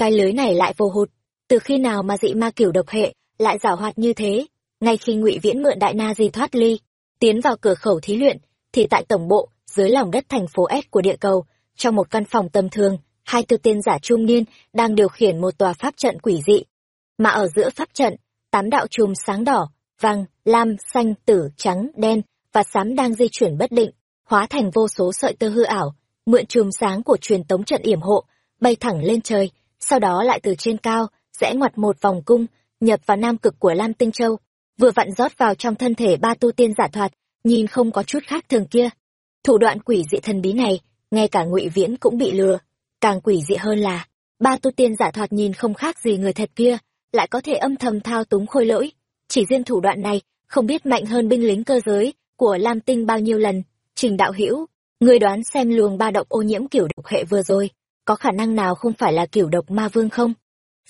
cái lưới này lại vô hụt. Từ khi nào mà dị ma kiểu độc hệ lại giảo hoạt như thế? Ngay khi ngụy viễn mượn đại na di thoát ly, tiến vào cửa khẩu thí luyện, thì tại tổng bộ, dưới lòng đất thành phố s của địa cầu, trong một căn phòng tầm thường, hai tư tiên giả trung niên đang điều khiển một tòa pháp trận quỷ dị. Mà ở giữa pháp trận, tám đạo chùm sáng đỏ, vàng, lam, xanh, tử, trắng, đen và xám đang di chuyển bất định, hóa thành vô số sợi tơ hư ảo, mượn chùm sáng của truyền tống trận yểm hộ, bay thẳng lên trời sau đó lại từ trên cao, rẽ ngoặt một vòng cung, nhập vào nam cực của lam tinh châu, vừa vặn rót vào trong thân thể ba tu tiên giả thoạt, nhìn không có chút khác thường kia. Thủ đoạn quỷ dị thần bí này, ngay cả ngụy viễn cũng bị lừa. Càng quỷ dị hơn là, ba tu tiên giả thoạt nhìn không khác gì người thật kia, lại có thể âm thầm thao túng khôi lỗi. Chỉ riêng thủ đoạn này, không biết mạnh hơn binh lính cơ giới của lam tinh bao nhiêu lần. Trình đạo hữu, người đoán xem luồng ba động ô nhiễm kiểu độc hệ vừa rồi có khả năng nào không phải là kiểu độc ma vương không?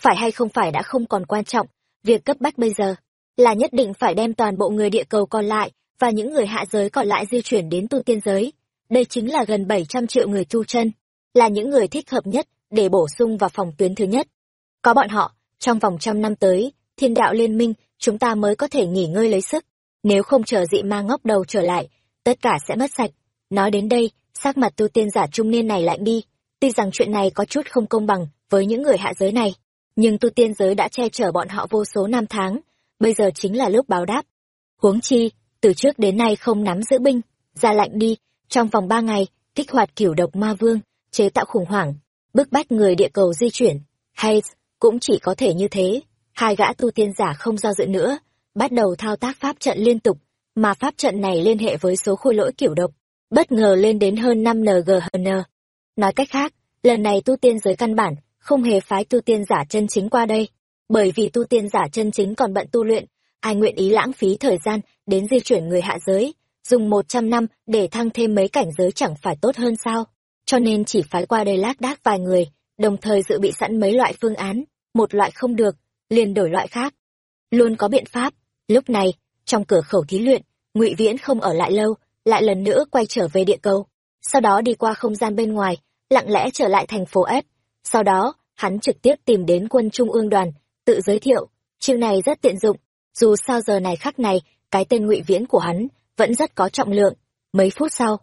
Phải hay không phải đã không còn quan trọng? Việc cấp bách bây giờ là nhất định phải đem toàn bộ người địa cầu còn lại và những người hạ giới còn lại di chuyển đến tu tiên giới. Đây chính là gần bảy trăm triệu người tu chân, là những người thích hợp nhất để bổ sung vào phòng tuyến thứ nhất. Có bọn họ, trong vòng trăm năm tới, thiên đạo liên minh, chúng ta mới có thể nghỉ ngơi lấy sức. Nếu không chờ dị ma ngóc đầu trở lại, tất cả sẽ mất sạch. Nói đến đây, sắc mặt tu tiên giả trung niên này lại đi tuy rằng chuyện này có chút không công bằng với những người hạ giới này, nhưng tu tiên giới đã che chở bọn họ vô số năm tháng, bây giờ chính là lúc báo đáp. Huống chi, từ trước đến nay không nắm giữ binh, ra lạnh đi, trong vòng ba ngày, kích hoạt kiểu độc ma vương, chế tạo khủng hoảng, bức bách người địa cầu di chuyển. Hay cũng chỉ có thể như thế, hai gã tu tiên giả không do dự nữa, bắt đầu thao tác pháp trận liên tục, mà pháp trận này liên hệ với số khôi lỗi kiểu độc, bất ngờ lên đến hơn năm ngn nói cách khác, lần này tu tiên giới căn bản, không hề phái tu tiên giả chân chính qua đây. Bởi vì tu tiên giả chân chính còn bận tu luyện, ai nguyện ý lãng phí thời gian đến di chuyển người hạ giới, dùng một trăm năm để thăng thêm mấy cảnh giới chẳng phải tốt hơn sao? Cho nên chỉ phái qua đây lác đác vài người, đồng thời dự bị sẵn mấy loại phương án, một loại không được, liền đổi loại khác. Luôn có biện pháp, lúc này, trong cửa khẩu thí luyện, ngụy viễn không ở lại lâu, lại lần nữa quay trở về địa cầu sau đó đi qua không gian bên ngoài, lặng lẽ trở lại thành phố s. Sau đó, hắn trực tiếp tìm đến quân trung ương đoàn, tự giới thiệu, chiêu này rất tiện dụng, dù sao giờ này khắc này, cái tên ngụy viễn của hắn vẫn rất có trọng lượng. Mấy phút sau,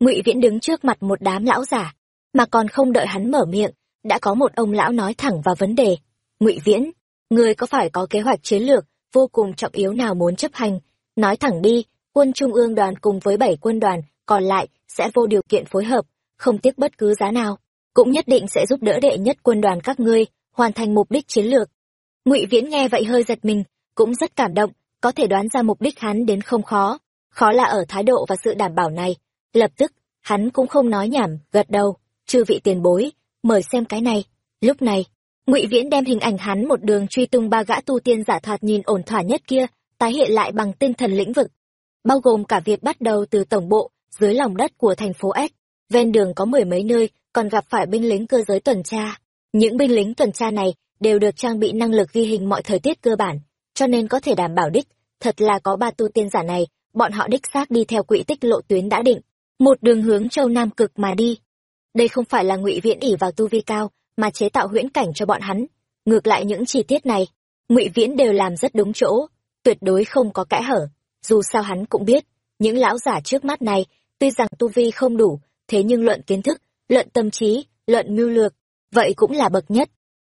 ngụy viễn đứng trước mặt một đám lão giả, mà còn không đợi hắn mở miệng, đã có một ông lão nói thẳng vào vấn đề. Ngụy viễn, người có phải có kế hoạch chiến lược vô cùng trọng yếu nào muốn chấp hành? Nói thẳng đi, quân trung ương đoàn cùng với bảy quân đoàn còn lại sẽ vô điều kiện phối hợp, không tiếc bất cứ giá nào, cũng nhất định sẽ giúp đỡ đệ nhất quân đoàn các ngươi hoàn thành mục đích chiến lược. Ngụy viễn nghe vậy hơi giật mình, cũng rất cảm động, có thể đoán ra mục đích hắn đến không khó khó là ở thái độ và sự đảm bảo này. Lập tức, hắn cũng không nói nhảm, gật đầu, chư vị tiền bối, mời xem cái này. Lúc này, ngụy viễn đem hình ảnh hắn một đường truy tung ba gã tu tiên giả thoạt nhìn ổn thỏa nhất kia, tái hiện lại bằng tinh thần lĩnh vực, bao gồm cả việc bắt đầu từ tổng bộ dưới lòng đất của thành phố s. Ven đường có mười mấy nơi, còn gặp phải binh lính cơ giới tuần tra. Những binh lính tuần tra này đều được trang bị năng lực ghi hình mọi thời tiết cơ bản, cho nên có thể đảm bảo đích. Thật là có ba tu tiên giả này, bọn họ đích xác đi theo quỹ tích lộ tuyến đã định. Một đường hướng châu nam cực mà đi. Đây không phải là ngụy viễn ỉ vào tu vi cao, mà chế tạo huyễn cảnh cho bọn hắn. Ngược lại những chi tiết này, ngụy viễn đều làm rất đúng chỗ. Tuyệt đối không có kẽ hở. Dù sao hắn cũng biết, những lão giả trước mắt này tuy rằng tu vi không đủ, thế nhưng luận kiến thức, luận tâm trí, luận mưu lược, vậy cũng là bậc nhất.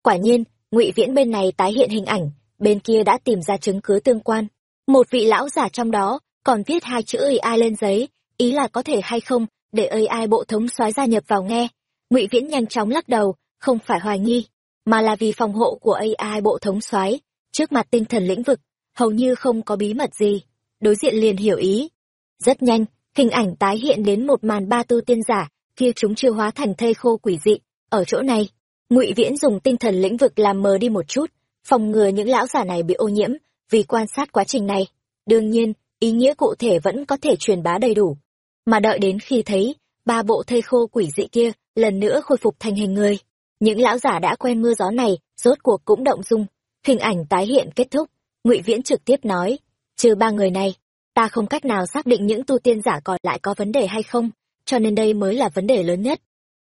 Quả nhiên, ngụy viễn bên này tái hiện hình ảnh, bên kia đã tìm ra chứng cứ tương quan. Một vị lão giả trong đó, còn viết hai chữ ai lên giấy, ý là có thể hay không, để ai bộ thống soái gia nhập vào nghe. Ngụy viễn nhanh chóng lắc đầu, không phải hoài nghi, mà là vì phòng hộ của ai bộ thống soái, trước mặt tinh thần lĩnh vực, hầu như không có bí mật gì. Đối diện liền hiểu ý. Rất nhanh hình ảnh tái hiện đến một màn ba tu tiên giả, kia chúng chưa hóa thành thây khô quỷ dị. Ở chỗ này, ngụy viễn dùng tinh thần lĩnh vực làm mờ đi một chút, phòng ngừa những lão giả này bị ô nhiễm, vì quan sát quá trình này. Đương nhiên, ý nghĩa cụ thể vẫn có thể truyền bá đầy đủ. Mà đợi đến khi thấy, ba bộ thây khô quỷ dị kia lần nữa khôi phục thành hình người. Những lão giả đã quen mưa gió này, rốt cuộc cũng động dung. Hình ảnh tái hiện kết thúc, ngụy viễn trực tiếp nói, trừ ba người này ta không cách nào xác định những tu tiên giả còn lại có vấn đề hay không, cho nên đây mới là vấn đề lớn nhất.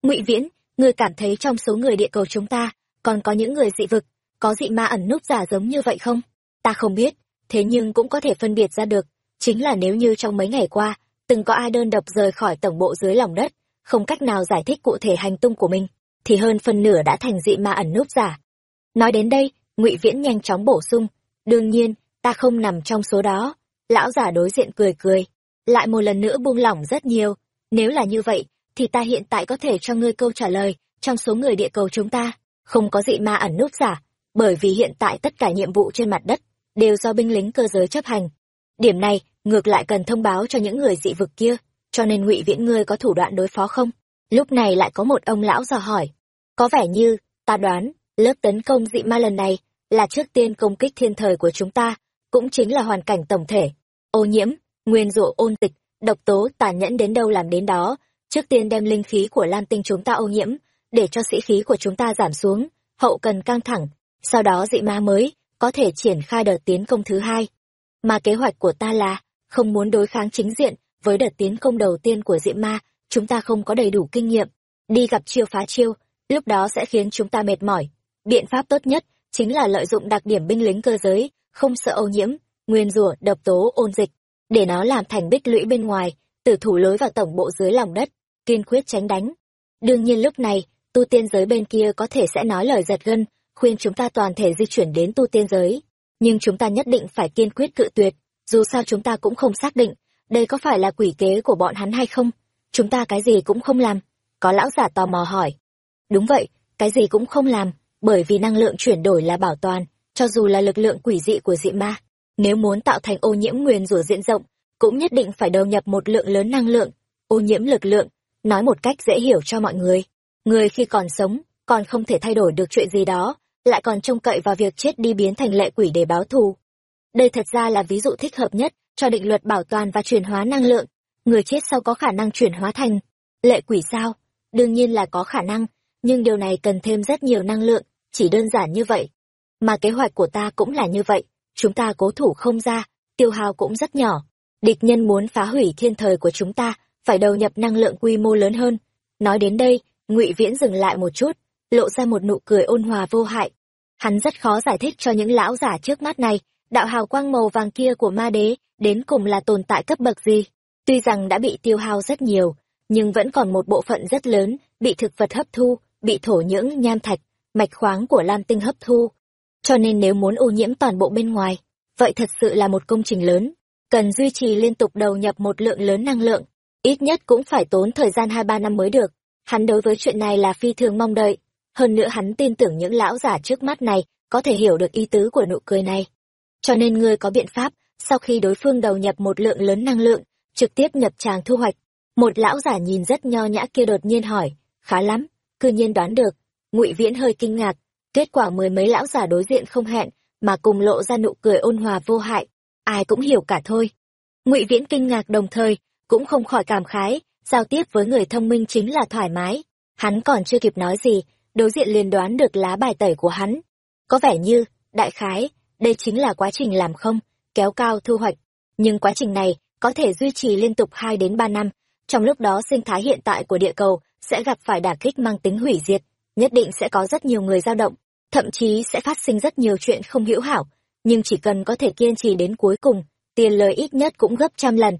Ngụy viễn người cảm thấy trong số người địa cầu chúng ta, còn có những người dị vực, có dị ma ẩn núp giả giống như vậy không? Ta không biết, thế nhưng cũng có thể phân biệt ra được, chính là nếu như trong mấy ngày qua, từng có ai đơn độc rời khỏi tổng bộ dưới lòng đất, không cách nào giải thích cụ thể hành tung của mình, thì hơn phần nửa đã thành dị ma ẩn núp giả. Nói đến đây, ngụy viễn nhanh chóng bổ sung, đương nhiên, ta không nằm trong số đó lão giả đối diện cười cười. Lại một lần nữa buông lỏng rất nhiều. Nếu là như vậy, thì ta hiện tại có thể cho ngươi câu trả lời trong số người địa cầu chúng ta. Không có dị ma ẩn núp giả, bởi vì hiện tại tất cả nhiệm vụ trên mặt đất đều do binh lính cơ giới chấp hành. Điểm này, ngược lại cần thông báo cho những người dị vực kia, cho nên ngụy viễn ngươi có thủ đoạn đối phó không? Lúc này lại có một ông lão dò hỏi. Có vẻ như, ta đoán, lớp tấn công dị ma lần này là trước tiên công kích thiên thời của chúng ta, cũng chính là hoàn cảnh tổng thể ô nhiễm, nguyên rủa ôn tịch, độc tố tàn nhẫn đến đâu làm đến đó. Trước tiên đem linh khí của lam tinh chúng ta ô nhiễm, để cho sĩ khí của chúng ta giảm xuống, hậu cần căng thẳng, sau đó dị ma mới có thể triển khai đợt tiến công thứ hai. Mà kế hoạch của ta là không muốn đối kháng chính diện với đợt tiến công đầu tiên của dị ma, chúng ta không có đầy đủ kinh nghiệm, đi gặp chiêu phá chiêu, lúc đó sẽ khiến chúng ta mệt mỏi. Biện pháp tốt nhất chính là lợi dụng đặc điểm binh lính cơ giới, không sợ ô nhiễm nguyên rủa độc tố, ôn dịch, để nó làm thành bích lũy bên ngoài tử thủ lối vào tổng bộ dưới lòng đất, kiên quyết tránh đánh. Đương nhiên lúc này, tu tiên giới bên kia có thể sẽ nói lời giật gân, khuyên chúng ta toàn thể di chuyển đến tu tiên giới. Nhưng chúng ta nhất định phải kiên quyết cự tuyệt, dù sao chúng ta cũng không xác định, đây có phải là quỷ kế của bọn hắn hay không? Chúng ta cái gì cũng không làm, có lão giả tò mò hỏi. Đúng vậy, cái gì cũng không làm, bởi vì năng lượng chuyển đổi là bảo toàn, cho dù là lực lượng quỷ dị của dị ma nếu muốn tạo thành ô nhiễm nguyền rủa diện rộng, cũng nhất định phải đầu nhập một lượng lớn năng lượng, ô nhiễm lực lượng. Nói một cách dễ hiểu cho mọi người người khi còn sống, còn không thể thay đổi được chuyện gì đó, lại còn trông cậy vào việc chết đi biến thành lệ quỷ để báo thù. Đây thật ra là ví dụ thích hợp nhất cho định luật bảo toàn và chuyển hóa năng lượng. Người chết sau có khả năng chuyển hóa thành lệ quỷ sao? Đương nhiên là có khả năng, nhưng điều này cần thêm rất nhiều năng lượng, chỉ đơn giản như vậy. Mà kế hoạch của ta cũng là như vậy chúng ta cố thủ không ra, tiêu hao cũng rất nhỏ. Địch nhân muốn phá hủy thiên thời của chúng ta, phải đầu nhập năng lượng quy mô lớn hơn. Nói đến đây, ngụy viễn dừng lại một chút, lộ ra một nụ cười ôn hòa vô hại. Hắn rất khó giải thích cho những lão giả trước mắt này, đạo hào quang màu vàng kia của ma đế, đến cùng là tồn tại cấp bậc gì? Tuy rằng đã bị tiêu hao rất nhiều, nhưng vẫn còn một bộ phận rất lớn, bị thực vật hấp thu, bị thổ nhưỡng, nham thạch, mạch khoáng của lam tinh hấp thu cho nên nếu muốn ô nhiễm toàn bộ bên ngoài, vậy thật sự là một công trình lớn. Cần duy trì liên tục đầu nhập một lượng lớn năng lượng, ít nhất cũng phải tốn thời gian hai ba năm mới được. Hắn đối với chuyện này là phi thường mong đợi. Hơn nữa hắn tin tưởng những lão giả trước mắt này có thể hiểu được ý tứ của nụ cười này. Cho nên ngươi có biện pháp, sau khi đối phương đầu nhập một lượng lớn năng lượng, trực tiếp nhập tràng thu hoạch. Một lão giả nhìn rất nho nhã kia đột nhiên hỏi, khá lắm, cư nhiên đoán được. Ngụy viễn hơi kinh ngạc kết quả mười mấy lão giả đối diện không hẹn, mà cùng lộ ra nụ cười ôn hòa vô hại, ai cũng hiểu cả thôi. Ngụy viễn kinh ngạc đồng thời, cũng không khỏi cảm khái, giao tiếp với người thông minh chính là thoải mái. Hắn còn chưa kịp nói gì, đối diện liền đoán được lá bài tẩy của hắn. Có vẻ như, đại khái, đây chính là quá trình làm không, kéo cao thu hoạch. Nhưng quá trình này, có thể duy trì liên tục hai đến ba năm, trong lúc đó sinh thái hiện tại của địa cầu sẽ gặp phải đả kích mang tính hủy diệt, nhất định sẽ có rất nhiều người dao động thậm chí sẽ phát sinh rất nhiều chuyện không hữu hảo, nhưng chỉ cần có thể kiên trì đến cuối cùng, tiền lời ít nhất cũng gấp trăm lần.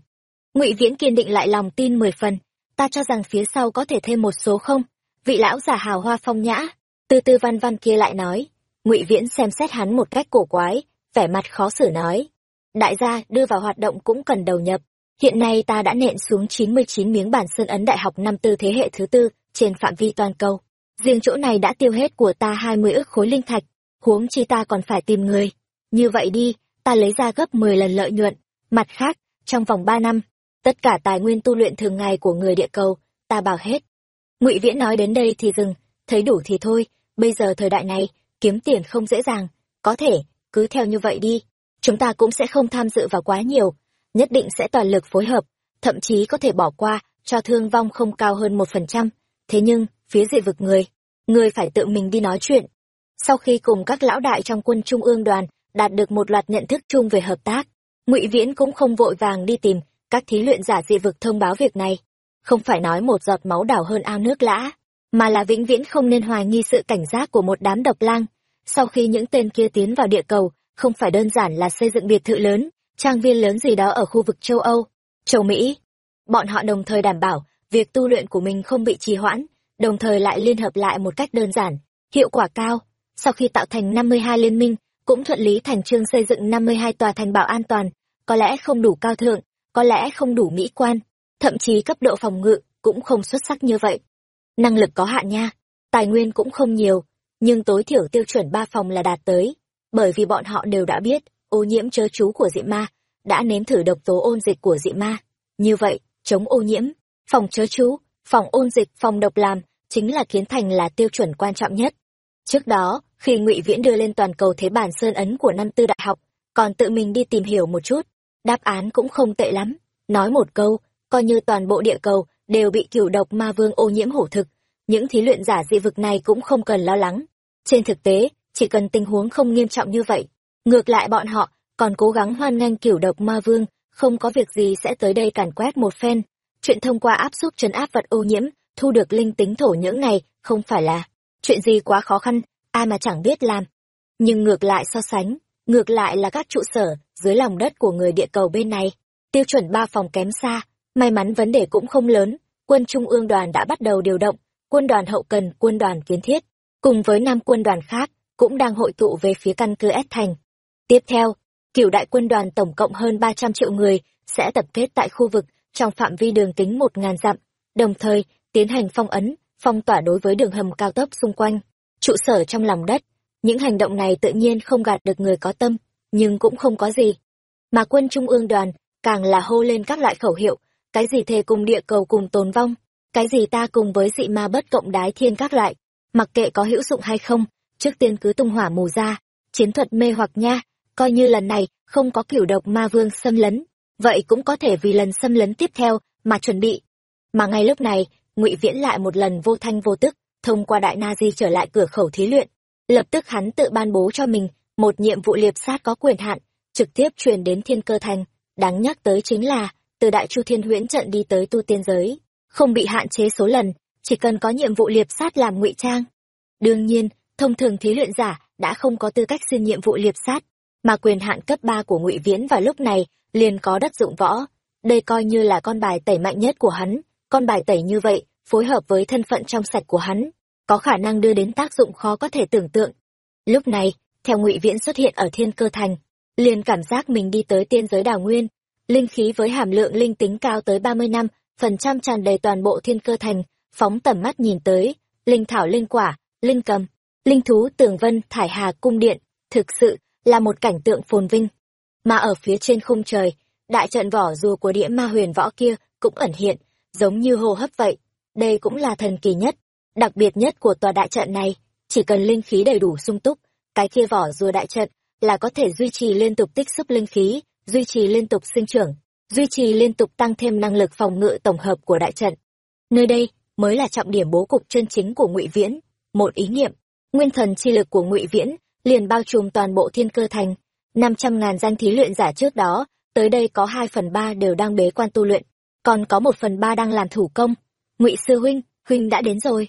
Ngụy viễn kiên định lại lòng tin mười phần, ta cho rằng phía sau có thể thêm một số không? Vị lão giả hào hoa phong nhã từ từ văn văn kia lại nói. Ngụy viễn xem xét hắn một cách cổ quái, vẻ mặt khó xử nói. Đại gia, đưa vào hoạt động cũng cần đầu nhập. Hiện nay ta đã nện xuống chín mươi chín miếng bản sơn ấn đại học năm tư thế hệ thứ tư trên phạm vi toàn cầu riêng chỗ này đã tiêu hết của ta hai mươi ức khối linh thạch, huống chi ta còn phải tìm người. Như vậy đi, ta lấy ra gấp mười lần lợi nhuận. Mặt khác, trong vòng ba năm, tất cả tài nguyên tu luyện thường ngày của người địa cầu, ta bảo hết. Ngụy viễn nói đến đây thì dừng thấy đủ thì thôi, bây giờ thời đại này, kiếm tiền không dễ dàng, có thể, cứ theo như vậy đi. Chúng ta cũng sẽ không tham dự vào quá nhiều, nhất định sẽ toàn lực phối hợp, thậm chí có thể bỏ qua, cho thương vong không cao hơn một phần trăm. Thế nhưng phía dị vực người người phải tự mình đi nói chuyện sau khi cùng các lão đại trong quân trung ương đoàn đạt được một loạt nhận thức chung về hợp tác ngụy viễn cũng không vội vàng đi tìm các thí luyện giả dị vực thông báo việc này không phải nói một giọt máu đảo hơn ao nước lã mà là vĩnh viễn không nên hoài nghi sự cảnh giác của một đám độc lang. Sau khi những tên kia tiến vào địa cầu, không phải đơn giản là xây dựng biệt thự lớn, trang viên lớn gì đó ở khu vực châu Âu, châu Mỹ. Bọn họ đồng thời đảm bảo việc tu luyện của mình không bị trì hoãn, đồng thời lại liên hợp lại một cách đơn giản, hiệu quả cao. Sau khi tạo thành 52 liên minh, cũng thuận lý thành trương xây dựng 52 tòa thành bảo an toàn, có lẽ không đủ cao thượng, có lẽ không đủ mỹ quan, thậm chí cấp độ phòng ngự cũng không xuất sắc như vậy. Năng lực có hạn nha, tài nguyên cũng không nhiều, nhưng tối thiểu tiêu chuẩn ba phòng là đạt tới, bởi vì bọn họ đều đã biết ô nhiễm chớ chú của dị ma, đã nếm thử độc tố ôn dịch của dị ma. Như vậy, chống ô nhiễm, phòng chớ chú, phòng ôn dịch, phòng độc làm, chính là kiến thành là tiêu chuẩn quan trọng nhất. Trước đó, khi ngụy Viễn đưa lên toàn cầu thế bản sơn ấn của năm tư đại học, còn tự mình đi tìm hiểu một chút, đáp án cũng không tệ lắm. Nói một câu, coi như toàn bộ địa cầu đều bị cửu độc ma vương ô nhiễm hổ thực, những thí luyện giả dị vực này cũng không cần lo lắng. Trên thực tế, chỉ cần tình huống không nghiêm trọng như vậy, ngược lại bọn họ còn cố gắng hoan nghênh cửu độc ma vương, không có việc gì sẽ tới đây càn quét một phen. Chuyện thông qua áp xúc trấn áp vật ô nhiễm, thu được linh tính thổ nhưỡng này không phải là chuyện gì quá khó khăn, ai mà chẳng biết làm. Nhưng ngược lại so sánh, ngược lại là các trụ sở dưới lòng đất của người địa cầu bên này, tiêu chuẩn ba phòng kém xa, may mắn vấn đề cũng không lớn, quân trung ương đoàn đã bắt đầu điều động, quân đoàn hậu cần, quân đoàn kiến thiết, cùng với năm quân đoàn khác, cũng đang hội tụ về phía căn cứ S thành. Tiếp theo, cửu đại quân đoàn tổng cộng hơn 300 triệu người sẽ tập kết tại khu vực trong phạm vi đường kính 1.000 dặm, đồng thời tiến hành phong ấn, phong tỏa đối với đường hầm cao tốc xung quanh, trụ sở trong lòng đất. Những hành động này tự nhiên không gạt được người có tâm, nhưng cũng không có gì. Mà quân trung ương đoàn càng là hô lên các loại khẩu hiệu, cái gì thề cùng địa cầu cùng tồn vong, cái gì ta cùng với dị ma bất cộng đái thiên các loại, mặc kệ có hữu dụng hay không, trước tiên cứ tung hỏa mù ra, chiến thuật mê hoặc nha, coi như lần này không có cửu độc ma vương xâm lấn, vậy cũng có thể vì lần xâm lấn tiếp theo mà chuẩn bị. Mà ngay lúc này, ngụy Viễn lại một lần vô thanh vô tức, thông qua đại na di trở lại cửa khẩu thí luyện. Lập tức hắn tự ban bố cho mình một nhiệm vụ liệp sát có quyền hạn, trực tiếp truyền đến thiên cơ thành. Đáng nhắc tới chính là, từ đại chu thiên huyễn trận đi tới tu tiên giới, không bị hạn chế số lần, chỉ cần có nhiệm vụ liệp sát làm ngụy trang. Đương nhiên, thông thường thí luyện giả đã không có tư cách xin nhiệm vụ liệp sát, mà quyền hạn cấp ba của ngụy Viễn vào lúc này liền có đất dụng võ. Đây coi như là con bài tẩy mạnh nhất của hắn, con bài tẩy như vậy, phối hợp với thân phận trong sạch của hắn, có khả năng đưa đến tác dụng khó có thể tưởng tượng. Lúc này, theo ngụy Viễn xuất hiện ở thiên cơ thành, liền cảm giác mình đi tới tiên giới đào nguyên, linh khí với hàm lượng linh tính cao tới 30 năm, phần trăm tràn đầy toàn bộ thiên cơ thành, phóng tầm mắt nhìn tới, linh thảo linh quả, linh cầm, linh thú tường vân, thải hà cung điện, thực sự là một cảnh tượng phồn vinh. Mà ở phía trên khung trời, đại trận vỏ rùa của đĩa ma huyền võ kia cũng ẩn hiện, giống như hô hấp vậy. Đây cũng là thần kỳ nhất, đặc biệt nhất của tòa đại trận này, chỉ cần linh khí đầy đủ sung túc, cái kia vỏ rùa đại trận là có thể duy trì liên tục tích xúc linh khí, duy trì liên tục sinh trưởng, duy trì liên tục tăng thêm năng lực phòng ngự tổng hợp của đại trận. Nơi đây mới là trọng điểm bố cục chân chính của Ngụy Viễn, một ý niệm, nguyên thần chi lực của Ngụy Viễn liền bao trùm toàn bộ thiên cơ thành, năm trăm ngàn danh thí luyện giả trước đó, tới đây có hai phần ba đều đang bế quan tu luyện, còn có một phần ba đang làm thủ công. Ngụy sư huynh, huynh đã đến rồi.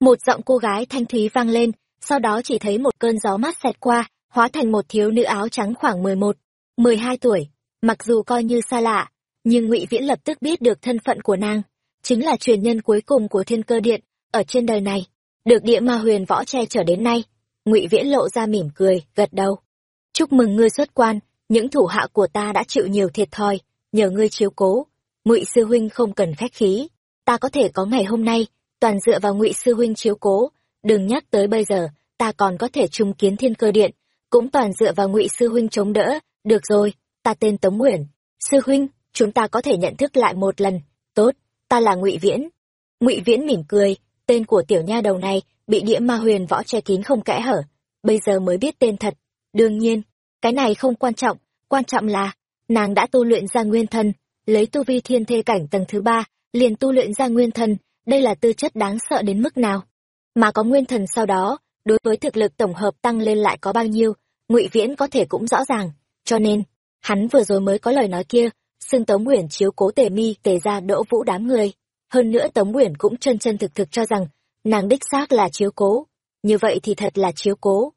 Một giọng cô gái thanh thúy vang lên, sau đó chỉ thấy một cơn gió mát xẹt qua, hóa thành một thiếu nữ áo trắng khoảng mười một, mười hai tuổi, mặc dù coi như xa lạ, nhưng Ngụy Viễn lập tức biết được thân phận của nàng, chính là truyền nhân cuối cùng của Thiên Cơ Điện ở trên đời này, được Địa Ma Huyền võ che chở đến nay. Ngụy Viễn lộ ra mỉm cười, gật đầu. Chúc mừng ngươi xuất quan, những thủ hạ của ta đã chịu nhiều thiệt thòi, nhờ ngươi chiếu cố. Ngụy sư huynh không cần khách khí, ta có thể có ngày hôm nay, toàn dựa vào Ngụy sư huynh chiếu cố, đừng nhắc tới bây giờ, ta còn có thể trung kiến Thiên Cơ Điện, cũng toàn dựa vào Ngụy sư huynh chống đỡ, được rồi, ta tên Tống Nguyễn. Sư huynh, chúng ta có thể nhận thức lại một lần, tốt, ta là Ngụy Viễn. Ngụy Viễn mỉm cười, tên của tiểu nha đầu này bị đĩa ma huyền võ che kín không kẽ hở, bây giờ mới biết tên thật. Đương nhiên, cái này không quan trọng, quan trọng là, nàng đã tu luyện ra nguyên thân, lấy tu vi thiên thê cảnh tầng thứ ba, liền tu luyện ra nguyên thần, đây là tư chất đáng sợ đến mức nào. Mà có nguyên thần sau đó, đối với thực lực tổng hợp tăng lên lại có bao nhiêu, ngụy Viễn có thể cũng rõ ràng, cho nên, hắn vừa rồi mới có lời nói kia, xưng Tống Nguyễn chiếu cố tề mi tề ra đỗ vũ đám người. Hơn nữa Tống Nguyễn cũng chân chân thực thực cho rằng, nàng đích xác là chiếu cố. Như vậy thì thật là chiếu cố.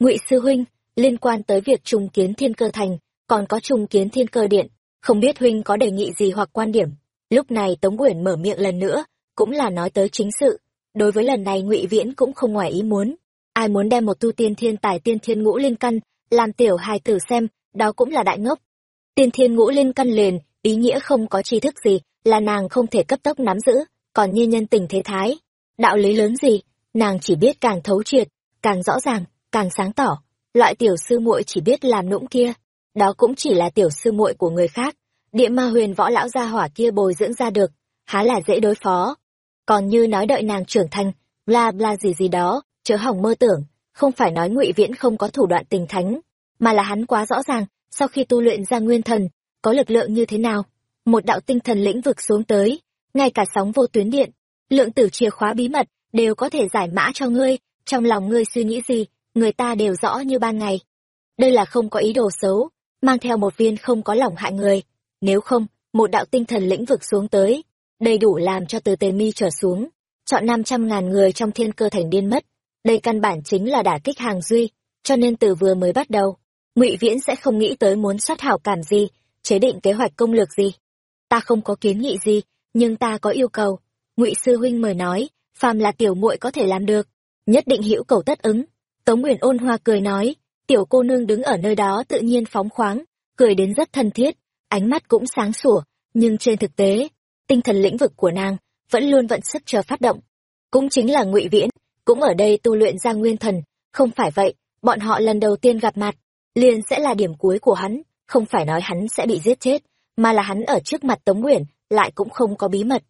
Ngụy sư huynh liên quan tới việc trùng kiến thiên cơ thành còn có trùng kiến thiên cơ điện. Không biết huynh có đề nghị gì hoặc quan điểm? Lúc này tống uyển mở miệng lần nữa, cũng là nói tới chính sự. Đối với lần này ngụy viễn cũng không ngoài ý muốn. Ai muốn đem một tu tiên thiên tài tiên thiên ngũ liên căn, làm tiểu hài tử xem, đó cũng là đại ngốc. Tiên thiên ngũ liên căn liền, ý nghĩa không có tri thức gì, là nàng không thể cấp tốc nắm giữ, còn như nhân tình thế thái. Đạo lý lớn gì, nàng chỉ biết càng thấu triệt, càng rõ ràng, càng sáng tỏ. Loại tiểu sư muội chỉ biết làm nũng kia, đó cũng chỉ là tiểu sư muội của người khác địa ma huyền võ lão gia hỏa kia bồi dưỡng ra được, há là dễ đối phó. Còn như nói đợi nàng trưởng thành, bla bla gì gì đó, chớ hỏng mơ tưởng, không phải nói ngụy viễn không có thủ đoạn tình thánh, mà là hắn quá rõ ràng, sau khi tu luyện ra nguyên thần, có lực lượng như thế nào. Một đạo tinh thần lĩnh vực xuống tới, ngay cả sóng vô tuyến điện, lượng tử chìa khóa bí mật, đều có thể giải mã cho ngươi, trong lòng ngươi suy nghĩ gì, người ta đều rõ như ban ngày. Đây là không có ý đồ xấu, mang theo một viên không có lòng hại người nếu không, một đạo tinh thần lĩnh vực xuống tới, đầy đủ làm cho từ tề mi trở xuống, chọn năm trăm ngàn người trong thiên cơ thành điên mất. Đây căn bản chính là đả kích hàng duy, cho nên từ vừa mới bắt đầu, ngụy viễn sẽ không nghĩ tới muốn sát hảo cảm gì, chế định kế hoạch công lược gì. Ta không có kiến nghị gì, nhưng ta có yêu cầu. Ngụy sư huynh mời nói, phàm là tiểu muội có thể làm được, nhất định hữu cầu tất ứng. Tống Nguyễn ôn hoa cười nói, tiểu cô nương đứng ở nơi đó tự nhiên phóng khoáng, cười đến rất thân thiết ánh mắt cũng sáng sủa, nhưng trên thực tế, tinh thần lĩnh vực của nàng vẫn luôn vận sức chờ phát động. Cũng chính là ngụy viễn, cũng ở đây tu luyện ra nguyên thần, không phải vậy, bọn họ lần đầu tiên gặp mặt, liền sẽ là điểm cuối của hắn, không phải nói hắn sẽ bị giết chết, mà là hắn ở trước mặt tống nguyễn lại cũng không có bí mật.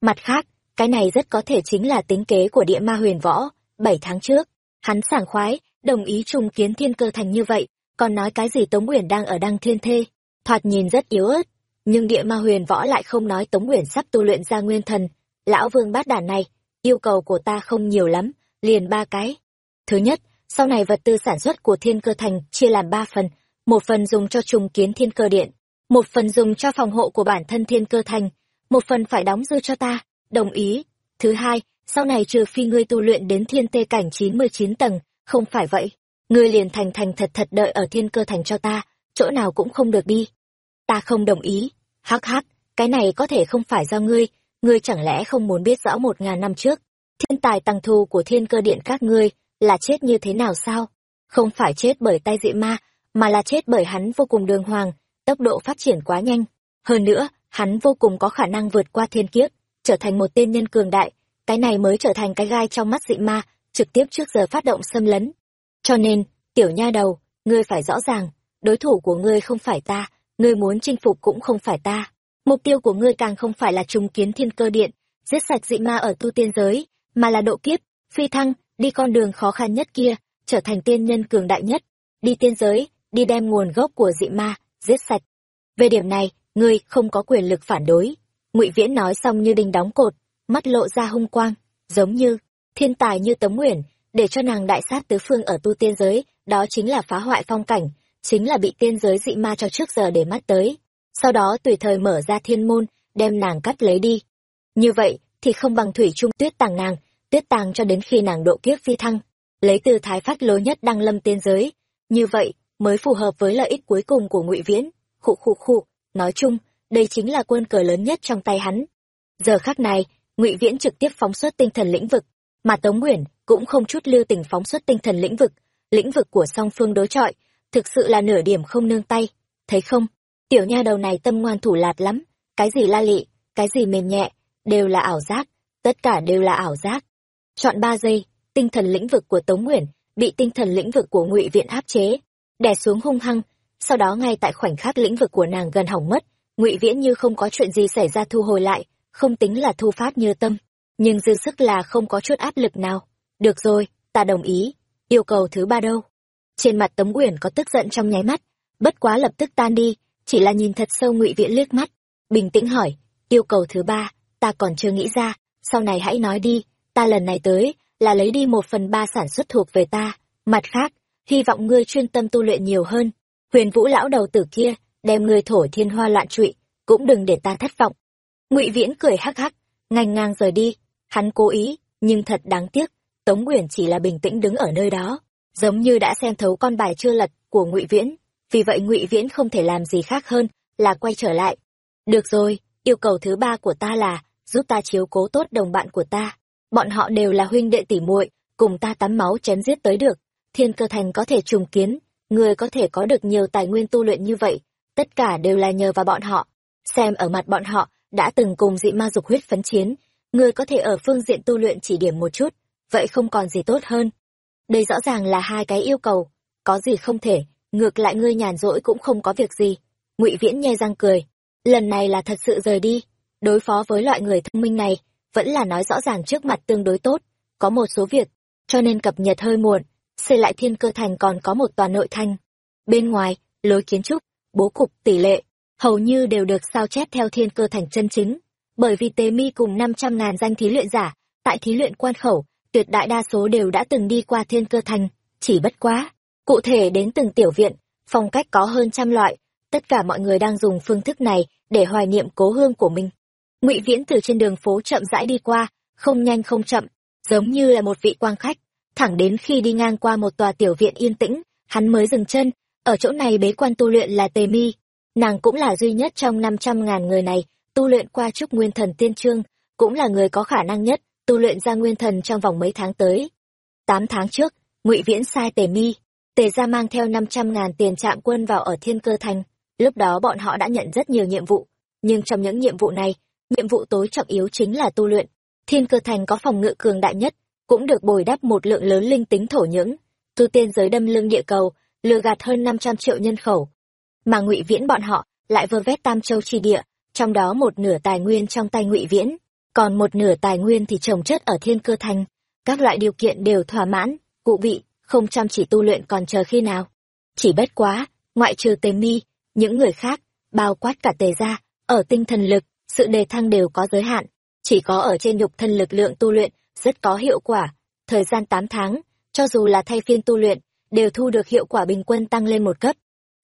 Mặt khác, cái này rất có thể chính là tính kế của địa ma huyền võ, bảy tháng trước, hắn sảng khoái, đồng ý trùng kiến thiên cơ thành như vậy, còn nói cái gì tống nguyễn đang ở đăng thiên thê thoạt nhìn rất yếu ớt, nhưng địa ma huyền võ lại không nói tống uyển sắp tu luyện ra nguyên thần. Lão vương bát đản này, yêu cầu của ta không nhiều lắm, liền ba cái. Thứ nhất, sau này vật tư sản xuất của thiên cơ thành chia làm ba phần, một phần dùng cho trùng kiến thiên cơ điện, một phần dùng cho phòng hộ của bản thân thiên cơ thành, một phần phải đóng dư cho ta. Đồng ý. Thứ hai, sau này trừ phi ngươi tu luyện đến thiên tê cảnh chín mươi chín tầng, không phải vậy. Ngươi liền thành thành thật thật đợi ở thiên cơ thành cho ta, chỗ nào cũng không được đi ta không đồng ý. Hắc hắc, cái này có thể không phải do ngươi. Ngươi chẳng lẽ không muốn biết rõ một ngàn năm trước? Thiên tài tăng thu của thiên cơ điện các ngươi là chết như thế nào sao? Không phải chết bởi tay dị ma, mà là chết bởi hắn vô cùng đường hoàng, tốc độ phát triển quá nhanh. Hơn nữa, hắn vô cùng có khả năng vượt qua thiên kiếp, trở thành một tên nhân cường đại. Cái này mới trở thành cái gai trong mắt dị ma, trực tiếp trước giờ phát động xâm lấn. Cho nên, tiểu nha đầu, ngươi phải rõ ràng, đối thủ của ngươi không phải ta ngươi muốn chinh phục cũng không phải ta. Mục tiêu của ngươi càng không phải là trùng kiến thiên cơ điện, giết sạch dị ma ở tu tiên giới, mà là độ kiếp, phi thăng, đi con đường khó khăn nhất kia, trở thành tiên nhân cường đại nhất. Đi tiên giới, đi đem nguồn gốc của dị ma, giết sạch. Về điểm này, ngươi không có quyền lực phản đối. Ngụy viễn nói xong như đinh đóng cột, mắt lộ ra hung quang, giống như thiên tài như tống nguyện để cho nàng đại sát tứ phương ở tu tiên giới, đó chính là phá hoại phong cảnh chính là bị tiên giới dị ma cho trước giờ để mắt tới. Sau đó tùy thời mở ra thiên môn, đem nàng cắt lấy đi. Như vậy, thì không bằng thủy trung tuyết tàng nàng, tuyết tàng cho đến khi nàng độ kiếp phi thăng, lấy từ thái phát lối nhất đăng lâm tiên giới. Như vậy, mới phù hợp với lợi ích cuối cùng của ngụy viễn. Khụ khụ khụ, nói chung, đây chính là quân cờ lớn nhất trong tay hắn. Giờ khác này, ngụy viễn trực tiếp phóng xuất tinh thần lĩnh vực, mà tống nguyễn cũng không chút lưu tình phóng xuất tinh thần lĩnh vực. Lĩnh vực của song phương đối chọi thực sự là nửa điểm không nương tay. Thấy không? Tiểu nha đầu này tâm ngoan thủ lạt lắm. Cái gì la lị, cái gì mềm nhẹ, đều là ảo giác. Tất cả đều là ảo giác. Chọn ba giây, tinh thần lĩnh vực của tống nguyễn bị tinh thần lĩnh vực của ngụy viện áp chế, đè xuống hung hăng. Sau đó ngay tại khoảnh khắc lĩnh vực của nàng gần hỏng mất, ngụy viễn như không có chuyện gì xảy ra thu hồi lại, không tính là thu phát như tâm. Nhưng dư sức là không có chút áp lực nào. Được rồi, ta đồng ý. Yêu cầu thứ ba đâu? Trên mặt tống uyển có tức giận trong nháy mắt, bất quá lập tức tan đi, chỉ là nhìn thật sâu ngụy viễn liếc mắt, bình tĩnh hỏi, yêu cầu thứ ba, ta còn chưa nghĩ ra, sau này hãy nói đi, ta lần này tới là lấy đi một phần ba sản xuất thuộc về ta, mặt khác, hy vọng ngươi chuyên tâm tu luyện nhiều hơn, huyền vũ lão đầu tử kia, đem ngươi thổi thiên hoa loạn trụy, cũng đừng để ta thất vọng. Ngụy viễn cười hắc hắc, ngành ngang rời đi, hắn cố ý, nhưng thật đáng tiếc, tống uyển chỉ là bình tĩnh đứng ở nơi đó giống như đã xem thấu con bài chưa lật của ngụy viễn, vì vậy ngụy viễn không thể làm gì khác hơn là quay trở lại. Được rồi, yêu cầu thứ ba của ta là giúp ta chiếu cố tốt đồng bạn của ta. Bọn họ đều là huynh đệ tỉ muội, cùng ta tắm máu chém giết tới được. Thiên cơ thành có thể trùng kiến, người có thể có được nhiều tài nguyên tu luyện như vậy, tất cả đều là nhờ vào bọn họ. Xem ở mặt bọn họ, đã từng cùng dị ma dục huyết phấn chiến, người có thể ở phương diện tu luyện chỉ điểm một chút, vậy không còn gì tốt hơn đây rõ ràng là hai cái yêu cầu. Có gì không thể, ngược lại ngươi nhàn rỗi cũng không có việc gì. Ngụy viễn nhe răng cười. Lần này là thật sự rời đi. Đối phó với loại người thông minh này, vẫn là nói rõ ràng trước mặt tương đối tốt. Có một số việc, cho nên cập nhật hơi muộn, xây lại thiên cơ thành còn có một tòa nội thành. Bên ngoài, lối kiến trúc, bố cục tỷ lệ, hầu như đều được sao chép theo thiên cơ thành chân chính. Bởi vì tế mi cùng năm trăm ngàn danh thí luyện giả, tại thí luyện quan khẩu tuyệt đại đa số đều đã từng đi qua thiên cơ thành, chỉ bất quá, cụ thể đến từng tiểu viện, phong cách có hơn trăm loại, tất cả mọi người đang dùng phương thức này để hoài niệm cố hương của mình. Ngụy viễn từ trên đường phố chậm rãi đi qua, không nhanh không chậm, giống như là một vị quang khách, thẳng đến khi đi ngang qua một tòa tiểu viện yên tĩnh, hắn mới dừng chân, ở chỗ này bế quan tu luyện là tề mi. Nàng cũng là duy nhất trong năm trăm ngàn người này, tu luyện qua trúc nguyên thần tiên trương, cũng là người có khả năng nhất tu luyện ra nguyên thần trong vòng mấy tháng tới. Tám tháng trước, ngụy viễn sai tề mi. Tề ra mang theo năm trăm ngàn tiền trạm quân vào ở thiên cơ thành. Lúc đó bọn họ đã nhận rất nhiều nhiệm vụ, nhưng trong những nhiệm vụ này, nhiệm vụ tối trọng yếu chính là tu luyện. Thiên cơ thành có phòng ngự cường đại nhất, cũng được bồi đắp một lượng lớn linh tính thổ nhưỡng. Tu tiên giới đâm lưng địa cầu, lừa gạt hơn năm trăm triệu nhân khẩu. Mà ngụy viễn bọn họ lại vơ vét tam châu tri địa, trong đó một nửa tài nguyên trong tay ngụy viễn còn một nửa tài nguyên thì trồng chất ở thiên cơ thành. Các loại điều kiện đều thỏa mãn, cụ vị, không chăm chỉ tu luyện còn chờ khi nào. Chỉ bất quá, ngoại trừ tề mi, những người khác, bao quát cả tề gia, ở tinh thần lực, sự đề thăng đều có giới hạn. Chỉ có ở trên nhục thân lực lượng tu luyện, rất có hiệu quả. Thời gian tám tháng, cho dù là thay phiên tu luyện, đều thu được hiệu quả bình quân tăng lên một cấp.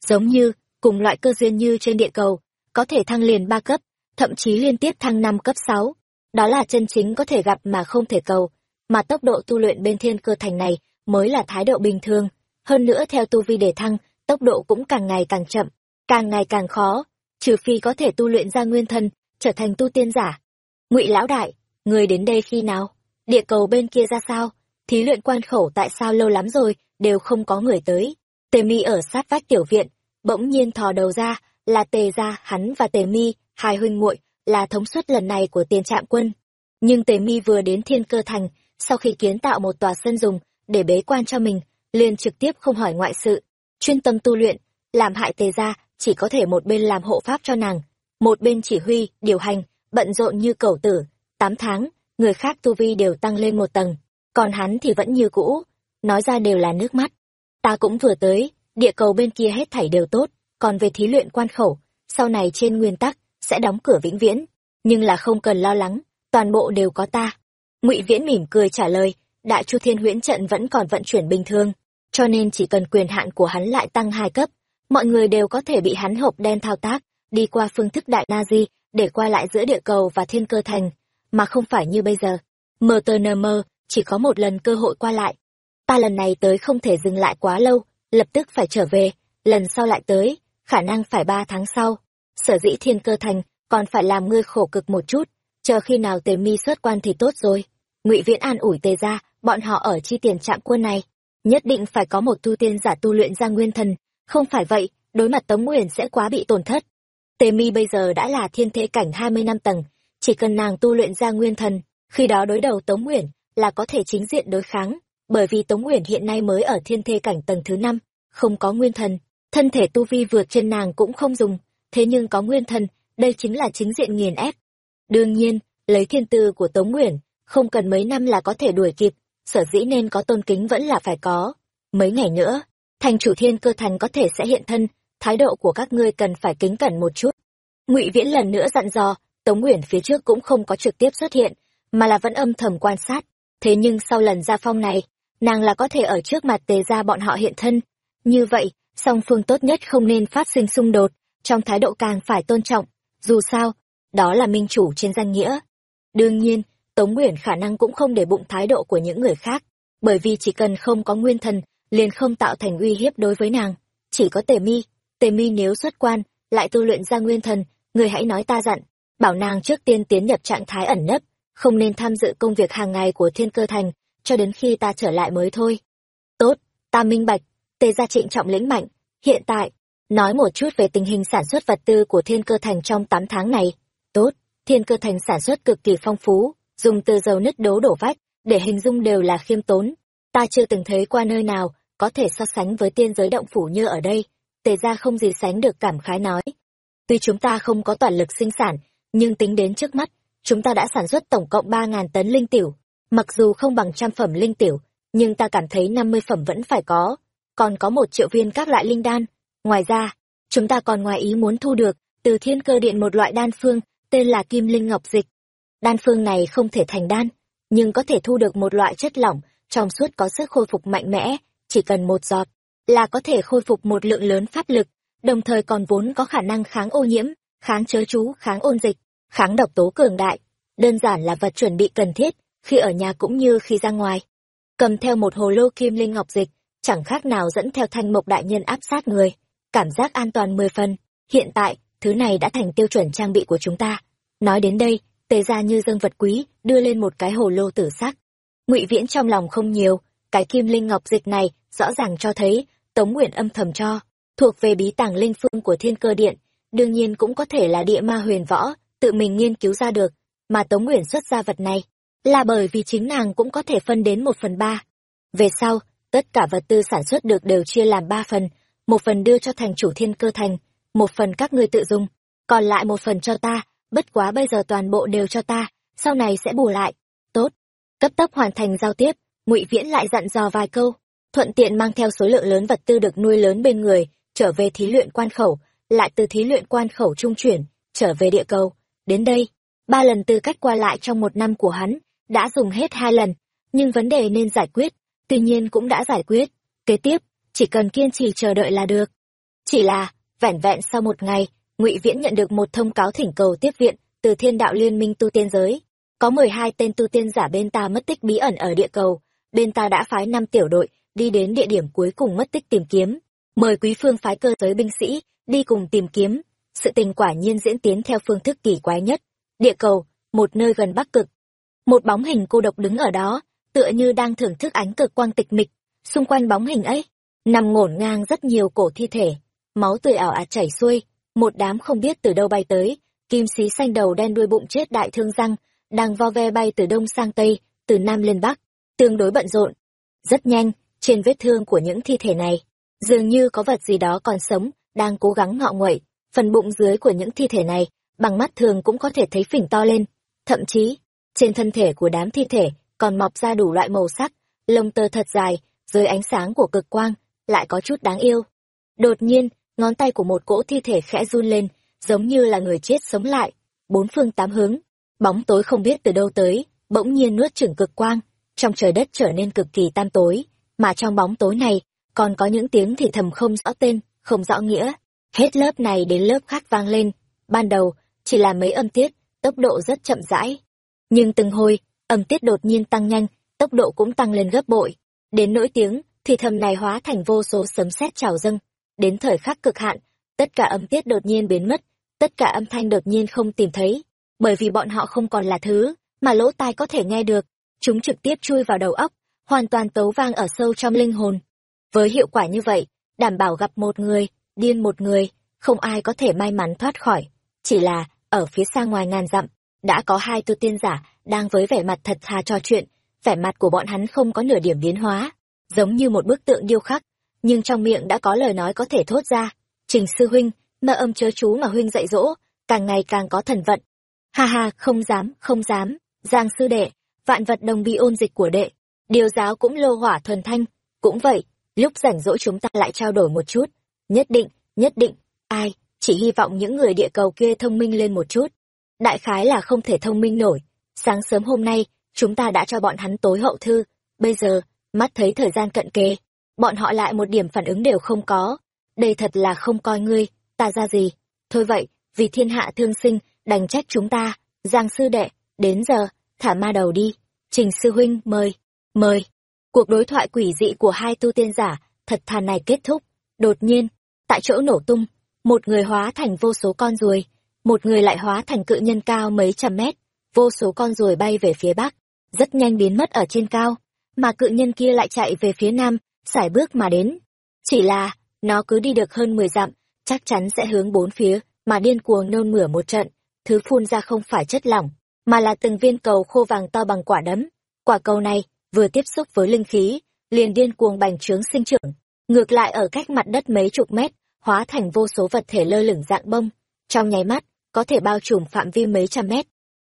Giống như, cùng loại cơ duyên như trên địa cầu, có thể thăng liền ba cấp, thậm chí liên tiếp thăng năm cấp sáu đó là chân chính có thể gặp mà không thể cầu, mà tốc độ tu luyện bên thiên cơ thành này mới là thái độ bình thường. Hơn nữa theo tu vi đề thăng, tốc độ cũng càng ngày càng chậm, càng ngày càng khó, trừ phi có thể tu luyện ra nguyên thân, trở thành tu tiên giả. Ngụy lão đại, người đến đây khi nào? Địa cầu bên kia ra sao? Thí luyện quan khẩu tại sao lâu lắm rồi, đều không có người tới? Tề mi ở sát vách tiểu viện, bỗng nhiên thò đầu ra, là tề gia hắn và tề mi, hai huynh muội là thống suất lần này của tiền trạm quân. Nhưng tề mi vừa đến thiên cơ thành, sau khi kiến tạo một tòa sân dùng để bế quan cho mình, liền trực tiếp không hỏi ngoại sự, chuyên tâm tu luyện, làm hại tề gia, chỉ có thể một bên làm hộ pháp cho nàng, một bên chỉ huy, điều hành, bận rộn như cẩu tử. Tám tháng, người khác tu vi đều tăng lên một tầng, còn hắn thì vẫn như cũ, nói ra đều là nước mắt. Ta cũng vừa tới, địa cầu bên kia hết thảy đều tốt, còn về thí luyện quan khẩu, sau này trên nguyên tắc sẽ đóng cửa vĩnh viễn. Nhưng là không cần lo lắng, toàn bộ đều có ta. Ngụy viễn mỉm cười trả lời, đại chu thiên huyễn trận vẫn còn vận chuyển bình thường, cho nên chỉ cần quyền hạn của hắn lại tăng hai cấp, mọi người đều có thể bị hắn hộp đen thao tác, đi qua phương thức đại na di, để qua lại giữa địa cầu và thiên cơ thành, mà không phải như bây giờ. Mtnm chỉ có một lần cơ hội qua lại. Ta lần này tới không thể dừng lại quá lâu, lập tức phải trở về, lần sau lại tới, khả năng phải ba tháng sau sở dĩ thiên cơ thành còn phải làm ngươi khổ cực một chút, chờ khi nào tề mi xuất quan thì tốt rồi. Ngụy viễn an ủi tề ra bọn họ ở chi tiền trạm quân này, nhất định phải có một tu tiên giả tu luyện ra nguyên thần. Không phải vậy, đối mặt tống nguyên sẽ quá bị tổn thất. Tề mi bây giờ đã là thiên thế cảnh hai mươi năm tầng, chỉ cần nàng tu luyện ra nguyên thần, khi đó đối đầu tống nguyên là có thể chính diện đối kháng, bởi vì tống nguyên hiện nay mới ở thiên thế cảnh tầng thứ năm, không có nguyên thần. Thân thể tu vi vượt trên nàng cũng không dùng thế nhưng có nguyên thần, đây chính là chính diện nghiền ép. Đương nhiên, lấy thiên tư của tống nguyễn không cần mấy năm là có thể đuổi kịp, sở dĩ nên có tôn kính vẫn là phải có. Mấy ngày nữa, thành chủ thiên cơ thành có thể sẽ hiện thân, thái độ của các ngươi cần phải kính cẩn một chút. Ngụy viễn lần nữa dặn dò, tống nguyễn phía trước cũng không có trực tiếp xuất hiện, mà là vẫn âm thầm quan sát. Thế nhưng sau lần ra phong này, nàng là có thể ở trước mặt tề ra bọn họ hiện thân. Như vậy, song phương tốt nhất không nên phát sinh xung đột trong thái độ càng phải tôn trọng dù sao đó là minh chủ trên danh nghĩa đương nhiên Tống Nguyễn khả năng cũng không để bụng thái độ của những người khác, bởi vì chỉ cần không có nguyên thần, liền không tạo thành uy hiếp đối với nàng. Chỉ có tề mi, tề mi nếu xuất quan, lại tu luyện ra nguyên thần, người hãy nói ta dặn, bảo nàng trước tiên tiến nhập trạng thái ẩn nấp, không nên tham dự công việc hàng ngày của thiên cơ thành, cho đến khi ta trở lại mới thôi. Tốt, ta minh bạch, tề gia trịnh trọng lĩnh mạnh, hiện tại, nói một chút về tình hình sản xuất vật tư của thiên cơ thành trong tám tháng này. Tốt, thiên cơ thành sản xuất cực kỳ phong phú, dùng từ dầu nứt đố đổ vách, để hình dung đều là khiêm tốn. Ta chưa từng thấy qua nơi nào có thể so sánh với tiên giới động phủ như ở đây. Tề ra không gì sánh được cảm khái nói. Tuy chúng ta không có toàn lực sinh sản, nhưng tính đến trước mắt, chúng ta đã sản xuất tổng cộng ba ngàn tấn linh tiểu. Mặc dù không bằng trăm phẩm linh tiểu, nhưng ta cảm thấy 50 phẩm vẫn phải có. Còn có một triệu viên các loại linh đan. Ngoài ra, chúng ta còn ngoài ý muốn thu được từ thiên cơ điện một loại đan phương tên là kim linh ngọc dịch. Đan phương này không thể thành đan, nhưng có thể thu được một loại chất lỏng trong suốt có sức khôi phục mạnh mẽ, chỉ cần một giọt là có thể khôi phục một lượng lớn pháp lực, đồng thời còn vốn có khả năng kháng ô nhiễm, kháng chớ chú, kháng ôn dịch, kháng độc tố cường đại, đơn giản là vật chuẩn bị cần thiết khi ở nhà cũng như khi ra ngoài. Cầm theo một hồ lô kim linh ngọc dịch, chẳng khác nào dẫn theo thanh mộc đại nhân áp sát người, cảm giác an toàn mười phần. Hiện tại, thứ này đã thành tiêu chuẩn trang bị của chúng ta. Nói đến đây, tề ra như dâng vật quý, đưa lên một cái hồ lô tử sắc. Ngụy Viễn trong lòng không nhiều, cái kim linh ngọc dịch này rõ ràng cho thấy Tống Nguyện âm thầm cho, thuộc về bí tàng linh phương của Thiên Cơ Điện, đương nhiên cũng có thể là địa ma huyền võ, tự mình nghiên cứu ra được, mà Tống Nguyện xuất ra vật này, là bởi vì chính nàng cũng có thể phân đến một phần ba. Về sau, tất cả vật tư sản xuất được đều chia làm ba phần, một phần đưa cho thành chủ Thiên Cơ Thành, một phần các ngươi tự dùng, còn lại một phần cho ta, bất quá bây giờ toàn bộ đều cho ta, sau này sẽ bù lại. Tốt. Cấp tốc hoàn thành giao tiếp, Ngụy Viễn lại dặn dò vài câu, thuận tiện mang theo số lượng lớn vật tư được nuôi lớn bên người, trở về thí luyện quan khẩu, lại từ thí luyện quan khẩu trung chuyển, trở về địa cầu. Đến đây, ba lần tư cách qua lại trong một năm của hắn, đã dùng hết hai lần, nhưng vấn đề nên giải quyết, tuy nhiên cũng đã giải quyết. Kế tiếp, chỉ cần kiên trì chờ đợi là được. Chỉ là, vẻn vẹn sau một ngày, ngụy Viễn nhận được một thông cáo thỉnh cầu tiếp viện từ thiên đạo liên minh tu tiên giới. Có mười hai tên tu tiên giả bên ta mất tích bí ẩn ở địa cầu, bên ta đã phái năm tiểu đội đi đến địa điểm cuối cùng mất tích tìm kiếm. Mời quý phương phái cơ giới binh sĩ đi cùng tìm kiếm. Sự tình quả nhiên diễn tiến theo phương thức kỳ quái nhất. Địa cầu một nơi gần bắc cực. Một bóng hình cô độc đứng ở đó tựa như đang thưởng thức ánh cực quang tịch mịch. Xung quanh bóng hình ấy nằm ngổn ngang rất nhiều cổ thi thể máu tươi ảo ạt chảy xuôi một đám không biết từ đâu bay tới kim xí xanh đầu đen đuôi bụng chết đại thương răng đang vo ve bay từ đông sang tây từ nam lên bắc tương đối bận rộn rất nhanh trên vết thương của những thi thể này, dường như có vật gì đó còn sống, đang cố gắng ngọ nguậy. Phần bụng dưới của những thi thể này, bằng mắt thường cũng có thể thấy phình to lên. Thậm chí, trên thân thể của đám thi thể còn mọc ra đủ loại màu sắc, lông tơ thật dài, dưới ánh sáng của cực quang, lại có chút đáng yêu. Đột nhiên, ngón tay của một cỗ thi thể khẽ run lên, giống như là người chết sống lại. Bốn phương tám hướng, bóng tối không biết từ đâu tới, bỗng nhiên nuốt chửng cực quang, trong trời đất trở nên cực kỳ tam tối, mà trong bóng tối này còn có những tiếng thì thầm không rõ tên không rõ nghĩa. Hết lớp này đến lớp khác vang lên. Ban đầu chỉ là mấy âm tiết tốc độ rất chậm rãi. Nhưng từng hồi âm tiết đột nhiên tăng nhanh tốc độ cũng tăng lên gấp bội. Đến nỗi tiếng thì thầm này hóa thành vô số sấm sét trào dâng đến thời khắc cực hạn tất cả âm tiết đột nhiên biến mất tất cả âm thanh đột nhiên không tìm thấy bởi vì bọn họ không còn là thứ mà lỗ tai có thể nghe được chúng trực tiếp chui vào đầu óc hoàn toàn tấu vang ở sâu trong linh hồn. Với hiệu quả như vậy, đảm bảo gặp một người, điên một người, không ai có thể may mắn thoát khỏi. Chỉ là, ở phía xa ngoài ngàn dặm, đã có hai tu tiên giả đang với vẻ mặt thật thà trò chuyện, vẻ mặt của bọn hắn không có nửa điểm biến hóa, giống như một bức tượng điêu khắc, nhưng trong miệng đã có lời nói có thể thốt ra. Trình sư huynh, mơ âm chớ chú mà huynh dạy dỗ, càng ngày càng có thần vận. Ha ha, không dám, không dám, Giang sư đệ, vạn vật đồng bi ôn dịch của đệ, Điều giáo cũng lô hỏa thuần thanh, cũng vậy, lúc rảnh rỗi chúng ta lại trao đổi một chút. Nhất định, nhất định, ai, chỉ hy vọng những người địa cầu kia thông minh lên một chút. Đại khái là không thể thông minh nổi. Sáng sớm hôm nay, chúng ta đã cho bọn hắn tối hậu thư. Bây giờ, mắt thấy thời gian cận kề, bọn họ lại một điểm phản ứng đều không có. Đây thật là không coi ngươi, ta ra gì. Thôi vậy, vì thiên hạ thương sinh, đành trách chúng ta, Giang sư đệ, đến giờ, thả ma đầu đi. Trình sư huynh, mời, mời. Cuộc đối thoại quỷ dị của hai tu tiên giả, thật thà này kết thúc. Đột nhiên, tại chỗ nổ tung, một người hóa thành vô số con ruồi, một người lại hóa thành cự nhân cao mấy trăm mét, vô số con ruồi bay về phía bắc, rất nhanh biến mất ở trên cao, mà cự nhân kia lại chạy về phía nam, sải bước mà đến. Chỉ là, nó cứ đi được hơn 10 dặm, chắc chắn sẽ hướng bốn phía, mà điên cuồng nôn mửa một trận, thứ phun ra không phải chất lỏng, mà là từng viên cầu khô vàng to bằng quả đấm. Quả cầu này, vừa tiếp xúc với linh khí, liền điên cuồng bành trướng sinh trưởng, ngược lại ở cách mặt đất mấy chục mét, hóa thành vô số vật thể lơ lửng dạng bông, trong nháy mắt, có thể bao trùm phạm vi mấy trăm mét.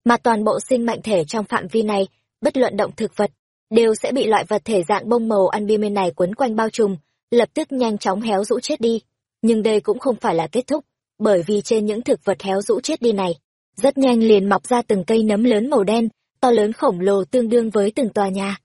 Mà toàn bộ sinh mệnh thể trong phạm vi này, bất luận động thực vật, đều sẽ bị loại vật thể dạng bông màu albumin này quấn quanh bao trùm, lập tức nhanh chóng héo rũ chết đi. Nhưng đây cũng không phải là kết thúc, bởi vì trên những thực vật héo rũ chết đi này, rất nhanh liền mọc ra từng cây nấm lớn màu đen, to lớn khổng lồ tương đương với từng tòa nhà.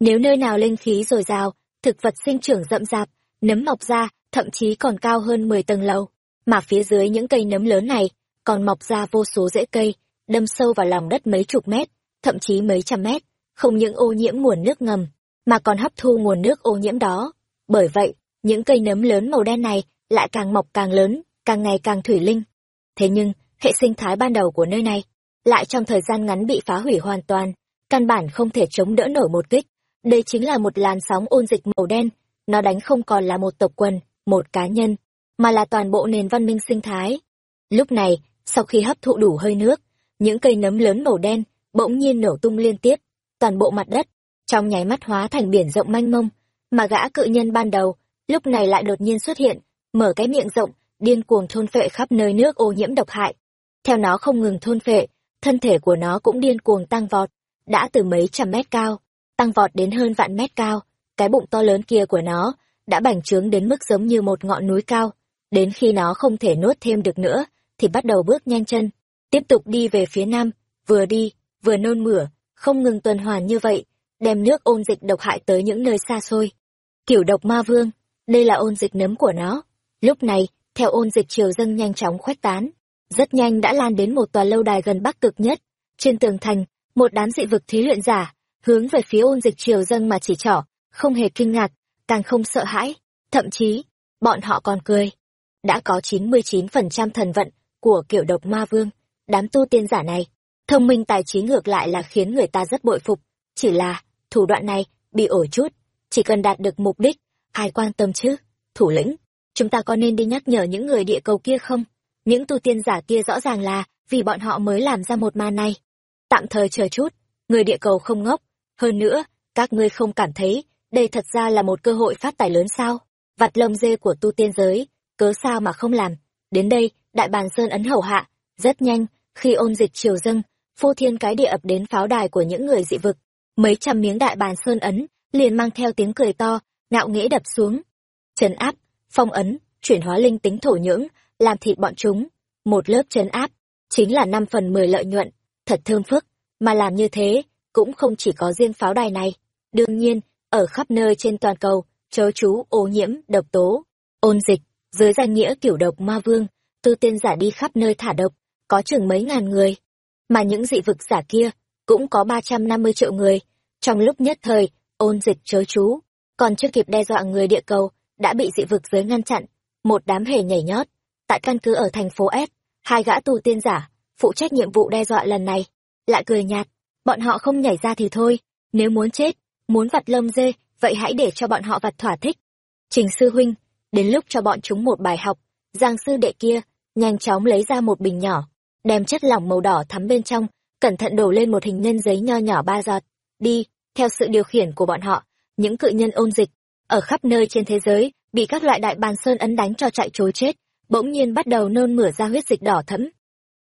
Nếu nơi nào linh khí dồi dào, thực vật sinh trưởng rậm rạp, nấm mọc ra, thậm chí còn cao hơn 10 tầng lầu, mà phía dưới những cây nấm lớn này, còn mọc ra vô số rễ cây, đâm sâu vào lòng đất mấy chục mét, thậm chí mấy trăm mét, không những ô nhiễm nguồn nước ngầm, mà còn hấp thu nguồn nước ô nhiễm đó. Bởi vậy, những cây nấm lớn màu đen này lại càng mọc càng lớn, càng ngày càng thủy linh. Thế nhưng, hệ sinh thái ban đầu của nơi này lại trong thời gian ngắn bị phá hủy hoàn toàn, căn bản không thể chống đỡ nổi một kích. Đây chính là một làn sóng ôn dịch màu đen, nó đánh không còn là một tộc quần, một cá nhân, mà là toàn bộ nền văn minh sinh thái. Lúc này, sau khi hấp thụ đủ hơi nước, những cây nấm lớn màu đen bỗng nhiên nổ tung liên tiếp, toàn bộ mặt đất, trong nháy mắt hóa thành biển rộng manh mông, mà gã cự nhân ban đầu, lúc này lại đột nhiên xuất hiện, mở cái miệng rộng, điên cuồng thôn phệ khắp nơi nước ô nhiễm độc hại. Theo nó không ngừng thôn phệ, thân thể của nó cũng điên cuồng tăng vọt, đã từ mấy trăm mét cao, tăng vọt đến hơn vạn mét cao, cái bụng to lớn kia của nó đã bành trướng đến mức giống như một ngọn núi cao, đến khi nó không thể nuốt thêm được nữa, thì bắt đầu bước nhanh chân, tiếp tục đi về phía nam, vừa đi, vừa nôn mửa, không ngừng tuần hoàn như vậy, đem nước ôn dịch độc hại tới những nơi xa xôi. Kiểu độc ma vương, đây là ôn dịch nấm của nó. Lúc này, theo ôn dịch triều dâng nhanh chóng khuếch tán, rất nhanh đã lan đến một tòa lâu đài gần bắc cực nhất. Trên tường thành, một đám dị vực thí luyện giả, hướng về phía ôn dịch triều dâng mà chỉ trỏ, không hề kinh ngạc, càng không sợ hãi, thậm chí, bọn họ còn cười. Đã có 99% thần vận của kiểu độc ma vương, đám tu tiên giả này, thông minh tài trí ngược lại là khiến người ta rất bội phục, chỉ là, thủ đoạn này, bị ổi chút, chỉ cần đạt được mục đích, ai quan tâm chứ, thủ lĩnh, chúng ta có nên đi nhắc nhở những người địa cầu kia không? Những tu tiên giả kia rõ ràng là, vì bọn họ mới làm ra một màn này. Tạm thời chờ chút, người địa cầu không ngốc, hơn nữa, các ngươi không cảm thấy, đây thật ra là một cơ hội phát tài lớn sao? Vặt lông dê của tu tiên giới, cớ sao mà không làm? Đến đây, đại bàn sơn ấn hầu hạ, rất nhanh, khi ôn dịch triều dâng, phô thiên cái địa ập đến pháo đài của những người dị vực. Mấy trăm miếng đại bàn sơn ấn, liền mang theo tiếng cười to, ngạo nghễ đập xuống. Trấn áp, phong ấn, chuyển hóa linh tính thổ nhưỡng, làm thịt bọn chúng. Một lớp trấn áp, chính là năm phần mười lợi nhuận, thật thơm phức, mà làm như thế, cũng không chỉ có riêng pháo đài này. Đương nhiên, ở khắp nơi trên toàn cầu, chớ chú ô nhiễm, độc tố, ôn dịch, dưới danh nghĩa kiểu độc ma vương, tư tiên giả đi khắp nơi thả độc, có chừng mấy ngàn người. Mà những dị vực giả kia, cũng có 350 triệu người. Trong lúc nhất thời, ôn dịch chớ chú, còn chưa kịp đe dọa người địa cầu, đã bị dị vực giới ngăn chặn. Một đám hề nhảy nhót, tại căn cứ ở thành phố S, hai gã tù tiên giả, phụ trách nhiệm vụ đe dọa lần này, lại cười nhạt, bọn họ không nhảy ra thì thôi, nếu muốn chết, muốn vặt lông dê, vậy hãy để cho bọn họ vặt thỏa thích. Trình sư huynh, đến lúc cho bọn chúng một bài học, giang sư đệ kia, nhanh chóng lấy ra một bình nhỏ, đem chất lỏng màu đỏ thắm bên trong, cẩn thận đổ lên một hình nhân giấy nho nhỏ ba giọt. Đi, theo sự điều khiển của bọn họ, những cự nhân ôn dịch, ở khắp nơi trên thế giới, bị các loại đại bàn sơn ấn đánh cho chạy trối chết, bỗng nhiên bắt đầu nôn mửa ra huyết dịch đỏ thẫm.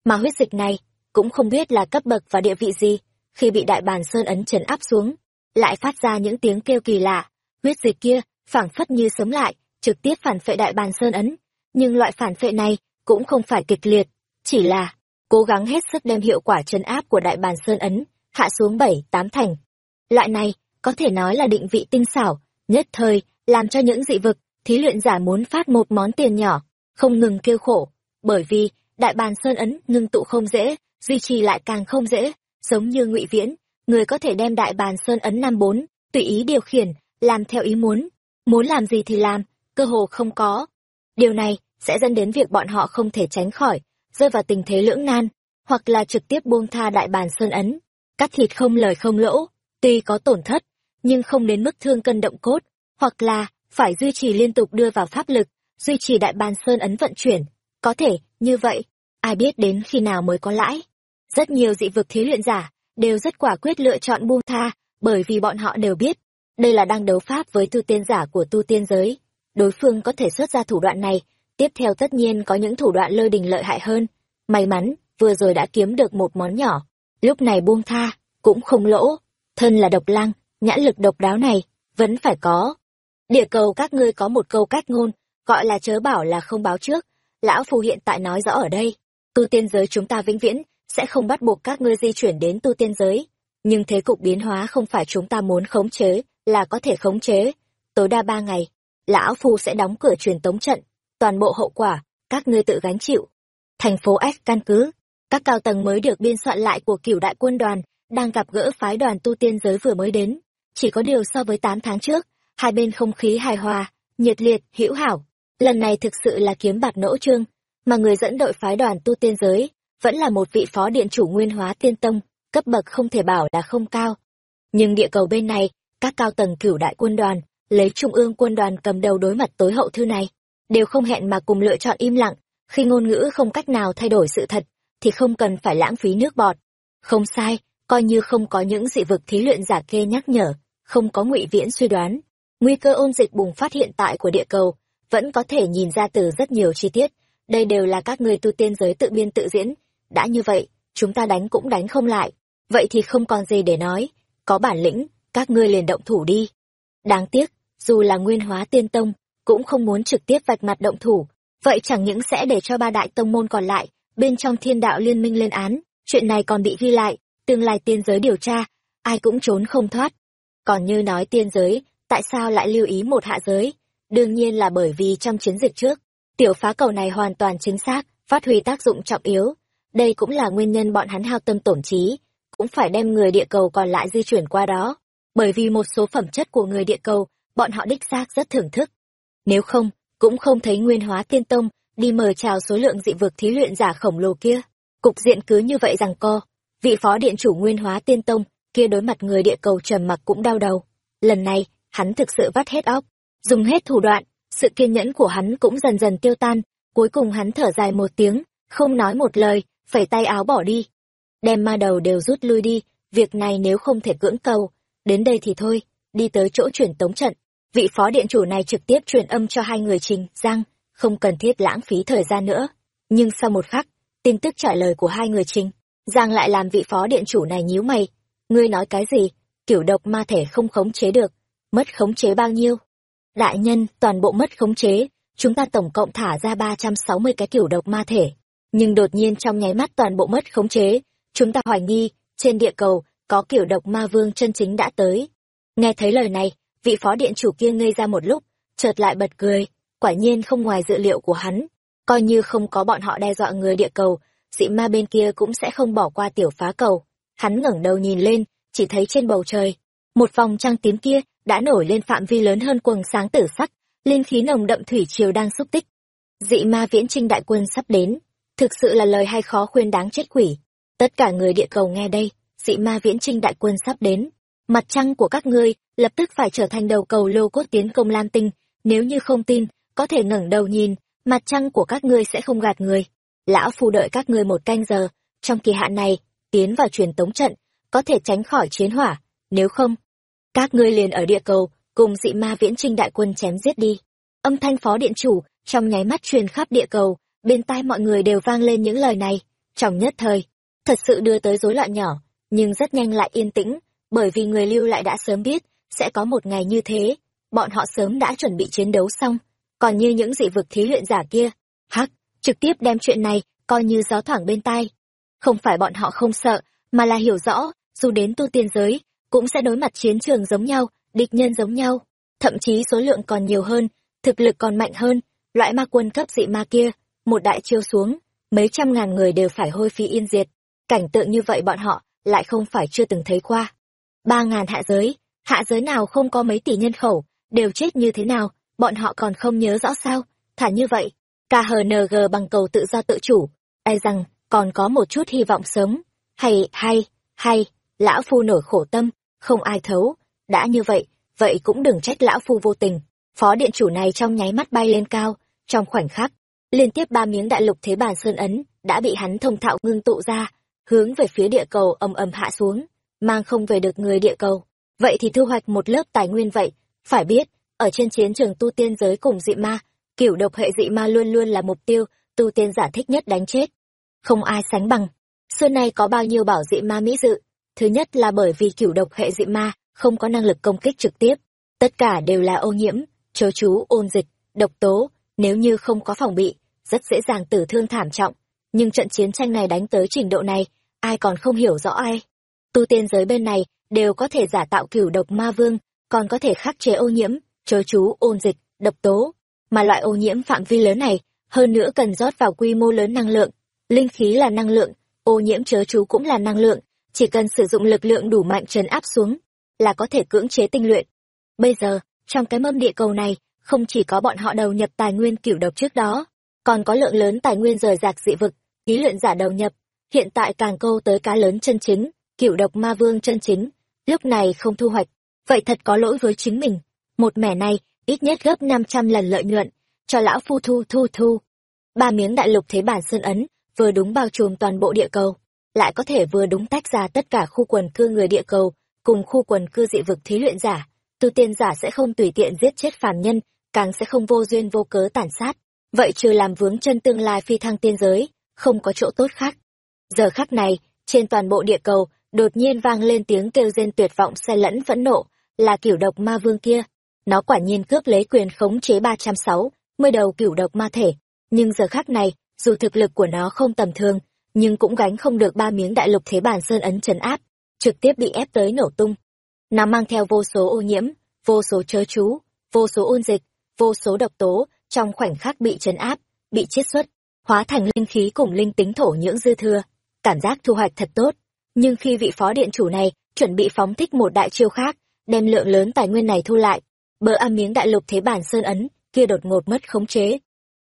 Mà huyết dịch này, cũng không biết là cấp bậc và địa vị gì, khi bị đại bàn sơn ấn trấn áp xuống, lại phát ra những tiếng kêu kỳ lạ, huyết dịch kia, phảng phất như sống lại, trực tiếp phản phệ đại bàn sơn ấn. Nhưng loại phản phệ này cũng không phải kịch liệt, chỉ là cố gắng hết sức đem hiệu quả trấn áp của đại bàn sơn ấn hạ xuống bảy tám thành. Loại này có thể nói là định vị tinh xảo, nhất thời làm cho những dị vực thí luyện giả muốn phát một món tiền nhỏ, không ngừng kêu khổ, bởi vì đại bàn sơn ấn ngưng tụ không dễ, duy trì lại càng không dễ, giống như ngụy viễn người có thể đem đại bàn sơn ấn năm bốn tùy ý điều khiển làm theo ý muốn. Muốn làm gì thì làm cơ hồ không có. Điều này sẽ dẫn đến việc bọn họ không thể tránh khỏi rơi vào tình thế lưỡng nan, hoặc là trực tiếp buông tha đại bàn sơn ấn. Cắt thịt không lời không lỗ, tuy có tổn thất, nhưng không đến mức thương cân động cốt, hoặc là phải duy trì liên tục đưa vào pháp lực, duy trì đại bàn sơn ấn vận chuyển. Có thể như vậy, ai biết đến khi nào mới có lãi. Rất nhiều dị vực thí luyện giả đều rất quả quyết lựa chọn buông tha, bởi vì bọn họ đều biết, đây là đang đấu pháp với tu tiên giả của tu tiên giới. Đối phương có thể xuất ra thủ đoạn này tiếp theo tất nhiên có những thủ đoạn lôi đình lợi hại hơn. May mắn, vừa rồi đã kiếm được một món nhỏ. Lúc này buông tha, cũng không lỗ. Thân là độc lang, nhãn lực độc đáo này, vẫn phải có. Địa cầu các ngươi có một câu cách ngôn, gọi là chớ bảo là không báo trước. Lão phu hiện tại nói rõ ở đây. Tu tiên giới chúng ta vĩnh viễn sẽ không bắt buộc các ngươi di chuyển đến tu tiên giới. Nhưng thế cục biến hóa không phải chúng ta muốn khống chế là có thể khống chế. Tối đa ba ngày, lão phu sẽ đóng cửa truyền tống trận toàn bộ hậu quả, các ngươi tự gánh chịu. Thành phố s căn cứ, các cao tầng mới được biên soạn lại của cửu đại quân đoàn, đang gặp gỡ phái đoàn tu tiên giới vừa mới đến. Chỉ có điều so với tám tháng trước, hai bên không khí hài hòa, nhiệt liệt, hữu hảo. Lần này thực sự là kiếm bạc nỗ trương, mà người dẫn đội phái đoàn tu tiên giới vẫn là một vị phó điện chủ nguyên hóa tiên tông, cấp bậc không thể bảo là không cao. Nhưng địa cầu bên này, các cao tầng cửu đại quân đoàn lấy trung ương quân đoàn cầm đầu đối mặt tối hậu thư này đều không hẹn mà cùng lựa chọn im lặng. Khi ngôn ngữ không cách nào thay đổi sự thật, thì không cần phải lãng phí nước bọt. Không sai, coi như không có những dị vực thí luyện giả kê nhắc nhở, không có ngụy viễn suy đoán. Nguy cơ ôn dịch bùng phát hiện tại của địa cầu, vẫn có thể nhìn ra từ rất nhiều chi tiết. Đây đều là các người tu tiên giới tự biên tự diễn. Đã như vậy, chúng ta đánh cũng đánh không lại. Vậy thì không còn gì để nói, có bản lĩnh, các ngươi liền động thủ đi. Đáng tiếc, dù là nguyên hóa tiên tông cũng không muốn trực tiếp vạch mặt động thủ. Vậy chẳng những sẽ để cho ba đại tông môn còn lại, bên trong thiên đạo liên minh lên án, chuyện này còn bị ghi lại, tương lai tiên giới điều tra, ai cũng trốn không thoát. Còn như nói tiên giới, tại sao lại lưu ý một hạ giới? Đương nhiên là bởi vì trong chiến dịch trước, tiểu phá cầu này hoàn toàn chính xác, phát huy tác dụng trọng yếu. Đây cũng là nguyên nhân bọn hắn hao tâm tổn trí, cũng phải đem người địa cầu còn lại di chuyển qua đó. Bởi vì một số phẩm chất của người địa cầu, bọn họ đích xác rất thưởng thức nếu không, cũng không thấy nguyên hóa tiên tông đi mời chào số lượng dị vực thí luyện giả khổng lồ kia. Cục diện cứ như vậy rằng co, vị phó điện chủ nguyên hóa tiên tông kia đối mặt người địa cầu trầm mặc cũng đau đầu. Lần này, hắn thực sự vắt hết óc, dùng hết thủ đoạn, sự kiên nhẫn của hắn cũng dần dần tiêu tan. Cuối cùng hắn thở dài một tiếng, không nói một lời, phẩy tay áo bỏ đi. Đem ma đầu đều rút lui đi, việc này nếu không thể cưỡng cầu, đến đây thì thôi, đi tới chỗ chuyển tống trận vị phó điện chủ này trực tiếp truyền âm cho hai người trình, giang, không cần thiết lãng phí thời gian nữa. Nhưng sau một khắc, tin tức trả lời của hai người trình, giang lại làm vị phó điện chủ này nhíu mày. Ngươi nói cái gì? Kiểu độc ma thể không khống chế được, mất khống chế bao nhiêu? Đại nhân, toàn bộ mất khống chế, chúng ta tổng cộng thả ra ba trăm sáu mươi cái kiểu độc ma thể. Nhưng đột nhiên trong nháy mắt toàn bộ mất khống chế, chúng ta hoài nghi, trên địa cầu, có kiểu độc ma vương chân chính đã tới. Nghe thấy lời này vị phó điện chủ kia ngây ra một lúc, chợt lại bật cười. Quả nhiên không ngoài dự liệu của hắn, coi như không có bọn họ đe dọa người địa cầu, dị ma bên kia cũng sẽ không bỏ qua tiểu phá cầu. Hắn ngẩng đầu nhìn lên, chỉ thấy trên bầu trời, một vòng trăng tím kia đã nổi lên phạm vi lớn hơn quần sáng tử sắc, linh khí nồng đậm thủy triều đang xúc tích. Dị ma viễn trinh đại quân sắp đến, thực sự là lời hay khó khuyên đáng chết quỷ. Tất cả người địa cầu nghe đây, dị ma viễn trinh đại quân sắp đến mặt trăng của các ngươi lập tức phải trở thành đầu cầu lô cốt tiến công lam tinh. Nếu như không tin, có thể ngẩng đầu nhìn, mặt trăng của các ngươi sẽ không gạt người. Lão phu đợi các ngươi một canh giờ, trong kỳ hạn này, tiến vào truyền tống trận, có thể tránh khỏi chiến hỏa. Nếu không, các ngươi liền ở địa cầu, cùng dị ma viễn trinh đại quân chém giết đi. Âm thanh phó điện chủ trong nháy mắt truyền khắp địa cầu, bên tai mọi người đều vang lên những lời này. Trong nhất thời, thật sự đưa tới rối loạn nhỏ, nhưng rất nhanh lại yên tĩnh bởi vì người lưu lại đã sớm biết, sẽ có một ngày như thế, bọn họ sớm đã chuẩn bị chiến đấu xong. Còn như những dị vực thí luyện giả kia, hắc, trực tiếp đem chuyện này coi như gió thoảng bên tai. Không phải bọn họ không sợ, mà là hiểu rõ, dù đến tu tiên giới, cũng sẽ đối mặt chiến trường giống nhau, địch nhân giống nhau. Thậm chí số lượng còn nhiều hơn, thực lực còn mạnh hơn, loại ma quân cấp dị ma kia, một đại chiêu xuống, mấy trăm ngàn người đều phải hôi phi yên diệt. Cảnh tượng như vậy bọn họ lại không phải chưa từng thấy qua. Ba ngàn hạ giới, hạ giới nào không có mấy tỷ nhân khẩu, đều chết như thế nào, bọn họ còn không nhớ rõ sao, thả như vậy. KHNG bằng cầu tự do tự chủ, ai rằng còn có một chút hy vọng sống. Hay, hay, hay, lão phu nổi khổ tâm, không ai thấu. Đã như vậy, vậy cũng đừng trách lão phu vô tình. Phó điện chủ này trong nháy mắt bay lên cao, trong khoảnh khắc, liên tiếp ba miếng đại lục thế bản sơn ấn đã bị hắn thông thạo ngưng tụ ra, hướng về phía địa cầu ầm ầm hạ xuống, mang không về được người địa cầu. Vậy thì thu hoạch một lớp tài nguyên vậy, phải biết, ở trên chiến trường tu tiên giới cùng dị ma, kiểu độc hệ dị ma luôn luôn là mục tiêu tu tiên giả thích nhất đánh chết. Không ai sánh bằng. Xưa nay có bao nhiêu bảo dị ma mỹ dự, thứ nhất là bởi vì kiểu độc hệ dị ma không có năng lực công kích trực tiếp, tất cả đều là ô nhiễm, chớ chú, ôn dịch, độc tố, nếu như không có phòng bị, rất dễ dàng tử thương thảm trọng. Nhưng trận chiến tranh này đánh tới trình độ này, ai còn không hiểu rõ ai. Tu tiên giới bên này đều có thể giả tạo cửu độc ma vương, còn có thể khắc chế ô nhiễm, chớ chú, ôn dịch, độc tố. Mà loại ô nhiễm phạm vi lớn này, hơn nữa cần rót vào quy mô lớn năng lượng. Linh khí là năng lượng, ô nhiễm chớ chú cũng là năng lượng, chỉ cần sử dụng lực lượng đủ mạnh trấn áp xuống, là có thể cưỡng chế tinh luyện. Bây giờ, trong cái mâm địa cầu này, không chỉ có bọn họ đầu nhập tài nguyên cửu độc trước đó, còn có lượng lớn tài nguyên rời rạc dị vực, ký luyện giả đầu nhập, hiện tại càng câu tới cá lớn chân chính, cựu độc ma vương chân chính, lúc này không thu hoạch, vậy thật có lỗi với chính mình. Một mẻ này, ít nhất gấp 500 lần lợi nhuận, cho lão phu thu thu thu. Ba miếng đại lục thế bản sơn ấn, vừa đúng bao trùm toàn bộ địa cầu, lại có thể vừa đúng tách ra tất cả khu quần cư người địa cầu, cùng khu quần cư dị vực thí luyện giả. Tu tiên giả sẽ không tùy tiện giết chết phàm nhân, càng sẽ không vô duyên vô cớ tàn sát. Vậy trừ làm vướng chân tương lai phi thăng tiên giới, không có chỗ tốt khác. Giờ khắc này, trên toàn bộ địa cầu, đột nhiên vang lên tiếng kêu rên tuyệt vọng xe lẫn phẫn nộ, là cửu độc ma vương kia. Nó quả nhiên cướp lấy quyền khống chế ba trăm sáu mươi đầu cửu độc ma thể. Nhưng giờ khắc này, dù thực lực của nó không tầm thường, nhưng cũng gánh không được ba miếng đại lục thế bản sơn ấn trấn áp, trực tiếp bị ép tới nổ tung. Nó mang theo vô số ô nhiễm, vô số chớ chú, vô số ôn dịch, vô số độc tố, trong khoảnh khắc bị trấn áp, bị chiết xuất, hóa thành linh khí cùng linh tính thổ nhưỡng dư thừa. Cảm giác thu hoạch thật tốt. Nhưng khi vị phó điện chủ này chuẩn bị phóng thích một đại chiêu khác, đem lượng lớn tài nguyên này thu lại, bờ am miếng đại lục thế bản sơn ấn kia đột ngột mất khống chế,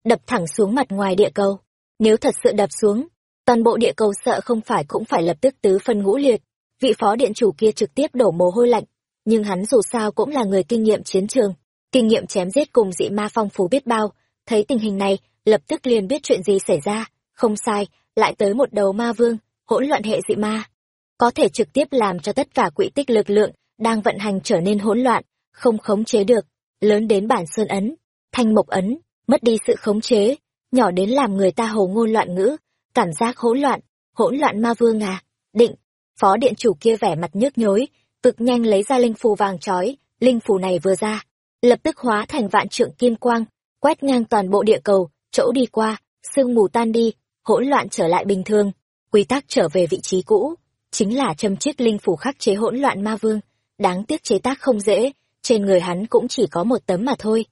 đập thẳng xuống mặt ngoài địa cầu. Nếu thật sự đập xuống, toàn bộ địa cầu sợ không phải cũng phải lập tức tứ phân ngũ liệt. Vị phó điện chủ kia trực tiếp đổ mồ hôi lạnh, nhưng hắn dù sao cũng là người kinh nghiệm chiến trường, kinh nghiệm chém giết cùng dị ma phong phú biết bao, thấy tình hình này, lập tức liền biết chuyện gì xảy ra, không sai, lại tới một đầu ma vương, hỗn loạn hệ dị ma. Có thể trực tiếp làm cho tất cả quỹ tích lực lượng đang vận hành trở nên hỗn loạn, không khống chế được, lớn đến bản sơn ấn, thanh mộc ấn, mất đi sự khống chế, nhỏ đến làm người ta hồ ngôn loạn ngữ, cảm giác hỗn loạn, hỗn loạn ma vương à, định, phó điện chủ kia vẻ mặt nhức nhối, cực nhanh lấy ra linh phù vàng trói, linh phù này vừa ra, lập tức hóa thành vạn trượng kim quang, quét ngang toàn bộ địa cầu, chỗ đi qua, sương mù tan đi, hỗn loạn trở lại bình thường, quy tắc trở về vị trí cũ, chính là châm chiếc linh phủ khắc chế hỗn loạn ma vương, đáng tiếc chế tác không dễ, trên người hắn cũng chỉ có một tấm mà thôi.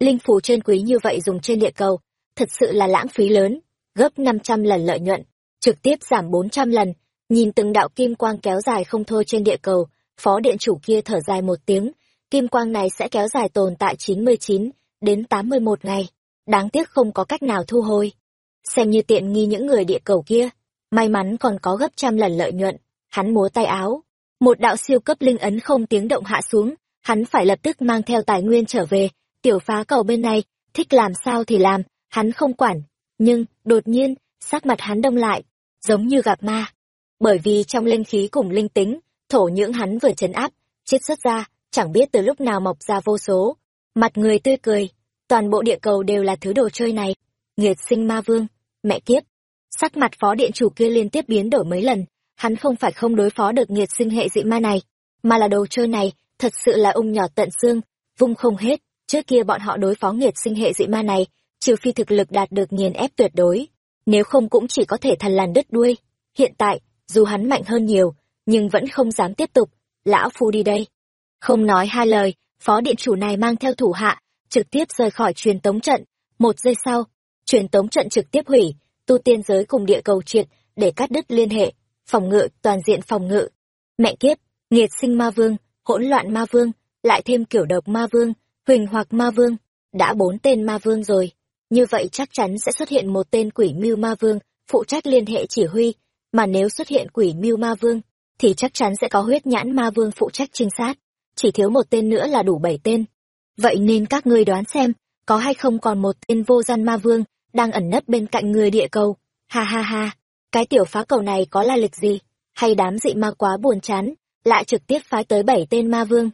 Linh phủ trên quý như vậy dùng trên địa cầu, thật sự là lãng phí lớn, gấp 500 lần lợi nhuận, trực tiếp giảm 400 lần, nhìn từng đạo kim quang kéo dài không thôi trên địa cầu, phó điện chủ kia thở dài một tiếng, kim quang này sẽ kéo dài tồn tại 99 đến 81 ngày, đáng tiếc không có cách nào thu hồi. Xem như tiện nghi những người địa cầu kia, may mắn còn có gấp trăm lần lợi nhuận, hắn múa tay áo, một đạo siêu cấp linh ấn không tiếng động hạ xuống, hắn phải lập tức mang theo tài nguyên trở về, tiểu phá cầu bên này, thích làm sao thì làm, hắn không quản, nhưng, đột nhiên, sắc mặt hắn đông lại, giống như gặp ma. Bởi vì trong linh khí cùng linh tính, thổ nhưỡng hắn vừa chấn áp, chết xuất ra, chẳng biết từ lúc nào mọc ra vô số. Mặt người tươi cười, toàn bộ địa cầu đều là thứ đồ chơi này. Nghiệt sinh ma vương, mẹ kiếp. Sắc mặt phó điện chủ kia liên tiếp biến đổi mấy lần, hắn không phải không đối phó được nghiệt sinh hệ dị ma này, mà là đồ chơi này, thật sự là ung nhỏ tận xương, vung không hết. Trước kia bọn họ đối phó nghiệt sinh hệ dị ma này, trừ phi thực lực đạt được nghiền ép tuyệt đối, nếu không cũng chỉ có thể thần làn đứt đuôi. Hiện tại, dù hắn mạnh hơn nhiều, nhưng vẫn không dám tiếp tục. Lão Phu đi đây. Không nói hai lời, phó điện chủ này mang theo thủ hạ, trực tiếp rời khỏi truyền tống trận. Một giây sau, truyền tống trận trực tiếp hủy, tu tiên giới cùng địa cầu chuyện để cắt đứt liên hệ. phòng ngự, toàn diện phòng ngự. Mẹ kiếp, nghiệt sinh ma vương, hỗn loạn ma vương, lại thêm kiểu độc ma vương, huỳnh hoặc ma vương. Đã bốn tên ma vương rồi. Như vậy chắc chắn sẽ xuất hiện một tên quỷ mưu ma vương, phụ trách liên hệ chỉ huy. Mà nếu xuất hiện quỷ mưu ma vương, thì chắc chắn sẽ có huyết nhãn ma vương phụ trách trinh sát. Chỉ thiếu một tên nữa là đủ bảy tên. Vậy nên các ngươi đoán xem, có hay không còn một tên vô gian ma vương, đang ẩn nấp bên cạnh người địa cầu. Ha ha ha, cái tiểu phá cầu này có la lịch gì? Hay đám dị ma quá buồn chán, lại trực tiếp phái tới bảy tên ma vương.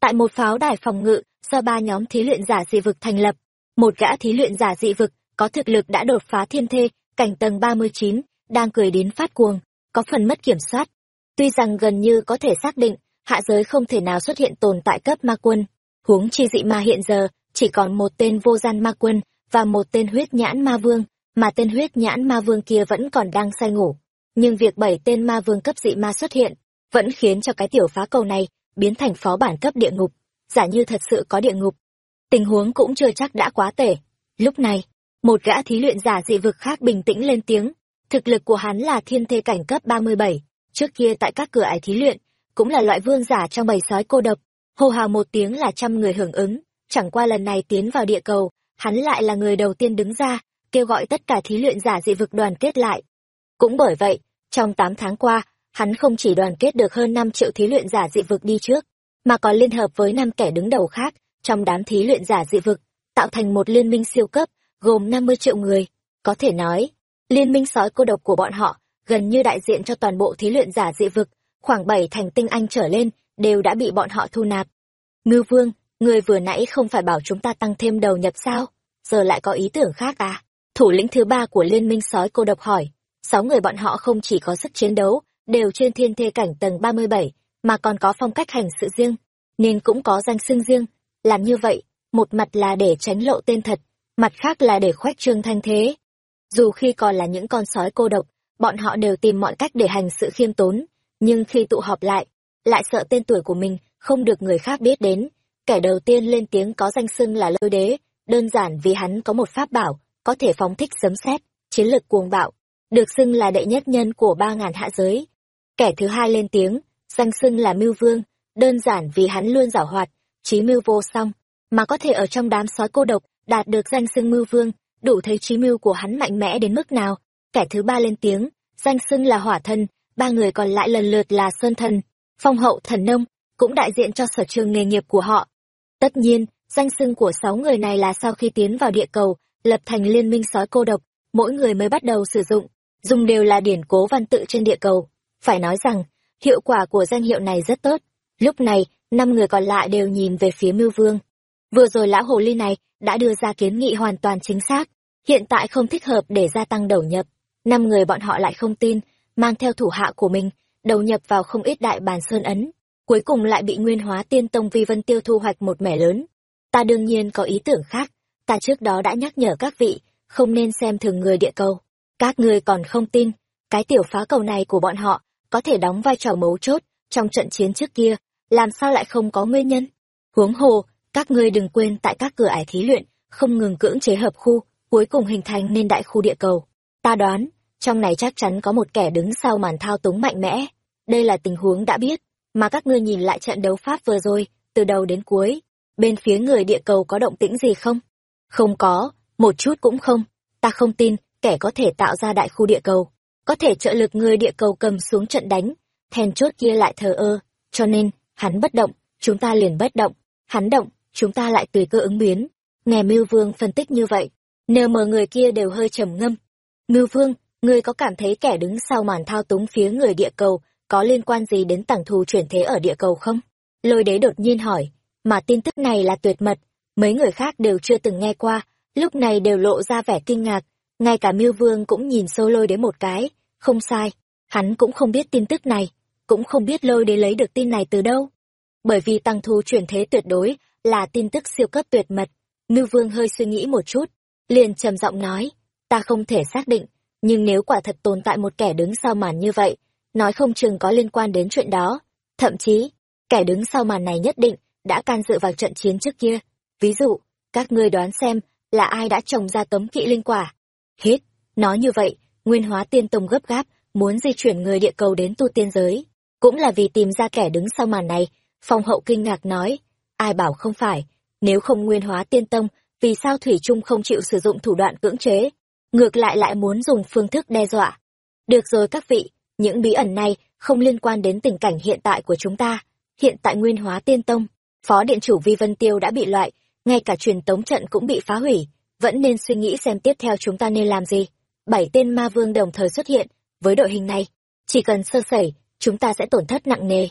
Tại một pháo đài phòng ngự, do ba nhóm thí luyện giả dị vực thành lập, một gã thí luyện giả dị vực có thực lực đã đột phá thiên thê, cảnh tầng 39, đang cười đến phát cuồng, có phần mất kiểm soát. Tuy rằng gần như có thể xác định, hạ giới không thể nào xuất hiện tồn tại cấp ma quân, huống chi dị ma hiện giờ chỉ còn một tên vô gian ma quân và một tên huyết nhãn ma vương, mà tên huyết nhãn ma vương kia vẫn còn đang say ngủ. Nhưng việc bảy tên ma vương cấp dị ma xuất hiện, vẫn khiến cho cái tiểu phá cầu này biến thành phó bản cấp địa ngục, giả như thật sự có địa ngục. Tình huống cũng chưa chắc đã quá tệ. Lúc này, một gã thí luyện giả dị vực khác bình tĩnh lên tiếng, thực lực của hắn là thiên thê cảnh cấp 37, trước kia tại các cửa ải thí luyện, cũng là loại vương giả trong bầy sói cô độc, hô hào một tiếng là trăm người hưởng ứng, chẳng qua lần này tiến vào địa cầu, hắn lại là người đầu tiên đứng ra, kêu gọi tất cả thí luyện giả dị vực đoàn kết lại. Cũng bởi vậy, trong 8 tháng qua, hắn không chỉ đoàn kết được hơn 5 triệu thí luyện giả dị vực đi trước, mà còn liên hợp với năm kẻ đứng đầu khác trong đám thí luyện giả dị vực, tạo thành một liên minh siêu cấp, gồm 50 triệu người. Có thể nói, liên minh sói cô độc của bọn họ gần như đại diện cho toàn bộ thí luyện giả dị vực, khoảng 7 thành tinh anh trở lên đều đã bị bọn họ thu nạp. Ngư Vương, người vừa nãy không phải bảo chúng ta tăng thêm đầu nhập sao? Giờ lại có ý tưởng khác à? Thủ lĩnh thứ ba của liên minh sói cô độc hỏi. Sáu người bọn họ không chỉ có sức chiến đấu, đều trên thiên thê cảnh tầng 37, mà còn có phong cách hành sự riêng, nên cũng có danh xưng riêng. Làm như vậy, một mặt là để tránh lộ tên thật, mặt khác là để khoách trương thanh thế. Dù khi còn là những con sói cô độc, bọn họ đều tìm mọi cách để hành sự khiêm tốn, nhưng khi tụ họp lại, lại sợ tên tuổi của mình không được người khác biết đến. Kẻ đầu tiên lên tiếng có danh xưng là lôi đế, đơn giản vì hắn có một pháp bảo, có thể phóng thích sấm sét, chiến lực cuồng bạo, được xưng là đệ nhất nhân của ba ngàn hạ giới. Kẻ thứ hai lên tiếng, danh xưng là Mưu Vương, đơn giản vì hắn luôn giảo hoạt, trí mưu vô song, mà có thể ở trong đám sói cô độc đạt được danh xưng Mưu Vương, đủ thấy trí mưu của hắn mạnh mẽ đến mức nào. Kẻ thứ ba lên tiếng, danh xưng là Hỏa Thân, ba người còn lại lần lượt là Sơn Thần, Phong Hậu Thần Nông, cũng đại diện cho sở trường nghề nghiệp của họ. Tất nhiên, danh xưng của sáu người này là sau khi tiến vào địa cầu, lập thành liên minh sói cô độc, mỗi người mới bắt đầu sử dụng, dùng đều là điển cố văn tự trên địa cầu. Phải nói rằng, hiệu quả của danh hiệu này rất tốt. Lúc này, năm người còn lại đều nhìn về phía Mưu Vương. Vừa rồi lão hồ ly này đã đưa ra kiến nghị hoàn toàn chính xác, hiện tại không thích hợp để gia tăng đầu nhập. Năm người bọn họ lại không tin, mang theo thủ hạ của mình, đầu nhập vào không ít đại bàn sơn ấn, cuối cùng lại bị nguyên hóa tiên tông vi vân tiêu thu hoạch một mẻ lớn. Ta đương nhiên có ý tưởng khác, ta trước đó đã nhắc nhở các vị, không nên xem thường người địa cầu. Các ngươi còn không tin, cái tiểu phá cầu này của bọn họ có thể đóng vai trò mấu chốt trong trận chiến trước kia, làm sao lại không có nguyên nhân? Huống hồ, các ngươi đừng quên tại các cửa ải thí luyện, không ngừng cưỡng chế hợp khu, cuối cùng hình thành nên đại khu địa cầu. Ta đoán, trong này chắc chắn có một kẻ đứng sau màn thao túng mạnh mẽ. Đây là tình huống đã biết, mà các ngươi nhìn lại trận đấu Pháp vừa rồi, từ đầu đến cuối, bên phía người địa cầu có động tĩnh gì không? Không có, một chút cũng không. Ta không tin, kẻ có thể tạo ra đại khu địa cầu, có thể trợ lực người địa cầu cầm xuống trận đánh, thèn chốt kia lại thờ ơ, cho nên, hắn bất động, chúng ta liền bất động, hắn động, chúng ta lại tùy cơ ứng biến. Nghe Mưu Vương phân tích như vậy, nờ mờ người kia đều hơi trầm ngâm. Mưu Vương, ngươi có cảm thấy kẻ đứng sau màn thao túng phía người địa cầu có liên quan gì đến tảng thù chuyển thế ở địa cầu không? Lôi đế đột nhiên hỏi, mà tin tức này là tuyệt mật, mấy người khác đều chưa từng nghe qua, lúc này đều lộ ra vẻ kinh ngạc, ngay cả Miêu Vương cũng nhìn sâu lôi đế một cái, không sai, hắn cũng không biết tin tức này, cũng không biết lôi đế lấy được tin này từ đâu. Bởi vì tăng thu chuyển thế tuyệt đối là tin tức siêu cấp tuyệt mật, Miêu Vương hơi suy nghĩ một chút, liền trầm giọng nói, ta không thể xác định, nhưng nếu quả thật tồn tại một kẻ đứng sau màn như vậy, nói không chừng có liên quan đến chuyện đó. Thậm chí, kẻ đứng sau màn này nhất định đã can dự vào trận chiến trước kia. Ví dụ, các ngươi đoán xem là ai đã trồng ra tấm kỵ linh quả. Hít, nói như vậy, nguyên hóa tiên tông gấp gáp, muốn di chuyển người địa cầu đến tu tiên giới, cũng là vì tìm ra kẻ đứng sau màn này. Phong hậu kinh ngạc nói, ai bảo không phải, nếu không nguyên hóa tiên tông, vì sao Thủy Trung không chịu sử dụng thủ đoạn cưỡng chế, ngược lại lại muốn dùng phương thức đe dọa. Được rồi các vị, những bí ẩn này không liên quan đến tình cảnh hiện tại của chúng ta. Hiện tại nguyên hóa tiên tông, phó điện chủ Vi Vân Tiêu đã bị loại, ngay cả truyền tống trận cũng bị phá hủy, vẫn nên suy nghĩ xem tiếp theo chúng ta nên làm gì. Bảy tên ma vương đồng thời xuất hiện, với đội hình này, chỉ cần sơ sẩy, chúng ta sẽ tổn thất nặng nề.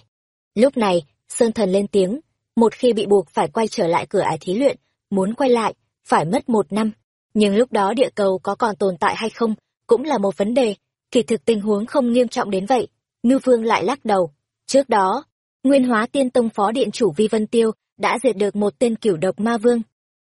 Lúc này, Sơn Thần lên tiếng, một khi bị buộc phải quay trở lại cửa ải thí luyện, muốn quay lại, phải mất một năm. Nhưng lúc đó địa cầu có còn tồn tại hay không, cũng là một vấn đề, kỳ thực tình huống không nghiêm trọng đến vậy. Ngư Vương lại lắc đầu. Trước đó, Nguyên hóa tiên tông phó điện chủ Vi Vân Tiêu đã diệt được một tên cửu độc ma vương.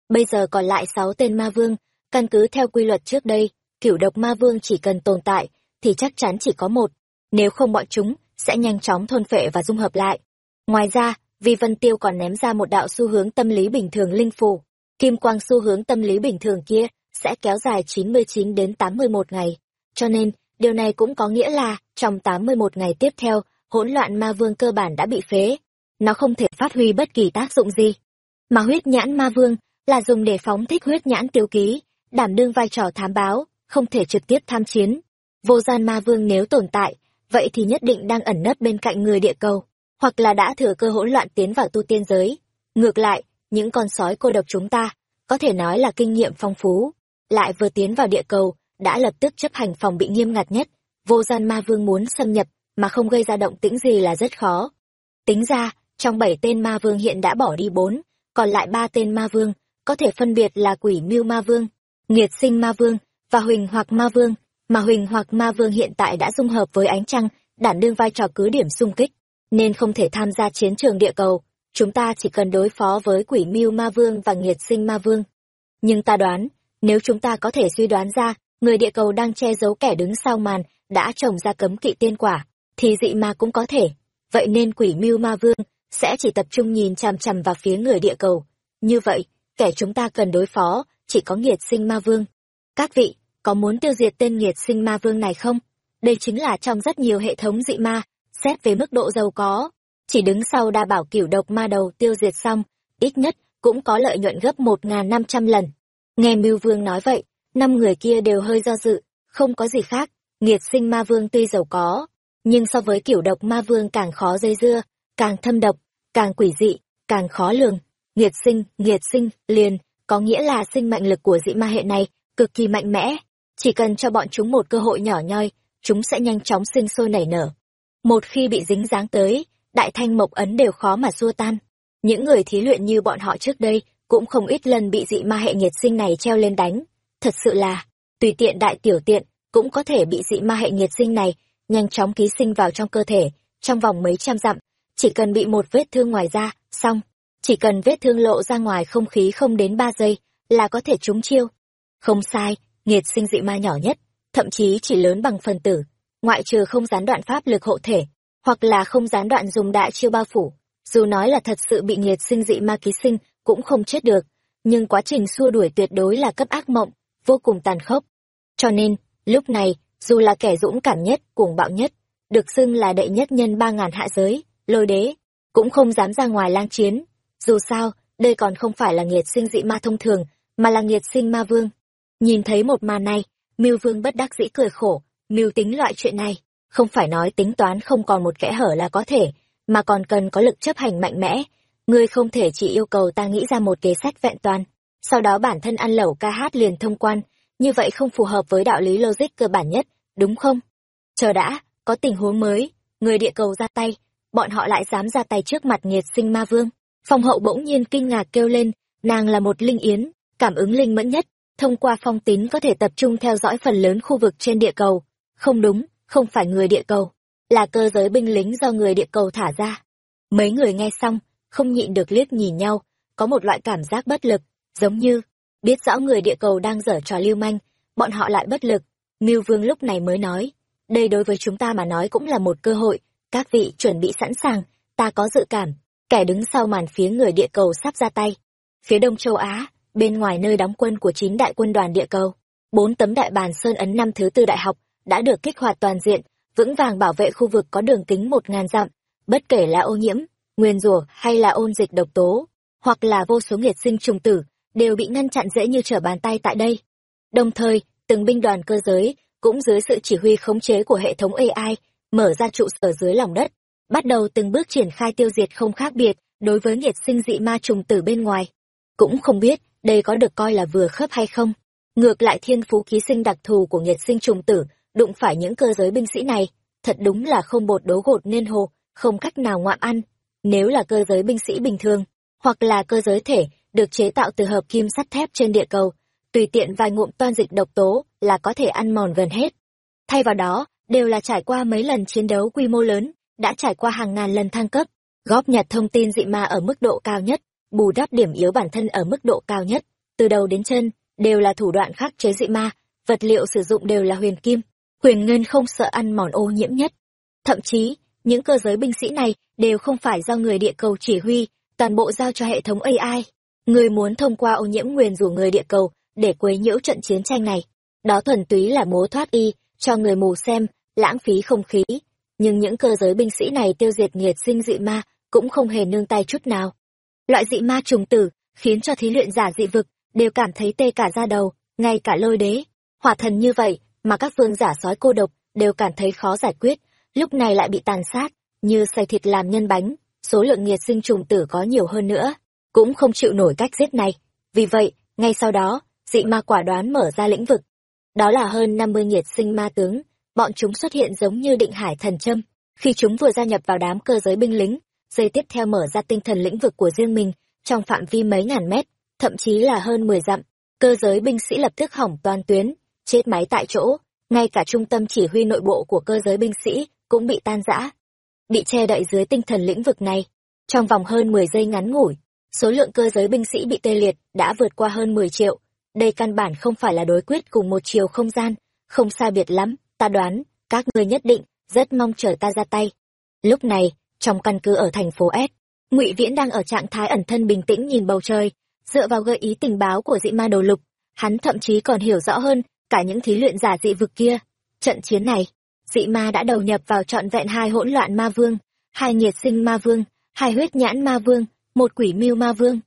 Bây giờ còn lại sáu tên ma vương, căn cứ theo quy luật trước đây, cửu độc ma vương chỉ cần tồn tại, thì chắc chắn chỉ có một. Nếu không bọn chúng, sẽ nhanh chóng thôn phệ và dung hợp lại. Ngoài ra, Vi Vân Tiêu còn ném ra một đạo xu hướng tâm lý bình thường linh phù. Kim quang xu hướng tâm lý bình thường kia sẽ kéo dài 99 đến 81 ngày. Cho nên, điều này cũng có nghĩa là, trong 81 ngày tiếp theo, hỗn loạn ma vương cơ bản đã bị phế. Nó không thể phát huy bất kỳ tác dụng gì. Mà huyết nhãn ma vương là dùng để phóng thích huyết nhãn tiêu ký, đảm đương vai trò thám báo, không thể trực tiếp tham chiến. Vô gian ma vương nếu tồn tại, vậy thì nhất định đang ẩn nấp bên cạnh người địa cầu, hoặc là đã thừa cơ hỗn loạn tiến vào tu tiên giới. Ngược lại, những con sói cô độc chúng ta, có thể nói là kinh nghiệm phong phú, lại vừa tiến vào địa cầu, đã lập tức chấp hành phòng bị nghiêm ngặt nhất. Vô gian ma vương muốn xâm nhập, mà không gây ra động tĩnh gì là rất khó. Tính ra, trong bảy tên ma vương hiện đã bỏ đi bốn, còn lại ba tên ma vương, có thể phân biệt là quỷ mưu ma vương, nghiệt sinh ma vương, và huỳnh hoặc ma vương, mà huỳnh hoặc ma vương hiện tại đã dung hợp với ánh trăng, đảm đương vai trò cứ điểm xung kích, nên không thể tham gia chiến trường địa cầu. Chúng ta chỉ cần đối phó với quỷ mưu ma vương và nghiệt sinh ma vương. Nhưng ta đoán, nếu chúng ta có thể suy đoán ra, người địa cầu đang che giấu kẻ đứng sau màn, đã trồng ra cấm kỵ tiên quả, thì dị ma cũng có thể. Vậy nên quỷ mưu ma vương sẽ chỉ tập trung nhìn chằm chằm vào phía người địa cầu. Như vậy, kẻ chúng ta cần đối phó chỉ có nghiệt sinh ma vương. Các vị, có muốn tiêu diệt tên nghiệt sinh ma vương này không? Đây chính là trong rất nhiều hệ thống dị ma, xét về mức độ giàu có. Chỉ đứng sau đa bảo cửu độc ma đầu tiêu diệt xong, ít nhất cũng có lợi nhuận gấp một năm trăm lần. Nghe Mưu Vương nói vậy, năm người kia đều hơi do dự, không có gì khác, nghiệt sinh ma vương tuy giàu có, nhưng so với kiểu độc ma vương càng khó dây dưa, càng thâm độc, càng quỷ dị, càng khó lường. Nghiệt sinh, nghiệt sinh, liền, có nghĩa là sinh mệnh lực của dị ma hệ này, cực kỳ mạnh mẽ. Chỉ cần cho bọn chúng một cơ hội nhỏ nhoi, chúng sẽ nhanh chóng sinh sôi nảy nở. Một khi bị dính dáng tới, đại thanh mộc ấn đều khó mà xua tan. Những người thí luyện như bọn họ trước đây, cũng không ít lần bị dị ma hệ nghiệt sinh này treo lên đánh. Thật sự là, tùy tiện đại tiểu tiện, cũng có thể bị dị ma hệ nhiệt sinh này nhanh chóng ký sinh vào trong cơ thể, trong vòng mấy trăm dặm, chỉ cần bị một vết thương ngoài da, xong, chỉ cần vết thương lộ ra ngoài không khí không đến ba giây, là có thể trúng chiêu. Không sai, nghiệt sinh dị ma nhỏ nhất, thậm chí chỉ lớn bằng phần tử, ngoại trừ không gián đoạn pháp lực hộ thể, hoặc là không gián đoạn dùng đại chiêu bao phủ. Dù nói là thật sự bị nghiệt sinh dị ma ký sinh, cũng không chết được, nhưng quá trình xua đuổi tuyệt đối là cấp ác mộng, vô cùng tàn khốc. Cho nên, lúc này, dù là kẻ dũng cảm nhất, cuồng bạo nhất, được xưng là đệ nhất nhân ba ngàn hạ giới, lôi đế, cũng không dám ra ngoài lang chiến. Dù sao, đây còn không phải là nghiệt sinh dị ma thông thường, mà là nghiệt sinh ma vương. Nhìn thấy một màn này, Mưu Vương bất đắc dĩ cười khổ, mưu tính loại chuyện này, không phải nói tính toán không còn một kẽ hở là có thể, mà còn cần có lực chấp hành mạnh mẽ. Ngươi không thể chỉ yêu cầu ta nghĩ ra một kế sách vẹn toàn, sau đó bản thân ăn lẩu ca hát liền thông quan, như vậy không phù hợp với đạo lý logic cơ bản nhất, đúng không? Chờ đã, có tình huống mới, người địa cầu ra tay, bọn họ lại dám ra tay trước mặt nghiệt sinh ma vương. Phong hậu bỗng nhiên kinh ngạc kêu lên, nàng là một linh yến, cảm ứng linh mẫn nhất, thông qua phong tín có thể tập trung theo dõi phần lớn khu vực trên địa cầu. Không đúng, không phải người địa cầu, là cơ giới binh lính do người địa cầu thả ra. Mấy người nghe xong, không nhịn được liếc nhìn nhau, có một loại cảm giác bất lực, giống như biết rõ người địa cầu đang dở trò lưu manh, bọn họ lại bất lực. Ngưu Vương lúc này mới nói, đây đối với chúng ta mà nói cũng là một cơ hội, các vị chuẩn bị sẵn sàng, ta có dự cảm, kẻ đứng sau màn phía người địa cầu sắp ra tay. Phía đông châu Á, bên ngoài nơi đóng quân của chín đại quân đoàn địa cầu, bốn tấm đại bàn sơn ấn năm thứ tư đại học đã được kích hoạt toàn diện, vững vàng bảo vệ khu vực có đường kính một ngàn dặm, bất kể là ô nhiễm, nguyên rủa hay là ôn dịch độc tố, hoặc là vô số nghiệt sinh trùng tử, đều bị ngăn chặn dễ như trở bàn tay tại đây. Đồng thời, từng binh đoàn cơ giới cũng dưới sự chỉ huy khống chế của hệ thống AI, mở ra trụ sở dưới lòng đất, bắt đầu từng bước triển khai tiêu diệt không khác biệt đối với nghiệt sinh dị ma trùng tử bên ngoài. Cũng không biết đây có được coi là vừa khớp hay không. Ngược lại thiên phú ký sinh đặc thù của nghiệt sinh trùng tử, đụng phải những cơ giới binh sĩ này, thật đúng là không bột đố gột nên hồ, không cách nào ngoạm ăn. Nếu là cơ giới binh sĩ bình thường, hoặc là cơ giới thể được chế tạo từ hợp kim sắt thép trên địa cầu, tùy tiện vài ngụm toan dịch độc tố là có thể ăn mòn gần hết. Thay vào đó, đều là trải qua mấy lần chiến đấu quy mô lớn, đã trải qua hàng ngàn lần thăng cấp, góp nhặt thông tin dị ma ở mức độ cao nhất, bù đắp điểm yếu bản thân ở mức độ cao nhất, từ đầu đến chân, đều là thủ đoạn khắc chế dị ma, vật liệu sử dụng đều là huyền kim, huyền ngân không sợ ăn mòn ô nhiễm nhất. Thậm chí, những cơ giới binh sĩ này đều không phải do người địa cầu chỉ huy, toàn bộ giao cho hệ thống AI. Người muốn thông qua ô nhiễm nguyền rủa người địa cầu để quấy nhiễu trận chiến tranh này. Đó thuần túy là mố thoát y, cho người mù xem, lãng phí không khí. Nhưng những cơ giới binh sĩ này tiêu diệt nghiệt sinh dị ma cũng không hề nương tay chút nào. Loại dị ma trùng tử khiến cho thí luyện giả dị vực đều cảm thấy tê cả da đầu, ngay cả lôi đế. Hỏa thần như vậy mà các vương giả sói cô độc đều cảm thấy khó giải quyết, lúc này lại bị tàn sát, như xay thịt làm nhân bánh, số lượng nhiệt sinh trùng tử có nhiều hơn nữa, cũng không chịu nổi cách giết này. Vì vậy, ngay sau đó, dị ma quả đoán mở ra lĩnh vực. Đó là hơn 50 nhiệt sinh ma tướng, bọn chúng xuất hiện giống như định hải thần châm. Khi chúng vừa gia nhập vào đám cơ giới binh lính, giây tiếp theo mở ra tinh thần lĩnh vực của riêng mình, trong phạm vi mấy ngàn mét, thậm chí là hơn 10 dặm, cơ giới binh sĩ lập tức hỏng toàn tuyến, chết máy tại chỗ, ngay cả trung tâm chỉ huy nội bộ của cơ giới binh sĩ cũng bị tan rã. Bị che đậy dưới tinh thần lĩnh vực này, trong vòng hơn 10 giây ngắn ngủi, số lượng cơ giới binh sĩ bị tê liệt đã vượt qua hơn 10 triệu. Đây căn bản không phải là đối quyết cùng một chiều không gian, không xa biệt lắm, ta đoán, các ngươi nhất định, rất mong chờ ta ra tay. Lúc này, trong căn cứ ở thành phố S, ngụy Viễn đang ở trạng thái ẩn thân bình tĩnh nhìn bầu trời, dựa vào gợi ý tình báo của dị ma đồ lục, hắn thậm chí còn hiểu rõ hơn cả những thí luyện giả dị vực kia. Trận chiến này, dị ma đã đầu nhập vào trọn vẹn hai hỗn loạn ma vương, hai nhiệt sinh ma vương, hai huyết nhãn ma vương, một quỷ mưu ma vương.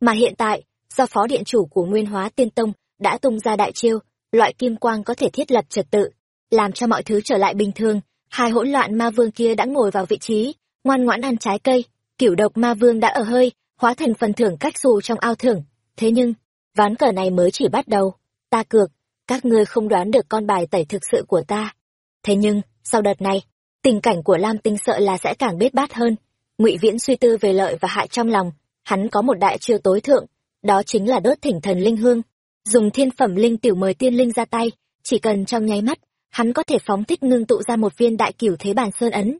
Mà hiện tại, do phó điện chủ của Nguyên Hóa Tiên Tông đã tung ra đại chiêu, loại kim quang có thể thiết lập trật tự, làm cho mọi thứ trở lại bình thường, hai hỗn loạn ma vương kia đã ngồi vào vị trí, ngoan ngoãn ăn trái cây, kiểu độc ma vương đã ở hơi, hóa thành phần thưởng cách xù trong ao thưởng. Thế nhưng, ván cờ này mới chỉ bắt đầu, ta cược, các ngươi không đoán được con bài tẩy thực sự của ta. Thế nhưng, sau đợt này, tình cảnh của Lam Tinh sợ là sẽ càng biết bát hơn. Ngụy Viễn suy tư về lợi và hại trong lòng, hắn có một đại chiêu tối thượng, đó chính là đốt thỉnh thần linh hương. Dùng thiên phẩm linh tiểu mời tiên linh ra tay, chỉ cần trong nháy mắt, hắn có thể phóng thích ngưng tụ ra một viên đại cửu thế bàn sơn ấn.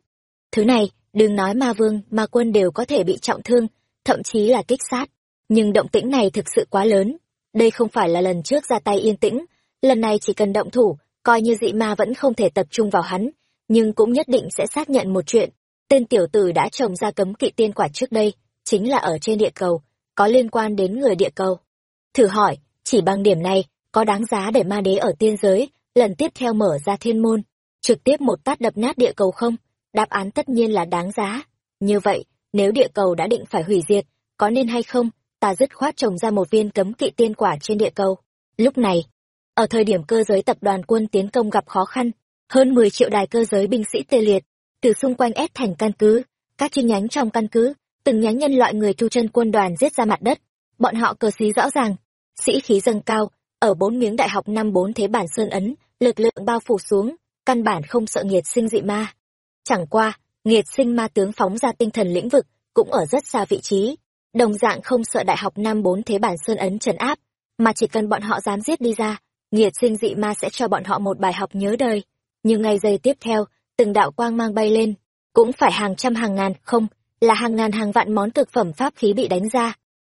Thứ này, đừng nói ma vương, ma quân đều có thể bị trọng thương, thậm chí là kích sát. Nhưng động tĩnh này thực sự quá lớn. Đây không phải là lần trước ra tay yên tĩnh, lần này chỉ cần động thủ, coi như dị ma vẫn không thể tập trung vào hắn, nhưng cũng nhất định sẽ xác nhận một chuyện. Tên tiểu tử đã trồng ra cấm kỵ tiên quả trước đây, chính là ở trên địa cầu, có liên quan đến người địa cầu. Thử hỏi, chỉ bằng điểm này, có đáng giá để ma đế ở tiên giới, lần tiếp theo mở ra thiên môn, trực tiếp một tát đập nát địa cầu không? Đáp án tất nhiên là đáng giá. Như vậy, nếu địa cầu đã định phải hủy diệt, có nên hay không, ta dứt khoát trồng ra một viên cấm kỵ tiên quả trên địa cầu. Lúc này, ở thời điểm cơ giới tập đoàn quân tiến công gặp khó khăn, hơn 10 triệu đài cơ giới binh sĩ tê liệt, từ xung quanh ép thành căn cứ, các chi nhánh trong căn cứ, từng nhánh nhân loại người thu chân quân đoàn giết ra mặt đất. Bọn họ cờ xí rõ ràng, sĩ khí dâng cao, ở bốn miếng đại học năm bốn thế bản sơn ấn, lực lượng bao phủ xuống, căn bản không sợ nghiệt sinh dị ma. Chẳng qua, nghiệt sinh ma tướng phóng ra tinh thần lĩnh vực, cũng ở rất xa vị trí. Đồng dạng không sợ đại học năm bốn thế bản sơn ấn trấn áp, mà chỉ cần bọn họ dám giết đi ra, nghiệt sinh dị ma sẽ cho bọn họ một bài học nhớ đời. Nhưng ngay giây tiếp theo, từng đạo quang mang bay lên, cũng phải hàng trăm hàng ngàn, không, là hàng ngàn hàng vạn món thực phẩm pháp khí bị đánh ra.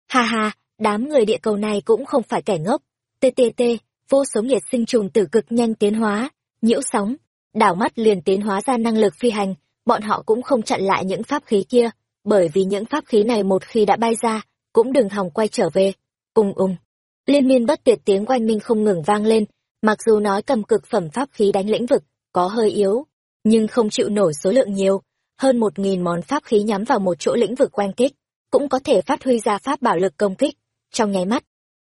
Ha ha, đám người địa cầu này cũng không phải kẻ ngốc. TTT, vô số nghiệt sinh trùng tử cực nhanh tiến hóa, nhiễu sóng, đảo mắt liền tiến hóa ra năng lực phi hành, bọn họ cũng không chặn lại những pháp khí kia, bởi vì những pháp khí này một khi đã bay ra, cũng đừng hòng quay trở về. Cùng ung, liên miên bất tuyệt tiếng oanh minh không ngừng vang lên, mặc dù nói cầm cực phẩm pháp khí đánh lĩnh vực, có hơi yếu, nhưng không chịu nổi số lượng nhiều, hơn một nghìn món pháp khí nhắm vào một chỗ lĩnh vực oanh kích, cũng có thể phát huy ra pháp bảo lực công kích, trong nháy mắt.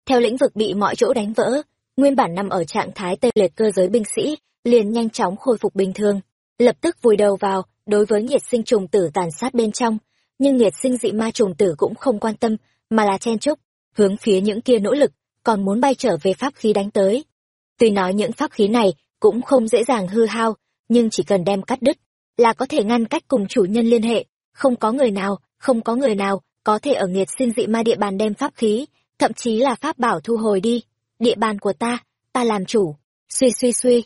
Theo lĩnh vực bị mọi chỗ đánh vỡ, nguyên bản nằm ở trạng thái tê liệt cơ giới binh sĩ, liền nhanh chóng khôi phục bình thường, lập tức vùi đầu vào, đối với nhiệt sinh trùng tử tàn sát bên trong, nhưng nhiệt sinh dị ma trùng tử cũng không quan tâm, mà là chen chúc, hướng phía những kia nỗ lực, còn muốn bay trở về pháp khí đánh tới. Tuy nói những pháp khí này cũng không dễ dàng hư hao, nhưng chỉ cần đem cắt đứt, là có thể ngăn cách cùng chủ nhân liên hệ, không có người nào, không có người nào, có thể ở nghiệt sinh dị ma địa bàn đem pháp khí, thậm chí là pháp bảo thu hồi đi. Địa bàn của ta, ta làm chủ. Suy suy suy.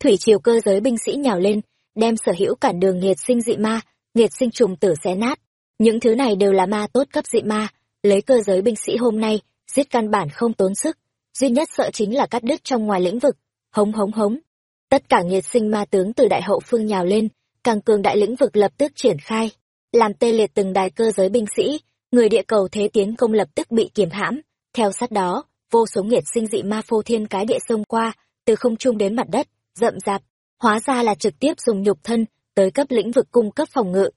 Thủy triều cơ giới binh sĩ nhào lên, đem sở hữu cản đường nghiệt sinh dị ma, nghiệt sinh trùng tử xé nát. Những thứ này đều là ma tốt cấp dị ma, lấy cơ giới binh sĩ hôm nay, giết căn bản không tốn sức. Duy nhất sợ chính là cắt đứt trong ngoài lĩnh vực. Hống hống hống. Tất cả nghiệt sinh ma tướng từ đại hậu phương nhào lên, càng cường đại lĩnh vực lập tức triển khai. Làm tê liệt từng đài cơ giới binh sĩ, người địa cầu thế tiến công lập tức bị kiềm hãm. Theo sát đó, vô số nghiệt sinh dị ma phô thiên cái địa sông qua, từ không trung đến mặt đất, rậm rạp, hóa ra là trực tiếp dùng nhục thân tới cấp lĩnh vực cung cấp phòng ngự.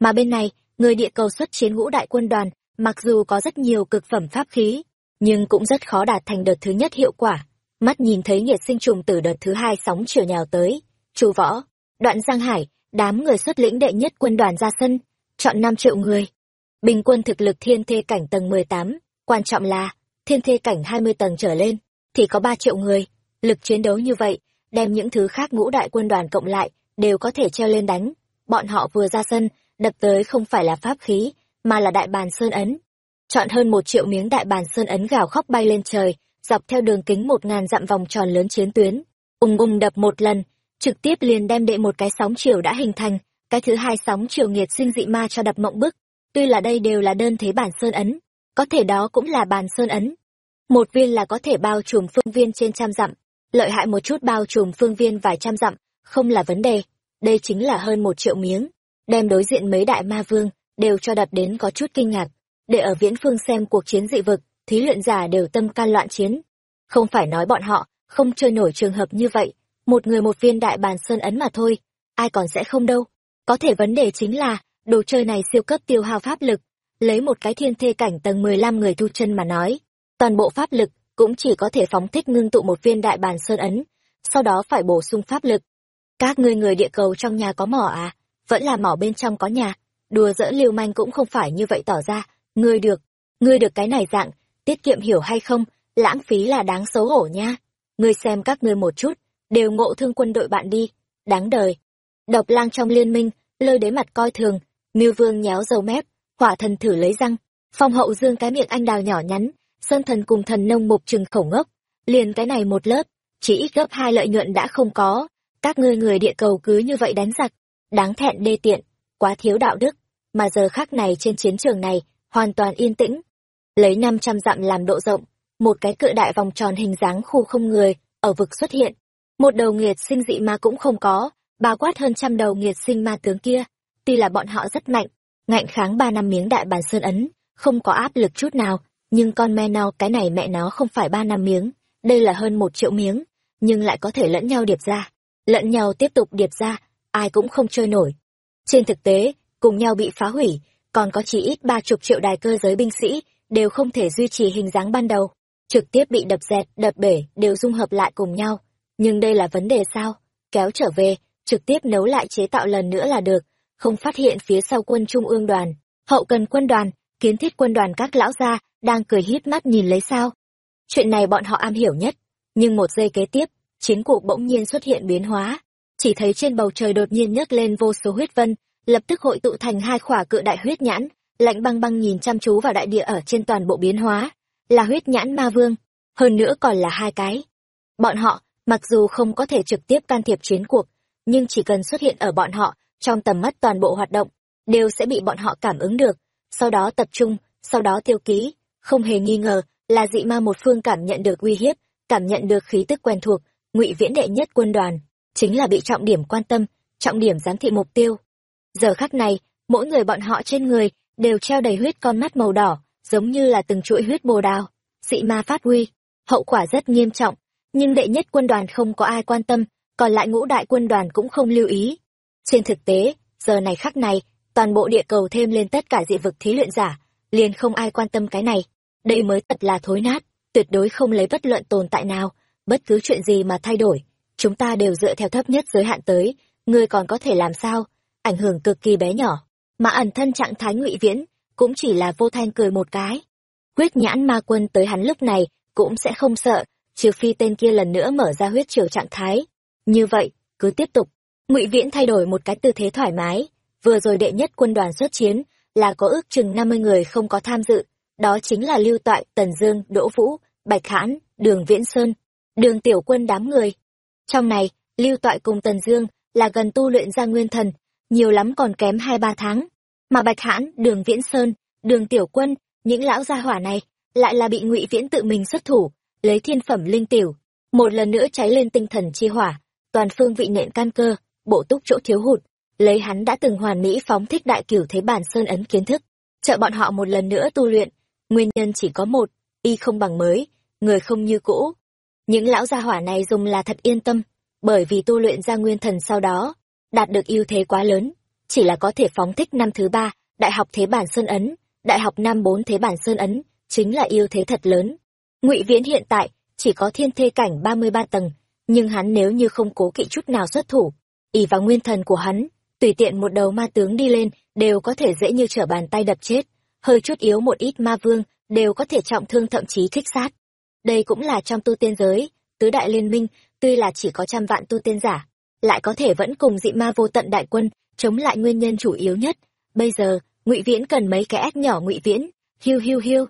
Mà bên này, người địa cầu xuất chiến ngũ đại quân đoàn, mặc dù có rất nhiều cực phẩm pháp khí, nhưng cũng rất khó đạt thành đợt thứ nhất hiệu quả. Mắt nhìn thấy nhiệt sinh trùng từ đợt thứ hai sóng chiều nhào tới, chu võ, đoạn giang hải, đám người xuất lĩnh đệ nhất quân đoàn ra sân, chọn năm triệu người. Bình quân thực lực thiên thê cảnh tầng mười tám quan trọng là, thiên thê cảnh hai mươi tầng trở lên, thì có ba triệu người. Lực chiến đấu như vậy, đem những thứ khác ngũ đại quân đoàn cộng lại, đều có thể treo lên đánh. Bọn họ vừa ra sân, đập tới không phải là pháp khí, mà là đại bàn sơn ấn. Chọn hơn một triệu miếng đại bàn sơn ấn gào khóc bay lên trời, dọc theo đường kính một ngàn dặm vòng tròn lớn chiến tuyến. ung ung đập một lần, trực tiếp liền đem đệ một cái sóng chiều đã hình thành, cái thứ hai sóng chiều nghiệt sinh dị ma cho đập mộng bức. Tuy là đây đều là đơn thế bản sơn ấn, có thể đó cũng là bàn sơn ấn. Một viên là có thể bao trùm phương viên trên trăm dặm, lợi hại một chút bao trùm phương viên vài trăm dặm, không là vấn đề. Đây chính là hơn một triệu miếng, đem đối diện mấy đại ma vương, đều cho đập đến có chút kinh ngạc. Để ở viễn phương xem cuộc chiến dị vực, thí luyện giả đều tâm can loạn chiến. Không phải nói bọn họ, không chơi nổi trường hợp như vậy, một người một viên đại bàn sơn ấn mà thôi, ai còn sẽ không đâu. Có thể vấn đề chính là, đồ chơi này siêu cấp tiêu hao pháp lực, lấy một cái thiên thê cảnh tầng 15 người thu chân mà nói, toàn bộ pháp lực cũng chỉ có thể phóng thích ngưng tụ một viên đại bàn sơn ấn, sau đó phải bổ sung pháp lực. Các ngươi người địa cầu trong nhà có mỏ à? Vẫn là mỏ bên trong có nhà. Đùa dỡ lưu manh cũng không phải như vậy tỏ ra, ngươi được, ngươi được cái này dạng, tiết kiệm hiểu hay không, lãng phí là đáng xấu hổ nha. Ngươi xem các ngươi một chút, đều ngộ thương quân đội bạn đi, đáng đời. Độc lang trong liên minh, lơi đế mặt coi thường, miêu vương nhéo dầu mép, hỏa thần thử lấy răng, phong hậu dương cái miệng anh đào nhỏ nhắn, sơn thần cùng thần nông mục trừng khẩu ngốc, liền cái này một lớp, chỉ ít gấp hai lợi nhuận đã không có, các ngươi người địa cầu cứ như vậy đánh giặc, đáng thẹn đê tiện, quá thiếu đạo đức, mà giờ khác này trên chiến trường này, hoàn toàn yên tĩnh. Lấy năm trăm dặm làm độ rộng, một cái cự đại vòng tròn hình dáng khu không người, ở vực xuất hiện. Một đầu nghiệt sinh dị ma cũng không có, bao quát hơn trăm đầu nghiệt sinh ma tướng kia. Tuy là bọn họ rất mạnh, ngạnh kháng ba năm miếng đại bàn sơn ấn, không có áp lực chút nào, nhưng con me nào cái này mẹ nó không phải ba năm miếng, đây là hơn một triệu miếng, nhưng lại có thể lẫn nhau điệp ra. Lẫn nhau tiếp tục điệp ra, ai cũng không chơi nổi. Trên thực tế, cùng nhau bị phá hủy, còn có chỉ ít ba chục triệu đài cơ giới binh sĩ, đều không thể duy trì hình dáng ban đầu. Trực tiếp bị đập dẹt, đập bể, đều dung hợp lại cùng nhau. Nhưng đây là vấn đề sao? Kéo trở về, trực tiếp nấu lại chế tạo lần nữa là được, không phát hiện phía sau quân trung ương đoàn, hậu cần quân đoàn, kiến thiết quân đoàn các lão gia đang cười híp mắt nhìn lấy sao. Chuyện này bọn họ am hiểu nhất, nhưng một giây kế tiếp, chiến cuộc bỗng nhiên xuất hiện biến hóa. Chỉ thấy trên bầu trời đột nhiên nhấc lên vô số huyết vân, lập tức hội tụ thành hai khỏa cự đại huyết nhãn, lạnh băng băng nhìn chăm chú vào đại địa ở trên toàn bộ biến hóa, là huyết nhãn ma vương, hơn nữa còn là hai cái. Bọn họ, mặc dù không có thể trực tiếp can thiệp chiến cuộc, nhưng chỉ cần xuất hiện ở bọn họ, trong tầm mắt toàn bộ hoạt động, đều sẽ bị bọn họ cảm ứng được, sau đó tập trung, sau đó tiêu ký, không hề nghi ngờ là dị ma một phương cảm nhận được uy hiếp, cảm nhận được khí tức quen thuộc, ngụy viễn đệ nhất quân đoàn, chính là bị trọng điểm quan tâm, trọng điểm giám thị mục tiêu. Giờ khắc này, mỗi người bọn họ trên người đều treo đầy huyết con mắt màu đỏ, giống như là từng chuỗi huyết bồ đào. Dị ma phát huy, hậu quả rất nghiêm trọng, nhưng đệ nhất quân đoàn không có ai quan tâm, còn lại ngũ đại quân đoàn cũng không lưu ý. Trên thực tế, giờ này khắc này, toàn bộ địa cầu thêm lên tất cả dị vực thí luyện giả, liền không ai quan tâm cái này. Đây mới thật là thối nát, tuyệt đối không lấy bất luận tồn tại nào, bất cứ chuyện gì mà thay đổi. Chúng ta đều dựa theo thấp nhất giới hạn tới, ngươi còn có thể làm sao? Ảnh hưởng cực kỳ bé nhỏ, mà ẩn thân trạng thái ngụy viễn, cũng chỉ là vô thanh cười một cái. Huyết nhãn ma quân tới hắn lúc này, cũng sẽ không sợ, trừ phi tên kia lần nữa mở ra huyết triều trạng thái. Như vậy, cứ tiếp tục. Ngụy Viễn thay đổi một cái tư thế thoải mái, vừa rồi đệ nhất quân đoàn xuất chiến, là có ước chừng năm mươi người không có tham dự, đó chính là Lưu Toại, Tần Dương, Đỗ Vũ, Bạch Hãn, Đường Viễn Sơn, Đường Tiểu Quân đám người. Trong này, Lưu Toại cùng Tần Dương là gần tu luyện ra nguyên thần, nhiều lắm còn kém hai ba tháng, mà Bạch Hãn, Đường Viễn Sơn, Đường Tiểu Quân, những lão gia hỏa này lại là bị Ngụy Viễn tự mình xuất thủ, lấy thiên phẩm linh tiểu, một lần nữa cháy lên tinh thần chi hỏa, toàn phương vị nện can cơ, bộ túc chỗ thiếu hụt, lấy hắn đã từng hoàn mỹ phóng thích đại cửu thế bản sơn ấn kiến thức, trợ bọn họ một lần nữa tu luyện, nguyên nhân chỉ có một, y không bằng mới, người không như cũ. Những lão gia hỏa này dùng là thật yên tâm, bởi vì tu luyện ra nguyên thần sau đó, đạt được ưu thế quá lớn, chỉ là có thể phóng thích năm thứ ba, đại học thế bản sơn ấn, đại học năm bốn thế bản sơn ấn, chính là ưu thế thật lớn. Ngụy Viễn hiện tại chỉ có thiên thê cảnh ba mươi ba tầng, nhưng hắn nếu như không cố kỵ chút nào xuất thủ, ỷ vào nguyên thần của hắn, tùy tiện một đầu ma tướng đi lên đều có thể dễ như trở bàn tay đập chết, hơi chút yếu một ít ma vương đều có thể trọng thương thậm chí kích sát. Đây cũng là trong tu tiên giới, tứ đại liên minh, tuy là chỉ có trăm vạn tu tiên giả, lại có thể vẫn cùng dị ma vô tận đại quân chống lại nguyên nhân chủ yếu nhất. Bây giờ, Ngụy Viễn cần mấy cái ép nhỏ Ngụy Viễn, hiu hiu hiu.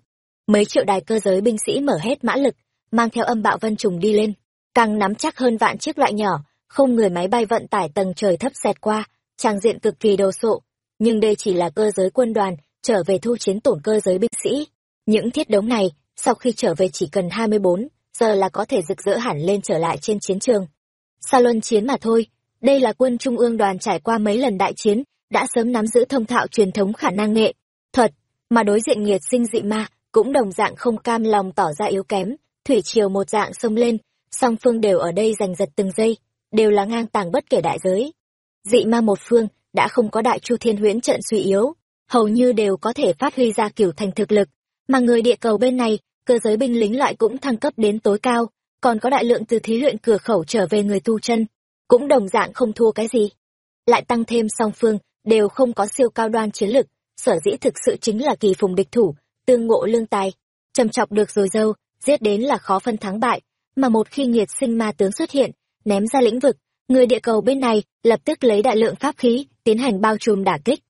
Mấy triệu đài cơ giới binh sĩ mở hết mã lực, mang theo âm bạo vân trùng đi lên, càng nắm chắc hơn vạn chiếc loại nhỏ, không người máy bay vận tải tầng trời thấp xẹt qua, trang diện cực kỳ đồ sộ. Nhưng đây chỉ là cơ giới quân đoàn, trở về thu chiến tổn cơ giới binh sĩ. Những thiết đống này, sau khi trở về chỉ cần 24 giờ là có thể rực rỡ hẳn lên trở lại trên chiến trường. sao luân chiến mà thôi, đây là quân trung ương đoàn trải qua mấy lần đại chiến, đã sớm nắm giữ thông thạo truyền thống khả năng nghệ, thuật, mà đối diện nghiệt sinh dị ma, cũng đồng dạng không cam lòng tỏ ra yếu kém, thủy triều một dạng xông lên, song phương đều ở đây giành giật từng giây, đều là ngang tàng bất kể đại giới. Dị ma một phương, đã không có đại chu thiên huyễn trận suy yếu, hầu như đều có thể phát huy ra kiểu thành thực lực, mà người địa cầu bên này, cơ giới binh lính loại cũng thăng cấp đến tối cao, còn có đại lượng từ thí luyện cửa khẩu trở về người tu chân, cũng đồng dạng không thua cái gì. Lại tăng thêm song phương, đều không có siêu cao đoan chiến lực, sở dĩ thực sự chính là kỳ phùng địch thủ, tương ngộ lương tài, trầm chọc được rồi dâu, giết đến là khó phân thắng bại, mà một khi nghiệt sinh ma tướng xuất hiện, ném ra lĩnh vực, người địa cầu bên này lập tức lấy đại lượng pháp khí, tiến hành bao trùm đả kích.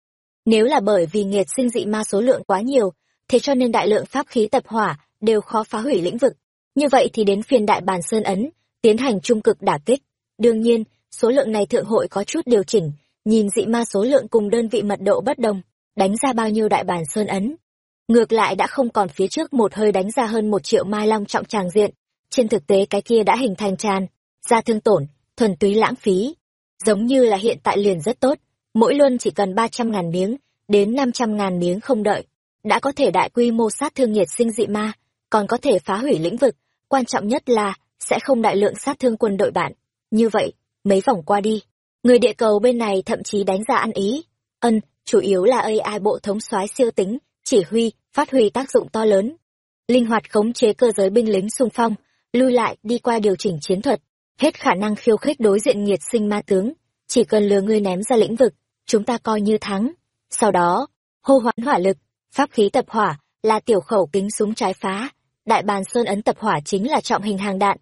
Nếu là bởi vì nghiệt sinh dị ma số lượng quá nhiều, thế cho nên đại lượng pháp khí tập hỏa đều khó phá hủy lĩnh vực. Như vậy thì đến phiên đại bàn sơn ấn, tiến hành trung cực đả kích. Đương nhiên, số lượng này thượng hội có chút điều chỉnh, nhìn dị ma số lượng cùng đơn vị mật độ bất đồng, đánh ra bao nhiêu đại bàn sơn ấn. Ngược lại đã không còn phía trước một hơi đánh ra hơn một triệu mai long trọng tràng diện, trên thực tế cái kia đã hình thành tràn, ra thương tổn, thuần túy lãng phí. Giống như là hiện tại liền rất tốt, mỗi luân chỉ cần ba trăm ngàn miếng, đến năm trăm ngàn miếng không đợi, đã có thể đại quy mô sát thương nhiệt sinh dị ma, còn có thể phá hủy lĩnh vực, quan trọng nhất là sẽ không đại lượng sát thương quân đội bạn. Như vậy, mấy vòng qua đi, người địa cầu bên này thậm chí đánh ra ăn ý. Ân, chủ yếu là AI bộ thống soái siêu tính, chỉ huy, phát huy tác dụng to lớn. Linh hoạt khống chế cơ giới binh lính xung phong, lui lại đi qua điều chỉnh chiến thuật, hết khả năng khiêu khích đối diện nhiệt sinh ma tướng, chỉ cần lừa ngươi ném ra lĩnh vực, chúng ta coi như thắng. Sau đó, hô hoán hỏa lực, pháp khí tập hỏa là tiểu khẩu kính súng trái phá, đại bàn sơn ấn tập hỏa chính là trọng hình hàng đạn.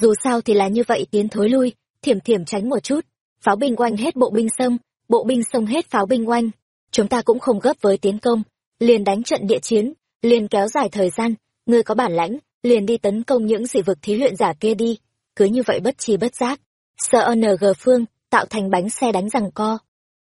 Dù sao thì là như vậy tiến thối lui, thiểm thiểm tránh một chút, pháo binh oanh hết bộ binh sông, bộ binh sông hết pháo binh oanh. Chúng ta cũng không gấp với tiến công, liền đánh trận địa chiến, liền kéo dài thời gian, ngươi có bản lãnh, liền đi tấn công những dị vực thí luyện giả kia đi. Cứ như vậy bất chi bất giác, sợ NG phương, tạo thành bánh xe đánh rằng co.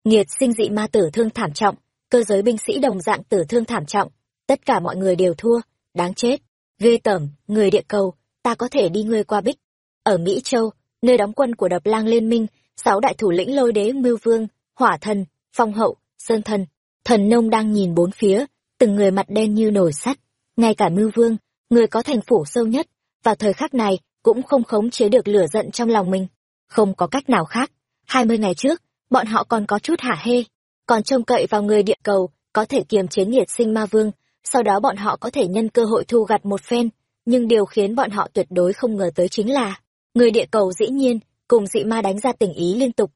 Nghiệt sinh dị ma tử thương thảm trọng, cơ giới binh sĩ đồng dạng tử thương thảm trọng, tất cả mọi người đều thua, đáng chết. Ghê tởm, người địa cầu, ta có thể đi ngươi qua bích. Ở Mỹ Châu, nơi đóng quân của đập lang liên minh, sáu đại thủ lĩnh lôi đế mưu vương, hỏa thần, phong hậu, sơn thần, thần nông đang nhìn bốn phía, từng người mặt đen như nổi sắt. Ngay cả mưu vương, người có thành phủ sâu nhất, vào thời khắc này, cũng không khống chế được lửa giận trong lòng mình. Không có cách nào khác. hai mươi ngày trước, bọn họ còn có chút hả hê, còn trông cậy vào người địa cầu có thể kiềm chế nhiệt sinh ma vương, sau đó bọn họ có thể nhân cơ hội thu gặt một phen, nhưng điều khiến bọn họ tuyệt đối không ngờ tới chính là, người địa cầu dĩ nhiên cùng dị ma đánh ra tình ý liên tục.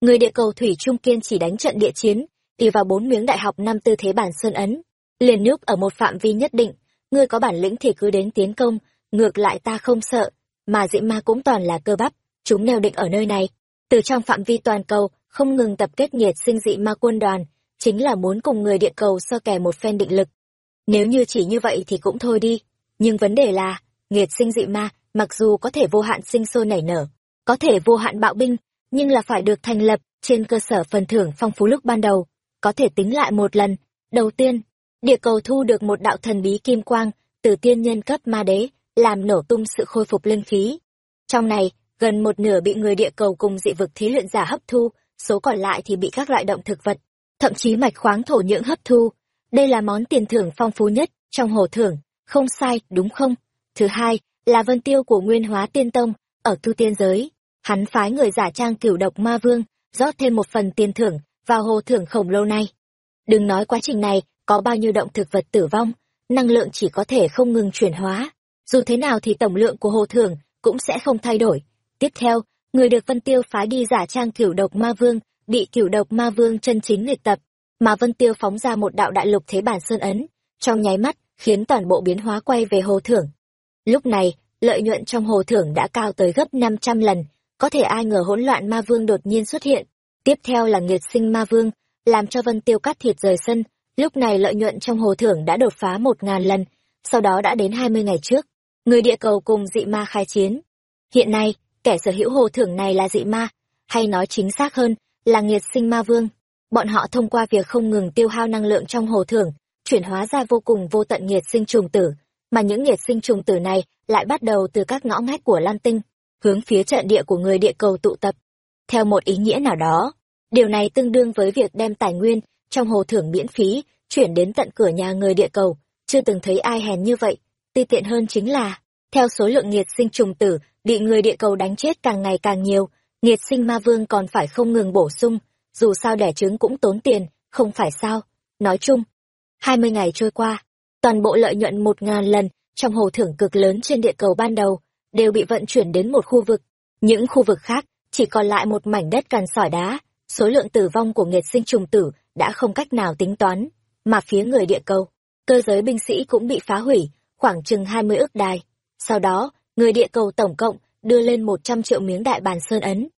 Người địa cầu thủy trung kiên chỉ đánh trận địa chiến, đi vào bốn miếng đại học năm tư thế bản sơn ấn, liền nước ở một phạm vi nhất định, ngươi có bản lĩnh thì cứ đến tiến công, ngược lại ta không sợ, mà dị ma cũng toàn là cơ bắp, chúng neo định ở nơi này. Từ trong phạm vi toàn cầu, không ngừng tập kết nhiệt sinh dị ma quân đoàn, chính là muốn cùng người địa cầu so kè một phen định lực. Nếu như chỉ như vậy thì cũng thôi đi, nhưng vấn đề là, nghiệt sinh dị ma, mặc dù có thể vô hạn sinh sôi nảy nở, có thể vô hạn bạo binh, nhưng là phải được thành lập trên cơ sở phần thưởng phong phú lúc ban đầu, có thể tính lại một lần. Đầu tiên, địa cầu thu được một đạo thần bí kim quang từ tiên nhân cấp ma đế, làm nổ tung sự khôi phục linh khí. Trong này, gần một nửa bị người địa cầu cùng dị vực thí luyện giả hấp thu, số còn lại thì bị các loại động thực vật, thậm chí mạch khoáng thổ nhưỡng hấp thu. Đây là món tiền thưởng phong phú nhất trong hồ thưởng, không sai, đúng không? Thứ hai, là vân tiêu của Nguyên Hóa Tiên Tông, ở tu tiên giới. Hắn phái người giả trang cửu độc ma vương, rót thêm một phần tiền thưởng vào hồ thưởng khổng lồ này. Đừng nói quá trình này có bao nhiêu động thực vật tử vong, năng lượng chỉ có thể không ngừng chuyển hóa. Dù thế nào thì tổng lượng của hồ thưởng cũng sẽ không thay đổi. Tiếp theo, người được Vân Tiêu phái đi giả trang cửu độc ma vương, bị cửu độc ma vương chân chính nghịch tập, mà Vân Tiêu phóng ra một đạo đại lục thế bản sơn ấn, trong nháy mắt, khiến toàn bộ biến hóa quay về hồ thưởng. Lúc này, lợi nhuận trong hồ thưởng đã cao tới gấp 500 lần, có thể ai ngờ hỗn loạn ma vương đột nhiên xuất hiện. Tiếp theo là nghiệt sinh ma vương, làm cho Vân Tiêu cắt thịt rời sân, lúc này lợi nhuận trong hồ thưởng đã đột phá 1000 lần, sau đó đã đến 20 ngày trước. Người địa cầu cùng dị ma khai chiến. Hiện nay, kẻ sở hữu hồ thưởng này là dị ma, hay nói chính xác hơn, là nghiệt sinh ma vương. Bọn họ thông qua việc không ngừng tiêu hao năng lượng trong hồ thưởng, chuyển hóa ra vô cùng vô tận nghiệt sinh trùng tử, mà những nghiệt sinh trùng tử này lại bắt đầu từ các ngõ ngách của Lan Tinh, hướng phía trận địa của người địa cầu tụ tập. Theo một ý nghĩa nào đó, điều này tương đương với việc đem tài nguyên trong hồ thưởng miễn phí chuyển đến tận cửa nhà người địa cầu, chưa từng thấy ai hèn như vậy. Ti tiện hơn chính là, theo số lượng nghiệt sinh trùng tử bị người địa cầu đánh chết càng ngày càng nhiều, nghiệt sinh ma vương còn phải không ngừng bổ sung, dù sao đẻ trứng cũng tốn tiền, không phải sao. Nói chung, 20 ngày trôi qua, toàn bộ lợi nhuận một ngàn lần trong hồ thưởng cực lớn trên địa cầu ban đầu đều bị vận chuyển đến một khu vực. Những khu vực khác chỉ còn lại một mảnh đất cằn sỏi đá, số lượng tử vong của nghiệt sinh trùng tử đã không cách nào tính toán, mà phía người địa cầu, cơ giới binh sĩ cũng bị phá hủy, khoảng chừng hai mươi ước đài. Sau đó, người địa cầu tổng cộng đưa lên 100 triệu miếng đại bàn sơn ấn.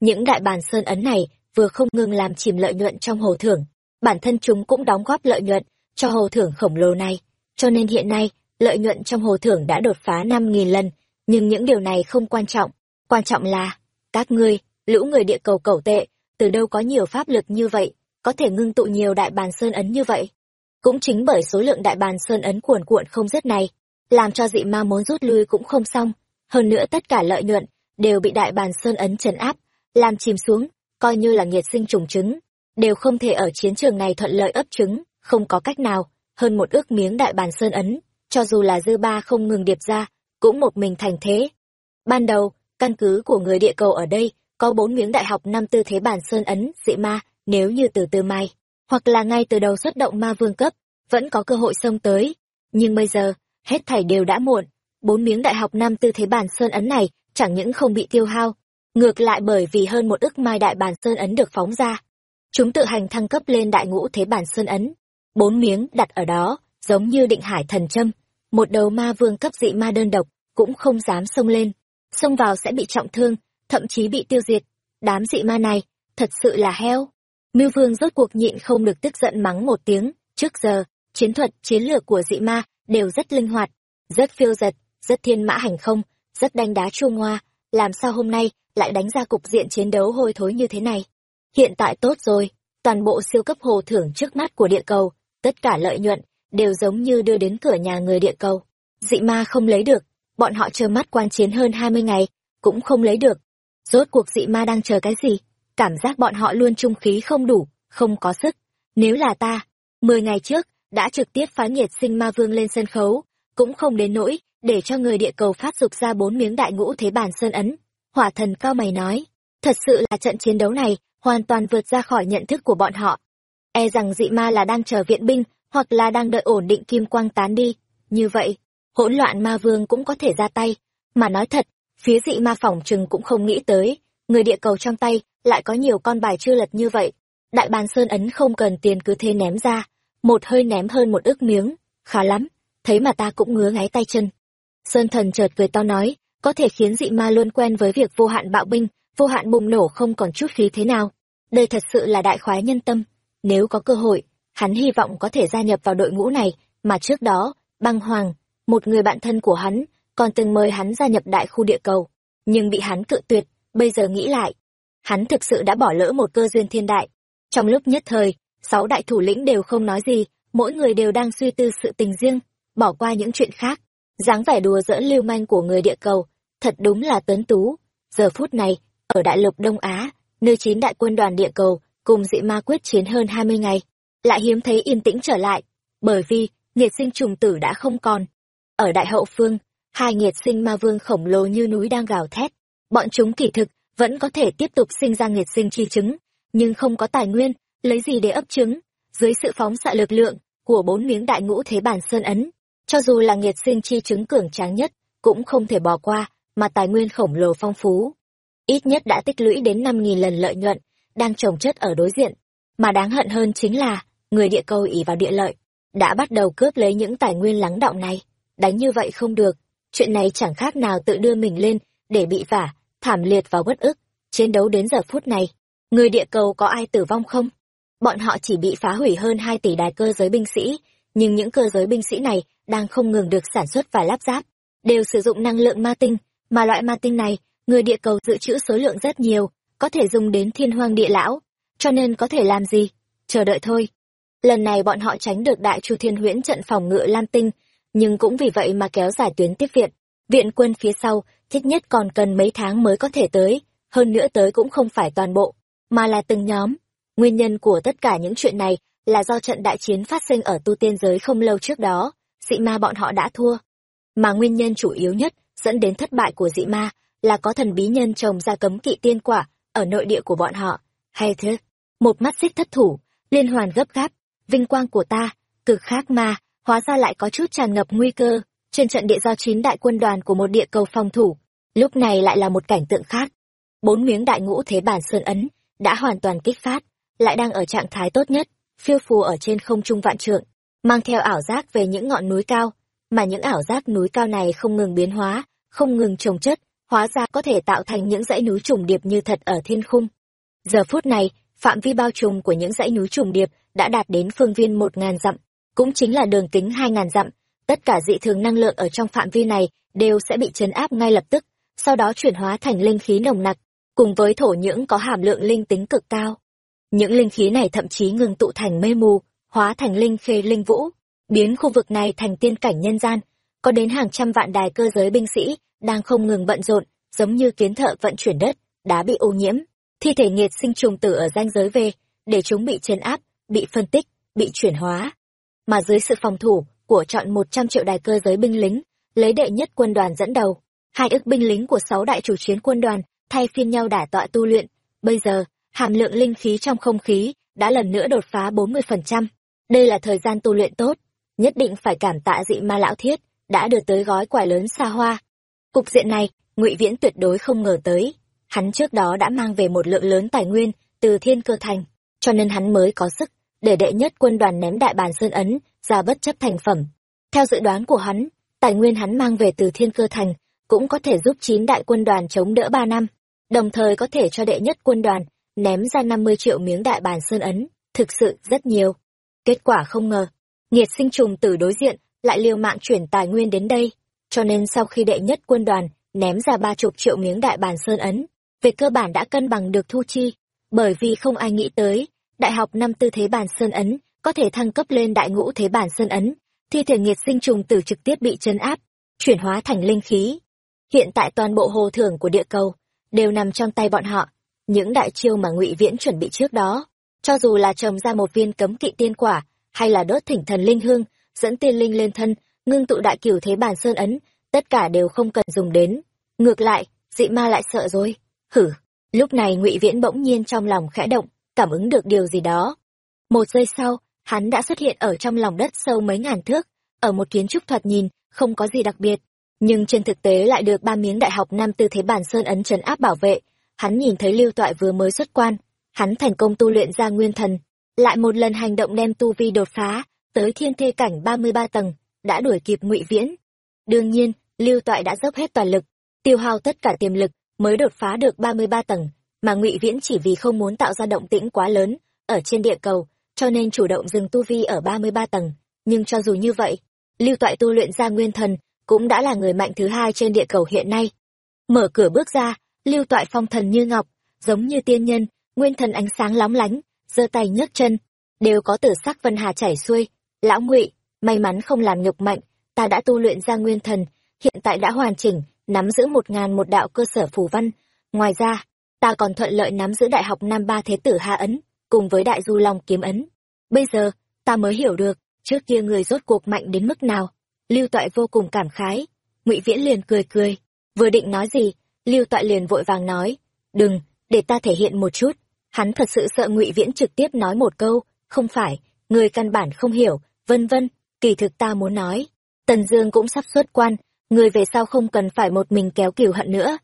Những đại bàn sơn ấn này vừa không ngừng làm chìm lợi nhuận trong hồ thưởng, bản thân chúng cũng đóng góp lợi nhuận cho hồ thưởng khổng lồ này. Cho nên hiện nay, lợi nhuận trong hồ thưởng đã đột phá 5.000 lần, nhưng những điều này không quan trọng. Quan trọng là, các ngươi, lũ người địa cầu cẩu tệ, từ đâu có nhiều pháp lực như vậy, có thể ngưng tụ nhiều đại bàn sơn ấn như vậy. Cũng chính bởi số lượng đại bàn sơn ấn cuồn cuộn không dứt này, làm cho dị ma muốn rút lui cũng không xong. Hơn nữa tất cả lợi nhuận đều bị đại bàn sơn ấn trấn áp, làm chìm xuống, coi như là nghiệt sinh trùng trứng, đều không thể ở chiến trường này thuận lợi ấp trứng, không có cách nào, hơn một ước miếng đại bàn sơn ấn, cho dù là dư ba không ngừng điệp ra, cũng một mình thành thế. Ban đầu, căn cứ của người địa cầu ở đây, có bốn miếng đại học năm tư thế bản sơn ấn, dị ma, nếu như từ từ mai, hoặc là ngay từ đầu xuất động ma vương cấp, vẫn có cơ hội xông tới. Nhưng bây giờ, hết thảy đều đã muộn, bốn miếng đại học nam tư thế bàn sơn ấn này chẳng những không bị tiêu hao, ngược lại bởi vì hơn một ức mai đại bàn sơn ấn được phóng ra. Chúng tự hành thăng cấp lên đại ngũ thế bàn sơn ấn. Bốn miếng đặt ở đó, giống như định hải thần châm, một đầu ma vương cấp dị ma đơn độc, cũng không dám xông lên. Xông vào sẽ bị trọng thương, thậm chí bị tiêu diệt. Đám dị ma này, thật sự là heo. Mưu vương rốt cuộc nhịn không được tức giận mắng một tiếng, trước giờ, chiến thuật, chiến lược của dị ma đều rất linh hoạt, rất phiêu giật, rất thiên mã hành không, rất đánh đá chua ngoa, làm sao hôm nay lại đánh ra cục diện chiến đấu hôi thối như thế này. Hiện tại tốt rồi, toàn bộ siêu cấp hồ thưởng trước mắt của địa cầu, tất cả lợi nhuận, đều giống như đưa đến cửa nhà người địa cầu. Dị ma không lấy được, bọn họ chờ mắt quan chiến hơn 20 ngày, cũng không lấy được. Rốt cuộc dị ma đang chờ cái gì? Cảm giác bọn họ luôn trung khí không đủ, không có sức. Nếu là ta, 10 ngày trước, đã trực tiếp phá nhiệt sinh ma vương lên sân khấu, cũng không đến nỗi, để cho người địa cầu phát dục ra bốn miếng đại ngũ thế bản sơn ấn. Hỏa thần cao mày nói, thật sự là trận chiến đấu này, hoàn toàn vượt ra khỏi nhận thức của bọn họ. E rằng dị ma là đang chờ viện binh, hoặc là đang đợi ổn định kim quang tán đi. Như vậy, hỗn loạn ma vương cũng có thể ra tay. Mà nói thật, phía dị ma phỏng trừng cũng không nghĩ tới, người địa cầu trong tay lại có nhiều con bài chưa lật như vậy. Đại bàn sơn ấn không cần tiền cứ thế ném ra, một hơi ném hơn một ức miếng, khá lắm, thấy mà ta cũng ngứa ngáy tay chân. Sơn thần chợt cười to nói, có thể khiến dị ma luôn quen với việc vô hạn bạo binh, vô hạn bùng nổ không còn chút khí thế nào. Đây thật sự là đại khoái nhân tâm. Nếu có cơ hội, hắn hy vọng có thể gia nhập vào đội ngũ này, mà trước đó, băng hoàng, một người bạn thân của hắn, còn từng mời hắn gia nhập đại khu địa cầu, nhưng bị hắn cự tuyệt, bây giờ nghĩ lại. Hắn thực sự đã bỏ lỡ một cơ duyên thiên đại. Trong lúc nhất thời, sáu đại thủ lĩnh đều không nói gì, mỗi người đều đang suy tư sự tình riêng, bỏ qua những chuyện khác. dáng vẻ đùa giỡn lưu manh của người địa cầu, thật đúng là tuấn tú. Giờ phút này, ở đại lục Đông Á, nơi chín đại quân đoàn địa cầu cùng dị ma quyết chiến hơn hai mươi ngày, lại hiếm thấy yên tĩnh trở lại, bởi vì nghiệt sinh trùng tử đã không còn. Ở đại hậu phương, hai nghiệt sinh ma vương khổng lồ như núi đang gào thét, bọn chúng kỳ thực vẫn có thể tiếp tục sinh ra nghiệt sinh chi chứng, nhưng không có tài nguyên, lấy gì để ấp trứng? Dưới sự phóng xạ lực lượng của bốn miếng đại ngũ thế bản sơn ấn, cho dù là nghiệt sinh chi trứng cường tráng nhất, cũng không thể bỏ qua, mà tài nguyên khổng lồ phong phú. Ít nhất đã tích lũy đến năm nghìn lần lợi nhuận, đang trồng chất ở đối diện. Mà đáng hận hơn chính là, người địa cầu ỉ vào địa lợi, đã bắt đầu cướp lấy những tài nguyên lắng động này. Đánh như vậy không được, chuyện này chẳng khác nào tự đưa mình lên để bị vả, thảm liệt và bất ức. Chiến đấu đến giờ phút này, người địa cầu có ai tử vong không? Bọn họ chỉ bị phá hủy hơn hai tỷ đài cơ giới binh sĩ, nhưng những cơ giới binh sĩ này đang không ngừng được sản xuất và lắp ráp, đều sử dụng năng lượng ma tinh, mà loại ma tinh này, người địa cầu dự trữ số lượng rất nhiều, có thể dùng đến thiên hoang địa lão, cho nên có thể làm gì? Chờ đợi thôi. Lần này bọn họ tránh được đại chu thiên huyễn trận phòng ngự lam tinh, nhưng cũng vì vậy mà kéo dài tuyến tiếp viện. Viện quân phía sau, ít nhất còn cần mấy tháng mới có thể tới, hơn nữa tới cũng không phải toàn bộ, mà là từng nhóm. Nguyên nhân của tất cả những chuyện này là do trận đại chiến phát sinh ở tu tiên giới không lâu trước đó, dị ma bọn họ đã thua. Mà nguyên nhân chủ yếu nhất dẫn đến thất bại của dị ma là có thần bí nhân trồng ra cấm kỵ tiên quả ở nội địa của bọn họ. Hay thế, một mắt xích thất thủ, liên hoàn gấp gáp, vinh quang của ta, cực khác ma, hóa ra lại có chút tràn ngập nguy cơ, trên trận địa do chín đại quân đoàn của một địa cầu phòng thủ, lúc này lại là một cảnh tượng khác. Bốn miếng đại ngũ thế bản sơn ấn, đã hoàn toàn kích phát, lại đang ở trạng thái tốt nhất, phiêu phù ở trên không trung vạn trượng, mang theo ảo giác về những ngọn núi cao, mà những ảo giác núi cao này không ngừng biến hóa, không ngừng trồng chất, hóa ra có thể tạo thành những dãy núi trùng điệp như thật ở thiên khung. Giờ phút này, phạm vi bao trùm của những dãy núi trùng điệp đã đạt đến phương viên một ngàn dặm, cũng chính là đường kính hai ngàn dặm. Tất cả dị thường năng lượng ở trong phạm vi này đều sẽ bị chấn áp ngay lập tức, sau đó chuyển hóa thành linh khí nồng nặc, cùng với thổ nhưỡng có hàm lượng linh tính cực cao. Những linh khí này thậm chí ngừng tụ thành mây mù, hóa thành linh khê linh vũ, biến khu vực này thành tiên cảnh nhân gian. Có đến hàng trăm vạn đài cơ giới binh sĩ đang không ngừng bận rộn, giống như kiến thợ vận chuyển đất, đá bị ô nhiễm, thi thể nghiệt sinh trùng tử ở ranh giới về, để chúng bị chấn áp, bị phân tích, bị chuyển hóa. Mà dưới sự phòng thủ của chọn 100 triệu đài cơ giới binh lính, lấy đệ nhất quân đoàn dẫn đầu, hai ức binh lính của sáu đại chủ chiến quân đoàn thay phiên nhau đả tọa tu luyện. Bây giờ, hàm lượng linh khí trong không khí đã lần nữa đột phá 40%. Đây là thời gian tu luyện tốt, nhất định phải cảm tạ dị ma lão thiết, đã đưa tới gói quà lớn xa hoa. Cục diện này, ngụy Viễn tuyệt đối không ngờ tới. Hắn trước đó đã mang về một lượng lớn tài nguyên từ thiên cơ thành, cho nên hắn mới có sức để đệ nhất quân đoàn ném đại bàn sơn ấn ra bất chấp thành phẩm. Theo dự đoán của hắn, tài nguyên hắn mang về từ thiên cơ thành cũng có thể giúp chín đại quân đoàn chống đỡ ba năm, đồng thời có thể cho đệ nhất quân đoàn ném ra 50 triệu miếng đại bàn sơn ấn, thực sự rất nhiều. Kết quả không ngờ, nghiệt sinh trùng tử đối diện lại liều mạng chuyển tài nguyên đến đây, cho nên sau khi đệ nhất quân đoàn ném ra ba chục triệu miếng đại bàn sơn ấn, về cơ bản đã cân bằng được thu chi, bởi vì không ai nghĩ tới, đại học năm tư thế bàn sơn ấn có thể thăng cấp lên đại ngũ thế bàn sơn ấn, thi thể nghiệt sinh trùng tử trực tiếp bị chấn áp, chuyển hóa thành linh khí. Hiện tại toàn bộ hồ thưởng của địa cầu đều nằm trong tay bọn họ, những đại chiêu mà Ngụy Viễn chuẩn bị trước đó, cho dù là trồng ra một viên cấm kỵ tiên quả, hay là đốt thỉnh thần linh hương, dẫn tiên linh lên thân, ngưng tụ đại cửu thế bàn sơn ấn, tất cả đều không cần dùng đến. Ngược lại, dị ma lại sợ rồi. Hử, lúc này ngụy viễn bỗng nhiên trong lòng khẽ động cảm ứng được điều gì đó một giây sau hắn đã xuất hiện ở trong lòng đất sâu mấy ngàn thước ở một kiến trúc thoạt nhìn không có gì đặc biệt nhưng trên thực tế lại được ba miếng đại học nam tư thế bàn sơn ấn trấn áp bảo vệ hắn nhìn thấy lưu toại vừa mới xuất quan, hắn thành công tu luyện ra nguyên thần, lại một lần hành động đem tu vi đột phá tới thiên thê cảnh ba mươi ba tầng, đã đuổi kịp ngụy viễn. Đương nhiên, lưu toại đã dốc hết toàn lực, tiêu hao tất cả tiềm lực mới đột phá được ba mươi ba tầng, mà ngụy viễn chỉ vì không muốn tạo ra động tĩnh quá lớn ở trên địa cầu, cho nên chủ động dừng tu vi ở ba mươi ba tầng. Nhưng cho dù như vậy, lưu toại tu luyện ra nguyên thần cũng đã là người mạnh thứ hai trên địa cầu hiện nay. Mở cửa bước ra lưu toại phong thần như ngọc, giống như tiên nhân, nguyên thần ánh sáng lóng lánh, giơ tay nhấc chân, đều có tử sắc vân hà chảy xuôi. Lão ngụy, may mắn không làm nhục mạnh, ta đã tu luyện ra nguyên thần, hiện tại đã hoàn chỉnh, nắm giữ một ngàn một đạo cơ sở phù văn. Ngoài ra, ta còn thuận lợi nắm giữ đại học nam ba thế tử hạ ấn, cùng với đại du long kiếm ấn. Bây giờ, ta mới hiểu được, trước kia người rốt cuộc mạnh đến mức nào. Lưu toại vô cùng cảm khái, ngụy viễn liền cười cười, vừa định nói gì lưu toại liền vội vàng nói, đừng, để ta thể hiện một chút. Hắn thật sự sợ ngụy viễn trực tiếp nói một câu, không phải, người căn bản không hiểu, vân vân, kỳ thực ta muốn nói, tần dương cũng sắp xuất quan, người về sau không cần phải một mình kéo cừu hận nữa.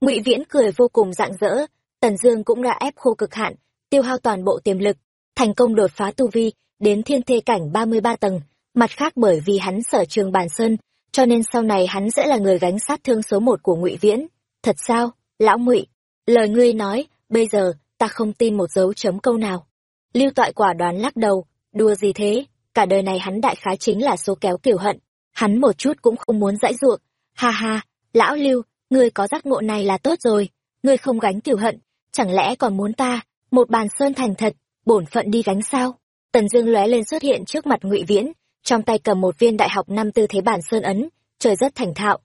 Ngụy viễn cười vô cùng rạng rỡ, tần dương cũng đã ép khô cực hạn, tiêu hao toàn bộ tiềm lực, thành công đột phá tu vi, đến thiên thê cảnh ba mươi ba tầng. Mặt khác bởi vì hắn sở trường bàn sơn, cho nên sau này hắn sẽ là người gánh sát thương số một của ngụy viễn thật sao, lão ngụy? Lời ngươi nói, bây giờ ta không tin một dấu chấm câu nào. Lưu toại quả đoán lắc đầu, đùa gì thế? Cả đời này hắn đại khái chính là số kéo kiểu hận. Hắn một chút cũng không muốn dãy ruộng. Ha ha, lão lưu, ngươi có giác ngộ này là tốt rồi. Ngươi không gánh kiểu hận, chẳng lẽ còn muốn ta, một bàn sơn thành thật, bổn phận đi gánh sao? Tần dương lóe lên xuất hiện trước mặt ngụy viễn, trong tay cầm một viên đại học năm tư thế bản sơn ấn, trời rất thành thạo.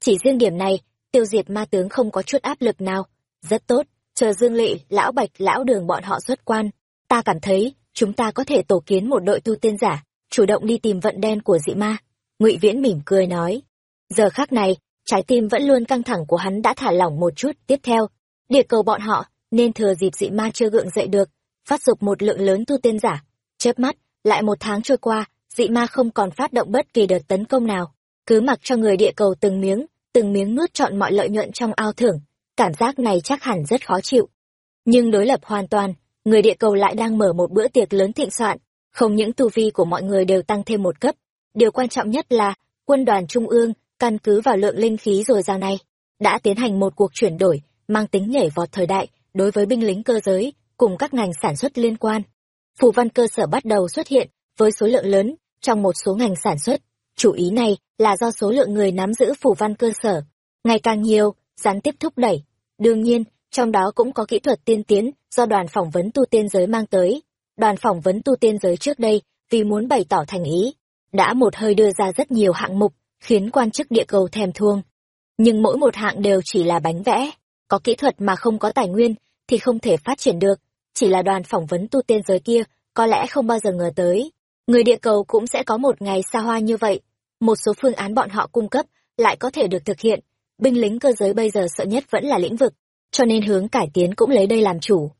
Chỉ riêng điểm này tiêu diệt ma tướng không có chút áp lực nào. Rất tốt, chờ dương lỵ lão bạch, lão đường bọn họ xuất quan. Ta cảm thấy, chúng ta có thể tổ kiến một đội tu tiên giả, chủ động đi tìm vận đen của dị ma. Ngụy viễn mỉm cười nói. Giờ khác này, trái tim vẫn luôn căng thẳng của hắn đã thả lỏng một chút. Tiếp theo, địa cầu bọn họ, nên thừa dịp dị ma chưa gượng dậy được, phát dục một lượng lớn tu tiên giả. Chớp mắt, lại một tháng trôi qua, dị ma không còn phát động bất kỳ đợt tấn công nào. Cứ mặc cho người địa cầu từng miếng từng miếng nuốt trọn mọi lợi nhuận trong ao thưởng, cảm giác này chắc hẳn rất khó chịu. Nhưng đối lập hoàn toàn, người địa cầu lại đang mở một bữa tiệc lớn thịnh soạn, không những tu vi của mọi người đều tăng thêm một cấp, điều quan trọng nhất là quân đoàn trung ương, căn cứ vào lượng linh khí dồi dào này, đã tiến hành một cuộc chuyển đổi, mang tính nhảy vọt thời đại đối với binh lính cơ giới cùng các ngành sản xuất liên quan. Phù văn cơ sở bắt đầu xuất hiện với số lượng lớn trong một số ngành sản xuất chủ ý này là do số lượng người nắm giữ phủ văn cơ sở, ngày càng nhiều, gián tiếp thúc đẩy. Đương nhiên, trong đó cũng có kỹ thuật tiên tiến do đoàn phỏng vấn tu tiên giới mang tới. Đoàn phỏng vấn tu tiên giới trước đây vì muốn bày tỏ thành ý, đã một hơi đưa ra rất nhiều hạng mục, khiến quan chức địa cầu thèm thuông nhưng mỗi một hạng đều chỉ là bánh vẽ, có kỹ thuật mà không có tài nguyên thì không thể phát triển được. Chỉ là đoàn phỏng vấn tu tiên giới kia có lẽ không bao giờ ngờ tới người địa cầu cũng sẽ có một ngày xa hoa như vậy. Một số phương án bọn họ cung cấp lại có thể được thực hiện. Binh lính cơ giới bây giờ sợ nhất vẫn là lĩnh vực, cho nên hướng cải tiến cũng lấy đây làm chủ.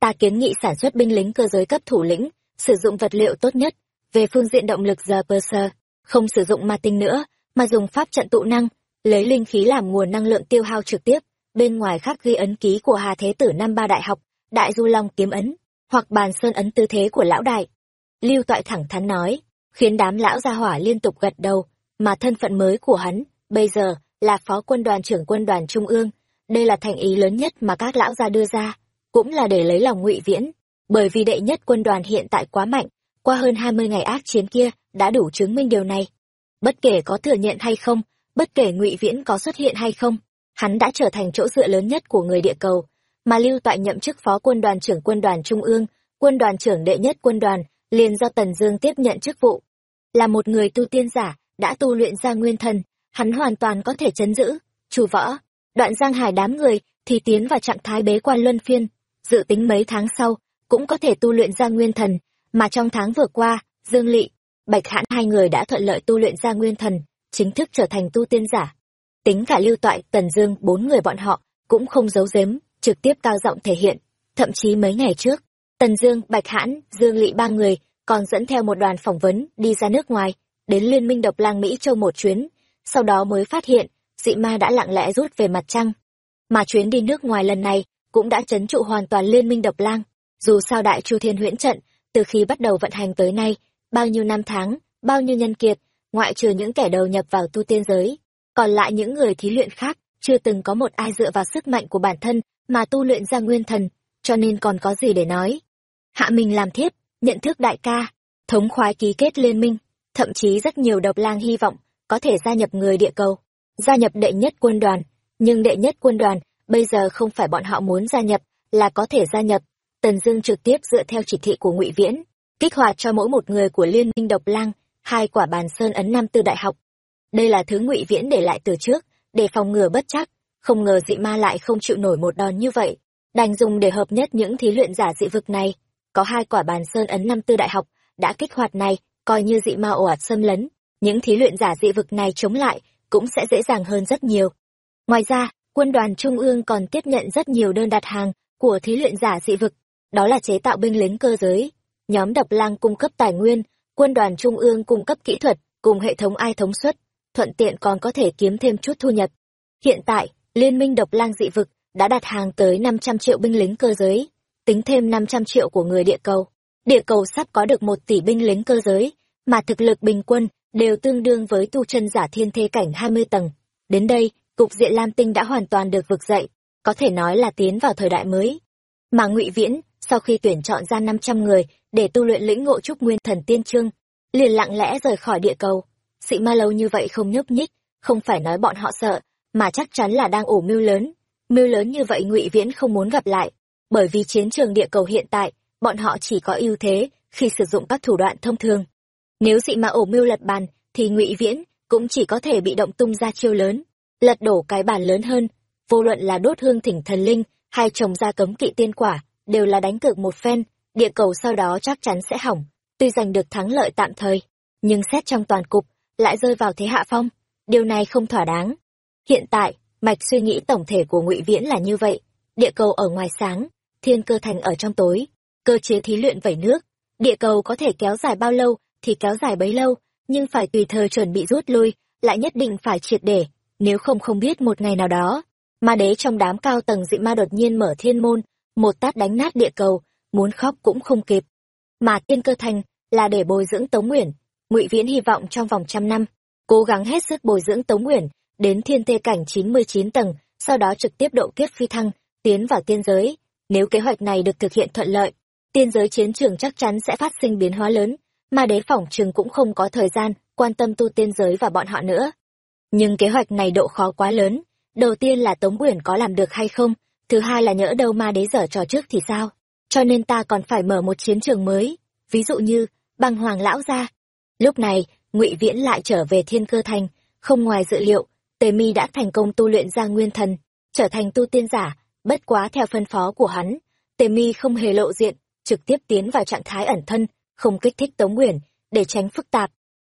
Ta kiến nghị sản xuất binh lính cơ giới cấp thủ lĩnh, sử dụng vật liệu tốt nhất, về phương diện động lực giờ pơ sơ, không sử dụng ma tinh nữa, mà dùng pháp trận tụ năng, lấy linh khí làm nguồn năng lượng tiêu hao trực tiếp. Bên ngoài khắc ghi ấn ký của hà thế tử năm ba đại học, đại du long kiếm ấn, hoặc bàn sơn ấn tư thế của lão đại lưu toại thẳng thắn nói, khiến đám lão gia hỏa liên tục gật đầu, mà thân phận mới của hắn, bây giờ là phó quân đoàn trưởng quân đoàn trung ương, đây là thành ý lớn nhất mà các lão gia đưa ra, cũng là để lấy lòng ngụy viễn, bởi vì đệ nhất quân đoàn hiện tại quá mạnh, qua hơn hai mươi ngày ác chiến kia đã đủ chứng minh điều này. Bất kể có thừa nhận hay không, bất kể ngụy viễn có xuất hiện hay không, hắn đã trở thành chỗ dựa lớn nhất của người địa cầu, mà lưu toại nhậm chức phó quân đoàn trưởng quân đoàn trung ương, quân đoàn trưởng đệ nhất quân đoàn liền do tần dương tiếp nhận chức vụ là một người tu tiên giả đã tu luyện ra nguyên thần hắn hoàn toàn có thể chấn giữ chủ võ đoạn giang hải đám người thì tiến vào trạng thái bế quan luân phiên dự tính mấy tháng sau cũng có thể tu luyện ra nguyên thần mà trong tháng vừa qua dương Lệ, bạch hãn hai người đã thuận lợi tu luyện ra nguyên thần chính thức trở thành tu tiên giả tính cả lưu toại tần dương bốn người bọn họ cũng không giấu giếm trực tiếp cao giọng thể hiện. Thậm chí mấy ngày trước, Tần Dương, Bạch Hãn, Dương Lị ba người còn dẫn theo một đoàn phỏng vấn đi ra nước ngoài, đến Liên minh độc lang Mỹ Châu một chuyến, sau đó mới phát hiện, dị ma đã lặng lẽ rút về mặt trăng. Mà chuyến đi nước ngoài lần này cũng đã chấn trụ hoàn toàn Liên minh độc lang. Dù sao Đại Chu Thiên Huyễn trận, từ khi bắt đầu vận hành tới nay, bao nhiêu năm tháng, bao nhiêu nhân kiệt, ngoại trừ những kẻ đầu nhập vào tu tiên giới, còn lại những người thí luyện khác, chưa từng có một ai dựa vào sức mạnh của bản thân mà tu luyện ra nguyên thần, cho nên còn có gì để nói. Hạ mình làm thiếp, nhận thức đại ca, thống khoái ký kết liên minh, thậm chí rất nhiều độc lang hy vọng có thể gia nhập người địa cầu, gia nhập đệ nhất quân đoàn, nhưng đệ nhất quân đoàn bây giờ không phải bọn họ muốn gia nhập, là có thể gia nhập. Tần Dương trực tiếp dựa theo chỉ thị của Ngụy Viễn, kích hoạt cho mỗi một người của liên minh độc lang hai quả bàn sơn ấn năm tư đại học. Đây là thứ Ngụy Viễn để lại từ trước, để phòng ngừa bất chắc, không ngờ dị ma lại không chịu nổi một đòn như vậy, đành dùng để hợp nhất những thí luyện giả dị vực này. Có hai quả bàn sơn ấn năm tư đại học đã kích hoạt này, coi như dị ma ồ ạt xâm lấn, những thí luyện giả dị vực này chống lại cũng sẽ dễ dàng hơn rất nhiều. Ngoài ra, quân đoàn trung ương còn tiếp nhận rất nhiều đơn đặt hàng của thí luyện giả dị vực, đó là chế tạo binh lính cơ giới. Nhóm độc lang cung cấp tài nguyên, quân đoàn trung ương cung cấp kỹ thuật cùng hệ thống ai thống suất, thuận tiện còn có thể kiếm thêm chút thu nhập. Hiện tại, Liên minh độc lang dị vực đã đặt hàng tới 500 triệu binh lính cơ giới, tính thêm 500 triệu của người địa cầu. Địa cầu sắp có được 1 tỷ binh lính cơ giới, mà thực lực bình quân đều tương đương với tu chân giả thiên thế cảnh 20 tầng. Đến đây, cục diện Lam Tinh đã hoàn toàn được vực dậy, có thể nói là tiến vào thời đại mới. Mà Ngụy Viễn, sau khi tuyển chọn ra 500 người để tu luyện lĩnh ngộ trúc nguyên thần tiên trương, liền lặng lẽ rời khỏi địa cầu. Sĩ ma lâu như vậy không nhúc nhích, không phải nói bọn họ sợ, mà chắc chắn là đang ủ mưu lớn. Mưu lớn như vậy Ngụy Viễn không muốn gặp lại, bởi vì chiến trường địa cầu hiện tại, bọn họ chỉ có ưu thế khi sử dụng các thủ đoạn thông thường. Nếu dị ma ổ mưu lật bàn, thì Ngụy Viễn cũng chỉ có thể bị động tung ra chiêu lớn, lật đổ cái bàn lớn hơn, vô luận là đốt hương thỉnh thần linh hay trồng ra cấm kỵ tiên quả, đều là đánh cược một phen, địa cầu sau đó chắc chắn sẽ hỏng, tuy giành được thắng lợi tạm thời, nhưng xét trong toàn cục, lại rơi vào thế hạ phong, điều này không thỏa đáng. Hiện tại, mạch suy nghĩ tổng thể của Ngụy Viễn là như vậy, địa cầu ở ngoài sáng, thiên cơ thành ở trong tối, cơ chế thí luyện vẩy nước, địa cầu có thể kéo dài bao lâu thì kéo dài bấy lâu, nhưng phải tùy thời chuẩn bị rút lui, lại nhất định phải triệt để, nếu không không biết một ngày nào đó, ma đế trong đám cao tầng dị ma đột nhiên mở thiên môn, một tát đánh nát địa cầu, muốn khóc cũng không kịp. Mà thiên cơ thành là để bồi dưỡng Tống Nguyễn, Ngụy Viễn hy vọng trong vòng trăm năm, cố gắng hết sức bồi dưỡng Tống Nguyễn đến thiên tê cảnh 99 tầng, sau đó trực tiếp độ kiếp phi thăng, tiến vào tiên giới. Nếu kế hoạch này được thực hiện thuận lợi, tiên giới chiến trường chắc chắn sẽ phát sinh biến hóa lớn, mà đế phỏng trường cũng không có thời gian quan tâm tu tiên giới và bọn họ nữa. Nhưng kế hoạch này độ khó quá lớn, đầu tiên là Tống Quyển có làm được hay không, thứ hai là nhỡ đâu ma đế dở trò trước thì sao, cho nên ta còn phải mở một chiến trường mới, ví dụ như, băng hoàng lão gia. Lúc này, ngụy Viễn lại trở về thiên cơ thành, không ngoài dự liệu, Tề Mi đã thành công tu luyện ra nguyên thần, trở thành tu tiên giả, bất quá theo phân phó của hắn, Tề Mi không hề lộ diện, trực tiếp tiến vào trạng thái ẩn thân, không kích thích Tống Nguyễn, để tránh phức tạp.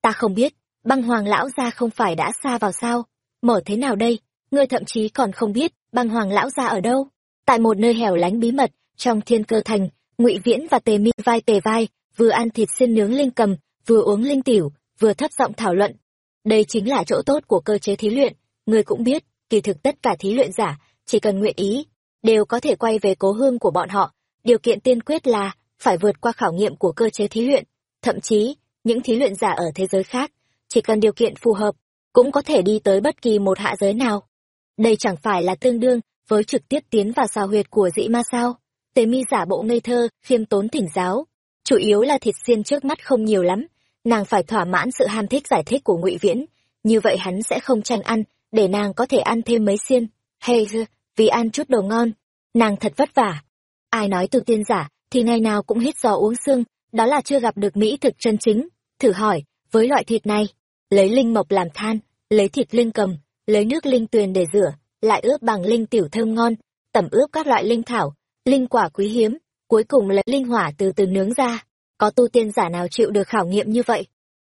Ta không biết, băng hoàng lão gia không phải đã xa vào sao? Mở thế nào đây? Ngươi thậm chí còn không biết băng hoàng lão gia ở đâu? Tại một nơi hẻo lánh bí mật, trong thiên cơ thành, ngụy Viễn và Tề Mi vai tề vai, vừa ăn thịt xiên nướng linh cầm, vừa uống linh tiểu, vừa thấp giọng thảo luận. Đây chính là chỗ tốt của cơ chế thí luyện, ngươi cũng biết, kỳ thực tất cả thí luyện giả, chỉ cần nguyện ý, đều có thể quay về cố hương của bọn họ. Điều kiện tiên quyết là phải vượt qua khảo nghiệm của cơ chế thí luyện. Thậm chí, những thí luyện giả ở thế giới khác, chỉ cần điều kiện phù hợp, cũng có thể đi tới bất kỳ một hạ giới nào. Đây chẳng phải là tương đương với trực tiếp tiến vào xào huyệt của dĩ ma sao. Tế mi giả bộ ngây thơ, khiêm tốn thỉnh giáo. Chủ yếu là thịt xiên trước mắt không nhiều lắm, nàng phải thỏa mãn sự ham thích giải thích của ngụy Viễn. Như vậy hắn sẽ không tranh ăn, để nàng có thể ăn thêm mấy xiên. Hay, vì ăn chút đồ ngon, nàng thật vất vả. Ai nói tu tiên giả thì ngày nào cũng hít gió uống xương, đó là chưa gặp được mỹ thực chân chính. Thử hỏi, với loại thịt này, lấy linh mộc làm than, lấy thịt linh cầm, lấy nước linh tuyền để rửa, lại ướp bằng linh tiểu thơm ngon, tẩm ướp các loại linh thảo, linh quả quý hiếm, cuối cùng lấy linh hỏa từ từ nướng ra. Có tu tiên giả nào chịu được khảo nghiệm như vậy?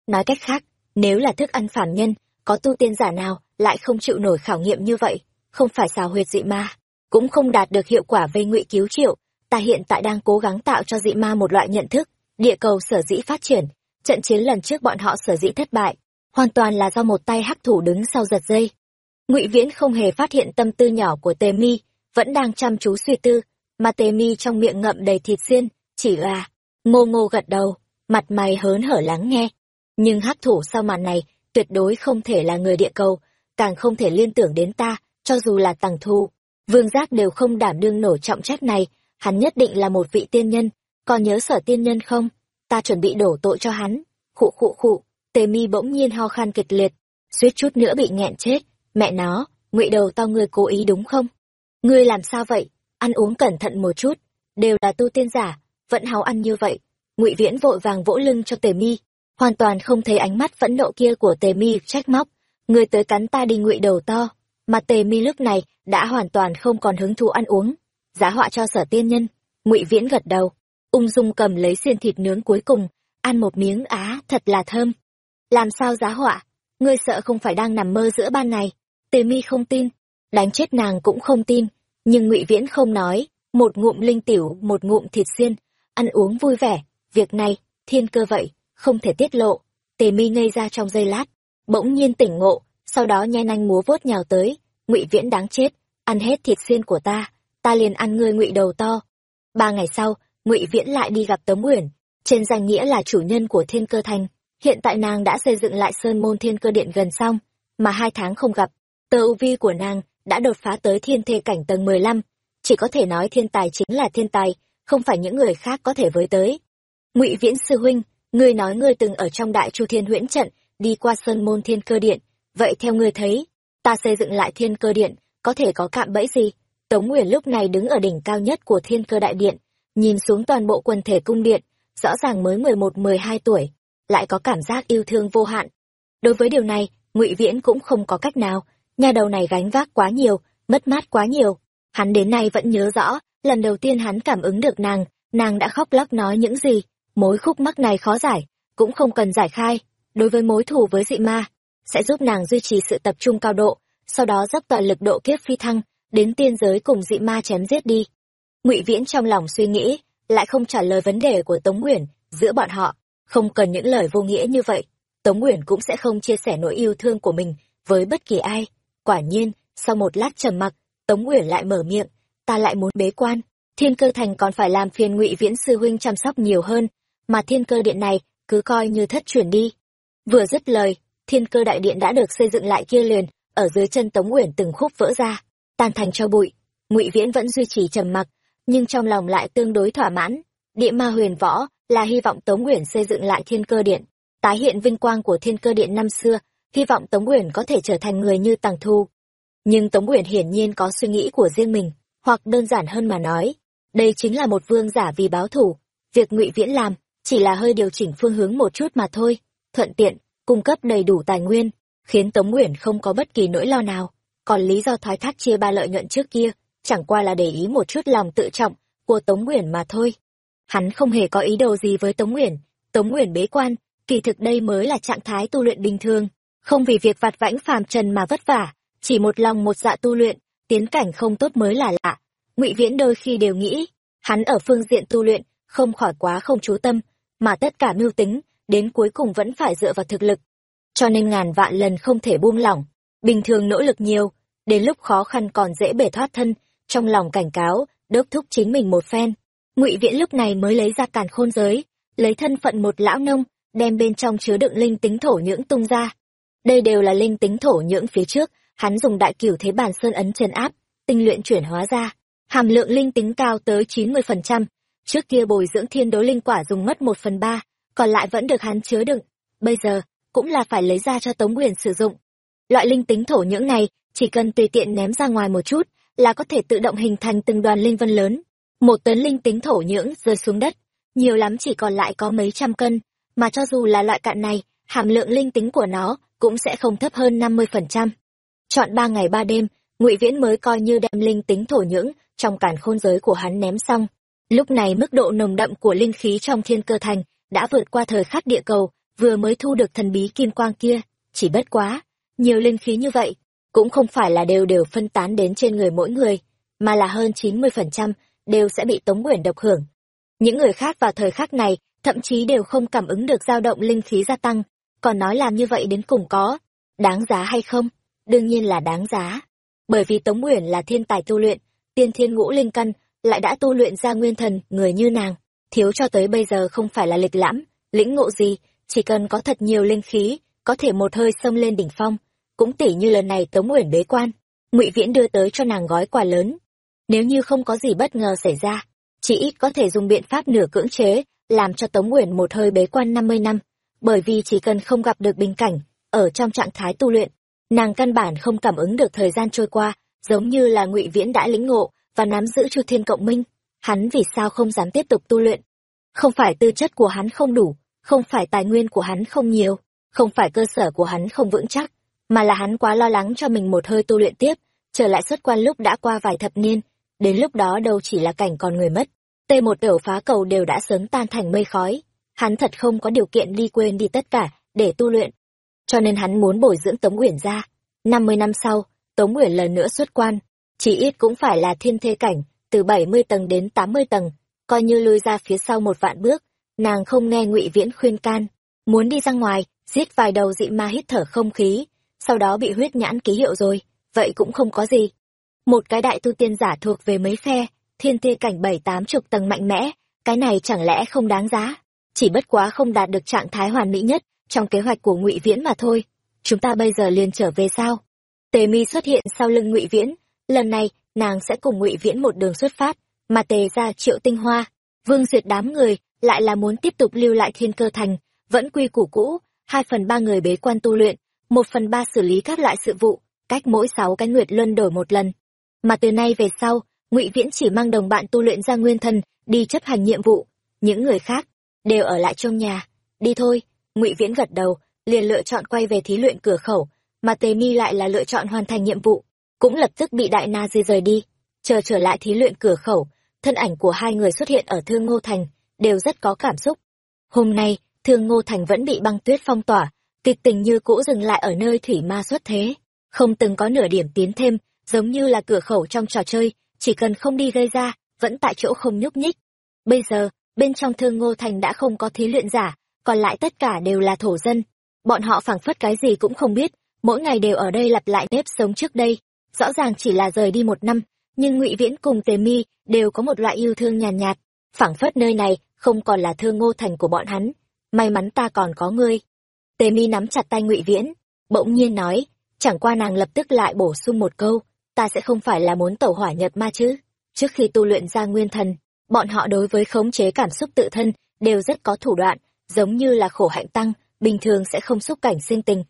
Nói cách khác, nếu là thức ăn phản nhân, có tu tiên giả nào lại không chịu nổi khảo nghiệm như vậy? Không phải xào huyệt dị ma, cũng không đạt được hiệu quả vây ngụy cứu triệu. Ta hiện tại đang cố gắng tạo cho dị ma một loại nhận thức, địa cầu sở dĩ phát triển, trận chiến lần trước bọn họ sở dĩ thất bại, hoàn toàn là do một tay hắc thủ đứng sau giật dây. Ngụy Viễn không hề phát hiện tâm tư nhỏ của Tề Mi, vẫn đang chăm chú suy tư, mà Tề Mi trong miệng ngậm đầy thịt xiên, chỉ là ngô ngô gật đầu, mặt mày hớn hở lắng nghe. Nhưng hắc thủ sau màn này tuyệt đối không thể là người địa cầu, càng không thể liên tưởng đến ta, cho dù là tàng thu. Vương giác đều không đảm đương nổi trọng trách này, hắn nhất định là một vị tiên nhân, còn nhớ sở tiên nhân không? Ta chuẩn bị đổ tội cho hắn. Khụ khụ khụ, tề mi bỗng nhiên ho khan kịch liệt, suýt chút nữa bị nghẹn chết. Mẹ nó, ngụy đầu tao ngươi cố ý đúng không? Ngươi làm sao vậy? Ăn uống cẩn thận một chút, đều là tu tiên giả, vẫn háo ăn như vậy. Ngụy Viễn vội vàng vỗ lưng cho Tề Mi, hoàn toàn không thấy ánh mắt phẫn nộ kia của Tề Mi trách móc, Ngươi tới cắn ta đi ngụy đầu to, mà Tề Mi lúc này đã hoàn toàn không còn hứng thú ăn uống. Giá họa cho Sở Tiên Nhân, Ngụy Viễn gật đầu, ung dung cầm lấy xiên thịt nướng cuối cùng, ăn một miếng á, thật là thơm. Làm sao giá họa? Ngươi sợ không phải đang nằm mơ giữa ban ngày? Tề Mi không tin, đánh chết nàng cũng không tin, nhưng Ngụy Viễn không nói, một ngụm linh tiểu, một ngụm thịt xiên, ăn uống vui vẻ, việc này, thiên cơ vậy, không thể tiết lộ. Tề Mi ngây ra trong giây lát, bỗng nhiên tỉnh ngộ, sau đó nhen nanh múa vuốt nhào tới, Ngụy Viễn đáng chết, ăn hết thịt xiên của ta, ta liền ăn ngươi Ngụy đầu to. Ba ngày sau, Ngụy Viễn lại đi gặp Tống Uyển, trên danh nghĩa là chủ nhân của Thiên Cơ Thành, hiện tại nàng đã xây dựng lại Sơn Môn Thiên Cơ Điện gần xong, mà hai tháng không gặp, tơ u vi của nàng đã đột phá tới thiên thê cảnh tầng 15, chỉ có thể nói thiên tài chính là thiên tài, không phải những người khác có thể với tới. Ngụy Viễn sư huynh, ngươi nói ngươi từng ở trong Đại Chu Thiên Huyễn trận, đi qua Sơn Môn Thiên Cơ Điện, vậy theo ngươi thấy, ta xây dựng lại Thiên Cơ Điện, có thể có cạm bẫy gì? Tống Nguyên lúc này đứng ở đỉnh cao nhất của Thiên Cơ Đại Điện, nhìn xuống toàn bộ quần thể cung điện, rõ ràng mới 11-12 tuổi, lại có cảm giác yêu thương vô hạn. Đối với điều này, Ngụy Viễn cũng không có cách nào, nhà đầu này gánh vác quá nhiều, mất mát quá nhiều. Hắn đến nay vẫn nhớ rõ, lần đầu tiên hắn cảm ứng được nàng, nàng đã khóc lóc nói những gì, mối khúc mắc này khó giải, cũng không cần giải khai. Đối với mối thù với dị ma, sẽ giúp nàng duy trì sự tập trung cao độ, sau đó dốc toàn lực độ kiếp phi thăng, đến tiên giới cùng dị ma chém giết đi. Ngụy Viễn trong lòng suy nghĩ, lại không trả lời vấn đề của Tống Uyển giữa bọn họ, không cần những lời vô nghĩa như vậy. Tống Uyển cũng sẽ không chia sẻ nỗi yêu thương của mình với bất kỳ ai. Quả nhiên, sau một lát trầm mặc, Tống Uyển lại mở miệng, ta lại muốn bế quan, Thiên Cơ Thành còn phải làm phiền Ngụy Viễn sư huynh chăm sóc nhiều hơn, mà Thiên Cơ Điện này cứ coi như thất truyền đi. Vừa dứt lời, Thiên Cơ Đại Điện đã được xây dựng lại kia liền, ở dưới chân Tống Uyển từng khúc vỡ ra, tan thành cho bụi. Ngụy Viễn vẫn duy trì trầm mặc, nhưng trong lòng lại tương đối thỏa mãn. Địa Ma Huyền Võ là hy vọng Tống Uyển xây dựng lại Thiên Cơ Điện, tái hiện vinh quang của Thiên Cơ Điện năm xưa, hy vọng Tống Uyển có thể trở thành người như Tàng Thu, nhưng Tống Uyển hiển nhiên có suy nghĩ của riêng mình, hoặc đơn giản hơn mà nói, đây chính là một vương giả vì báo thù Việc Ngụy Viễn làm chỉ là hơi điều chỉnh phương hướng một chút mà thôi, thuận tiện, cung cấp đầy đủ tài nguyên, khiến Tống nguyễn không có bất kỳ nỗi lo nào. Còn lý do thoái thác chia ba lợi nhuận trước kia, chẳng qua là để ý một chút lòng tự trọng của Tống nguyễn mà thôi. Hắn không hề có ý đồ gì với Tống nguyễn. Tống nguyễn bế quan, kỳ thực đây mới là trạng thái tu luyện bình thường, không vì việc vặt vãnh phàm trần mà vất vả, chỉ một lòng một dạ tu luyện tiến cảnh không tốt mới là lạ ngụy viễn đôi khi đều nghĩ hắn ở phương diện tu luyện không khỏi quá không chú tâm mà tất cả mưu tính đến cuối cùng vẫn phải dựa vào thực lực. Cho nên ngàn vạn lần không thể buông lỏng. Bình thường nỗ lực nhiều đến lúc khó khăn còn dễ bể thoát thân trong lòng cảnh cáo đốc thúc chính mình một phen. Ngụy viễn lúc này mới lấy ra càn khôn giới lấy thân phận một lão nông đem bên trong chứa đựng linh tính thổ nhưỡng tung ra. Đây đều là linh tính thổ nhưỡng phía trước hắn dùng đại cửu thế bàn sơn ấn chân áp, tinh luyện chuyển hóa ra, hàm lượng linh tính cao tới chín mươi phần trăm Trước kia bồi dưỡng thiên đối linh quả dùng mất một phần ba còn lại vẫn được hắn chứa đựng. Bây giờ, cũng là phải lấy ra cho Tống Quyền sử dụng. Loại linh tính thổ nhưỡng này, chỉ cần tùy tiện ném ra ngoài một chút, là có thể tự động hình thành từng đoàn linh vân lớn. Một tấn linh tính thổ nhưỡng rơi xuống đất, nhiều lắm chỉ còn lại có mấy trăm cân, mà cho dù là loại cạn này, hàm lượng linh tính của nó cũng sẽ không thấp hơn năm mươi phần trăm chọn ba ngày ba đêm ngụy viễn mới coi như đem linh tính thổ nhưỡng trong cản khôn giới của hắn ném xong lúc này mức độ nồng đậm của linh khí trong thiên cơ thành đã vượt qua thời khắc địa cầu vừa mới thu được thần bí kim quang kia chỉ bất quá nhiều linh khí như vậy cũng không phải là đều đều phân tán đến trên người mỗi người mà là hơn chín mươi phần trăm đều sẽ bị Tống Uyển độc hưởng. Những người khác vào thời khắc này, thậm chí đều không cảm ứng được dao động linh khí gia tăng, còn nói làm như vậy đến cùng có đáng giá hay không? Đương nhiên là đáng giá. Bởi vì Tống Uyển là thiên tài tu luyện, tiên thiên ngũ linh căn, lại đã tu luyện ra nguyên thần, người như nàng, thiếu cho tới bây giờ không phải là lịch lãm, lĩnh ngộ gì, chỉ cần có thật nhiều linh khí, có thể một hơi xông lên đỉnh phong. Cũng tỉ như lần này Tống Uyển bế quan, Ngụy Viễn đưa tới cho nàng gói quà lớn. Nếu như không có gì bất ngờ xảy ra, chỉ ít có thể dùng biện pháp nửa cưỡng chế, làm cho Tống Uyển một hơi bế quan 50 năm, bởi vì chỉ cần không gặp được bình cảnh, ở trong trạng thái tu luyện, nàng căn bản không cảm ứng được thời gian trôi qua, giống như là Ngụy Viễn đã lĩnh ngộ và nắm giữ Chu Thiên Cộng Minh, hắn vì sao không dám tiếp tục tu luyện? Không phải tư chất của hắn không đủ, không phải tài nguyên của hắn không nhiều, không phải cơ sở của hắn không vững chắc, mà là hắn quá lo lắng cho mình một hơi tu luyện tiếp, trở lại xuất quan lúc đã qua vài thập niên, đến lúc đó đâu chỉ là cảnh còn người mất. t một tiểu phá cầu đều đã sớm tan thành mây khói, hắn thật không có điều kiện đi quên đi tất cả để tu luyện. Cho nên hắn muốn bồi dưỡng Tống Uyển ra. năm mươi năm sau, Tống Uyển lần nữa xuất quan, chỉ ít cũng phải là thiên thê cảnh, từ bảy mươi tầng đến tám mươi tầng, coi như lui ra phía sau một vạn bước, nàng không nghe Ngụy Viễn khuyên can, muốn đi ra ngoài, giết vài đầu dị ma hít thở không khí, sau đó bị huyết nhãn ký hiệu rồi, vậy cũng không có gì. Một cái đại tu tiên giả thuộc về mấy phe, thiên tia cảnh bảy tám chục tầng mạnh mẽ, cái này chẳng lẽ không đáng giá, chỉ bất quá không đạt được trạng thái hoàn mỹ nhất trong kế hoạch của Ngụy Viễn mà thôi. Chúng ta bây giờ liền trở về sao? Tề Mi xuất hiện sau lưng Ngụy Viễn, lần này nàng sẽ cùng Ngụy Viễn một đường xuất phát, mà Tề ra Triệu Tinh Hoa, Vương Duyệt đám người lại là muốn tiếp tục lưu lại Thiên Cơ Thành, vẫn quy củ cũ, hai phần ba người bế quan tu luyện, một phần ba xử lý các loại sự vụ, cách mỗi sáu cái nguyệt luân đổi một lần. Mà từ nay về sau, Ngụy Viễn chỉ mang đồng bạn tu luyện ra nguyên thân, đi chấp hành nhiệm vụ, những người khác đều ở lại trong nhà. Đi thôi, Ngụy Viễn gật đầu, liền lựa chọn quay về thí luyện cửa khẩu, mà Tề Mi lại là lựa chọn hoàn thành nhiệm vụ, cũng lập tức bị Đại Na Di rời đi. Chờ trở lại thí luyện cửa khẩu, thân ảnh của hai người xuất hiện ở Thương Ngô Thành, đều rất có cảm xúc. Hôm nay, Thương Ngô Thành vẫn bị băng tuyết phong tỏa, kịch tình như cũ dừng lại ở nơi thủy ma xuất thế, không từng có nửa điểm tiến thêm, giống như là cửa khẩu trong trò chơi, chỉ cần không đi gây ra, vẫn tại chỗ không nhúc nhích. Bây giờ, bên trong Thương Ngô Thành đã không có thí luyện giả, còn lại tất cả đều là thổ dân. Bọn họ phảng phất cái gì cũng không biết, mỗi ngày đều ở đây lặp lại nếp sống trước đây. Rõ ràng chỉ là rời đi một năm, nhưng Ngụy Viễn cùng Tề Mi đều có một loại yêu thương nhàn nhạt, nhạt. phảng phất nơi này không còn là Thương Ngô Thành của bọn hắn. May mắn ta còn có ngươi. Tề Mi nắm chặt tay Ngụy Viễn, bỗng nhiên nói, chẳng qua nàng lập tức lại bổ sung một câu, ta sẽ không phải là muốn tẩu hỏa nhập ma chứ. Trước khi tu luyện ra nguyên thần, bọn họ đối với khống chế cảm xúc tự thân đều rất có thủ đoạn, giống như là khổ hạnh tăng, bình thường sẽ không xúc cảnh sinh tình.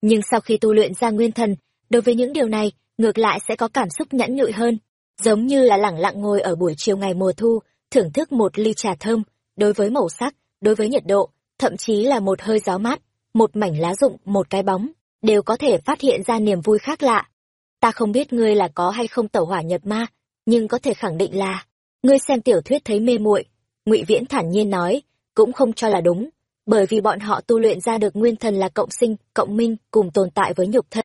Nhưng sau khi tu luyện ra nguyên thần, đối với những điều này, ngược lại sẽ có cảm xúc nhẫn nhụi hơn, giống như là lẳng lặng ngồi ở buổi chiều ngày mùa thu, thưởng thức một ly trà thơm, đối với màu sắc, đối với nhiệt độ, thậm chí là một hơi gió mát, một mảnh lá rụng, một cái bóng, đều có thể phát hiện ra niềm vui khác lạ. Ta không biết ngươi là có hay không tẩu hỏa nhập ma, nhưng có thể khẳng định là, ngươi xem tiểu thuyết thấy mê muội ngụy Viễn thản nhiên nói, cũng không cho là đúng, bởi vì bọn họ tu luyện ra được nguyên thần là cộng sinh, cộng minh, cùng tồn tại với nhục thân.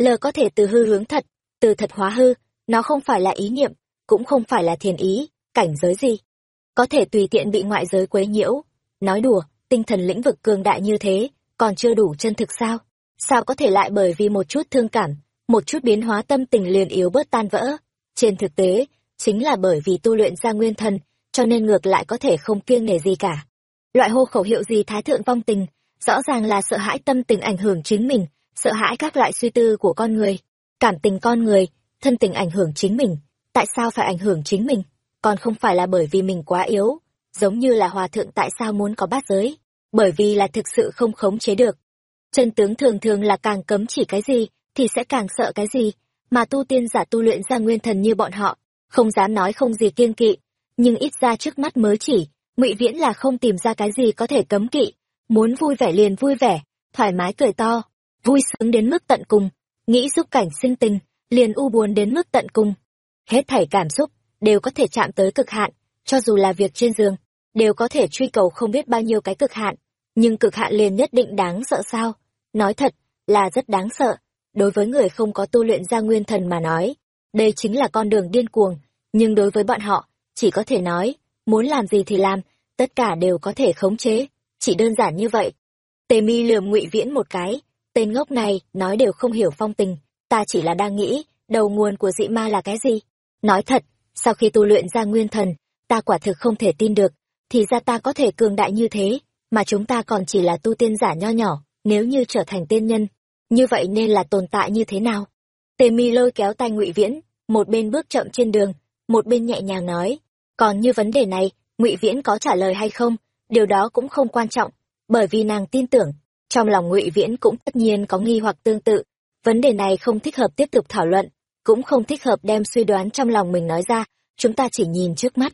L có thể từ hư hướng thật, từ thật hóa hư, nó không phải là ý niệm, cũng không phải là thiền ý, cảnh giới gì. Có thể tùy tiện bị ngoại giới quấy nhiễu. Nói đùa, tinh thần lĩnh vực cường đại như thế, còn chưa đủ chân thực sao? Sao có thể lại bởi vì một chút thương cảm, một chút biến hóa tâm tình liền yếu bớt tan vỡ? Trên thực tế, chính là bởi vì tu luyện ra nguyên thần, cho nên ngược lại có thể không kiêng nể gì cả. Loại hô khẩu hiệu gì thái thượng vong tình, rõ ràng là sợ hãi tâm tình ảnh hưởng chính mình, sợ hãi các loại suy tư của con người, cảm tình con người, thân tình ảnh hưởng chính mình. Tại sao phải ảnh hưởng chính mình? Còn không phải là bởi vì mình quá yếu, giống như là hòa thượng tại sao muốn có bát giới, bởi vì là thực sự không khống chế được. Chân tướng thường thường là càng cấm chỉ cái gì, thì sẽ càng sợ cái gì, mà tu tiên giả tu luyện ra nguyên thần như bọn họ, không dám nói không gì kiêng kỵ, nhưng ít ra trước mắt mới chỉ, ngụy Viễn là không tìm ra cái gì có thể cấm kỵ, muốn vui vẻ liền vui vẻ, thoải mái cười to, vui sướng đến mức tận cùng, nghĩ xúc cảnh sinh tình, liền u buồn đến mức tận cùng. Hết thảy cảm xúc, đều có thể chạm tới cực hạn, cho dù là việc trên giường, đều có thể truy cầu không biết bao nhiêu cái cực hạn, nhưng cực hạn liền nhất định đáng sợ sao? Nói thật, là rất đáng sợ, đối với người không có tu luyện ra nguyên thần mà nói, Đây chính là con đường điên cuồng, nhưng đối với bọn họ, chỉ có thể nói, muốn làm gì thì làm, tất cả đều có thể khống chế, chỉ đơn giản như vậy. Tề mi lườm ngụy Viễn một cái, tên ngốc này nói đều không hiểu phong tình, ta chỉ là đang nghĩ, đầu nguồn của dị ma là cái gì? Nói thật, sau khi tu luyện ra nguyên thần, ta quả thực không thể tin được, thì ra ta có thể cường đại như thế, mà chúng ta còn chỉ là tu tiên giả nho nhỏ, nếu như trở thành tiên nhân, như vậy nên là tồn tại như thế nào? Tề mi lôi kéo tay ngụy Viễn, một bên bước chậm trên đường, một bên nhẹ nhàng nói, còn như vấn đề này, ngụy Viễn có trả lời hay không, điều đó cũng không quan trọng, bởi vì nàng tin tưởng, trong lòng ngụy Viễn cũng tất nhiên có nghi hoặc tương tự, vấn đề này không thích hợp tiếp tục thảo luận, cũng không thích hợp đem suy đoán trong lòng mình nói ra, chúng ta chỉ nhìn trước mắt.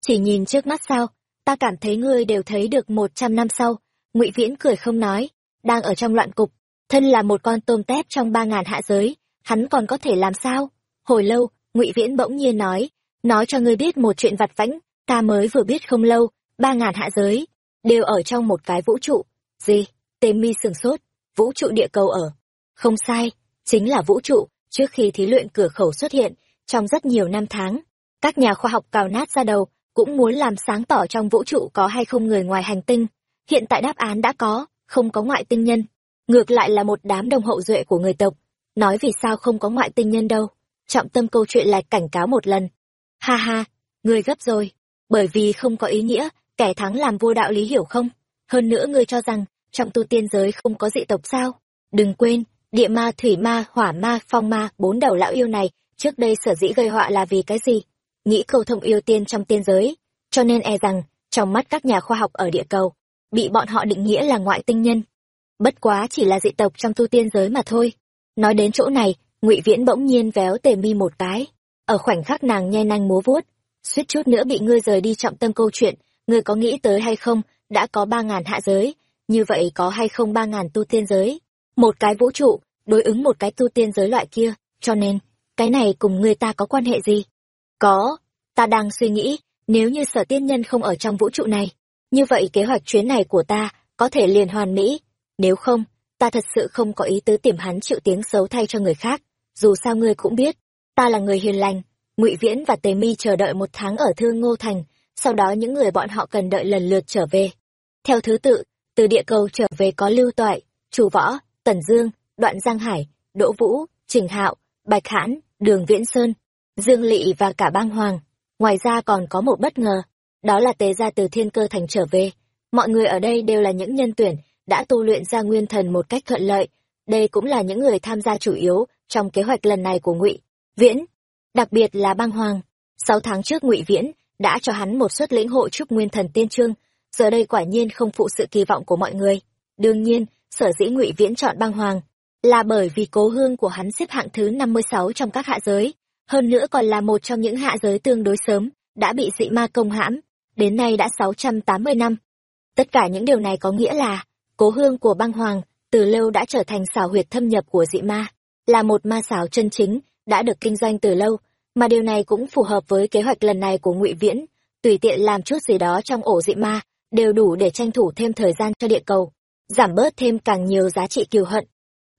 Chỉ nhìn trước mắt sao, ta cảm thấy ngươi đều thấy được một trăm năm sau, ngụy Viễn cười không nói, đang ở trong loạn cục, thân là một con tôm tép trong ba ngàn hạ giới, hắn còn có thể làm sao? Hồi lâu, ngụy Viễn bỗng nhiên nói, nói cho ngươi biết một chuyện vặt vãnh, ta mới vừa biết không lâu, ba ngàn hạ giới, đều ở trong một cái vũ trụ. Gì? Tề mi sừng sốt, vũ trụ địa cầu ở. Không sai, chính là vũ trụ, trước khi thí luyện cửa khẩu xuất hiện, trong rất nhiều năm tháng. Các nhà khoa học cào nát ra đầu, cũng muốn làm sáng tỏ trong vũ trụ có hay không người ngoài hành tinh. Hiện tại đáp án đã có, không có ngoại tinh nhân. Ngược lại là một đám đồng hậu duệ của người tộc. Nói vì sao không có ngoại tinh nhân đâu. Trọng tâm câu chuyện là cảnh cáo một lần. Ha ha, người gấp rồi. Bởi vì không có ý nghĩa, kẻ thắng làm vua đạo lý hiểu không? Hơn nữa ngươi cho rằng, trong tu tiên giới không có dị tộc sao? Đừng quên, địa ma, thủy ma, hỏa ma, phong ma, bốn đầu lão yêu này, trước đây sở dĩ gây họa là vì cái gì? Nghĩ cầu thông yêu tiên trong tiên giới, cho nên e rằng, trong mắt các nhà khoa học ở địa cầu, bị bọn họ định nghĩa là ngoại tinh nhân. Bất quá chỉ là dị tộc trong tu tiên giới mà thôi. Nói đến chỗ này, ngụy Viễn bỗng nhiên véo tề mi một cái. Ở khoảnh khắc nàng nhe nanh múa vuốt, suýt chút nữa bị ngươi rời đi trọng tâm câu chuyện, ngươi có nghĩ tới hay không, đã có ba ngàn hạ giới, như vậy có hay không ba ngàn tu tiên giới? Một cái vũ trụ, đối ứng một cái tu tiên giới loại kia, cho nên, cái này cùng người ta có quan hệ gì? Có, ta đang suy nghĩ, nếu như sở tiên nhân không ở trong vũ trụ này, như vậy kế hoạch chuyến này của ta có thể liền hoàn mỹ, nếu không, ta thật sự không có ý tứ tìm hắn chịu tiếng xấu thay cho người khác, dù sao ngươi cũng biết, ta là người hiền lành, ngụy Viễn và Tề Mi chờ đợi một tháng ở Thương Ngô Thành, sau đó những người bọn họ cần đợi lần lượt trở về. Theo thứ tự, từ địa cầu trở về có Lưu Toại, Chủ Võ, Tần Dương, Đoạn Giang Hải, Đỗ Vũ, Trình Hạo, Bạch Hãn, Đường Viễn Sơn, Dương lỵ và cả Bang Hoàng. Ngoài ra còn có một bất ngờ, đó là Tề gia từ Thiên Cơ Thành trở về. Mọi người ở đây đều là những nhân tuyển đã tu luyện ra nguyên thần một cách thuận lợi. Đây cũng là những người tham gia chủ yếu trong kế hoạch lần này của Ngụy Viễn, đặc biệt là Bang Hoàng. Sáu tháng trước Ngụy Viễn đã cho hắn một suất lĩnh hội trúc nguyên thần tiên trương, giờ đây quả nhiên không phụ sự kỳ vọng của mọi người. Đương nhiên, sở dĩ Ngụy Viễn chọn băng Hoàng là bởi vì cố hương của hắn xếp hạng thứ 56 trong các hạ giới, hơn nữa còn là một trong những hạ giới tương đối sớm, đã bị dị ma công hãm, đến nay đã 680 năm. Tất cả những điều này có nghĩa là, cố hương của băng hoàng, từ lâu đã trở thành xảo huyệt thâm nhập của dị ma, là một ma xảo chân chính, đã được kinh doanh từ lâu, mà điều này cũng phù hợp với kế hoạch lần này của ngụy Viễn, tùy tiện làm chút gì đó trong ổ dị ma, đều đủ để tranh thủ thêm thời gian cho địa cầu, giảm bớt thêm càng nhiều giá trị kiều hận.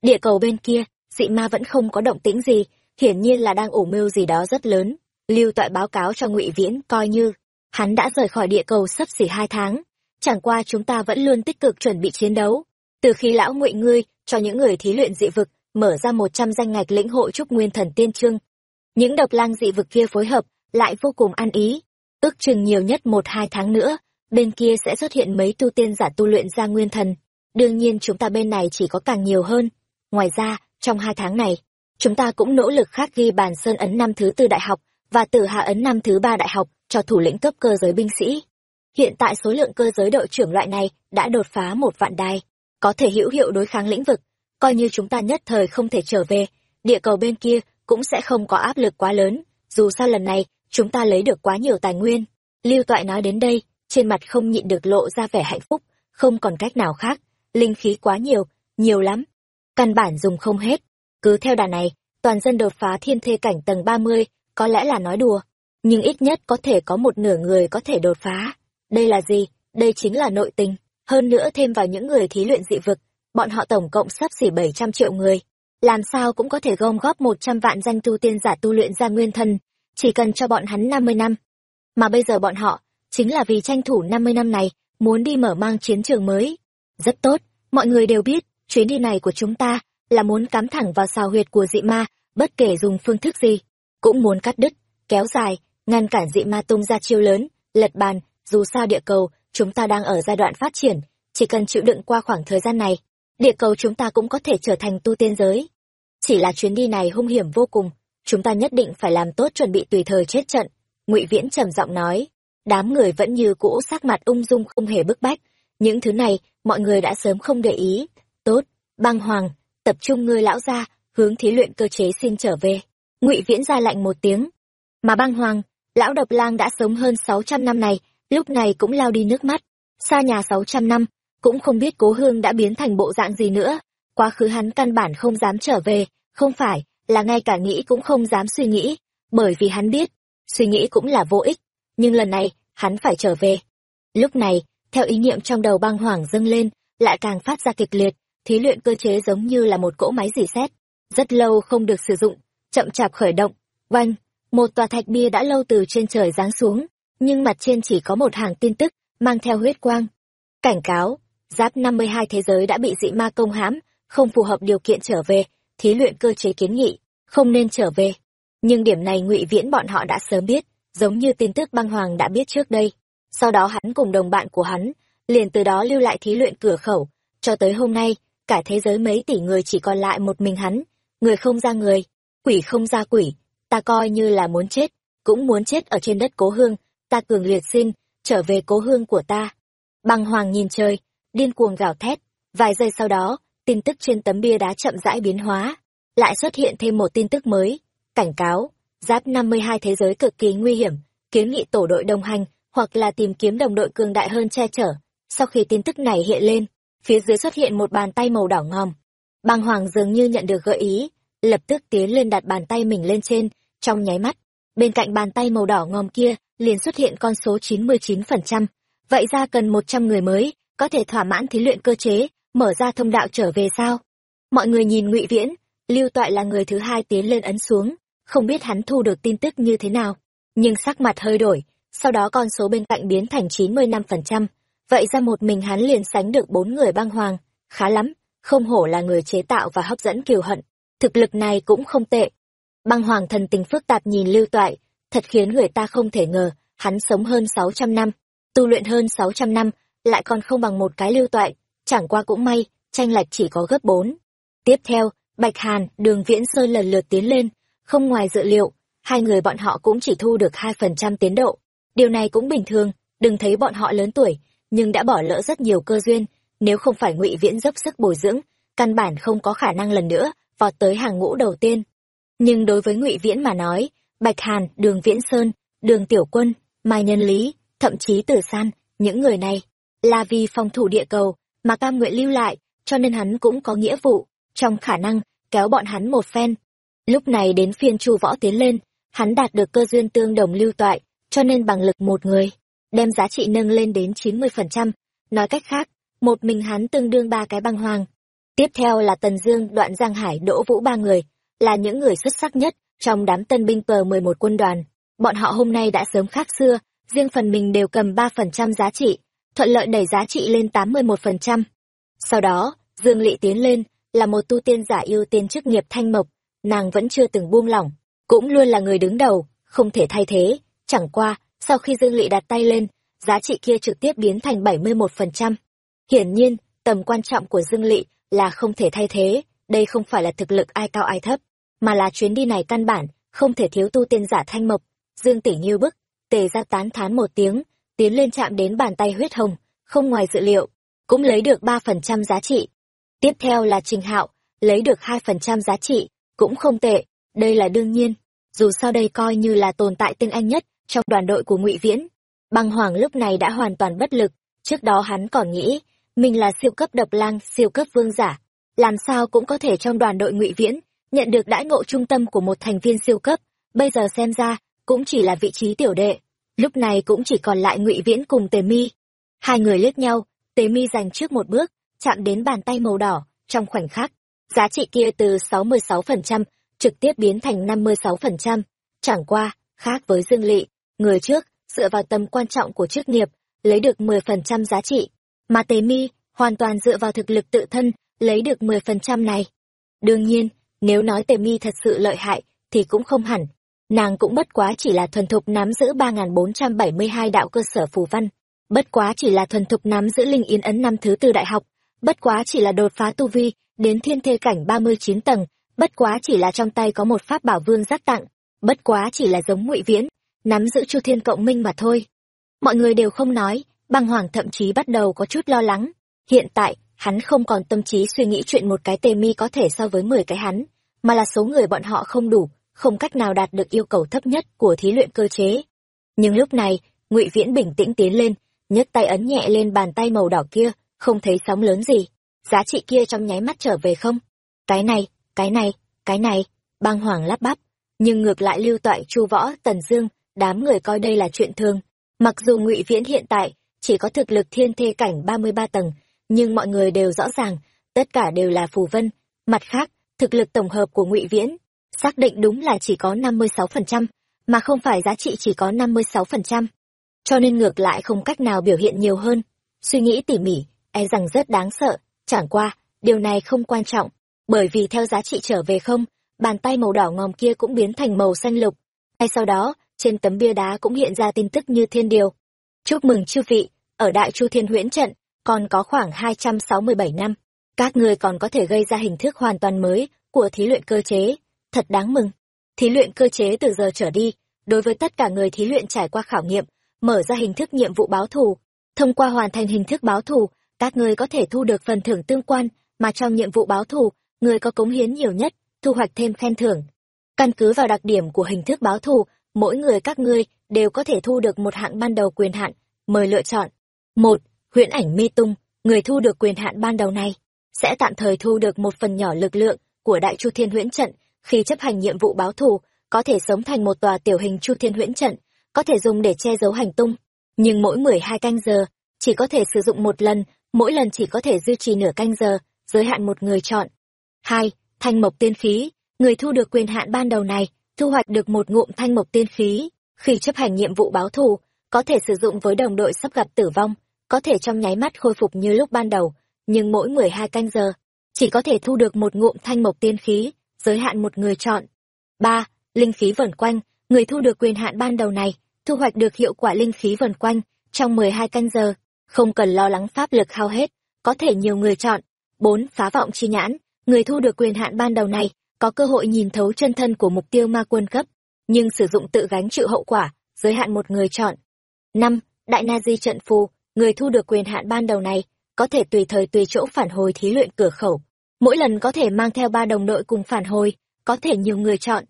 Địa cầu bên kia, dị ma vẫn không có động tĩnh gì, hiển nhiên là đang ủ mưu gì đó rất lớn. Lưu Toại báo cáo cho Ngụy Viễn coi như hắn đã rời khỏi địa cầu sắp xỉ hai tháng, chẳng qua chúng ta vẫn luôn tích cực chuẩn bị chiến đấu. Từ khi lão Ngụy ngươi cho những người thí luyện dị vực mở ra một trăm danh ngạch lĩnh hội trúc nguyên thần tiên trương, những độc lang dị vực kia phối hợp lại vô cùng ăn ý, ước chừng nhiều nhất một hai tháng nữa, bên kia sẽ xuất hiện mấy tu tiên giả tu luyện ra nguyên thần. Đương nhiên chúng ta bên này chỉ có càng nhiều hơn. Ngoài ra, trong hai tháng này, chúng ta cũng nỗ lực khắc ghi bàn sơn ấn năm thứ tư đại học và tử hạ ấn năm thứ ba đại học cho thủ lĩnh cấp cơ giới binh sĩ. Hiện tại số lượng cơ giới đội trưởng loại này đã đột phá một vạn đài, có thể hữu hiệu đối kháng lĩnh vực, coi như chúng ta nhất thời không thể trở về, địa cầu bên kia cũng sẽ không có áp lực quá lớn, dù sao lần này chúng ta lấy được quá nhiều tài nguyên. Lưu Toại nói đến đây, trên mặt không nhịn được lộ ra vẻ hạnh phúc, không còn cách nào khác, linh khí quá nhiều, nhiều lắm, căn bản dùng không hết. Cứ theo đà này, toàn dân đột phá thiên thê cảnh tầng 30, có lẽ là nói đùa, nhưng ít nhất có thể có một nửa người có thể đột phá. Đây là gì? Đây chính là nội tình, hơn nữa thêm vào những người thí luyện dị vực, bọn họ tổng cộng sắp xỉ 700 triệu người, làm sao cũng có thể gom góp một trăm vạn danh tu tiên giả tu luyện ra nguyên thân, chỉ cần cho bọn hắn năm mươi năm. Mà bây giờ bọn họ, chính là vì tranh thủ năm mươi năm này, muốn đi mở mang chiến trường mới. Rất tốt, mọi người đều biết, chuyến đi này của chúng ta là muốn cắm thẳng vào xào huyệt của dị ma, bất kể dùng phương thức gì, cũng muốn cắt đứt, kéo dài, ngăn cản dị ma tung ra chiêu lớn, lật bàn, dù sao địa cầu, chúng ta đang ở giai đoạn phát triển, chỉ cần chịu đựng qua khoảng thời gian này, địa cầu chúng ta cũng có thể trở thành tu tiên giới. Chỉ là chuyến đi này hung hiểm vô cùng, chúng ta nhất định phải làm tốt chuẩn bị tùy thời chết trận. Ngụy Viễn trầm giọng nói, đám người vẫn như cũ sắc mặt ung dung không hề bức bách, những thứ này mọi người đã sớm không để ý. Tốt, băng hoàng, tập trung ngươi lão ra, hướng thí luyện cơ chế xin trở về. Ngụy Viễn ra lạnh một tiếng. Mà băng hoàng, lão độc lang đã sống hơn sáu trăm năm này, lúc này cũng lao đi nước mắt. Xa nhà sáu trăm năm, cũng không biết cố hương đã biến thành bộ dạng gì nữa. Quá khứ hắn căn bản không dám trở về, không phải, là ngay cả nghĩ cũng không dám suy nghĩ, bởi vì hắn biết, suy nghĩ cũng là vô ích, nhưng lần này, hắn phải trở về. Lúc này, theo ý niệm trong đầu băng hoàng dâng lên, lại càng phát ra kịch liệt, thí luyện cơ chế giống như là một cỗ máy dỉ xét, rất lâu không được sử dụng, chậm chạp khởi động, oanh, một tòa thạch bia đã lâu từ trên trời giáng xuống, nhưng mặt trên chỉ có một hàng tin tức, mang theo huyết quang. Cảnh cáo, giáp 52 thế giới đã bị dị ma công hãm, không phù hợp điều kiện trở về, thí luyện cơ chế kiến nghị, không nên trở về. Nhưng điểm này ngụy Viễn bọn họ đã sớm biết, giống như tin tức băng hoàng đã biết trước đây. Sau đó hắn cùng đồng bạn của hắn, liền từ đó lưu lại thí luyện cửa khẩu, cho tới hôm nay, cả thế giới mấy tỷ người chỉ còn lại một mình hắn, người không ra người, quỷ không ra quỷ, ta coi như là muốn chết, cũng muốn chết ở trên đất cố hương, ta cường liệt xin, trở về cố hương của ta. Băng hoàng nhìn trời, điên cuồng gào thét, vài giây sau đó, tin tức trên tấm bia đá chậm rãi biến hóa, lại xuất hiện thêm một tin tức mới, cảnh cáo, giáp 52 thế giới cực kỳ nguy hiểm, kiến nghị tổ đội đồng hành, hoặc là tìm kiếm đồng đội cường đại hơn che chở. Sau khi tin tức này hiện lên, phía dưới xuất hiện một bàn tay màu đỏ ngòm. Băng Hoàng dường như nhận được gợi ý, lập tức tiến lên đặt bàn tay mình lên trên, trong nháy mắt. Bên cạnh bàn tay màu đỏ ngòm kia, liền xuất hiện con số 99%. Vậy ra cần 100 người mới, có thể thỏa mãn thí luyện cơ chế, mở ra thông đạo trở về sao? Mọi người nhìn ngụy Viễn, Lưu Toại là người thứ hai tiến lên ấn xuống, không biết hắn thu được tin tức như thế nào, nhưng sắc mặt hơi đổi, sau đó con số bên cạnh biến thành 95%, vậy ra một mình hắn liền sánh được bốn người băng hoàng, khá lắm, không hổ là người chế tạo và hấp dẫn kiều hận, thực lực này cũng không tệ. Băng hoàng thần tình phức tạp nhìn Lưu Toại, thật khiến người ta không thể ngờ, hắn sống hơn 600 năm, tu luyện hơn 600 năm, lại còn không bằng một cái Lưu Toại, chẳng qua cũng may, tranh lệch chỉ có gấp 4. Tiếp theo, Bạch Hàn, Đường Viễn Sơn lần lượt tiến lên, không ngoài dự liệu, hai người bọn họ cũng chỉ thu được 2% tiến độ. Điều này cũng bình thường, đừng thấy bọn họ lớn tuổi, nhưng đã bỏ lỡ rất nhiều cơ duyên, nếu không phải Ngụy Viễn dốc sức bồi dưỡng, căn bản không có khả năng lần nữa vọt tới hàng ngũ đầu tiên. Nhưng đối với Ngụy Viễn mà nói, Bạch Hàn, Đường Viễn Sơn, Đường Tiểu Quân, Mai Nhân Lý, thậm chí Tử San, những người này là vì phòng thủ địa cầu mà cam nguyện lưu lại, cho nên hắn cũng có nghĩa vụ trong khả năng kéo bọn hắn một phen. Lúc này đến phiên Chu Võ tiến lên, hắn đạt được cơ duyên tương đồng lưu toại, cho nên bằng lực một người, đem giá trị nâng lên đến 90%. Nói cách khác, một mình hắn tương đương ba cái băng hoàng. Tiếp theo là Tần Dương, Đoạn Giang Hải, Đỗ Vũ ba người, là những người xuất sắc nhất trong đám tân binh pờ 11 quân đoàn. Bọn họ hôm nay đã sớm khác xưa, riêng phần mình đều cầm 3% giá trị, thuận lợi đẩy giá trị lên 81%. Sau đó, Dương Lệ tiến lên, là một tu tiên giả ưu tiên chức nghiệp thanh mộc, nàng vẫn chưa từng buông lỏng, cũng luôn là người đứng đầu, không thể thay thế. Chẳng qua, sau khi Dương Lệ đặt tay lên, giá trị kia trực tiếp biến thành 71%. Hiển nhiên, tầm quan trọng của Dương Lệ là không thể thay thế, đây không phải là thực lực ai cao ai thấp, mà là chuyến đi này căn bản, không thể thiếu tu tiên giả thanh mộc. Dương Tỷ Như bức, tề ra tán thán một tiếng, tiến lên chạm đến bàn tay huyết hồng, không ngoài dự liệu, cũng lấy được 3% giá trị. Tiếp theo là Trình Hạo, lấy được 2% giá trị, cũng không tệ, đây là đương nhiên. Dù sao đây coi như là tồn tại tinh anh nhất trong đoàn đội của Ngụy Viễn. Băng Hoàng lúc này đã hoàn toàn bất lực, trước đó hắn còn nghĩ, mình là siêu cấp độc lang, siêu cấp vương giả, làm sao cũng có thể trong đoàn đội Ngụy Viễn nhận được đãi ngộ trung tâm của một thành viên siêu cấp, bây giờ xem ra, cũng chỉ là vị trí tiểu đệ. Lúc này cũng chỉ còn lại Ngụy Viễn cùng Tề Mi. Hai người liếc nhau, tề mi dành trước một bước, chạm đến bàn tay màu đỏ, trong khoảnh khắc, Giá trị kia từ 66% trực tiếp biến thành 56%. Chẳng qua, khác với Dương Lị, người trước, dựa vào tầm quan trọng của chức nghiệp, lấy được 10% giá trị, mà Tế Mi hoàn toàn dựa vào thực lực tự thân, lấy được 10% này. Đương nhiên, nếu nói Tề Mi thật sự lợi hại, thì cũng không hẳn. Nàng cũng bất quá chỉ là thuần thục nắm giữ 3.472 đạo cơ sở phù văn, bất quá chỉ là thuần thục nắm giữ linh yến ấn năm thứ tư đại học, bất quá chỉ là đột phá tu vi, đến thiên thê cảnh 39 tầng, bất quá chỉ là trong tay có một pháp bảo vương giác tặng, bất quá chỉ là giống ngụy viễn, nắm giữ chu thiên cộng minh mà thôi. Mọi người đều không nói, băng hoàng thậm chí bắt đầu có chút lo lắng. Hiện tại, hắn không còn tâm trí suy nghĩ chuyện một cái tề mi có thể so với 10 cái hắn, mà là số người bọn họ không đủ, không cách nào đạt được yêu cầu thấp nhất của thí luyện cơ chế. Nhưng lúc này, ngụy Viễn bình tĩnh tiến lên, nhấc tay ấn nhẹ lên bàn tay màu đỏ kia, không thấy sóng lớn gì. Giá trị kia trong nháy mắt trở về không? Cái này, cái này, cái này, băng hoàng lắp bắp. Nhưng ngược lại lưu toại chu võ, tần dương, đám người coi đây là chuyện thường. Mặc dù ngụy Viễn hiện tại chỉ có thực lực thiên thê cảnh 33 tầng, nhưng mọi người đều rõ ràng, tất cả đều là phù vân. Mặt khác, thực lực tổng hợp của ngụy Viễn xác định đúng là chỉ có 56%, mà không phải giá trị chỉ có 56%. Cho nên ngược lại không cách nào biểu hiện nhiều hơn. Suy nghĩ tỉ mỉ, e rằng rất đáng sợ, chẳng qua, điều này không quan trọng, bởi vì theo giá trị trở về không, bàn tay màu đỏ ngòm kia cũng biến thành màu xanh lục. Ngay sau đó, trên tấm bia đá cũng hiện ra tin tức như thiên điều. Chúc mừng chư vị, ở Đại Chu Thiên Huyễn Trận, còn có khoảng 267 năm. Các người còn có thể gây ra hình thức hoàn toàn mới của thí luyện cơ chế. Thật đáng mừng. Thí luyện cơ chế từ giờ trở đi, đối với tất cả người thí luyện trải qua khảo nghiệm, mở ra hình thức nhiệm vụ báo thù. Thông qua hoàn thành hình thức báo thù, các người có thể thu được phần thưởng tương quan, mà trong nhiệm vụ báo thù, người có cống hiến nhiều nhất, thu hoạch thêm khen thưởng. Căn cứ vào đặc điểm của hình thức báo thù, mỗi người các ngươi đều có thể thu được một hạng ban đầu quyền hạn, mời lựa chọn. một Huyễn ảnh mê tung, người thu được quyền hạn ban đầu này, sẽ tạm thời thu được một phần nhỏ lực lượng của Đại Chu Thiên Huyễn Trận, khi chấp hành nhiệm vụ báo thù, có thể sống thành một tòa tiểu hình Chu Thiên Huyễn Trận, có thể dùng để che giấu hành tung, nhưng mỗi 12 canh giờ, chỉ có thể sử dụng một lần, mỗi lần chỉ có thể duy trì nửa canh giờ, giới hạn một người chọn. 2. Thanh mộc tiên khí, người thu được quyền hạn ban đầu này, thu hoạch được một ngụm thanh mộc tiên khí, khi chấp hành nhiệm vụ báo thù, có thể sử dụng với đồng đội sắp gặp tử vong, có thể trong nháy mắt khôi phục như lúc ban đầu, nhưng mỗi 12 canh giờ, chỉ có thể thu được một ngụm thanh mộc tiên khí, giới hạn một người chọn. 3. Linh khí vẩn quanh, người thu được quyền hạn ban đầu này, thu hoạch được hiệu quả linh khí vẩn quanh trong 12 canh giờ, không cần lo lắng pháp lực hao hết, có thể nhiều người chọn. 4. Phá vọng chi nhãn, người thu được quyền hạn ban đầu này, có cơ hội nhìn thấu chân thân của mục tiêu ma quân cấp, nhưng sử dụng tự gánh chịu hậu quả, giới hạn một người chọn. 5. Đại Na Di trận phù, người thu được quyền hạn ban đầu này, có thể tùy thời tùy chỗ phản hồi thí luyện cửa khẩu. Mỗi lần có thể mang theo ba đồng đội cùng phản hồi, có thể nhiều người chọn.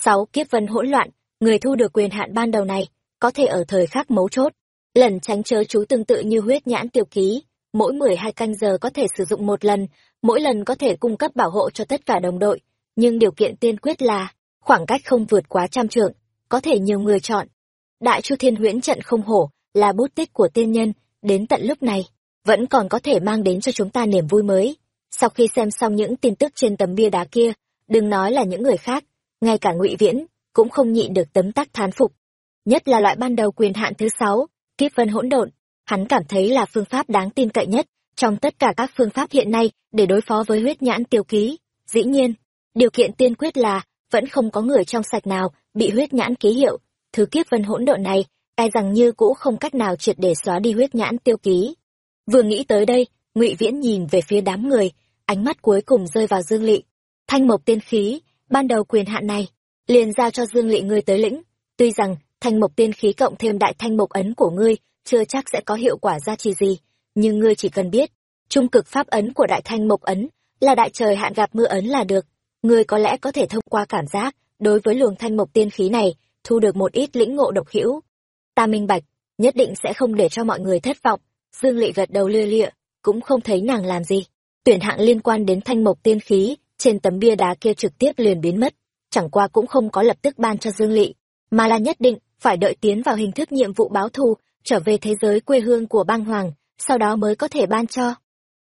6. Kiếp vân hỗn loạn, người thu được quyền hạn ban đầu này, có thể ở thời khắc mấu chốt. Lần tránh chớ chú tương tự như huyết nhãn tiêu ký, mỗi 12 canh giờ có thể sử dụng một lần, mỗi lần có thể cung cấp bảo hộ cho tất cả đồng đội, nhưng điều kiện tiên quyết là khoảng cách không vượt quá trăm trượng, có thể nhiều người chọn. Đại Chu Thiên Huyễn trận không hổ, là bút tích của tiên nhân, đến tận lúc này, vẫn còn có thể mang đến cho chúng ta niềm vui mới. Sau khi xem xong những tin tức trên tấm bia đá kia, đừng nói là những người khác, ngay cả Ngụy Viễn cũng không nhịn được tấm tắc thán phục. Nhất là loại ban đầu quyền hạn thứ sáu, kiếp vân hỗn độn, hắn cảm thấy là phương pháp đáng tin cậy nhất trong tất cả các phương pháp hiện nay để đối phó với huyết nhãn tiêu ký. Dĩ nhiên, điều kiện tiên quyết là vẫn không có người trong sạch nào bị huyết nhãn ký hiệu. Thứ kiếp vân hỗn độn này, e rằng như cũ không cách nào triệt để xóa đi huyết nhãn tiêu ký. Vừa nghĩ tới đây, Ngụy Viễn nhìn về phía đám người, ánh mắt cuối cùng rơi vào Dương Lị. Thanh mộc tiên khí, ban đầu quyền hạn này, liền giao cho Dương Lị ngươi tới lĩnh. Tuy rằng, thanh mộc tiên khí cộng thêm đại thanh mộc ấn của ngươi, chưa chắc sẽ có hiệu quả gia trì gì, nhưng ngươi chỉ cần biết, trung cực pháp ấn của đại thanh mộc ấn là đại trời hạn gặp mưa ấn là được. Ngươi có lẽ có thể thông qua cảm giác, đối với luồng thanh mộc tiên khí này, thu được một ít lĩnh ngộ độc hữu. Ta minh bạch, nhất định sẽ không để cho mọi người thất vọng. Dương Lệ gật đầu lia lịa, cũng không thấy nàng làm gì. Tuyển hạng liên quan đến thanh mộc tiên khí, trên tấm bia đá kia trực tiếp liền biến mất, chẳng qua cũng không có lập tức ban cho Dương Lệ, mà là nhất định phải đợi tiến vào hình thức nhiệm vụ báo thù, trở về thế giới quê hương của băng hoàng, sau đó mới có thể ban cho.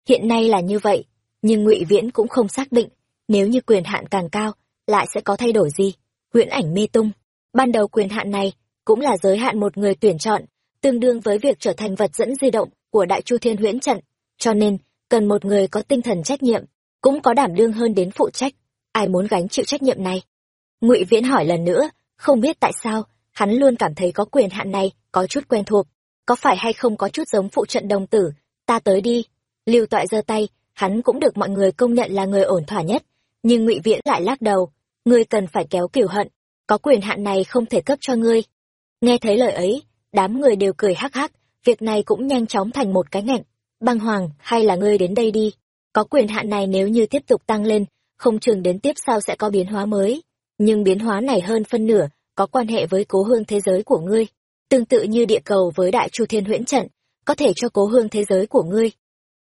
Hiện nay là như vậy, nhưng ngụy viễn cũng không xác định nếu như quyền hạn càng cao lại sẽ có thay đổi gì? Huyễn ảnh mê tung. Ban đầu quyền hạn này cũng là giới hạn một người tuyển chọn tương đương với việc trở thành vật dẫn di động của đại chu thiên huyễn trận cho nên cần một người có tinh thần trách nhiệm cũng có đảm đương hơn đến phụ trách. Ai muốn gánh chịu trách nhiệm này? Ngụy viễn hỏi lần nữa không biết tại sao hắn luôn cảm thấy có quyền hạn này, có chút quen thuộc. Có phải hay không có chút giống phụ trận đồng tử? Ta tới đi. Lưu toại giơ tay, hắn cũng được mọi người công nhận là người ổn thỏa nhất. Nhưng ngụy viễn lại lắc đầu. Ngươi cần phải kéo cửu hận. Có quyền hạn này không thể cấp cho ngươi. Nghe thấy lời ấy, đám người đều cười hắc hắc. Việc này cũng nhanh chóng thành một cái nghẹn. Băng hoàng, hay là ngươi đến đây đi? Có quyền hạn này nếu như tiếp tục tăng lên, không chừng đến tiếp sau sẽ có biến hóa mới. Nhưng biến hóa này hơn phân nửa có quan hệ với cố hương thế giới của ngươi, tương tự như địa cầu với đại chu thiên huyễn trận, có thể cho cố hương thế giới của ngươi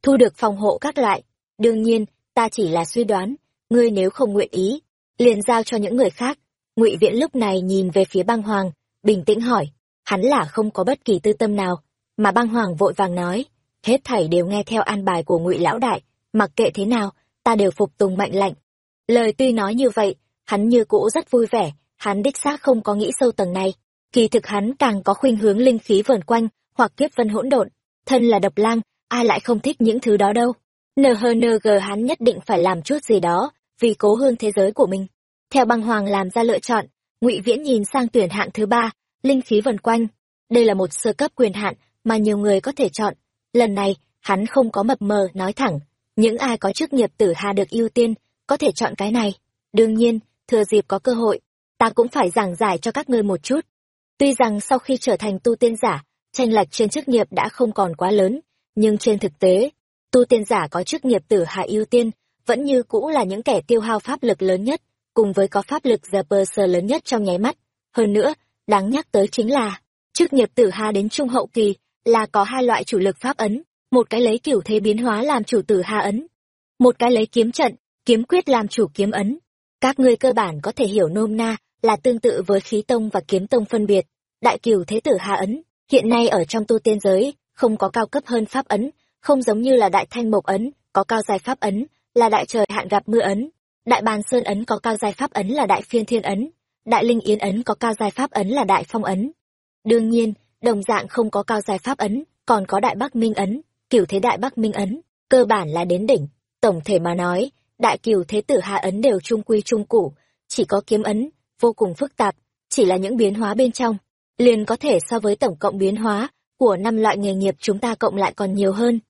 thu được phòng hộ các loại. Đương nhiên, ta chỉ là suy đoán, ngươi nếu không nguyện ý, liền giao cho những người khác. Ngụy viễn lúc này nhìn về phía băng hoàng, bình tĩnh hỏi, hắn là không có bất kỳ tư tâm nào, mà băng hoàng vội vàng nói, hết thảy đều nghe theo an bài của ngụy lão đại, mặc kệ thế nào, ta đều phục tùng mệnh lệnh. Lời tuy nói như vậy, hắn như cũ rất vui vẻ hắn đích xác không có nghĩ sâu tầng này. Kỳ thực hắn càng có khuynh hướng linh khí vờn quanh, hoặc kiếp vân hỗn độn. Thân là độc lang, ai lại không thích những thứ đó đâu. Nhng hắn nhất định phải làm chút gì đó, vì cố hương thế giới của mình. Theo băng hoàng làm ra lựa chọn, ngụy viễn nhìn sang tuyển hạng thứ ba, linh khí vần quanh. Đây là một sơ cấp quyền hạn mà nhiều người có thể chọn. Lần này, hắn không có mập mờ nói thẳng, những ai có chức nghiệp tử hà được ưu tiên có thể chọn cái này. Đương nhiên, thừa dịp có cơ hội ta cũng phải giảng giải cho các ngươi một chút. Tuy rằng sau khi trở thành tu tiên giả, tranh lệch trên chức nghiệp đã không còn quá lớn, nhưng trên thực tế, tu tiên giả có chức nghiệp tử hà ưu tiên, vẫn như cũ là những kẻ tiêu hao pháp lực lớn nhất, cùng với có pháp lực giờ sơ lớn nhất trong nháy mắt. Hơn nữa, đáng nhắc tới chính là, chức nghiệp tử hà đến trung hậu kỳ là có hai loại chủ lực pháp ấn, một cái lấy kiểu thế biến hóa làm chủ tử hà ấn, một cái lấy kiếm trận, kiếm quyết làm chủ kiếm ấn. Các ngươi cơ bản có thể hiểu nôm na là tương tự với khí tông và kiếm tông phân biệt. Đại cửu thế tử hà ấn hiện nay ở trong tu tiên giới không có cao cấp hơn pháp ấn không giống như là đại thanh mộc ấn có cao dài pháp ấn là đại trời hạn gặp mưa ấn. Đại bàn sơn ấn có cao dài pháp ấn là đại phiên thiên ấn. Đại linh yến ấn có cao dài pháp ấn là đại phong ấn. Đương nhiên đồng dạng không có cao dài pháp ấn còn có đại bắc minh ấn cửu thế đại bắc minh ấn cơ bản là đến đỉnh. Tổng thể mà nói đại cửu thế tử hạ ấn đều trung quy trung củ, chỉ có kiếm ấn vô cùng phức tạp, chỉ là những biến hóa bên trong, liền có thể so với tổng cộng biến hóa của năm loại nghề nghiệp chúng ta cộng lại còn nhiều hơn.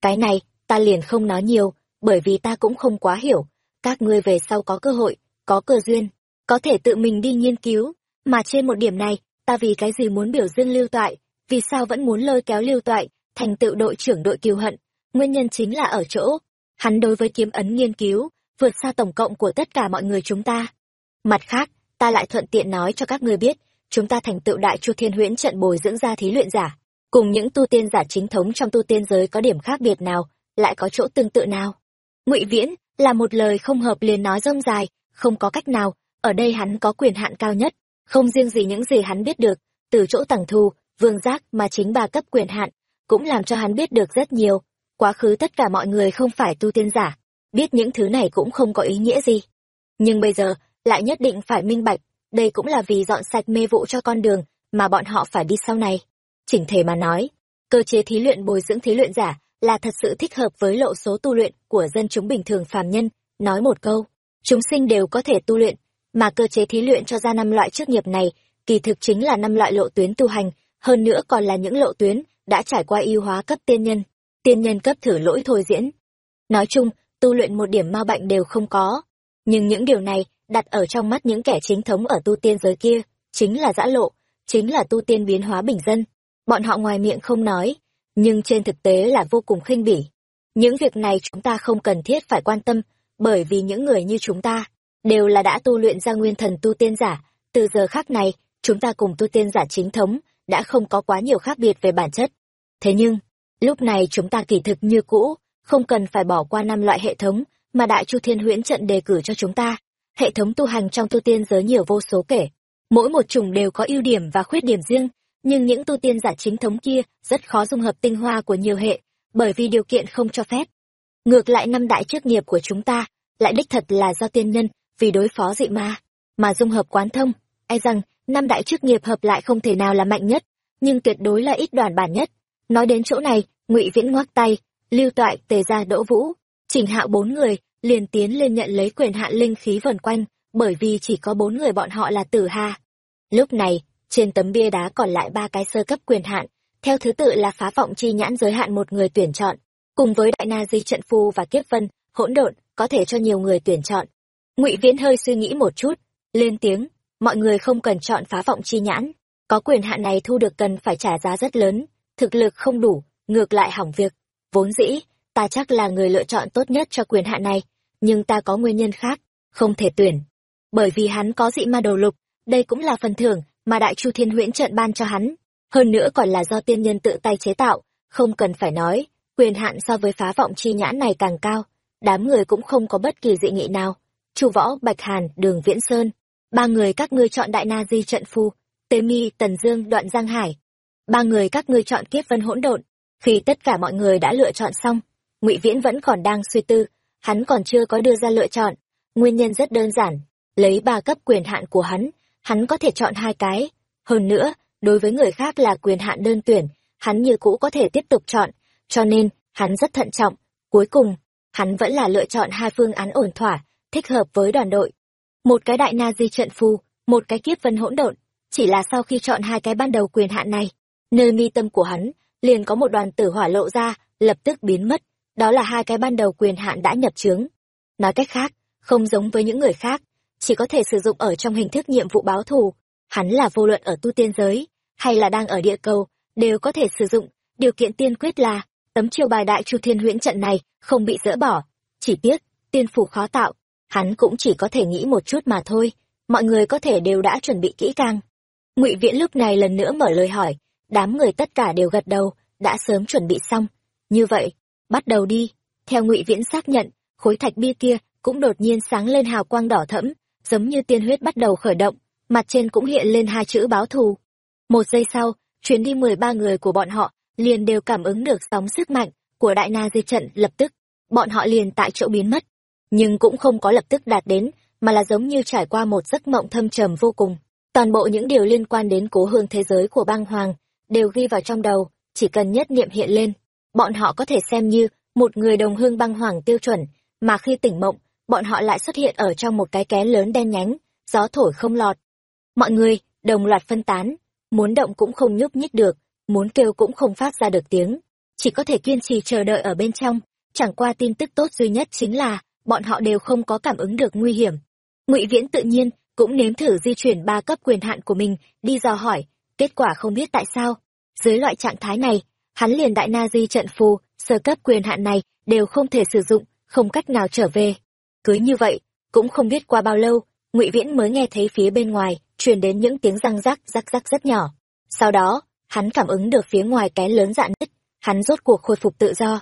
Cái này, ta liền không nói nhiều, bởi vì ta cũng không quá hiểu. Các ngươi về sau có cơ hội, có cơ duyên, có thể tự mình đi nghiên cứu. Mà trên một điểm này, ta vì cái gì muốn biểu dương lưu toại, vì sao vẫn muốn lôi kéo lưu toại thành tựu đội trưởng đội kiều hận? Nguyên nhân chính là ở chỗ, hắn đối với kiếm ấn nghiên cứu vượt xa tổng cộng của tất cả mọi người chúng ta. Mặt khác ta lại thuận tiện nói cho các ngươi biết, chúng ta thành tựu đại chu thiên huyễn trận bồi dưỡng ra thí luyện giả. Cùng những tu tiên giả chính thống trong tu tiên giới có điểm khác biệt nào, lại có chỗ tương tự nào? Ngụy viễn là một lời không hợp liền nói rông dài, không có cách nào, ở đây hắn có quyền hạn cao nhất, không riêng gì những gì hắn biết được, từ chỗ tằng thu vương giác mà chính bà cấp quyền hạn, cũng làm cho hắn biết được rất nhiều. Quá khứ tất cả mọi người không phải tu tiên giả, biết những thứ này cũng không có ý nghĩa gì. Nhưng bây giờ lại nhất định phải minh bạch, đây cũng là vì dọn sạch mê vụ cho con đường mà bọn họ phải đi sau này. Chỉnh thể mà nói, cơ chế thí luyện bồi dưỡng thí luyện giả là thật sự thích hợp với lộ số tu luyện của dân chúng bình thường phàm nhân. Nói một câu, chúng sinh đều có thể tu luyện, mà cơ chế thí luyện cho ra năm loại chức nghiệp này kỳ thực chính là năm loại lộ tuyến tu hành, hơn nữa còn là những lộ tuyến đã trải qua ưu hóa cấp tiên nhân tiên nhân cấp thử lỗi thôi diễn. Nói chung, tu luyện một điểm ma bệnh đều không có, nhưng những điều này đặt ở trong mắt những kẻ chính thống ở tu tiên giới kia, chính là dã lộ, chính là tu tiên biến hóa bình dân. Bọn họ ngoài miệng không nói, nhưng trên thực tế là vô cùng khinh bỉ. Những việc này chúng ta không cần thiết phải quan tâm, bởi vì những người như chúng ta đều là đã tu luyện ra nguyên thần tu tiên giả. Từ giờ khác này, chúng ta cùng tu tiên giả chính thống đã không có quá nhiều khác biệt về bản chất. Thế nhưng, lúc này chúng ta kỳ thực như cũ, không cần phải bỏ qua năm loại hệ thống mà đại chu thiên huyễn trận đề cử cho chúng ta hệ thống tu hành trong tu tiên giới nhiều vô số kể. Mỗi một chủng đều có ưu điểm và khuyết điểm riêng, nhưng những tu tiên giả chính thống kia rất khó dung hợp tinh hoa của nhiều hệ, bởi vì điều kiện không cho phép. Ngược lại năm đại chức nghiệp của chúng ta, lại đích thật là do tiên nhân, vì đối phó dị ma, mà dung hợp quán thông. Ai rằng, năm đại chức nghiệp hợp lại không thể nào là mạnh nhất, nhưng tuyệt đối là ít đoàn bản nhất. Nói đến chỗ này, ngụy viễn ngoắc tay, lưu toại, tề gia, đỗ vũ, chỉnh hạo bốn người liền tiến lên nhận lấy quyền hạn linh khí vần quanh, bởi vì chỉ có bốn người bọn họ là tử ha. Lúc này, trên tấm bia đá còn lại ba cái sơ cấp quyền hạn, theo thứ tự là phá vọng chi nhãn giới hạn một người tuyển chọn. Cùng với đại na di trận phu và kiếp vân, hỗn độn, có thể cho nhiều người tuyển chọn. Ngụy viễn hơi suy nghĩ một chút, lên tiếng, mọi người không cần chọn phá vọng chi nhãn, có quyền hạn này thu được cần phải trả giá rất lớn, thực lực không đủ, ngược lại hỏng việc. Vốn dĩ, ta chắc là người lựa chọn tốt nhất cho quyền hạn này nhưng ta có nguyên nhân khác, không thể tuyển. Bởi vì hắn có dị ma đầu lục, đây cũng là phần thưởng mà đại chu thiên huyễn trận ban cho hắn. Hơn nữa còn là do tiên nhân tự tay chế tạo, không cần phải nói, quyền hạn so với phá vọng chi nhãn này càng cao, đám người cũng không có bất kỳ dị nghị nào. Chu võ, bạch hàn, đường viễn sơn, ba người các ngươi chọn đại na di trận phu tế mi, tần dương, đoạn giang hải. Ba người các ngươi chọn kiếp vân hỗn độn. Khi tất cả mọi người đã lựa chọn xong, ngụy viễn vẫn còn đang suy tư hắn còn chưa có đưa ra lựa chọn. Nguyên nhân rất đơn giản, lấy ba cấp quyền hạn của hắn hắn có thể chọn hai cái. Hơn nữa, đối với người khác là quyền hạn đơn tuyển, hắn như cũ có thể tiếp tục chọn, cho nên hắn rất thận trọng. Cuối cùng, hắn vẫn là lựa chọn hai phương án ổn thỏa, thích hợp với đoàn đội. Một cái đại na di trận phu một cái kiếp vân hỗn độn, chỉ là sau khi chọn hai cái ban đầu quyền hạn này, nơi mi tâm của hắn liền có một đoàn tử hỏa lộ ra, lập tức biến mất đó là hai cái ban đầu quyền hạn đã nhập trướng nói cách khác, không giống với những người khác, chỉ có thể sử dụng ở trong hình thức nhiệm vụ báo thù. Hắn là vô luận ở tu tiên giới, hay là đang ở địa cầu, đều có thể sử dụng. Điều kiện tiên quyết là, tấm chiêu bài đại chu thiên huyễn trận này không bị dỡ bỏ. Chỉ tiếc, tiên phủ khó tạo, hắn cũng chỉ có thể nghĩ một chút mà thôi. Mọi người có thể đều đã chuẩn bị kỹ càng. Ngụy viễn lúc này lần nữa mở lời hỏi, đám người tất cả đều gật đầu, đã sớm chuẩn bị xong. Như vậy bắt đầu đi. Theo ngụy viễn xác nhận, khối thạch bia kia cũng đột nhiên sáng lên hào quang đỏ thẫm, giống như tiên huyết bắt đầu khởi động, mặt trên cũng hiện lên hai chữ báo thù. Một giây sau, chuyến đi mười ba người của bọn họ liền đều cảm ứng được sóng sức mạnh của đại na di trận lập tức. Bọn họ liền tại chỗ biến mất. Nhưng cũng không có lập tức đạt đến, mà là giống như trải qua một giấc mộng thâm trầm vô cùng. Toàn bộ những điều liên quan đến cố hương thế giới của băng hoàng đều ghi vào trong đầu, chỉ cần nhất niệm hiện lên bọn họ có thể xem như một người đồng hương băng hoàng tiêu chuẩn, mà khi tỉnh mộng, bọn họ lại xuất hiện ở trong một cái kén lớn đen nhánh, gió thổi không lọt. Mọi người, đồng loạt phân tán, muốn động cũng không nhúc nhích được, muốn kêu cũng không phát ra được tiếng. Chỉ có thể kiên trì chờ đợi ở bên trong, chẳng qua tin tức tốt duy nhất chính là bọn họ đều không có cảm ứng được nguy hiểm. Ngụy viễn tự nhiên cũng nếm thử di chuyển ba cấp quyền hạn của mình, đi dò hỏi, kết quả không biết tại sao. Dưới loại trạng thái này hắn liền đại na di trận phù, sơ cấp quyền hạn này đều không thể sử dụng, không cách nào trở về. Cứ như vậy, cũng không biết qua bao lâu, ngụy viễn mới nghe thấy phía bên ngoài truyền đến những tiếng răng rắc rắc rắc rất nhỏ. Sau đó, hắn cảm ứng được phía ngoài cái lớn dạn nứt, hắn rốt cuộc khôi phục tự do.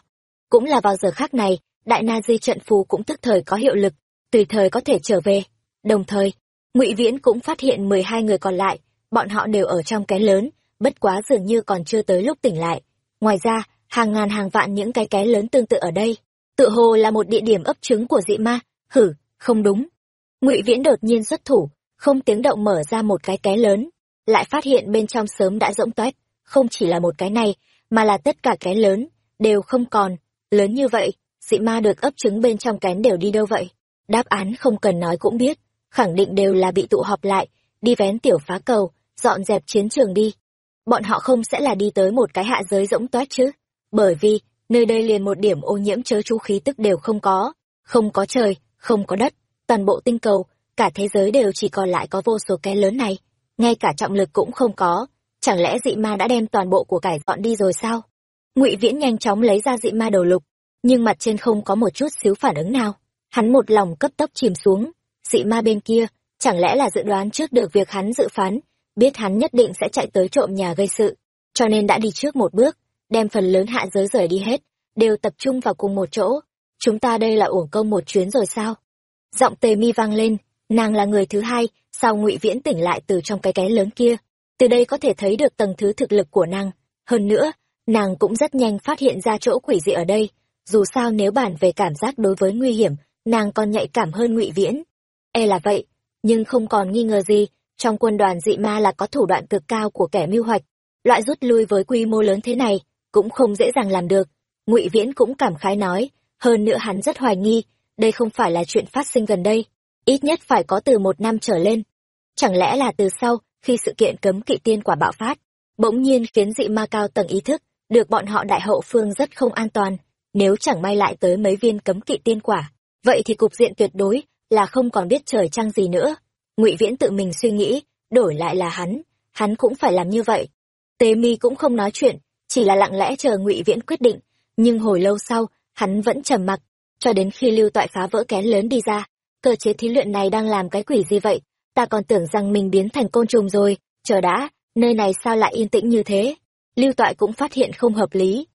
Cũng là vào giờ khác này, đại na di trận phù cũng tức thời có hiệu lực, tùy thời có thể trở về. Đồng thời, ngụy viễn cũng phát hiện mười hai người còn lại, bọn họ đều ở trong cái lớn, bất quá dường như còn chưa tới lúc tỉnh lại ngoài ra, hàng ngàn hàng vạn những cái cái lớn tương tự ở đây tự hồ là một địa điểm ấp trứng của dị ma. Hử, không đúng. Ngụy viễn đột nhiên xuất thủ, không tiếng động mở ra một cái cái lớn, lại phát hiện bên trong sớm đã rỗng toét. Không chỉ là một cái này, mà là tất cả cái lớn, đều không còn. Lớn như vậy, dị ma được ấp trứng bên trong kén đều đi đâu vậy? Đáp án không cần nói cũng biết, khẳng định đều là bị tụ họp lại, đi vén tiểu phá cầu, dọn dẹp chiến trường đi bọn họ không sẽ là đi tới một cái hạ giới rỗng toát chứ? Bởi vì, nơi đây liền một điểm ô nhiễm chớ chú khí tức đều không có. Không có trời, không có đất, toàn bộ tinh cầu, cả thế giới đều chỉ còn lại có vô số cái lớn này. Ngay cả trọng lực cũng không có. Chẳng lẽ dị ma đã đem toàn bộ của cải dọn đi rồi sao? Ngụy viễn nhanh chóng lấy ra dị ma đầu lục, nhưng mặt trên không có một chút xíu phản ứng nào. Hắn một lòng cấp tốc chìm xuống. Dị ma bên kia, chẳng lẽ là dự đoán trước được việc hắn dự phán biết hắn nhất định sẽ chạy tới trộm nhà gây sự, cho nên đã đi trước một bước, đem phần lớn hạ giới rời đi hết, đều tập trung vào cùng một chỗ. Chúng ta đây là uổng công một chuyến rồi sao? Giọng tề mi vang lên, nàng là người thứ hai sau ngụy viễn tỉnh lại từ trong cái cái lớn kia? Từ đây có thể thấy được tầng thứ thực lực của nàng. Hơn nữa, nàng cũng rất nhanh phát hiện ra chỗ quỷ dị ở đây. Dù sao nếu bản về cảm giác đối với nguy hiểm, nàng còn nhạy cảm hơn ngụy viễn. E là vậy, nhưng không còn nghi ngờ gì trong quân đoàn dị ma là có thủ đoạn cực cao của kẻ mưu hoạch. Loại rút lui với quy mô lớn thế này cũng không dễ dàng làm được. Ngụy viễn cũng cảm khái nói, hơn nữa hắn rất hoài nghi, đây không phải là chuyện phát sinh gần đây, ít nhất phải có từ một năm trở lên. Chẳng lẽ là từ sau, khi sự kiện cấm kỵ tiên quả bạo phát, bỗng nhiên khiến dị ma cao tầng ý thức, được bọn họ đại hậu phương rất không an toàn, nếu chẳng may lại tới mấy viên cấm kỵ tiên quả. Vậy thì cục diện tuyệt đối là không còn biết trời trăng gì nữa ngụy viễn tự mình suy nghĩ, đổi lại là hắn hắn cũng phải làm như vậy. Tề mi cũng không nói chuyện, chỉ là lặng lẽ chờ ngụy viễn quyết định, nhưng hồi lâu sau, hắn vẫn trầm mặc, cho đến khi lưu toại phá vỡ kén lớn đi ra, cơ chế thí luyện này đang làm cái quỷ gì vậy? Ta còn tưởng rằng mình biến thành côn trùng rồi, chờ đã, nơi này sao lại yên tĩnh như thế? Lưu toại cũng phát hiện không hợp lý.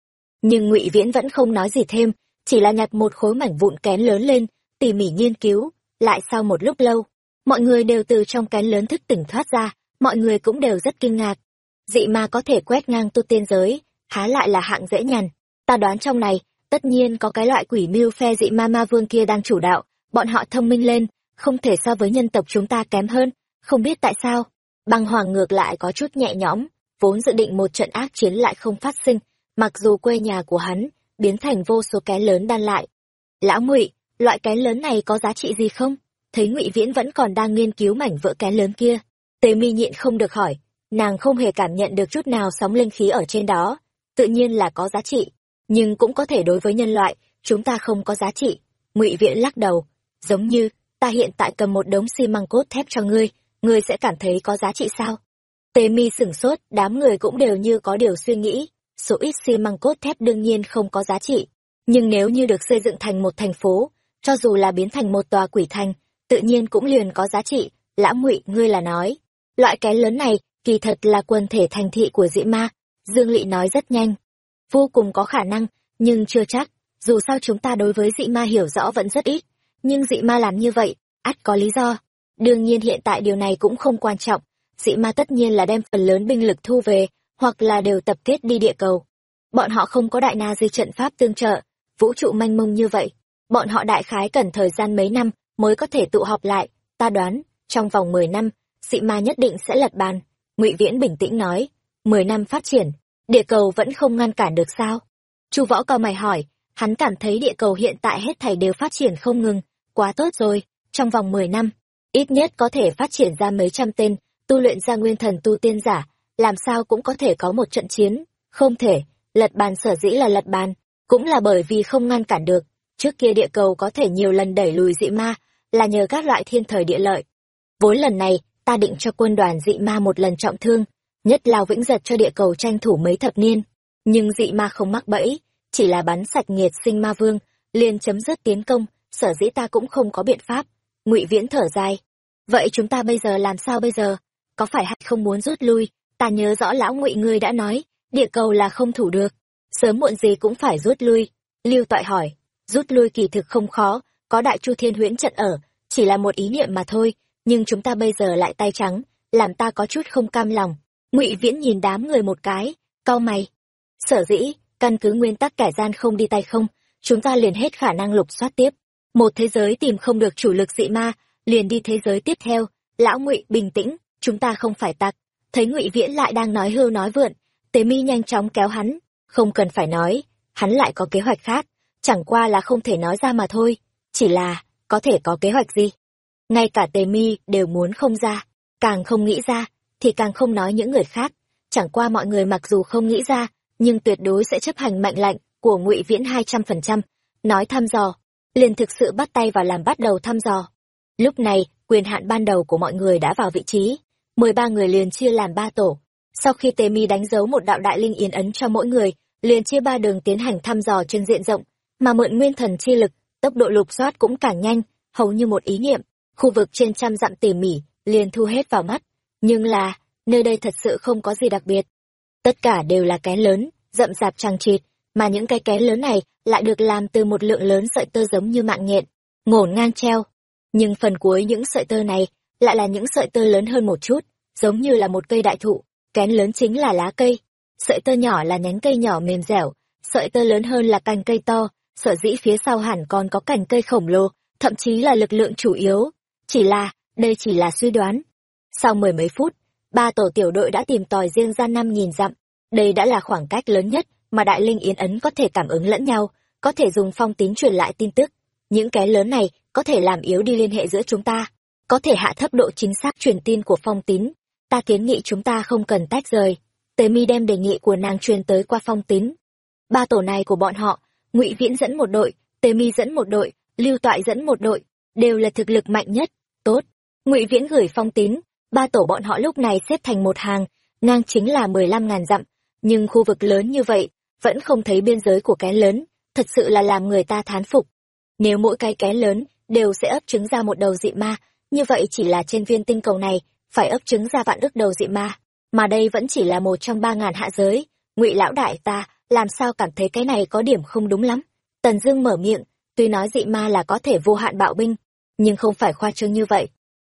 Nhưng ngụy viễn vẫn không nói gì thêm, chỉ là nhặt một khối mảnh vụn kén lớn lên, tỉ mỉ nghiên cứu, lại sau một lúc lâu mọi người đều từ trong cái lớn thức tỉnh thoát ra, mọi người cũng đều rất kinh ngạc. Dị ma có thể quét ngang tu tiên giới, há lại là hạng dễ nhằn. Ta đoán trong này, tất nhiên có cái loại quỷ mưu phe dị ma ma vương kia đang chủ đạo, bọn họ thông minh lên, không thể so với nhân tộc chúng ta kém hơn, không biết tại sao. Băng hoàng ngược lại có chút nhẹ nhõm, vốn dự định một trận ác chiến lại không phát sinh, mặc dù quê nhà của hắn biến thành vô số cái lớn đan lại. Lão ngụy, loại cái lớn này có giá trị gì không? Thấy ngụy viễn vẫn còn đang nghiên cứu mảnh vỡ cái lớn kia. Tề mi nhịn không được hỏi, nàng không hề cảm nhận được chút nào sóng linh khí ở trên đó. Tự nhiên là có giá trị, nhưng cũng có thể đối với nhân loại, chúng ta không có giá trị. Ngụy viễn lắc đầu, giống như, ta hiện tại cầm một đống xi măng cốt thép cho ngươi ngươi sẽ cảm thấy có giá trị sao? Tề mi sửng sốt, đám người cũng đều như có điều suy nghĩ, số ít xi măng cốt thép đương nhiên không có giá trị. Nhưng nếu như được xây dựng thành một thành phố, cho dù là biến thành một tòa quỷ thành tự nhiên cũng liền có giá trị. Lão ngụy, ngươi là nói. Loại cái lớn này, kỳ thật là quần thể thành thị của dị ma. Dương lỵ nói rất nhanh. Vô cùng có khả năng, nhưng chưa chắc. Dù sao chúng ta đối với dị ma hiểu rõ vẫn rất ít. Nhưng dị ma làm như vậy, ắt có lý do. Đương nhiên hiện tại điều này cũng không quan trọng. Dị ma tất nhiên là đem phần lớn binh lực thu về, hoặc là đều tập kết đi địa cầu. Bọn họ không có đại na di trận pháp tương trợ, vũ trụ mênh mông như vậy. Bọn họ đại khái cần thời gian mấy năm mới có thể tụ họp lại. Ta đoán, trong vòng mười năm, dị ma nhất định sẽ lật bàn. Ngụy viễn bình tĩnh nói, mười năm phát triển, địa cầu vẫn không ngăn cản được sao? Chu võ cao mày hỏi, hắn cảm thấy địa cầu hiện tại hết thảy đều phát triển không ngừng, quá tốt rồi, trong vòng mười năm, ít nhất có thể phát triển ra mấy trăm tên, tu luyện ra nguyên thần tu tiên giả, làm sao cũng có thể có một trận chiến. Không thể, lật bàn sở dĩ là lật bàn, cũng là bởi vì không ngăn cản được. Trước kia địa cầu có thể nhiều lần đẩy lùi dị ma là nhờ các loại thiên thời địa lợi. Vốn lần này, ta định cho quân đoàn dị ma một lần trọng thương, nhất lao vĩnh giật cho địa cầu tranh thủ mấy thập niên. Nhưng dị ma không mắc bẫy, chỉ là bắn sạch nghiệt sinh ma vương, liền chấm dứt tiến công, sở dĩ ta cũng không có biện pháp. Ngụy viễn thở dài. Vậy chúng ta bây giờ làm sao bây giờ? Có phải hay không muốn rút lui? Ta nhớ rõ lão ngụy ngươi đã nói, địa cầu là không thủ được. Sớm muộn gì cũng phải rút lui. Lưu toại hỏi. Rút lui kỳ thực không khó có đại chu thiên huyễn trận ở, chỉ là một ý niệm mà thôi, nhưng chúng ta bây giờ lại tay trắng, làm ta có chút không cam lòng. Ngụy viễn nhìn đám người một cái, cau mày. Sở dĩ, căn cứ nguyên tắc kẻ gian không đi tay không, chúng ta liền hết khả năng lục soát tiếp. Một thế giới tìm không được chủ lực dị ma, liền đi thế giới tiếp theo. Lão ngụy, bình tĩnh, chúng ta không phải tặc. Thấy ngụy viễn lại đang nói hưu nói vượn, tế mi nhanh chóng kéo hắn. Không cần phải nói, hắn lại có kế hoạch khác. Chẳng qua là không thể nói ra mà thôi chỉ là có thể có kế hoạch gì? Ngay cả tề mi đều muốn không ra, càng không nghĩ ra thì càng không nói những người khác. Chẳng qua mọi người mặc dù không nghĩ ra, nhưng tuyệt đối sẽ chấp hành mệnh lệnh của ngụy viễn hai trăm phần trăm, nói thăm dò, liền thực sự bắt tay vào làm bắt đầu thăm dò. Lúc này, quyền hạn ban đầu của mọi người đã vào vị trí. Mười ba người liền chia làm ba tổ. Sau khi tề mi đánh dấu một đạo đại linh yến ấn cho mỗi người, liền chia ba đường tiến hành thăm dò trên diện rộng, mà mượn nguyên thần chi lực tốc độ lục soát cũng càng nhanh, hầu như một ý niệm. Khu vực trên trăm dặm tỉ mỉ liền thu hết vào mắt. Nhưng là, nơi đây thật sự không có gì đặc biệt. Tất cả đều là cái lớn, rậm rạp trăng trịt, mà những cái kén lớn này lại được làm từ một lượng lớn sợi tơ giống như mạng nhện, ngổn ngang treo. Nhưng phần cuối những sợi tơ này lại là những sợi tơ lớn hơn một chút, giống như là một cây đại thụ, kén lớn chính là lá cây. Sợi tơ nhỏ là nhánh cây nhỏ mềm dẻo, sợi tơ lớn hơn là cành cây to sở dĩ phía sau hẳn còn có cành cây khổng lồ, thậm chí là lực lượng chủ yếu. Chỉ là, đây chỉ là suy đoán. Sau mười mấy phút, ba tổ tiểu đội đã tìm tòi riêng ra năm nghìn dặm. Đây đã là khoảng cách lớn nhất mà Đại Linh Yến Ấn có thể cảm ứng lẫn nhau, có thể dùng phong tín truyền lại tin tức. Những cái lớn này có thể làm yếu đi liên hệ giữa chúng ta, có thể hạ thấp độ chính xác truyền tin của phong tín. Ta kiến nghị chúng ta không cần tách rời. Tế mi đem đề nghị của nàng truyền tới qua phong tín. Ba tổ này của bọn họ, ngụy Viễn dẫn một đội, Tề mi dẫn một đội, Lưu Toại dẫn một đội, đều là thực lực mạnh nhất. Tốt. ngụy Viễn gửi phong tín, ba tổ bọn họ lúc này xếp thành một hàng, ngang chính là mười lăm ngàn dặm. Nhưng khu vực lớn như vậy, vẫn không thấy biên giới của cái lớn, thật sự là làm người ta thán phục. Nếu mỗi cái kén lớn đều sẽ ấp trứng ra một đầu dị ma, như vậy chỉ là trên viên tinh cầu này phải ấp trứng ra vạn ức đầu dị ma, mà đây vẫn chỉ là một trong ba ngàn hạ giới. Ngụy lão đại ta làm sao cảm thấy cái này có điểm không đúng lắm? Tần Dương mở miệng, tuy nói dị ma là có thể vô hạn bạo binh, nhưng không phải khoa trương như vậy.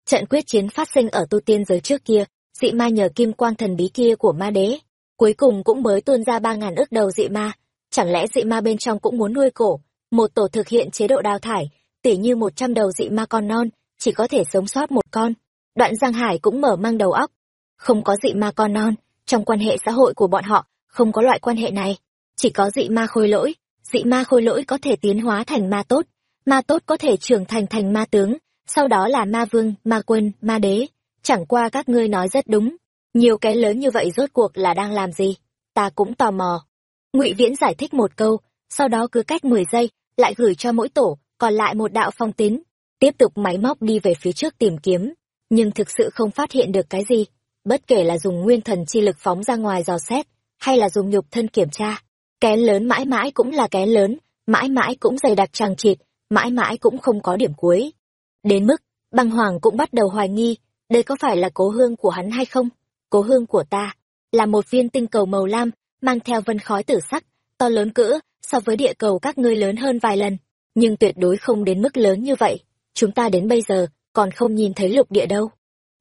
Trận quyết chiến phát sinh ở tu tiên giới trước kia, dị ma nhờ kim quang thần bí kia của ma đế, cuối cùng cũng mới tuôn ra ba ngàn ước đầu dị ma. Chẳng lẽ dị ma bên trong cũng muốn nuôi cổ, một tổ thực hiện chế độ đào thải, tỉ như một trăm đầu dị ma con non, chỉ có thể sống sót một con. Đoạn Giang Hải cũng mở mang đầu óc. Không có dị ma con non, trong quan hệ xã hội của bọn họ, không có loại quan hệ này. Chỉ có dị ma khôi lỗi, dị ma khôi lỗi có thể tiến hóa thành ma tốt, ma tốt có thể trưởng thành thành ma tướng, sau đó là ma vương, ma quân, ma đế. Chẳng qua các ngươi nói rất đúng. Nhiều cái lớn như vậy rốt cuộc là đang làm gì? Ta cũng tò mò. Ngụy Viễn giải thích một câu, sau đó cứ cách mười giây, lại gửi cho mỗi tổ, còn lại một đạo phong tín. Tiếp tục máy móc đi về phía trước tìm kiếm, nhưng thực sự không phát hiện được cái gì. Bất kể là dùng nguyên thần chi lực phóng ra ngoài dò xét, hay là dùng nhục thân kiểm tra. Kén lớn mãi mãi cũng là kén lớn, mãi mãi cũng dày đặc tràng trịt, mãi mãi cũng không có điểm cuối. Đến mức, băng hoàng cũng bắt đầu hoài nghi, đây có phải là cố hương của hắn hay không? Cố hương của ta, là một viên tinh cầu màu lam, mang theo vân khói tử sắc, to lớn cỡ, so với địa cầu các ngươi lớn hơn vài lần, nhưng tuyệt đối không đến mức lớn như vậy. Chúng ta đến bây giờ, còn không nhìn thấy lục địa đâu.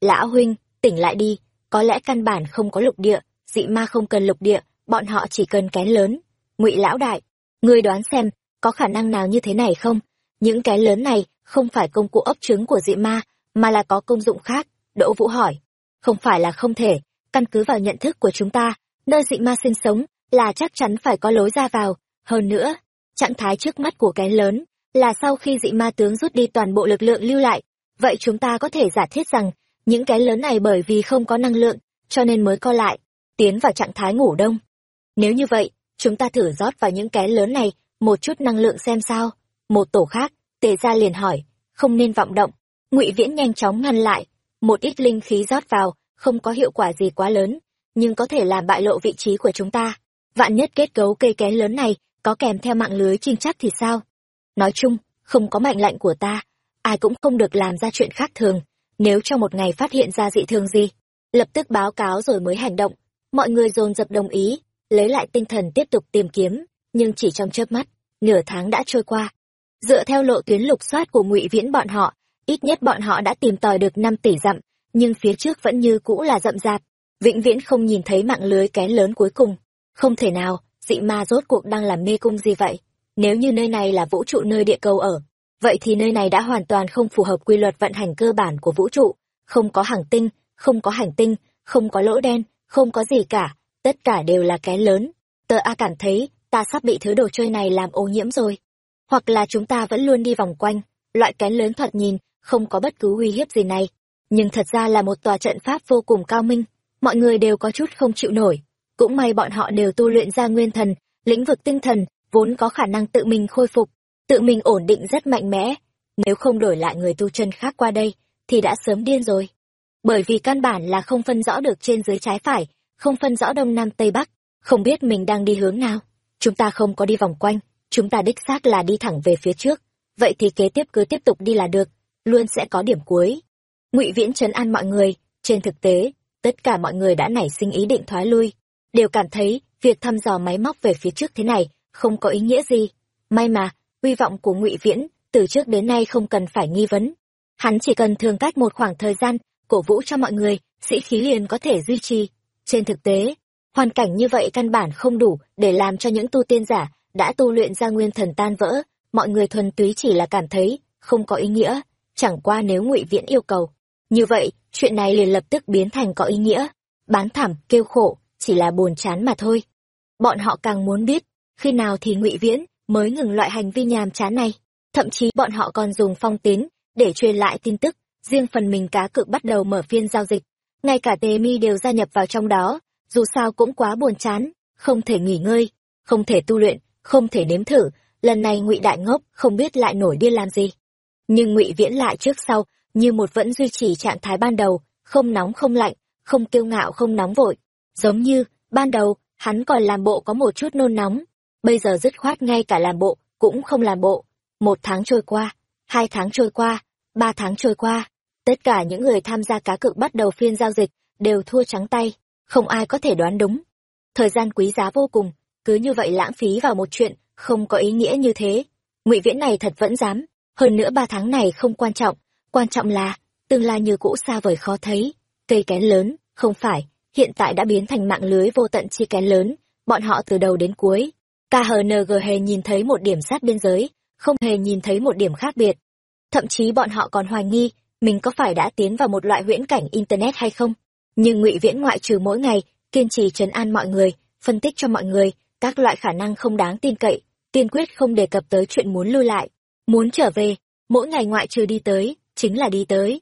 Lão huynh, tỉnh lại đi, có lẽ căn bản không có lục địa, dị ma không cần lục địa, bọn họ chỉ cần kén lớn. ngụy lão đại, ngươi đoán xem, có khả năng nào như thế này không? Những cái lớn này không phải công cụ ấp trứng của dị ma, mà là có công dụng khác. Đỗ Vũ hỏi. Không phải là không thể, căn cứ vào nhận thức của chúng ta, nơi dị ma sinh sống là chắc chắn phải có lối ra vào. Hơn nữa, trạng thái trước mắt của cái lớn là sau khi dị ma tướng rút đi toàn bộ lực lượng lưu lại. Vậy chúng ta có thể giả thiết rằng, những cái lớn này bởi vì không có năng lượng, cho nên mới co lại, tiến vào trạng thái ngủ đông. Nếu như vậy, chúng ta thử rót vào những cái lớn này một chút năng lượng xem sao. Một tổ khác, tề ra liền hỏi, không nên vọng động. ngụy Viễn nhanh chóng ngăn lại, một ít linh khí rót vào, không có hiệu quả gì quá lớn, nhưng có thể làm bại lộ vị trí của chúng ta. Vạn nhất kết cấu cây kén lớn này có kèm theo mạng lưới trinh chắc thì sao? Nói chung, không có mệnh lệnh của ta, ai cũng không được làm ra chuyện khác thường. Nếu trong một ngày phát hiện ra dị thường gì, lập tức báo cáo rồi mới hành động. Mọi người dồn dập đồng ý, lấy lại tinh thần tiếp tục tìm kiếm, nhưng chỉ trong chớp mắt, nửa tháng đã trôi qua. Dựa theo lộ tuyến lục soát của ngụy Viễn bọn họ, ít nhất bọn họ đã tìm tòi được năm tỷ dặm, nhưng phía trước vẫn như cũ là rậm rạp, vĩnh viễn không nhìn thấy mạng lưới kén lớn cuối cùng. Không thể nào, dị ma rốt cuộc đang làm mê cung gì vậy? Nếu như nơi này là vũ trụ nơi địa cầu ở, vậy thì nơi này đã hoàn toàn không phù hợp quy luật vận hành cơ bản của vũ trụ, không có hàng tinh, không có hành tinh, không có lỗ đen, không có gì cả, tất cả đều là kén lớn. Tờ A cảm thấy, ta sắp bị thứ đồ chơi này làm ô nhiễm rồi. Hoặc là chúng ta vẫn luôn đi vòng quanh, loại kén lớn thoạt nhìn, không có bất cứ uy hiếp gì này. Nhưng thật ra là một tòa trận pháp vô cùng cao minh, mọi người đều có chút không chịu nổi. Cũng may bọn họ đều tu luyện ra nguyên thần, lĩnh vực tinh thần, vốn có khả năng tự mình khôi phục, tự mình ổn định rất mạnh mẽ. Nếu không đổi lại người tu chân khác qua đây, thì đã sớm điên rồi. Bởi vì căn bản là không phân rõ được trên dưới trái phải, không phân rõ đông nam tây bắc, không biết mình đang đi hướng nào. Chúng ta không có đi vòng quanh, chúng ta đích xác là đi thẳng về phía trước. Vậy thì kế tiếp cứ tiếp tục đi là được, luôn sẽ có điểm cuối. Ngụy Viễn trấn an mọi người, trên thực tế, tất cả mọi người đã nảy sinh ý định thoái lui, đều cảm thấy việc thăm dò máy móc về phía trước thế này không có ý nghĩa gì. May mà, hy vọng của Ngụy Viễn từ trước đến nay không cần phải nghi vấn. Hắn chỉ cần thường cách một khoảng thời gian, cổ vũ cho mọi người, sĩ khí liền có thể duy trì. Trên thực tế, hoàn cảnh như vậy căn bản không đủ để làm cho những tu tiên giả đã tu luyện ra nguyên thần tan vỡ. Mọi người thuần túy chỉ là cảm thấy không có ý nghĩa chẳng qua nếu ngụy viễn yêu cầu. Như vậy chuyện này liền lập tức biến thành có ý nghĩa. Bán thảm kêu khổ chỉ là buồn chán mà thôi. Bọn họ càng muốn biết khi nào thì ngụy viễn mới ngừng loại hành vi nhàm chán này. Thậm chí bọn họ còn dùng phong tín để truyền lại tin tức riêng phần mình cá cược bắt đầu mở phiên giao dịch, ngay cả tề mi đều gia nhập vào trong đó, dù sao cũng quá buồn chán, không thể nghỉ ngơi, không thể tu luyện, không thể nếm thử, lần này ngụy đại ngốc không biết lại nổi điên làm gì. Nhưng ngụy viễn lại trước sau, như một vẫn duy trì trạng thái ban đầu, không nóng không lạnh, không kiêu ngạo không nóng vội. Giống như, ban đầu, hắn còn làm bộ có một chút nôn nóng, bây giờ dứt khoát ngay cả làm bộ cũng không làm bộ. Một tháng trôi qua, hai tháng trôi qua, ba tháng trôi qua tất cả những người tham gia cá cược bắt đầu phiên giao dịch, đều thua trắng tay, không ai có thể đoán đúng. Thời gian quý giá vô cùng, cứ như vậy lãng phí vào một chuyện, không có ý nghĩa như thế. Ngụy viễn này thật vẫn dám, hơn nữa ba tháng này không quan trọng quan trọng là, tương lai như cũ xa vời khó thấy, cây kén lớn, không phải, hiện tại đã biến thành mạng lưới vô tận chi kén lớn, bọn họ từ đầu đến cuối. Khng hề nhìn thấy một điểm sát biên giới, không hề nhìn thấy một điểm khác biệt. Thậm chí bọn họ còn hoài nghi mình có phải đã tiến vào một loại huyễn cảnh internet hay không? Nhưng ngụy viễn ngoại trừ mỗi ngày, kiên trì trấn an mọi người, phân tích cho mọi người, các loại khả năng không đáng tin cậy kiên quyết không đề cập tới chuyện muốn lưu lại. Muốn trở về, mỗi ngày ngoại trừ đi tới, chính là đi tới.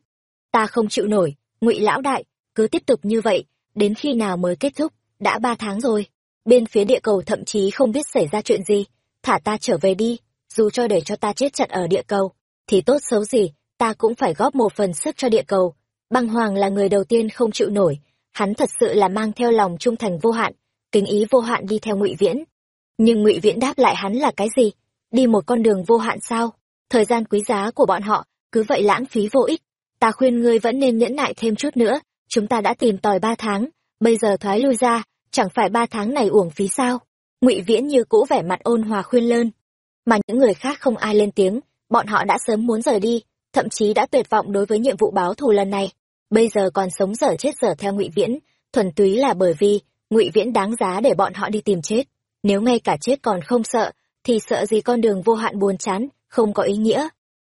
Ta không chịu nổi, ngụy lão đại, cứ tiếp tục như vậy, đến khi nào mới kết thúc, đã ba tháng rồi. Bên phía địa cầu thậm chí không biết xảy ra chuyện gì, thả ta trở về đi, dù cho để cho ta chết chặt ở địa cầu, thì tốt xấu gì ta cũng phải góp một phần sức cho địa cầu. Băng hoàng là người đầu tiên không chịu nổi. Hắn thật sự là mang theo lòng trung thành vô hạn, kính ý vô hạn đi theo ngụy viễn. Nhưng ngụy viễn đáp lại hắn là cái gì? Đi một con đường vô hạn sao? Thời gian quý giá của bọn họ, cứ vậy lãng phí vô ích. Ta khuyên ngươi vẫn nên nhẫn nại thêm chút nữa. Chúng ta đã tìm tòi ba tháng, bây giờ thoái lui ra, chẳng phải ba tháng này uổng phí sao? Ngụy viễn như cũ vẻ mặt ôn hòa khuyên lơn. Mà những người khác không ai lên tiếng, bọn họ đã sớm muốn rời đi thậm chí đã tuyệt vọng đối với nhiệm vụ báo thù lần này. Bây giờ còn sống dở chết dở theo ngụy viễn, thuần túy là bởi vì ngụy viễn đáng giá để bọn họ đi tìm chết. Nếu ngay cả chết còn không sợ, thì sợ gì con đường vô hạn buồn chán, không có ý nghĩa.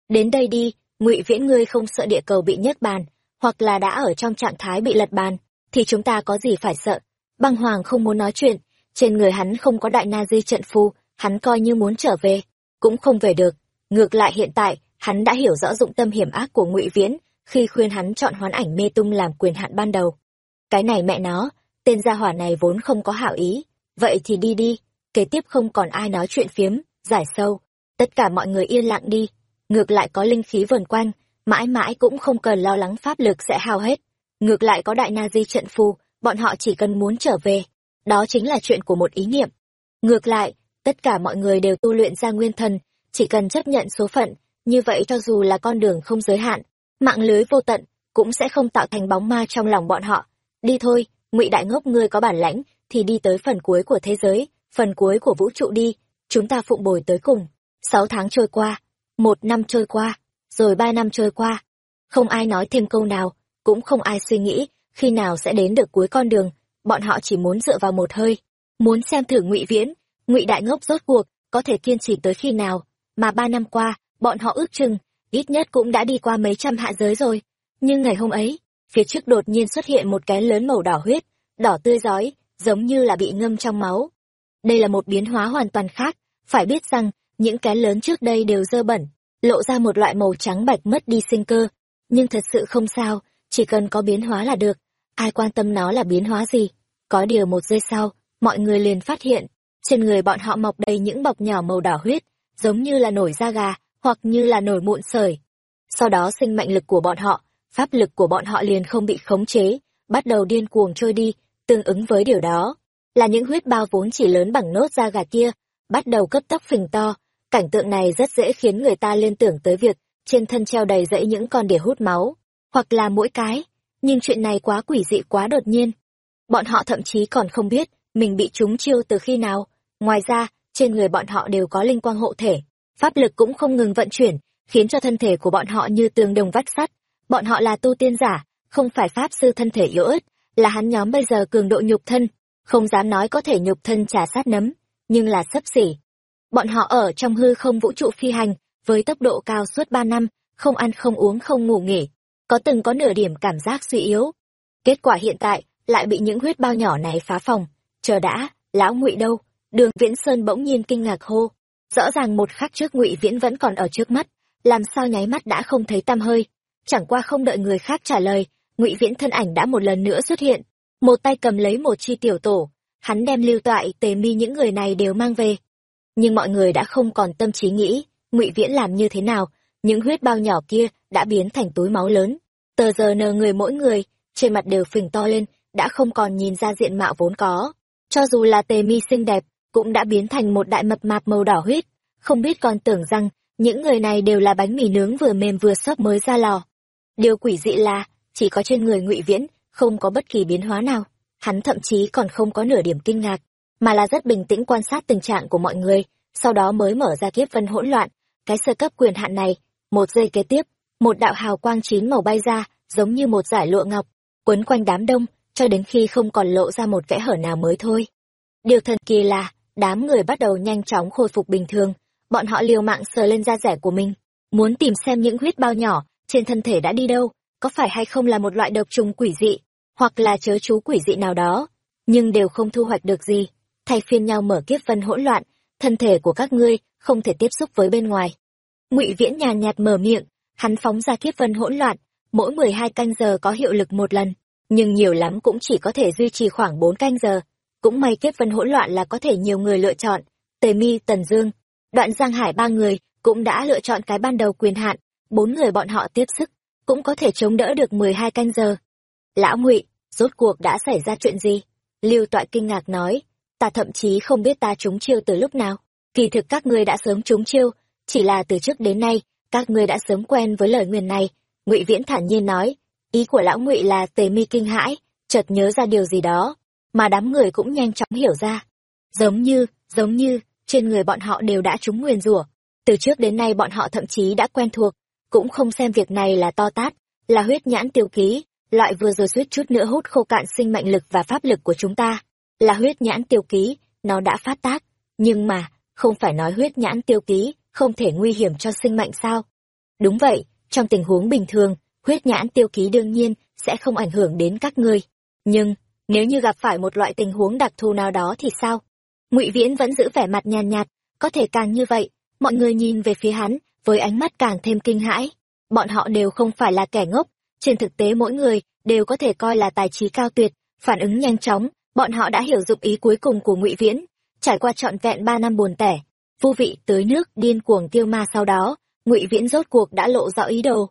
Đến đây đi, ngụy viễn ngươi không sợ địa cầu bị nhấc bàn, hoặc là đã ở trong trạng thái bị lật bàn, thì chúng ta có gì phải sợ? Băng hoàng không muốn nói chuyện, trên người hắn không có đại na di trận phu hắn coi như muốn trở về, cũng không về được. Ngược lại hiện tại hắn đã hiểu rõ dụng tâm hiểm ác của ngụy viễn khi khuyên hắn chọn hoán ảnh mê tung làm quyền hạn ban đầu. Cái này mẹ nó, tên gia hỏa này vốn không có hảo ý. Vậy thì đi đi, kế tiếp không còn ai nói chuyện phiếm, giải sâu. Tất cả mọi người yên lặng đi. Ngược lại có linh khí vần quanh, mãi mãi cũng không cần lo lắng pháp lực sẽ hao hết. Ngược lại có đại na di trận phù bọn họ chỉ cần muốn trở về. Đó chính là chuyện của một ý niệm. Ngược lại, tất cả mọi người đều tu luyện ra nguyên thần, chỉ cần chấp nhận số phận như vậy cho dù là con đường không giới hạn, mạng lưới vô tận cũng sẽ không tạo thành bóng ma trong lòng bọn họ. Đi thôi, ngụy đại ngốc, ngươi có bản lãnh thì đi tới phần cuối của thế giới, phần cuối của vũ trụ đi, chúng ta phụng bồi tới cùng. Sáu tháng trôi qua, một năm trôi qua, rồi ba năm trôi qua. Không ai nói thêm câu nào, cũng không ai suy nghĩ khi nào sẽ đến được cuối con đường. Bọn họ chỉ muốn dựa vào một hơi, muốn xem thử ngụy viễn. Ngụy đại ngốc rốt cuộc có thể kiên trì tới khi nào, mà ba năm qua bọn họ ước chừng, ít nhất cũng đã đi qua mấy trăm hạ giới rồi. Nhưng ngày hôm ấy, phía trước đột nhiên xuất hiện một cái lớn màu đỏ huyết, đỏ tươi rói giống như là bị ngâm trong máu. Đây là một biến hóa hoàn toàn khác. Phải biết rằng, những cái lớn trước đây đều dơ bẩn, lộ ra một loại màu trắng bạch mất đi sinh cơ. Nhưng thật sự không sao, chỉ cần có biến hóa là được. Ai quan tâm nó là biến hóa gì? Có điều một giây sau, mọi người liền phát hiện, trên người bọn họ mọc đầy những bọc nhỏ màu đỏ huyết, giống như là nổi da gà hoặc như là nổi mụn sởi. Sau đó sinh mệnh lực của bọn họ, pháp lực của bọn họ liền không bị khống chế, bắt đầu điên cuồng trôi đi, tương ứng với điều đó. Là những huyết bao vốn chỉ lớn bằng nốt da gà kia, bắt đầu cấp tốc phình to. Cảnh tượng này rất dễ khiến người ta liên tưởng tới việc trên thân treo đầy dãy những con đỉa hút máu, hoặc là mỗi cái. Nhưng chuyện này quá quỷ dị quá đột nhiên. Bọn họ thậm chí còn không biết mình bị trúng chiêu từ khi nào. Ngoài ra, trên người bọn họ đều có linh quang hộ thể pháp lực cũng không ngừng vận chuyển khiến cho thân thể của bọn họ như tường đồng vách sắt bọn họ là tu tiên giả không phải pháp sư thân thể yếu ớt là hắn nhóm bây giờ cường độ nhục thân không dám nói có thể nhục thân trả sát nấm nhưng là sấp xỉ Bọn họ ở trong hư không vũ trụ phi hành, với tốc độ cao suốt ba năm, không ăn không uống không ngủ nghỉ, có từng có nửa điểm cảm giác suy yếu. Kết quả hiện tại, lại bị những huyết bao nhỏ này phá phòng. Chờ đã, lão ngụy đâu? Đường Viễn Sơn bỗng nhiên kinh ngạc hô. Rõ ràng một khắc trước ngụy Viễn vẫn còn ở trước mắt, làm sao nháy mắt đã không thấy tăm hơi. Chẳng qua không đợi người khác trả lời, ngụy Viễn thân ảnh đã một lần nữa xuất hiện, một tay cầm lấy một chi tiểu tổ, hắn đem lưu toại tề mi những người này đều mang về. Nhưng mọi người đã không còn tâm trí nghĩ, ngụy Viễn làm như thế nào, những huyết bao nhỏ kia đã biến thành túi máu lớn. Tờ giờ nờ người mỗi người, trên mặt đều phình to lên, đã không còn nhìn ra diện mạo vốn có. Cho dù là tề mi xinh đẹp, cũng đã biến thành một đại mập mạp màu đỏ huyết, không biết còn tưởng rằng những người này đều là bánh mì nướng vừa mềm vừa xốp mới ra lò. Điều quỷ dị là, chỉ có trên người ngụy Viễn, không có bất kỳ biến hóa nào. Hắn thậm chí còn không có nửa điểm kinh ngạc, mà là rất bình tĩnh quan sát tình trạng của mọi người, sau đó mới mở ra kiếp vân hỗn loạn. Cái sơ cấp quyền hạn này, một giây kế tiếp, một đạo hào quang chín màu bay ra, giống như một giải lụa ngọc, quấn quanh đám đông, cho đến khi không còn lộ ra một kẽ hở nào mới thôi. Điều thần kỳ là, đám người bắt đầu nhanh chóng khôi phục bình thường, bọn họ liều mạng sờ lên da rẻ của mình, muốn tìm xem những huyết bao nhỏ trên thân thể đã đi đâu, có phải hay không là một loại độc trùng quỷ dị, hoặc là chớ chú quỷ dị nào đó, nhưng đều không thu hoạch được gì. Thay phiên nhau mở kiếp vân hỗn loạn, thân thể của các ngươi không thể tiếp xúc với bên ngoài. Ngụy Viễn nhàn nhạt mở miệng, hắn phóng ra kiếp vân hỗn loạn, mỗi mười hai canh giờ có hiệu lực một lần, nhưng nhiều lắm cũng chỉ có thể duy trì khoảng bốn canh giờ. Cũng may kiếp vân hỗn loạn là có thể nhiều người lựa chọn, Tề Mi, Tần Dương, Đoạn Giang Hải ba người cũng đã lựa chọn cái ban đầu quyền hạn, bốn người bọn họ tiếp sức, cũng có thể chống đỡ được mười hai canh giờ. Lão Ngụy, rốt cuộc đã xảy ra chuyện gì? Lưu Toại kinh ngạc nói, ta thậm chí không biết ta trúng chiêu từ lúc nào. Kỳ thực các ngươi đã sớm trúng chiêu, chỉ là từ trước đến nay, các ngươi đã sớm quen với lời nguyền này. Ngụy Viễn thản nhiên nói, ý của lão Ngụy là Tề Mi kinh hãi, chợt nhớ ra điều gì đó, mà đám người cũng nhanh chóng hiểu ra. Giống như, giống như, trên người bọn họ đều đã trúng nguyền rủa. Từ trước đến nay bọn họ thậm chí đã quen thuộc, cũng không xem việc này là to tát, là huyết nhãn tiêu ký, loại vừa rồi suýt chút nữa hút khô cạn sinh mệnh lực và pháp lực của chúng ta, là huyết nhãn tiêu ký, nó đã phát tác, nhưng mà, không phải nói huyết nhãn tiêu ký không thể nguy hiểm cho sinh mệnh sao? Đúng vậy, trong tình huống bình thường, huyết nhãn tiêu ký đương nhiên sẽ không ảnh hưởng đến các ngươi. Nhưng, nếu như gặp phải một loại tình huống đặc thù nào đó thì sao? Ngụy Viễn vẫn giữ vẻ mặt nhàn nhạt, có thể càng như vậy, mọi người nhìn về phía hắn với ánh mắt càng thêm kinh hãi. Bọn họ đều không phải là kẻ ngốc, trên thực tế mỗi người đều có thể coi là tài trí cao tuyệt, phản ứng nhanh chóng, bọn họ đã hiểu dụng ý cuối cùng của Ngụy Viễn, trải qua trọn vẹn ba năm buồn tẻ, vô vị tới nước điên cuồng tiêu ma sau đó, Ngụy Viễn rốt cuộc đã lộ rõ ý đồ.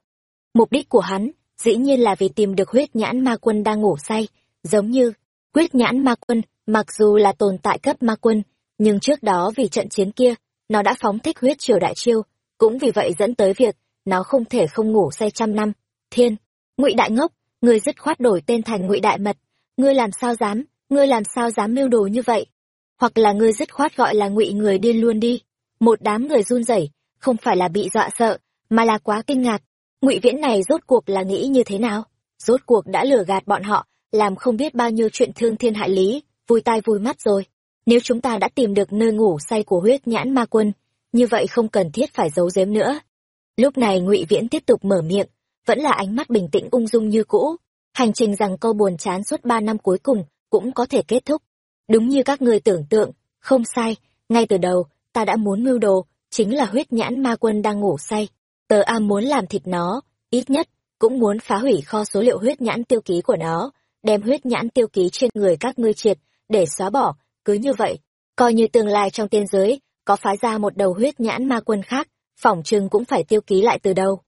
Mục đích của hắn, dĩ nhiên là vì tìm được huyết nhãn ma quân đang ngủ say, giống như huyết nhãn ma quân, mặc dù là tồn tại cấp ma quân, nhưng trước đó vì trận chiến kia, nó đã phóng thích huyết triều đại chiêu, cũng vì vậy dẫn tới việc nó không thể không ngủ say trăm năm. Thiên, ngụy đại ngốc ngươi dứt khoát đổi tên thành ngụy đại mật ngươi làm sao dám ngươi làm sao dám mưu đồ như vậy? Hoặc là ngươi dứt khoát gọi là ngụy người điên luôn đi. Một đám người run rẩy không phải là bị dọa sợ mà là quá kinh ngạc. Ngụy viễn này rốt cuộc là nghĩ như thế nào? Rốt cuộc đã lừa gạt bọn họ làm không biết bao nhiêu chuyện thương thiên hại lý vui tai vui mắt rồi nếu chúng ta đã tìm được nơi ngủ say của huyết nhãn ma quân như vậy không cần thiết phải giấu giếm nữa lúc này ngụy viễn tiếp tục mở miệng vẫn là ánh mắt bình tĩnh ung dung như cũ. Hành trình rằng câu buồn chán suốt ba năm cuối cùng cũng có thể kết thúc. Đúng như các người tưởng tượng, không sai, ngay từ đầu, ta đã muốn mưu đồ, chính là huyết nhãn ma quân đang ngủ say. Tờ A muốn làm thịt nó, ít nhất, cũng muốn phá hủy kho số liệu huyết nhãn tiêu ký của nó, đem huyết nhãn tiêu ký trên người các ngươi triệt, để xóa bỏ, cứ như vậy. Coi như tương lai trong tiên giới, có phái ra một đầu huyết nhãn ma quân khác, phỏng chừng cũng phải tiêu ký lại từ đầu.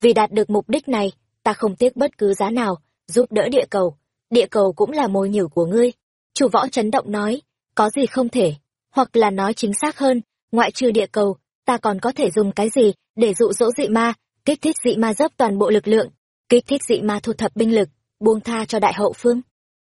Vì đạt được mục đích này, ta không tiếc bất cứ giá nào, giúp đỡ địa cầu. Địa cầu cũng là mồi nhử của ngươi. Chủ võ chấn động nói, có gì không thể, hoặc là nói chính xác hơn, ngoại trừ địa cầu, ta còn có thể dùng cái gì để dụ dỗ dị ma, kích thích dị ma dốc toàn bộ lực lượng, kích thích dị ma thu thập binh lực, buông tha cho đại hậu phương.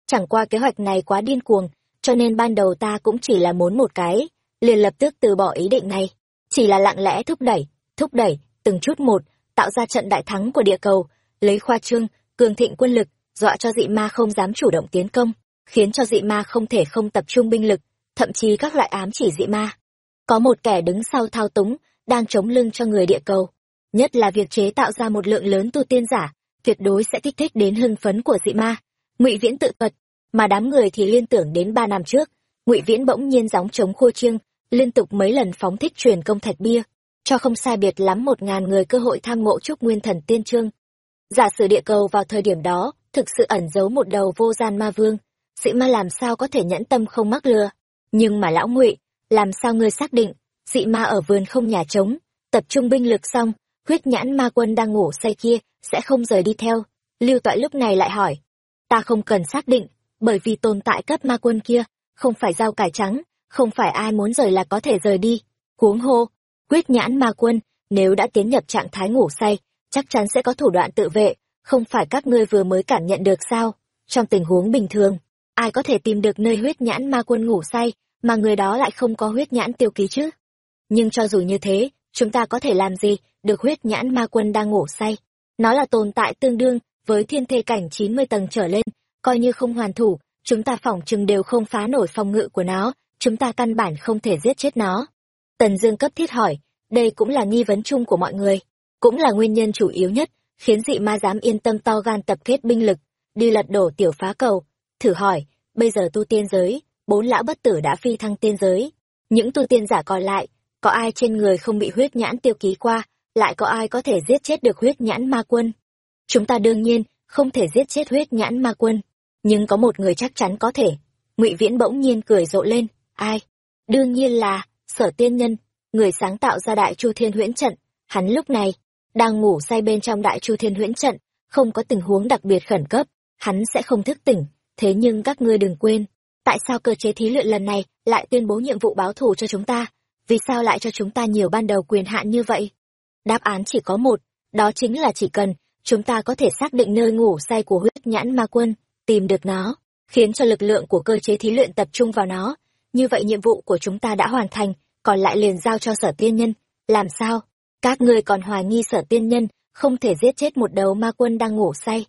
Chẳng qua kế hoạch này quá điên cuồng, cho nên ban đầu ta cũng chỉ là muốn một cái, liền lập tức từ bỏ ý định này. Chỉ là lặng lẽ thúc đẩy, thúc đẩy, từng chút một, tạo ra trận đại thắng của địa cầu, lấy khoa trương, cường thịnh quân lực, dọa cho dị ma không dám chủ động tiến công, khiến cho dị ma không thể không tập trung binh lực, thậm chí các loại ám chỉ dị ma. có một kẻ đứng sau thao túng đang chống lưng cho người địa cầu nhất là việc chế tạo ra một lượng lớn tu tiên giả tuyệt đối sẽ kích thích đến hưng phấn của dị ma. Ngụy viễn tự thuật, mà đám người thì liên tưởng đến ba năm trước. Ngụy viễn bỗng nhiên gióng chống khua chiêng, liên tục mấy lần phóng thích truyền công thạch bia, cho không sai biệt lắm một ngàn người cơ hội tham ngộ chúc nguyên thần tiên trương. Giả sử địa cầu vào thời điểm đó, thực sự ẩn giấu một đầu vô gian ma vương, dị ma làm sao có thể nhẫn tâm không mắc lừa? Nhưng mà lão ngụy, làm sao ngươi xác định, dị ma ở vườn không nhà trống, tập trung binh lực xong, huyết nhãn ma quân đang ngủ say kia sẽ không rời đi theo. Lưu toại lúc này lại hỏi, ta không cần xác định, bởi vì tồn tại cấp ma quân kia không phải rau cải trắng, không phải ai muốn rời là có thể rời đi. Cuống hô huyết nhãn ma quân nếu đã tiến nhập trạng thái ngủ say, chắc chắn sẽ có thủ đoạn tự vệ, không phải các ngươi vừa mới cảm nhận được sao? Trong tình huống bình thường, ai có thể tìm được nơi huyết nhãn ma quân ngủ say mà người đó lại không có huyết nhãn tiêu ký chứ? Nhưng cho dù như thế, chúng ta có thể làm gì được huyết nhãn ma quân đang ngủ say? Nó là tồn tại tương đương với thiên thê cảnh chín mươi tầng trở lên, coi như không hoàn thủ, chúng ta phỏng chừng đều không phá nổi phòng ngự của nó, chúng ta căn bản không thể giết chết nó. Tần dương cấp thiết hỏi, đây cũng là nghi vấn chung của mọi người. Cũng là nguyên nhân chủ yếu nhất, khiến dị ma dám yên tâm to gan tập kết binh lực, đi lật đổ tiểu phá cầu. Thử hỏi, bây giờ tu tiên giới, bốn lão bất tử đã phi thăng tiên giới. Những tu tiên giả còn lại, có ai trên người không bị huyết nhãn tiêu ký qua? Lại có ai có thể giết chết được huyết nhãn ma quân? Chúng ta đương nhiên không thể giết chết huyết nhãn ma quân. Nhưng có một người chắc chắn có thể. Ngụy viễn bỗng nhiên cười rộ lên. Ai? Đương nhiên là sở tiên nhân, người sáng tạo ra đại chu thiên huyễn trận. Hắn lúc này đang ngủ say bên trong đại chu thiên huyễn trận, không có tình huống đặc biệt khẩn cấp. Hắn sẽ không thức tỉnh. Thế nhưng các ngươi đừng quên, tại sao cơ chế thí luyện lần này lại tuyên bố nhiệm vụ báo thù cho chúng ta? Vì sao lại cho chúng ta nhiều ban đầu quyền hạn như vậy? Đáp án chỉ có một, đó chính là chỉ cần chúng ta có thể xác định nơi ngủ say của huyết nhãn ma quân, tìm được nó, khiến cho lực lượng của cơ chế thí luyện tập trung vào nó. Như vậy nhiệm vụ của chúng ta đã hoàn thành, còn lại liền giao cho sở tiên nhân. Làm sao? Các ngươi còn hoài nghi sở tiên nhân không thể giết chết một đầu ma quân đang ngủ say?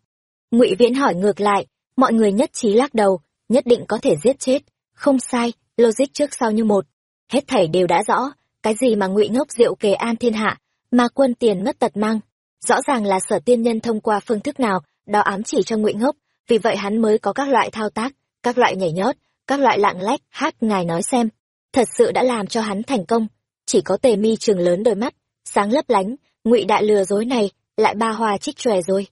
Ngụy viễn hỏi ngược lại, mọi người nhất trí lắc đầu, nhất định có thể giết chết. Không sai, logic trước sau như một. Hết thảy đều đã rõ, cái gì mà ngụy ngốc diệu kề an thiên hạ mà quân tiền mất tật mang. Rõ ràng là sở tiên nhân thông qua phương thức nào, đó ám chỉ cho ngụy ngốc, vì vậy hắn mới có các loại thao tác, các loại nhảy nhót, các loại lạng lách, hát ngài nói xem. Thật sự đã làm cho hắn thành công. Chỉ có tề mi trường lớn đôi mắt, sáng lấp lánh, ngụy đại lừa dối này, lại ba hoa trích chòe rồi.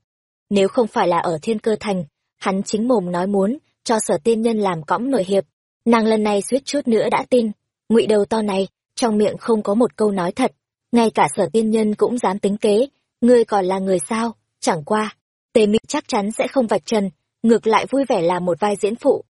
Nếu không phải là ở thiên cơ thành, hắn chính mồm nói muốn, cho sở tiên nhân làm cõng nội hiệp. Nàng lần này suýt chút nữa đã tin. Ngụy đầu to này, trong miệng không có một câu nói thật ngay cả sở tiên nhân cũng dám tính kế. Ngươi còn là người sao? Chẳng qua, tề mị chắc chắn sẽ không vạch trần, ngược lại vui vẻ là một vai diễn phụ.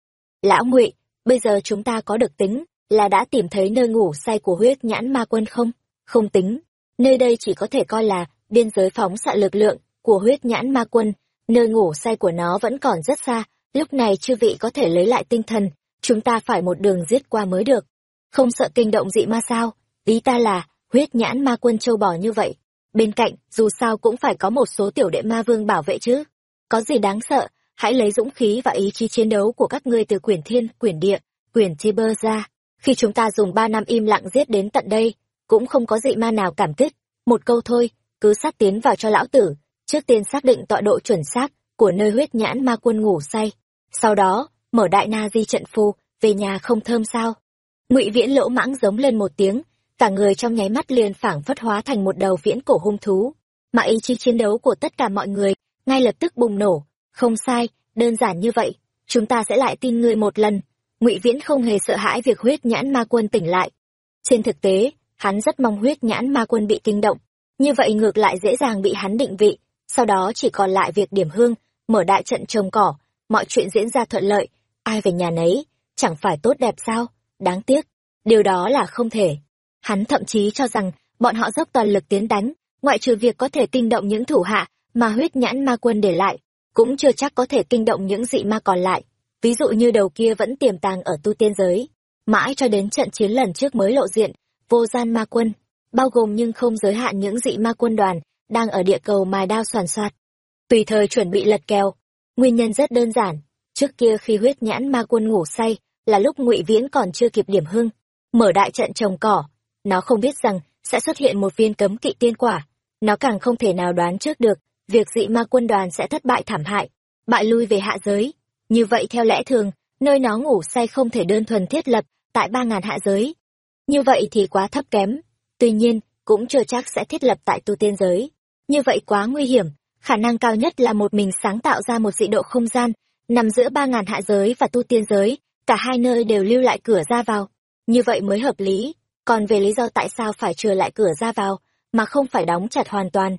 Lão ngụy, bây giờ chúng ta có được tính là đã tìm thấy nơi ngủ say của huyết nhãn ma quân không? Không tính. Nơi đây chỉ có thể coi là biên giới phóng xạ lực lượng của huyết nhãn ma quân. Nơi ngủ say của nó vẫn còn rất xa. Lúc này chư vị có thể lấy lại tinh thần. Chúng ta phải một đường giết qua mới được. Không sợ kinh động dị ma sao? Ý ta là huyết nhãn ma quân châu bò như vậy. Bên cạnh, dù sao cũng phải có một số tiểu đệ ma vương bảo vệ chứ. Có gì đáng sợ, hãy lấy dũng khí và ý chí chiến đấu của các ngươi từ quyển thiên, quyển địa, quyển tiber ra. Khi chúng ta dùng ba năm im lặng giết đến tận đây, cũng không có dị ma nào cảm kích. Một câu thôi, cứ sát tiến vào cho lão tử, trước tiên xác định tọa độ chuẩn xác của nơi huyết nhãn ma quân ngủ say. Sau đó, mở đại na di trận phù, về nhà không thơm sao? Ngụy viễn lỗ mãng giống lên một tiếng cả người trong nháy mắt liền phảng phất hóa thành một đầu viễn cổ hung thú. Mà ý chí chiến đấu của tất cả mọi người ngay lập tức bùng nổ. Không sai, đơn giản như vậy. Chúng ta sẽ lại tin ngươi một lần. Ngụy viễn không hề sợ hãi việc huyết nhãn ma quân tỉnh lại. Trên thực tế, hắn rất mong huyết nhãn ma quân bị kinh động. Như vậy ngược lại dễ dàng bị hắn định vị. Sau đó chỉ còn lại việc điểm hương, mở đại trận trồng cỏ. Mọi chuyện diễn ra thuận lợi. Ai về nhà nấy? Chẳng phải tốt đẹp sao? Đáng tiếc. Điều đó là không thể hắn thậm chí cho rằng bọn họ dốc toàn lực tiến đánh, ngoại trừ việc có thể kinh động những thủ hạ mà huyết nhãn ma quân để lại, cũng chưa chắc có thể kinh động những dị ma còn lại. Ví dụ như đầu kia vẫn tiềm tàng ở tu tiên giới, mãi cho đến trận chiến lần trước mới lộ diện, vô gian ma quân, bao gồm nhưng không giới hạn những dị ma quân đoàn đang ở địa cầu mài đao soàn soạt. Tùy thời chuẩn bị lật kèo, nguyên nhân rất đơn giản. Trước kia khi huyết nhãn ma quân ngủ say là lúc ngụy viễn còn chưa kịp điểm hưng, mở đại trận trồng cỏ nó không biết rằng, sẽ xuất hiện một viên cấm kỵ tiên quả. Nó càng không thể nào đoán trước được, việc dị ma quân đoàn sẽ thất bại thảm hại, bại lui về hạ giới. Như vậy theo lẽ thường, nơi nó ngủ say không thể đơn thuần thiết lập tại ba ngàn hạ giới. Như vậy thì quá thấp kém. Tuy nhiên, cũng chưa chắc sẽ thiết lập tại tu tiên giới. Như vậy quá nguy hiểm. Khả năng cao nhất là một mình sáng tạo ra một dị độ không gian, nằm giữa ba ngàn hạ giới và tu tiên giới. Cả hai nơi đều lưu lại cửa ra vào. Như vậy mới hợp lý còn về lý do tại sao phải trừ lại cửa ra vào, mà không phải đóng chặt hoàn toàn,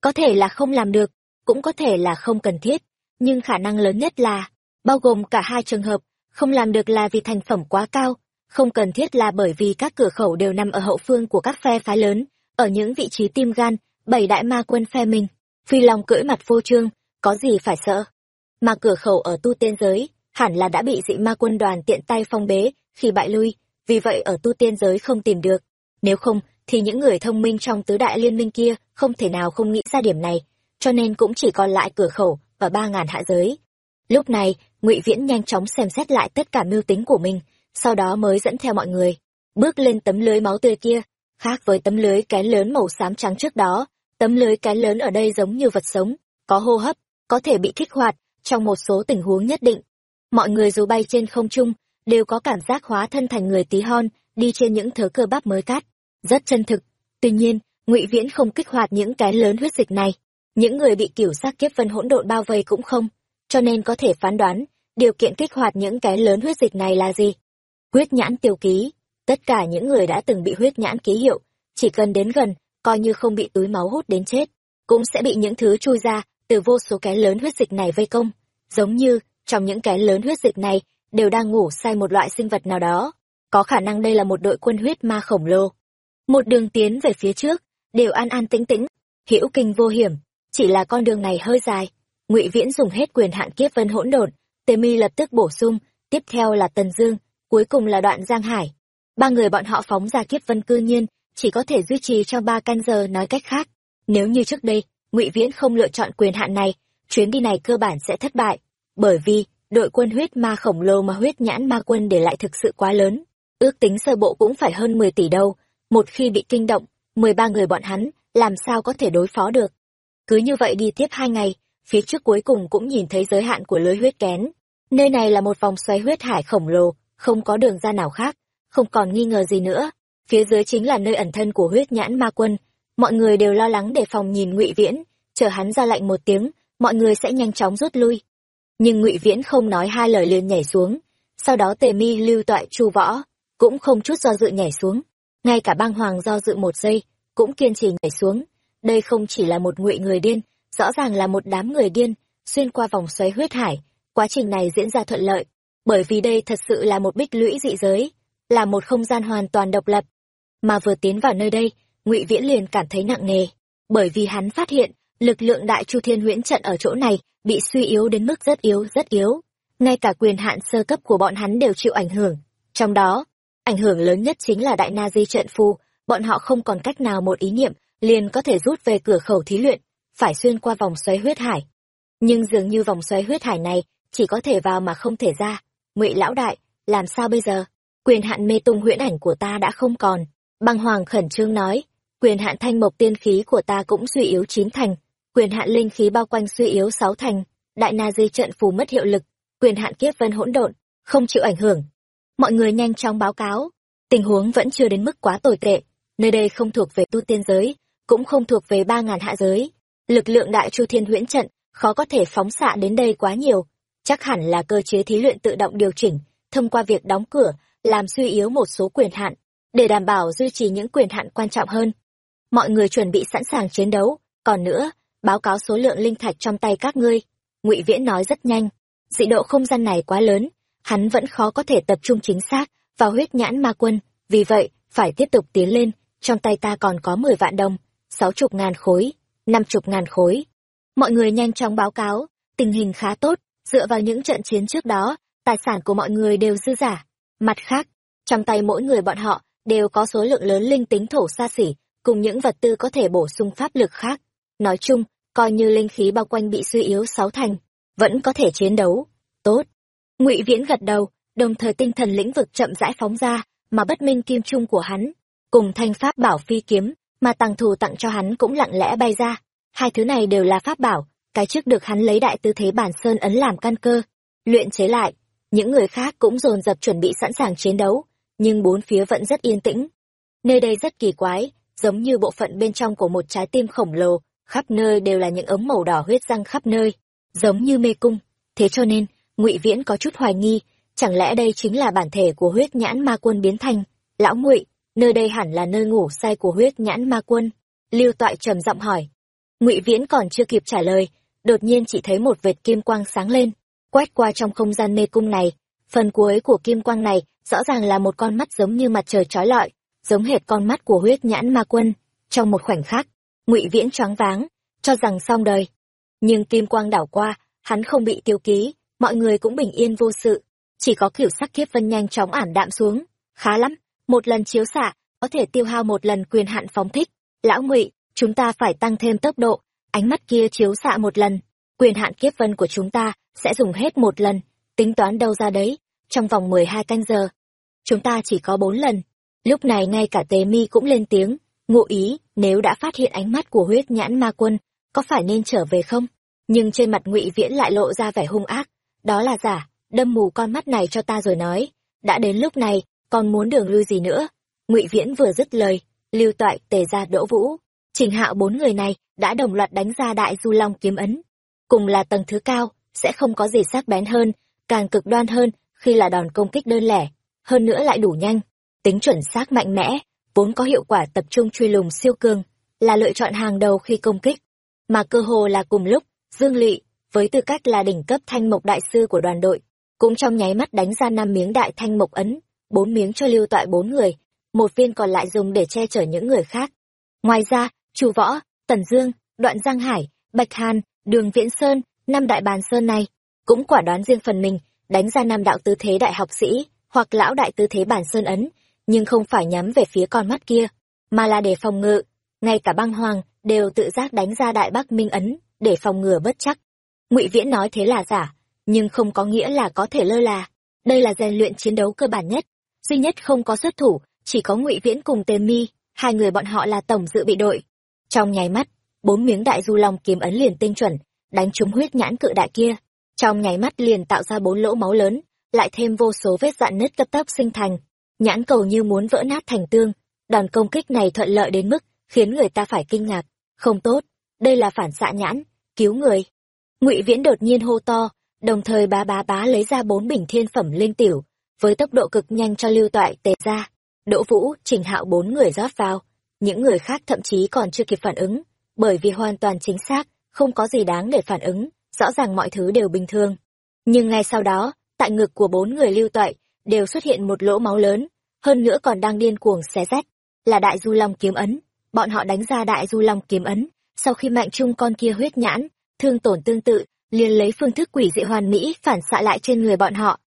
có thể là không làm được, cũng có thể là không cần thiết. Nhưng khả năng lớn nhất là, bao gồm cả hai trường hợp, không làm được là vì thành phẩm quá cao, không cần thiết là bởi vì các cửa khẩu đều nằm ở hậu phương của các phe phái lớn, ở những vị trí tim gan, bảy đại ma quân phe mình. Phi long cưỡi mặt vô trương, có gì phải sợ? Mà cửa khẩu ở tu tiên giới, hẳn là đã bị dị ma quân đoàn tiện tay phong bế, khi bại lui vì vậy ở tu tiên giới không tìm được. Nếu không, thì những người thông minh trong tứ đại liên minh kia không thể nào không nghĩ ra điểm này, cho nên cũng chỉ còn lại cửa khẩu và ba ngàn hạ giới. Lúc này, ngụy viễn nhanh chóng xem xét lại tất cả mưu tính của mình, sau đó mới dẫn theo mọi người, bước lên tấm lưới máu tươi kia. Khác với tấm lưới kén lớn màu xám trắng trước đó, tấm lưới kén lớn ở đây giống như vật sống, có hô hấp, có thể bị kích hoạt trong một số tình huống nhất định. Mọi người dù bay trên không trung đều có cảm giác hóa thân thành người tí hon, đi trên những thớ cơ bắp mới cát. Rất chân thực. Tuy nhiên, ngụy viễn không kích hoạt những cái lớn huyết dịch này. Những người bị kiểu sắc kiếp vân hỗn độn bao vây cũng không. Cho nên có thể phán đoán, điều kiện kích hoạt những cái lớn huyết dịch này là gì? Huyết nhãn tiêu ký. Tất cả những người đã từng bị huyết nhãn ký hiệu, chỉ cần đến gần, coi như không bị túi máu hút đến chết, cũng sẽ bị những thứ chui ra từ vô số cái lớn huyết dịch này vây công. Giống như, trong những cái lớn huyết dịch này đều đang ngủ say một loại sinh vật nào đó. Có khả năng đây là một đội quân huyết ma khổng lồ. Một đường tiến về phía trước, đều an an tĩnh tĩnh. Hữu kinh vô hiểm, chỉ là con đường này hơi dài. Ngụy viễn dùng hết quyền hạn kiếp vân hỗn độn, tề mi lập tức bổ sung, tiếp theo là tần dương, cuối cùng là đoạn giang hải. Ba người bọn họ phóng ra kiếp vân cư nhiên, chỉ có thể duy trì trong ba canh giờ nói cách khác. Nếu như trước đây, ngụy viễn không lựa chọn quyền hạn này, chuyến đi này cơ bản sẽ thất bại, bởi vì đội quân huyết ma khổng lồ mà huyết nhãn ma quân để lại thực sự quá lớn. Ước tính sơ bộ cũng phải hơn mười tỷ đâu. Một khi bị kinh động, mười ba người bọn hắn, làm sao có thể đối phó được? Cứ như vậy đi tiếp hai ngày, phía trước cuối cùng cũng nhìn thấy giới hạn của lưới huyết kén. Nơi này là một vòng xoáy huyết hải khổng lồ, không có đường ra nào khác, không còn nghi ngờ gì nữa. Phía dưới chính là nơi ẩn thân của huyết nhãn ma quân. Mọi người đều lo lắng đề phòng nhìn ngụy viễn, chờ hắn ra lệnh một tiếng, mọi người sẽ nhanh chóng rút lui nhưng ngụy viễn không nói hai lời liền nhảy xuống. Sau đó tề mi lưu toại chu võ, cũng không chút do dự nhảy xuống. Ngay cả băng hoàng do dự một giây, cũng kiên trì nhảy xuống. Đây không chỉ là một ngụy người điên, rõ ràng là một đám người điên, xuyên qua vòng xoáy huyết hải. Quá trình này diễn ra thuận lợi, bởi vì đây thật sự là một bích lũy dị giới, là một không gian hoàn toàn độc lập. Mà vừa tiến vào nơi đây, ngụy viễn liền cảm thấy nặng nề, bởi vì hắn phát hiện, lực lượng đại chu thiên huyễn trận ở chỗ này bị suy yếu đến mức rất yếu rất yếu. Ngay cả quyền hạn sơ cấp của bọn hắn đều chịu ảnh hưởng. Trong đó, ảnh hưởng lớn nhất chính là đại na di trận phù bọn họ không còn cách nào một ý niệm liền có thể rút về cửa khẩu thí luyện, phải xuyên qua vòng xoáy huyết hải. Nhưng dường như vòng xoáy huyết hải này chỉ có thể vào mà không thể ra. Ngụy lão đại, làm sao bây giờ? Quyền hạn mê tung huyễn ảnh của ta đã không còn. Băng hoàng khẩn trương nói, quyền hạn thanh mộc tiên khí của ta cũng suy yếu chín thành quyền hạn linh khí bao quanh suy yếu sáu thành, đại na di trận phù mất hiệu lực, quyền hạn kiếp vân hỗn độn, không chịu ảnh hưởng. Mọi người nhanh chóng báo cáo, tình huống vẫn chưa đến mức quá tồi tệ, nơi đây không thuộc về tu tiên giới, cũng không thuộc về ba ngàn hạ giới. Lực lượng đại chu thiên huyễn trận, khó có thể phóng xạ đến đây quá nhiều, chắc hẳn là cơ chế thí luyện tự động điều chỉnh, thông qua việc đóng cửa, làm suy yếu một số quyền hạn, để đảm bảo duy trì những quyền hạn quan trọng hơn. Mọi người chuẩn bị sẵn sàng chiến đấu, còn nữa báo cáo số lượng linh thạch trong tay các ngươi. Ngụy viễn nói rất nhanh. Dị độ không gian này quá lớn, hắn vẫn khó có thể tập trung chính xác vào huyết nhãn ma quân. Vì vậy, phải tiếp tục tiến lên, trong tay ta còn có mười vạn đồng, sáu chục ngàn khối, năm chục ngàn khối. Mọi người nhanh chóng báo cáo, tình hình khá tốt. Dựa vào những trận chiến trước đó, tài sản của mọi người đều dư giả. Mặt khác, trong tay mỗi người bọn họ đều có số lượng lớn linh tính thổ xa xỉ, cùng những vật tư có thể bổ sung pháp lực khác. Nói chung coi như linh khí bao quanh bị suy yếu sáu thành, vẫn có thể chiến đấu. Tốt. Ngụy viễn gật đầu, đồng thời tinh thần lĩnh vực chậm rãi phóng ra, mà bất minh kim trung của hắn, cùng thanh pháp bảo phi kiếm, mà tăng thù tặng cho hắn cũng lặng lẽ bay ra. Hai thứ này đều là pháp bảo, cái trước được hắn lấy đại tư thế bản sơn ấn làm căn cơ. Luyện chế lại, những người khác cũng dồn dập chuẩn bị sẵn sàng chiến đấu, nhưng bốn phía vẫn rất yên tĩnh. Nơi đây rất kỳ quái, giống như bộ phận bên trong của một trái tim khổng lồ khắp nơi đều là những ống màu đỏ huyết răng khắp nơi, giống như mê cung. Thế cho nên, ngụy viễn có chút hoài nghi, chẳng lẽ đây chính là bản thể của huyết nhãn ma quân biến thành? Lão ngụy, nơi đây hẳn là nơi ngủ say của huyết nhãn ma quân. Lưu toại trầm giọng hỏi. Ngụy viễn còn chưa kịp trả lời, đột nhiên chỉ thấy một vệt kim quang sáng lên, quét qua trong không gian mê cung này. Phần cuối của kim quang này rõ ràng là một con mắt giống như mặt trời trói lọi, giống hệt con mắt của huyết nhãn ma quân. Trong một khoảnh khắc ngụy viễn choáng váng, cho rằng xong đời. Nhưng kim quang đảo qua, hắn không bị tiêu ký, mọi người cũng bình yên vô sự. Chỉ có kiểu sắc kiếp vân nhanh chóng ảm đạm xuống. Khá lắm, một lần chiếu xạ, có thể tiêu hao một lần quyền hạn phóng thích. Lão ngụy, chúng ta phải tăng thêm tốc độ, ánh mắt kia chiếu xạ một lần. Quyền hạn kiếp vân của chúng ta sẽ dùng hết một lần, tính toán đâu ra đấy, trong vòng mười hai canh giờ. Chúng ta chỉ có bốn lần. Lúc này ngay cả tề mi cũng lên tiếng ngụ ý, nếu đã phát hiện ánh mắt của huyết nhãn ma quân, có phải nên trở về không? Nhưng trên mặt ngụy viễn lại lộ ra vẻ hung ác. Đó là giả, đâm mù con mắt này cho ta rồi nói. Đã đến lúc này, còn muốn đường lui gì nữa? Ngụy viễn vừa dứt lời, lưu toại tề ra đỗ vũ. Trình hạo bốn người này đã đồng loạt đánh ra đại du long kiếm ấn. Cùng là tầng thứ cao, sẽ không có gì sắc bén hơn, càng cực đoan hơn khi là đòn công kích đơn lẻ. Hơn nữa lại đủ nhanh, tính chuẩn xác mạnh mẽ vốn có hiệu quả tập trung truy lùng siêu cường, là lựa chọn hàng đầu khi công kích. Mà cơ hồ là cùng lúc, dương lỵ với tư cách là đỉnh cấp thanh mộc đại sư của đoàn đội, cũng trong nháy mắt đánh ra năm miếng đại thanh mộc ấn, bốn miếng cho lưu toại bốn người, một viên còn lại dùng để che chở những người khác. Ngoài ra, chu võ, tần dương, đoạn giang hải, bạch hàn, đường viễn sơn, năm đại bàn sơn này, cũng quả đoán riêng phần mình, đánh ra năm đạo tư thế đại học sĩ hoặc lão đại tư thế bản sơn ấn nhưng không phải nhắm về phía con mắt kia, mà là để phòng ngự. Ngay cả băng hoàng đều tự giác đánh ra đại bắc minh ấn, để phòng ngừa bất chắc. Ngụy viễn nói thế là giả, nhưng không có nghĩa là có thể lơ là. Đây là rèn luyện chiến đấu cơ bản nhất. Duy nhất không có xuất thủ, chỉ có ngụy viễn cùng tề mi, hai người bọn họ là tổng dự bị đội. Trong nháy mắt, bốn miếng đại du long kiếm ấn liền tinh chuẩn, đánh trúng huyết nhãn cự đại kia. Trong nháy mắt liền tạo ra bốn lỗ máu lớn, lại thêm vô số vết dạn nứt cấp tốc sinh thành nhãn cầu như muốn vỡ nát thành tương. Đòn công kích này thuận lợi đến mức khiến người ta phải kinh ngạc. Không tốt, đây là phản xạ nhãn, cứu người. Ngụy viễn đột nhiên hô to, đồng thời bá bá bá lấy ra bốn bình thiên phẩm linh tiểu, với tốc độ cực nhanh cho lưu toại tề ra. Đỗ vũ, trình hạo bốn người rót vào. Những người khác thậm chí còn chưa kịp phản ứng, bởi vì hoàn toàn chính xác, không có gì đáng để phản ứng, rõ ràng mọi thứ đều bình thường. Nhưng ngay sau đó, tại ngực của bốn người lưu toại đều xuất hiện một lỗ máu lớn, hơn nữa còn đang điên cuồng xé rách, là đại du long kiếm ấn. Bọn họ đánh ra đại du long kiếm ấn, sau khi mạnh chung con kia huyết nhãn, thương tổn tương tự, liền lấy phương thức quỷ dị hoàn mỹ phản xạ lại trên người bọn họ.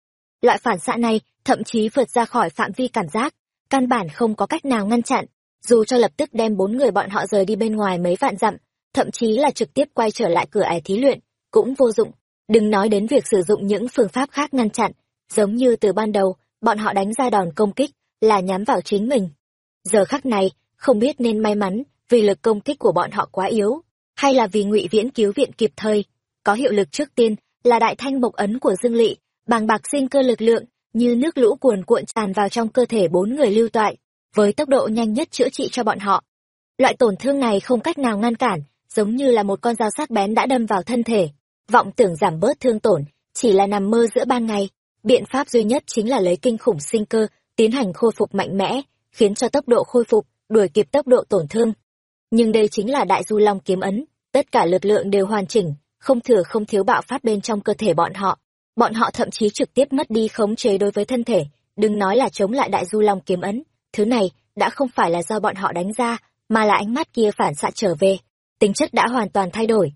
Loại phản xạ này thậm chí vượt ra khỏi phạm vi cảm giác, căn bản không có cách nào ngăn chặn, dù cho lập tức đem bốn người bọn họ rời đi bên ngoài mấy vạn dặm, thậm chí là trực tiếp quay trở lại cửa ải thí luyện, cũng vô dụng. Đừng nói đến việc sử dụng những phương pháp khác ngăn chặn giống như từ ban đầu, bọn họ đánh ra đòn công kích là nhắm vào chính mình. Giờ khắc này, không biết nên may mắn vì lực công kích của bọn họ quá yếu, hay là vì ngụy viễn cứu viện kịp thời. Có hiệu lực trước tiên là đại thanh mộc ấn của dương lỵ bàng bạc sinh cơ lực lượng như nước lũ cuồn cuộn tràn vào trong cơ thể bốn người lưu toại, với tốc độ nhanh nhất chữa trị cho bọn họ. Loại tổn thương này không cách nào ngăn cản, giống như là một con dao sắc bén đã đâm vào thân thể. Vọng tưởng giảm bớt thương tổn chỉ là nằm mơ giữa ban ngày biện pháp duy nhất chính là lấy kinh khủng sinh cơ, tiến hành khôi phục mạnh mẽ, khiến cho tốc độ khôi phục, đuổi kịp tốc độ tổn thương. Nhưng đây chính là đại du long kiếm ấn, tất cả lực lượng đều hoàn chỉnh, không thừa không thiếu bạo phát bên trong cơ thể bọn họ. Bọn họ thậm chí trực tiếp mất đi khống chế đối với thân thể, đừng nói là chống lại đại du long kiếm ấn. Thứ này đã không phải là do bọn họ đánh ra, mà là ánh mắt kia phản xạ trở về. Tính chất đã hoàn toàn thay đổi.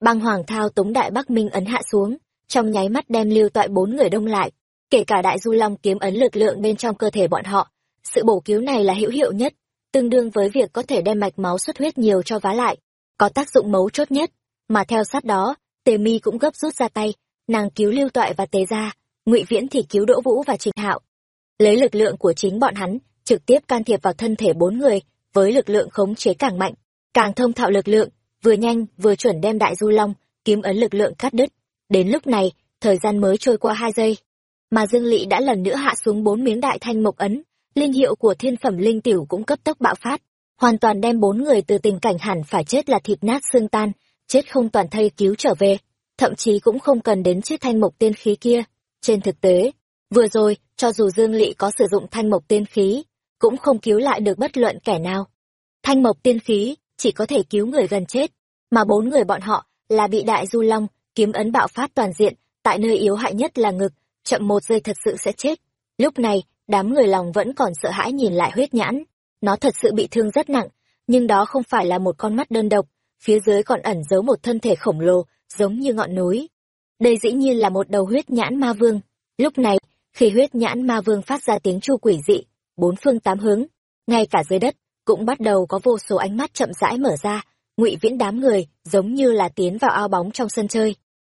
Băng hoàng thao túng đại bắc minh ấn hạ xuống trong nháy mắt đem lưu toại bốn người đông lại kể cả đại du long kiếm ấn lực lượng bên trong cơ thể bọn họ sự bổ cứu này là hữu hiệu nhất tương đương với việc có thể đem mạch máu xuất huyết nhiều cho vá lại có tác dụng mấu chốt nhất mà theo sát đó tề mi cũng gấp rút ra tay nàng cứu lưu toại và tề gia, ngụy viễn thì cứu đỗ vũ và trịnh hạo lấy lực lượng của chính bọn hắn trực tiếp can thiệp vào thân thể bốn người, với lực lượng khống chế càng mạnh, càng thông thạo lực lượng, vừa nhanh vừa chuẩn đem đại du long, kiếm ấn lực lượng cắt đứt. Đến lúc này, thời gian mới trôi qua hai giây, mà Dương Lị đã lần nữa hạ xuống bốn miếng đại thanh mộc ấn, linh hiệu của thiên phẩm linh tiểu cũng cấp tốc bạo phát, hoàn toàn đem bốn người từ tình cảnh hẳn phải chết là thịt nát xương tan, chết không toàn thây cứu trở về, thậm chí cũng không cần đến chiếc thanh mộc tiên khí kia. Trên thực tế, vừa rồi, cho dù Dương Lị có sử dụng thanh mộc tiên khí, cũng không cứu lại được bất luận kẻ nào. Thanh mộc tiên khí chỉ có thể cứu người gần chết, mà bốn người bọn họ là bị đại du long, kiếm ấn bạo phát toàn diện, tại nơi yếu hại nhất là ngực, chậm một giây thật sự sẽ chết. Lúc này, đám người lòng vẫn còn sợ hãi nhìn lại huyết nhãn. Nó thật sự bị thương rất nặng, nhưng đó không phải là một con mắt đơn độc, phía dưới còn ẩn giấu một thân thể khổng lồ, giống như ngọn núi. Đây dĩ nhiên là một đầu huyết nhãn ma vương. Lúc này, khi huyết nhãn ma vương phát ra tiếng chu quỷ dị, bốn phương tám hướng, ngay cả dưới đất, cũng bắt đầu có vô số ánh mắt chậm rãi mở ra, ngụy viễn đám người, giống như là tiến vào ao bóng trong sân chơi.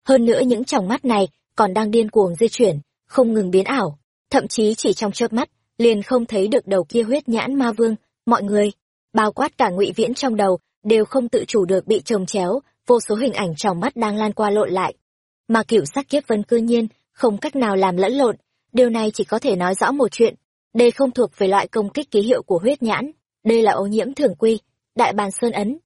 Hơn nữa những tròng mắt này còn đang điên cuồng di chuyển, không ngừng biến ảo, thậm chí chỉ trong chớp mắt, liền không thấy được đầu kia huyết nhãn ma vương, mọi người, bao quát cả ngụy viễn trong đầu, đều không tự chủ được bị trồng chéo, vô số hình ảnh tròng mắt đang lan qua lộn lại. Mà cựu sắc kiếp vân cư nhiên, không cách nào làm lẫn lộn, điều này chỉ có thể nói rõ một chuyện, đây không thuộc về loại công kích ký hiệu của huyết nhãn, đây là ô nhiễm thường quy, đại bàn sơn ấn.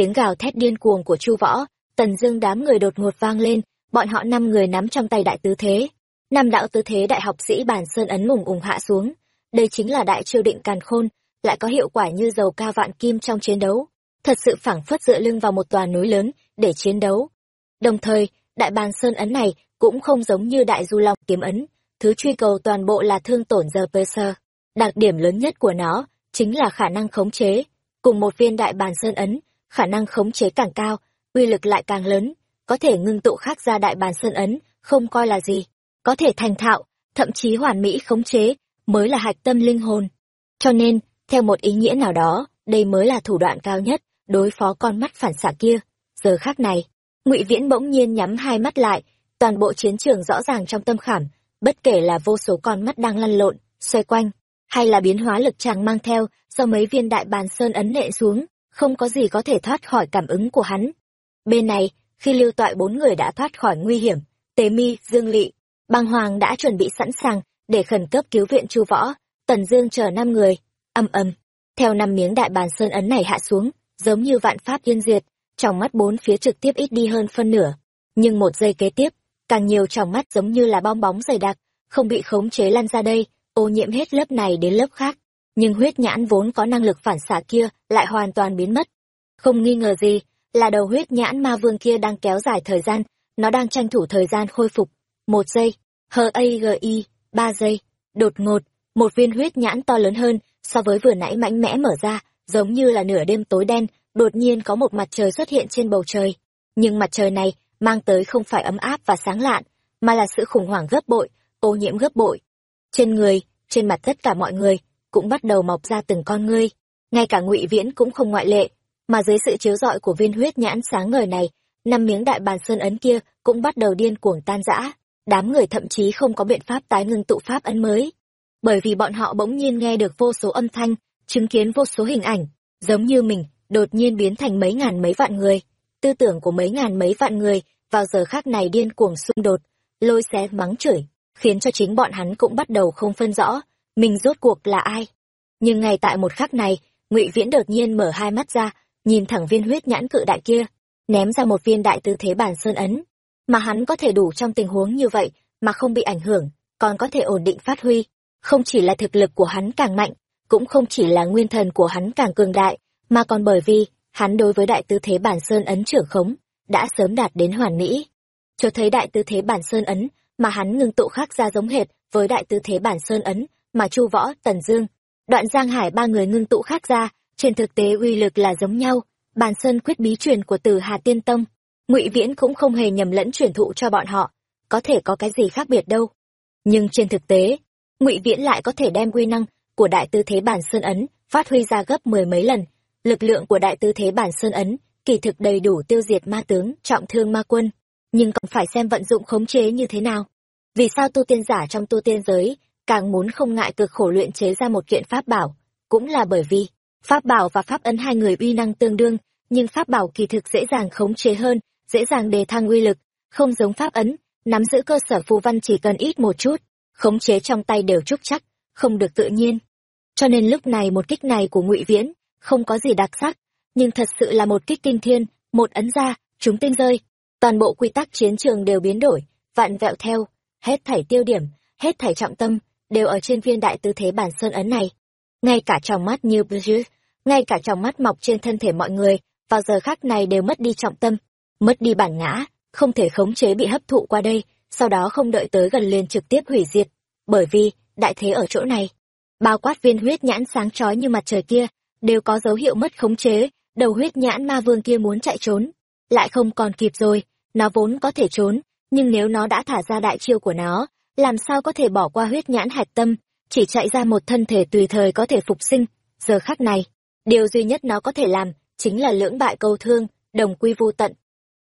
Tiếng gào thét điên cuồng của Chu Võ, Tần Dương đám người đột ngột vang lên, bọn họ năm người nắm trong tay đại tứ thế. Năm đạo tứ thế đại học sĩ bản sơn ấn mùng ủng hạ xuống, đây chính là đại chiêu định càn khôn, lại có hiệu quả như dầu ca vạn kim trong chiến đấu, thật sự phảng phất dựa lưng vào một tòa núi lớn để chiến đấu. Đồng thời, đại bàn sơn ấn này cũng không giống như đại du long kiếm ấn, thứ truy cầu toàn bộ là thương tổn giờ pơ sơ. Đặc điểm lớn nhất của nó chính là khả năng khống chế. Cùng một viên đại bàn sơn ấn, khả năng khống chế càng cao, uy lực lại càng lớn, có thể ngưng tụ khác ra đại bàn sơn ấn, không coi là gì. Có thể thành thạo, thậm chí hoàn mỹ khống chế, mới là hạch tâm linh hồn. Cho nên, theo một ý nghĩa nào đó, đây mới là thủ đoạn cao nhất, đối phó con mắt phản xạ kia. Giờ khác này, ngụy Viễn bỗng nhiên nhắm hai mắt lại, toàn bộ chiến trường rõ ràng trong tâm khảm, bất kể là vô số con mắt đang lăn lộn, xoay quanh, hay là biến hóa lực chàng mang theo do mấy viên đại bàn sơn ấn nệ xuống, không có gì có thể thoát khỏi cảm ứng của hắn. Bên này, khi lưu toại bốn người đã thoát khỏi nguy hiểm, tế Mi, Dương Lị, Băng Hoàng đã chuẩn bị sẵn sàng để khẩn cấp cứu viện Chu Võ, Tần Dương chờ năm người, âm âm. Theo năm miếng đại bàn sơn ấn này hạ xuống, giống như vạn pháp yên diệt, trong mắt bốn phía trực tiếp ít đi hơn phân nửa. Nhưng một giây kế tiếp, càng nhiều trong mắt giống như là bong bóng dày đặc, không bị khống chế lăn ra đây, ô nhiễm hết lớp này đến lớp khác. Nhưng huyết nhãn vốn có năng lực phản xạ kia lại hoàn toàn biến mất. Không nghi ngờ gì, là đầu huyết nhãn ma vương kia đang kéo dài thời gian, nó đang tranh thủ thời gian khôi phục. Một giây, hơ a g i, ba giây, đột ngột, một viên huyết nhãn to lớn hơn so với vừa nãy mạnh mẽ mở ra, giống như là nửa đêm tối đen, đột nhiên có một mặt trời xuất hiện trên bầu trời. Nhưng mặt trời này mang tới không phải ấm áp và sáng lạn, mà là sự khủng hoảng gấp bội, ô nhiễm gấp bội. Trên người, trên mặt tất cả mọi người, cũng bắt đầu mọc ra từng con ngươi. Ngay cả ngụy Viễn cũng không ngoại lệ, mà dưới sự chiếu rọi của viên huyết nhãn sáng ngời này, năm miếng đại bàn sơn ấn kia cũng bắt đầu điên cuồng tan rã. Đám người thậm chí không có biện pháp tái ngưng tụ pháp ấn mới. Bởi vì bọn họ bỗng nhiên nghe được vô số âm thanh, chứng kiến vô số hình ảnh, giống như mình, đột nhiên biến thành mấy ngàn mấy vạn người. Tư tưởng của mấy ngàn mấy vạn người vào giờ khác này điên cuồng xung đột, lôi xé mắng chửi, khiến cho chính bọn hắn cũng bắt đầu không phân rõ, mình rốt cuộc là ai. Nhưng ngay tại một khắc này, ngụy Viễn đột nhiên mở hai mắt ra, nhìn thẳng viên huyết nhãn cự đại kia, ném ra một viên đại tư thế bản sơn ấn. Mà hắn có thể đủ trong tình huống như vậy mà không bị ảnh hưởng, còn có thể ổn định phát huy. Không chỉ là thực lực của hắn càng mạnh, cũng không chỉ là nguyên thần của hắn càng cường đại, mà còn bởi vì hắn đối với đại tư thế bản sơn ấn trưởng khống đã sớm đạt đến hoàn mỹ cho thấy đại tư thế bản sơn ấn mà hắn ngưng tụ khác ra giống hệt với đại tư thế bản sơn ấn mà chu võ, tần dương, đoạn giang hải ba người ngưng tụ khác ra, trên thực tế uy lực là giống nhau. Bàn sơn quyết bí truyền của từ hà tiên tông, ngụy viễn cũng không hề nhầm lẫn truyền thụ cho bọn họ, có thể có cái gì khác biệt đâu. Nhưng trên thực tế, ngụy viễn lại có thể đem uy năng của đại tư thế bản sơn ấn phát huy ra gấp mười mấy lần. Lực lượng của đại tư thế bản sơn ấn kỳ thực đầy đủ tiêu diệt ma tướng, trọng thương ma quân, nhưng còn phải xem vận dụng khống chế như thế nào. Vì sao tu tiên giả trong tu tiên giới càng muốn không ngại cực khổ luyện chế ra một kiện pháp bảo, cũng là bởi vì pháp bảo và pháp ấn hai người uy năng tương đương, nhưng pháp bảo kỳ thực dễ dàng khống chế hơn, dễ dàng đề thăng uy lực, không giống pháp ấn, nắm giữ cơ sở phù văn chỉ cần ít một chút, khống chế trong tay đều trúc chắc, không được tự nhiên. Cho nên lúc này một kích này của Ngụy Viễn không có gì đặc sắc, nhưng thật sự là một kích kinh thiên, một ấn ra, chúng tinh rơi, toàn bộ quy tắc chiến trường đều biến đổi, vạn vẹo theo, hết thảy tiêu điểm, hết thảy trọng tâm đều ở trên viên đại tư thế bản sơn ấn này. Ngay cả trong mắt như Bruce, ngay cả trong mắt mọc trên thân thể mọi người, vào giờ khác này đều mất đi trọng tâm, mất đi bản ngã, không thể khống chế bị hấp thụ qua đây, sau đó không đợi tới gần liền trực tiếp hủy diệt, bởi vì, đại thế ở chỗ này. Bao quát viên huyết nhãn sáng chói như mặt trời kia, đều có dấu hiệu mất khống chế, đầu huyết nhãn ma vương kia muốn chạy trốn, lại không còn kịp rồi, nó vốn có thể trốn, nhưng nếu nó đã thả ra đại chiêu của nó, làm sao có thể bỏ qua huyết nhãn hạch tâm, chỉ chạy ra một thân thể tùy thời có thể phục sinh, giờ khắc này, điều duy nhất nó có thể làm, chính là lưỡng bại câu thương, đồng quy vu tận.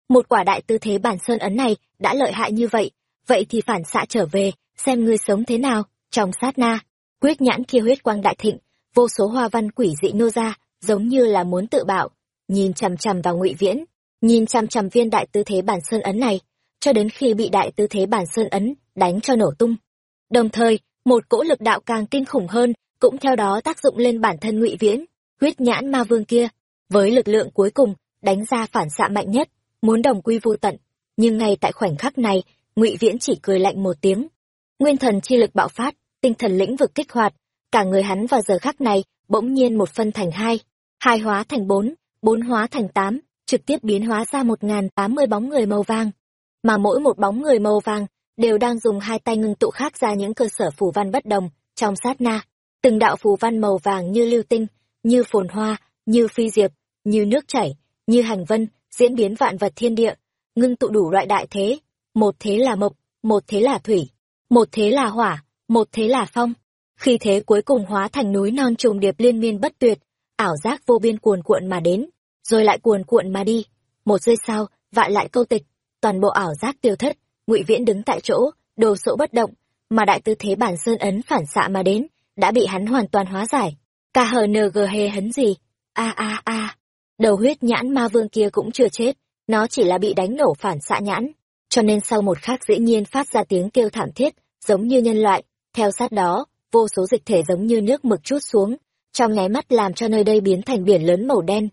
Một quả đại tư thế bản sơn ấn này đã lợi hại như vậy, vậy thì phản xạ trở về, xem ngươi sống thế nào, trong sát na, quyết nhãn kia huyết quang đại thịnh, vô số hoa văn quỷ dị nô ra, giống như là muốn tự bạo, nhìn chằm chằm vào ngụy viễn, nhìn chằm chằm viên đại tư thế bản sơn ấn này, cho đến khi bị đại tư thế bản sơn ấn đánh cho nổ tung. Đồng thời, một cỗ lực đạo càng kinh khủng hơn, cũng theo đó tác dụng lên bản thân ngụy viễn, huyết nhãn ma vương kia, với lực lượng cuối cùng, đánh ra phản xạ mạnh nhất, muốn đồng quy vô tận. Nhưng ngay tại khoảnh khắc này, ngụy viễn chỉ cười lạnh một tiếng. Nguyên thần chi lực bạo phát, tinh thần lĩnh vực kích hoạt, cả người hắn vào giờ khắc này, bỗng nhiên một phân thành hai, hai hóa thành bốn, bốn hóa thành tám, trực tiếp biến hóa ra một ngàn tám mươi bóng người màu vàng. Mà mỗi một bóng người màu vàng đều đang dùng hai tay ngưng tụ khác ra những cơ sở phù văn bất đồng, trong sát na. Từng đạo phù văn màu vàng như lưu tinh, như phồn hoa, như phi diệp, như nước chảy, như hành vân, diễn biến vạn vật thiên địa, ngưng tụ đủ loại đại thế, một thế là mộc, một thế là thủy, một thế là hỏa, một thế là phong. Khi thế cuối cùng hóa thành núi non trùng điệp liên miên bất tuyệt, ảo giác vô biên cuồn cuộn mà đến, rồi lại cuồn cuộn mà đi. Một giây sau, vạn lại câu tịch, toàn bộ ảo giác tiêu thất, Ngụy Viễn đứng tại chỗ, đồ sộ bất động, mà đại tư thế bản sơn ấn phản xạ mà đến, đã bị hắn hoàn toàn hóa giải. KHNG hề hấn gì? A a a. Đầu huyết nhãn ma vương kia cũng chưa chết, nó chỉ là bị đánh nổ phản xạ nhãn, cho nên sau một khắc dĩ nhiên phát ra tiếng kêu thảm thiết, giống như nhân loại, theo sát đó, vô số dịch thể giống như nước mực chút xuống, trong nháy mắt làm cho nơi đây biến thành biển lớn màu đen.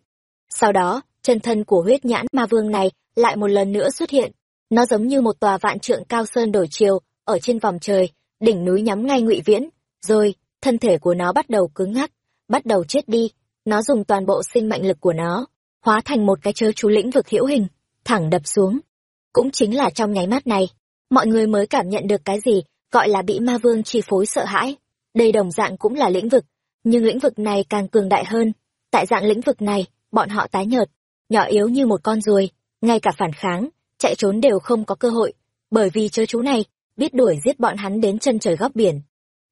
Sau đó, chân thân của huyết nhãn ma vương này lại một lần nữa xuất hiện, nó giống như một tòa vạn trượng cao sơn đổi chiều, ở trên vòng trời, đỉnh núi nhắm ngay ngụy viễn, rồi, thân thể của nó bắt đầu cứng ngắc, bắt đầu chết đi, nó dùng toàn bộ sinh mệnh lực của nó, hóa thành một cái chớ chú lĩnh vực hữu hình, thẳng đập xuống. Cũng chính là trong nháy mắt này, mọi người mới cảm nhận được cái gì gọi là bị ma vương chi phối sợ hãi. Đây đồng dạng cũng là lĩnh vực, nhưng lĩnh vực này càng cường đại hơn. Tại dạng lĩnh vực này, bọn họ tái nhợt, nhỏ yếu như một con ruồi, ngay cả phản kháng, chạy trốn đều không có cơ hội, bởi vì chớ chú này biết đuổi giết bọn hắn đến chân trời góc biển.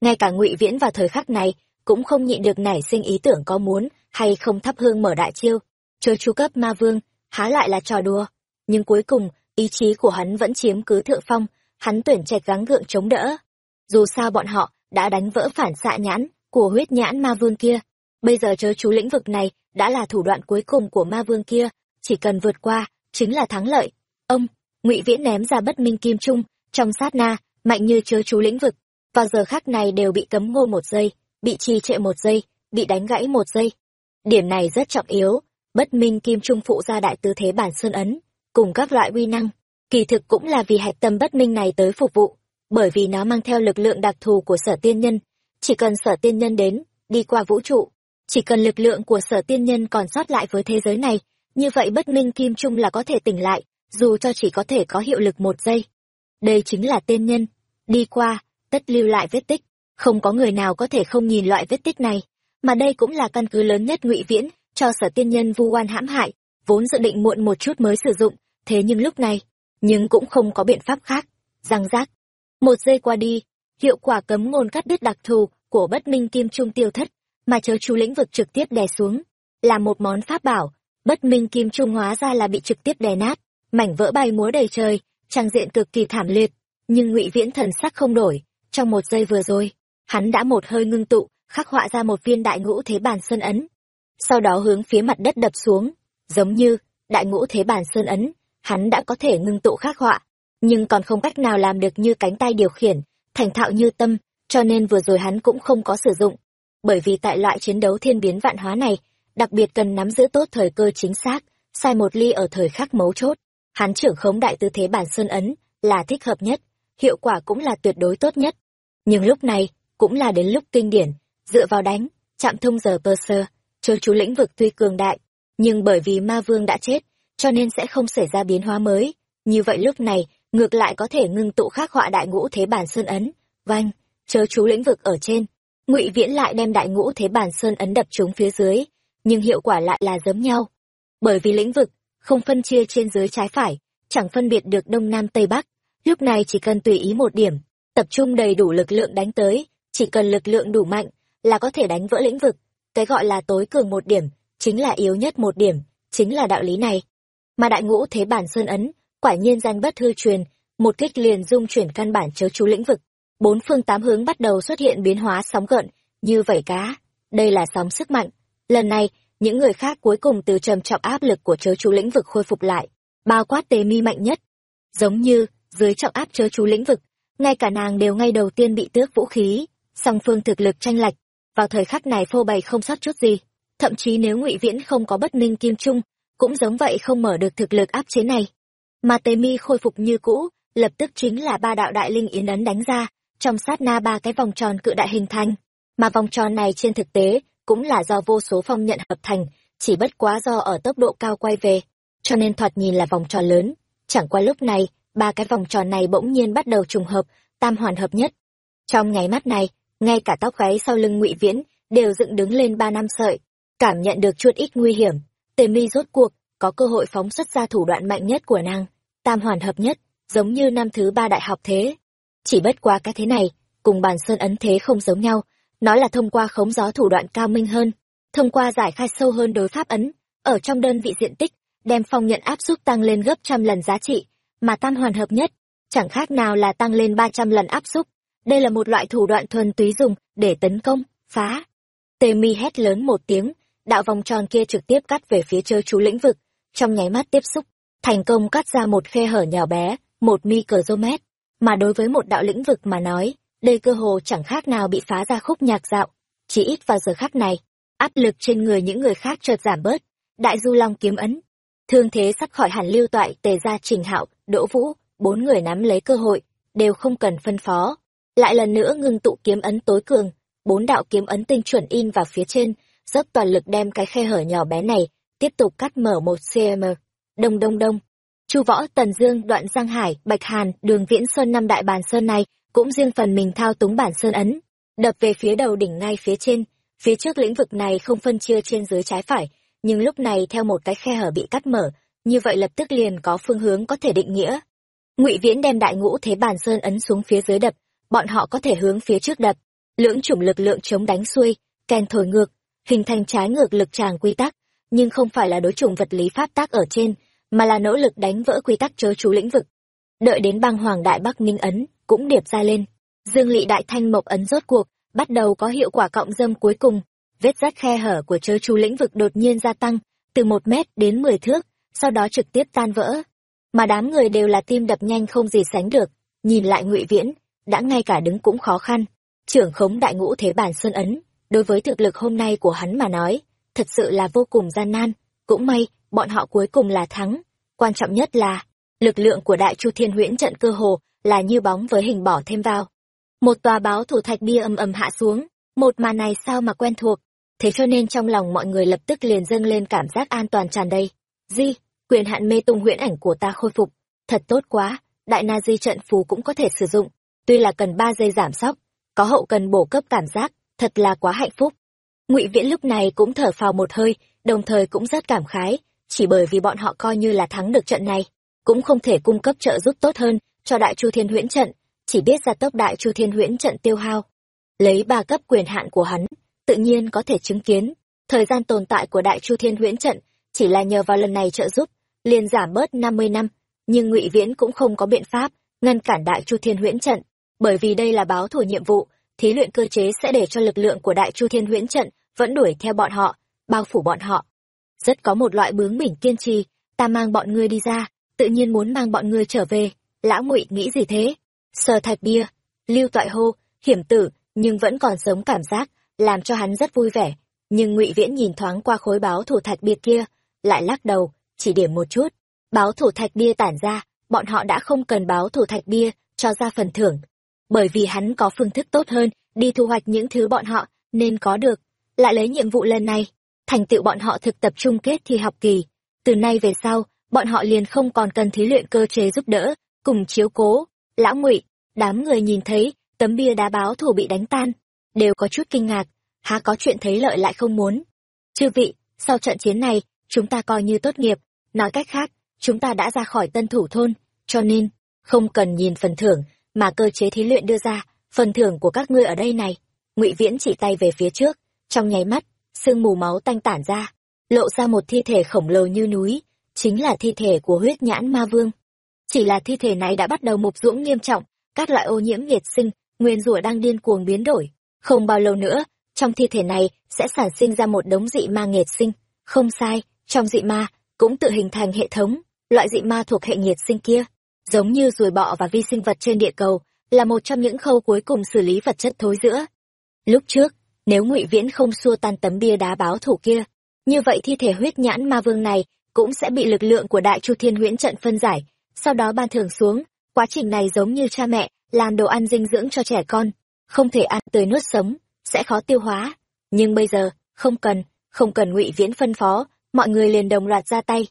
Ngay cả Ngụy Viễn vào thời khắc này cũng không nhịn được nảy sinh ý tưởng có muốn hay không thắp hương mở đại chiêu. Chớ chú cấp ma vương, há lại là trò đùa, nhưng cuối cùng, ý chí của hắn vẫn chiếm cứ thượng phong, hắn tuyển trạch gắng gượng chống đỡ. Dù sao bọn họ đã đánh vỡ phản xạ nhãn của huyết nhãn ma vương kia, bây giờ chớ chú lĩnh vực này đã là thủ đoạn cuối cùng của ma vương kia, chỉ cần vượt qua, chính là thắng lợi. Ông, ngụy Viễn ném ra bất minh kim trung, trong sát na, mạnh như chớ chú lĩnh vực, vào giờ khắc này đều bị cấm ngô một giây, bị trì trệ một giây, bị đánh gãy một giây. Điểm này rất trọng yếu, bất minh kim trung phụ ra đại tư thế bản sơn ấn, cùng các loại uy năng, kỳ thực cũng là vì hạch tâm bất minh này tới phục vụ, bởi vì nó mang theo lực lượng đặc thù của sở tiên nhân, chỉ cần sở tiên nhân đến, đi qua vũ trụ, chỉ cần lực lượng của sở tiên nhân còn sót lại với thế giới này, như vậy bất minh kim trung là có thể tỉnh lại, dù cho chỉ có thể có hiệu lực một giây. Đây chính là tiên nhân, đi qua, tất lưu lại vết tích, không có người nào có thể không nhìn loại vết tích này, mà đây cũng là căn cứ lớn nhất ngụy viễn cho sở tiên nhân vu oan hãm hại, vốn dự định muộn một chút mới sử dụng, thế nhưng lúc này, nhưng cũng không có biện pháp khác. Răng rác. Một giây qua đi, hiệu quả cấm ngôn cắt đứt đặc thù của bất minh kim trung tiêu thất, mà chớ chú lĩnh vực trực tiếp đè xuống, là một món pháp bảo, bất minh kim trung hóa ra là bị trực tiếp đè nát, mảnh vỡ bay múa đầy trời, trang diện cực kỳ thảm liệt, nhưng ngụy viễn thần sắc không đổi, trong một giây vừa rồi, hắn đã một hơi ngưng tụ khắc họa ra một viên đại ngũ thế bàn sơn ấn. Sau đó hướng phía mặt đất đập xuống giống như đại ngũ thế bàn sơn ấn hắn đã có thể ngưng tụ khắc họa nhưng còn không cách nào làm được như cánh tay điều khiển thành thạo như tâm cho nên vừa rồi hắn cũng không có sử dụng. Bởi vì tại loại chiến đấu thiên biến vạn hóa này đặc biệt cần nắm giữ tốt thời cơ chính xác, sai một ly ở thời khắc mấu chốt. Hắn trưởng khống đại tư thế bản sơn ấn, là thích hợp nhất, hiệu quả cũng là tuyệt đối tốt nhất. Nhưng lúc này, cũng là đến lúc kinh điển, dựa vào đánh, chạm thông giờ bơ sơ chớ chú lĩnh vực tuy cường đại, nhưng bởi vì ma vương đã chết, cho nên sẽ không xảy ra biến hóa mới. Như vậy lúc này, ngược lại có thể ngưng tụ khắc họa đại ngũ thế bản sơn ấn vâng, vanh chớ chú lĩnh vực ở trên. Ngụy viễn lại đem đại ngũ thế bản sơn ấn đập chúng phía dưới nhưng hiệu quả lại là giống nhau. Bởi vì lĩnh vực không phân chia trên dưới trái phải, chẳng phân biệt được đông nam tây bắc, lúc này chỉ cần tùy ý một điểm, tập trung đầy đủ lực lượng đánh tới, chỉ cần lực lượng đủ mạnh là có thể đánh vỡ lĩnh vực. Cái gọi là tối cường một điểm chính là yếu nhất một điểm, chính là đạo lý này. Mà đại ngũ thế bản sơn ấn, quả nhiên danh bất hư truyền, một kích liền dung chuyển căn bản chớ chú lĩnh vực. Bốn phương tám hướng bắt đầu xuất hiện biến hóa sóng gợn, như vảy cá. Đây là sóng sức mạnh lần này, những người khác cuối cùng từ trầm trọng áp lực của chớ chú lĩnh vực khôi phục lại, bao quát tế mi mạnh nhất. Giống như, dưới trọng áp chớ chú lĩnh vực, ngay cả nàng đều ngay đầu tiên bị tước vũ khí, song phương thực lực tranh lệch, vào thời khắc này phô bày không sót chút gì. Thậm chí nếu ngụy viễn không có bất minh kim trung, cũng giống vậy không mở được thực lực áp chế này. Mà tế mi khôi phục như cũ, lập tức chính là ba đạo đại linh yến ấn đánh ra, trong sát na ba cái vòng tròn cự đại hình thành. Mà vòng tròn này trên thực tế cũng là do vô số phong nhận hợp thành, chỉ bất quá do ở tốc độ cao quay về, cho nên thoạt nhìn là vòng tròn lớn. Chẳng qua lúc này, ba cái vòng tròn này bỗng nhiên bắt đầu trùng hợp, tam hoàn hợp nhất. Trong nháy mắt này, ngay cả tóc gáy sau lưng ngụy viễn đều dựng đứng lên ba năm sợi, cảm nhận được chuột ít nguy hiểm. Tề mi rốt cuộc có cơ hội phóng xuất ra thủ đoạn mạnh nhất của nàng, tam hoàn hợp nhất, giống như năm thứ ba đại học thế. Chỉ bất quá cái thế này, cùng bàn sơn ấn thế không giống nhau nó là thông qua khống gió thủ đoạn cao minh hơn, thông qua giải khai sâu hơn đối pháp ấn, ở trong đơn vị diện tích, đem phong nhận áp suất tăng lên gấp trăm lần giá trị, mà tam hoàn hợp nhất, chẳng khác nào là tăng lên ba trăm lần áp suất. Đây là một loại thủ đoạn thuần túy dùng để tấn công, phá. Tê mi hét lớn một tiếng, đạo vòng tròn kia trực tiếp cắt về phía chơi chú lĩnh vực, trong nháy mắt tiếp xúc, thành công cắt ra một khe hở nhỏ bé, một mi cờ mét mà đối với một đạo lĩnh vực mà nói đây cơ hồ chẳng khác nào bị phá ra khúc nhạc dạo. Chỉ ít vào giờ khắc này, áp lực trên người những người khác chợt giảm bớt. Đại du long kiếm ấn. Thương thế sắp khỏi hẳn lưu toại, tề ra trình hạo, đỗ vũ, bốn người nắm lấy cơ hội, đều không cần phân phó. Lại lần nữa ngưng tụ kiếm ấn tối cường, bốn đạo kiếm ấn tinh chuẩn in vào phía trên, dốc toàn lực đem cái khe hở nhỏ bé này tiếp tục cắt mở một cm e. đông đông đông. Chu võ, tần dương, đoạn giang hải, bạch hàn, đường viễn sơn, năm đại bàn sơn này cũng riêng phần mình thao túng bản sơn ấn, đập về phía đầu đỉnh ngay phía trên. Phía trước lĩnh vực này không phân chia trên dưới trái phải, nhưng lúc này theo một cái khe hở bị cắt mở, như vậy lập tức liền có phương hướng có thể định nghĩa. Ngụy viễn đem đại ngũ thế bản sơn ấn xuống phía dưới đập, bọn họ có thể hướng phía trước đập. Lưỡng chủng lực lượng chống đánh xuôi, kèn thổi ngược, hình thành trái ngược lực tràng quy tắc, nhưng không phải là đối chủng vật lý pháp tác ở trên, mà là nỗ lực đánh vỡ quy tắc chớ chú lĩnh vực. Đợi đến băng hoàng đại bắc minh ấn cũng điệp ra lên. Dương lị đại thanh mộc ấn rốt cuộc, bắt đầu có hiệu quả cộng dâm cuối cùng. Vết rách khe hở của chớ chú lĩnh vực đột nhiên gia tăng, từ một mét đến mười thước, sau đó trực tiếp tan vỡ. Mà đám người đều là tim đập nhanh không gì sánh được. Nhìn lại ngụy viễn, đã ngay cả đứng cũng khó khăn. Trưởng khống đại ngũ thế bản sơn ấn, đối với thực lực hôm nay của hắn mà nói, thật sự là vô cùng gian nan. Cũng may, bọn họ cuối cùng là thắng. Quan trọng nhất là lực lượng của đại chu thiên huyễn trận cơ hồ là như bóng với hình bỏ thêm vào. Một tòa báo thủ thạch bia ầm ầm hạ xuống, một màn này sao mà quen thuộc. Thế cho nên trong lòng mọi người lập tức liền dâng lên cảm giác an toàn tràn đầy. Di, quyền hạn mê tung huyễn ảnh của ta khôi phục. Thật tốt quá, đại na di trận phù cũng có thể sử dụng. Tuy là cần ba giây giảm sóc, có hậu cần bổ cấp cảm giác, thật là quá hạnh phúc. Ngụy viễn lúc này cũng thở phào một hơi, đồng thời cũng rất cảm khái, chỉ bởi vì bọn họ coi như là thắng được trận này cũng không thể cung cấp trợ giúp tốt hơn cho đại chu thiên huyễn trận, chỉ biết ra tốc đại chu thiên huyễn trận tiêu hao. Lấy ba cấp quyền hạn của hắn, tự nhiên có thể chứng kiến, thời gian tồn tại của đại chu thiên huyễn trận chỉ là nhờ vào lần này trợ giúp, liền giảm bớt năm mươi năm, nhưng ngụy viễn cũng không có biện pháp ngăn cản đại chu thiên huyễn trận, bởi vì đây là báo thủ nhiệm vụ, thí luyện cơ chế sẽ để cho lực lượng của đại chu thiên huyễn trận vẫn đuổi theo bọn họ, bao phủ bọn họ. Rất có một loại bướng bỉnh kiên trì, ta mang bọn ngươi đi ra tự nhiên muốn mang bọn ngươi trở về. Lão ngụy nghĩ gì thế? Sờ thạch bia, lưu toại hô, hiểm tử, nhưng vẫn còn sống cảm giác, làm cho hắn rất vui vẻ. Nhưng ngụy viễn nhìn thoáng qua khối báo thủ thạch bia kia, lại lắc đầu, chỉ điểm một chút. Báo thủ thạch bia tản ra, bọn họ đã không cần báo thủ thạch bia cho ra phần thưởng. Bởi vì hắn có phương thức tốt hơn, đi thu hoạch những thứ bọn họ nên có được. Lại lấy nhiệm vụ lần này, thành tựu bọn họ thực tập chung kết thi học kỳ. Từ nay về sau bọn họ liền không còn cần thí luyện cơ chế giúp đỡ, cùng chiếu cố. Lão ngụy, đám người nhìn thấy, tấm bia đá báo thủ bị đánh tan, đều có chút kinh ngạc, há có chuyện thấy lợi lại không muốn. Chư vị, sau trận chiến này, chúng ta coi như tốt nghiệp. Nói cách khác, chúng ta đã ra khỏi tân thủ thôn, cho nên, không cần nhìn phần thưởng mà cơ chế thí luyện đưa ra. Phần thưởng của các ngươi ở đây này. Ngụy viễn chỉ tay về phía trước, trong nháy mắt, sương mù máu tanh tản ra, lộ ra một thi thể khổng lồ như núi chính là thi thể của huyết nhãn ma vương. Chỉ là thi thể này đã bắt đầu mục dũng nghiêm trọng, các loại ô nhiễm nhiệt sinh, nguyên rủa đang điên cuồng biến đổi. Không bao lâu nữa, trong thi thể này sẽ sản sinh ra một đống dị ma nhiệt sinh. Không sai, trong dị ma cũng tự hình thành hệ thống, loại dị ma thuộc hệ nhiệt sinh kia. Giống như ruồi bọ và vi sinh vật trên địa cầu, là một trong những khâu cuối cùng xử lý vật chất thối giữa. Lúc trước, nếu ngụy viễn không xua tan tấm bia đá báo thủ kia, như vậy thi thể huyết nhãn ma vương này cũng sẽ bị lực lượng của đại chu thiên huyễn trận phân giải. Sau đó ban thưởng xuống, quá trình này giống như cha mẹ, làm đồ ăn dinh dưỡng cho trẻ con, không thể ăn tươi nuốt sống, sẽ khó tiêu hóa. Nhưng bây giờ, không cần không cần ngụy viễn phân phó, mọi người liền đồng loạt ra tay.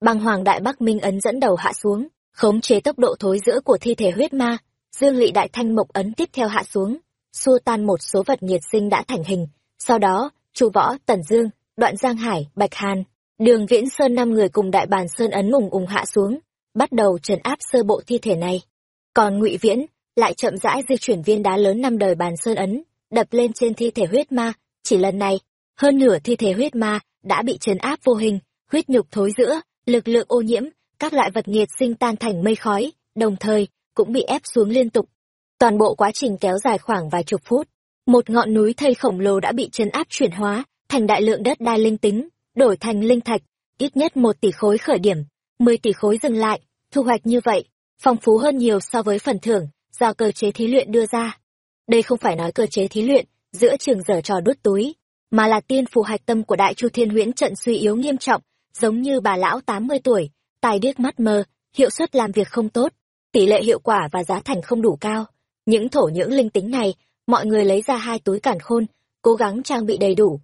Băng hoàng đại bắc minh ấn dẫn đầu hạ xuống, khống chế tốc độ thối giữa của thi thể huyết ma. Dương lị đại thanh mộc ấn tiếp theo hạ xuống, xua tan một số vật nhiệt sinh đã thành hình. Sau đó, chu võ, tần dương, đoạn giang hải, bạch hàn đường viễn sơn năm người cùng đại bàn sơn ấn mùng ùng hạ xuống, bắt đầu trấn áp sơ bộ thi thể này. Còn ngụy viễn lại chậm rãi di chuyển viên đá lớn năm đời bàn sơn ấn, đập lên trên thi thể huyết ma. Chỉ lần này, hơn nửa thi thể huyết ma đã bị trấn áp vô hình, huyết nhục thối giữa, lực lượng ô nhiễm, các loại vật nhiệt sinh tan thành mây khói, đồng thời cũng bị ép xuống liên tục. Toàn bộ quá trình kéo dài khoảng vài chục phút, một ngọn núi thây khổng lồ đã bị trấn áp chuyển hóa thành đại lượng đất đai linh tính đổi thành linh thạch, ít nhất một tỷ khối khởi điểm, mười tỷ khối dừng lại, thu hoạch như vậy, phong phú hơn nhiều so với phần thưởng do cơ chế thí luyện đưa ra. Đây không phải nói cơ chế thí luyện giữa trường dở trò đút túi, mà là tiên phù hạch tâm của đại chu thiên huyễn trận suy yếu nghiêm trọng, giống như bà lão tám mươi tuổi tài điếc mắt mờ, hiệu suất làm việc không tốt, tỷ lệ hiệu quả và giá thành không đủ cao. Những thổ nhưỡng linh tính này, mọi người lấy ra hai túi cản khôn, cố gắng trang bị đầy đủ.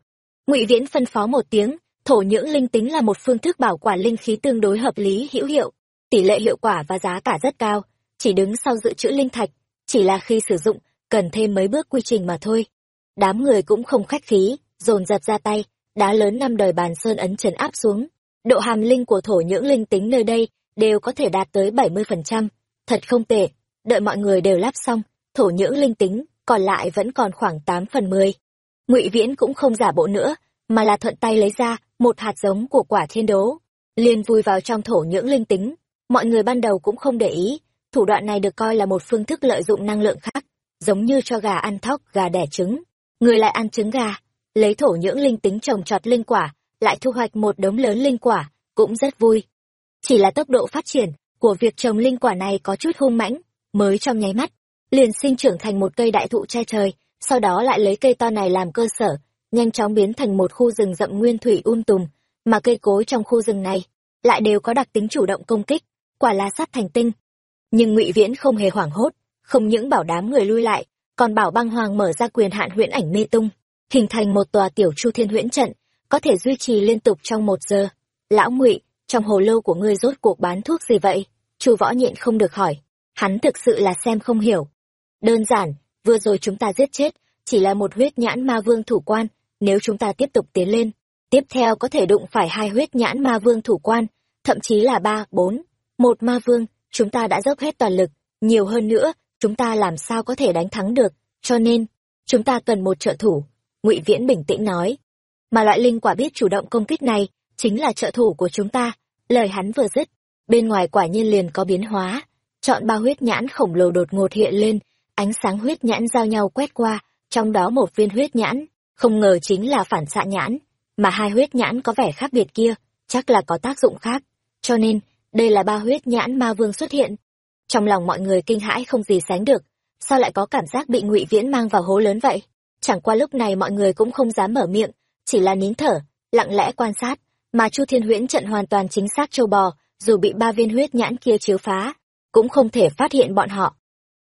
Ngụy viễn phân phó một tiếng thổ nhưỡng linh tính là một phương thức bảo quản linh khí tương đối hợp lý, hữu hiệu, tỷ lệ hiệu quả và giá cả rất cao. Chỉ đứng sau dự trữ linh thạch, chỉ là khi sử dụng, cần thêm mấy bước quy trình mà thôi. Đám người cũng không khách khí, dồn dập ra tay, đá lớn năm đời bàn sơn ấn trấn áp xuống. Độ hàm linh của thổ nhưỡng linh tính nơi đây đều có thể đạt tới bảy mươi phần trăm. Thật không tệ, đợi mọi người đều lắp xong, thổ nhưỡng linh tính còn lại vẫn còn khoảng tám phần mười. Ngụy viễn cũng không giả bộ nữa, mà là thuận tay lấy ra một hạt giống của quả thiên đố liền vùi vào trong thổ nhưỡng linh tính. Mọi người ban đầu cũng không để ý, thủ đoạn này được coi là một phương thức lợi dụng năng lượng khác, giống như cho gà ăn thóc, gà đẻ trứng. Người lại ăn trứng gà, lấy thổ nhưỡng linh tính trồng trọt linh quả, lại thu hoạch một đống lớn linh quả, cũng rất vui. Chỉ là tốc độ phát triển của việc trồng linh quả này có chút hung mãnh, mới trong nháy mắt, liền sinh trưởng thành một cây đại thụ che trời, sau đó lại lấy cây to này làm cơ sở nhanh chóng biến thành một khu rừng rậm nguyên thủy um tùm, mà cây cối trong khu rừng này lại đều có đặc tính chủ động công kích, quả là sát thành tinh. Nhưng ngụy viễn không hề hoảng hốt, không những bảo đám người lui lại, còn bảo băng hoàng mở ra quyền hạn huyễn ảnh mê tung, hình thành một tòa tiểu chu thiên huyễn trận, có thể duy trì liên tục trong một giờ. Lão ngụy, trong hồ lô của ngươi rốt cuộc bán thuốc gì vậy? Chu võ nhịn không được hỏi, hắn thực sự là xem không hiểu. Đơn giản, vừa rồi chúng ta giết chết chỉ là một huyết nhãn ma vương thủ quan nếu chúng ta tiếp tục tiến lên tiếp theo có thể đụng phải hai huyết nhãn ma vương thủ quan thậm chí là ba bốn. Một ma vương chúng ta đã dốc hết toàn lực nhiều hơn nữa chúng ta làm sao có thể đánh thắng được cho nên chúng ta cần một trợ thủ ngụy viễn bình tĩnh nói. Mà loại linh quả biết chủ động công kích này chính là trợ thủ của chúng ta lời hắn vừa dứt bên ngoài quả nhiên liền có biến hóa chọn ba huyết nhãn khổng lồ đột ngột hiện lên ánh sáng huyết nhãn giao nhau quét qua, trong đó một viên huyết nhãn, không ngờ chính là phản xạ nhãn, mà hai huyết nhãn có vẻ khác biệt kia, chắc là có tác dụng khác, cho nên, đây là ba huyết nhãn ma vương xuất hiện. Trong lòng mọi người kinh hãi không gì sánh được, sao lại có cảm giác bị ngụy Viễn mang vào hố lớn vậy? Chẳng qua lúc này mọi người cũng không dám mở miệng, chỉ là nín thở, lặng lẽ quan sát, mà Chu Thiên Huyễn trận hoàn toàn chính xác châu bò, dù bị ba viên huyết nhãn kia chiếu phá, cũng không thể phát hiện bọn họ.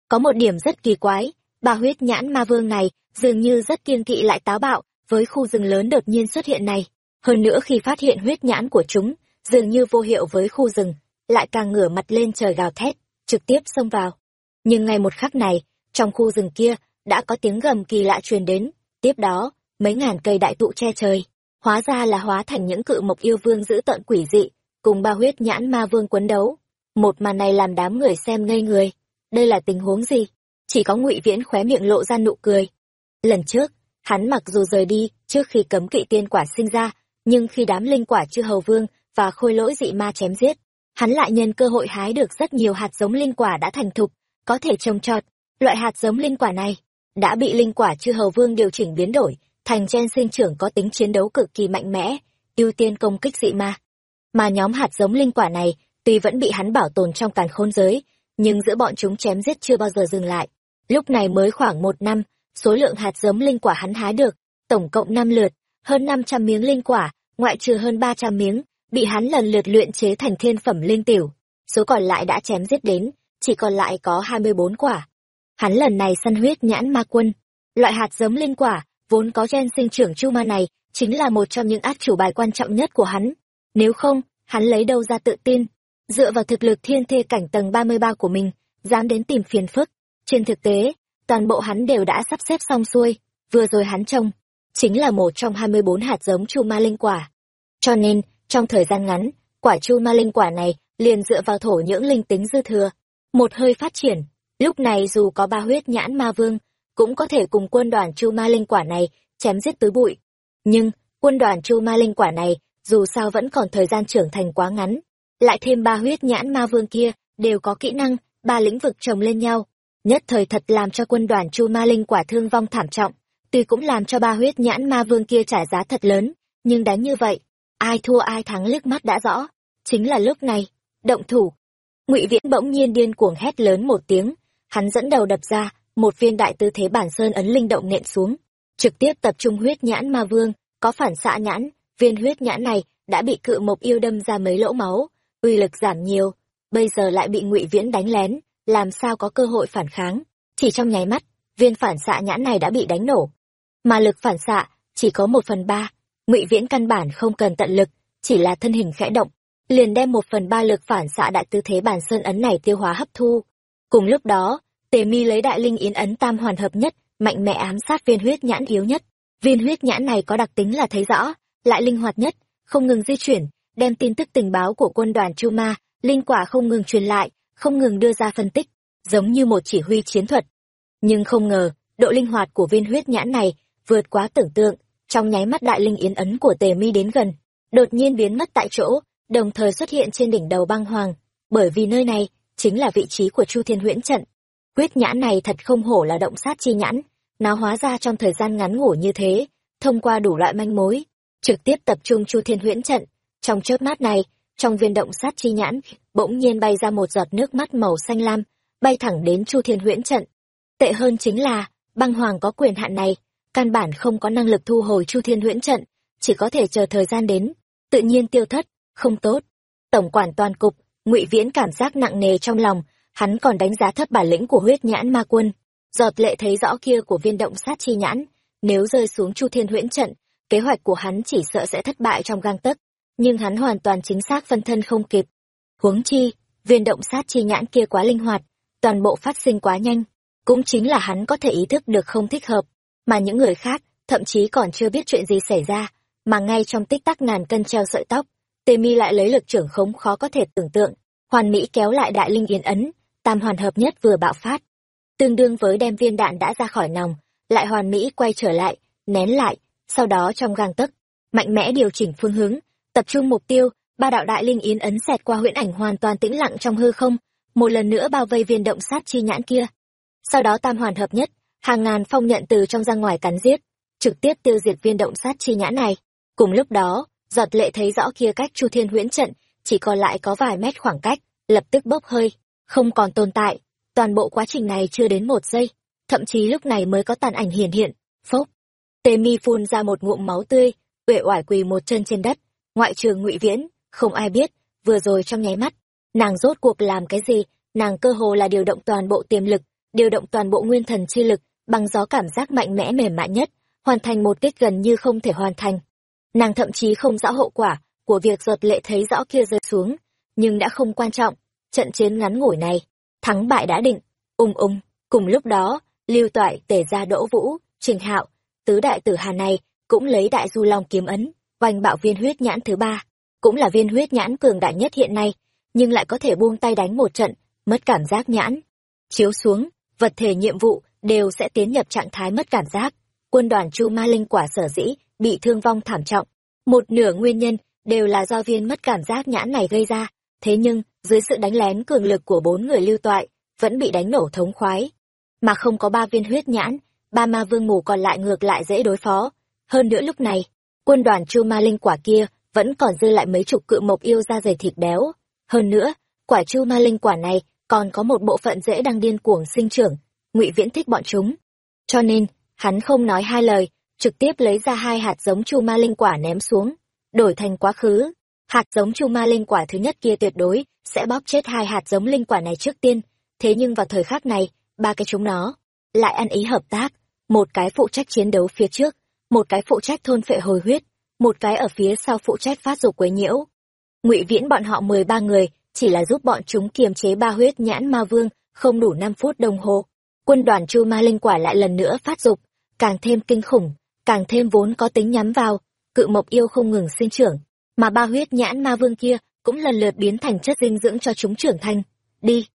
Có một điểm rất kỳ quái, ba huyết nhãn ma vương này dường như rất kiên kỵ lại táo bạo với khu rừng lớn đột nhiên xuất hiện này. Hơn nữa khi phát hiện huyết nhãn của chúng, dường như vô hiệu với khu rừng, lại càng ngửa mặt lên trời gào thét, trực tiếp xông vào. Nhưng ngay một khắc này, trong khu rừng kia, đã có tiếng gầm kỳ lạ truyền đến, tiếp đó, mấy ngàn cây đại tụ che trời, hóa ra là hóa thành những cự mộc yêu vương giữ tận quỷ dị, cùng ba huyết nhãn ma vương quấn đấu. Một màn này làm đám người xem ngây người. Đây là tình huống gì? Chỉ có ngụy Viễn khóe miệng lộ ra nụ cười. Lần trước, hắn mặc dù rời đi trước khi cấm kỵ tiên quả sinh ra, nhưng khi đám linh quả chư hầu vương và khôi lỗi dị ma chém giết, hắn lại nhân cơ hội hái được rất nhiều hạt giống linh quả đã thành thục, có thể trồng trọt. Loại hạt giống linh quả này đã bị linh quả chư hầu vương điều chỉnh biến đổi thành gen sinh trưởng có tính chiến đấu cực kỳ mạnh mẽ, ưu tiên công kích dị ma. Mà nhóm hạt giống linh quả này, tuy vẫn bị hắn bảo tồn trong càn khôn giới, nhưng giữa bọn chúng chém giết chưa bao giờ dừng lại. Lúc này mới khoảng một năm, số lượng hạt giống linh quả hắn hái được, tổng cộng năm lượt, hơn năm trăm miếng linh quả, ngoại trừ hơn ba trăm miếng, bị hắn lần lượt luyện chế thành thiên phẩm linh tiểu. Số còn lại đã chém giết đến, chỉ còn lại có hai mươi bốn quả. Hắn lần này săn huyết nhãn ma quân. Loại hạt giống linh quả, vốn có gen sinh trưởng chu ma này, chính là một trong những át chủ bài quan trọng nhất của hắn. Nếu không, hắn lấy đâu ra tự tin, dựa vào thực lực thiên thê cảnh tầng 33 của mình, dám đến tìm phiền phức. Trên thực tế, toàn bộ hắn đều đã sắp xếp xong xuôi, vừa rồi hắn trông, chính là một trong 24 hạt giống chu ma linh quả. Cho nên, trong thời gian ngắn, quả chu ma linh quả này liền dựa vào thổ nhưỡng linh tính dư thừa, một hơi phát triển. Lúc này dù có ba huyết nhãn ma vương, cũng có thể cùng quân đoàn chu ma linh quả này chém giết tứ bụi. Nhưng, quân đoàn chu ma linh quả này, dù sao vẫn còn thời gian trưởng thành quá ngắn. Lại thêm ba huyết nhãn ma vương kia, đều có kỹ năng, ba lĩnh vực chồng lên nhau. Nhất thời thật làm cho quân đoàn chu ma linh quả thương vong thảm trọng, tuy cũng làm cho ba huyết nhãn ma vương kia trả giá thật lớn, nhưng đánh như vậy, ai thua ai thắng liếc mắt đã rõ. Chính là lúc này, động thủ. ngụy Viễn bỗng nhiên điên cuồng hét lớn một tiếng, hắn dẫn đầu đập ra, một viên đại tư thế bản sơn ấn linh động nện xuống, trực tiếp tập trung huyết nhãn ma vương, có phản xạ nhãn, viên huyết nhãn này đã bị cự mộc yêu đâm ra mấy lỗ máu, uy lực giảm nhiều, bây giờ lại bị ngụy Viễn đánh lén, làm sao có cơ hội phản kháng? Chỉ trong nháy mắt, viên phản xạ nhãn này đã bị đánh nổ, mà lực phản xạ chỉ có một phần ba, ngụy Viễn căn bản không cần tận lực, chỉ là thân hình khẽ động, liền đem một phần ba lực phản xạ đại tư thế bản sơn ấn này tiêu hóa hấp thu. Cùng lúc đó, Tề Mi lấy đại linh yến ấn tam hoàn hợp nhất, mạnh mẽ ám sát viên huyết nhãn yếu nhất. Viên huyết nhãn này có đặc tính là thấy rõ, lại linh hoạt nhất, không ngừng di chuyển, đem tin tức tình báo của quân đoàn Chu Ma, linh quả không ngừng truyền lại, không ngừng đưa ra phân tích, giống như một chỉ huy chiến thuật. Nhưng không ngờ, độ linh hoạt của viên huyết nhãn này vượt quá tưởng tượng, trong nháy mắt đại linh yến ấn của Tề Mi đến gần, đột nhiên biến mất tại chỗ, đồng thời xuất hiện trên đỉnh đầu băng hoàng, bởi vì nơi này chính là vị trí của Chu Thiên Huyễn trận. Huyết nhãn này thật không hổ là động sát chi nhãn, nó hóa ra trong thời gian ngắn ngủi như thế, thông qua đủ loại manh mối, trực tiếp tập trung Chu Thiên Huyễn trận. Trong chớp mắt này, trong viên động sát chi nhãn, bỗng nhiên bay ra một giọt nước mắt màu xanh lam, bay thẳng đến Chu Thiên Huyễn trận. Tệ hơn chính là, băng hoàng có quyền hạn này, căn bản không có năng lực thu hồi Chu Thiên Huyễn trận, chỉ có thể chờ thời gian đến, tự nhiên tiêu thất, không tốt. Tổng quản toàn cục, Ngụy Viễn cảm giác nặng nề trong lòng, hắn còn đánh giá thấp bản lĩnh của huyết nhãn ma quân. Giọt lệ thấy rõ kia của viên động sát chi nhãn, nếu rơi xuống Chu Thiên Huyễn trận, kế hoạch của hắn chỉ sợ sẽ thất bại trong gang tấc, nhưng hắn hoàn toàn chính xác phân thân không kịp. Huống chi, viên động sát chi nhãn kia quá linh hoạt, toàn bộ phát sinh quá nhanh, cũng chính là hắn có thể ý thức được không thích hợp, mà những người khác thậm chí còn chưa biết chuyện gì xảy ra, mà ngay trong tích tắc ngàn cân treo sợi tóc, Tề Mi lại lấy lực trưởng khống khó có thể tưởng tượng, hoàn mỹ kéo lại đại linh yến ấn, tam hoàn hợp nhất vừa bạo phát. Tương đương với đem viên đạn đã ra khỏi nòng, lại hoàn mỹ quay trở lại, nén lại, sau đó trong gang tấc, mạnh mẽ điều chỉnh phương hướng, tập trung mục tiêu, ba đạo đại linh yến ấn xẹt qua huyễn ảnh hoàn toàn tĩnh lặng trong hư không, một lần nữa bao vây viên động sát chi nhãn kia. sau đó tam hoàn hợp nhất hàng ngàn phong nhận từ trong ra ngoài cắn giết trực tiếp tiêu diệt viên động sát chi nhãn này. Cùng lúc đó giọt lệ thấy rõ kia cách chu thiên huyễn trận chỉ còn lại có vài mét khoảng cách lập tức bốc hơi không còn tồn tại. Toàn bộ quá trình này chưa đến một giây thậm chí lúc này mới có tàn ảnh hiển hiện. Phốc! Tê mi phun ra một ngụm máu tươi uể oải quỳ một chân trên đất ngoại trường ngụy viễn, không ai biết, vừa rồi trong nháy mắt, nàng rốt cuộc làm cái gì? Nàng cơ hồ là điều động toàn bộ tiềm lực, điều động toàn bộ nguyên thần chi lực, bằng gió cảm giác mạnh mẽ mềm mại nhất, hoàn thành một kích gần như không thể hoàn thành. Nàng thậm chí không rõ hậu quả của việc giọt lệ thấy rõ kia rơi xuống, nhưng đã không quan trọng, trận chiến ngắn ngủi này, thắng bại đã định, ung ung, cùng lúc đó, lưu toại tể ra đỗ vũ, trình hạo, tứ đại tử hà này cũng lấy đại du long kiếm ấn oanh bạo viên huyết nhãn thứ ba, cũng là viên huyết nhãn cường đại nhất hiện nay, nhưng lại có thể buông tay đánh một trận, mất cảm giác nhãn. Chiếu xuống, vật thể nhiệm vụ đều sẽ tiến nhập trạng thái mất cảm giác. Quân đoàn chu ma linh quả sở dĩ bị thương vong thảm trọng. Một nửa nguyên nhân đều là do viên mất cảm giác nhãn này gây ra, thế nhưng dưới sự đánh lén cường lực của bốn người lưu toại vẫn bị đánh nổ thống khoái. Mà không có ba viên huyết nhãn, ba ma vương mù còn lại ngược lại dễ đối phó. Hơn nữa lúc này quân đoàn chu ma linh quả kia vẫn còn dư lại mấy chục cự mộc yêu ra dày thịt béo. Hơn nữa, quả chu ma linh quả này còn có một bộ phận dễ đang điên cuồng sinh trưởng, ngụy viễn thích bọn chúng. Cho nên, hắn không nói hai lời, trực tiếp lấy ra hai hạt giống chu ma linh quả ném xuống, đổi thành quá khứ. Hạt giống chu ma linh quả thứ nhất kia tuyệt đối sẽ bóp chết hai hạt giống linh quả này trước tiên. Thế nhưng vào thời khắc này, ba cái chúng nó lại ăn ý hợp tác, một cái phụ trách chiến đấu phía trước một cái phụ trách thôn phệ hồi huyết, một cái ở phía sau phụ trách phát dục quấy nhiễu. Ngụy viễn bọn họ mười ba người, chỉ là giúp bọn chúng kiềm chế ba huyết nhãn ma vương, không đủ năm phút đồng hồ. Quân đoàn chu ma linh quả lại lần nữa phát dục, càng thêm kinh khủng, càng thêm vốn có tính nhắm vào, cự mộc yêu không ngừng sinh trưởng, mà ba huyết nhãn ma vương kia cũng lần lượt biến thành chất dinh dưỡng cho chúng trưởng thành. Đi!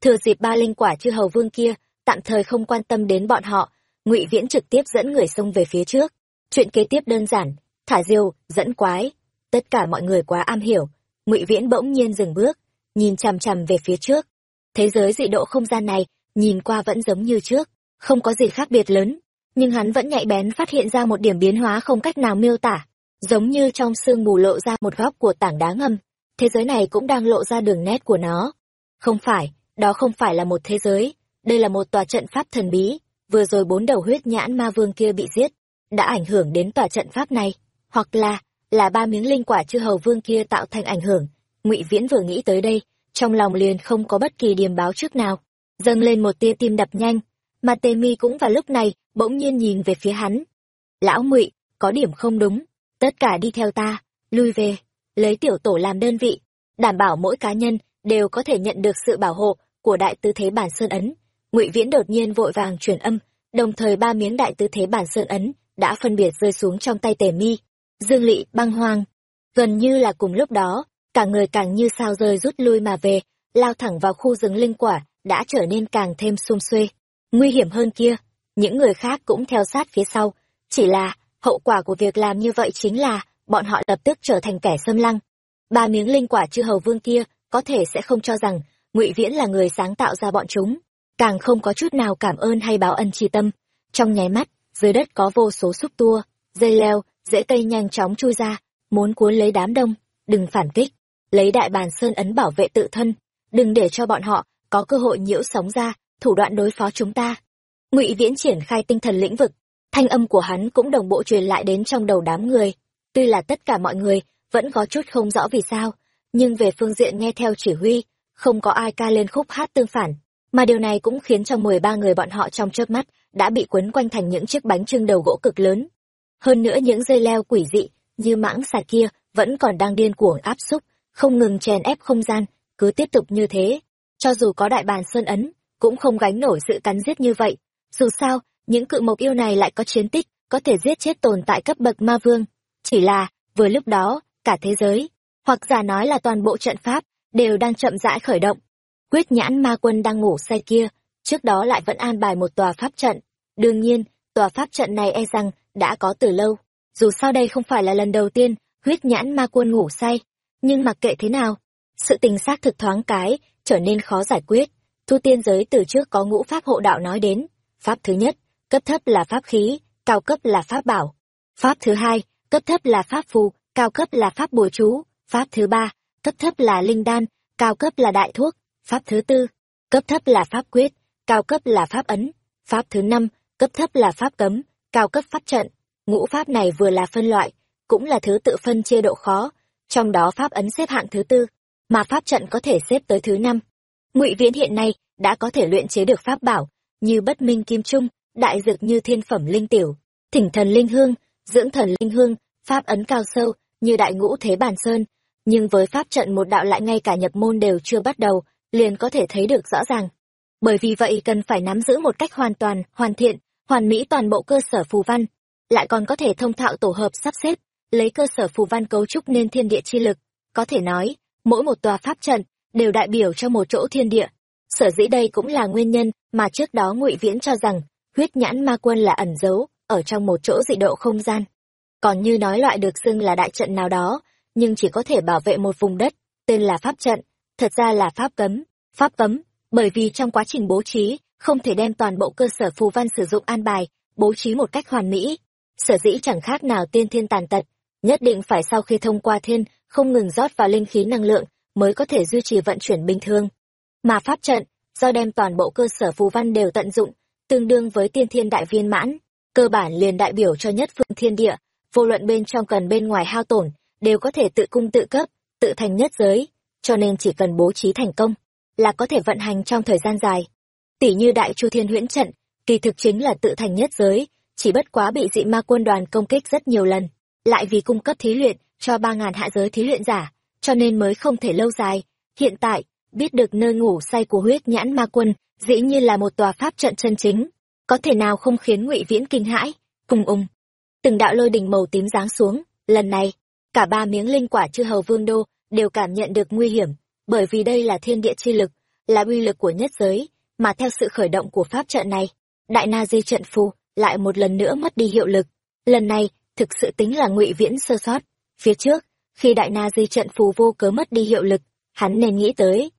Thừa dịp ba linh quả chư hầu vương kia tạm thời không quan tâm đến bọn họ, ngụy viễn trực tiếp dẫn người xông về phía trước chuyện kế tiếp đơn giản, thả diều dẫn quái. Tất cả mọi người quá am hiểu. Ngụy viễn bỗng nhiên dừng bước, nhìn chằm chằm về phía trước. Thế giới dị độ không gian này, nhìn qua vẫn giống như trước, không có gì khác biệt lớn. Nhưng hắn vẫn nhạy bén phát hiện ra một điểm biến hóa không cách nào miêu tả. Giống như trong sương mù lộ ra một góc của tảng đá ngầm, thế giới này cũng đang lộ ra đường nét của nó. Không phải, đó không phải là một thế giới. Đây là một tòa trận pháp thần bí, vừa rồi bốn đầu huyết nhãn ma vương kia bị giết đã ảnh hưởng đến tòa trận pháp này, hoặc là là ba miếng linh quả chư hầu vương kia tạo thành ảnh hưởng. Ngụy viễn vừa nghĩ tới đây, trong lòng liền không có bất kỳ điềm báo trước nào. Dâng lên một tia tim đập nhanh, mà tề mi cũng vào lúc này bỗng nhiên nhìn về phía hắn. Lão ngụy, có điểm không đúng, tất cả đi theo ta, lui về, lấy tiểu tổ làm đơn vị, đảm bảo mỗi cá nhân đều có thể nhận được sự bảo hộ của đại tư thế bản sơn ấn. Ngụy viễn đột nhiên vội vàng truyền âm, đồng thời ba miếng đại tư thế bản sơn ấn đã phân biệt rơi xuống trong tay tề mi, dương lỵ băng hoang. Gần như là cùng lúc đó, cả người càng như sao rơi rút lui mà về, lao thẳng vào khu rừng linh quả, đã trở nên càng thêm xung xuê. Nguy hiểm hơn kia, những người khác cũng theo sát phía sau. Chỉ là, hậu quả của việc làm như vậy chính là, bọn họ lập tức trở thành kẻ xâm lăng. Ba miếng linh quả chư hầu vương kia, có thể sẽ không cho rằng, ngụy viễn là người sáng tạo ra bọn chúng. Càng không có chút nào cảm ơn hay báo ân tri tâm. Trong nháy mắt dưới đất có vô số xúc tua, dây leo dễ cây nhanh chóng chui ra, muốn cuốn lấy đám đông. Đừng phản kích, lấy đại bàn sơn ấn bảo vệ tự thân. Đừng để cho bọn họ có cơ hội nhiễu sóng ra, thủ đoạn đối phó chúng ta. Ngụy viễn triển khai tinh thần lĩnh vực. Thanh âm của hắn cũng đồng bộ truyền lại đến trong đầu đám người. Tuy là tất cả mọi người vẫn có chút không rõ vì sao, nhưng về phương diện nghe theo chỉ huy, không có ai ca lên khúc hát tương phản mà điều này cũng khiến cho mười ba người bọn họ trong chớp mắt đã bị quấn quanh thành những chiếc bánh trưng đầu gỗ cực lớn. Hơn nữa những dây leo quỷ dị như mãng xà kia vẫn còn đang điên cuồng áp xúc, không ngừng chèn ép không gian, cứ tiếp tục như thế. Cho dù có đại bàn sơn ấn, cũng không gánh nổi sự cắn giết như vậy. Dù sao, những cự mộc yêu này lại có chiến tích, có thể giết chết tồn tại cấp bậc ma vương. Chỉ là, vừa lúc đó, cả thế giới, hoặc giả nói là toàn bộ trận pháp, đều đang chậm rãi khởi động quyết nhãn ma quân đang ngủ say kia, trước đó lại vẫn an bài một tòa pháp trận. Đương nhiên, tòa pháp trận này e rằng đã có từ lâu. Dù sao đây không phải là lần đầu tiên huyết nhãn ma quân ngủ say. Nhưng mặc kệ thế nào, sự tình xác thực thoáng cái trở nên khó giải quyết. Thu tiên giới từ trước có ngũ pháp hộ đạo nói đến. Pháp thứ nhất, cấp thấp là pháp khí, cao cấp là pháp bảo. Pháp thứ hai, cấp thấp là pháp phù, cao cấp là pháp bùa chú. Pháp thứ ba, cấp thấp là linh đan, cao cấp là đại thuốc pháp thứ tư, cấp thấp là pháp quyết, cao cấp là pháp ấn. Pháp thứ năm, cấp thấp là pháp cấm, cao cấp pháp trận. Ngũ pháp này vừa là phân loại, cũng là thứ tự phân chia độ khó, trong đó pháp ấn xếp hạng thứ tư, mà pháp trận có thể xếp tới thứ năm. Ngụy viễn hiện nay đã có thể luyện chế được pháp bảo như bất minh kim trung, đại dược như thiên phẩm linh tiểu, thỉnh thần linh hương, dưỡng thần linh hương, pháp ấn cao sâu như đại ngũ thế bàn sơn. Nhưng với pháp trận một đạo lại ngay cả nhập môn đều chưa bắt đầu liền có thể thấy được rõ ràng. Bởi vì vậy cần phải nắm giữ một cách hoàn toàn, hoàn thiện, hoàn mỹ toàn bộ cơ sở phù văn. Lại còn có thể thông thạo tổ hợp sắp xếp, lấy cơ sở phù văn cấu trúc nên thiên địa chi lực. Có thể nói, mỗi một tòa pháp trận đều đại biểu cho một chỗ thiên địa. Sở dĩ đây cũng là nguyên nhân mà trước đó ngụy viễn cho rằng huyết nhãn ma quân là ẩn giấu ở trong một chỗ dị độ không gian. Còn như nói loại được xưng là đại trận nào đó, nhưng chỉ có thể bảo vệ một vùng đất, tên là pháp trận thật ra là pháp cấm. Pháp cấm, bởi vì trong quá trình bố trí, không thể đem toàn bộ cơ sở phù văn sử dụng an bài, bố trí một cách hoàn mỹ. Sở dĩ chẳng khác nào tiên thiên tàn tật, nhất định phải sau khi thông qua thiên, không ngừng rót vào linh khí năng lượng, mới có thể duy trì vận chuyển bình thường. Mà pháp trận, do đem toàn bộ cơ sở phù văn đều tận dụng, tương đương với tiên thiên đại viên mãn. Cơ bản liền đại biểu cho nhất phương thiên địa, vô luận bên trong cần bên ngoài hao tổn, đều có thể tự cung tự cấp, tự thành nhất giới cho nên chỉ cần bố trí thành công là có thể vận hành trong thời gian dài. Tỷ như đại chu thiên huyễn trận, kỳ thực chính là tự thành nhất giới, chỉ bất quá bị dị ma quân đoàn công kích rất nhiều lần, lại vì cung cấp thí luyện cho ba ngàn hạ giới thí luyện giả, cho nên mới không thể lâu dài. Hiện tại, biết được nơi ngủ say của huyết nhãn ma quân, dĩ nhiên là một tòa pháp trận chân chính, có thể nào không khiến ngụy viễn kinh hãi? Cùng ung, từng đạo lôi đình màu tím giáng xuống, lần này, cả ba miếng linh quả chư hầu vương đô đều cảm nhận được nguy hiểm, bởi vì đây là thiên địa chi lực, là uy lực của nhất giới, mà theo sự khởi động của pháp trận này, đại na di trận phù lại một lần nữa mất đi hiệu lực. Lần này, thực sự tính là ngụy viễn sơ sót. Phía trước, khi đại na di trận phù vô cớ mất đi hiệu lực, hắn nên nghĩ tới.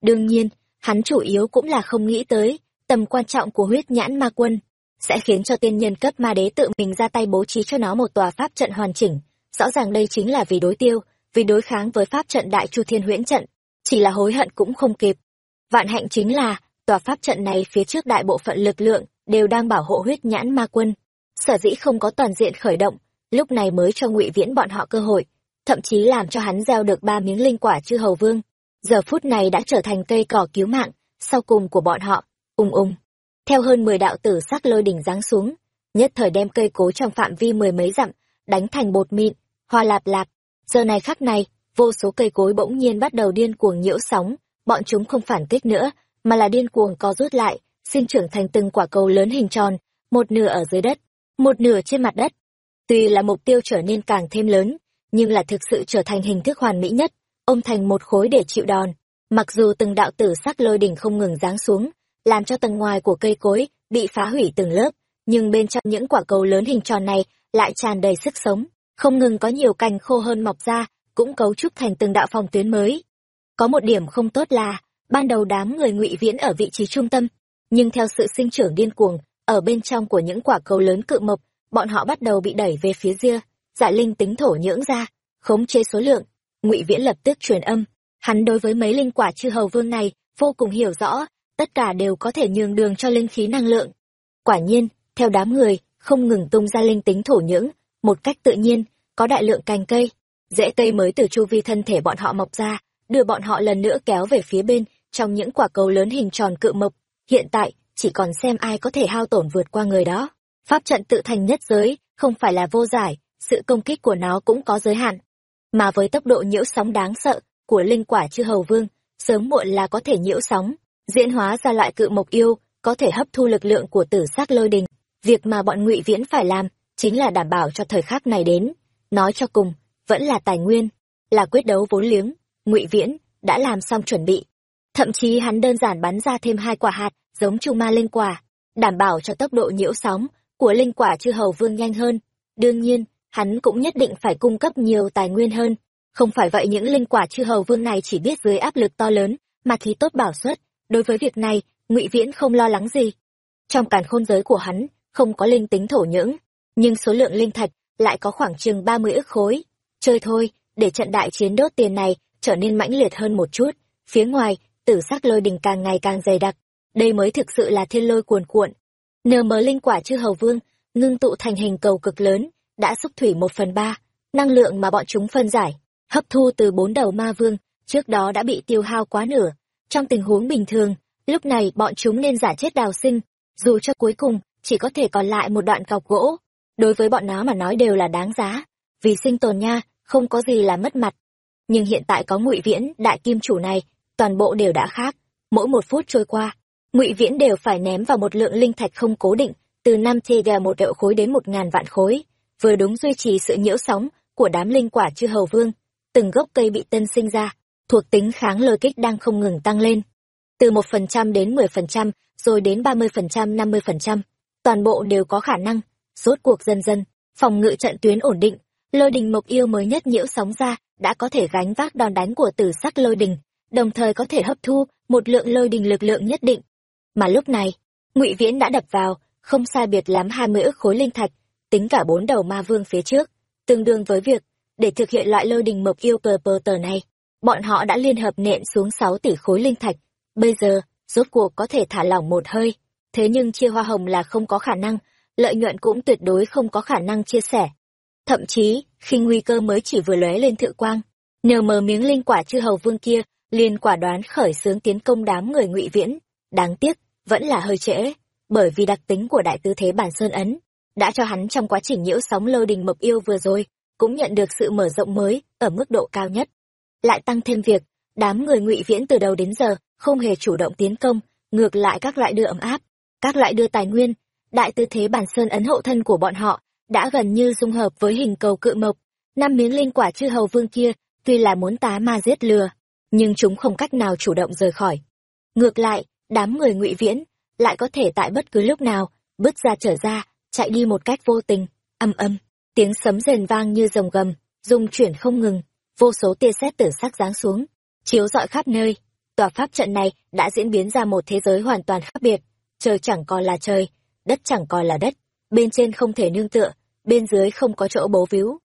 Đương nhiên, hắn chủ yếu cũng là không nghĩ tới, tầm quan trọng của huyết nhãn ma quân sẽ khiến cho tiên nhân cấp ma đế tự mình ra tay bố trí cho nó một tòa pháp trận hoàn chỉnh. Rõ ràng đây chính là vì đối tiêu vì đối kháng với pháp trận đại chu thiên huyễn trận, chỉ là hối hận cũng không kịp. Vạn hạnh chính là, tòa pháp trận này phía trước đại bộ phận lực lượng đều đang bảo hộ huyết nhãn ma quân. Sở dĩ không có toàn diện khởi động, lúc này mới cho ngụy viễn bọn họ cơ hội, thậm chí làm cho hắn gieo được ba miếng linh quả chư hầu vương. Giờ phút này đã trở thành cây cỏ cứu mạng, sau cùng của bọn họ, ung ung. Theo hơn mười đạo tử sắc lôi đỉnh giáng xuống, nhất thời đem cây cố trong phạm vi mười mấy dặm, đánh thành bột mịn, hoa lạp lạp giờ này khắc này, vô số cây cối bỗng nhiên bắt đầu điên cuồng nhiễu sóng. Bọn chúng không phản kích nữa, mà là điên cuồng co rút lại, sinh trưởng thành từng quả cầu lớn hình tròn, một nửa ở dưới đất, một nửa trên mặt đất. Tuy là mục tiêu trở nên càng thêm lớn, nhưng là thực sự trở thành hình thức hoàn mỹ nhất ôm thành một khối để chịu đòn. Mặc dù từng đạo tử sắc lôi đỉnh không ngừng giáng xuống, làm cho tầng ngoài của cây cối bị phá hủy từng lớp, nhưng bên trong những quả cầu lớn hình tròn này lại tràn đầy sức sống không ngừng có nhiều cành khô hơn mọc ra, cũng cấu trúc thành từng đạo phòng tuyến mới. Có một điểm không tốt là, ban đầu đám người ngụy viễn ở vị trí trung tâm, nhưng theo sự sinh trưởng điên cuồng, ở bên trong của những quả cầu lớn cự mộc, bọn họ bắt đầu bị đẩy về phía ria giải dạ linh tính thổ nhưỡng ra, khống chế số lượng. Ngụy viễn lập tức truyền âm. Hắn đối với mấy linh quả chư hầu vương này, vô cùng hiểu rõ, tất cả đều có thể nhường đường cho linh khí năng lượng. Quả nhiên, theo đám người, không ngừng tung ra linh tính thổ nhưỡng một cách tự nhiên, có đại lượng cành cây, rễ cây mới từ chu vi thân thể bọn họ mọc ra, đưa bọn họ lần nữa kéo về phía bên trong những quả cầu lớn hình tròn cự mộc. Hiện tại, chỉ còn xem ai có thể hao tổn vượt qua người đó. Pháp trận tự thành nhất giới, không phải là vô giải, sự công kích của nó cũng có giới hạn. Mà với tốc độ nhiễu sóng đáng sợ của linh quả chư hầu vương, sớm muộn là có thể nhiễu sóng, diễn hóa ra loại cự mộc yêu, có thể hấp thu lực lượng của tử sắc lôi đình. Việc mà bọn ngụy viễn phải làm chính là đảm bảo cho thời khắc này đến. Nói cho cùng, vẫn là tài nguyên, là quyết đấu vốn liếng, ngụy viễn, đã làm xong chuẩn bị. Thậm chí hắn đơn giản bắn ra thêm hai quả hạt, giống chu ma linh quả, đảm bảo cho tốc độ nhiễu sóng của linh quả chư hầu vương nhanh hơn. Đương nhiên, hắn cũng nhất định phải cung cấp nhiều tài nguyên hơn. Không phải vậy những linh quả chư hầu vương này chỉ biết dưới áp lực to lớn, mà khí tốt bảo suất. Đối với việc này, ngụy viễn không lo lắng gì. Trong càn khôn giới của hắn, không có linh tính thổ nhưỡng nhưng số lượng linh thạch lại có khoảng chừng ba mươi ức khối. Chơi thôi, để trận đại chiến đốt tiền này trở nên mãnh liệt hơn một chút. Phía ngoài, tử sắc lôi đình càng ngày càng dày đặc. Đây mới thực sự là thiên lôi cuồn cuộn. Nhờ mớ linh quả chư hầu vương, ngưng tụ thành hình cầu cực lớn, đã xúc thủy một phần ba. Năng lượng mà bọn chúng phân giải, hấp thu từ bốn đầu ma vương, trước đó đã bị tiêu hao quá nửa. Trong tình huống bình thường, lúc này bọn chúng nên giả chết đào sinh. Dù cho cuối cùng, chỉ có thể còn lại một đoạn cọc gỗ đối với bọn nó mà nói đều là đáng giá. Vì sinh tồn nha, không có gì là mất mặt. Nhưng hiện tại có ngụy viễn, đại kim chủ này, toàn bộ đều đã khác. Mỗi một phút trôi qua, ngụy viễn đều phải ném vào một lượng linh thạch không cố định, từ năm tg một triệu khối đến một ngàn vạn khối. Vừa đúng duy trì sự nhiễu sóng của đám linh quả chư hầu vương, từng gốc cây bị tân sinh ra, thuộc tính kháng lôi kích đang không ngừng tăng lên. Từ một phần trăm đến mười phần trăm, rồi đến ba mươi phần trăm, năm mươi phần trăm, toàn bộ đều có khả năng rốt cuộc dần dần, phòng ngự trận tuyến ổn định, lôi đình mộc yêu mới nhất nhiễu sóng ra, đã có thể gánh vác đòn đánh của tử sắc lôi đình, đồng thời có thể hấp thu một lượng lôi đình lực lượng nhất định. Mà lúc này, ngụy viễn đã đập vào, không sai biệt lắm hai mươi ức khối linh thạch, tính cả bốn đầu ma vương phía trước, tương đương với việc, để thực hiện loại lôi đình mộc yêu cờ pờ tờ này, bọn họ đã liên hợp nện xuống sáu tỷ khối linh thạch. Bây giờ, rốt cuộc có thể thả lỏng một hơi, thế nhưng chia hoa hồng là không có khả năng lợi nhuận cũng tuyệt đối không có khả năng chia sẻ. Thậm chí, khi nguy cơ mới chỉ vừa lóe lên thự quang nhờ mờ miếng linh quả chư hầu vương kia liền quả đoán khởi xướng tiến công đám người ngụy viễn, đáng tiếc, vẫn là hơi trễ, bởi vì đặc tính của đại tư thế bản sơn ấn đã cho hắn trong quá trình nhiễu sóng lôi đình mộc yêu vừa rồi, cũng nhận được sự mở rộng mới ở mức độ cao nhất. Lại tăng thêm việc, đám người ngụy viễn từ đầu đến giờ không hề chủ động tiến công, ngược lại các loại đưa ấm áp, các loại đưa tài nguyên đại tư thế bản sơn ấn hậu thân của bọn họ đã gần như dung hợp với hình cầu cự mộc. Năm miếng linh quả chư hầu vương kia tuy là muốn tá ma giết lừa, nhưng chúng không cách nào chủ động rời khỏi. Ngược lại, đám người ngụy viễn lại có thể tại bất cứ lúc nào bước ra trở ra, chạy đi một cách vô tình, âm âm, tiếng sấm rền vang như rồng gầm dung chuyển không ngừng, vô số tia sét tử sắc giáng xuống, chiếu rọi khắp nơi. Tòa pháp trận này đã diễn biến ra một thế giới hoàn toàn khác biệt, trời chẳng còn là trời đất chẳng coi là đất, bên trên không thể nương tựa, bên dưới không có chỗ bố víu.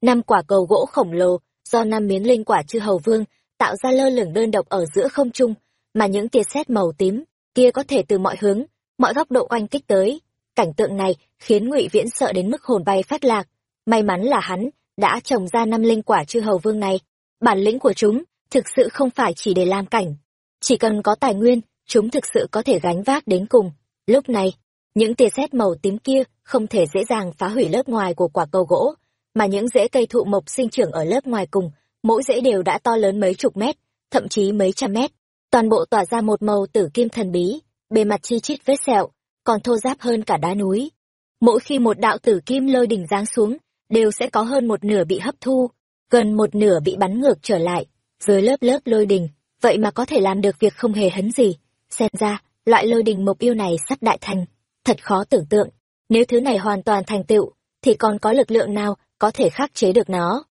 Năm quả cầu gỗ khổng lồ do năm miếng linh quả chư hầu vương tạo ra lơ lửng đơn độc ở giữa không trung, mà những tia sét màu tím kia có thể từ mọi hướng, mọi góc độ oanh kích tới. Cảnh tượng này khiến ngụy viễn sợ đến mức hồn bay phát lạc. May mắn là hắn đã trồng ra năm linh quả chư hầu vương này. Bản lĩnh của chúng thực sự không phải chỉ để làm cảnh. Chỉ cần có tài nguyên, chúng thực sự có thể gánh vác đến cùng. Lúc này những tia sét màu tím kia không thể dễ dàng phá hủy lớp ngoài của quả cầu gỗ, mà những rễ cây thụ mộc sinh trưởng ở lớp ngoài cùng, mỗi rễ đều đã to lớn mấy chục mét, thậm chí mấy trăm mét. Toàn bộ tỏa ra một màu tử kim thần bí, bề mặt chi chít vết sẹo, còn thô ráp hơn cả đá núi. Mỗi khi một đạo tử kim lôi đỉnh giáng xuống, đều sẽ có hơn một nửa bị hấp thu, gần một nửa bị bắn ngược trở lại. Dưới lớp lớp lôi đình vậy mà có thể làm được việc không hề hấn gì. Xem ra, loại lôi đình mộc yêu này sắp đại thành thật khó tưởng tượng. Nếu thứ này hoàn toàn thành tựu, thì còn có lực lượng nào có thể khắc chế được nó?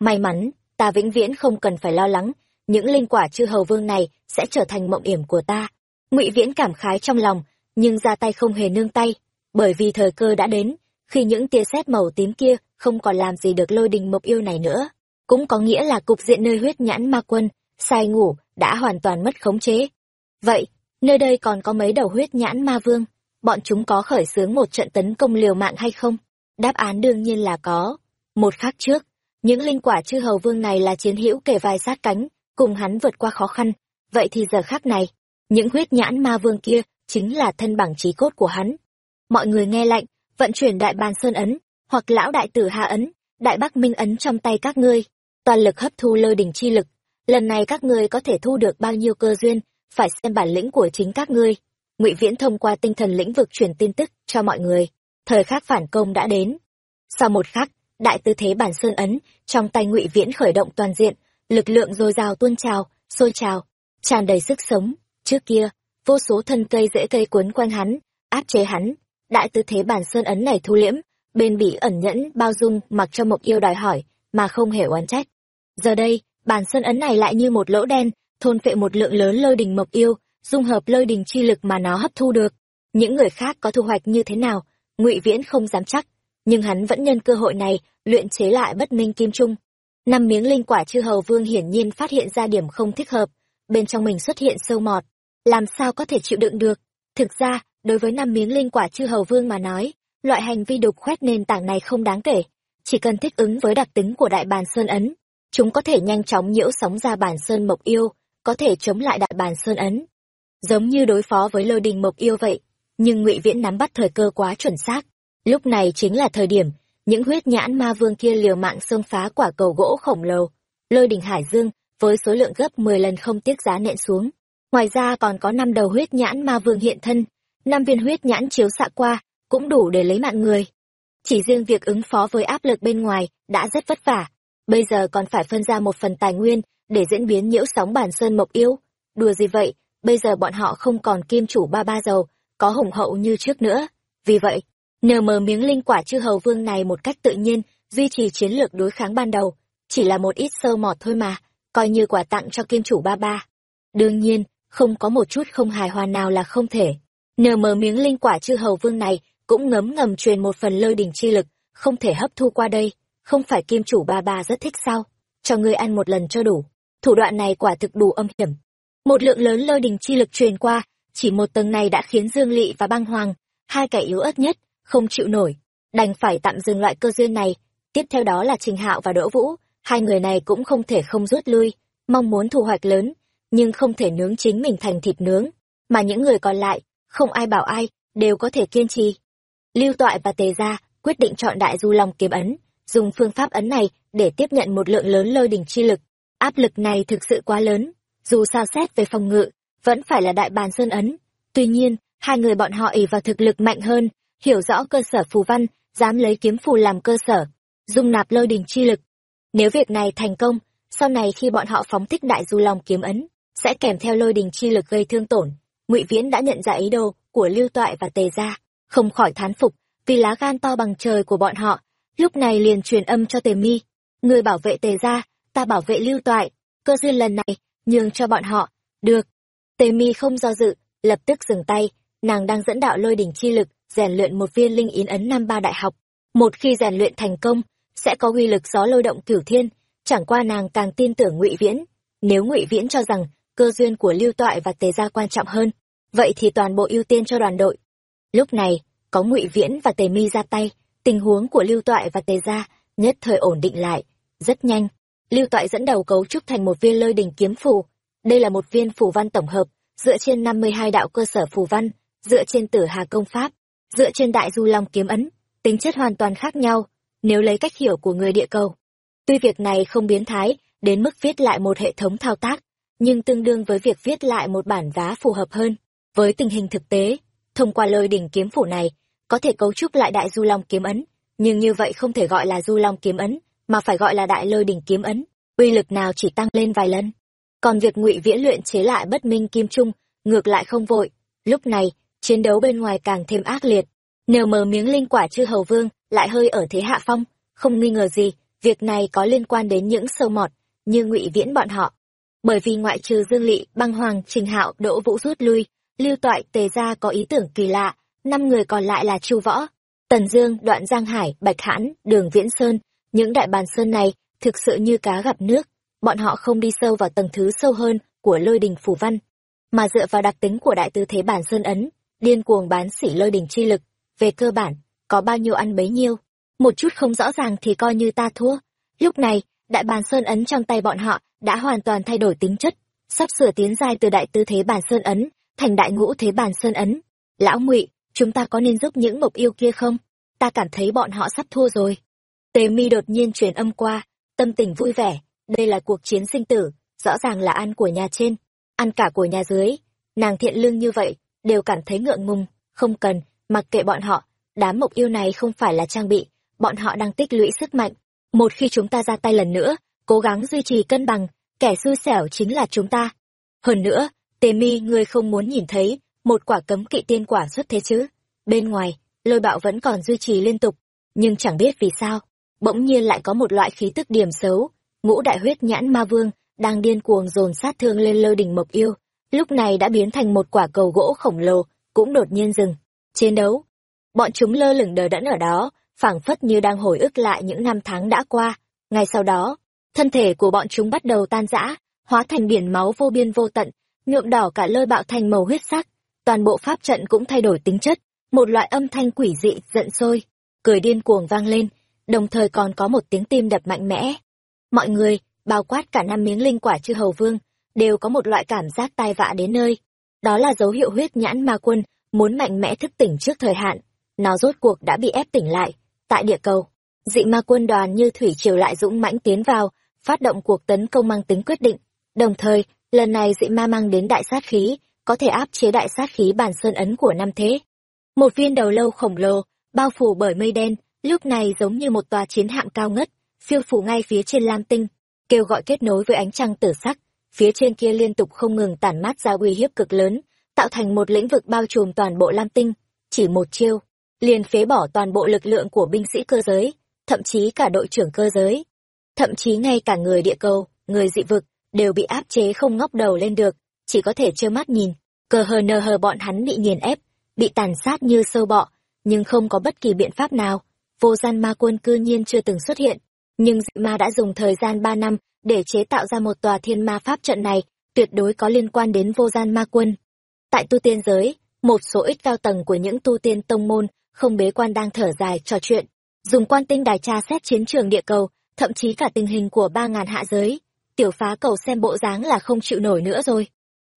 May mắn, ta vĩnh viễn không cần phải lo lắng, những linh quả chư hầu vương này sẽ trở thành mộng yểm của ta. Ngụy viễn cảm khái trong lòng, nhưng ra tay không hề nương tay, bởi vì thời cơ đã đến, khi những tia sét màu tím kia không còn làm gì được lôi đình mộc yêu này nữa. Cũng có nghĩa là cục diện nơi huyết nhãn ma quân, sai ngủ, đã hoàn toàn mất khống chế. Vậy, nơi đây còn có mấy đầu huyết nhãn ma vương? Bọn chúng có khởi xướng một trận tấn công liều mạng hay không? Đáp án đương nhiên là có. Một khắc trước, những linh quả chư hầu vương này là chiến hữu kể vai sát cánh, cùng hắn vượt qua khó khăn. Vậy thì giờ khắc này, những huyết nhãn ma vương kia chính là thân bằng trí cốt của hắn. Mọi người nghe lệnh, vận chuyển đại bàn sơn ấn, hoặc lão đại tử hạ ấn, đại bắc minh ấn trong tay các ngươi. Toàn lực hấp thu lôi đỉnh chi lực, lần này các ngươi có thể thu được bao nhiêu cơ duyên, phải xem bản lĩnh của chính các ngươi ngụy viễn thông qua tinh thần lĩnh vực truyền tin tức cho mọi người. Thời khắc phản công đã đến. Sau một khắc, đại tư thế bản sơn ấn, trong tay ngụy viễn khởi động toàn diện, lực lượng dồi dào tuôn trào, sôi trào, tràn đầy sức sống. Trước kia, vô số thân cây dễ cây quấn quanh hắn, áp chế hắn. Đại tư thế bản sơn ấn này thu liễm bên bị ẩn nhẫn, bao dung, mặc cho mộc yêu đòi hỏi, mà không hề oán trách. Giờ đây, bản sơn ấn này lại như một lỗ đen, thôn phệ một lượng lớn lôi đình mộc yêu dung hợp lôi đình chi lực mà nó hấp thu được. Những người khác có thu hoạch như thế nào, ngụy Viễn không dám chắc, nhưng hắn vẫn nhân cơ hội này luyện chế lại bất minh kim trung. Năm miếng linh quả chư hầu vương hiển nhiên phát hiện ra điểm không thích hợp, bên trong mình xuất hiện sâu mọt, làm sao có thể chịu đựng được. Thực ra, đối với năm miếng linh quả chư hầu vương mà nói, loại hành vi đục khoét nền tảng này không đáng kể, chỉ cần thích ứng với đặc tính của đại bàn sơn ấn, chúng có thể nhanh chóng nhiễu sóng ra bản sơn mộc yêu, có thể chống lại đại bàn sơn ấn. Giống như đối phó với lôi đình mộc yêu vậy, nhưng ngụy Viễn nắm bắt thời cơ quá chuẩn xác. Lúc này chính là thời điểm, những huyết nhãn ma vương kia liều mạng xông phá quả cầu gỗ khổng lồ. Lôi đình hải dương, với số lượng gấp 10 lần không tiếc giá nện xuống. Ngoài ra còn có năm đầu huyết nhãn ma vương hiện thân, năm viên huyết nhãn chiếu xạ qua, cũng đủ để lấy mạng người. Chỉ riêng việc ứng phó với áp lực bên ngoài đã rất vất vả, bây giờ còn phải phân ra một phần tài nguyên để diễn biến nhiễu sóng bản sơn mộc yêu. Đùa gì vậy, bây giờ bọn họ không còn kim chủ ba ba dầu, có hùng hậu như trước nữa. Vì vậy, nờ mờ miếng linh quả chư hầu vương này một cách tự nhiên, duy trì chiến lược đối kháng ban đầu, chỉ là một ít sơ mọt thôi mà, coi như quà tặng cho kim chủ ba ba. Đương nhiên, không có một chút không hài hòa nào là không thể. nờ mờ miếng linh quả chư hầu vương này cũng ngấm ngầm truyền một phần lôi đỉnh chi lực, không thể hấp thu qua đây, không phải kim chủ ba ba rất thích sao? Cho ngươi ăn một lần cho đủ. Thủ đoạn này quả thực đủ âm hiểm. Một lượng lớn lôi đình chi lực truyền qua, chỉ một tầng này đã khiến Dương Lị và Băng Hoàng, hai kẻ yếu ớt nhất, không chịu nổi, đành phải tạm dừng loại cơ duyên này. Tiếp theo đó là Trình Hạo và Đỗ Vũ, hai người này cũng không thể không rút lui, mong muốn thu hoạch lớn, nhưng không thể nướng chính mình thành thịt nướng, mà những người còn lại, không ai bảo ai, đều có thể kiên trì. Lưu Toại và Tề Gia quyết định chọn Đại Du Long kiếm ấn, dùng phương pháp ấn này để tiếp nhận một lượng lớn lôi đỉnh chi lực. Áp lực này thực sự quá lớn, dù sao xét về phòng ngự, vẫn phải là đại bàn sơn ấn. Tuy nhiên, hai người bọn họ ỷ vào thực lực mạnh hơn, hiểu rõ cơ sở phù văn, dám lấy kiếm phù làm cơ sở, dung nạp lôi đình chi lực. Nếu việc này thành công, sau này khi bọn họ phóng thích đại du lòng kiếm ấn, sẽ kèm theo lôi đình chi lực gây thương tổn. Ngụy Viễn đã nhận ra ý đồ của Lưu Toại và Tề gia, không khỏi thán phục, vì lá gan to bằng trời của bọn họ, lúc này liền truyền âm cho Tề Mi, người bảo vệ Tề gia, ta bảo vệ Lưu Toại, cơ duyên lần này nhường cho bọn họ. Được. Tề Mi không do dự, lập tức dừng tay, nàng đang dẫn đạo lôi đỉnh chi lực, rèn luyện một viên linh yến ấn năm ba đại học. Một khi rèn luyện thành công, sẽ có uy lực gió lôi động cửu thiên, chẳng qua nàng càng tin tưởng Ngụy Viễn. Nếu Ngụy Viễn cho rằng cơ duyên của Lưu Toại và Tề gia quan trọng hơn, vậy thì toàn bộ ưu tiên cho đoàn đội. Lúc này, có Ngụy Viễn và Tề Mi ra tay, tình huống của Lưu Toại và Tề gia nhất thời ổn định lại, rất nhanh. Lưu Toại dẫn đầu cấu trúc thành một viên lôi đỉnh kiếm phù. Đây là một viên phù văn tổng hợp, dựa trên 52 đạo cơ sở phù văn, dựa trên Tử Hà công pháp, dựa trên Đại Du Long kiếm ấn, tính chất hoàn toàn khác nhau, nếu lấy cách hiểu của người địa cầu. Tuy việc này không biến thái, đến mức viết lại một hệ thống thao tác, nhưng tương đương với việc viết lại một bản vá phù hợp hơn. Với tình hình thực tế, thông qua lôi đỉnh kiếm phủ này, có thể cấu trúc lại đại du long kiếm ấn, nhưng như vậy không thể gọi là du long kiếm ấn, mà phải gọi là đại lôi đỉnh kiếm ấn, uy lực nào chỉ tăng lên vài lần. Còn việc ngụy viễn luyện chế lại bất minh kim trung, ngược lại không vội. Lúc này, chiến đấu bên ngoài càng thêm ác liệt. Nếu mờ miếng linh quả chư hầu vương lại hơi ở thế hạ phong, không nghi ngờ gì, việc này có liên quan đến những sâu mọt như ngụy viễn bọn họ bởi vì ngoại trừ dương lỵ băng hoàng trình hạo đỗ vũ rút lui lưu toại tề gia có ý tưởng kỳ lạ năm người còn lại là chu võ tần dương đoạn giang hải bạch hãn đường viễn sơn những đại bàn sơn này thực sự như cá gặp nước. Bọn họ không đi sâu vào tầng thứ sâu hơn của lôi đình phủ văn, mà dựa vào đặc tính của đại tư thế bản sơn ấn, điên cuồng bán xỉ lôi đình chi lực. Về cơ bản, có bao nhiêu ăn bấy nhiêu? Một chút không rõ ràng thì coi như ta thua. Lúc này, đại bàn sơn ấn trong tay bọn họ đã hoàn toàn thay đổi tính chất, sắp sửa tiến giai từ đại tư thế bàn sơn ấn thành đại ngũ thế bàn sơn ấn. Lão ngụy, chúng ta có nên giúp những mộc yêu kia không? Ta cảm thấy bọn họ sắp thua rồi tề mi đột nhiên truyền âm qua, tâm tình vui vẻ, đây là cuộc chiến sinh tử, rõ ràng là ăn của nhà trên, ăn cả của nhà dưới. Nàng thiện lương như vậy, đều cảm thấy ngượng ngùng, không cần, mặc kệ bọn họ, đám mộc yêu này không phải là trang bị, bọn họ đang tích lũy sức mạnh. Một khi chúng ta ra tay lần nữa, cố gắng duy trì cân bằng, kẻ xui xẻo chính là chúng ta. Hơn nữa, tề mi, ngươi không muốn nhìn thấy một quả cấm kỵ tiên quả xuất thế chứ? Bên ngoài, lôi bạo vẫn còn duy trì liên tục, nhưng chẳng biết vì sao bỗng nhiên lại có một loại khí tức điểm xấu ngũ đại huyết nhãn ma vương đang điên cuồng dồn sát thương lên lơ đỉnh mộc yêu lúc này đã biến thành một quả cầu gỗ khổng lồ, cũng đột nhiên dừng. Chiến đấu. Bọn chúng lơ lửng đờ đẫn ở đó, phảng phất như đang hồi ức lại những năm tháng đã qua. Ngay sau đó, thân thể của bọn chúng bắt đầu tan rã, hóa thành biển máu vô biên vô tận, nhuộm đỏ cả lơi bạo thành màu huyết sắc. Toàn bộ pháp trận cũng thay đổi tính chất, một loại âm thanh quỷ dị giận sôi, cười điên cuồng vang lên, đồng thời còn có một tiếng tim đập mạnh mẽ. Mọi người, bao quát cả năm miếng linh quả chư hầu vương, đều có một loại cảm giác tai vạ đến nơi. Đó là dấu hiệu huyết nhãn ma quân, muốn mạnh mẽ thức tỉnh trước thời hạn. Nó rốt cuộc đã bị ép tỉnh lại. Tại địa cầu, dị ma quân đoàn như thủy triều lại dũng mãnh tiến vào, phát động cuộc tấn công mang tính quyết định. Đồng thời, lần này dị ma mang đến đại sát khí, có thể áp chế đại sát khí bản sơn ấn của năm thế. Một viên đầu lâu khổng lồ, bao phủ bởi mây đen, lúc này giống như một tòa chiến hạm cao ngất, phiêu phủ ngay phía trên lam tinh, kêu gọi kết nối với ánh trăng tử sắc. Phía trên kia liên tục không ngừng tản mát ra uy hiếp cực lớn, tạo thành một lĩnh vực bao trùm toàn bộ lam tinh. Chỉ một chiêu, liền phế bỏ toàn bộ lực lượng của binh sĩ cơ giới, thậm chí cả đội trưởng cơ giới. Thậm chí ngay cả người địa cầu, người dị vực, đều bị áp chế không ngóc đầu lên được, chỉ có thể trơ mắt nhìn. Cờ hờ nờ hờ bọn hắn bị nghiền ép, bị tàn sát như sâu bọ, nhưng không có bất kỳ biện pháp nào. Vô gian ma quân cư nhiên chưa từng xuất hiện, nhưng dị ma đã dùng thời gian ba năm để chế tạo ra một tòa thiên ma pháp trận này, tuyệt đối có liên quan đến vô gian ma quân. Tại tu tiên giới, một số ít cao tầng của những tu tiên tông môn không bế quan đang thở dài trò chuyện, dùng quan tinh đài tra xét chiến trường địa cầu, thậm chí cả tình hình của ba ngàn hạ giới. Tiểu phá cầu xem bộ dáng là không chịu nổi nữa rồi.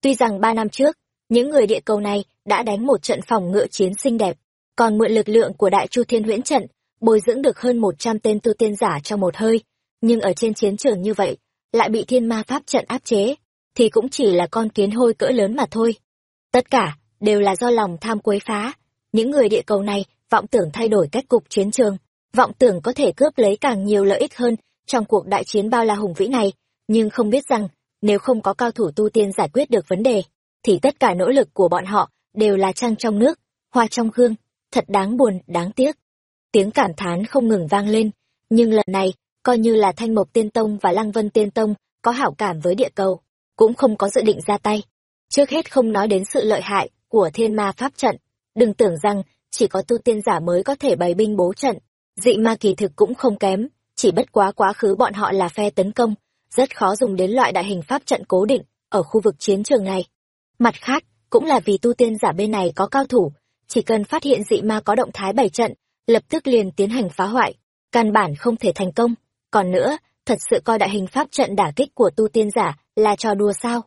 Tuy rằng ba năm trước, những người địa cầu này đã đánh một trận phòng ngựa chiến xinh đẹp, còn mượn lực lượng của đại chu thiên huyễn trận, bồi dưỡng được hơn một trăm tên tu tiên giả trong một hơi, nhưng ở trên chiến trường như vậy, lại bị thiên ma pháp trận áp chế, thì cũng chỉ là con kiến hôi cỡ lớn mà thôi. Tất cả, đều là do lòng tham quấy phá. Những người địa cầu này vọng tưởng thay đổi cách cục chiến trường, vọng tưởng có thể cướp lấy càng nhiều lợi ích hơn trong cuộc đại chiến bao la hùng vĩ này, nhưng không biết rằng, nếu không có cao thủ tu tiên giải quyết được vấn đề, thì tất cả nỗ lực của bọn họ đều là trăng trong nước, hoa trong gương, thật đáng buồn, đáng tiếc. Tiếng cảm thán không ngừng vang lên, nhưng lần này, coi như là Thanh Mộc Tiên Tông và Lăng Vân Tiên Tông có hảo cảm với địa cầu, cũng không có dự định ra tay. Trước hết không nói đến sự lợi hại của thiên ma pháp trận, đừng tưởng rằng chỉ có tu tiên giả mới có thể bày binh bố trận, dị ma kỳ thực cũng không kém, chỉ bất quá quá khứ bọn họ là phe tấn công, rất khó dùng đến loại đại hình pháp trận cố định ở khu vực chiến trường này. Mặt khác, cũng là vì tu tiên giả bên này có cao thủ, chỉ cần phát hiện dị ma có động thái bày trận, lập tức liền tiến hành phá hoại, căn bản không thể thành công. Còn nữa, thật sự coi đại hình pháp trận đả kích của tu tiên giả là trò đùa sao?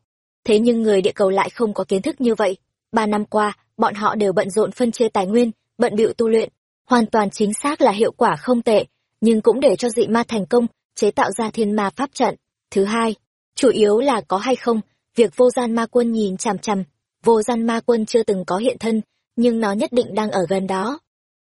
Thế nhưng người địa cầu lại không có kiến thức như vậy. Ba năm qua, bọn họ đều bận rộn phân chia tài nguyên, bận bịu tu luyện, hoàn toàn chính xác là hiệu quả không tệ, nhưng cũng để cho dị ma thành công, chế tạo ra thiên ma pháp trận. Thứ hai, chủ yếu là có hay không, việc vô gian ma quân nhìn chằm chằm, vô gian ma quân chưa từng có hiện thân, nhưng nó nhất định đang ở gần đó.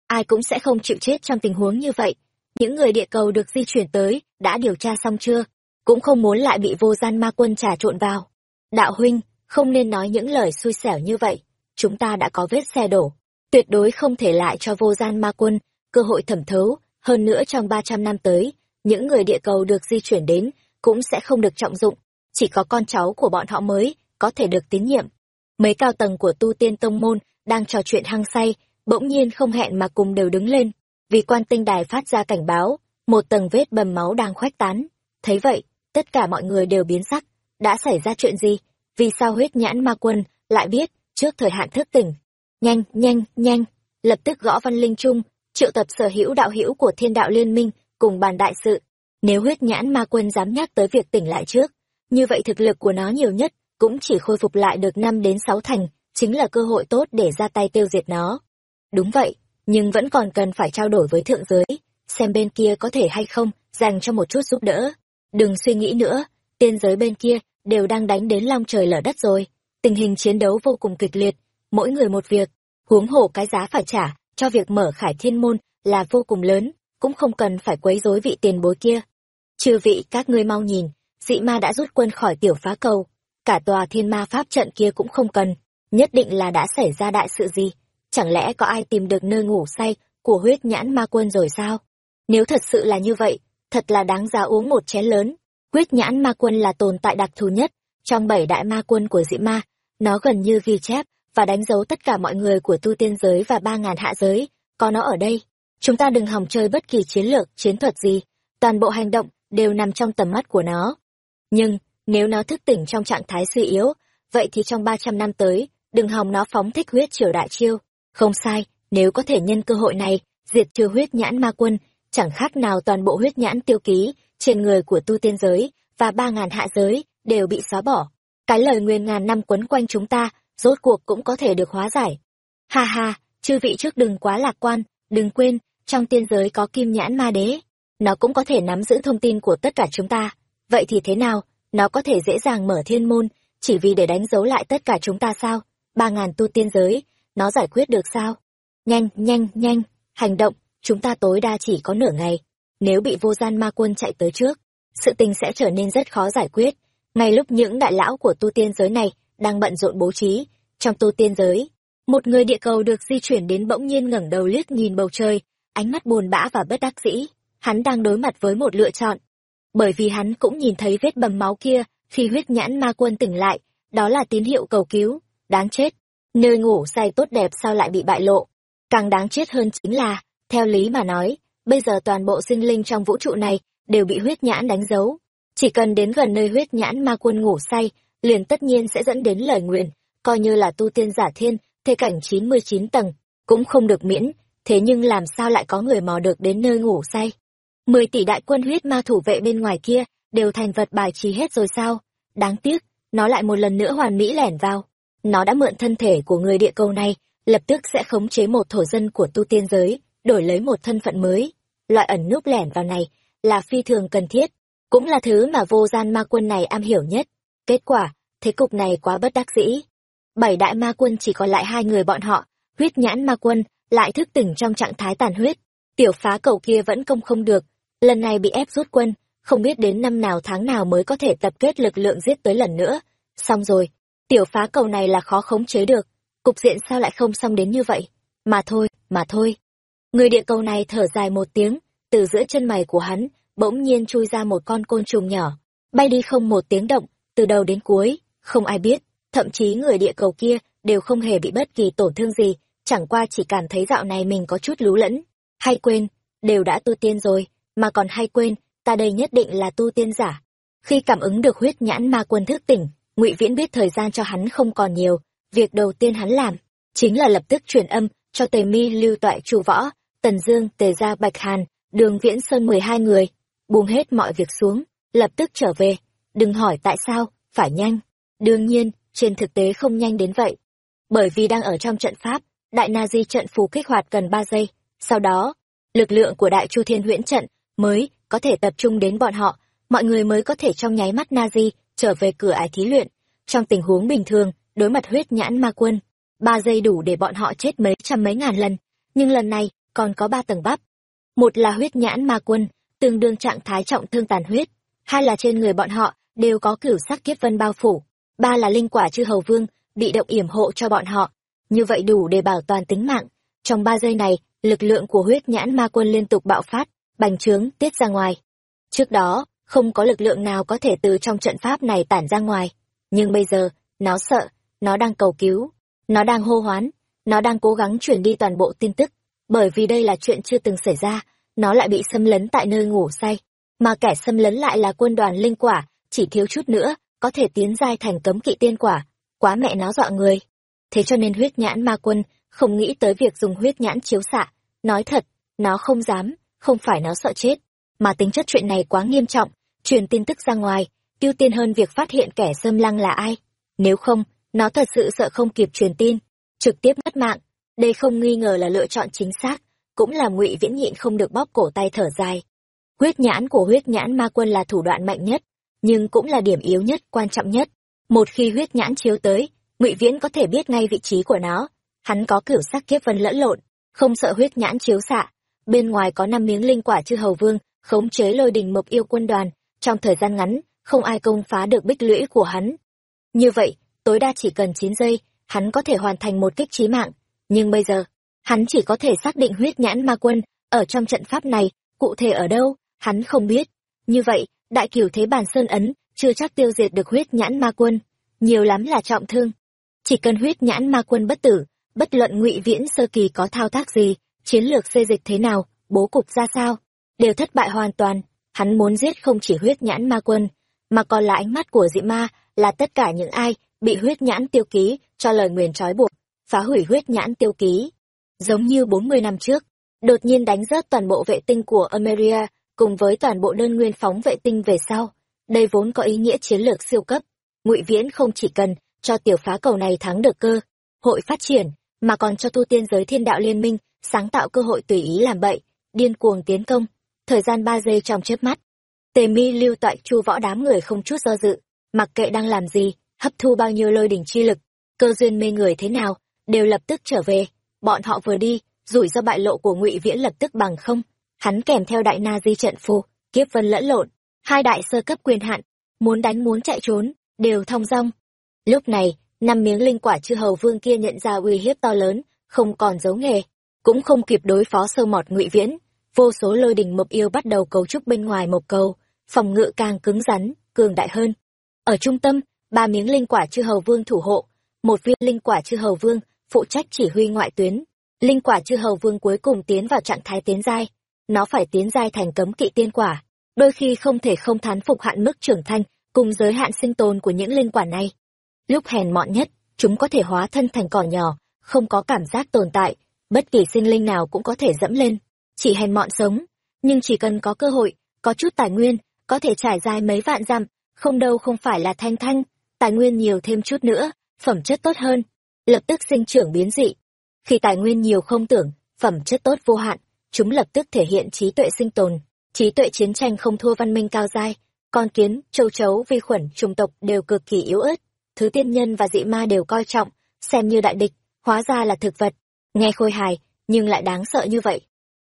Ai cũng sẽ không chịu chết trong tình huống như vậy. Những người địa cầu được di chuyển tới, đã điều tra xong chưa? Cũng không muốn lại bị vô gian ma quân trà trộn vào. Đạo huynh, không nên nói những lời xui xẻo như vậy. Chúng ta đã có vết xe đổ. Tuyệt đối không thể lại cho vô gian ma quân cơ hội thẩm thấu. Hơn nữa trong 300 năm tới, những người địa cầu được di chuyển đến cũng sẽ không được trọng dụng. Chỉ có con cháu của bọn họ mới có thể được tín nhiệm. Mấy cao tầng của tu tiên tông môn đang trò chuyện hăng say, bỗng nhiên không hẹn mà cùng đều đứng lên. Vì quan tinh đài phát ra cảnh báo, một tầng vết bầm máu đang khoách tán. Thấy vậy, tất cả mọi người đều biến sắc. Đã xảy ra chuyện gì? Vì sao huyết nhãn ma quân lại biết trước thời hạn thức tỉnh? Nhanh, nhanh, nhanh! Lập tức gõ văn linh trung, triệu tập sở hữu đạo hữu của thiên đạo liên minh cùng bàn đại sự. Nếu huyết nhãn ma quân dám nhắc tới việc tỉnh lại trước, như vậy thực lực của nó nhiều nhất cũng chỉ khôi phục lại được năm đến sáu thành, chính là cơ hội tốt để ra tay tiêu diệt nó. Đúng vậy, nhưng vẫn còn cần phải trao đổi với thượng giới, xem bên kia có thể hay không, dành cho một chút giúp đỡ. Đừng suy nghĩ nữa, tiên giới bên kia đều đang đánh đến long trời lở đất rồi. Tình hình chiến đấu vô cùng kịch liệt, mỗi người một việc, huống hồ cái giá phải trả cho việc mở khải thiên môn là vô cùng lớn, cũng không cần phải quấy rối vị tiền bối kia. Chư vị các ngươi mau nhìn, dị ma đã rút quân khỏi tiểu phá cầu, cả tòa thiên ma pháp trận kia cũng không cần, nhất định là đã xảy ra đại sự gì. Chẳng lẽ có ai tìm được nơi ngủ say của huyết nhãn ma quân rồi sao? Nếu thật sự là như vậy, thật là đáng giá uống một chén lớn. Huyết nhãn ma quân là tồn tại đặc thù nhất, trong bảy đại ma quân của dị ma, nó gần như ghi chép và đánh dấu tất cả mọi người của tu tiên giới và ba ngàn hạ giới, có nó ở đây. Chúng ta đừng hòng chơi bất kỳ chiến lược, chiến thuật gì, toàn bộ hành động đều nằm trong tầm mắt của nó. Nhưng, nếu nó thức tỉnh trong trạng thái suy yếu, vậy thì trong 300 năm tới, đừng hòng nó phóng thích huyết triều đại chiêu. Không sai, nếu có thể nhân cơ hội này, diệt trừ huyết nhãn ma quân, chẳng khác nào toàn bộ huyết nhãn tiêu ký trên người của tu tiên giới và ba ngàn hạ giới đều bị xóa bỏ. Cái lời nguyên ngàn năm quấn quanh chúng ta, rốt cuộc cũng có thể được hóa giải. Ha ha, chư vị trước đừng quá lạc quan, đừng quên, trong tiên giới có kim nhãn ma đế. Nó cũng có thể nắm giữ thông tin của tất cả chúng ta. Vậy thì thế nào, nó có thể dễ dàng mở thiên môn, chỉ vì để đánh dấu lại tất cả chúng ta sao? Ba ngàn tu tiên giới, nó giải quyết được sao? Nhanh, nhanh, nhanh, hành động, chúng ta tối đa chỉ có nửa ngày. Nếu bị vô gian ma quân chạy tới trước, sự tình sẽ trở nên rất khó giải quyết. Ngay lúc những đại lão của tu tiên giới này đang bận rộn bố trí, trong tu tiên giới, một người địa cầu được di chuyển đến bỗng nhiên ngẩng đầu liếc nhìn bầu trời, ánh mắt buồn bã và bất đắc dĩ. Hắn đang đối mặt với một lựa chọn. Bởi vì hắn cũng nhìn thấy vết bầm máu kia khi huyết nhãn ma quân tỉnh lại, đó là tín hiệu cầu cứu. Đáng chết. Nơi ngủ say tốt đẹp sao lại bị bại lộ. Càng đáng chết hơn chính là, theo lý mà nói, bây giờ toàn bộ sinh linh trong vũ trụ này đều bị huyết nhãn đánh dấu. Chỉ cần đến gần nơi huyết nhãn ma quân ngủ say, liền tất nhiên sẽ dẫn đến lời nguyện, coi như là tu tiên giả thiên, thế cảnh 99 tầng, cũng không được miễn, thế nhưng làm sao lại có người mò được đến nơi ngủ say? Mười tỷ đại quân huyết ma thủ vệ bên ngoài kia, đều thành vật bài trí hết rồi sao? Đáng tiếc, nó lại một lần nữa hoàn mỹ lẻn vào. Nó đã mượn thân thể của người địa cầu này, lập tức sẽ khống chế một thổ dân của tu tiên giới, đổi lấy một thân phận mới. Loại ẩn núp lẻn vào này là phi thường cần thiết, cũng là thứ mà vô gian ma quân này am hiểu nhất. Kết quả, thế cục này quá bất đắc dĩ. Bảy đại ma quân chỉ còn lại hai người bọn họ, huyết nhãn ma quân, lại thức tỉnh trong trạng thái tàn huyết. Tiểu phá cầu kia vẫn công không được, lần này bị ép rút quân, không biết đến năm nào tháng nào mới có thể tập kết lực lượng giết tới lần nữa. Xong rồi, tiểu phá cầu này là khó khống chế được, cục diện sao lại không xong đến như vậy? Mà thôi, mà thôi. Người địa cầu này thở dài một tiếng, từ giữa chân mày của hắn, bỗng nhiên chui ra một con côn trùng nhỏ, bay đi không một tiếng động, từ đầu đến cuối, không ai biết, thậm chí người địa cầu kia đều không hề bị bất kỳ tổn thương gì, chẳng qua chỉ cảm thấy dạo này mình có chút lú lẫn. Hay quên, đều đã tu tiên rồi, mà còn hay quên, ta đây nhất định là tu tiên giả. Khi cảm ứng được huyết nhãn ma quân thức tỉnh, ngụy Viễn biết thời gian cho hắn không còn nhiều, việc đầu tiên hắn làm, chính là lập tức truyền âm cho Tề Mi lưu toại Chu võ, Tần Dương, Tề Gia Bạch Hàn, Đường Viễn Sơn mười hai người, buông hết mọi việc xuống, lập tức trở về, đừng hỏi tại sao, phải nhanh. Đương nhiên, trên thực tế không nhanh đến vậy. Bởi vì đang ở trong trận pháp, đại na di trận phù kích hoạt cần ba giây, sau đó, lực lượng của đại chu thiên huyễn trận mới có thể tập trung đến bọn họ, mọi người mới có thể trong nháy mắt na di trở về cửa ải thí luyện. Trong tình huống bình thường, đối mặt huyết nhãn ma quân, ba giây đủ để bọn họ chết mấy trăm mấy ngàn lần, nhưng lần này còn có ba tầng bắp. Một là huyết nhãn ma quân, tương đương trạng thái trọng thương tàn huyết, hai là trên người bọn họ đều có cửu sắc kiếp vân bao phủ, ba là linh quả chư hầu vương, bị động yểm hộ cho bọn họ. Như vậy đủ để bảo toàn tính mạng. Trong ba giây này, lực lượng của huyết nhãn ma quân liên tục bạo phát, bành trướng, tiết ra ngoài. Trước đó, không có lực lượng nào có thể từ trong trận pháp này tản ra ngoài. Nhưng bây giờ, nó sợ, nó đang cầu cứu, nó đang hô hoán, nó đang cố gắng chuyển đi toàn bộ tin tức. Bởi vì đây là chuyện chưa từng xảy ra, nó lại bị xâm lấn tại nơi ngủ say. Mà kẻ xâm lấn lại là quân đoàn linh quả, chỉ thiếu chút nữa, có thể tiến giai thành cấm kỵ tiên quả. Quá mẹ nó dọa người. Thế cho nên huyết nhãn ma quân không nghĩ tới việc dùng huyết nhãn chiếu xạ. Nói thật, nó không dám, không phải nó sợ chết, mà tính chất chuyện này quá nghiêm trọng, truyền tin tức ra ngoài, ưu tiên hơn việc phát hiện kẻ xâm lăng là ai. Nếu không, nó thật sự sợ không kịp truyền tin, trực tiếp mất mạng. Đây không nghi ngờ là lựa chọn chính xác, cũng là ngụy viễn nhịn không được bóp cổ tay thở dài. Huyết nhãn của huyết nhãn ma quân là thủ đoạn mạnh nhất, nhưng cũng là điểm yếu nhất, quan trọng nhất. Một khi huyết nhãn chiếu tới, ngụy viễn có thể biết ngay vị trí của nó. Hắn có cửu sắc kiếp vân lẫn lộn, không sợ huyết nhãn chiếu xạ. Bên ngoài có năm miếng linh quả chư hầu vương, khống chế lôi đình mộc yêu quân đoàn. Trong thời gian ngắn, không ai công phá được bích lũy của hắn. Như vậy, tối đa chỉ cần chín giây, hắn có thể hoàn thành một kích trí mạng. Nhưng bây giờ, hắn chỉ có thể xác định huyết nhãn ma quân, ở trong trận pháp này, cụ thể ở đâu, hắn không biết. Như vậy, đại cửu thế bàn sơn ấn, chưa chắc tiêu diệt được huyết nhãn ma quân, nhiều lắm là trọng thương. chỉ cần huyết nhãn ma quân bất tử bất luận ngụy viễn sơ kỳ có thao tác gì chiến lược xây dịch thế nào bố cục ra sao đều thất bại hoàn toàn hắn muốn giết không chỉ huyết nhãn ma quân, mà còn là ánh mắt của dị ma, là tất cả những ai bị huyết nhãn tiêu ký cho lời nguyền trói buộc, phá hủy huyết nhãn tiêu ký. Giống như bốn mươi năm trước, đột nhiên đánh rớt toàn bộ vệ tinh của Ameria cùng với toàn bộ đơn nguyên phóng vệ tinh về sau. Đây vốn có ý nghĩa chiến lược siêu cấp. Ngụy viễn không chỉ cần cho tiểu phá cầu này thắng được cơ hội phát triển, mà còn cho tu tiên giới thiên đạo liên minh sáng tạo cơ hội tùy ý làm bậy, điên cuồng tiến công thời gian ba giây trong chớp mắt. Tề mi lưu toại chu võ đám người không chút do dự. Mặc kệ đang làm gì, hấp thu bao nhiêu lôi đỉnh chi lực, cơ duyên mê người thế nào, đều lập tức trở về. Bọn họ vừa đi, rủi ro bại lộ của ngụy viễn lập tức bằng không. Hắn kèm theo đại na di trận phù, kiếp vân lẫn lộn. Hai đại sơ cấp quyền hạn, muốn đánh muốn chạy trốn, đều thong dong. Lúc này, năm miếng linh quả chư hầu vương kia nhận ra uy hiếp to lớn, không còn giấu nghề, cũng không kịp đối phó sơ mọt ngụy viễn vô số lôi đình mộc yêu bắt đầu cấu trúc bên ngoài một cầu phòng ngự càng cứng rắn, cường đại hơn. Ở trung tâm, ba miếng linh quả chư hầu vương thủ hộ, một viên linh quả chư hầu vương phụ trách chỉ huy ngoại tuyến. Linh quả chư hầu vương cuối cùng tiến vào trạng thái tiến giai, nó phải tiến giai thành cấm kỵ tiên quả. Đôi khi không thể không thán phục hạn mức trưởng thành cùng giới hạn sinh tồn của những linh quả này. Lúc hèn mọn nhất, chúng có thể hóa thân thành cỏ nhỏ, không có cảm giác tồn tại, bất kỳ sinh linh nào cũng có thể dẫm lên chỉ hèn mọn sống. Nhưng chỉ cần có cơ hội, có chút tài nguyên, có thể trải dài mấy vạn dặm, không đâu không phải là thanh thanh. Tài nguyên nhiều thêm chút nữa, phẩm chất tốt hơn. Lập tức sinh trưởng biến dị. Khi tài nguyên nhiều không tưởng, phẩm chất tốt vô hạn, chúng lập tức thể hiện trí tuệ sinh tồn. Trí tuệ chiến tranh không thua văn minh cao dai. Con kiến, châu chấu, vi khuẩn trùng tộc đều cực kỳ yếu ớt. Thứ tiên nhân và dị ma đều coi trọng, xem như đại địch, hóa ra là thực vật. Nghe khôi hài, nhưng lại đáng sợ như vậy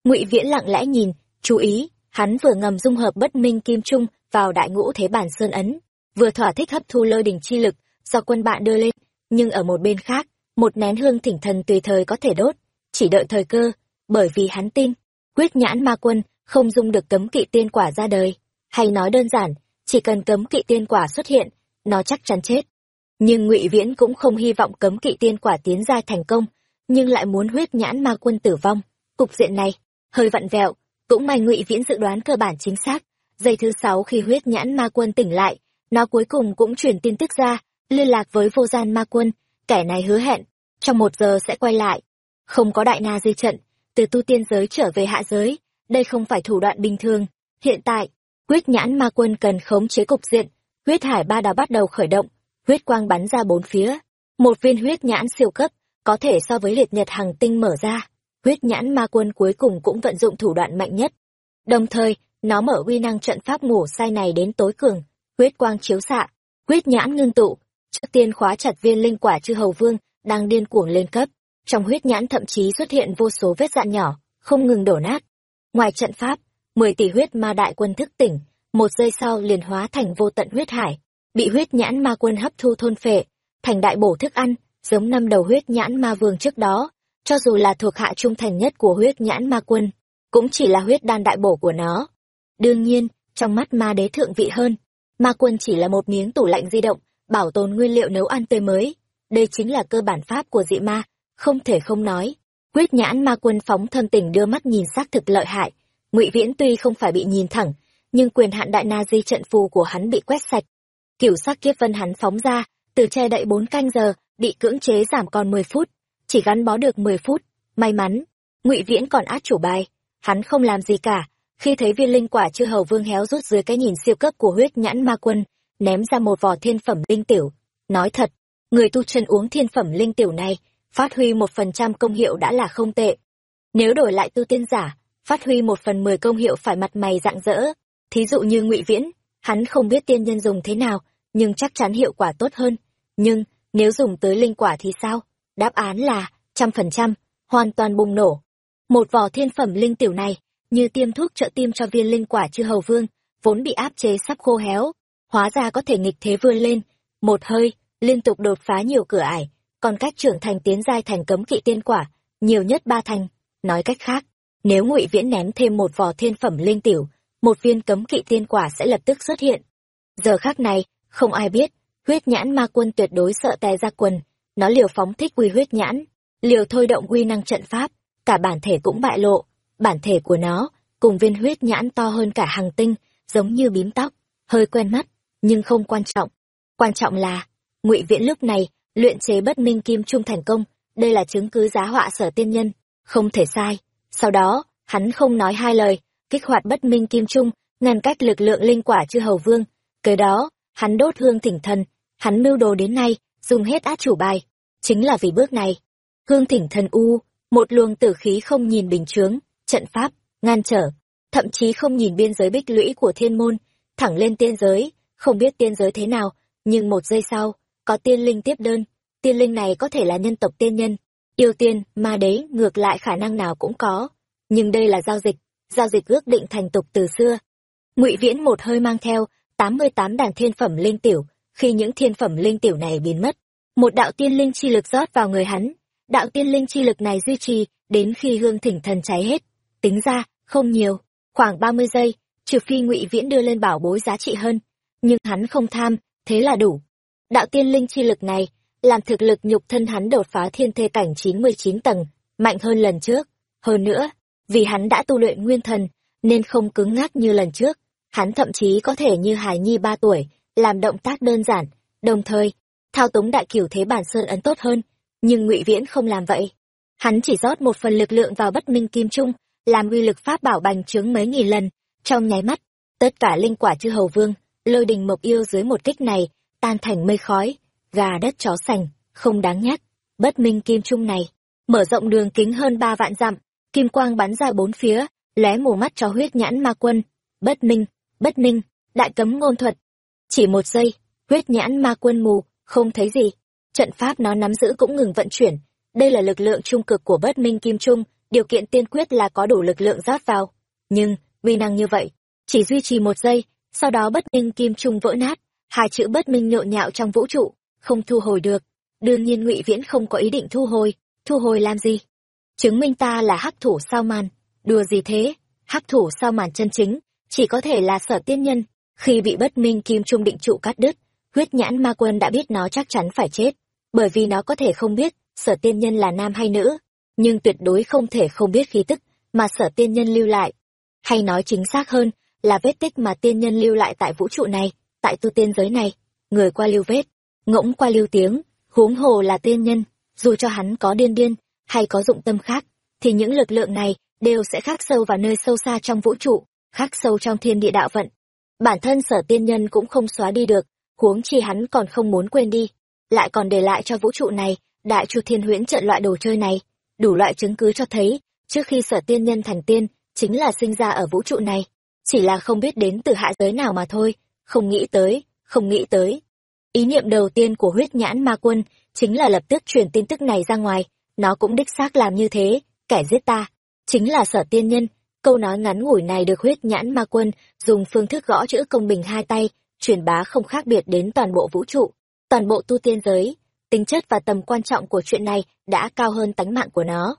ngụy viễn lặng lẽ nhìn, chú ý, hắn vừa ngầm dung hợp bất minh kim trung vào đại ngũ thế bản sơn ấn, vừa thỏa thích hấp thu lôi đỉnh chi lực do quân bạn đưa lên, nhưng ở một bên khác, một nén hương thỉnh thần tùy thời có thể đốt, chỉ đợi thời cơ, bởi vì hắn tin, quyết nhãn ma quân không dung được cấm kỵ tiên quả ra đời. Hay nói đơn giản, chỉ cần cấm kỵ tiên quả xuất hiện, nó chắc chắn chết. Nhưng ngụy viễn cũng không hy vọng cấm kỵ tiên quả tiến ra thành công, nhưng lại muốn huyết nhãn ma quân tử vong. Cục diện này hơi vặn vẹo, cũng may ngụy viễn dự đoán cơ bản chính xác. Giây thứ sáu khi huyết nhãn ma quân tỉnh lại, nó cuối cùng cũng truyền tin tức ra, liên lạc với vô gian ma quân. Kẻ này hứa hẹn, trong một giờ sẽ quay lại. Không có đại na di trận, từ tu tiên giới trở về hạ giới, đây không phải thủ đoạn bình thường. Hiện tại, huyết nhãn ma quân cần khống chế cục diện, huyết hải ba đào bắt đầu khởi động, huyết quang bắn ra bốn phía. Một viên huyết nhãn siêu cấp, có thể so với liệt nhật hàng tinh mở ra huyết nhãn ma quân cuối cùng cũng vận dụng thủ đoạn mạnh nhất. Đồng thời, nó mở uy năng trận pháp ngủ sai này đến tối cường, huyết quang chiếu xạ, huyết nhãn ngưng tụ. Trước tiên khóa chặt viên linh quả chư hầu vương đang điên cuồng lên cấp. Trong huyết nhãn thậm chí xuất hiện vô số vết dạn nhỏ, không ngừng đổ nát. Ngoài trận pháp, mười tỷ huyết ma đại quân thức tỉnh, một giây sau liền hóa thành vô tận huyết hải, bị huyết nhãn ma quân hấp thu thôn phệ, thành đại bổ thức ăn, giống năm đầu huyết nhãn ma vương trước đó cho dù là thuộc hạ trung thành nhất của huyết nhãn ma quân, cũng chỉ là huyết đan đại bổ của nó. Đương nhiên, trong mắt ma đế thượng vị hơn, ma quân chỉ là một miếng tủ lạnh di động, bảo tồn nguyên liệu nấu ăn tươi mới. Đây chính là cơ bản pháp của dị ma, không thể không nói. Huyết nhãn ma quân phóng thân tình đưa mắt nhìn xác thực lợi hại. Ngụy viễn tuy không phải bị nhìn thẳng, nhưng quyền hạn đại na di trận phù của hắn bị quét sạch. Kiểu sắc kiếp vân hắn phóng ra, từ che đậy bốn canh giờ, bị cưỡng chế giảm còn mười phút chỉ gắn bó được mười phút. May mắn, ngụy viễn còn át chủ bài. Hắn không làm gì cả. Khi thấy viên linh quả chư hầu vương héo rút dưới cái nhìn siêu cấp của huyết nhãn ma quân, ném ra một vỏ thiên phẩm linh tiểu. Nói thật, người tu chân uống thiên phẩm linh tiểu này, phát huy một phần trăm công hiệu đã là không tệ. Nếu đổi lại tu tiên giả, phát huy một phần mười công hiệu phải mặt mày rạng rỡ. Thí dụ như ngụy viễn, hắn không biết tiên nhân dùng thế nào, nhưng chắc chắn hiệu quả tốt hơn. Nhưng, nếu dùng tới linh quả thì sao? Đáp án là trăm phần trăm, hoàn toàn bùng nổ. Một vỏ thiên phẩm linh tiểu này, như tiêm thuốc trợ tim cho viên linh quả chư hầu vương, vốn bị áp chế sắp khô héo, hóa ra có thể nghịch thế vươn lên. Một hơi, liên tục đột phá nhiều cửa ải, còn cách trưởng thành tiến giai thành cấm kỵ tiên quả, nhiều nhất ba thành. Nói cách khác, nếu ngụy viễn ném thêm một vỏ thiên phẩm linh tiểu, một viên cấm kỵ tiên quả sẽ lập tức xuất hiện. Giờ khác này, không ai biết, huyết nhãn ma quân tuyệt đối sợ tè ra quần nó liều phóng thích quy huyết nhãn, liều thôi động quy năng trận pháp, cả bản thể cũng bại lộ, bản thể của nó, cùng viên huyết nhãn to hơn cả hàng tinh, giống như bím tóc, hơi quen mắt, nhưng không quan trọng. Quan trọng là, ngụy Viễn lúc này, luyện chế bất minh kim trung thành công, đây là chứng cứ giá họa sở tiên nhân, không thể sai. Sau đó, hắn không nói hai lời, kích hoạt bất minh kim trung, ngăn cách lực lượng linh quả chư hầu vương. Kế đó, hắn đốt hương thỉnh thần, hắn mưu đồ đến nay, dùng hết át chủ bài. Chính là vì bước này. Hương thỉnh thần u, một luồng tử khí không nhìn bình chướng, trận pháp, ngăn trở, thậm chí không nhìn biên giới bích lũy của thiên môn, thẳng lên tiên giới, không biết tiên giới thế nào, nhưng một giây sau, có tiên linh tiếp đơn, tiên linh này có thể là nhân tộc tiên nhân, yêu tiên, ma đế, ngược lại khả năng nào cũng có. Nhưng đây là giao dịch, giao dịch ước định thành tục từ xưa. Ngụy Viễn một hơi mang theo tám mươi tám đàn thiên phẩm linh tiểu, khi những thiên phẩm linh tiểu này biến mất, một đạo tiên linh chi lực rót vào người hắn, đạo tiên linh chi lực này duy trì đến khi hương thỉnh thần cháy hết. Tính ra, không nhiều, khoảng ba mươi giây, trừ phi Ngụy Viễn đưa lên bảo bối giá trị hơn, nhưng hắn không tham, thế là đủ. Đạo tiên linh chi lực này, làm thực lực nhục thân hắn đột phá thiên thê cảnh chín mươi chín tầng, mạnh hơn lần trước. Hơn nữa, vì hắn đã tu luyện nguyên thần, nên không cứng ngắc như lần trước. Hắn thậm chí có thể như Hải Nhi ba tuổi, làm động tác đơn giản, đồng thời, thao túng đại cửu thế bản sơn ấn tốt hơn. Nhưng ngụy Viễn không làm vậy. Hắn chỉ rót một phần lực lượng vào bất minh kim trung, làm uy lực pháp bảo bành trướng mấy nghìn lần. Trong nháy mắt, tất cả linh quả chư hầu vương, lôi đình mộc yêu dưới một kích này, tan thành mây khói, gà đất chó sành, không đáng nhắc. Bất minh kim trung này, mở rộng đường kính hơn ba vạn dặm, kim quang bắn ra bốn phía, lóe mù mắt cho huyết nhãn ma quân. Bất minh, bất minh, đại cấm ngôn thuật. Chỉ một giây, huyết nhãn ma quân mù, không thấy gì. Trận pháp nó nắm giữ cũng ngừng vận chuyển. Đây là lực lượng trung cực của bất minh kim trung, điều kiện tiên quyết là có đủ lực lượng rót vào. Nhưng, uy năng như vậy, chỉ duy trì một giây, sau đó bất minh kim trung vỡ nát, hai chữ bất minh nhộn nhạo trong vũ trụ, không thu hồi được. Đương nhiên ngụy Viễn không có ý định thu hồi, thu hồi làm gì? Chứng minh ta là hắc thủ sao màn, đùa gì thế? Hắc thủ sao màn chân chính, chỉ có thể là sở tiên nhân. Khi bị bất minh kim trung định trụ cắt đứt, huyết nhãn ma quân đã biết nó chắc chắn phải chết, bởi vì nó có thể không biết sở tiên nhân là nam hay nữ, nhưng tuyệt đối không thể không biết khí tức mà sở tiên nhân lưu lại. Hay nói chính xác hơn là vết tích mà tiên nhân lưu lại tại vũ trụ này, tại tu tiên giới này, người qua lưu vết, ngỗng qua lưu tiếng, huống hồ là tiên nhân, dù cho hắn có điên điên, hay có dụng tâm khác, thì những lực lượng này đều sẽ khắc sâu vào nơi sâu xa trong vũ trụ, khắc sâu trong thiên địa đạo vận. Bản thân sở tiên nhân cũng không xóa đi được, huống chi hắn còn không muốn quên đi, lại còn để lại cho vũ trụ này, đại chu thiên huyễn trận loại đồ chơi này, đủ loại chứng cứ cho thấy, trước khi sở tiên nhân thành tiên, chính là sinh ra ở vũ trụ này, chỉ là không biết đến từ hạ giới nào mà thôi, không nghĩ tới, không nghĩ tới. Ý niệm đầu tiên của huyết nhãn ma quân chính là lập tức truyền tin tức này ra ngoài, nó cũng đích xác làm như thế, kẻ giết ta, chính là sở tiên nhân. Câu nói ngắn ngủi này được huyết nhãn ma quân dùng phương thức gõ chữ công bình hai tay, truyền bá không khác biệt đến toàn bộ vũ trụ, toàn bộ tu tiên giới. Tính chất và tầm quan trọng của chuyện này đã cao hơn tánh mạng của nó.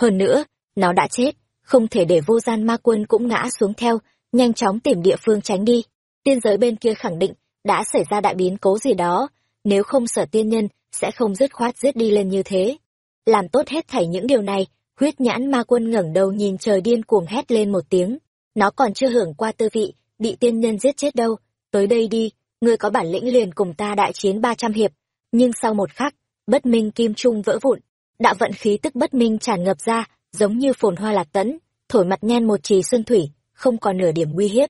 Hơn nữa, nó đã chết, không thể để vô gian ma quân cũng ngã xuống theo, nhanh chóng tìm địa phương tránh đi. Tiên giới bên kia khẳng định đã xảy ra đại biến cố gì đó, nếu không sở tiên nhân sẽ không dứt khoát giết đi lên như thế. Làm tốt hết thảy những điều này, huyết nhãn ma quân ngẩng đầu nhìn trời điên cuồng hét lên một tiếng. Nó còn chưa hưởng qua tư vị, bị tiên nhân giết chết đâu. Tới đây đi, ngươi có bản lĩnh liền cùng ta đại chiến ba trăm hiệp. Nhưng sau một khắc, bất minh kim trung vỡ vụn, đạo vận khí tức bất minh tràn ngập ra, giống như phồn hoa lạc tẫn, thổi mặt nhen một trì xuân thủy, không còn nửa điểm nguy hiếp.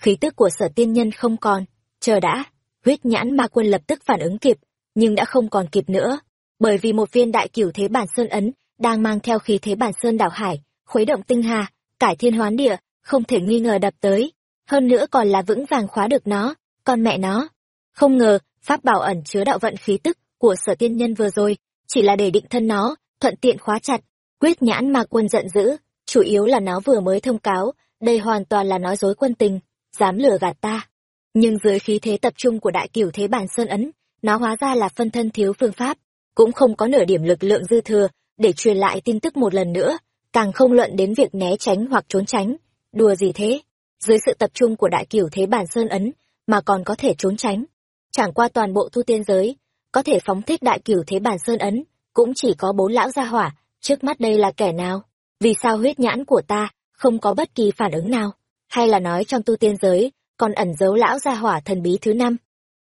Khí tức của sở tiên nhân không còn, chờ đã, huyết nhãn ma quân lập tức phản ứng kịp, nhưng đã không còn kịp nữa, bởi vì một viên đại cửu thế bản sơn ấn đang mang theo khí thế bản sơn đảo hải, khuấy động tinh hà, cải thiên hoán địa, không thể nghi ngờ đập tới, hơn nữa còn là vững vàng khóa được nó, con mẹ nó. Không ngờ, pháp bảo ẩn chứa đạo vận khí tức của sở tiên nhân vừa rồi, chỉ là để định thân nó, thuận tiện khóa chặt. quyết nhãn mà quân giận dữ, chủ yếu là nó vừa mới thông cáo, đây hoàn toàn là nói dối quân tình, dám lừa gạt ta. Nhưng dưới khí thế tập trung của đại cửu thế bản sơn ấn, nó hóa ra là phân thân thiếu phương pháp, cũng không có nửa điểm lực lượng dư thừa để truyền lại tin tức một lần nữa, càng không luận đến việc né tránh hoặc trốn tránh. Đùa gì thế? Dưới sự tập trung của đại cửu thế bản sơn ấn, mà còn có thể trốn tránh. Chẳng qua toàn bộ thu tiên giới, có thể phóng thích đại cửu thế bản sơn ấn, cũng chỉ có bốn lão gia hỏa, trước mắt đây là kẻ nào? Vì sao huyết nhãn của ta không có bất kỳ phản ứng nào? Hay là nói trong tu tiên giới, còn ẩn giấu lão gia hỏa thần bí thứ năm?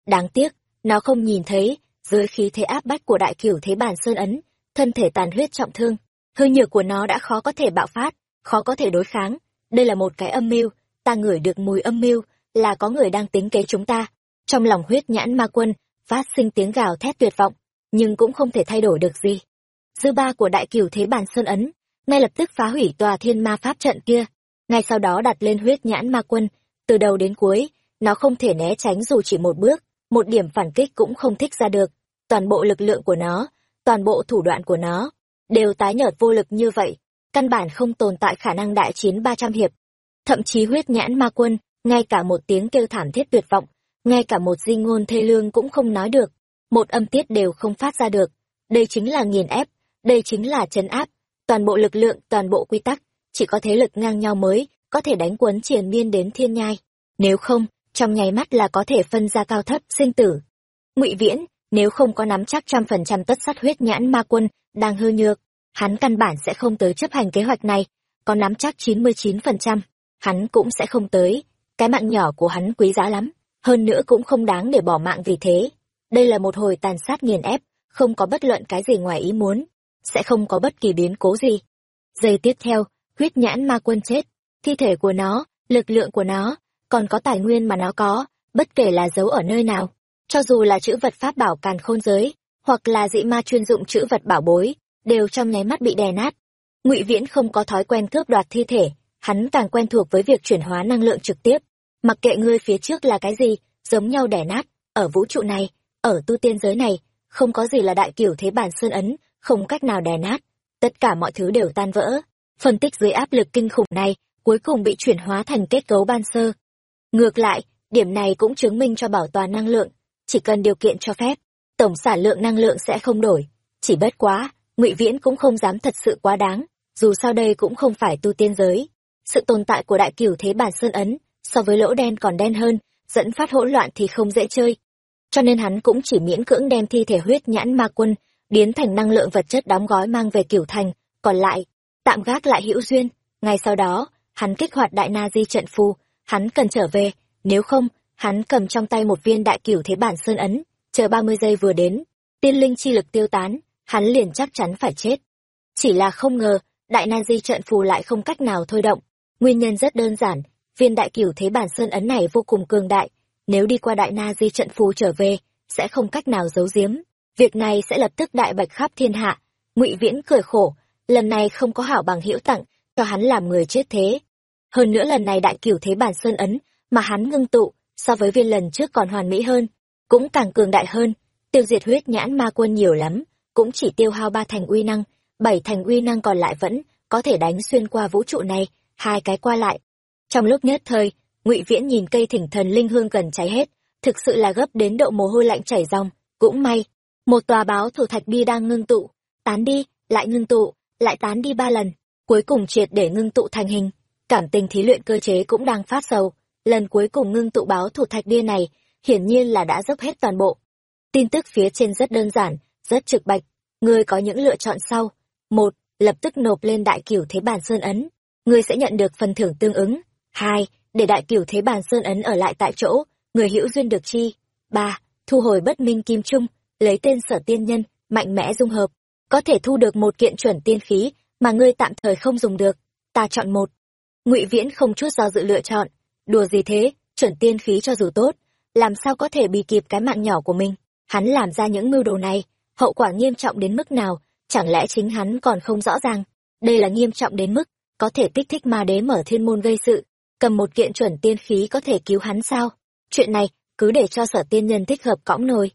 Đáng tiếc, nó không nhìn thấy, dưới khí thế áp bách của đại cửu thế bản sơn ấn, thân thể tàn huyết trọng thương, hư nhược của nó đã khó có thể bạo phát, khó có thể đối kháng. Đây là một cái âm mưu, ta ngửi được mùi âm mưu, là có người đang tính kế chúng ta. Trong lòng huyết nhãn ma quân, phát sinh tiếng gào thét tuyệt vọng, nhưng cũng không thể thay đổi được gì. Dư ba của đại cửu thế bàn sơn ấn, ngay lập tức phá hủy tòa thiên ma pháp trận kia, ngay sau đó đặt lên huyết nhãn ma quân, từ đầu đến cuối, nó không thể né tránh dù chỉ một bước, một điểm phản kích cũng không thích ra được. Toàn bộ lực lượng của nó, toàn bộ thủ đoạn của nó, đều tái nhợt vô lực như vậy, căn bản không tồn tại khả năng đại chiến 300 hiệp. Thậm chí huyết nhãn ma quân, ngay cả một tiếng kêu thảm thiết tuyệt vọng, ngay cả một di ngôn thê lương cũng không nói được, một âm tiết đều không phát ra được. Đây chính là nghiền ép, đây chính là chấn áp, toàn bộ lực lượng, toàn bộ quy tắc, chỉ có thế lực ngang nhau mới có thể đánh quấn triền miên đến thiên nhai. Nếu không, trong nháy mắt là có thể phân ra cao thấp, sinh tử. Ngụy Viễn, nếu không có nắm chắc trăm phần trăm tất sát huyết nhãn ma quân đang hư nhược, hắn căn bản sẽ không tới chấp hành kế hoạch này, có nắm chắc chín mươi chín phần trăm, hắn cũng sẽ không tới. Cái mạng nhỏ của hắn quý giá lắm, hơn nữa cũng không đáng để bỏ mạng vì thế. Đây là một hồi tàn sát nghiền ép, không có bất luận cái gì ngoài ý muốn, sẽ không có bất kỳ biến cố gì. Giây tiếp theo, huyết nhãn ma quân chết, thi thể của nó, lực lượng của nó, còn có tài nguyên mà nó có, bất kể là giấu ở nơi nào, cho dù là chữ vật pháp bảo càn khôn giới, hoặc là dị ma chuyên dụng chữ vật bảo bối, đều trong nháy mắt bị đè nát. Ngụy Viễn không có thói quen cướp đoạt thi thể, hắn càng quen thuộc với việc chuyển hóa năng lượng trực tiếp. Mặc kệ ngươi phía trước là cái gì, giống nhau đè nát, ở vũ trụ này, ở tu tiên giới này, không có gì là đại kiểu thế bản sơn ấn, không cách nào đè nát, tất cả mọi thứ đều tan vỡ. Phân tích dưới áp lực kinh khủng này, cuối cùng bị chuyển hóa thành kết cấu ban sơ. Ngược lại, điểm này cũng chứng minh cho bảo toàn năng lượng, chỉ cần điều kiện cho phép, tổng sản lượng năng lượng sẽ không đổi. Chỉ bất quá, ngụy Viễn cũng không dám thật sự quá đáng, dù sao đây cũng không phải tu tiên giới. Sự tồn tại của đại cửu thế bản sơn ấn, so với lỗ đen còn đen hơn, dẫn phát hỗn loạn thì không dễ chơi. Cho nên hắn cũng chỉ miễn cưỡng đem thi thể huyết nhãn ma quân, biến thành năng lượng vật chất đóng gói mang về cửu thành, còn lại, tạm gác lại hữu duyên. Ngay sau đó, hắn kích hoạt đại na di trận phù, hắn cần trở về, nếu không, hắn cầm trong tay một viên đại cửu thế bản sơn ấn, chờ ba mươi giây vừa đến, tiên linh chi lực tiêu tán, hắn liền chắc chắn phải chết. Chỉ là không ngờ, đại na di trận phù lại không cách nào thôi động. Nguyên nhân rất đơn giản, viên đại cửu thế bản sơn ấn này vô cùng cường đại, nếu đi qua đại na di trận phù trở về, sẽ không cách nào giấu giếm. Việc này sẽ lập tức đại bạch khắp thiên hạ. Ngụy Viễn cười khổ, lần này không có hảo bằng hữu tặng, cho hắn làm người chết thế. Hơn nữa lần này đại cửu thế bản sơn ấn, mà hắn ngưng tụ, so với viên lần trước còn hoàn mỹ hơn, cũng càng cường đại hơn, tiêu diệt huyết nhãn ma quân nhiều lắm, cũng chỉ tiêu hao ba thành uy năng, bảy thành uy năng còn lại vẫn có thể đánh xuyên qua vũ trụ này, hai cái qua lại. Trong lúc nhất thời, Ngụy Viễn nhìn cây thỉnh thần linh hương gần cháy hết, thực sự là gấp đến độ mồ hôi lạnh chảy ròng, cũng may, một tòa báo thủ thạch bi đang ngưng tụ, tán đi, lại ngưng tụ, lại tán đi ba lần, cuối cùng triệt để ngưng tụ thành hình. Cảm tình thí luyện cơ chế cũng đang phát sầu, lần cuối cùng ngưng tụ báo thủ thạch bia này, hiển nhiên là đã dốc hết toàn bộ. Tin tức phía trên rất đơn giản, rất trực bạch, ngươi có những lựa chọn sau. Một, lập tức nộp lên đại cửu thế bản sơn ấn, ngươi sẽ nhận được phần thưởng tương ứng. Hai, để đại cửu thế bản sơn ấn ở lại tại chỗ, người hữu duyên được chi. Ba, thu hồi bất minh kim trung, lấy tên sở tiên nhân, mạnh mẽ dung hợp, có thể thu được một kiện chuẩn tiên khí mà ngươi tạm thời không dùng được. Ta chọn một. Ngụy Viễn không chút do dự lựa chọn, Đùa gì thế, chuẩn tiên khí cho dù tốt, làm sao có thể bị kịp cái mạng nhỏ của mình. Hắn làm ra những mưu đồ này, hậu quả nghiêm trọng đến mức nào, chẳng lẽ chính hắn còn không rõ ràng. Đây là nghiêm trọng đến mức, có thể kích thích ma đế mở thiên môn gây sự, cầm một kiện chuẩn tiên khí có thể cứu hắn sao? Chuyện này, cứ để cho sở tiên nhân thích hợp cõng nồi.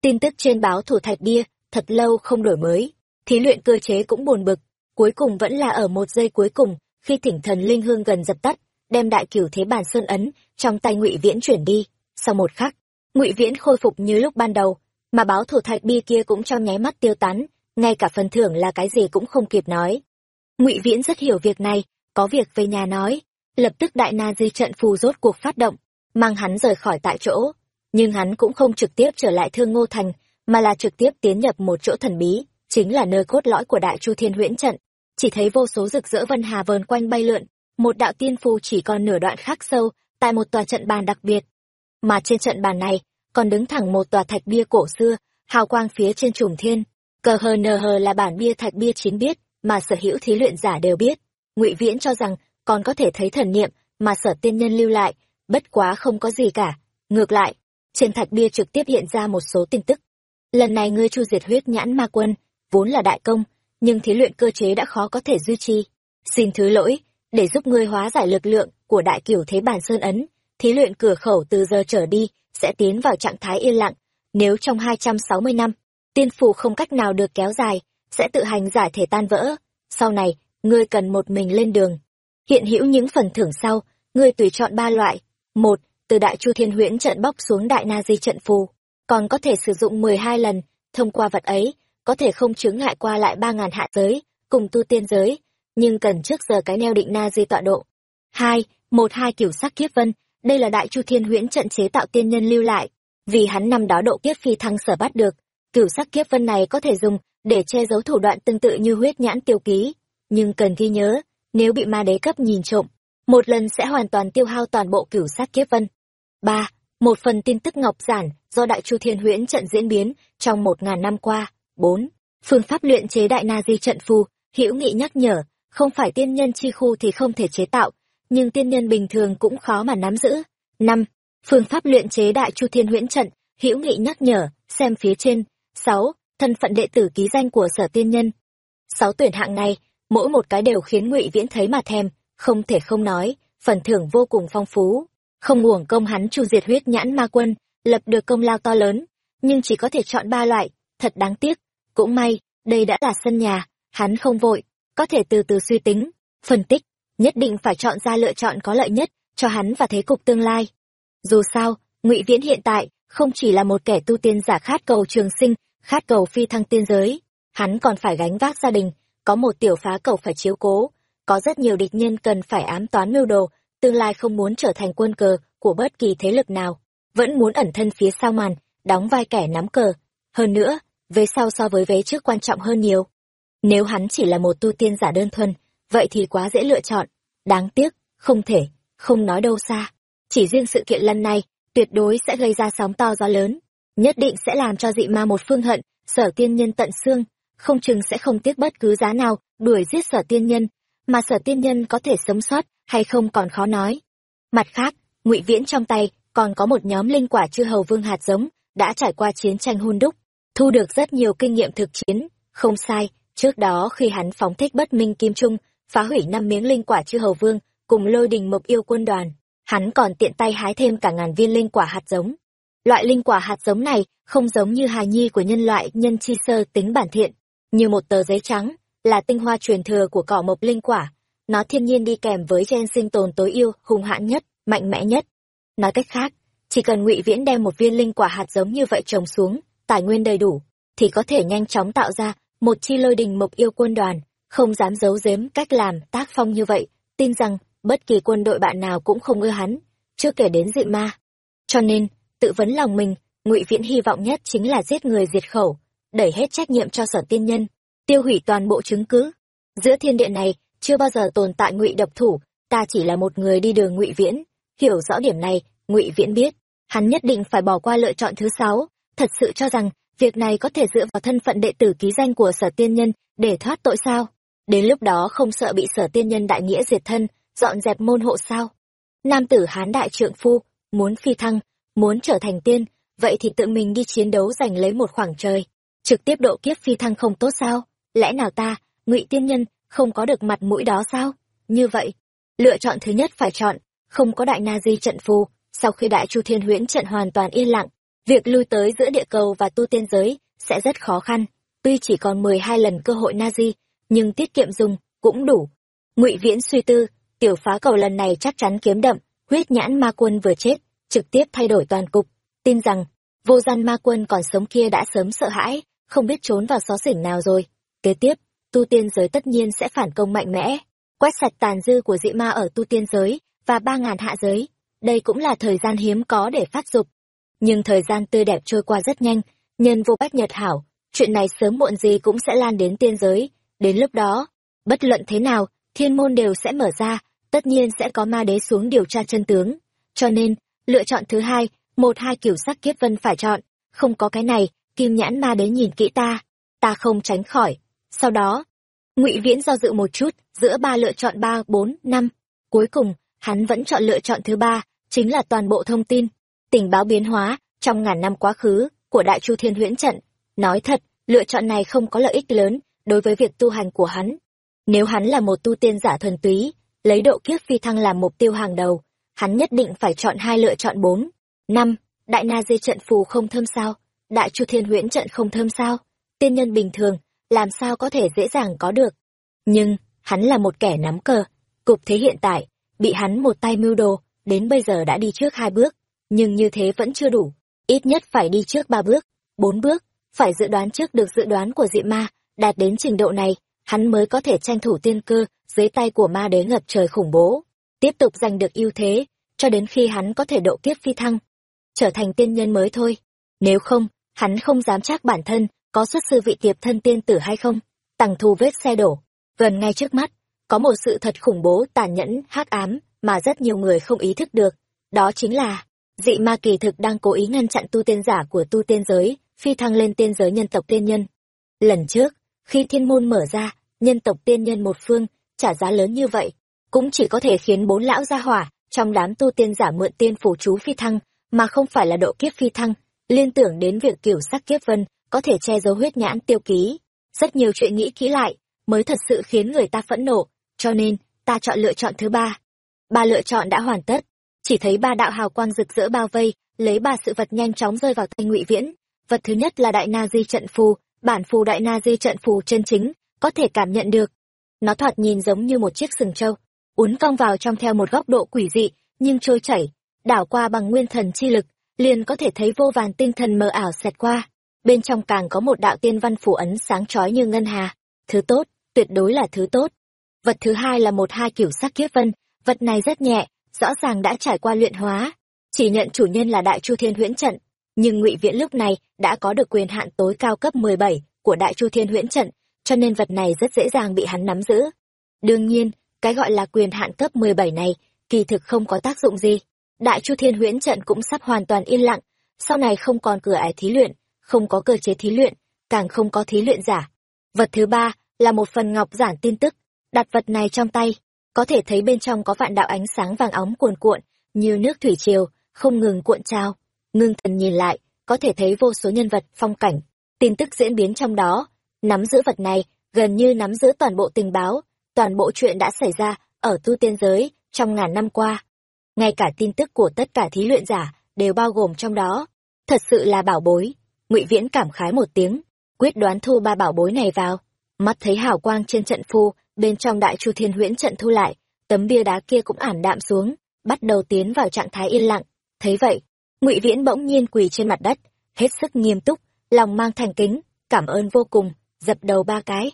Tin tức trên báo thủ thạch bia, thật lâu không đổi mới, thí luyện cơ chế cũng buồn bực, cuối cùng vẫn là ở một giây cuối cùng, khi thỉnh thần linh hương gần dập tắt, đem đại cửu thế bản sơn ấn trong tay ngụy viễn chuyển đi. Sau một khắc ngụy viễn khôi phục như lúc ban đầu mà báo thủ thạch bia kia cũng trong nháy mắt tiêu tán ngay cả phần thưởng là cái gì cũng không kịp nói. Ngụy viễn rất hiểu việc này có việc về nhà nói. Lập tức đại na di trận phù rốt cuộc phát động mang hắn rời khỏi tại chỗ. Nhưng hắn cũng không trực tiếp trở lại thương ngô thành mà là trực tiếp tiến nhập một chỗ thần bí, chính là nơi cốt lõi của Đại Chu Thiên Huyễn trận. Chỉ thấy vô số rực rỡ vân hà vờn quanh bay lượn, một đạo tiên phù chỉ còn nửa đoạn khắc sâu tại một tòa trận bàn đặc biệt. Mà trên trận bàn này, còn đứng thẳng một tòa thạch bia cổ xưa, hào quang phía trên trùng thiên. Cờ hờ nờ hờ là bản bia thạch bia chín biết, mà sở hữu thí luyện giả đều biết. Ngụy Viễn cho rằng còn có thể thấy thần niệm mà sở tiên nhân lưu lại, bất quá không có gì cả. Ngược lại, trên thạch bia trực tiếp hiện ra một số tin tức. Lần này ngươi chu diệt huyết nhãn ma quân, vốn là đại công, nhưng thí luyện cơ chế đã khó có thể duy trì. Xin thứ lỗi, để giúp ngươi hóa giải lực lượng của đại cửu thế bản sơn ấn, thí luyện cửa khẩu từ giờ trở đi sẽ tiến vào trạng thái yên lặng. Nếu trong 260 năm, tiên phù không cách nào được kéo dài, sẽ tự hành giải thể tan vỡ. Sau này, ngươi cần một mình lên đường. Hiện hữu những phần thưởng sau, ngươi tùy chọn ba loại. Một, từ đại chu thiên huyễn trận bóc xuống đại na di trận phù. Còn có thể sử dụng 12 lần, thông qua vật ấy, có thể không chứng ngại qua lại 3.000 hạ giới, cùng tu tiên giới, nhưng cần trước giờ cái neo định na di tọa độ. Hai, một hai kiểu sắc kiếp vân, đây là đại chu thiên huyễn trận chế tạo tiên nhân lưu lại, vì hắn năm đó độ kiếp phi thăng sở bắt được. Cửu sắc kiếp vân này có thể dùng để che giấu thủ đoạn tương tự như huyết nhãn tiêu ký, nhưng cần ghi nhớ, nếu bị ma đế cấp nhìn trộm, một lần sẽ hoàn toàn tiêu hao toàn bộ cửu sắc kiếp vân. ba Một phần tin tức ngọc giản do Đại Chu Thiên Huyễn trận diễn biến trong một ngàn năm qua. bốn Phương pháp luyện chế Đại Na Di trận phù, hữu nghị nhắc nhở, không phải tiên nhân chi khu thì không thể chế tạo, nhưng tiên nhân bình thường cũng khó mà nắm giữ. năm Phương pháp luyện chế Đại Chu Thiên Huyễn trận, hữu nghị nhắc nhở, xem phía trên. sáu Thân phận đệ tử ký danh của sở tiên nhân. Sáu tuyển hạng này, mỗi một cái đều khiến ngụy Viễn thấy mà thèm, không thể không nói, phần thưởng vô cùng phong phú. Không uổng công hắn chu diệt huyết nhãn ma quân, lập được công lao to lớn, nhưng chỉ có thể chọn ba loại, thật đáng tiếc. Cũng may, đây đã là sân nhà, hắn không vội, có thể từ từ suy tính, phân tích, nhất định phải chọn ra lựa chọn có lợi nhất cho hắn và thế cục tương lai. Dù sao, Ngụy Viễn hiện tại không chỉ là một kẻ tu tiên giả khát cầu trường sinh, khát cầu phi thăng tiên giới, hắn còn phải gánh vác gia đình, có một tiểu phá cầu phải chiếu cố, có rất nhiều địch nhân cần phải ám toán mưu đồ, tương lai không muốn trở thành quân cờ của bất kỳ thế lực nào, vẫn muốn ẩn thân phía sau màn, đóng vai kẻ nắm cờ. Hơn nữa, vế sau so với vế trước quan trọng hơn nhiều. Nếu hắn chỉ là một tu tiên giả đơn thuần, vậy thì quá dễ lựa chọn. Đáng tiếc, không thể, không nói đâu xa. Chỉ riêng sự kiện lần này, tuyệt đối sẽ gây ra sóng to gió lớn. Nhất định sẽ làm cho dị ma một phương hận, sở tiên nhân tận xương, không chừng sẽ không tiếc bất cứ giá nào đuổi giết sở tiên nhân, mà sở tiên nhân có thể sống sót hay không còn khó nói. Mặt khác, ngụy Viễn trong tay còn có một nhóm linh quả chư hầu vương hạt giống, đã trải qua chiến tranh hôn đúc, thu được rất nhiều kinh nghiệm thực chiến, không sai, trước đó khi hắn phóng thích bất minh kim trung, phá hủy năm miếng linh quả chư hầu vương, cùng lôi đình mộc yêu quân đoàn, hắn còn tiện tay hái thêm cả ngàn viên linh quả hạt giống. Loại linh quả hạt giống này không giống như hài nhi của nhân loại nhân chi sơ tính bản thiện, như một tờ giấy trắng, là tinh hoa truyền thừa của cỏ mộc linh quả. Nó thiên nhiên đi kèm với gen sinh tồn tối ưu, hùng hãn nhất, mạnh mẽ nhất. Nói cách khác, chỉ cần ngụy Viễn đem một viên linh quả hạt giống như vậy trồng xuống, tài nguyên đầy đủ, thì có thể nhanh chóng tạo ra một chi lôi đình mộc yêu quân đoàn, không dám giấu giếm cách làm tác phong như vậy, tin rằng bất kỳ quân đội bạn nào cũng không ưa hắn, chưa kể đến dị ma. Cho nên, tự vấn lòng mình, ngụy Viễn hy vọng nhất chính là giết người diệt khẩu, đẩy hết trách nhiệm cho sở tiên nhân, tiêu hủy toàn bộ chứng cứ. Giữa thiên địa này, chưa bao giờ tồn tại ngụy độc thủ, ta chỉ là một người đi đường ngụy viễn. Hiểu rõ điểm này, ngụy viễn biết, hắn nhất định phải bỏ qua lựa chọn thứ sáu, thật sự cho rằng việc này có thể dựa vào thân phận đệ tử ký danh của sở tiên nhân để thoát tội sao. Đến lúc đó không sợ bị sở tiên nhân đại nghĩa diệt thân, dọn dẹp môn hộ sao. Nam tử hán đại trượng phu, muốn phi thăng, muốn trở thành tiên, vậy thì tự mình đi chiến đấu giành lấy một khoảng trời trực tiếp độ kiếp phi thăng không tốt sao lẽ nào ta ngụy tiên nhân không có được mặt mũi đó sao như vậy lựa chọn thứ nhất phải chọn không có đại na di trận phù sau khi đại chu thiên huyễn trận hoàn toàn yên lặng việc lui tới giữa địa cầu và tu tiên giới sẽ rất khó khăn tuy chỉ còn mười hai lần cơ hội na di nhưng tiết kiệm dùng cũng đủ ngụy viễn suy tư tiểu phá cầu lần này chắc chắn kiếm đậm huyết nhãn ma quân vừa chết trực tiếp thay đổi toàn cục tin rằng vô gian ma quân còn sống kia đã sớm sợ hãi không biết trốn vào xó xỉnh nào rồi. Kế tiếp, tu tiên giới tất nhiên sẽ phản công mạnh mẽ, quét sạch tàn dư của dị ma ở tu tiên giới và ba ngàn hạ giới. Đây cũng là thời gian hiếm có để phát dục. Nhưng thời gian tươi đẹp trôi qua rất nhanh, nhân vô bách nhật hảo, chuyện này sớm muộn gì cũng sẽ lan đến tiên giới, đến lúc đó, bất luận thế nào, thiên môn đều sẽ mở ra, tất nhiên sẽ có ma đế xuống điều tra chân tướng. Cho nên, lựa chọn thứ hai, một hai kiểu sắc kiếp vân phải chọn, không có cái này, kim nhãn ma đế nhìn kỹ ta, ta không tránh khỏi. Sau đó, ngụy Viễn do dự một chút, giữa ba lựa chọn ba, bốn, năm. Cuối cùng, hắn vẫn chọn lựa chọn thứ ba, chính là toàn bộ thông tin, tình báo biến hóa, trong ngàn năm quá khứ, của Đại Chu Thiên Huyễn Trận. Nói thật, lựa chọn này không có lợi ích lớn, đối với việc tu hành của hắn. Nếu hắn là một tu tiên giả thuần túy, lấy độ kiếp phi thăng làm mục tiêu hàng đầu, hắn nhất định phải chọn hai lựa chọn bốn. Năm, Đại Na Di trận phù không thơm sao? Đại Chu Thiên Huyễn trận không thơm sao? Tiên nhân bình thường, làm sao có thể dễ dàng có được? Nhưng, hắn là một kẻ nắm cờ, cục thế hiện tại, bị hắn một tay mưu đồ, đến bây giờ đã đi trước hai bước, nhưng như thế vẫn chưa đủ, ít nhất phải đi trước ba bước, bốn bước, phải dự đoán trước được dự đoán của dị ma, đạt đến trình độ này, hắn mới có thể tranh thủ tiên cơ dưới tay của ma đế ngập trời khủng bố, tiếp tục giành được ưu thế, cho đến khi hắn có thể độ kiếp phi thăng, trở thành tiên nhân mới thôi. Nếu không, hắn không dám chắc bản thân có xuất sư vị tiệp thân tiên tử hay không. Tằng thu vết xe đổ, gần ngay trước mắt, có một sự thật khủng bố tàn nhẫn, hắc ám, mà rất nhiều người không ý thức được. Đó chính là, dị ma kỳ thực đang cố ý ngăn chặn tu tiên giả của tu tiên giới, phi thăng lên tiên giới nhân tộc tiên nhân. Lần trước, khi thiên môn mở ra, nhân tộc tiên nhân một phương, trả giá lớn như vậy, cũng chỉ có thể khiến bốn lão gia hỏa, trong đám tu tiên giả mượn tiên phủ chú phi thăng, mà không phải là độ kiếp phi thăng, liên tưởng đến việc kiểu sắc kiếp vân, có thể che giấu huyết nhãn tiêu ký. Rất nhiều chuyện nghĩ kỹ lại, mới thật sự khiến người ta phẫn nộ, cho nên, ta chọn lựa chọn thứ ba. Ba lựa chọn đã hoàn tất, chỉ thấy ba đạo hào quang rực rỡ bao vây, lấy ba sự vật nhanh chóng rơi vào tay ngụy Viễn. Vật thứ nhất là đại na di trận phù, bản phù đại na di trận phù chân chính, có thể cảm nhận được. Nó thoạt nhìn giống như một chiếc sừng trâu, uốn cong vào trong theo một góc độ quỷ dị, nhưng trôi chảy, đảo qua bằng nguyên thần chi lực, liền có thể thấy vô vàn tinh thần mờ ảo xẹt qua. Bên trong càng có một đạo tiên văn phủ ấn sáng chói như ngân hà. Thứ tốt, tuyệt đối là thứ tốt. Vật thứ hai là một hai kiểu sắc kiếp vân, vật này rất nhẹ, rõ ràng đã trải qua luyện hóa, chỉ nhận chủ nhân là Đại Chu Thiên Huyễn Trận, nhưng Ngụy Viễn lúc này đã có được quyền hạn tối cao cấp 17 của Đại Chu Thiên Huyễn Trận, cho nên vật này rất dễ dàng bị hắn nắm giữ. Đương nhiên, cái gọi là quyền hạn cấp 17 này, kỳ thực không có tác dụng gì. Đại Chu Thiên Huyễn trận cũng sắp hoàn toàn yên lặng, sau này không còn cửa ải thí luyện, không có cơ chế thí luyện, càng không có thí luyện giả. Vật thứ ba là một phần ngọc giản tin tức, đặt vật này trong tay, có thể thấy bên trong có vạn đạo ánh sáng vàng óng cuồn cuộn, như nước thủy triều, không ngừng cuộn trao. Ngưng thần nhìn lại, có thể thấy vô số nhân vật, phong cảnh, tin tức diễn biến trong đó. Nắm giữ vật này, gần như nắm giữ toàn bộ tình báo, toàn bộ chuyện đã xảy ra ở tu tiên giới trong ngàn năm qua ngay cả tin tức của tất cả thí luyện giả đều bao gồm trong đó thật sự là bảo bối ngụy viễn cảm khái một tiếng quyết đoán thu ba bảo bối này vào mắt thấy hào quang trên trận phu bên trong đại chu thiên huyễn trận thu lại, tấm bia đá kia cũng ảm đạm xuống, bắt đầu tiến vào trạng thái yên lặng. Thấy vậy, ngụy viễn bỗng nhiên quỳ trên mặt đất, hết sức nghiêm túc, lòng mang thành kính, cảm ơn vô cùng, dập đầu ba cái.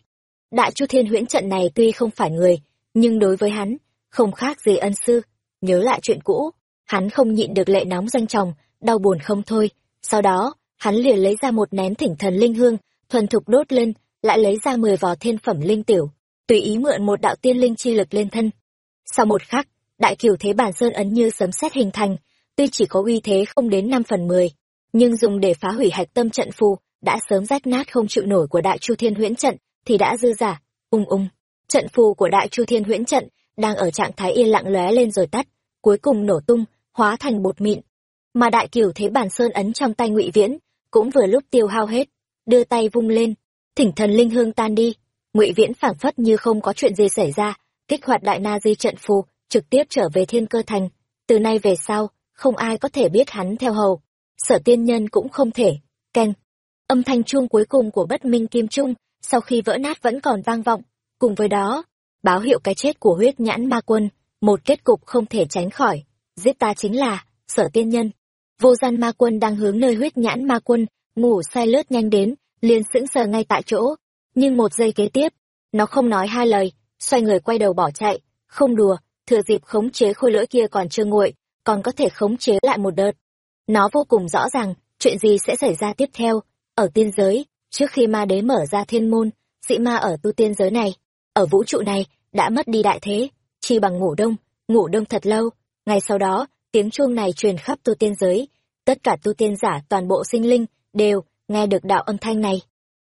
Đại chu thiên huyễn trận này tuy không phải người, nhưng đối với hắn, không khác gì ân sư. Nhớ lại chuyện cũ, hắn không nhịn được lệ nóng danh chồng, đau buồn không thôi. Sau đó, hắn liền lấy ra một nén thỉnh thần linh hương, thuần thục đốt lên, lại lấy ra mười vò thiên phẩm linh tiểu tùy ý mượn một đạo tiên linh chi lực lên thân. Sau một khắc, đại cửu thế bản sơn ấn như sấm sét hình thành, tuy chỉ có uy thế không đến năm phần mười, nhưng dùng để phá hủy hạch tâm trận phù, đã sớm rách nát không chịu nổi của đại chu thiên huyễn trận, thì đã dư giả, ung ung. Trận phù của đại chu thiên huyễn trận đang ở trạng thái yên lặng lóe lên rồi tắt, cuối cùng nổ tung, hóa thành bột mịn. Mà đại cửu thế bản sơn ấn trong tay ngụy viễn cũng vừa lúc tiêu hao hết, đưa tay vung lên, thỉnh thần linh hương tan đi ngụy viễn phảng phất như không có chuyện gì xảy ra, kích hoạt đại na di trận phù, trực tiếp trở về thiên cơ thành. Từ nay về sau, không ai có thể biết hắn theo hầu. Sở tiên nhân cũng không thể, keng. Âm thanh chuông cuối cùng của bất minh kim trung, sau khi vỡ nát vẫn còn vang vọng. Cùng với đó, báo hiệu cái chết của huyết nhãn ma quân, một kết cục không thể tránh khỏi. Giết ta chính là, sở tiên nhân. Vô gian ma quân đang hướng nơi huyết nhãn ma quân, ngủ say lướt nhanh đến, liền sững sờ ngay tại chỗ nhưng một giây kế tiếp, nó không nói hai lời, xoay người quay đầu bỏ chạy. Không đùa, thừa dịp khống chế khôi lỗi kia còn chưa nguội, còn có thể khống chế lại một đợt. Nó vô cùng rõ ràng, chuyện gì sẽ xảy ra tiếp theo. Ở tiên giới, trước khi ma đế mở ra thiên môn, dị ma ở tu tiên giới này, ở vũ trụ này, đã mất đi đại thế. Chi bằng ngủ đông ngủ đông thật lâu. Ngay sau đó, tiếng chuông này truyền khắp tu tiên giới. Tất cả tu tiên giả toàn bộ sinh linh đều nghe được đạo âm thanh này.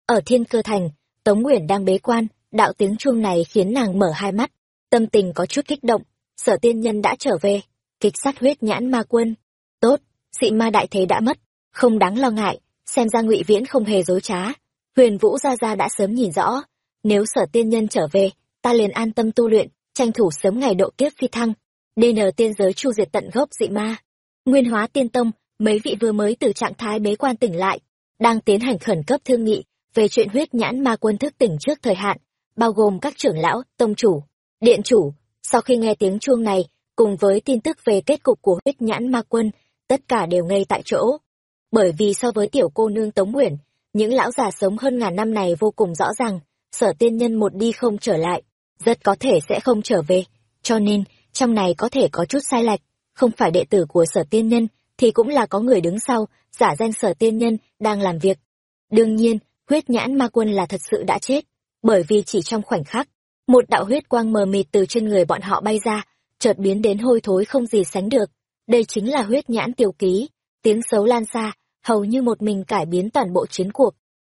Ở thiên cơ thành tống nguyễn đang bế quan, đạo tiếng chuông này khiến nàng mở hai mắt, tâm tình có chút kích động, sở tiên nhân đã trở về, kịch sát huyết nhãn ma quân. Tốt, dị ma đại thế đã mất, không đáng lo ngại, xem ra ngụy viễn không hề dối trá. Huyền vũ gia gia đã sớm nhìn rõ, nếu sở tiên nhân trở về, ta liền an tâm tu luyện, tranh thủ sớm ngày độ kiếp phi thăng dn tiên giới chu diệt tận gốc dị ma. Nguyên hóa tiên tông, mấy vị vừa mới từ trạng thái bế quan tỉnh lại, đang tiến hành khẩn cấp thương nghị về chuyện huyết nhãn ma quân thức tỉnh trước thời hạn, bao gồm các trưởng lão, tông chủ, điện chủ, sau khi nghe tiếng chuông này, cùng với tin tức về kết cục của huyết nhãn ma quân, tất cả đều ngây tại chỗ. Bởi vì so với tiểu cô nương tống nguyễn những lão già sống hơn ngàn năm này vô cùng rõ ràng, sở tiên nhân một đi không trở lại, rất có thể sẽ không trở về. Cho nên, trong này có thể có chút sai lệch, không phải đệ tử của sở tiên nhân, thì cũng là có người đứng sau, giả danh sở tiên nhân đang làm việc. Đương nhiên huyết nhãn ma quân là thật sự đã chết, bởi vì chỉ trong khoảnh khắc, một đạo huyết quang mờ mịt từ trên người bọn họ bay ra, chợt biến đến hôi thối không gì sánh được. Đây chính là huyết nhãn tiêu ký, tiếng xấu lan xa, hầu như một mình cải biến toàn bộ chiến cuộc.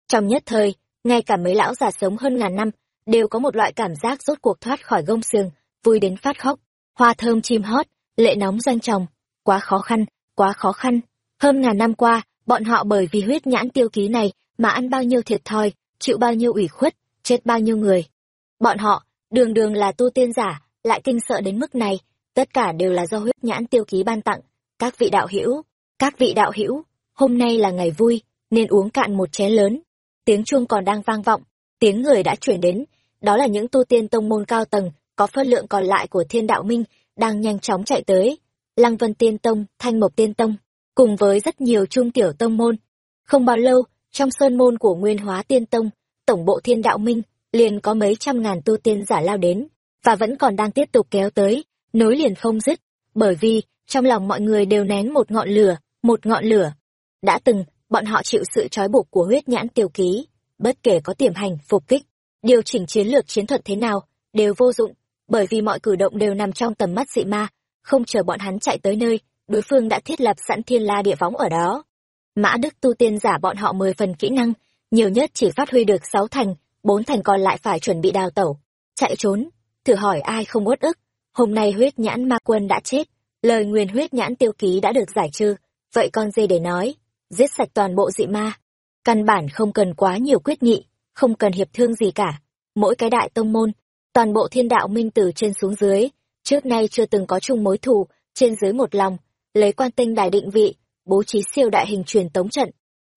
Trong nhất thời, ngay cả mấy lão già sống hơn ngàn năm, đều có một loại cảm giác rốt cuộc thoát khỏi gông xiềng, vui đến phát khóc. Hoa thơm chim hót, lệ nóng doanh tròng, quá khó khăn, quá khó khăn. Hơn ngàn năm qua, bọn họ bởi vì huyết nhãn tiêu ký này mà ăn bao nhiêu thiệt thòi, chịu bao nhiêu ủy khuất, chết bao nhiêu người. Bọn họ, đường đường là tu tiên giả, lại kinh sợ đến mức này. Tất cả đều là do huyết nhãn tiêu ký ban tặng. Các vị đạo hữu, các vị đạo hữu, hôm nay là ngày vui, nên uống cạn một chén lớn. Tiếng chuông còn đang vang vọng, tiếng người đã chuyển đến. Đó là những tu tiên tông môn cao tầng, có phân lượng còn lại của thiên đạo minh, đang nhanh chóng chạy tới. Lăng vân tiên tông, thanh mộc tiên tông, cùng với rất nhiều trung tiểu tông môn. Không bao lâu trong sơn môn của nguyên hóa tiên tông, tổng bộ thiên đạo minh liền có mấy trăm ngàn tu tiên giả lao đến và vẫn còn đang tiếp tục kéo tới, nối liền không dứt, bởi vì trong lòng mọi người đều nén một ngọn lửa, một ngọn lửa. Đã từng, bọn họ chịu sự trói buộc của huyết nhãn tiêu ký, bất kể có tiềm hành, phục kích, điều chỉnh chiến lược chiến thuật thế nào, đều vô dụng, bởi vì mọi cử động đều nằm trong tầm mắt dị ma, không chờ bọn hắn chạy tới nơi, đối phương đã thiết lập sẵn thiên la địa võng ở đó mã đức tu tiên giả bọn họ mười phần kỹ năng, nhiều nhất chỉ phát huy được sáu thành, bốn thành còn lại phải chuẩn bị đào tẩu. Chạy trốn, thử hỏi ai không uất ức. Hôm nay huyết nhãn ma quân đã chết, lời nguyền huyết nhãn tiêu ký đã được giải trừ. Vậy con dê để nói, giết sạch toàn bộ dị ma. Căn bản không cần quá nhiều quyết nghị, không cần hiệp thương gì cả. Mỗi cái đại tông môn, toàn bộ thiên đạo minh từ trên xuống dưới, trước nay chưa từng có chung mối thù, trên dưới một lòng, lấy quan tinh đài định vị bố trí siêu đại hình truyền tống trận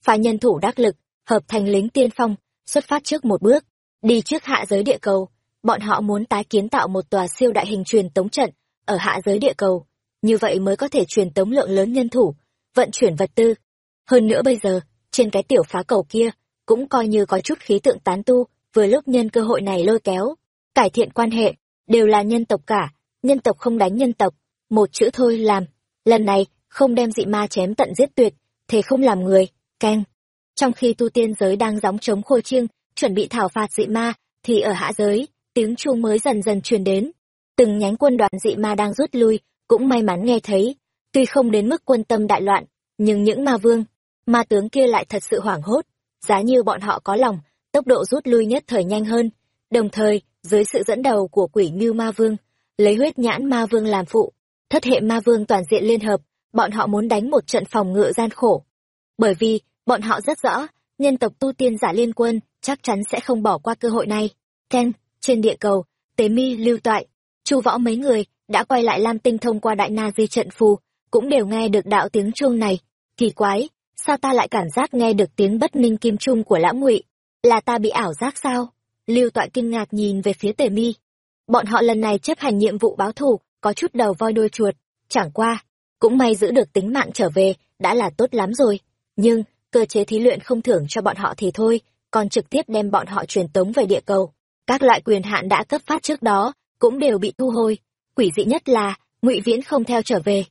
phải nhân thủ đắc lực, hợp thành lính tiên phong, xuất phát trước một bước, đi trước hạ giới địa cầu. Bọn họ muốn tái kiến tạo một tòa siêu đại hình truyền tống trận ở hạ giới địa cầu. Như vậy mới có thể truyền tống lượng lớn nhân thủ, vận chuyển vật tư. Hơn nữa bây giờ, trên cái tiểu phá cầu kia, cũng coi như có chút khí tượng tán tu, vừa lúc nhân cơ hội này lôi kéo, cải thiện quan hệ, đều là nhân tộc cả, nhân tộc không đánh nhân tộc, một chữ thôi làm. Lần này không đem dị ma chém tận giết tuyệt, thế không làm người keng trong khi tu tiên giới đang gióng chống khôi chiêng, chuẩn bị thảo phạt dị ma, thì ở hạ giới, tiếng chuông mới dần dần truyền đến. Từng nhánh quân đoàn dị ma đang rút lui, cũng may mắn nghe thấy. Tuy không đến mức quân tâm đại loạn, nhưng những ma vương, ma tướng kia lại thật sự hoảng hốt. Giá như bọn họ có lòng, tốc độ rút lui nhất thời nhanh hơn. Đồng thời, dưới sự dẫn đầu của quỷ ngưu ma vương, lấy huyết nhãn ma vương làm phụ, thất hệ ma vương toàn diện liên hợp bọn họ muốn đánh một trận phòng ngự gian khổ. Bởi vì, bọn họ rất rõ, nhân tộc tu tiên giả liên quân chắc chắn sẽ không bỏ qua cơ hội này. Ken, trên địa cầu, tế mi, lưu toại, chu võ mấy người đã quay lại lam tinh thông qua đại na di trận phù, cũng đều nghe được đạo tiếng chuông này. Kỳ quái, sao ta lại cảm giác nghe được tiếng bất minh kim trung của lão ngụy? Là ta bị ảo giác sao? Lưu toại kinh ngạc nhìn về phía tề mi. Bọn họ lần này chấp hành nhiệm vụ báo thù, có chút đầu voi đuôi chuột. Chẳng qua cũng may giữ được tính mạng trở về, đã là tốt lắm rồi. Nhưng, cơ chế thí luyện không thưởng cho bọn họ thì thôi, còn trực tiếp đem bọn họ truyền tống về địa cầu. Các loại quyền hạn đã cấp phát trước đó, cũng đều bị thu hồi. Quỷ dị nhất là, ngụy viễn không theo trở về.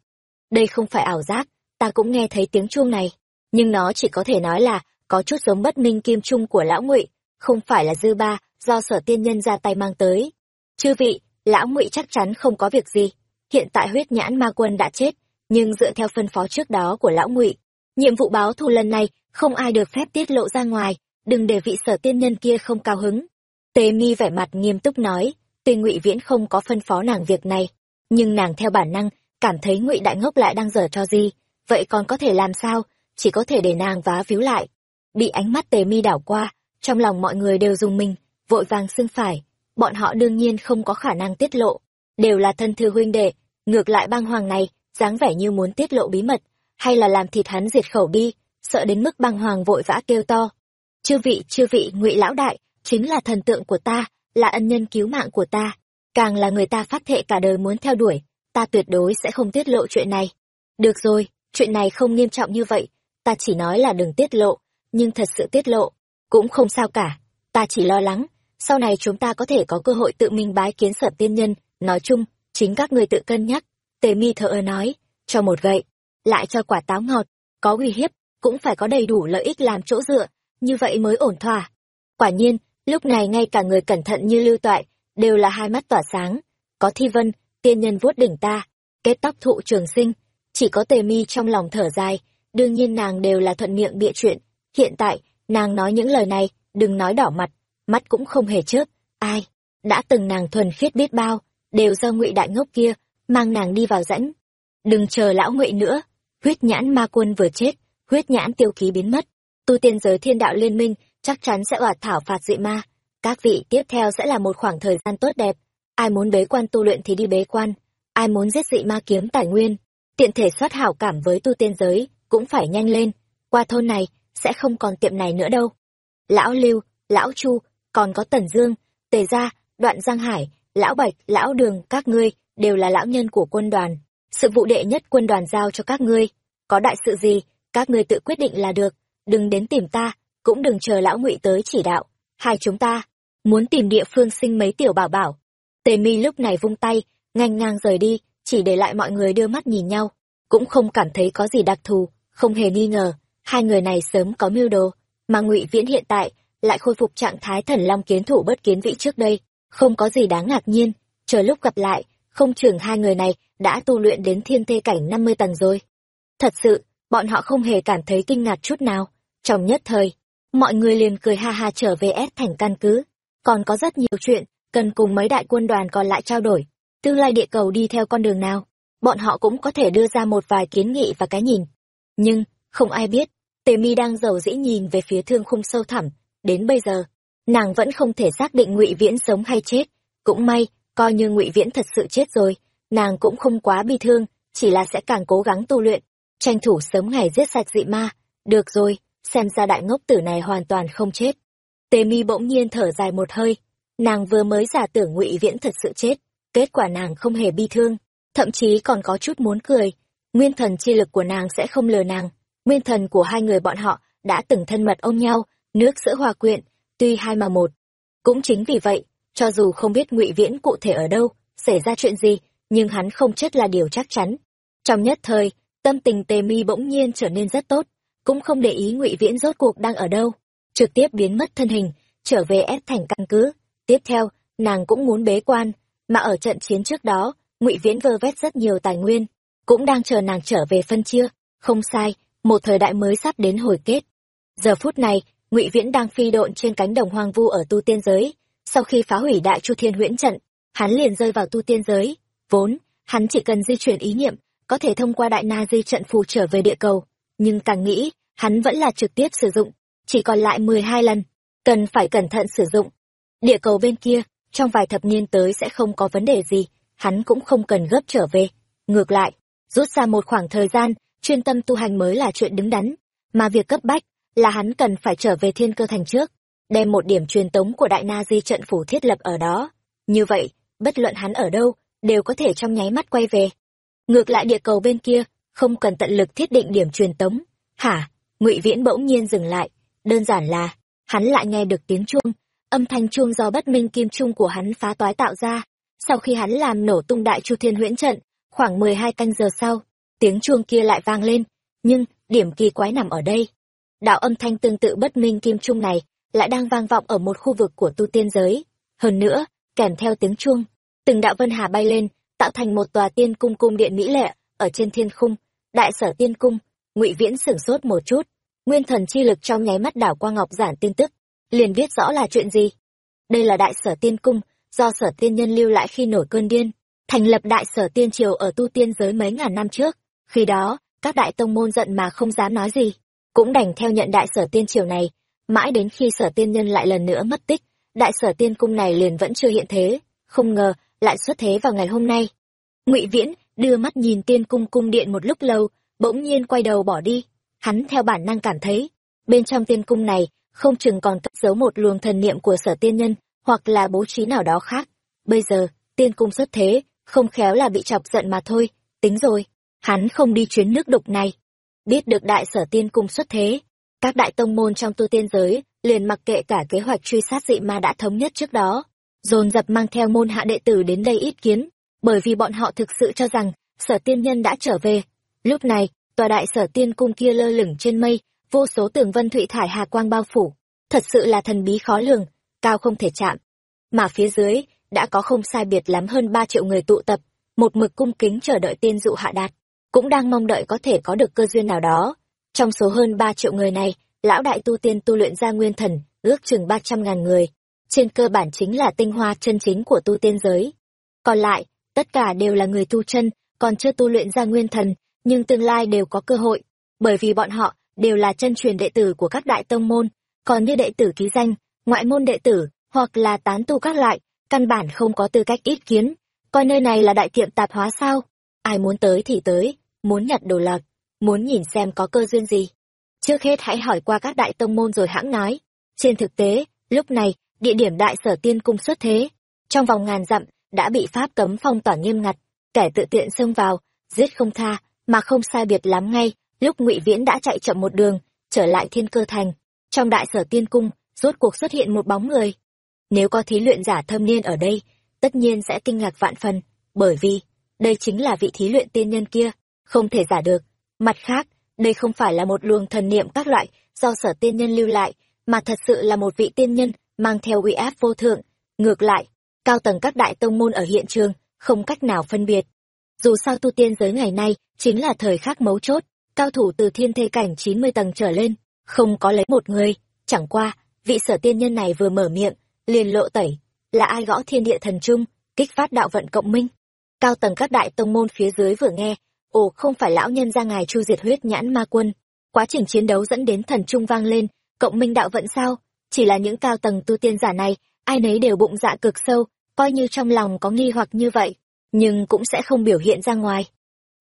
Đây không phải ảo giác, ta cũng nghe thấy tiếng chuông này. Nhưng nó chỉ có thể nói là, có chút giống bất minh kim trung của lão ngụy, không phải là dư ba, do sở tiên nhân ra tay mang tới. Chư vị, lão ngụy chắc chắn không có việc gì. Hiện tại huyết nhãn ma quân đã chết nhưng dựa theo phân phó trước đó của lão ngụy, nhiệm vụ báo thù lần này không ai được phép tiết lộ ra ngoài, đừng để vị sở tiên nhân kia không cao hứng. Tề mi vẻ mặt nghiêm túc nói, tuy ngụy viễn không có phân phó nàng việc này, nhưng nàng theo bản năng cảm thấy ngụy đại ngốc lại đang dở cho gì, vậy còn có thể làm sao? Chỉ có thể để nàng vá víu lại. Bị ánh mắt tề mi đảo qua, trong lòng mọi người đều dùng mình, vội vàng xưng phải. Bọn họ đương nhiên không có khả năng tiết lộ, đều là thân thư huynh đệ, ngược lại băng hoàng này dáng vẻ như muốn tiết lộ bí mật, hay là làm thịt hắn diệt khẩu đi sợ đến mức băng hoàng vội vã kêu to. Chư vị chư vị, ngụy lão đại, chính là thần tượng của ta, là ân nhân cứu mạng của ta. Càng là người ta phát thệ cả đời muốn theo đuổi, ta tuyệt đối sẽ không tiết lộ chuyện này. Được rồi, chuyện này không nghiêm trọng như vậy, ta chỉ nói là đừng tiết lộ, nhưng thật sự tiết lộ, cũng không sao cả. Ta chỉ lo lắng, sau này chúng ta có thể có cơ hội tự mình bái kiến sở tiên nhân, nói chung, chính các người tự cân nhắc tề mi thợ nói, cho một gậy, lại cho quả táo ngọt, có uy hiếp, cũng phải có đầy đủ lợi ích làm chỗ dựa, như vậy mới ổn thỏa. Quả nhiên, lúc này ngay cả người cẩn thận như lưu toại đều là hai mắt tỏa sáng. Có thi vân, tiên nhân vuốt đỉnh ta, kết tóc thụ trường sinh, chỉ có tề mi trong lòng thở dài, đương nhiên nàng đều là thuận miệng bịa chuyện. Hiện tại, nàng nói những lời này, đừng nói đỏ mặt, mắt cũng không hề chớp. Ai, đã từng nàng thuần khiết biết bao, đều do ngụy đại ngốc kia mang nàng đi vào dẫn đừng chờ lão ngụy nữa. Huyết nhãn ma quân vừa chết, huyết nhãn tiêu ký biến mất. Tu tiên giới thiên đạo liên minh chắc chắn sẽ oạt thảo phạt dị ma. Các vị tiếp theo sẽ là một khoảng thời gian tốt đẹp. Ai muốn bế quan tu luyện thì đi bế quan. Ai muốn giết dị ma kiếm tài nguyên. Tiện thể soát hảo cảm với tu tiên giới cũng phải nhanh lên. Qua thôn này sẽ không còn tiệm này nữa đâu. Lão lưu, lão chu, còn có tần dương, tề gia, đoạn giang hải, lão bạch, lão đường, các ngươi đều là lão nhân của quân đoàn. Sự vụ đệ nhất quân đoàn giao cho các ngươi. Có đại sự gì, các ngươi tự quyết định là được. Đừng đến tìm ta, cũng đừng chờ lão ngụy tới chỉ đạo. Hai chúng ta, muốn tìm địa phương sinh mấy tiểu bảo bảo. Tề mi lúc này vung tay ngang ngang rời đi, chỉ để lại mọi người đưa mắt nhìn nhau. Cũng không cảm thấy có gì đặc thù, không hề nghi ngờ, hai người này sớm có mưu đồ. Mà ngụy viễn hiện tại, lại khôi phục trạng thái thần long kiến thủ bất kiến vị trước đây. Không có gì đáng ngạc nhiên, chờ lúc gặp lại không chừng hai người này đã tu luyện đến thiên tê cảnh năm mươi tầng rồi. Thật sự, bọn họ không hề cảm thấy kinh ngạc chút nào. Trong nhất thời, mọi người liền cười ha ha trở về ép thành căn cứ. Còn có rất nhiều chuyện cần cùng mấy đại quân đoàn còn lại trao đổi. Tương lai địa cầu đi theo con đường nào, bọn họ cũng có thể đưa ra một vài kiến nghị và cái nhìn. Nhưng, không ai biết, tề mi đang giàu dĩ nhìn về phía thương khung sâu thẳm. Đến bây giờ, nàng vẫn không thể xác định ngụy viễn sống hay chết. Cũng may coi như ngụy viễn thật sự chết rồi, nàng cũng không quá bi thương, chỉ là sẽ càng cố gắng tu luyện, tranh thủ sớm ngày giết sạch dị ma. Được rồi, xem ra đại ngốc tử này hoàn toàn không chết. Tề mi bỗng nhiên thở dài một hơi, nàng vừa mới giả tưởng ngụy viễn thật sự chết, kết quả nàng không hề bi thương, thậm chí còn có chút muốn cười. Nguyên thần chi lực của nàng sẽ không lừa nàng, nguyên thần của hai người bọn họ đã từng thân mật ôm nhau, nước sữa hòa quyện, tuy hai mà một. Cũng chính vì vậy cho dù không biết ngụy viễn cụ thể ở đâu, xảy ra chuyện gì, nhưng hắn không chết là điều chắc chắn. Trong nhất thời, tâm tình tề mi bỗng nhiên trở nên rất tốt, cũng không để ý ngụy viễn rốt cuộc đang ở đâu. Trực tiếp biến mất thân hình, trở về ép thành căn cứ. Tiếp theo, nàng cũng muốn bế quan, mà ở trận chiến trước đó, ngụy viễn vơ vét rất nhiều tài nguyên, cũng đang chờ nàng trở về phân chia. Không sai, một thời đại mới sắp đến hồi kết. Giờ phút này, ngụy viễn đang phi độn trên cánh đồng hoang vu ở tu tiên giới sau khi phá hủy đại chu thiên huyễn trận, hắn liền rơi vào tu tiên giới. Vốn, hắn chỉ cần di chuyển ý niệm, có thể thông qua đại na di trận phù trở về địa cầu. Nhưng càng nghĩ, hắn vẫn là trực tiếp sử dụng, chỉ còn lại mười hai lần, cần phải cẩn thận sử dụng. Địa cầu bên kia, trong vài thập niên tới sẽ không có vấn đề gì, hắn cũng không cần gấp trở về. Ngược lại, rút ra một khoảng thời gian, chuyên tâm tu hành mới là chuyện đứng đắn, mà việc cấp bách là hắn cần phải trở về thiên cơ thành trước đem một điểm truyền tống của đại na di trận phủ thiết lập ở đó. Như vậy, bất luận hắn ở đâu, đều có thể trong nháy mắt quay về. Ngược lại địa cầu bên kia, không cần tận lực thiết định điểm truyền tống. Hả? Ngụy viễn bỗng nhiên dừng lại. Đơn giản là, hắn lại nghe được tiếng chuông. Âm thanh chuông do bất minh kim trung của hắn phá toái tạo ra. Sau khi hắn làm nổ tung đại chu thiên huyễn trận, khoảng mười hai canh giờ sau, tiếng chuông kia lại vang lên. Nhưng, điểm kỳ quái nằm ở đây. Đạo âm thanh tương tự bất minh kim trung này lại đang vang vọng ở một khu vực của tu tiên giới. Hơn nữa, kèm theo tiếng chuông, từng đạo vân hà bay lên, tạo thành một tòa tiên cung cung điện mỹ lệ ở trên thiên khung, đại sở tiên cung. Ngụy Viễn sửng sốt một chút, nguyên thần chi lực trong nháy mắt đảo qua ngọc giản tin tức, liền biết rõ là chuyện gì. Đây là đại sở tiên cung, do sở tiên nhân lưu lại khi nổi cơn điên, thành lập đại sở tiên triều ở tu tiên giới mấy ngàn năm trước. Khi đó, các đại tông môn giận mà không dám nói gì, cũng đành theo nhận đại sở tiên triều này, mãi đến khi sở tiên nhân lại lần nữa mất tích, đại sở tiên cung này liền vẫn chưa hiện thế, không ngờ lại xuất thế vào ngày hôm nay. Ngụy Viễn đưa mắt nhìn tiên cung cung điện một lúc lâu, bỗng nhiên quay đầu bỏ đi. Hắn theo bản năng cảm thấy, bên trong tiên cung này không chừng còn cất giấu một luồng thần niệm của sở tiên nhân, hoặc là bố trí nào đó khác. Bây giờ, tiên cung xuất thế, không khéo là bị chọc giận mà thôi, tính rồi, hắn không đi chuyến nước đục này. Biết được đại sở tiên cung xuất thế, các đại tông môn trong tu tiên giới liền mặc kệ cả kế hoạch truy sát dị ma đã thống nhất trước đó, dồn dập mang theo môn hạ đệ tử đến đây ít kiến, bởi vì bọn họ thực sự cho rằng sở tiên nhân đã trở về. Lúc này, tòa đại sở tiên cung kia lơ lửng trên mây, vô số tường vân thụy thải hà quang bao phủ, thật sự là thần bí khó lường, cao không thể chạm. Mà phía dưới, đã có không sai biệt lắm hơn ba triệu người tụ tập, một mực cung kính chờ đợi tiên dụ hạ đạt, cũng đang mong đợi có thể có được cơ duyên nào đó. Trong số hơn ba triệu người này, lão đại tu tiên tu luyện ra nguyên thần, ước chừng ba trăm ngàn người. Trên cơ bản chính là tinh hoa chân chính của tu tiên giới. Còn lại, tất cả đều là người tu chân, còn chưa tu luyện ra nguyên thần, nhưng tương lai đều có cơ hội, bởi vì bọn họ đều là chân truyền đệ tử của các đại tông môn, còn như đệ tử ký danh, ngoại môn đệ tử, hoặc là tán tu các loại, căn bản không có tư cách ít kiến. Coi nơi này là đại tiệm tạp hóa sao? Ai muốn tới thì tới, muốn nhặt đồ lọt, muốn nhìn xem có cơ duyên gì. Trước hết hãy hỏi qua các đại tông môn rồi hãng nói. Trên thực tế, lúc này, địa điểm đại sở tiên cung xuất thế. Trong vòng ngàn dặm, đã bị pháp cấm phong tỏa nghiêm ngặt, kẻ tự tiện xông vào, giết không tha, mà không sai biệt lắm ngay, lúc ngụy Viễn đã chạy chậm một đường, trở lại thiên cơ thành. Trong đại sở tiên cung, rốt cuộc xuất hiện một bóng người. Nếu có thí luyện giả thâm niên ở đây, tất nhiên sẽ kinh ngạc vạn phần, bởi vì, đây chính là vị thí luyện tiên nhân kia, không thể giả được. Mặt khác, đây không phải là một luồng thần niệm các loại do sở tiên nhân lưu lại, mà thật sự là một vị tiên nhân mang theo uy áp vô thượng. Ngược lại, cao tầng các đại tông môn ở hiện trường, không cách nào phân biệt. Dù sao tu tiên giới ngày nay chính là thời khắc mấu chốt, cao thủ từ thiên thê cảnh 90 tầng trở lên, không có lấy một người, chẳng qua, vị sở tiên nhân này vừa mở miệng, liền lộ tẩy, là ai gõ thiên địa thần trung, kích phát đạo vận cộng minh. Cao tầng các đại tông môn phía dưới vừa nghe, ồ không phải lão nhân ra ngài chu diệt huyết nhãn ma quân, quá trình chiến đấu dẫn đến thần trung vang lên, cộng minh đạo vận sao, chỉ là những cao tầng tu tiên giả này, ai nấy đều bụng dạ cực sâu, coi như trong lòng có nghi hoặc như vậy, nhưng cũng sẽ không biểu hiện ra ngoài.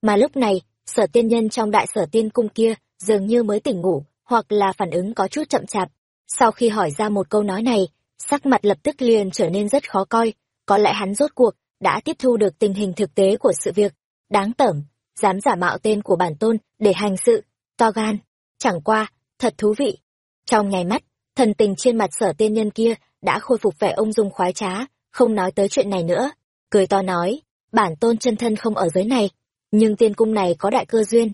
Mà lúc này, sở tiên nhân trong đại sở tiên cung kia dường như mới tỉnh ngủ, hoặc là phản ứng có chút chậm chạp. Sau khi hỏi ra một câu nói này, sắc mặt lập tức liền trở nên rất khó coi, có lẽ hắn rốt cuộc đã tiếp thu được tình hình thực tế của sự việc. Đáng tởm, dám giả mạo tên của bản tôn để hành sự, to gan. Chẳng qua, thật thú vị. Trong nháy mắt, thần tình trên mặt sở tiên nhân kia đã khôi phục vẻ ông dung khoái trá, không nói tới chuyện này nữa. Cười to nói, bản tôn chân thân không ở giới này, nhưng tiên cung này có đại cơ duyên.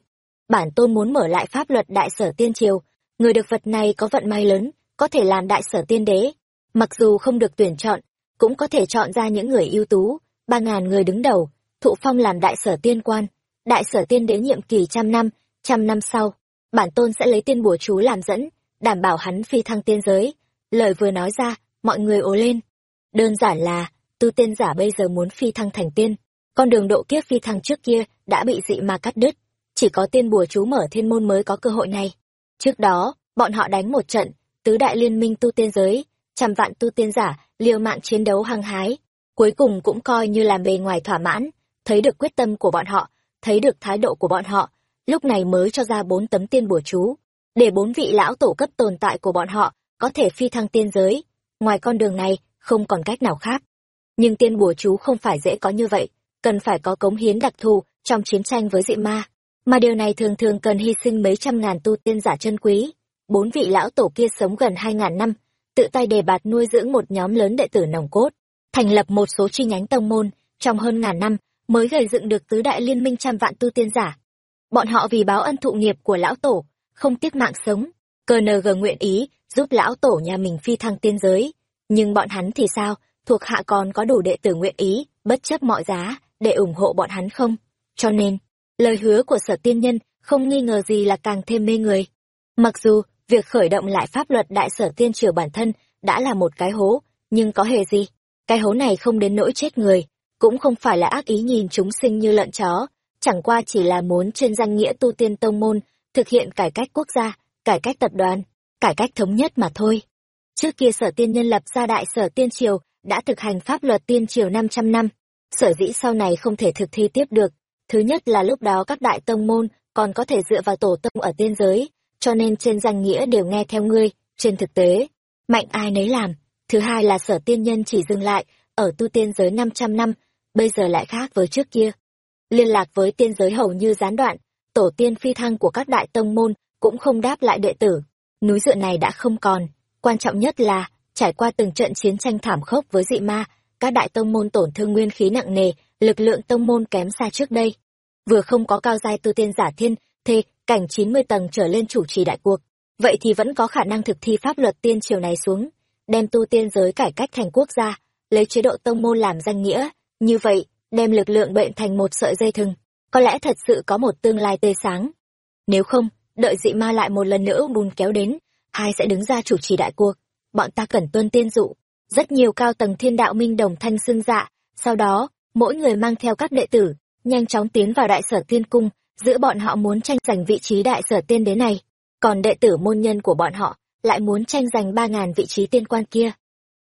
Bản tôn muốn mở lại pháp luật đại sở tiên triều, người được vật này có vận may lớn, có thể làm đại sở tiên đế. Mặc dù không được tuyển chọn, cũng có thể chọn ra những người ưu tú, ba ngàn người đứng đầu, thụ phong làm đại sở tiên quan, đại sở tiên đế nhiệm kỳ trăm năm, trăm năm sau, bản tôn sẽ lấy tiên bùa chú làm dẫn, đảm bảo hắn phi thăng tiên giới. Lời vừa nói ra, mọi người ố lên. Đơn giản là, tu tiên giả bây giờ muốn phi thăng thành tiên, con đường độ kiếp phi thăng trước kia đã bị dị ma cắt đứt, chỉ có tiên bùa chú mở thiên môn mới có cơ hội này. Trước đó, bọn họ đánh một trận, tứ đại liên minh tu tiên giới, trăm vạn tu tiên giả, liều mạng chiến đấu hăng hái, cuối cùng cũng coi như làm bề ngoài thỏa mãn, thấy được quyết tâm của bọn họ, thấy được thái độ của bọn họ, lúc này mới cho ra bốn tấm tiên bùa chú, để bốn vị lão tổ cấp tồn tại của bọn họ có thể phi thăng tiên giới. Ngoài con đường này, không còn cách nào khác. Nhưng tiên bùa chú không phải dễ có như vậy, cần phải có cống hiến đặc thù trong chiến tranh với dị ma. Mà điều này thường thường cần hy sinh mấy trăm ngàn tu tiên giả chân quý. Bốn vị lão tổ kia sống gần hai ngàn năm, tự tay đề bạt nuôi dưỡng một nhóm lớn đệ tử nòng cốt, thành lập một số chi nhánh tông môn, trong hơn ngàn năm mới gây dựng được tứ đại liên minh trăm vạn tu tiên giả. Bọn họ vì báo ân thụ nghiệp của lão tổ, không tiếc mạng sống, KNG nguyện ý giúp lão tổ nhà mình phi thăng tiên giới. Nhưng bọn hắn thì sao, thuộc hạ còn có đủ đệ tử nguyện ý, bất chấp mọi giá, để ủng hộ bọn hắn không? Cho nên, lời hứa của sở tiên nhân không nghi ngờ gì là càng thêm mê người. Mặc dù, việc khởi động lại pháp luật đại sở tiên triều bản thân đã là một cái hố, nhưng có hề gì? Cái hố này không đến nỗi chết người, cũng không phải là ác ý nhìn chúng sinh như lợn chó, chẳng qua chỉ là muốn trên danh nghĩa tu tiên tông môn, thực hiện cải cách quốc gia, cải cách tập đoàn, cải cách thống nhất mà thôi. Trước kia sở tiên nhân lập ra đại sở tiên triều, đã thực hành pháp luật tiên triều 500 năm. Sở dĩ sau này không thể thực thi tiếp được. Thứ nhất là lúc đó các đại tông môn còn có thể dựa vào tổ tông ở tiên giới, cho nên trên danh nghĩa đều nghe theo ngươi, trên thực tế, mạnh ai nấy làm. Thứ hai là sở tiên nhân chỉ dừng lại, ở tu tiên giới 500 năm, bây giờ lại khác với trước kia. Liên lạc với tiên giới hầu như gián đoạn, tổ tiên phi thăng của các đại tông môn cũng không đáp lại đệ tử. Núi dựa này đã không còn, quan trọng nhất là, trải qua từng trận chiến tranh thảm khốc với dị ma, các đại tông môn tổn thương nguyên khí nặng nề, lực lượng tông môn kém xa trước đây. Vừa không có cao giai tu tiên giả thiên, thê, cảnh 90 tầng trở lên chủ trì đại cuộc, vậy thì vẫn có khả năng thực thi pháp luật tiên triều này xuống, đem tu tiên giới cải cách thành quốc gia, lấy chế độ tông môn làm danh nghĩa, như vậy, đem lực lượng bệnh thành một sợi dây thừng, có lẽ thật sự có một tương lai tươi sáng. Nếu không, đợi dị ma lại một lần nữa bùn kéo đến, hai sẽ đứng ra chủ trì đại cuộc? Bọn ta cần tuân tiên dụ. Rất nhiều cao tầng thiên đạo minh đồng thanh xưng dạ, sau đó, mỗi người mang theo các đệ tử, nhanh chóng tiến vào đại sở tiên cung, giữa bọn họ muốn tranh giành vị trí đại sở tiên đế này. Còn đệ tử môn nhân của bọn họ lại muốn tranh giành ba ngàn vị trí tiên quan kia.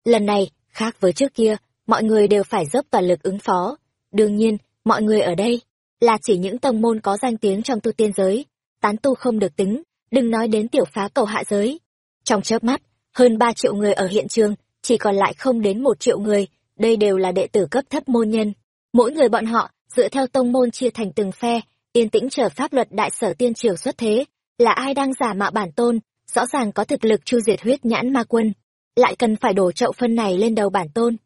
Lần này, khác với trước kia, mọi người đều phải dốc toàn lực ứng phó. Đương nhiên, mọi người ở đây là chỉ những tông môn có danh tiếng trong tu tiên giới, tán tu không được tính, đừng nói đến tiểu phá cầu hạ giới. Trong chớp mắt, hơn ba triệu người ở hiện trường, chỉ còn lại không đến một triệu người, đây đều là đệ tử cấp thấp môn nhân. Mỗi người bọn họ, dựa theo tông môn chia thành từng phe, yên tĩnh chờ pháp luật đại sở tiên triều xuất thế, là ai đang giả mạo bản tôn, rõ ràng có thực lực chu diệt huyết nhãn ma quân, lại cần phải đổ chậu phân này lên đầu bản tôn.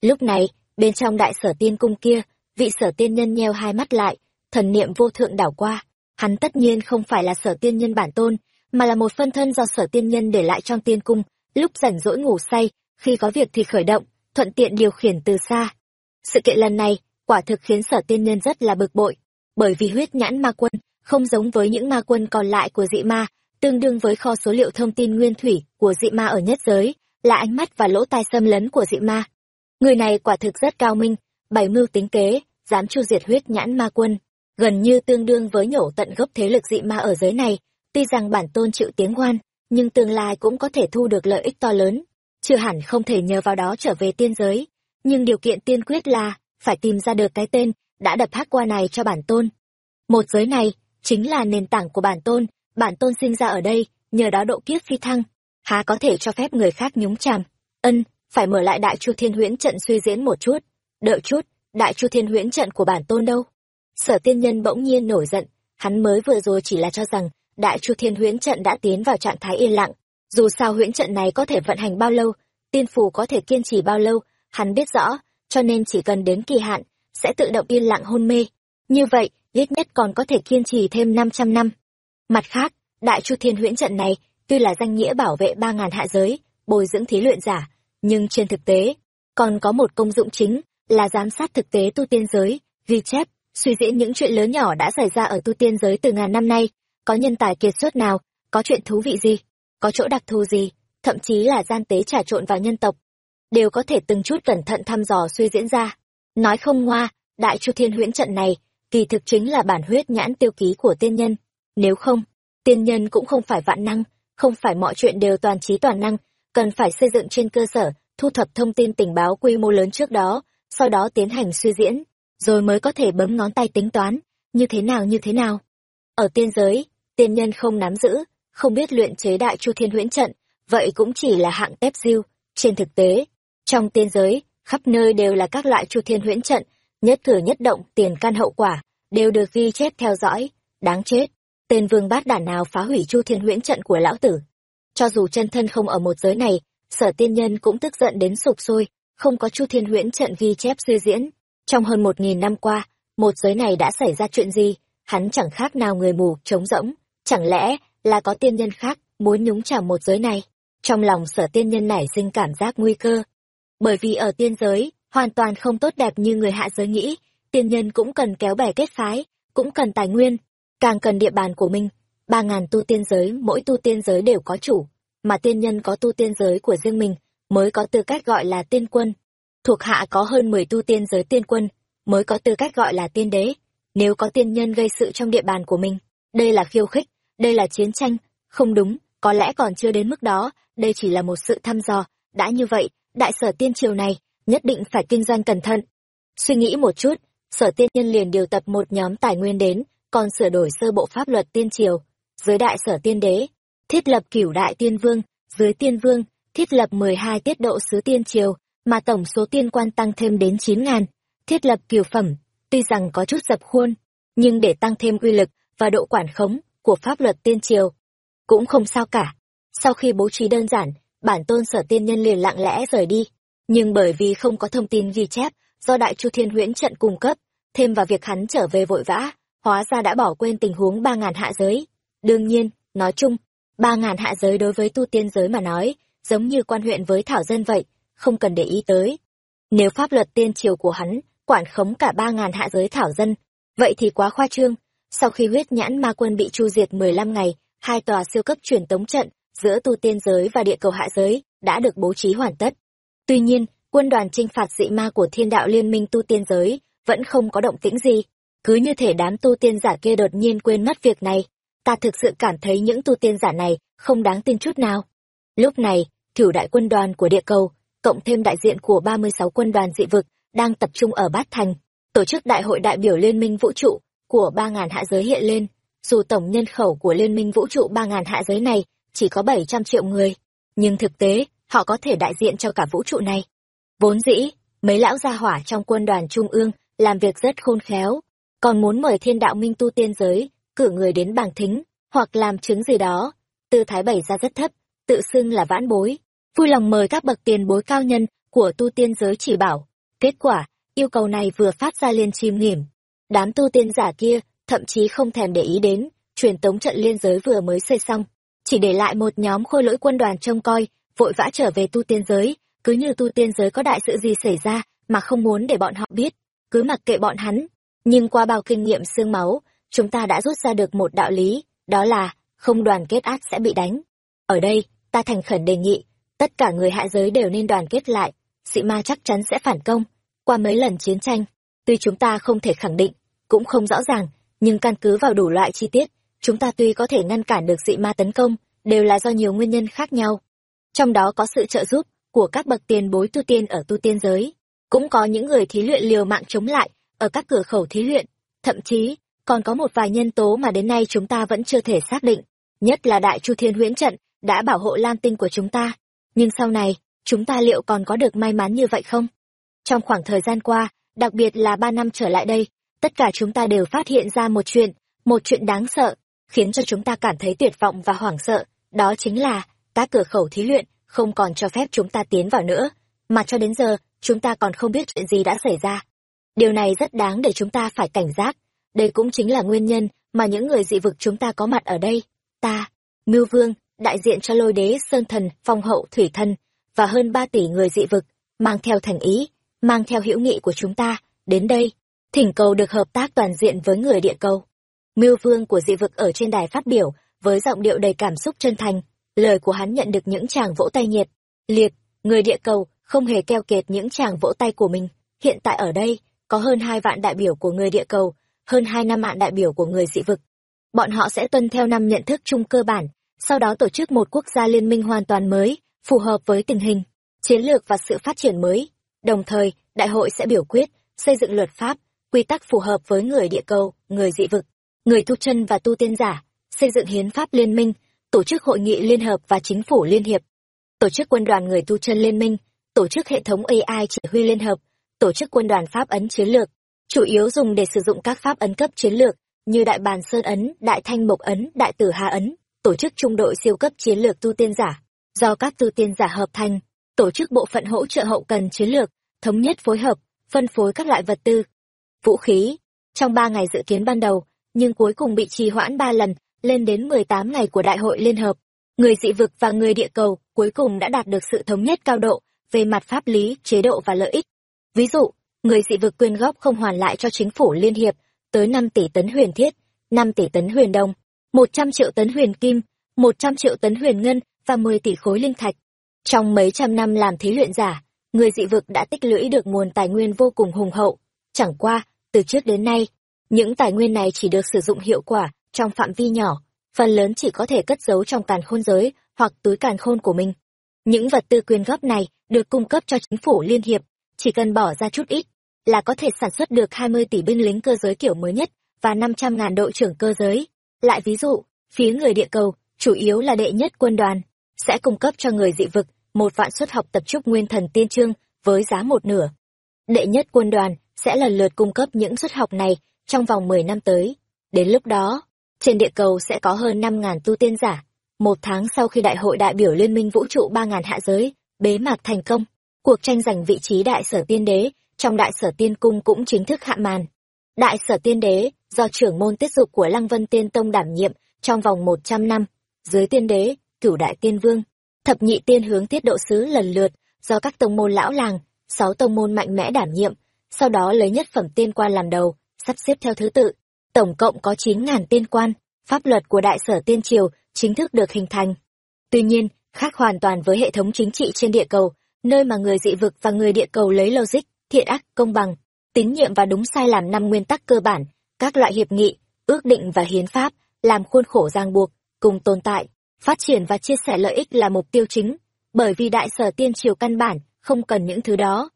Lúc này, bên trong đại sở tiên cung kia, vị sở tiên nhân nheo hai mắt lại, thần niệm vô thượng đảo qua. Hắn tất nhiên không phải là sở tiên nhân bản tôn, mà là một phân thân do sở tiên nhân để lại trong tiên cung, lúc rảnh rỗi ngủ say, khi có việc thì khởi động, thuận tiện điều khiển từ xa. Sự kiện lần này, quả thực khiến sở tiên nhân rất là bực bội, bởi vì huyết nhãn ma quân, không giống với những ma quân còn lại của dị ma, tương đương với kho số liệu thông tin nguyên thủy của dị ma ở nhất giới, là ánh mắt và lỗ tai xâm lấn của dị ma. Người này quả thực rất cao minh, bày mưu tính kế, dám chu diệt huyết nhãn ma quân, gần như tương đương với nhổ tận gốc thế lực dị ma ở giới này. Tuy rằng bản tôn chịu tiếng oan, nhưng tương lai cũng có thể thu được lợi ích to lớn, chưa hẳn không thể nhờ vào đó trở về tiên giới. Nhưng điều kiện tiên quyết là, phải tìm ra được cái tên, đã đập hắc qua này cho bản tôn. Một giới này, chính là nền tảng của bản tôn, bản tôn sinh ra ở đây, nhờ đó độ kiếp phi thăng, há có thể cho phép người khác nhúng chàm. Ân, phải mở lại đại chu thiên huyễn trận suy diễn một chút. Đợi chút, đại chu thiên huyễn trận của bản tôn đâu? Sở tiên nhân bỗng nhiên nổi giận, hắn mới vừa rồi chỉ là cho rằng đại chu thiên huyễn trận đã tiến vào trạng thái yên lặng. Dù sao huyễn trận này có thể vận hành bao lâu, tiên phù có thể kiên trì bao lâu, hắn biết rõ, cho nên chỉ cần đến kỳ hạn, sẽ tự động yên lặng hôn mê. Như vậy, ít nhất còn có thể kiên trì thêm 500 năm. Mặt khác, đại chu thiên huyễn trận này, tuy là danh nghĩa bảo vệ ba ngàn hạ giới, bồi dưỡng thí luyện giả, nhưng trên thực tế, còn có một công dụng chính, là giám sát thực tế tu tiên giới, ghi chép, suy diễn những chuyện lớn nhỏ đã xảy ra ở tu tiên giới từ ngàn năm nay, có nhân tài kiệt xuất nào, có chuyện thú vị gì, có chỗ đặc thù gì, thậm chí là gian tế trà trộn vào nhân tộc, đều có thể từng chút cẩn thận thăm dò suy diễn ra. Nói không ngoa, đại chu thiên huyễn trận này, kỳ thực chính là bản huyết nhãn tiêu ký của tiên nhân. Nếu không, tiên nhân cũng không phải vạn năng, không phải mọi chuyện đều toàn trí toàn năng, cần phải xây dựng trên cơ sở thu thập thông tin tình báo quy mô lớn trước đó, sau đó tiến hành suy diễn, rồi mới có thể bấm ngón tay tính toán, như thế nào như thế nào. Ở tiên giới, tiên nhân không nắm giữ, không biết luyện chế đại chu thiên huyễn trận, vậy cũng chỉ là hạng tép diêu. Trên thực tế, trong tiên giới, khắp nơi đều là các loại chu thiên huyễn trận, nhất cử nhất động, tiền căn hậu quả, đều được ghi chép theo dõi. Đáng chết, tên vương bát đản nào phá hủy chu thiên huyễn trận của lão tử. Cho dù chân thân không ở một giới này, sở tiên nhân cũng tức giận đến sụp sôi, không có chu thiên huyễn trận ghi chép suy diễn. Trong hơn một nghìn năm qua, một giới này đã xảy ra chuyện gì, hắn chẳng khác nào người mù, trống rỗng, chẳng lẽ là có tiên nhân khác, muốn nhúng chàm một giới này. Trong lòng sở tiên nhân nảy sinh cảm giác nguy cơ. Bởi vì ở tiên giới, hoàn toàn không tốt đẹp như người hạ giới nghĩ, tiên nhân cũng cần kéo bè kết phái, cũng cần tài nguyên, càng cần địa bàn của mình. Ba ngàn tu tiên giới, mỗi tu tiên giới đều có chủ, mà tiên nhân có tu tiên giới của riêng mình, mới có tư cách gọi là tiên quân. Thuộc hạ có hơn 10 tu tiên giới tiên quân, mới có tư cách gọi là tiên đế. Nếu có tiên nhân gây sự trong địa bàn của mình, đây là khiêu khích, đây là chiến tranh, không đúng, có lẽ còn chưa đến mức đó, đây chỉ là một sự thăm dò, đã như vậy, đại sở tiên triều này, nhất định phải kinh doanh cẩn thận. Suy nghĩ một chút, sở tiên nhân liền điều tập một nhóm tài nguyên đến, còn sửa đổi sơ bộ pháp luật tiên triều, dưới đại sở tiên đế, thiết lập cửu đại tiên vương, dưới tiên vương, thiết lập 12 tiết độ sứ tiên triều, mà tổng số tiên quan tăng thêm đến 9 ngàn, thiết lập kiều phẩm, tuy rằng có chút dập khuôn, nhưng để tăng thêm uy lực và độ quản khống của pháp luật tiên triều, cũng không sao cả. Sau khi bố trí đơn giản, bản tôn sở tiên nhân liền lặng lẽ rời đi, nhưng bởi vì không có thông tin ghi chép do đại chu thiên huyễn trận cung cấp, thêm vào việc hắn trở về vội vã, hóa ra đã bỏ quên tình huống ba ngàn hạ giới. Đương nhiên, nói chung, ba ngàn hạ giới đối với tu tiên giới mà nói, giống như quan huyện với thảo dân vậy, không cần để ý tới. Nếu pháp luật tiên triều của hắn quản khống cả ba ngàn hạ giới thảo dân, vậy thì quá khoa trương. Sau khi huyết nhãn ma quân bị chu diệt mười lăm ngày, hai tòa siêu cấp truyền tống trận giữa tu tiên giới và địa cầu hạ giới đã được bố trí hoàn tất. Tuy nhiên, quân đoàn trinh phạt dị ma của thiên đạo liên minh tu tiên giới vẫn không có động tĩnh gì. Cứ như thể đám tu tiên giả kia đột nhiên quên mất việc này. Ta thực sự cảm thấy những tu tiên giả này không đáng tin chút nào. Lúc này, cửu đại quân đoàn của địa cầu, cộng thêm đại diện của 36 quân đoàn dị vực, đang tập trung ở Bát Thành, tổ chức đại hội đại biểu Liên minh vũ trụ của 3.000 hạ giới hiện lên. Dù tổng nhân khẩu của Liên minh vũ trụ 3.000 hạ giới này chỉ có 700 triệu người, nhưng thực tế, họ có thể đại diện cho cả vũ trụ này. Vốn dĩ, mấy lão gia hỏa trong quân đoàn trung ương làm việc rất khôn khéo, còn muốn mời thiên đạo minh tu tiên giới, cử người đến bảng thính, hoặc làm chứng gì đó. Tư thái bày ra rất thấp, tự xưng là vãn bối, vui lòng mời các bậc tiền bối cao nhân của tu tiên giới chỉ bảo. Kết quả, yêu cầu này vừa phát ra liên chim nghiểm. Đám tu tiên giả kia thậm chí không thèm để ý đến, truyền tống trận liên giới vừa mới xây xong, chỉ để lại một nhóm khôi lỗi quân đoàn trông coi, vội vã trở về tu tiên giới, cứ như tu tiên giới có đại sự gì xảy ra mà không muốn để bọn họ biết, cứ mặc kệ bọn hắn. Nhưng qua bao kinh nghiệm xương máu, chúng ta đã rút ra được một đạo lý, đó là không đoàn kết ác sẽ bị đánh. Ở đây, ta thành khẩn đề nghị, tất cả người hạ giới đều nên đoàn kết lại, dị ma chắc chắn sẽ phản công. Qua mấy lần chiến tranh, tuy chúng ta không thể khẳng định, cũng không rõ ràng, nhưng căn cứ vào đủ loại chi tiết, chúng ta tuy có thể ngăn cản được dị ma tấn công, đều là do nhiều nguyên nhân khác nhau. Trong đó có sự trợ giúp của các bậc tiền bối tu tiên ở tu tiên giới, cũng có những người thí luyện liều mạng chống lại ở các cửa khẩu thí luyện, thậm chí còn có một vài nhân tố mà đến nay chúng ta vẫn chưa thể xác định, nhất là Đại Chu Thiên Huyễn trận đã bảo hộ Lam Tinh của chúng ta, nhưng sau này, chúng ta liệu còn có được may mắn như vậy không? Trong khoảng thời gian qua, đặc biệt là ba năm trở lại đây, tất cả chúng ta đều phát hiện ra một chuyện, một chuyện đáng sợ, khiến cho chúng ta cảm thấy tuyệt vọng và hoảng sợ, đó chính là các cửa khẩu thí luyện không còn cho phép chúng ta tiến vào nữa, mà cho đến giờ, chúng ta còn không biết chuyện gì đã xảy ra. Điều này rất đáng để chúng ta phải cảnh giác, đây cũng chính là nguyên nhân mà những người dị vực chúng ta có mặt ở đây. Ta, Mưu Vương, đại diện cho lôi đế, sơn thần, phong hậu, thủy thân, và hơn ba tỷ người dị vực, mang theo thành ý, mang theo hữu nghị của chúng ta, đến đây, thỉnh cầu được hợp tác toàn diện với người địa cầu. Mưu Vương của dị vực ở trên đài phát biểu, với giọng điệu đầy cảm xúc chân thành, lời của hắn nhận được những chàng vỗ tay nhiệt, liệt, người địa cầu không hề keo kiệt những chàng vỗ tay của mình. Hiện tại ở đây, có hơn hai vạn đại biểu của người địa cầu, hơn hai năm mạng đại biểu của người dị vực. Bọn họ sẽ tuân theo năm nhận thức chung cơ bản, sau đó tổ chức một quốc gia liên minh hoàn toàn mới, phù hợp với tình hình, chiến lược và sự phát triển mới. Đồng thời, đại hội sẽ biểu quyết, xây dựng luật pháp, quy tắc phù hợp với người địa cầu, người dị vực, người tu chân và tu tiên giả, xây dựng hiến pháp liên minh, tổ chức hội nghị liên hợp và chính phủ liên hiệp, tổ chức quân đoàn người tu chân liên minh, tổ chức hệ thống AI chỉ huy liên hợp, tổ chức quân đoàn pháp ấn chiến lược, chủ yếu dùng để sử dụng các pháp ấn cấp chiến lược như đại bàn sơn ấn, đại thanh mộc ấn, đại tử hà ấn, tổ chức trung đội siêu cấp chiến lược tu tiên giả, do các tu tiên giả hợp thành, tổ chức bộ phận hỗ trợ hậu cần chiến lược, thống nhất phối hợp, phân phối các loại vật tư, vũ khí. Trong ba ngày dự kiến ban đầu, nhưng cuối cùng bị trì hoãn ba lần, lên đến 18 ngày của Đại hội Liên Hợp. người dị vực và người địa cầu cuối cùng đã đạt được sự thống nhất cao độ về mặt pháp lý, chế độ và lợi ích. Ví dụ, người dị vực quyên góp không hoàn lại cho chính phủ liên hiệp tới năm tỷ tấn huyền thiết, năm tỷ tấn huyền đồng, 100 triệu tấn huyền kim, 100 triệu tấn huyền ngân và 10 tỷ khối linh thạch. Trong mấy trăm năm làm thí luyện giả, người dị vực đã tích lũy được nguồn tài nguyên vô cùng hùng hậu. Chẳng qua, từ trước đến nay, những tài nguyên này chỉ được sử dụng hiệu quả trong phạm vi nhỏ, phần lớn chỉ có thể cất giấu trong càn khôn giới hoặc túi càn khôn của mình. Những vật tư quyên góp này được cung cấp cho chính phủ liên hiệp, chỉ cần bỏ ra chút ít là có thể sản xuất được 20 tỷ binh lính cơ giới kiểu mới nhất và 500 ngàn đội trưởng cơ giới. Lại ví dụ, phía người địa cầu, chủ yếu là đệ nhất quân đoàn, sẽ cung cấp cho người dị vực một vạn suất học tập trúc nguyên thần tiên trương với giá một nửa. Đệ nhất quân đoàn sẽ lần lượt cung cấp những suất học này trong vòng 10 năm tới. Đến lúc đó, trên địa cầu sẽ có hơn 5.000 tu tiên giả. Một tháng sau khi Đại hội đại biểu Liên minh Vũ trụ 3.000 hạ giới, bế mạc thành công, cuộc tranh giành vị trí đại sở tiên đế trong đại sở tiên cung cũng chính thức hạ màn. Đại sở tiên đế, do trưởng môn tiết dục của Lăng Vân Tiên Tông đảm nhiệm trong vòng 100 năm, dưới tiên đế, cửu đại tiên vương, thập nhị tiên hướng tiết độ sứ lần lượt, do các tông môn lão làng, sáu tông môn mạnh mẽ đảm nhiệm, sau đó lấy nhất phẩm tiên quan làm đầu, sắp xếp theo thứ tự. Tổng cộng có 9.000 tiên quan, pháp luật của đại sở tiên triều chính thức được hình thành. Tuy nhiên, khác hoàn toàn với hệ thống chính trị trên địa cầu, nơi mà người dị vực và người địa cầu lấy logic, thiện ác, công bằng, tín nhiệm và đúng sai làm năm nguyên tắc cơ bản, các loại hiệp nghị, ước định và hiến pháp, làm khuôn khổ ràng buộc, cùng tồn tại, phát triển và chia sẻ lợi ích là mục tiêu chính, bởi vì đại sở tiên triều căn bản không cần những thứ đó.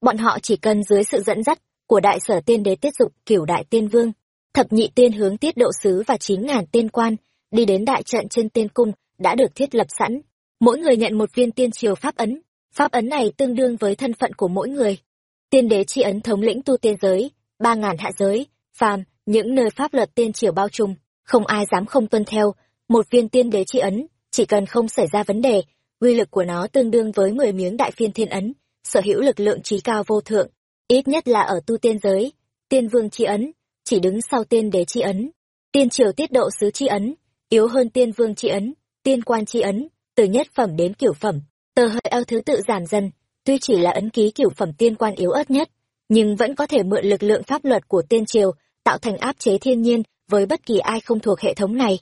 Bọn họ chỉ cần dưới sự dẫn dắt của đại sở tiên đế tiết dục kiểu đại tiên vương, thập nhị tiên hướng tiết độ sứ và chín ngàn tiên quan, đi đến đại trận trên tiên cung đã được thiết lập sẵn. Mỗi người nhận một viên tiên triều pháp ấn, pháp ấn này tương đương với thân phận của mỗi người. Tiên đế tri ấn thống lĩnh tu tiên giới, ba ngàn hạ giới, phàm, những nơi pháp luật tiên triều bao trùm, không ai dám không tuân theo, một viên tiên đế tri ấn, chỉ cần không xảy ra vấn đề, uy lực của nó tương đương với mười miếng đại phiên thiên ấn, sở hữu lực lượng trí cao vô thượng, ít nhất là ở tu tiên giới, tiên vương tri ấn, chỉ đứng sau tiên đế tri ấn, tiên triều tiết độ sứ tri ấn, yếu hơn tiên vương tri ấn, tiên quan tri ấn, từ nhất phẩm đến kiểu phẩm, tờ hơi eo thứ tự giảm dần, tuy chỉ là ấn ký cửu phẩm tiên quan yếu ớt nhất, nhưng vẫn có thể mượn lực lượng pháp luật của tiên triều, tạo thành áp chế thiên nhiên với bất kỳ ai không thuộc hệ thống này.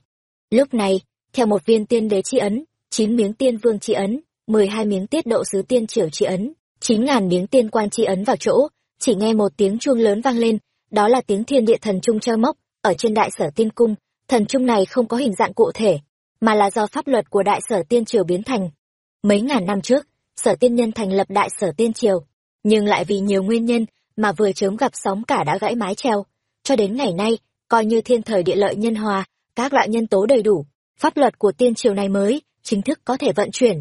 Lúc này, theo một viên tiên đế tri ấn, chín miếng tiên vương tri ấn, mười hai miếng tiết độ sứ tiên triều tri ấn, chín ngàn miếng tiên quan tri ấn vào chỗ, chỉ nghe một tiếng chuông lớn vang lên, đó là tiếng thiên địa thần trung trơ mốc, ở trên đại sở tiên cung, thần trung này không có hình dạng cụ thể, mà là do pháp luật của đại sở tiên triều biến thành. Mấy ngàn năm trước, sở tiên nhân thành lập đại sở tiên triều, nhưng lại vì nhiều nguyên nhân mà vừa chớm gặp sóng cả đã gãy mái treo. Cho đến ngày nay, coi như thiên thời địa lợi nhân hòa, các loại nhân tố đầy đủ, pháp luật của tiên triều này mới chính thức có thể vận chuyển.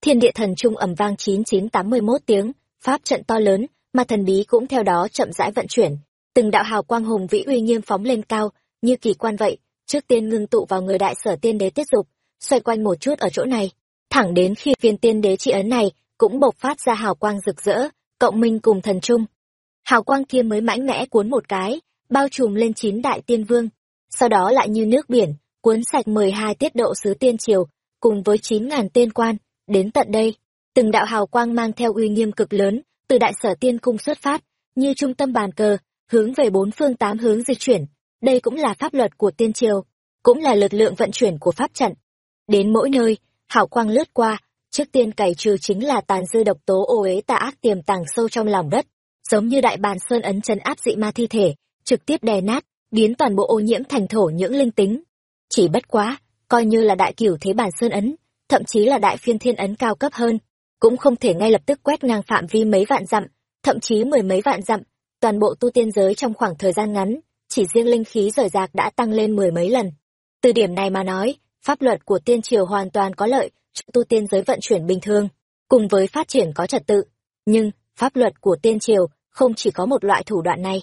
Thiên địa thần trung ầm vang 9981 tiếng, pháp trận to lớn, mà thần bí cũng theo đó chậm rãi vận chuyển. Từng đạo hào quang hùng vĩ uy nghiêm phóng lên cao, như kỳ quan vậy, trước tiên ngưng tụ vào người đại sở tiên đế tiết dục, xoay quanh một chút ở chỗ này, thẳng đến khi viên tiên đế tri ấn này cũng bộc phát ra hào quang rực rỡ, cộng minh cùng thần trung. Hào quang kia mới mãnh mẽ cuốn một cái, bao trùm lên chín đại tiên vương, sau đó lại như nước biển, cuốn sạch mười hai tiết độ sứ tiên triều, cùng với chín ngàn tiên quan, đến tận đây, từng đạo hào quang mang theo uy nghiêm cực lớn, từ đại sở tiên cung xuất phát, như trung tâm bàn cờ, hướng về bốn phương tám hướng di chuyển. Đây cũng là pháp luật của tiên triều, cũng là lực lượng vận chuyển của pháp trận. Đến mỗi nơi, hào quang lướt qua, trước tiên cày trừ chính là tàn dư độc tố ô uế tà ác tiềm tàng sâu trong lòng đất, giống như đại bàn sơn ấn chấn áp dị ma thi thể, trực tiếp đè nát, biến toàn bộ ô nhiễm thành thổ những linh tính. Chỉ bất quá, coi như là đại cửu thế bản sơn ấn, thậm chí là đại phiên thiên ấn cao cấp hơn, cũng không thể ngay lập tức quét ngang phạm vi mấy vạn dặm, thậm chí mười mấy vạn dặm, toàn bộ tu tiên giới trong khoảng thời gian ngắn, chỉ riêng linh khí rời rạc đã tăng lên mười mấy lần. Từ điểm này mà nói, pháp luật của tiên triều hoàn toàn có lợi cho tu tiên giới vận chuyển bình thường, cùng với phát triển có trật tự. Nhưng, pháp luật của tiên triều không chỉ có một loại thủ đoạn này.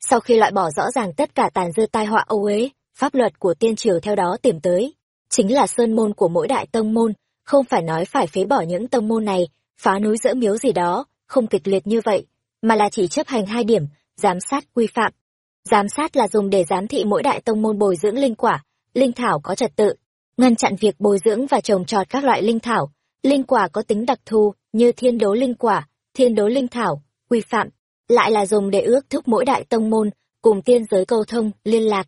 Sau khi loại bỏ rõ ràng tất cả tàn dư tai họa âu uế, pháp luật của tiên triều theo đó tìm tới, chính là sơn môn của mỗi đại tông môn, không phải nói phải phế bỏ những tông môn này, phá núi dỡ miếu gì đó, không kịch liệt như vậy, mà là chỉ chấp hành hai điểm, giám sát quy phạm. Giám sát là dùng để giám thị mỗi đại tông môn bồi dưỡng linh quả, linh thảo có trật tự, ngăn chặn việc bồi dưỡng và trồng trọt các loại linh thảo, linh quả có tính đặc thù như thiên đố linh quả, thiên đố linh thảo, quy phạm, lại là dùng để ước thúc mỗi đại tông môn cùng tiên giới câu thông, liên lạc.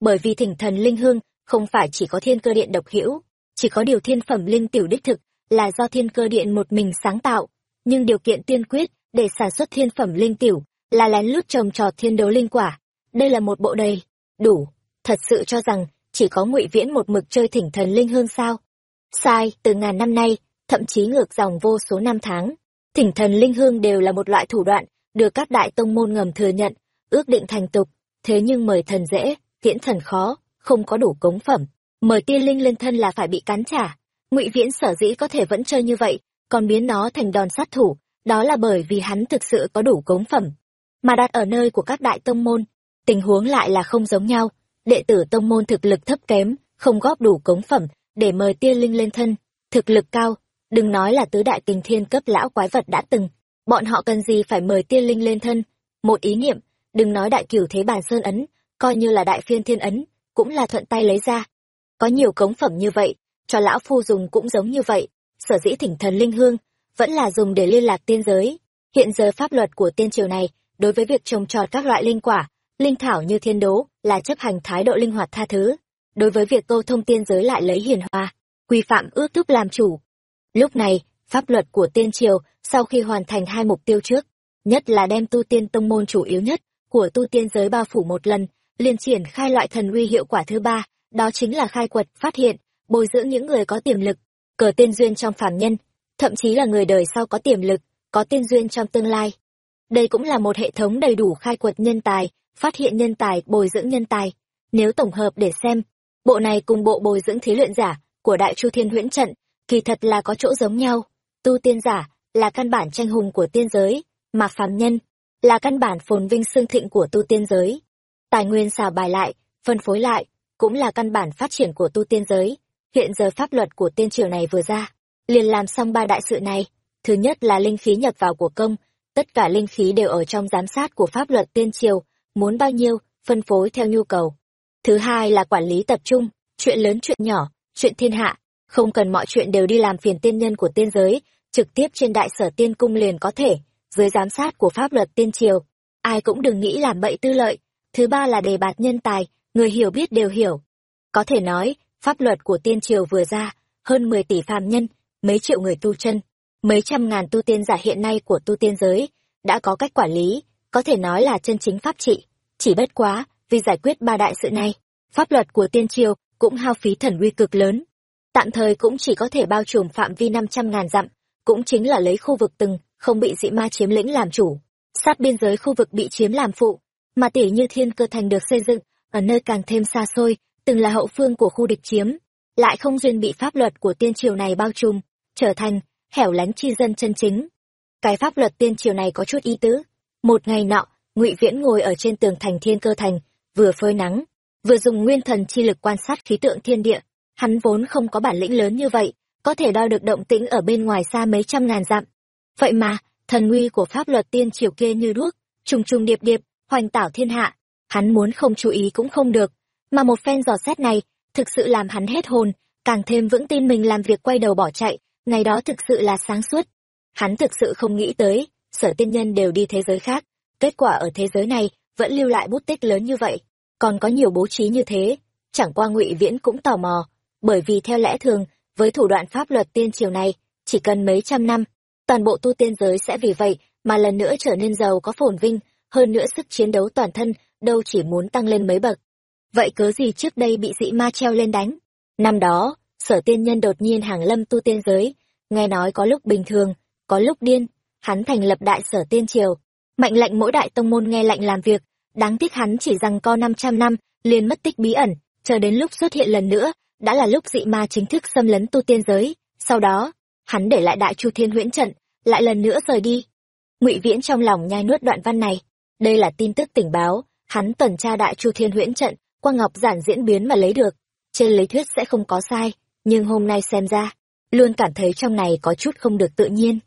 Bởi vì thỉnh thần linh hương không phải chỉ có thiên cơ điện độc hữu, chỉ có điều thiên phẩm linh tiểu đích thực là do thiên cơ điện một mình sáng tạo, nhưng điều kiện tiên quyết để sản xuất thiên phẩm linh tiểu là lén lút trồng trọt thiên đấu linh quả. Đây là một bộ đầy, đủ, thật sự cho rằng chỉ có ngụy viễn một mực chơi thỉnh thần linh hương sao? Sai, từ ngàn năm nay, thậm chí ngược dòng vô số năm tháng, thỉnh thần linh hương đều là một loại thủ đoạn được các đại tông môn ngầm thừa nhận, ước định thành tục, thế nhưng mời thần dễ, tiễn thần khó, không có đủ cống phẩm, mời tiên linh lên thân là phải bị cắn trả. Ngụy Viễn sở dĩ có thể vẫn chơi như vậy, còn biến nó thành đòn sát thủ, đó là bởi vì hắn thực sự có đủ cống phẩm. Mà đặt ở nơi của các đại tông môn, tình huống lại là không giống nhau, đệ tử tông môn thực lực thấp kém, không góp đủ cống phẩm để mời tiên linh lên thân, thực lực cao, đừng nói là tứ đại tình thiên cấp lão quái vật đã từng, bọn họ cần gì phải mời tiên linh lên thân, một ý niệm, đừng nói đại cửu thế bàn sơn ấn, coi như là đại phiên thiên ấn, cũng là thuận tay lấy ra. Có nhiều cống phẩm như vậy, cho lão phu dùng cũng giống như vậy, sở dĩ thỉnh thần linh hương, vẫn là dùng để liên lạc tiên giới. Hiện giờ pháp luật của tiên triều này, đối với việc trồng trọt các loại linh quả, linh thảo như thiên đố, là chấp hành thái độ linh hoạt tha thứ. Đối với việc câu thông tiên giới lại lấy hiền hòa, quy phạm ước thúc làm chủ. Lúc này, pháp luật của tiên triều, sau khi hoàn thành hai mục tiêu trước, nhất là đem tu tiên tông môn chủ yếu nhất của tu tiên giới bao phủ một lần, liền triển khai loại thần uy hiệu quả thứ ba, đó chính là khai quật, phát hiện, bồi dưỡng những người có tiềm lực, cờ tiên duyên trong phàm nhân, thậm chí là người đời sau có tiềm lực, có tiên duyên trong tương lai. Đây cũng là một hệ thống đầy đủ khai quật nhân tài, phát hiện nhân tài, bồi dưỡng nhân tài. Nếu tổng hợp để xem, bộ này cùng bộ bồi dưỡng thí luyện giả của Đại Chu Thiên Huyễn Trận, kỳ thật là có chỗ giống nhau. Tu tiên giả là căn bản tranh hùng của tiên giới, mà phàm nhân là căn bản phồn vinh xương thịnh của tu tiên giới. Tài nguyên xào bài lại, phân phối lại, cũng là căn bản phát triển của tu tiên giới. Hiện giờ pháp luật của tiên triều này vừa ra, liền làm xong ba đại sự này. Thứ nhất là linh khí nhập vào của công, tất cả linh khí đều ở trong giám sát của pháp luật tiên triều, muốn bao nhiêu, phân phối theo nhu cầu. Thứ hai là quản lý tập trung, chuyện lớn chuyện nhỏ, chuyện thiên hạ, không cần mọi chuyện đều đi làm phiền tiên nhân của tiên giới, trực tiếp trên đại sở tiên cung liền có thể, dưới giám sát của pháp luật tiên triều. Ai cũng đừng nghĩ làm bậy tư lợi. Thứ ba là đề bạt nhân tài, người hiểu biết đều hiểu. Có thể nói, pháp luật của tiên triều vừa ra, hơn 10 tỷ phàm nhân, mấy triệu người tu chân, mấy trăm ngàn tu tiên giả hiện nay của tu tiên giới, đã có cách quản lý, có thể nói là chân chính pháp trị. Chỉ bất quá, vì giải quyết ba đại sự này, pháp luật của tiên triều cũng hao phí thần uy cực lớn. Tạm thời cũng chỉ có thể bao trùm phạm vi 500 ngàn dặm, cũng chính là lấy khu vực từng, không bị dị ma chiếm lĩnh làm chủ. Sát biên giới khu vực bị chiếm làm phụ, mà tỉ như thiên cơ thành được xây dựng, ở nơi càng thêm xa xôi, từng là hậu phương của khu địch chiếm, lại không duyên bị pháp luật của tiên triều này bao trùm, trở thành hẻo lánh chi dân chân chính. Cái pháp luật tiên triều này có chút ý tứ. Một ngày nọ, Ngụy Viễn ngồi ở trên tường thành Thiên Cơ thành, vừa phơi nắng, vừa dùng nguyên thần chi lực quan sát khí tượng thiên địa. Hắn vốn không có bản lĩnh lớn như vậy, có thể đo được động tĩnh ở bên ngoài xa mấy trăm ngàn dặm. Vậy mà, thần uy của pháp luật tiên triều kia như đuốc, trùng trùng điệp điệp, hoành tảo thiên hạ. Hắn muốn không chú ý cũng không được, mà một phen dò xét này, thực sự làm hắn hết hồn, càng thêm vững tin mình làm việc quay đầu bỏ chạy, ngày đó thực sự là sáng suốt. Hắn thực sự không nghĩ tới, sở tiên nhân đều đi thế giới khác, kết quả ở thế giới này vẫn lưu lại bút tích lớn như vậy, còn có nhiều bố trí như thế, chẳng qua ngụy Viễn cũng tò mò, bởi vì theo lẽ thường, với thủ đoạn pháp luật tiên triều này, chỉ cần mấy trăm năm, toàn bộ tu tiên giới sẽ vì vậy mà lần nữa trở nên giàu có phồn vinh, hơn nữa sức chiến đấu toàn thân đâu chỉ muốn tăng lên mấy bậc. Vậy cớ gì trước đây bị dị ma treo lên đánh? Năm đó, sở tiên nhân đột nhiên hàng lâm tu tiên giới, nghe nói có lúc bình thường, có lúc điên, hắn thành lập đại sở tiên triều, mệnh lệnh mỗi đại tông môn nghe lệnh làm việc, đáng tiếc hắn chỉ rằng co 500 năm, liền mất tích bí ẩn, chờ đến lúc xuất hiện lần nữa, đã là lúc dị ma chính thức xâm lấn tu tiên giới, sau đó, hắn để lại đại chu thiên huyễn trận, lại lần nữa rời đi. Ngụy Viễn trong lòng nhai nuốt đoạn văn này, đây là tin tức tình báo, hắn tuần tra đại chu thiên huyễn trận, qua ngọc giản diễn biến mà lấy được, trên lý thuyết sẽ không có sai, nhưng hôm nay xem ra, luôn cảm thấy trong này có chút không được tự nhiên.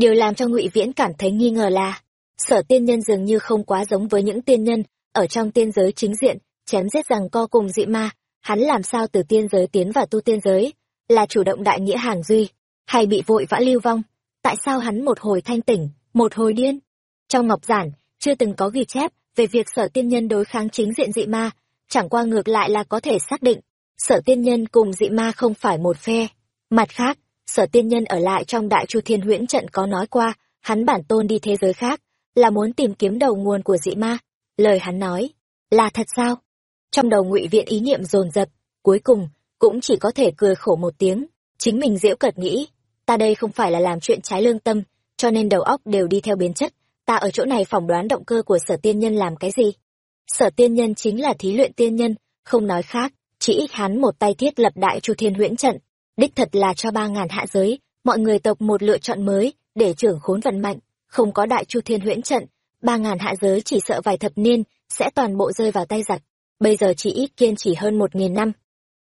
Điều làm cho Ngụy Viễn cảm thấy nghi ngờ là, sở tiên nhân dường như không quá giống với những tiên nhân ở trong tiên giới chính diện, chém giết rằng co cùng dị ma, hắn làm sao từ tiên giới tiến vào tu tiên giới, là chủ động đại nghĩa hàng duy, hay bị vội vã lưu vong? Tại sao hắn một hồi thanh tỉnh, một hồi điên? Trong ngọc giản, chưa từng có ghi chép về việc sở tiên nhân đối kháng chính diện dị ma, chẳng qua ngược lại là có thể xác định, sở tiên nhân cùng dị ma không phải một phe. Mặt khác, sở tiên nhân ở lại trong đại chu thiên huyễn trận có nói qua, hắn bản tôn đi thế giới khác, là muốn tìm kiếm đầu nguồn của dị ma. Lời hắn nói, là thật sao? Trong đầu ngụy viện ý niệm dồn dập, cuối cùng, cũng chỉ có thể cười khổ một tiếng. Chính mình diễu cợt nghĩ, ta đây không phải là làm chuyện trái lương tâm, cho nên đầu óc đều đi theo biến chất, ta ở chỗ này phỏng đoán động cơ của sở tiên nhân làm cái gì. Sở tiên nhân chính là thí luyện tiên nhân, không nói khác, chỉ ít hắn một tay thiết lập đại chu thiên huyễn trận, đích thật là cho ba ngàn hạ giới, mọi người tộc một lựa chọn mới, để trưởng khốn vận mạnh, không có đại chu thiên huyễn trận, ba ngàn hạ giới chỉ sợ vài thập niên, sẽ toàn bộ rơi vào tay giặc, bây giờ chỉ ít kiên chỉ hơn một nghìn năm.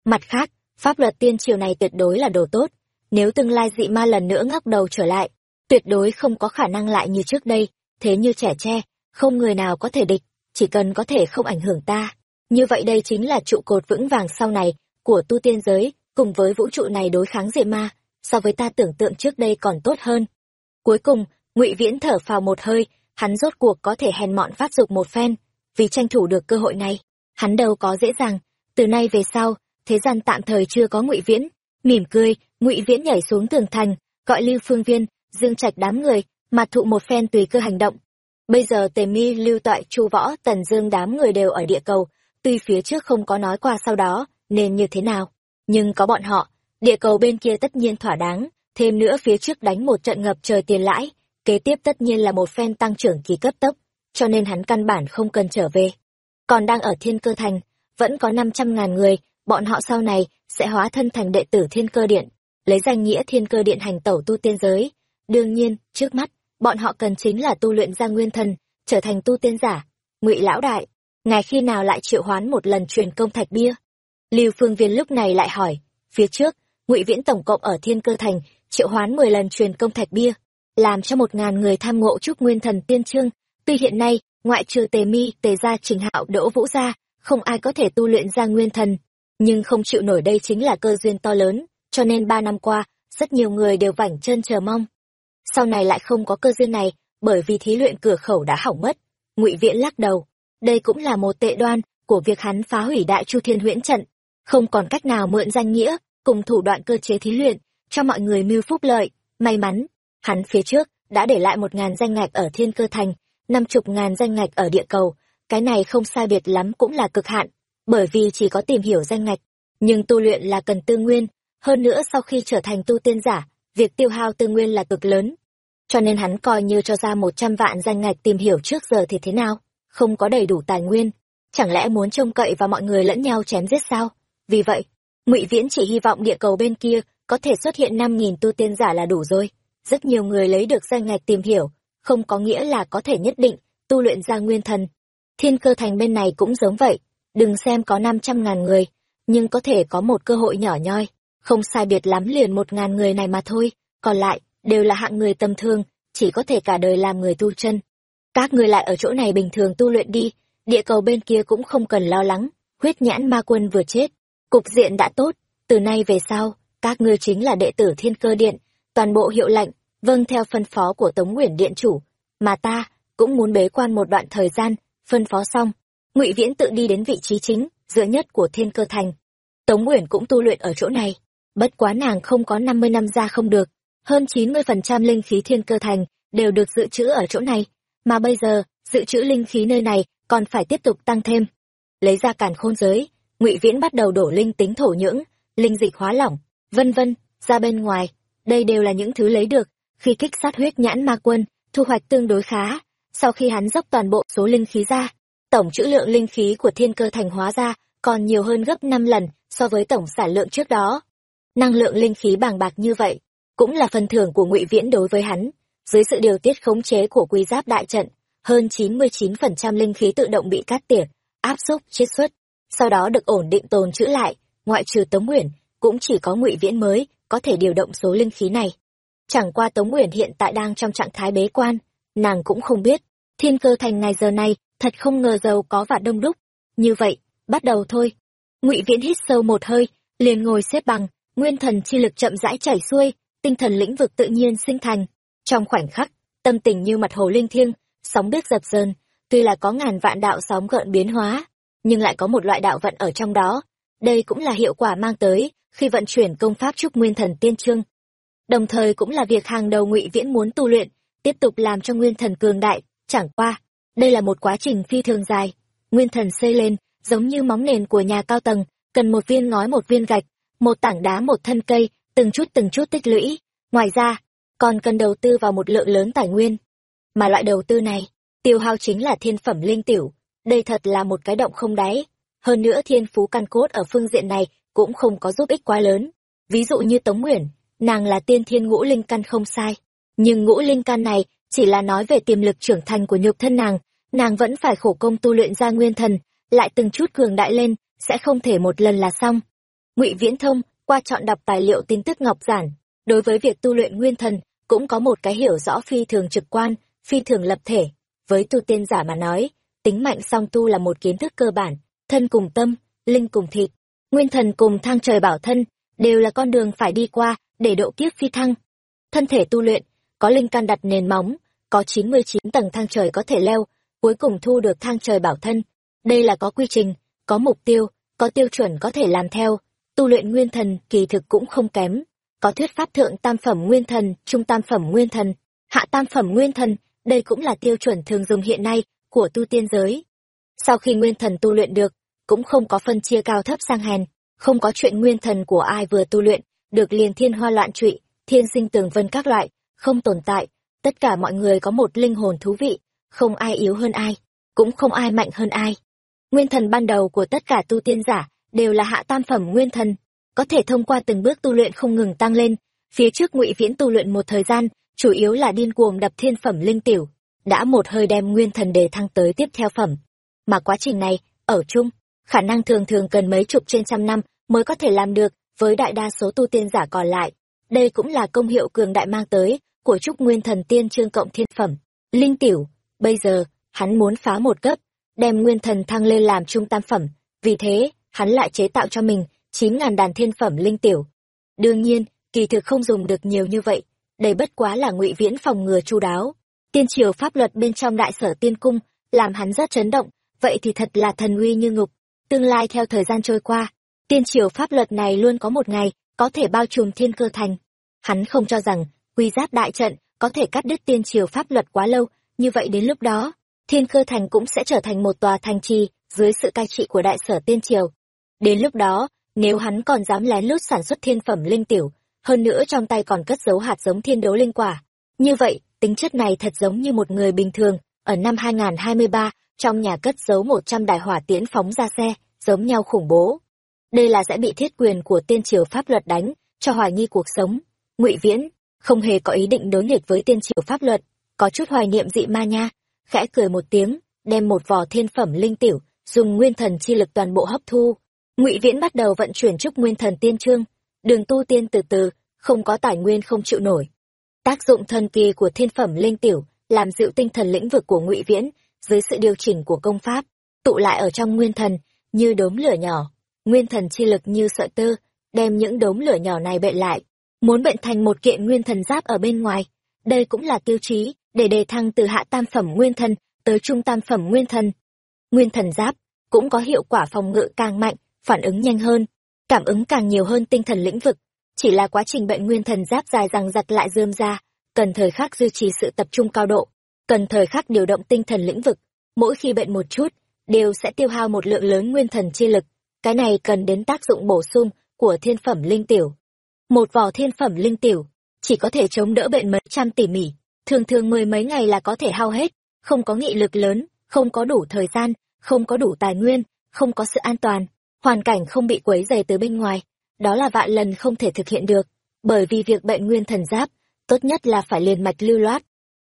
Mặt khác, pháp luật tiên triều này tuyệt đối là đồ tốt, nếu tương lai dị ma lần nữa ngóc đầu trở lại, tuyệt đối không có khả năng lại như trước đây, thế như trẻ tre, không người nào có thể địch, chỉ cần có thể không ảnh hưởng ta. Như vậy đây chính là trụ cột vững vàng sau này của tu tiên giới, cùng với vũ trụ này đối kháng dị ma, so với ta tưởng tượng trước đây còn tốt hơn. Cuối cùng, Ngụy Viễn thở phào một hơi, hắn rốt cuộc có thể hèn mọn phát dục một phen, vì tranh thủ được cơ hội này, hắn đâu có dễ dàng, từ nay về sau, thế gian tạm thời chưa có Ngụy Viễn. Mỉm cười, Ngụy Viễn nhảy xuống tường thành, gọi Lưu Phương Viên, Dương Trạch đám người, mặt thụ một phen tùy cơ hành động. Bây giờ Tề Mi, Lưu Toại, Chu Võ, Tần Dương đám người đều ở địa cầu, tuy phía trước không có nói qua sau đó nên như thế nào, nhưng có bọn họ, địa cầu bên kia tất nhiên thỏa đáng, thêm nữa phía trước đánh một trận ngập trời tiền lãi, kế tiếp tất nhiên là một phen tăng trưởng kỳ cấp tốc, cho nên hắn căn bản không cần trở về. Còn đang ở Thiên Cơ Thành, vẫn có năm trăm ngàn người, bọn họ sau này sẽ hóa thân thành đệ tử Thiên Cơ Điện, lấy danh nghĩa Thiên Cơ Điện hành tẩu tu tiên giới. Đương nhiên, trước mắt, bọn họ cần chính là tu luyện ra nguyên thần, trở thành tu tiên giả. Ngụy lão đại, ngài khi nào lại triệu hoán một lần truyền công thạch bia? Lưu Phương Viên lúc này lại hỏi, phía trước, Ngụy Viễn tổng cộng ở Thiên Cơ Thành triệu hoán mười lần truyền công thạch bia, làm cho một ngàn người tham ngộ chúc nguyên thần tiên trương. Tuy hiện nay, ngoại trừ Tề Mi, Tề Gia, Trình Hạo, Đỗ Vũ gia, không ai có thể tu luyện ra nguyên thần, nhưng không chịu nổi đây chính là cơ duyên to lớn, cho nên ba năm qua, rất nhiều người đều vảnh chân chờ mong. Sau này lại không có cơ duyên này, bởi vì thí luyện cửa khẩu đã hỏng mất. Ngụy Viễn lắc đầu, đây cũng là một tệ đoan của việc hắn phá hủy Đại Chu Thiên Huyễn trận, không còn cách nào mượn danh nghĩa cùng thủ đoạn cơ chế thí luyện cho mọi người mưu phúc lợi. May mắn, hắn phía trước đã để lại một ngàn danh ngạch ở Thiên Cơ Thành, năm chục ngàn danh ngạch ở địa cầu, cái này không sai biệt lắm cũng là cực hạn, bởi vì chỉ có tìm hiểu danh ngạch, nhưng tu luyện là cần tư nguyên, hơn nữa sau khi trở thành tu tiên giả, việc tiêu hao tư nguyên là cực lớn. Cho nên hắn coi như cho ra một trăm vạn danh ngạch tìm hiểu trước giờ thì thế nào, không có đầy đủ tài nguyên, chẳng lẽ muốn trông cậy vào mọi người lẫn nhau chém giết sao? Vì vậy, Ngụy Viễn chỉ hy vọng địa cầu bên kia có thể xuất hiện năm nghìn tu tiên giả là đủ rồi. Rất nhiều người lấy được danh ngạch tìm hiểu, không có nghĩa là có thể nhất định tu luyện ra nguyên thần. Thiên cơ thành bên này cũng giống vậy, đừng xem có năm trăm ngàn người, nhưng có thể có một cơ hội nhỏ nhoi, không sai biệt lắm liền một ngàn người này mà thôi, còn lại, đều là hạng người tầm thường, chỉ có thể cả đời làm người tu chân. Các người lại ở chỗ này bình thường tu luyện đi, địa cầu bên kia cũng không cần lo lắng, huyết nhãn ma quân vừa chết, cục diện đã tốt, từ nay về sau, các ngươi chính là đệ tử thiên cơ điện, toàn bộ hiệu lệnh, vâng theo phân phó của Tống Nguyễn Điện Chủ, mà ta cũng muốn bế quan một đoạn thời gian, phân phó xong, ngụy Viễn tự đi đến vị trí chính, giữa nhất của thiên cơ thành. Tống Nguyễn cũng tu luyện ở chỗ này, bất quá nàng không có năm mươi năm ra không được, hơn chín mươi phần trăm linh khí thiên cơ thành đều được dự trữ ở chỗ này, mà bây giờ, dự trữ linh khí nơi này còn phải tiếp tục tăng thêm. Lấy ra càn khôn giới, ngụy Viễn bắt đầu đổ linh tính thổ nhưỡng, linh dịch hóa lỏng, vân vân, ra bên ngoài, đây đều là những thứ lấy được khi kích sát huyết nhãn ma quân, thu hoạch tương đối khá. Sau khi hắn dốc toàn bộ số linh khí ra, tổng trữ lượng linh khí của thiên cơ thành hóa ra còn nhiều hơn gấp năm lần so với tổng sản lượng trước đó. Năng lượng linh khí bàng bạc như vậy, cũng là phần thưởng của ngụy Viễn đối với hắn. Dưới sự điều tiết khống chế của quy giáp đại trận, hơn 99% linh khí tự động bị cắt tỉa, áp xúc, chiết xuất, sau đó được ổn định tồn trữ lại, ngoại trừ Tống Nguyễn, cũng chỉ có ngụy Viễn mới có thể điều động số linh khí này. Chẳng qua Tống Nguyễn hiện tại đang trong trạng thái bế quan, nàng cũng không biết, thiên cơ thành ngày giờ này, thật không ngờ giàu có và đông đúc. Như vậy, bắt đầu thôi. ngụy viễn hít sâu một hơi liền ngồi xếp bằng nguyên thần chi lực chậm rãi chảy xuôi tinh thần lĩnh vực tự nhiên sinh thành trong khoảnh khắc tâm tình như mặt hồ linh thiêng sóng biết dập dờn tuy là có ngàn vạn đạo sóng gợn biến hóa nhưng lại có một loại đạo vận ở trong đó. Đây cũng là hiệu quả mang tới khi vận chuyển công pháp trúc nguyên thần tiên trương. Đồng thời cũng là việc hàng đầu ngụy viễn muốn tu luyện, tiếp tục làm cho nguyên thần cường đại, chẳng qua, đây là một quá trình phi thường dài. Nguyên thần xây lên, giống như móng nền của nhà cao tầng, cần một viên ngói, một viên gạch, một tảng đá, một thân cây, từng chút từng chút tích lũy. Ngoài ra, còn cần đầu tư vào một lượng lớn tài nguyên. Mà loại đầu tư này, tiêu hao chính là thiên phẩm linh tiểu đây thật là một cái động không đáy. Hơn nữa thiên phú căn cốt ở phương diện này cũng không có giúp ích quá lớn. Ví dụ như tống nguyễn nàng là tiên thiên ngũ linh căn không sai. Nhưng ngũ linh căn này chỉ là nói về tiềm lực trưởng thành của nhục thân nàng. Nàng vẫn phải khổ công tu luyện ra nguyên thần, lại từng chút cường đại lên, sẽ không thể một lần là xong. Ngụy viễn thông, qua chọn đọc tài liệu tin tức ngọc giản, đối với việc tu luyện nguyên thần cũng có một cái hiểu rõ phi thường trực quan, phi thường lập thể. Với tu tiên giả mà nói tính mạnh song tu là một kiến thức cơ bản, thân cùng tâm, linh cùng thịt. Nguyên thần cùng thang trời bảo thân đều là con đường phải đi qua để độ kiếp phi thăng. Thân thể tu luyện, có linh căn đặt nền móng, có chín mươi chín tầng thang trời có thể leo, cuối cùng thu được thang trời bảo thân. Đây là có quy trình, có mục tiêu, có tiêu chuẩn có thể làm theo. Tu luyện nguyên thần kỳ thực cũng không kém. Có thuyết pháp thượng tam phẩm nguyên thần, trung tam phẩm nguyên thần, hạ tam phẩm nguyên thần, đây cũng là tiêu chuẩn thường dùng hiện nay của tu tiên giới. Sau khi nguyên thần tu luyện được, cũng không có phân chia cao thấp sang hèn, không có chuyện nguyên thần của ai vừa tu luyện, được liền thiên hoa loạn trụy, thiên sinh tường vân các loại, không tồn tại, tất cả mọi người có một linh hồn thú vị, không ai yếu hơn ai, cũng không ai mạnh hơn ai. Nguyên thần ban đầu của tất cả tu tiên giả đều là hạ tam phẩm nguyên thần, có thể thông qua từng bước tu luyện không ngừng tăng lên. Phía trước ngụy viễn tu luyện một thời gian, chủ yếu là điên cuồng đập thiên phẩm linh tiểu đã một hơi đem nguyên thần đề thăng tới tiếp theo phẩm. Mà quá trình này, ở chung, khả năng thường thường cần mấy chục trên trăm năm mới có thể làm được với đại đa số tu tiên giả còn lại. Đây cũng là công hiệu cường đại mang tới của trúc nguyên thần tiên trương cộng thiên phẩm. Linh tiểu, bây giờ, hắn muốn phá một cấp, đem nguyên thần thăng lên làm trung tam phẩm. Vì thế, hắn lại chế tạo cho mình chín ngàn đàn thiên phẩm linh tiểu. Đương nhiên, kỳ thực không dùng được nhiều như vậy. Đây bất quá là ngụy viễn phòng ngừa chu đáo tiên triều pháp luật bên trong đại sở tiên cung, làm hắn rất chấn động, vậy thì thật là thần uy như ngục. Tương lai theo thời gian trôi qua, tiên triều pháp luật này luôn có một ngày, có thể bao trùm thiên cơ thành. Hắn không cho rằng, quy giáp đại trận, có thể cắt đứt tiên triều pháp luật quá lâu, như vậy đến lúc đó, thiên cơ thành cũng sẽ trở thành một tòa thành trì, dưới sự cai trị của đại sở tiên triều. Đến lúc đó, nếu hắn còn dám lén lút sản xuất thiên phẩm linh tiểu, hơn nữa trong tay còn cất giấu hạt giống thiên đấu linh quả, như vậy tính chất này thật giống như một người bình thường. Ở năm 2023 trong nhà cất giấu 100 đại hỏa tiễn phóng ra xe, giống nhau khủng bố. Đây là sẽ bị thiết quyền của tiên triều pháp luật đánh, cho hoài nghi cuộc sống. Ngụy viễn, không hề có ý định đối nghịch với tiên triều pháp luật. Có chút hoài niệm dị ma nha, khẽ cười một tiếng, đem một vò thiên phẩm linh tiểu, dùng nguyên thần chi lực toàn bộ hấp thu. Ngụy viễn bắt đầu vận chuyển trúc nguyên thần tiên trương. Đường tu tiên từ từ, không có tài nguyên không chịu nổi tác dụng thần kỳ của thiên phẩm linh tiểu, làm dịu tinh thần lĩnh vực của ngụy viễn, dưới sự điều chỉnh của công pháp, tụ lại ở trong nguyên thần, như đốm lửa nhỏ. Nguyên thần chi lực như sợi tơ, đem những đốm lửa nhỏ này bệ lại. Muốn bệnh thành một kiện nguyên thần giáp ở bên ngoài, đây cũng là tiêu chí để đề thăng từ hạ tam phẩm nguyên thần tới trung tam phẩm nguyên thần. Nguyên thần giáp cũng có hiệu quả phòng ngự càng mạnh, phản ứng nhanh hơn, cảm ứng càng nhiều hơn tinh thần lĩnh vực chỉ là quá trình bệnh nguyên thần giáp dài rằng giặt lại dơm ra, cần thời khắc duy trì sự tập trung cao độ, cần thời khắc điều động tinh thần lĩnh vực. Mỗi khi bệnh một chút, đều sẽ tiêu hao một lượng lớn nguyên thần chi lực. Cái này cần đến tác dụng bổ sung của thiên phẩm linh tiểu. Một vỏ thiên phẩm linh tiểu, chỉ có thể chống đỡ bệnh mấy trăm tỉ mỉ. Thường thường mười mấy ngày là có thể hao hết, không có nghị lực lớn, không có đủ thời gian, không có đủ tài nguyên, không có sự an toàn. Hoàn cảnh không bị quấy dày từ bên ngoài đó là vạn lần không thể thực hiện được bởi vì việc bệnh nguyên thần giáp tốt nhất là phải liền mạch lưu loát.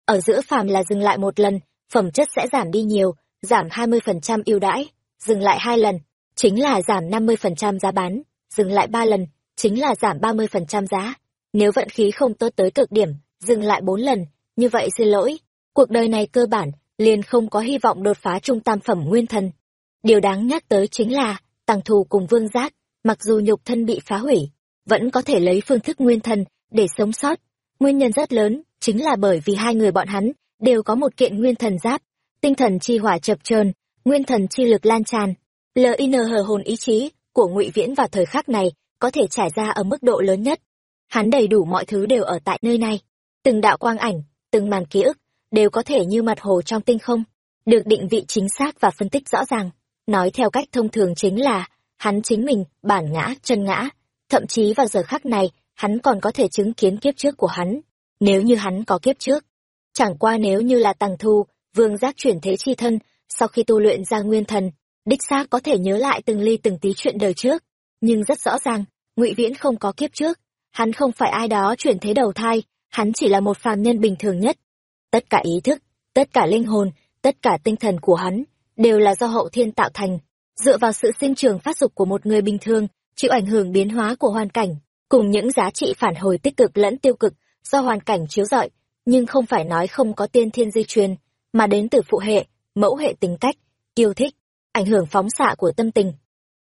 Ở giữa phàm là dừng lại một lần phẩm chất sẽ giảm đi nhiều giảm hai mươi phần trăm ưu đãi dừng lại hai lần chính là giảm năm mươi phần trăm giá bán dừng lại ba lần chính là giảm ba mươi phần trăm giá. Nếu vận khí không tốt tới cực điểm dừng lại bốn lần như vậy xin lỗi cuộc đời này cơ bản liền không có hy vọng đột phá trung tam phẩm nguyên thần. Điều đáng nhắc tới chính là Tăng thù cùng vương giác, mặc dù nhục thân bị phá hủy, vẫn có thể lấy phương thức nguyên thần để sống sót. Nguyên nhân rất lớn, chính là bởi vì hai người bọn hắn đều có một kiện nguyên thần giáp, tinh thần chi hỏa chập chờn, nguyên thần chi lực lan tràn. LIN hờ hồn ý chí của Ngụy Viễn vào thời khắc này có thể trải ra ở mức độ lớn nhất. Hắn đầy đủ mọi thứ đều ở tại nơi này. Từng đạo quang ảnh, từng màn ký ức đều có thể như mặt hồ trong tinh không, được định vị chính xác và phân tích rõ ràng. Nói theo cách thông thường chính là, hắn chính mình, bản ngã, chân ngã. Thậm chí vào giờ khắc này, hắn còn có thể chứng kiến kiếp trước của hắn. Nếu như hắn có kiếp trước. Chẳng qua nếu như là tàng thu, vương giác chuyển thế chi thân, sau khi tu luyện ra nguyên thần, đích xác có thể nhớ lại từng ly từng tí chuyện đời trước. Nhưng rất rõ ràng, ngụy Viễn không có kiếp trước. Hắn không phải ai đó chuyển thế đầu thai, hắn chỉ là một phàm nhân bình thường nhất. Tất cả ý thức, tất cả linh hồn, tất cả tinh thần của hắn, đều là do hậu thiên tạo thành, dựa vào sự sinh trưởng phát dục của một người bình thường, chịu ảnh hưởng biến hóa của hoàn cảnh, cùng những giá trị phản hồi tích cực lẫn tiêu cực do hoàn cảnh chiếu rọi, nhưng không phải nói không có tiên thiên di truyền, mà đến từ phụ hệ, mẫu hệ tính cách, yêu thích, ảnh hưởng phóng xạ của tâm tình.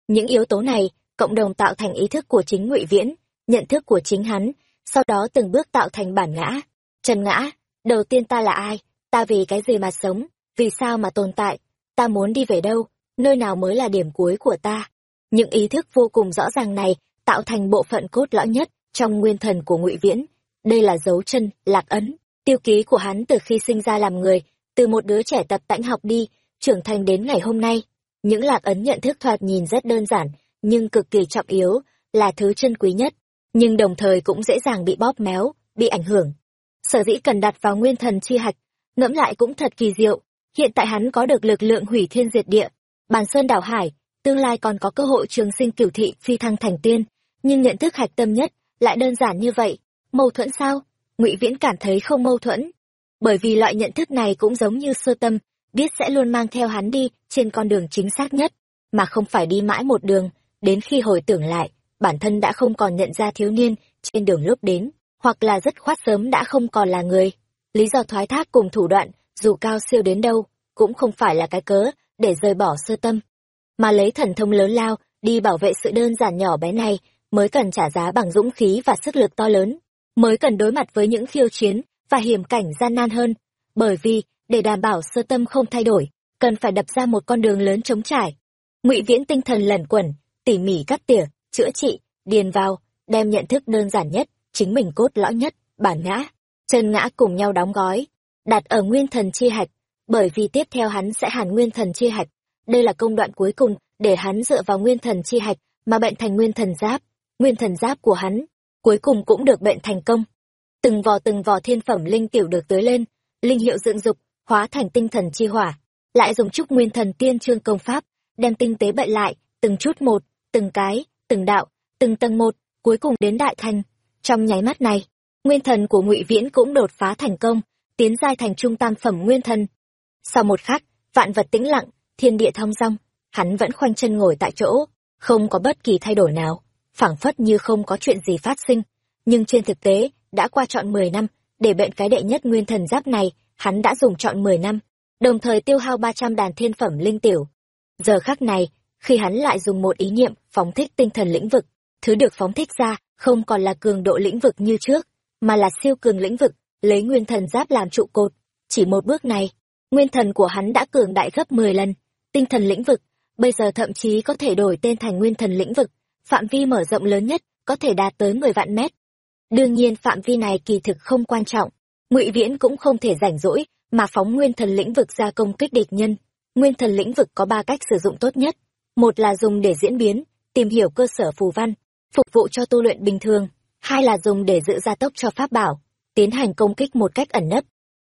Những yếu tố này cộng đồng tạo thành ý thức của chính Ngụy Viễn, nhận thức của chính hắn, sau đó từng bước tạo thành bản ngã. Trần ngã, đầu tiên ta là ai, ta vì cái gì mà sống, vì sao mà tồn tại, ta muốn đi về đâu, nơi nào mới là điểm cuối của ta. Những ý thức vô cùng rõ ràng này tạo thành bộ phận cốt lõi nhất trong nguyên thần của Ngụy Viễn. Đây là dấu chân, lạc ấn, tiêu ký của hắn từ khi sinh ra làm người, từ một đứa trẻ tập tãnh học đi, trưởng thành đến ngày hôm nay. Những lạc ấn nhận thức thoạt nhìn rất đơn giản, nhưng cực kỳ trọng yếu, là thứ chân quý nhất, nhưng đồng thời cũng dễ dàng bị bóp méo, bị ảnh hưởng. Sở dĩ cần đặt vào nguyên thần chi hạch, ngẫm lại cũng thật kỳ diệu, hiện tại hắn có được lực lượng hủy thiên diệt địa, bàn sơn đảo hải, tương lai còn có cơ hội trường sinh cửu thị phi thăng thành tiên, nhưng nhận thức hạch tâm nhất lại đơn giản như vậy, mâu thuẫn sao? Ngụy Viễn cảm thấy không mâu thuẫn, bởi vì loại nhận thức này cũng giống như sơ tâm, biết sẽ luôn mang theo hắn đi trên con đường chính xác nhất, mà không phải đi mãi một đường, đến khi hồi tưởng lại, bản thân đã không còn nhận ra thiếu niên trên đường lúc đến, hoặc là rất khoát sớm đã không còn là người. Lý do thoái thác cùng thủ đoạn, dù cao siêu đến đâu, cũng không phải là cái cớ để rời bỏ sơ tâm, mà lấy thần thông lớn lao đi bảo vệ sự đơn giản nhỏ bé này mới cần trả giá bằng dũng khí và sức lực to lớn, mới cần đối mặt với những khiêu chiến và hiểm cảnh gian nan hơn, bởi vì để đảm bảo sơ tâm không thay đổi, cần phải đập ra một con đường lớn chống trải. Ngụy Viễn tinh thần lẩn quẩn, tỉ mỉ cắt tỉa, chữa trị, điền vào, đem nhận thức đơn giản nhất, chính mình cốt lõi nhất, bản ngã, chân ngã cùng nhau đóng gói, đặt ở nguyên thần chi hạch, bởi vì tiếp theo hắn sẽ hàn nguyên thần chi hạch. Đây là công đoạn cuối cùng để hắn dựa vào nguyên thần chi hạch mà bệnh thành nguyên thần giáp. Nguyên thần giáp của hắn, cuối cùng cũng được bệnh thành công. Từng vò từng vò thiên phẩm linh tiểu được tới lên, linh hiệu dựng dục, hóa thành tinh thần chi hỏa, lại dùng trúc nguyên thần tiên trương công pháp, đem tinh tế bệnh lại, từng chút một, từng cái, từng đạo, từng tầng một, cuối cùng đến đại thành. Trong nháy mắt này, nguyên thần của Ngụy Viễn cũng đột phá thành công, tiến giai thành trung tam phẩm nguyên thần. Sau một khắc, vạn vật tĩnh lặng, thiên địa thong dong, hắn vẫn khoanh chân ngồi tại chỗ, không có bất kỳ thay đổi nào, phảng phất như không có chuyện gì phát sinh. Nhưng trên thực tế, đã qua trọn 10 năm, để bệnh cái đệ nhất nguyên thần giáp này, hắn đã dùng trọn 10 năm, đồng thời tiêu hao 300 đàn thiên phẩm linh tiểu. Giờ khắc này, khi hắn lại dùng một ý niệm phóng thích tinh thần lĩnh vực, thứ được phóng thích ra không còn là cường độ lĩnh vực như trước, mà là siêu cường lĩnh vực, lấy nguyên thần giáp làm trụ cột. Chỉ một bước này, nguyên thần của hắn đã cường đại gấp 10 lần. Tinh thần lĩnh vực, bây giờ thậm chí có thể đổi tên thành nguyên thần lĩnh vực, phạm vi mở rộng lớn nhất có thể đạt tới 10 vạn mét. Đương nhiên phạm vi này kỳ thực không quan trọng, Ngụy Viễn cũng không thể rảnh rỗi mà phóng nguyên thần lĩnh vực ra công kích địch nhân. Nguyên thần lĩnh vực có ba cách sử dụng tốt nhất, một là dùng để diễn biến, tìm hiểu cơ sở phù văn, phục vụ cho tu luyện bình thường, hai là dùng để giữ gia tốc cho pháp bảo, tiến hành công kích một cách ẩn nấp.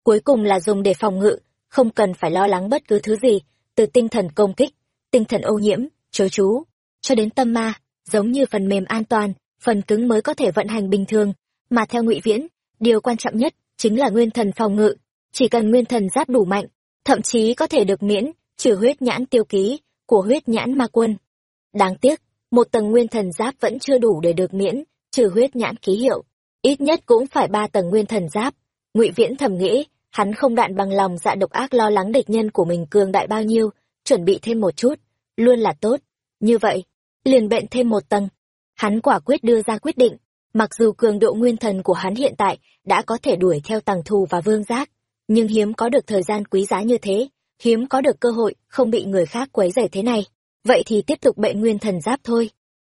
Cuối cùng là dùng để phòng ngự, không cần phải lo lắng bất cứ thứ gì, từ tinh thần công kích, tinh thần ô nhiễm, chớ chú, cho đến tâm ma, giống như phần mềm an toàn, phần cứng mới có thể vận hành bình thường, mà theo Ngụy Viễn, điều quan trọng nhất chính là nguyên thần phòng ngự, chỉ cần nguyên thần giáp đủ mạnh, thậm chí có thể được miễn trừ huyết nhãn tiêu ký của huyết nhãn ma quân. Đáng tiếc, một tầng nguyên thần giáp vẫn chưa đủ để được miễn trừ huyết nhãn ký hiệu, ít nhất cũng phải ba tầng nguyên thần giáp. Ngụy Viễn thầm nghĩ, hắn không đạn bằng lòng dạ độc ác lo lắng địch nhân của mình cường đại bao nhiêu, chuẩn bị thêm một chút, luôn là tốt. như vậy, liền bệnh thêm một tầng. Hắn quả quyết đưa ra quyết định, mặc dù cường độ nguyên thần của hắn hiện tại đã có thể đuổi theo tàng thù và vương giác, nhưng hiếm có được thời gian quý giá như thế, hiếm có được cơ hội không bị người khác quấy rầy thế này. Vậy thì tiếp tục bệnh nguyên thần giáp thôi.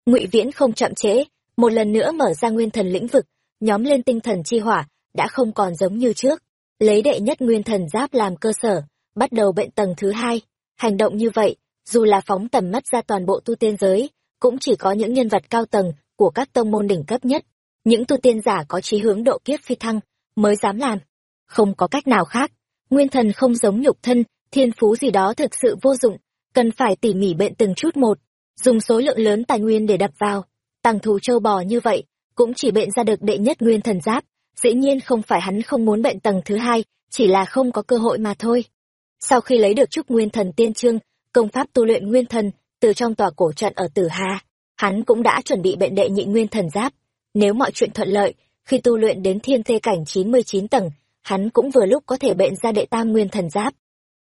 Ngụy Viễn không chậm trễ, một lần nữa mở ra nguyên thần lĩnh vực, nhóm lên tinh thần chi hỏa, đã không còn giống như trước. Lấy đệ nhất nguyên thần giáp làm cơ sở, bắt đầu bệnh tầng thứ hai. Hành động như vậy, dù là phóng tầm mắt ra toàn bộ tu tiên giới, cũng chỉ có những nhân vật cao tầng của các tông môn đỉnh cấp nhất, những tu tiên giả có chí hướng độ kiếp phi thăng, mới dám làm. Không có cách nào khác, nguyên thần không giống nhục thân, thiên phú gì đó thực sự vô dụng, cần phải tỉ mỉ bệnh từng chút một, dùng số lượng lớn tài nguyên để đập vào. Tăng thù châu bò như vậy, cũng chỉ bệnh ra được đệ nhất nguyên thần giáp, dĩ nhiên không phải hắn không muốn bệnh tầng thứ hai, chỉ là không có cơ hội mà thôi. Sau khi lấy được trúc nguyên thần tiên trương, công pháp tu luyện nguyên thần, từ trong tòa cổ trận ở Tử Hà, hắn cũng đã chuẩn bị bệnh đệ nhị nguyên thần giáp. Nếu mọi chuyện thuận lợi, khi tu luyện đến thiên thê cảnh 99 tầng, hắn cũng vừa lúc có thể bệnh ra đệ tam nguyên thần giáp.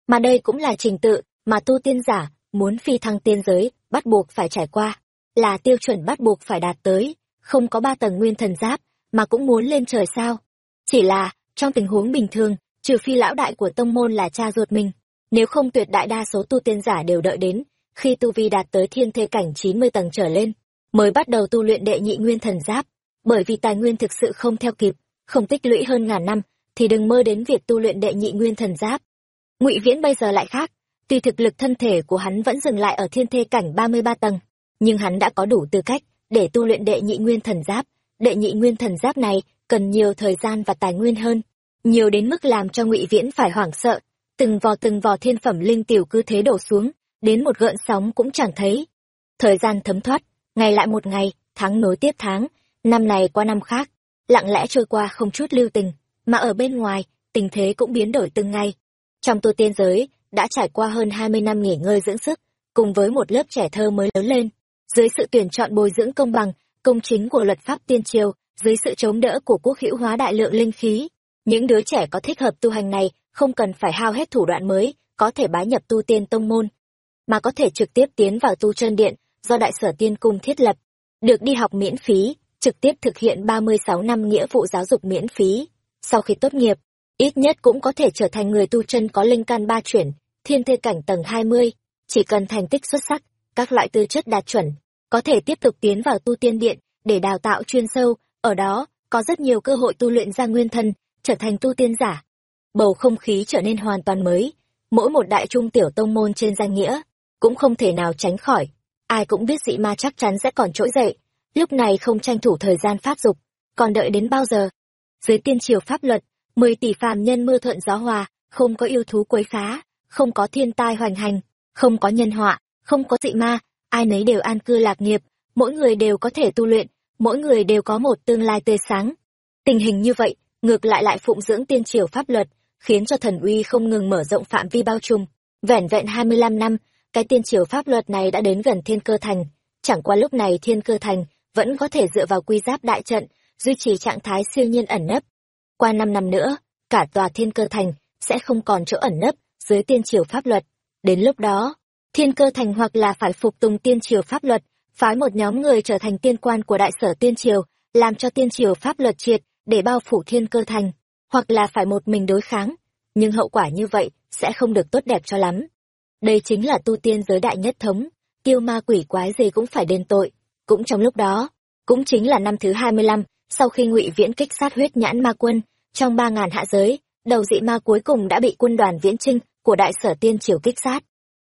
Mà đây cũng là trình tự mà tu tiên giả muốn phi thăng tiên giới bắt buộc phải trải qua, là tiêu chuẩn bắt buộc phải đạt tới, không có ba tầng nguyên thần giáp mà cũng muốn lên trời sao. Chỉ là, trong tình huống bình thường, trừ phi lão đại của tông môn là cha ruột mình, nếu không tuyệt đại đa số tu tiên giả đều đợi đến, khi tu vi đạt tới thiên thê cảnh 90 tầng trở lên, mới bắt đầu tu luyện đệ nhị nguyên thần giáp, bởi vì tài nguyên thực sự không theo kịp, không tích lũy hơn ngàn năm, thì đừng mơ đến việc tu luyện đệ nhị nguyên thần giáp. Ngụy Viễn bây giờ lại khác, tuy thực lực thân thể của hắn vẫn dừng lại ở thiên thê cảnh 33 tầng, nhưng hắn đã có đủ tư cách để tu luyện đệ nhị nguyên thần giáp. Đệ nhị nguyên thần giáp này cần nhiều thời gian và tài nguyên hơn, nhiều đến mức làm cho Ngụy Viễn phải hoảng sợ, từng vò từng vò thiên phẩm linh tiểu cứ thế đổ xuống, đến một gợn sóng cũng chẳng thấy. Thời gian thấm thoát, ngày lại một ngày, tháng nối tiếp tháng, năm này qua năm khác, lặng lẽ trôi qua không chút lưu tình, mà ở bên ngoài, tình thế cũng biến đổi từng ngày. Trong tu tiên giới, đã trải qua hơn 20 năm nghỉ ngơi dưỡng sức, cùng với một lớp trẻ thơ mới lớn lên, dưới sự tuyển chọn bồi dưỡng công bằng, công chính của luật pháp tiên triều, dưới sự chống đỡ của quốc hữu hóa đại lượng linh khí, những đứa trẻ có thích hợp tu hành này không cần phải hao hết thủ đoạn mới, có thể bái nhập tu tiên tông môn, mà có thể trực tiếp tiến vào tu chân điện do đại sở tiên cung thiết lập, được đi học miễn phí, trực tiếp thực hiện 36 năm nghĩa vụ giáo dục miễn phí. Sau khi tốt nghiệp, ít nhất cũng có thể trở thành người tu chân có linh căn ba chuyển, thiên thê cảnh tầng 20, chỉ cần thành tích xuất sắc, các loại tư chất đạt chuẩn, có thể tiếp tục tiến vào tu tiên điện để đào tạo chuyên sâu, ở đó có rất nhiều cơ hội tu luyện ra nguyên thân, trở thành tu tiên giả. Bầu không khí trở nên hoàn toàn mới, mỗi một đại trung tiểu tông môn trên danh nghĩa, cũng không thể nào tránh khỏi. Ai cũng biết dị ma chắc chắn sẽ còn trỗi dậy, lúc này không tranh thủ thời gian phát dục, còn đợi đến bao giờ? Dưới tiên triều pháp luật, 10 tỷ phàm nhân mưa thuận gió hòa, không có yêu thú quấy phá, không có thiên tai hoành hành, không có nhân họa, không có dị ma, ai nấy đều an cư lạc nghiệp, mỗi người đều có thể tu luyện, mỗi người đều có một tương lai tươi sáng. Tình hình như vậy, ngược lại lại phụng dưỡng tiên triều pháp luật, khiến cho thần uy không ngừng mở rộng phạm vi bao trùm. Vẻn vẹn 25 năm, cái tiên triều pháp luật này đã đến gần thiên cơ thành. Chẳng qua lúc này thiên cơ thành vẫn có thể dựa vào quy giáp đại trận, duy trì trạng thái siêu nhiên ẩn nấp. Qua 5 năm nữa, cả tòa thiên cơ thành sẽ không còn chỗ ẩn nấp dưới tiên triều pháp luật. Đến lúc đó, thiên cơ thành hoặc là phải phục tùng tiên triều pháp luật, phái một nhóm người trở thành tiên quan của đại sở tiên triều, làm cho tiên triều pháp luật triệt để bao phủ thiên cơ thành, hoặc là phải một mình đối kháng. Nhưng hậu quả như vậy sẽ không được tốt đẹp cho lắm. Đây chính là tu tiên giới đại nhất thống, tiêu ma quỷ quái gì cũng phải đền tội. Cũng trong lúc đó, cũng chính là năm thứ hai mươi lăm sau khi ngụy Viễn kích sát huyết nhãn ma quân, trong ba ngàn hạ giới, đầu dị ma cuối cùng đã bị quân đoàn Viễn Trinh của đại sở tiên triều kích sát.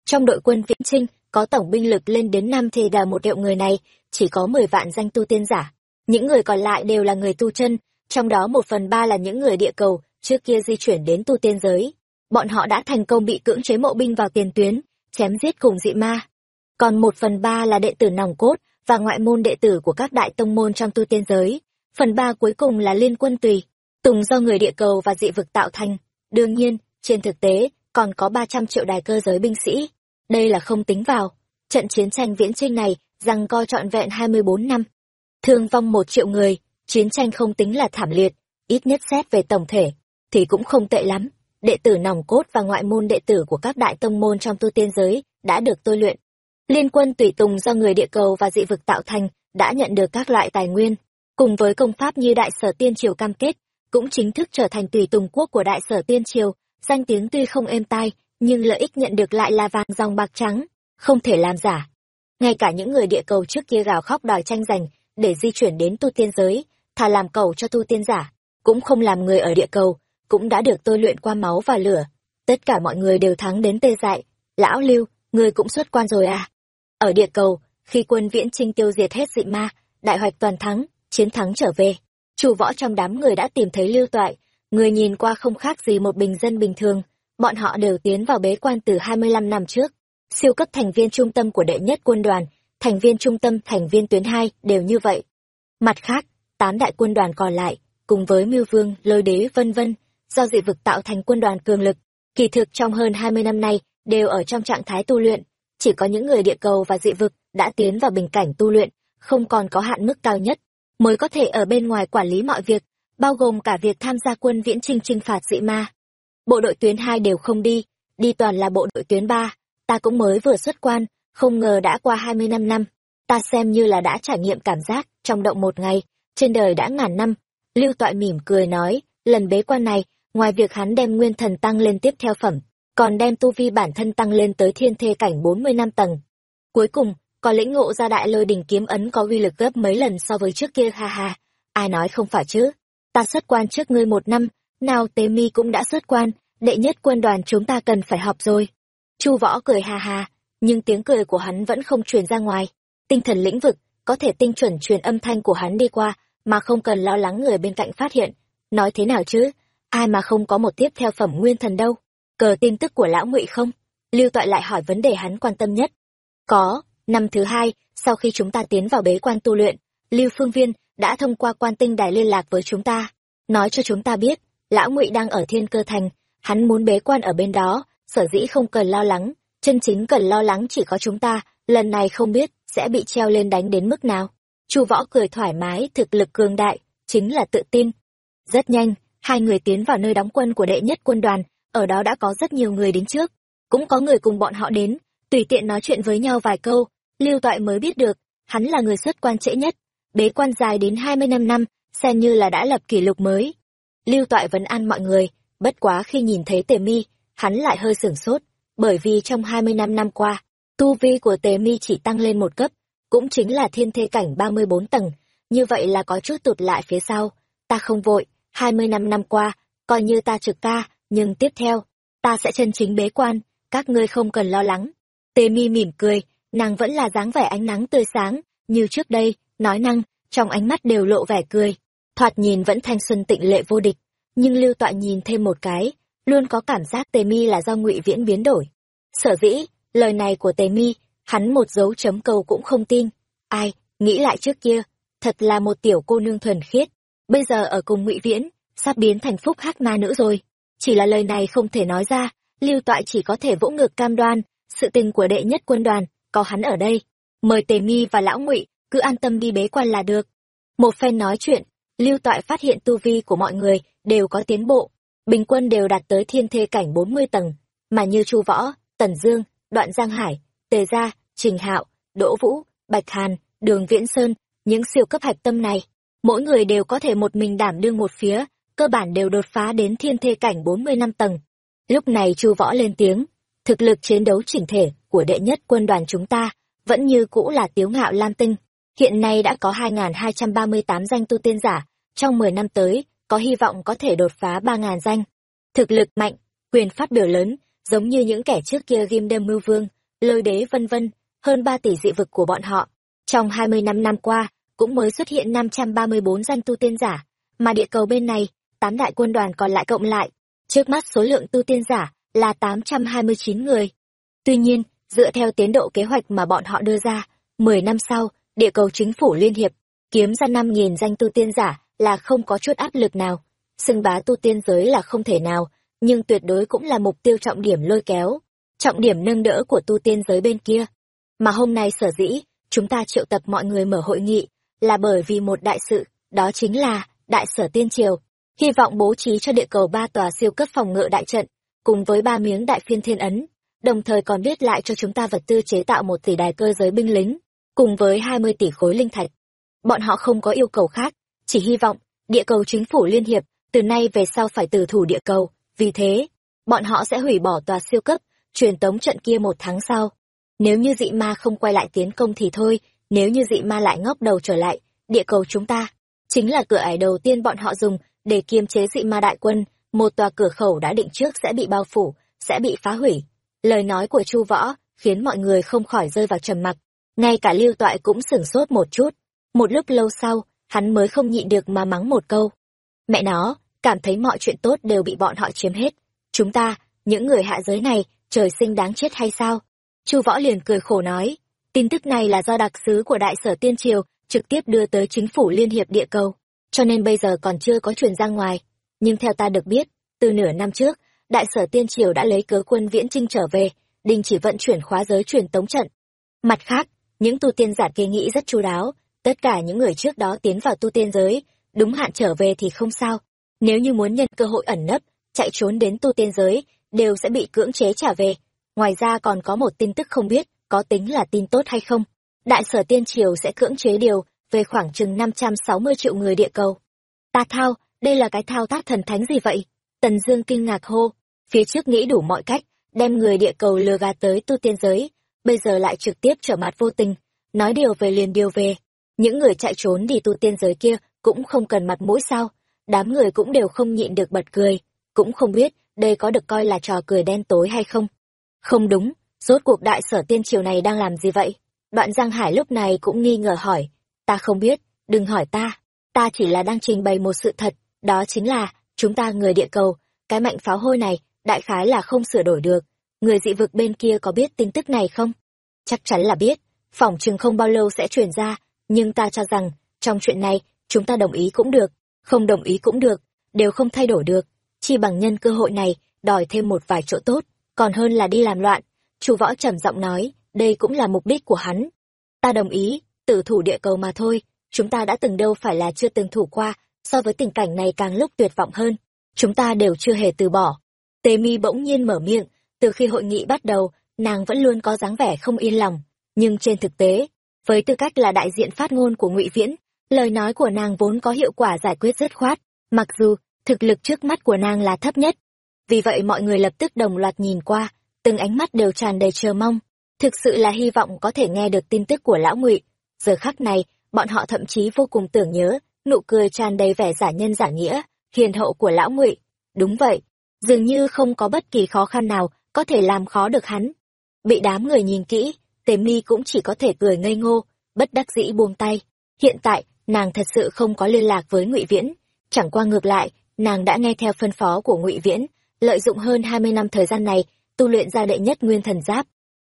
Trong đội quân Viễn Trinh, có tổng binh lực lên đến năm thì đà một triệu người này, chỉ có mười vạn danh tu tiên giả. Những người còn lại đều là người tu chân, trong đó một phần ba là những người địa cầu, trước kia di chuyển đến tu tiên giới. Bọn họ đã thành công bị cưỡng chế mộ binh vào tiền tuyến, chém giết cùng dị ma. Còn một phần ba là đệ tử nòng cốt và ngoại môn đệ tử của các đại tông môn trong tu tiên giới. Phần ba cuối cùng là liên quân tùy, tùng do người địa cầu và dị vực tạo thành. Đương nhiên, trên thực tế, còn có 300 triệu đài cơ giới binh sĩ. Đây là không tính vào. Trận chiến tranh viễn trinh này, rằng co trọn vẹn 24 năm. Thương vong một triệu người, chiến tranh không tính là thảm liệt, ít nhất xét về tổng thể, thì cũng không tệ lắm. Đệ tử nòng cốt và ngoại môn đệ tử của các đại tông môn trong tu tiên giới đã được tôi luyện. Liên quân tùy tùng do người địa cầu và dị vực tạo thành đã nhận được các loại tài nguyên, cùng với công pháp như Đại Sở Tiên Triều cam kết, cũng chính thức trở thành tùy tùng quốc của Đại Sở Tiên Triều, danh tiếng tuy không êm tai, nhưng lợi ích nhận được lại là vàng dòng bạc trắng, không thể làm giả. Ngay cả những người địa cầu trước kia gào khóc đòi tranh giành để di chuyển đến tu tiên giới, thà làm cầu cho tu tiên giả, cũng không làm người ở địa cầu, cũng đã được tôi luyện qua máu và lửa. Tất cả mọi người đều thắng đến tê dại. Lão Lưu, người cũng xuất quan rồi à? Ở địa cầu, khi quân viễn trinh tiêu diệt hết dị ma, đại hoạch toàn thắng, chiến thắng trở về. Chủ võ trong đám người đã tìm thấy Lưu Toại, người nhìn qua không khác gì một bình dân bình thường. Bọn họ đều tiến vào bế quan từ 25 năm trước. Siêu cấp thành viên trung tâm của đệ nhất quân đoàn, thành viên trung tâm, thành viên tuyến 2 đều như vậy. Mặt khác, tám đại quân đoàn còn lại, cùng với Mưu Vương, Lôi Đế vân vân, do dị vực tạo thành quân đoàn cường lực, kỳ thực trong hơn 20 năm nay đều ở trong trạng thái tu luyện, chỉ có những người địa cầu và dị vực đã tiến vào bình cảnh tu luyện, không còn có hạn mức cao nhất, mới có thể ở bên ngoài quản lý mọi việc, bao gồm cả việc tham gia quân viễn trinh trinh phạt dị ma. Bộ đội tuyến 2 đều không đi, đi toàn là bộ đội tuyến 3, ta cũng mới vừa xuất quan, không ngờ đã qua 25 năm, ta xem như là đã trải nghiệm cảm giác trong động một ngày, trên đời đã ngàn năm. Lưu Toại mỉm cười nói, lần bế quan này, ngoài việc hắn đem nguyên thần tăng lên tiếp theo phẩm, còn đem tu vi bản thân tăng lên tới thiên thê cảnh 40 năm tầng. Cuối cùng, có lĩnh ngộ ra đại lôi đỉnh kiếm ấn có uy lực gấp mấy lần so với trước kia ha ha. Ai nói không phải chứ? Ta xuất quan trước ngươi một năm, nào tế mi cũng đã xuất quan, đệ nhất quân đoàn chúng ta cần phải họp rồi. Chu võ cười ha ha, nhưng tiếng cười của hắn vẫn không truyền ra ngoài. Tinh thần lĩnh vực, có thể tinh chuẩn truyền âm thanh của hắn đi qua, mà không cần lo lắng người bên cạnh phát hiện. Nói thế nào chứ? Ai mà không có một tiếp theo phẩm nguyên thần đâu? Cờ tin tức của lão ngụy không? Lưu Toại lại hỏi vấn đề hắn quan tâm nhất. Có, năm thứ hai, sau khi chúng ta tiến vào bế quan tu luyện, Lưu Phương Viên đã thông qua quan tinh đài liên lạc với chúng ta, nói cho chúng ta biết, lão ngụy đang ở thiên cơ thành, hắn muốn bế quan ở bên đó, sở dĩ không cần lo lắng, chân chính cần lo lắng chỉ có chúng ta, lần này không biết sẽ bị treo lên đánh đến mức nào. Chu Võ cười thoải mái, thực lực cường đại, chính là tự tin. Rất nhanh, hai người tiến vào nơi đóng quân của đệ nhất quân đoàn, ở đó đã có rất nhiều người đến trước, cũng có người cùng bọn họ đến, tùy tiện nói chuyện với nhau vài câu, Lưu Toại mới biết được, hắn là người xuất quan trễ nhất, bế quan dài đến 25 năm, xem như là đã lập kỷ lục mới. Lưu Toại vẫn an mọi người, bất quá khi nhìn thấy Tề Mi, hắn lại hơi sửng sốt, bởi vì trong 25 năm qua, tu vi của Tề Mi chỉ tăng lên một cấp, cũng chính là thiên thê cảnh 34 tầng, như vậy là có chút tụt lại phía sau. Ta không vội, 25 năm qua, coi như ta trực ca, nhưng tiếp theo, ta sẽ chân chính bế quan, các ngươi không cần lo lắng. Tề mi mỉm cười, nàng vẫn là dáng vẻ ánh nắng tươi sáng, như trước đây, nói năng, trong ánh mắt đều lộ vẻ cười. Thoạt nhìn vẫn thanh xuân tịnh lệ vô địch, nhưng lưu tọa nhìn thêm một cái, luôn có cảm giác tề mi là do ngụy viễn biến đổi. Sở dĩ, lời này của tề mi, hắn một dấu chấm câu cũng không tin. Ai, nghĩ lại trước kia, thật là một tiểu cô nương thuần khiết, bây giờ ở cùng ngụy viễn, sắp biến thành phúc hắc ma nữ rồi. Chỉ là lời này không thể nói ra, lưu toại chỉ có thể vỗ ngược cam đoan, sự tình của đệ nhất quân đoàn, có hắn ở đây. Mời tề mi và lão ngụy cứ an tâm đi bế quan là được. Một phen nói chuyện, lưu toại phát hiện tu vi của mọi người đều có tiến bộ, bình quân đều đạt tới thiên thê cảnh 40 tầng, mà như Chu Võ, Tần Dương, Đoạn Giang Hải, Tề Gia, Trình Hạo, Đỗ Vũ, Bạch Hàn, Đường Viễn Sơn, những siêu cấp hạch tâm này, mỗi người đều có thể một mình đảm đương một phía, cơ bản đều đột phá đến thiên thê cảnh 40 năm tầng. Lúc này Chu Võ lên tiếng, thực lực chiến đấu chỉnh thể của đệ nhất quân đoàn chúng ta vẫn như cũ là tiếu ngạo lam tinh. Hiện nay đã có 2.238 danh tu tiên giả, trong 10 năm tới, có hy vọng có thể đột phá 3.000 danh. Thực lực mạnh, quyền phát biểu lớn, giống như những kẻ trước kia ghim đêm mưu vương, lôi đế vân vân, hơn 3 tỷ dị vực của bọn họ. Trong 25 năm qua, cũng mới xuất hiện 534 danh tu tiên giả, mà địa cầu bên này, tám đại quân đoàn còn lại cộng lại, trước mắt số lượng tu tiên giả là 829 người. Tuy nhiên, dựa theo tiến độ kế hoạch mà bọn họ đưa ra, 10 năm sau, địa cầu chính phủ liên hiệp, kiếm ra 5.000 danh tu tiên giả là không có chút áp lực nào. Xưng bá tu tiên giới là không thể nào, nhưng tuyệt đối cũng là mục tiêu trọng điểm lôi kéo, trọng điểm nâng đỡ của tu tiên giới bên kia. Mà hôm nay sở dĩ, chúng ta triệu tập mọi người mở hội nghị, là bởi vì một đại sự, đó chính là Đại sở Tiên Triều, hy vọng bố trí cho địa cầu ba tòa siêu cấp phòng ngự đại trận, cùng với ba miếng đại phiên thiên ấn, đồng thời còn biết lại cho chúng ta vật tư chế tạo một tỷ đài cơ giới binh lính, cùng với 20 tỷ khối linh thạch. Bọn họ không có yêu cầu khác, chỉ hy vọng địa cầu chính phủ liên hiệp từ nay về sau phải từ thủ địa cầu, vì thế, bọn họ sẽ hủy bỏ tòa siêu cấp, truyền tống trận kia một tháng sau. Nếu như dị ma không quay lại tiến công thì thôi, nếu như dị ma lại ngóc đầu trở lại, địa cầu chúng ta, chính là cửa ải đầu tiên bọn họ dùng để kiềm chế dị ma đại quân, một tòa cửa khẩu đã định trước sẽ bị bao phủ, sẽ bị phá hủy. Lời nói của Chu Võ khiến mọi người không khỏi rơi vào trầm mặc, ngay cả Lưu Toại cũng sửng sốt một chút. Một lúc lâu sau, hắn mới không nhịn được mà mắng một câu. Mẹ nó, cảm thấy mọi chuyện tốt đều bị bọn họ chiếm hết. Chúng ta, những người hạ giới này, trời sinh đáng chết hay sao? Chu Võ liền cười khổ nói, tin tức này là do đặc sứ của Đại sở Tiên Triều trực tiếp đưa tới chính phủ Liên hiệp địa cầu, cho nên bây giờ còn chưa có truyền ra ngoài. Nhưng theo ta được biết, từ nửa năm trước, Đại sở Tiên Triều đã lấy cớ quân viễn trinh trở về, đình chỉ vận chuyển khóa giới truyền tống trận. Mặt khác, những tu tiên giả kia nghĩ rất chu đáo, tất cả những người trước đó tiến vào tu tiên giới, đúng hạn trở về thì không sao. Nếu như muốn nhân cơ hội ẩn nấp, chạy trốn đến tu tiên giới, đều sẽ bị cưỡng chế trả về. Ngoài ra còn có một tin tức không biết, có tính là tin tốt hay không. Đại sở tiên triều sẽ cưỡng chế điều về khoảng chừng 560 triệu người địa cầu. Ta thao, đây là cái thao tác thần thánh gì vậy? Tần Dương kinh ngạc hô, phía trước nghĩ đủ mọi cách, đem người địa cầu lừa gạt tới tu tiên giới, bây giờ lại trực tiếp trở mặt vô tình, nói điều về liền điều về. Những người chạy trốn đi tu tiên giới kia cũng không cần mặt mũi sao, đám người cũng đều không nhịn được bật cười, cũng không biết đây có được coi là trò cười đen tối hay không. Không đúng, rốt cuộc đại sở tiên triều này đang làm gì vậy? Đoạn Giang Hải lúc này cũng nghi ngờ hỏi, ta không biết, đừng hỏi ta, ta chỉ là đang trình bày một sự thật, đó chính là, chúng ta người địa cầu, cái mạnh pháo hôi này, đại khái là không sửa đổi được. Người dị vực bên kia có biết tin tức này không? Chắc chắn là biết, phỏng chừng không bao lâu sẽ truyền ra, nhưng ta cho rằng, trong chuyện này, chúng ta đồng ý cũng được, không đồng ý cũng được, đều không thay đổi được, chi bằng nhân cơ hội này, đòi thêm một vài chỗ tốt, còn hơn là đi làm loạn. Chu võ trầm giọng nói, đây cũng là mục đích của hắn. Ta đồng ý, tử thủ địa cầu mà thôi, chúng ta đã từng đâu phải là chưa từng thủ qua, so với tình cảnh này càng lúc tuyệt vọng hơn, chúng ta đều chưa hề từ bỏ. Tề mi bỗng nhiên mở miệng, từ khi hội nghị bắt đầu, nàng vẫn luôn có dáng vẻ không yên lòng, nhưng trên thực tế, với tư cách là đại diện phát ngôn của ngụy Viễn, lời nói của nàng vốn có hiệu quả giải quyết dứt khoát, mặc dù thực lực trước mắt của nàng là thấp nhất. Vì vậy mọi người lập tức đồng loạt nhìn qua, từng ánh mắt đều tràn đầy chờ mong, thực sự là hy vọng có thể nghe được tin tức của lão ngụy. Giờ khắc này, bọn họ thậm chí vô cùng tưởng nhớ, nụ cười tràn đầy vẻ giả nhân giả nghĩa, hiền hậu của lão ngụy. Đúng vậy, dường như không có bất kỳ khó khăn nào có thể làm khó được hắn. Bị đám người nhìn kỹ, tề mi cũng chỉ có thể cười ngây ngô, bất đắc dĩ buông tay. Hiện tại, nàng thật sự không có liên lạc với ngụy Viễn, chẳng qua ngược lại, nàng đã nghe theo phân phó của ngụy Viễn, lợi dụng hơn hai mươi năm thời gian này, tu luyện ra đệ nhất nguyên thần giáp.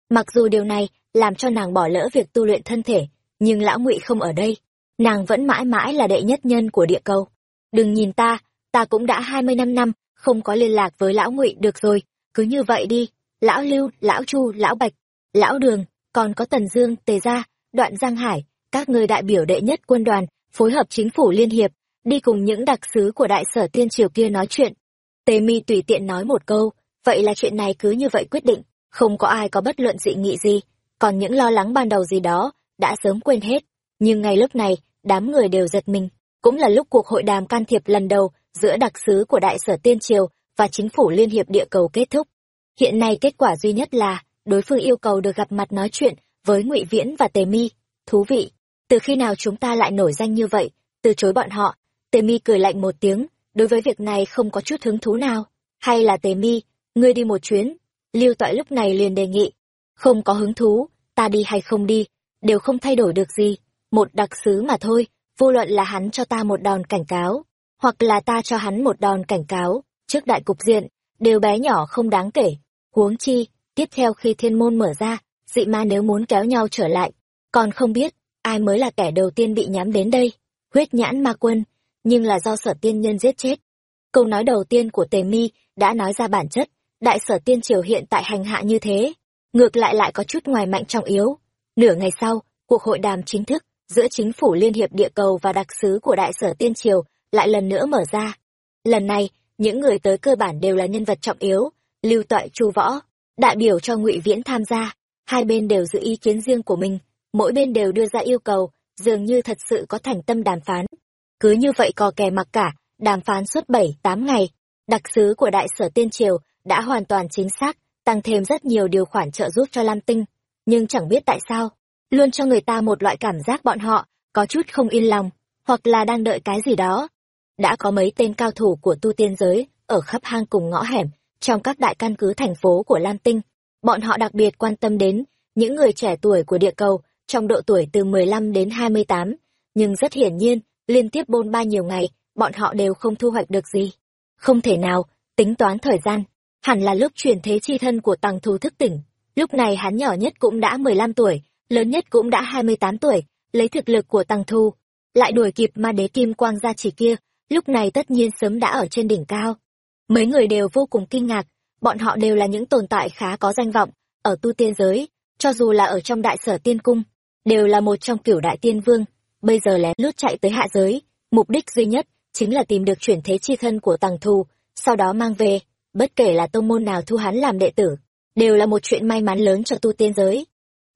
Mặc dù điều này làm cho nàng bỏ lỡ việc tu luyện thân thể, nhưng lão ngụy không ở đây, nàng vẫn mãi mãi là đệ nhất nhân của địa cầu. Đừng nhìn ta, ta cũng đã hai mươi năm năm không có liên lạc với lão ngụy được rồi, cứ như vậy đi, lão lưu, lão chu, lão bạch, lão đường, còn có tần dương, tề gia, đoạn giang hải, các người đại biểu đệ nhất quân đoàn, phối hợp chính phủ liên hiệp, đi cùng những đặc sứ của đại sở tiên triều kia nói chuyện. Tề mi tùy tiện nói một câu, vậy là chuyện này cứ như vậy quyết định, không có ai có bất luận dị nghị gì, còn những lo lắng ban đầu gì đó, đã sớm quên hết. Nhưng ngay lúc này, đám người đều giật mình, cũng là lúc cuộc hội đàm can thiệp lần đầu giữa đặc sứ của đại sở tiên triều và chính phủ liên hiệp địa cầu kết thúc. Hiện nay kết quả duy nhất là, đối phương yêu cầu được gặp mặt nói chuyện với ngụy Viễn và Tề Mi. Thú vị, từ khi nào chúng ta lại nổi danh như vậy, từ chối bọn họ, Tề Mi cười lạnh một tiếng, đối với việc này không có chút hứng thú nào. Hay là Tề Mi, ngươi đi một chuyến. Lưu Toại lúc này liền đề nghị, không có hứng thú, ta đi hay không đi, đều không thay đổi được gì, một đặc sứ mà thôi, vô luận là hắn cho ta một đòn cảnh cáo, hoặc là ta cho hắn một đòn cảnh cáo, trước đại cục diện, đều bé nhỏ không đáng kể. Huống chi, tiếp theo khi thiên môn mở ra, dị ma nếu muốn kéo nhau trở lại, còn không biết, ai mới là kẻ đầu tiên bị nhắm đến đây. Huyết nhãn ma quân, nhưng là do sở tiên nhân giết chết. Câu nói đầu tiên của Tề Mi đã nói ra bản chất, đại sở tiên triều hiện tại hành hạ như thế, ngược lại lại có chút ngoài mạnh trong yếu. Nửa ngày sau, cuộc hội đàm chính thức giữa chính phủ liên hiệp địa cầu và đặc sứ của đại sở tiên triều lại lần nữa mở ra. Lần này, những người tới cơ bản đều là nhân vật trọng yếu, lưu toại chu võ, đại biểu cho ngụy viễn tham gia. Hai bên đều giữ ý kiến riêng của mình mỗi bên đều đưa ra yêu cầu dường như thật sự có thành tâm đàm phán. Cứ như vậy cò kè mặc cả đàm phán suốt bảy tám ngày đặc sứ của đại sở tiên triều đã hoàn toàn chính xác tăng thêm rất nhiều điều khoản trợ giúp cho lam tinh. Nhưng chẳng biết tại sao luôn cho người ta một loại cảm giác bọn họ có chút không yên lòng hoặc là đang đợi cái gì đó đã có mấy tên cao thủ của tu tiên giới ở khắp hang cùng ngõ hẻm trong các đại căn cứ thành phố của lam tinh bọn họ đặc biệt quan tâm đến những người trẻ tuổi của địa cầu trong độ tuổi từ 15 đến 28, nhưng rất hiển nhiên, liên tiếp bôn ba nhiều ngày, bọn họ đều không thu hoạch được gì. Không thể nào, tính toán thời gian, hẳn là lúc chuyển thế chi thân của Tăng Thu thức tỉnh. Lúc này hắn nhỏ nhất cũng đã 15 tuổi, lớn nhất cũng đã 28 tuổi, lấy thực lực của Tăng Thu, lại đuổi kịp ma đế kim quang gia chỉ kia, lúc này tất nhiên sớm đã ở trên đỉnh cao. Mấy người đều vô cùng kinh ngạc, bọn họ đều là những tồn tại khá có danh vọng, ở tu tiên giới, cho dù là ở trong đại sở tiên cung, đều là một trong cửu đại tiên vương, bây giờ lén lút chạy tới hạ giới, mục đích duy nhất chính là tìm được chuyển thế chi thân của tàng Thù, sau đó mang về, bất kể là tông môn nào thu hắn làm đệ tử, đều là một chuyện may mắn lớn cho tu tiên giới.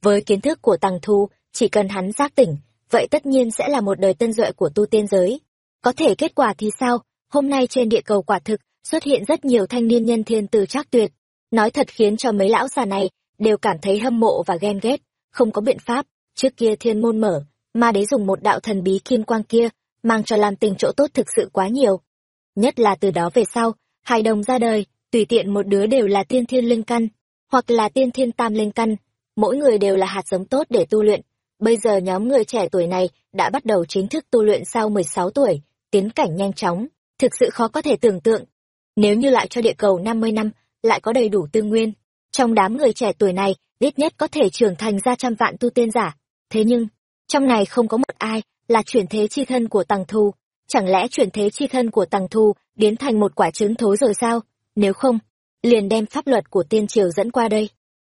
Với kiến thức của tàng Thu, chỉ cần hắn giác tỉnh, vậy tất nhiên sẽ là một đời tân duệ của tu tiên giới. Có thể kết quả thì sao? Hôm nay trên địa cầu quả thực xuất hiện rất nhiều thanh niên nhân thiên từ trác tuyệt, nói thật khiến cho mấy lão già này đều cảm thấy hâm mộ và ghen ghét, không có biện pháp, Trước kia thiên môn mở, ma đế dùng một đạo thần bí kim quang kia, mang cho Lam tình chỗ tốt thực sự quá nhiều. Nhất là từ đó về sau, hài đồng ra đời, tùy tiện một đứa đều là tiên thiên linh căn, hoặc là tiên thiên tam linh căn, mỗi người đều là hạt giống tốt để tu luyện. Bây giờ nhóm người trẻ tuổi này đã bắt đầu chính thức tu luyện sau 16 tuổi, tiến cảnh nhanh chóng, thực sự khó có thể tưởng tượng. Nếu như lại cho địa cầu 50 năm, lại có đầy đủ tư nguyên, trong đám người trẻ tuổi này, ít nhất có thể trưởng thành ra trăm vạn tu tiên giả, Thế nhưng, trong này không có một ai là chuyển thế chi thân của Tằng Thu. Chẳng lẽ chuyển thế chi thân của Tằng Thu biến thành một quả trứng thối rồi sao? Nếu không, liền đem pháp luật của tiên triều dẫn qua đây.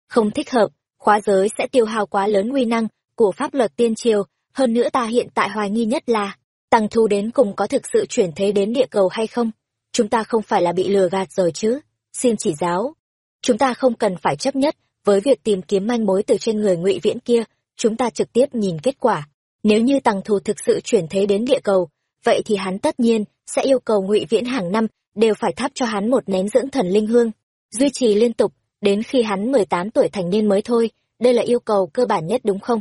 Không thích hợp, khóa giới sẽ tiêu hao quá lớn nguy năng của pháp luật tiên triều. Hơn nữa ta hiện tại hoài nghi nhất là, Tăng Thu đến cùng có thực sự chuyển thế đến địa cầu hay không? Chúng ta không phải là bị lừa gạt rồi chứ? Xin chỉ giáo. Chúng ta không cần phải chấp nhất với việc tìm kiếm manh mối từ trên người ngụy viễn kia chúng ta trực tiếp nhìn kết quả nếu như tăng thù thực sự chuyển thế đến địa cầu, vậy thì hắn tất nhiên sẽ yêu cầu ngụy viễn hàng năm đều phải thắp cho hắn một nén dưỡng thần linh hương, duy trì liên tục đến khi hắn mười tám tuổi thành niên mới thôi đây là yêu cầu cơ bản nhất đúng không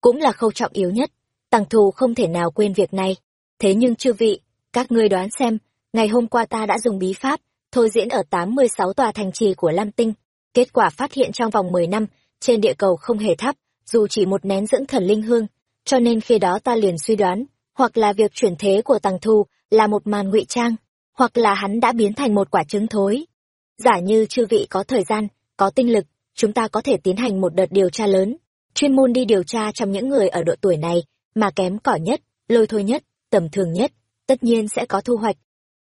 cũng là khâu trọng yếu nhất tằng thù không thể nào quên việc này. Thế nhưng chư vị các ngươi đoán xem ngày hôm qua ta đã dùng bí pháp thôi diễn ở tám mươi sáu tòa thành trì của lam tinh. Kết quả phát hiện trong vòng mười năm trên địa cầu không hề thắp dù chỉ một nén dưỡng thần linh hương, cho nên khi đó ta liền suy đoán, hoặc là việc chuyển thế của Tằng thù là một màn ngụy trang, hoặc là hắn đã biến thành một quả trứng thối. Giả như chư vị có thời gian, có tinh lực, chúng ta có thể tiến hành một đợt điều tra lớn, chuyên môn đi điều tra trong những người ở độ tuổi này mà kém cỏi nhất, lôi thôi nhất, tầm thường nhất, tất nhiên sẽ có thu hoạch.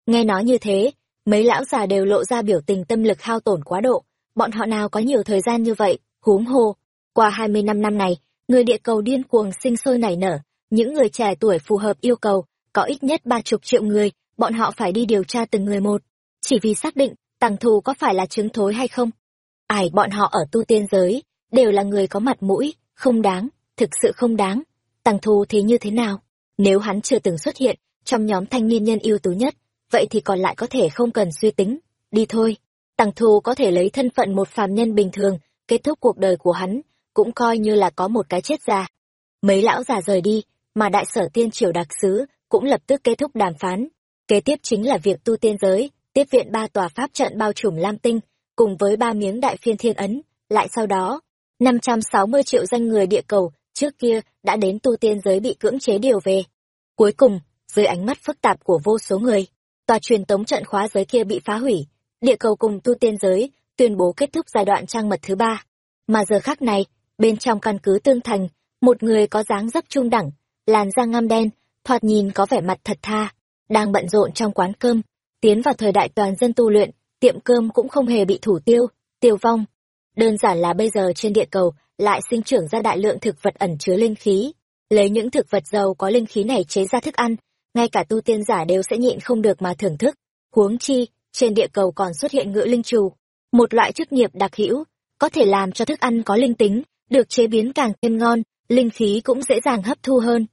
Nghe nói như thế, mấy lão già đều lộ ra biểu tình tâm lực hao tổn quá độ, bọn họ nào có nhiều thời gian như vậy, huống hồ, qua 25 năm này, người địa cầu điên cuồng sinh sôi nảy nở, những người trẻ tuổi phù hợp yêu cầu, có ít nhất ba chục triệu người, bọn họ phải đi điều tra từng người một, chỉ vì xác định tàng thù có phải là chứng thối hay không. Ai bọn họ ở tu tiên giới, đều là người có mặt mũi, không đáng, thực sự không đáng. Tăng thu thì như thế nào? Nếu hắn chưa từng xuất hiện trong nhóm thanh niên nhân ưu tú nhất, vậy thì còn lại có thể không cần suy tính. Đi thôi. Tăng thu có thể lấy thân phận một phàm nhân bình thường, kết thúc cuộc đời của hắn, cũng coi như là có một cái chết già. Mấy lão già rời đi, mà đại sở tiên triều đặc sứ cũng lập tức kết thúc đàm phán. Kế tiếp chính là việc tu tiên giới, tiếp viện ba tòa pháp trận bao trùm Lam Tinh, cùng với ba miếng đại phiên thiên ấn, lại sau đó, 560 triệu danh người địa cầu trước kia đã đến tu tiên giới bị cưỡng chế điều về. Cuối cùng, dưới ánh mắt phức tạp của vô số người, tòa truyền tống trận khóa giới kia bị phá hủy, địa cầu cùng tu tiên giới tuyên bố kết thúc giai đoạn trang mật thứ ba. Mà giờ khác này, Bên trong căn cứ tương thành, một người có dáng dấp trung đẳng, làn da ngăm đen, thoạt nhìn có vẻ mặt thật tha, đang bận rộn trong quán cơm, tiến vào thời đại toàn dân tu luyện, tiệm cơm cũng không hề bị thủ tiêu, tiêu vong. Đơn giản là bây giờ trên địa cầu lại sinh trưởng ra đại lượng thực vật ẩn chứa linh khí, lấy những thực vật giàu có linh khí này chế ra thức ăn, ngay cả tu tiên giả đều sẽ nhịn không được mà thưởng thức. Huống chi, trên địa cầu còn xuất hiện ngựa linh trù, một loại chức nghiệp đặc hữu, có thể làm cho thức ăn có linh tính, được chế biến càng thêm ngon, linh khí cũng dễ dàng hấp thu hơn.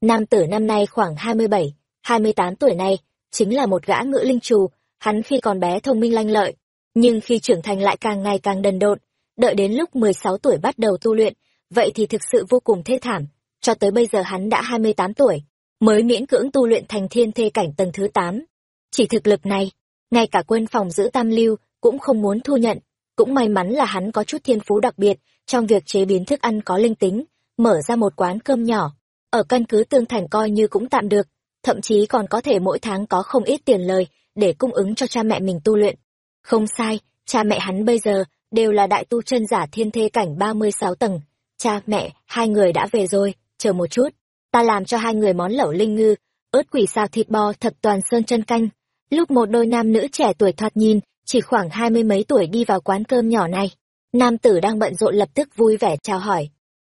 Nam tử năm nay khoảng 27, 28 tuổi này, chính là một gã ngữ linh trù, hắn khi còn bé thông minh lanh lợi, nhưng khi trưởng thành lại càng ngày càng đần độn, đợi đến lúc 16 tuổi bắt đầu tu luyện, vậy thì thực sự vô cùng thê thảm, cho tới bây giờ hắn đã 28 tuổi, mới miễn cưỡng tu luyện thành thiên thê cảnh tầng thứ 8. Chỉ thực lực này, ngay cả quân phòng giữ tam lưu cũng không muốn thu nhận, cũng may mắn là hắn có chút thiên phú đặc biệt trong việc chế biến thức ăn có linh tính, mở ra một quán cơm nhỏ, ở căn cứ tương thành coi như cũng tạm được, thậm chí còn có thể mỗi tháng có không ít tiền lời để cung ứng cho cha mẹ mình tu luyện. Không sai, cha mẹ hắn bây giờ đều là đại tu chân giả thiên thê cảnh 36 tầng. Cha mẹ, hai người đã về rồi, chờ một chút. Ta làm cho hai người món lẩu linh ngư, ớt quỷ xào thịt bò thật toàn sơn chân canh. Lúc một đôi nam nữ trẻ tuổi thoạt nhìn, chỉ khoảng hai mươi mấy tuổi đi vào quán cơm nhỏ này. Nam tử đang bận rộn lập tức vui vẻ chào hỏi.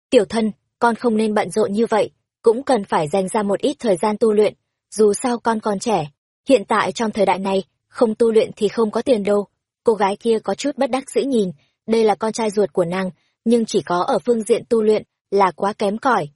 Tiểu thân, con không nên bận rộn như vậy, cũng cần phải dành ra một ít thời gian tu luyện, dù sao con còn trẻ. Hiện tại trong thời đại này, không tu luyện thì không có tiền đâu. Cô gái kia có chút bất đắc dĩ nhìn, đây là con trai ruột của nàng, nhưng chỉ có ở phương diện tu luyện là quá kém cỏi.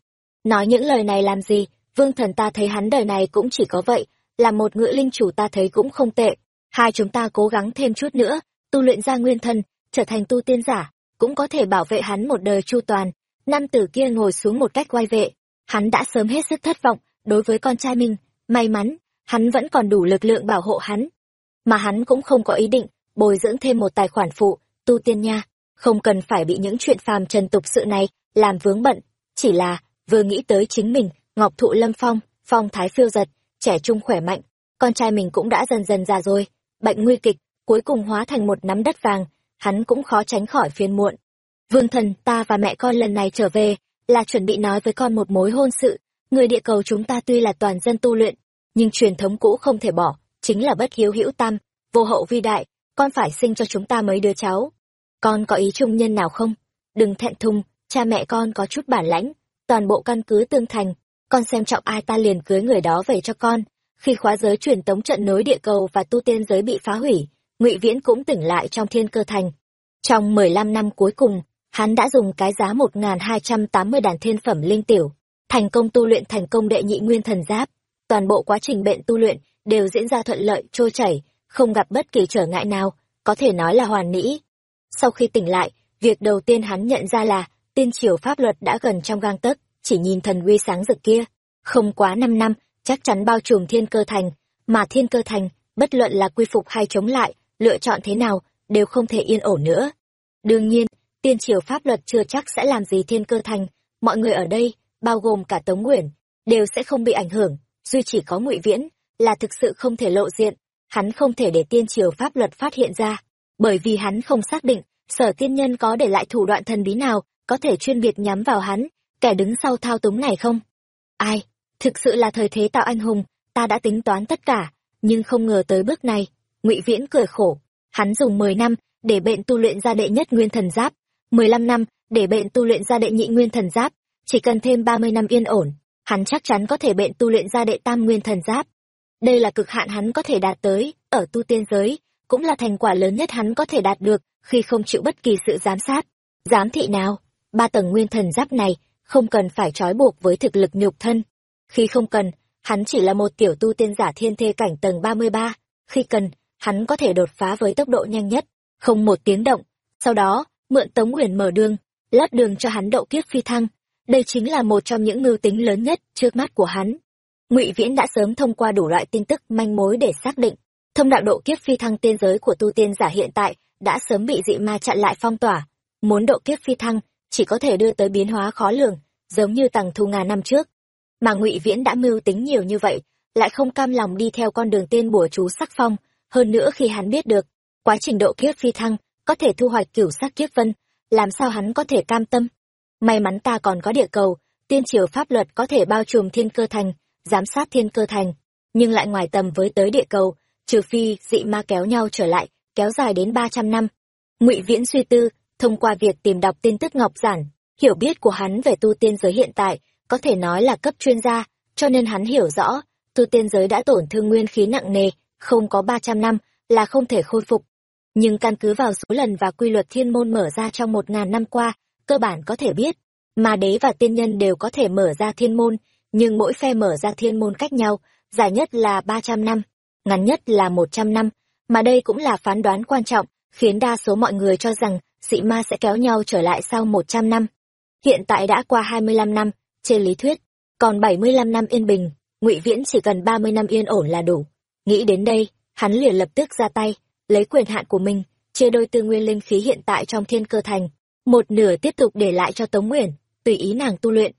Nói những lời này làm gì, vương thần ta thấy hắn đời này cũng chỉ có vậy, là một ngữ linh chủ ta thấy cũng không tệ. Hai chúng ta cố gắng thêm chút nữa, tu luyện ra nguyên thân, trở thành tu tiên giả, cũng có thể bảo vệ hắn một đời chu toàn. Nam tử kia ngồi xuống một cách quay vệ, hắn đã sớm hết sức thất vọng đối với con trai mình, may mắn, hắn vẫn còn đủ lực lượng bảo hộ hắn. Mà hắn cũng không có ý định bồi dưỡng thêm một tài khoản phụ, tu tiên nha, không cần phải bị những chuyện phàm trần tục sự này làm vướng bận, chỉ là vừa nghĩ tới chính mình, Ngọc Thụ Lâm Phong, phong thái phiêu giật, trẻ trung khỏe mạnh, con trai mình cũng đã dần dần già rồi, bệnh nguy kịch, cuối cùng hóa thành một nắm đất vàng, hắn cũng khó tránh khỏi phiền muộn. Vương thần, ta và mẹ con lần này trở về, là chuẩn bị nói với con một mối hôn sự, người địa cầu chúng ta tuy là toàn dân tu luyện, nhưng truyền thống cũ không thể bỏ, chính là bất hiếu hữu tam, vô hậu vi đại, con phải sinh cho chúng ta mấy đứa cháu. Con có ý trung nhân nào không? Đừng thẹn thùng, cha mẹ con có chút bản lãnh, toàn bộ căn cứ tương thành, con xem trọng ai ta liền cưới người đó về cho con. Khi khóa giới truyền tống trận nối địa cầu và tu tiên giới bị phá hủy, Ngụy Viễn cũng tỉnh lại trong thiên cơ thành. Trong mười lăm năm cuối cùng, hắn đã dùng cái giá một hai trăm tám mươi đàn thiên phẩm linh tiểu, thành công tu luyện thành công đệ nhị nguyên thần giáp. Toàn bộ quá trình bệnh tu luyện đều diễn ra thuận lợi, trôi chảy, không gặp bất kỳ trở ngại nào, có thể nói là hoàn mỹ. Sau khi tỉnh lại, việc đầu tiên hắn nhận ra là tiên triều pháp luật đã gần trong gang tấc, chỉ nhìn thần uy sáng rực kia, không quá năm năm, chắc chắn bao trùm thiên cơ thành, mà thiên cơ thành, bất luận là quy phục hay chống lại, lựa chọn thế nào, đều không thể yên ổn nữa. Đương nhiên, tiên triều pháp luật chưa chắc sẽ làm gì thiên cơ thành, mọi người ở đây, bao gồm cả Tống Nguyễn, đều sẽ không bị ảnh hưởng, duy chỉ có ngụy Viễn, là thực sự không thể lộ diện, hắn không thể để tiên triều pháp luật phát hiện ra, bởi vì hắn không xác định sở tiên nhân có để lại thủ đoạn thần bí nào có thể chuyên biệt nhắm vào hắn, kẻ đứng sau thao túng này không? Ai? Thực sự là thời thế tạo anh hùng, ta đã tính toán tất cả, nhưng không ngờ tới bước này. Ngụy Viễn cười khổ, hắn dùng mười năm để bệnh tu luyện ra đệ nhất nguyên thần giáp, mười lăm năm để bệnh tu luyện ra đệ nhị nguyên thần giáp, chỉ cần thêm ba mươi năm yên ổn, hắn chắc chắn có thể bệnh tu luyện ra đệ tam nguyên thần giáp. Đây là cực hạn hắn có thể đạt tới, ở tu tiên giới, cũng là thành quả lớn nhất hắn có thể đạt được khi không chịu bất kỳ sự giám sát. Giám thị nào? Ba tầng nguyên thần giáp này không cần phải trói buộc với thực lực nhục thân. Khi không cần, hắn chỉ là một tiểu tu tiên giả thiên thê cảnh tầng 33. Khi cần, hắn có thể đột phá với tốc độ nhanh nhất, không một tiếng động. Sau đó, mượn Tống Huyền mở đường, lát đường cho hắn đậu kiếp phi thăng. Đây chính là một trong những mưu tính lớn nhất trước mắt của hắn. Ngụy Viễn đã sớm thông qua đủ loại tin tức manh mối để xác định, thông đạo độ kiếp phi thăng tiên giới của tu tiên giả hiện tại đã sớm bị dị ma chặn lại phong tỏa. Muốn độ kiếp phi thăng, chỉ có thể đưa tới biến hóa khó lường, giống như tầng thu ngàn năm trước. Mà Ngụy Viễn đã mưu tính nhiều như vậy, lại không cam lòng đi theo con đường tiên bùa chú sắc phong, hơn nữa khi hắn biết được, quá trình độ kiếp phi thăng có thể thu hoạch cửu sắc kiếp vân, làm sao hắn có thể cam tâm? May mắn ta còn có địa cầu, tiên triều pháp luật có thể bao trùm thiên cơ thành, giám sát thiên cơ thành, nhưng lại ngoài tầm với tới địa cầu, trừ phi dị ma kéo nhau trở lại, kéo dài đến ba trăm năm. Ngụy Viễn suy tư, thông qua việc tìm đọc tin tức ngọc giản, hiểu biết của hắn về tu tiên giới hiện tại, có thể nói là cấp chuyên gia, cho nên hắn hiểu rõ, tu tiên giới đã tổn thương nguyên khí nặng nề, không có ba trăm năm là không thể khôi phục. nhưng căn cứ vào số lần và quy luật thiên môn mở ra trong một ngàn năm qua, cơ bản có thể biết, mà đế và tiên nhân đều có thể mở ra thiên môn, nhưng mỗi phe mở ra thiên môn cách nhau, dài nhất là ba trăm năm, ngắn nhất là một trăm năm, mà đây cũng là phán đoán quan trọng, khiến đa số mọi người cho rằng dị ma sẽ kéo nhau trở lại sau một trăm năm. Hiện tại đã qua hai mươi lăm năm, trên lý thuyết, còn bảy mươi lăm năm yên bình, ngụy Viễn chỉ cần ba mươi năm yên ổn là đủ. Nghĩ đến đây, hắn liền lập tức ra tay, lấy quyền hạn của mình, chia đôi tư nguyên linh khí hiện tại trong thiên cơ thành, một nửa tiếp tục để lại cho Tống Nguyễn, tùy ý nàng tu luyện.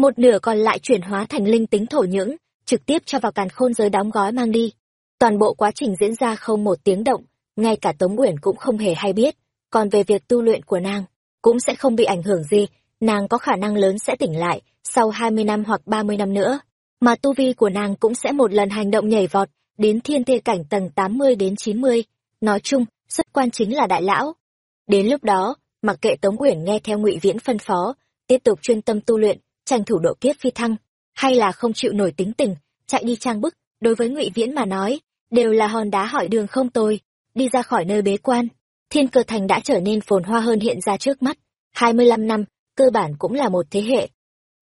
Một nửa còn lại chuyển hóa thành linh tính thổ nhưỡng, trực tiếp cho vào càn khôn giới đóng gói mang đi. Toàn bộ quá trình diễn ra không một tiếng động, ngay cả Tống uyển cũng không hề hay biết, còn về việc tu luyện của nàng, cũng sẽ không bị ảnh hưởng gì, nàng có khả năng lớn sẽ tỉnh lại sau 20 năm hoặc 30 năm nữa, mà tu vi của nàng cũng sẽ một lần hành động nhảy vọt đến thiên thê cảnh tầng 80 đến 90. Nói chung, xuất quan chính là đại lão. Đến lúc đó, mặc kệ Tống Uyển nghe theo Ngụy Viễn phân phó, tiếp tục chuyên tâm tu luyện, tranh thủ độ kiếp phi thăng, hay là không chịu nổi tính tình, chạy đi trang bức, đối với Ngụy Viễn mà nói, đều là hòn đá hỏi đường không tồi, đi ra khỏi nơi bế quan, thiên cơ thành đã trở nên phồn hoa hơn hiện ra trước mắt. 25 năm, cơ bản cũng là một thế hệ.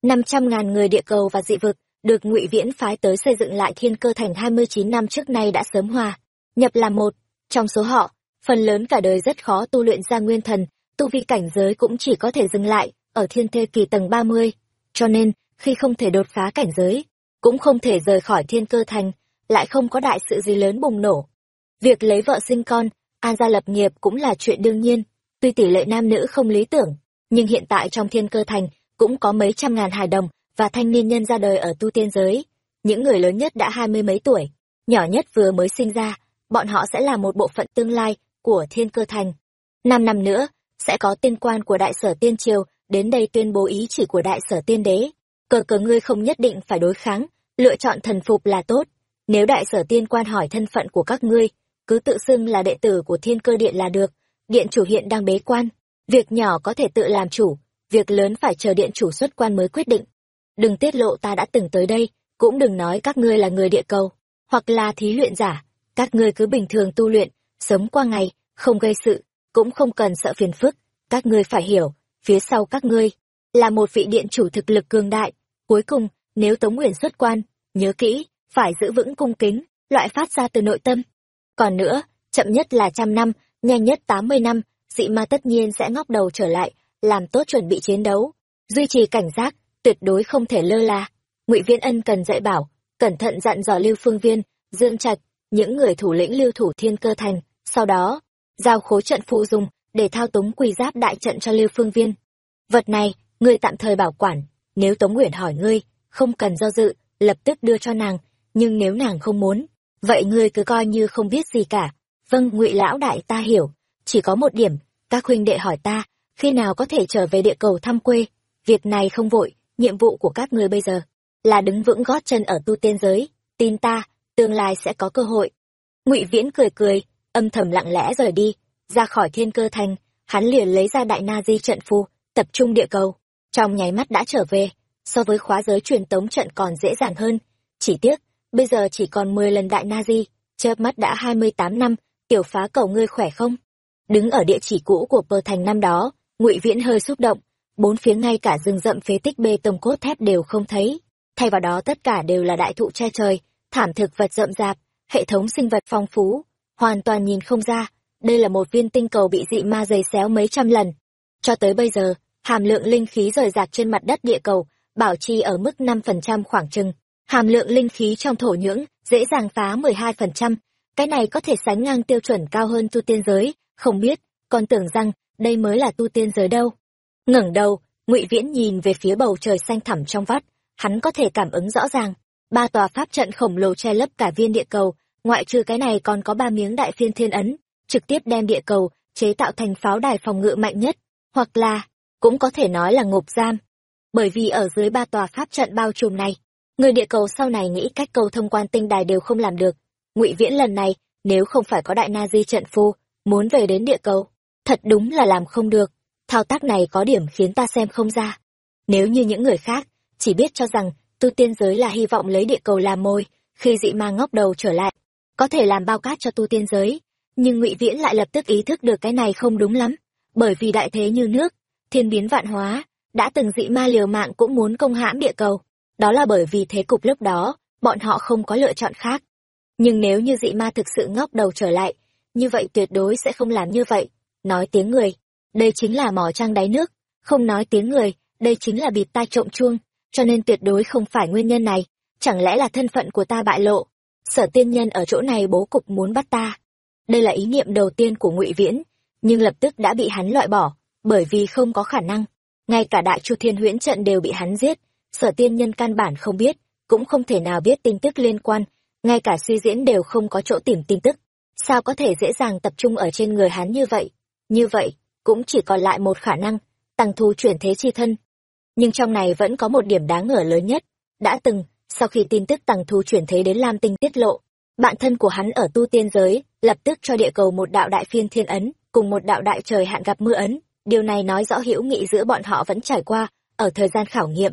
500 ngàn người địa cầu và dị vực, được ngụy Viễn phái tới xây dựng lại thiên cơ thành 29 năm trước nay đã sớm hòa, nhập làm một. Trong số họ, phần lớn cả đời rất khó tu luyện ra nguyên thần, tu vi cảnh giới cũng chỉ có thể dừng lại ở thiên thê kỳ tầng 30. Cho nên, khi không thể đột phá cảnh giới, cũng không thể rời khỏi thiên cơ thành, lại không có đại sự gì lớn bùng nổ. Việc lấy vợ sinh con, an gia lập nghiệp cũng là chuyện đương nhiên, tuy tỷ lệ nam nữ không lý tưởng, nhưng hiện tại trong thiên cơ thành cũng có mấy trăm ngàn hài đồng và thanh niên nhân ra đời ở tu tiên giới. Những người lớn nhất đã hai mươi mấy tuổi, nhỏ nhất vừa mới sinh ra, bọn họ sẽ là một bộ phận tương lai của thiên cơ thành. Năm năm nữa, sẽ có tiên quan của đại sở tiên triều đến đây tuyên bố ý chỉ của đại sở tiên đế. Cờ cờ ngươi không nhất định phải đối kháng, lựa chọn thần phục là tốt. Nếu đại sở tiên quan hỏi thân phận của các ngươi, cứ tự xưng là đệ tử của thiên cơ điện là được. Điện chủ hiện đang bế quan, việc nhỏ có thể tự làm chủ, việc lớn phải chờ điện chủ xuất quan mới quyết định. Đừng tiết lộ ta đã từng tới đây, cũng đừng nói các ngươi là người địa cầu, hoặc là thí luyện giả, các ngươi cứ bình thường tu luyện, sống qua ngày, không gây sự, cũng không cần sợ phiền phức, các ngươi phải hiểu, phía sau các ngươi là một vị điện chủ thực lực cường đại, cuối cùng, nếu Tống Nguyễn xuất quan, nhớ kỹ, phải giữ vững cung kính, loại phát ra từ nội tâm. Còn nữa, chậm nhất là trăm năm, nhanh nhất tám mươi năm, dị ma tất nhiên sẽ ngóc đầu trở lại, làm tốt chuẩn bị chiến đấu, duy trì cảnh giác, tuyệt đối không thể lơ là. Ngụy viên Ân cần dạy bảo, cẩn thận dặn dò Lưu Phương Viên, Dương Trạch, những người thủ lĩnh lưu thủ thiên cơ thành, sau đó, giao khối trận phụ dùng để thao túng quỳ giáp đại trận cho Lưu Phương Viên. Vật này, ngươi tạm thời bảo quản, nếu Tống Nguyễn hỏi ngươi, không cần do dự, lập tức đưa cho nàng, nhưng nếu nàng không muốn, vậy ngươi cứ coi như không biết gì cả. Vâng, Ngụy lão đại ta hiểu, chỉ có một điểm, các huynh đệ hỏi ta, khi nào có thể trở về địa cầu thăm quê, việc này không vội, nhiệm vụ của các ngươi bây giờ là đứng vững gót chân ở tu tiên giới, tin ta, tương lai sẽ có cơ hội. Ngụy Viễn cười cười, âm thầm lặng lẽ rời đi, ra khỏi thiên cơ thành, hắn liền lấy ra đại na di trận phù, tập trung địa cầu, trong nháy mắt đã trở về, so với khóa giới truyền tống trận còn dễ dàng hơn. Chỉ tiếc, bây giờ chỉ còn 10 lần đại na di, chớp mắt đã 28 năm, tiểu phá cầu ngươi khỏe không? Đứng ở địa chỉ cũ của Pơ Thành năm đó, Ngụy Viễn hơi xúc động, bốn phía ngay cả rừng rậm phế tích bê tông cốt thép đều không thấy, thay vào đó tất cả đều là đại thụ che trời, thảm thực vật rậm rạp, hệ thống sinh vật phong phú, hoàn toàn nhìn không ra, đây là một viên tinh cầu bị dị ma dày xéo mấy trăm lần. Cho tới bây giờ, hàm lượng linh khí rời rạc trên mặt đất địa cầu, bảo trì ở mức 5% khoảng chừng. Hàm lượng linh khí trong thổ nhưỡng dễ dàng phá 12%, cái này có thể sánh ngang tiêu chuẩn cao hơn tu tiên giới, không biết, còn tưởng rằng đây mới là tu tiên giới đâu. ngẩng đầu, ngụy Viễn nhìn về phía bầu trời xanh thẳm trong vắt, hắn có thể cảm ứng rõ ràng, ba tòa pháp trận khổng lồ che lấp cả viên địa cầu, ngoại trừ cái này còn có ba miếng đại phiên thiên ấn, trực tiếp đem địa cầu chế tạo thành pháo đài phòng ngự mạnh nhất, hoặc là cũng có thể nói là ngục giam. Bởi vì ở dưới ba tòa pháp trận bao trùm này, người địa cầu sau này nghĩ cách cầu thông quan tinh đài đều không làm được. Ngụy Viễn lần này, nếu không phải có đại na di trận phu, muốn về đến địa cầu, thật đúng là làm không được. Thao tác này có điểm khiến ta xem không ra. Nếu như những người khác, chỉ biết cho rằng tu tiên giới là hy vọng lấy địa cầu làm môi, khi dị ma ngóc đầu trở lại, có thể làm bao cát cho tu tiên giới nhưng ngụy viễn lại lập tức ý thức được cái này không đúng lắm, bởi vì đại thế như nước, thiên biến vạn hóa, đã từng dị ma liều mạng cũng muốn công hãm địa cầu. Đó là bởi vì thế cục lúc đó, bọn họ không có lựa chọn khác. Nhưng nếu như dị ma thực sự ngóc đầu trở lại, như vậy tuyệt đối sẽ không làm như vậy. Nói tiếng người, đây chính là mỏ trăng đáy nước. Không nói tiếng người, đây chính là bịt tai trộm chuông, cho nên tuyệt đối không phải nguyên nhân này. Chẳng lẽ là thân phận của ta bại lộ? Sở tiên nhân ở chỗ này bố cục muốn bắt ta đây là ý niệm đầu tiên của ngụy viễn, nhưng lập tức đã bị hắn loại bỏ, bởi vì không có khả năng. Ngay cả đại chu thiên huyễn trận đều bị hắn giết, sở tiên nhân căn bản không biết, cũng không thể nào biết tin tức liên quan, ngay cả suy diễn đều không có chỗ tìm tin tức. Sao có thể dễ dàng tập trung ở trên người hắn như vậy? Như vậy, cũng chỉ còn lại một khả năng, tăng thu chuyển thế chi thân. Nhưng trong này vẫn có một điểm đáng ngờ lớn nhất. Đã từng, sau khi tin tức tăng thu chuyển thế đến lam tinh tiết lộ bạn thân của hắn ở tu tiên giới, lập tức cho địa cầu một đạo đại phiên thiên ấn, cùng một đạo đại trời hạn gặp mưa ấn. Điều này nói rõ hữu nghị giữa bọn họ vẫn trải qua, ở thời gian khảo nghiệm.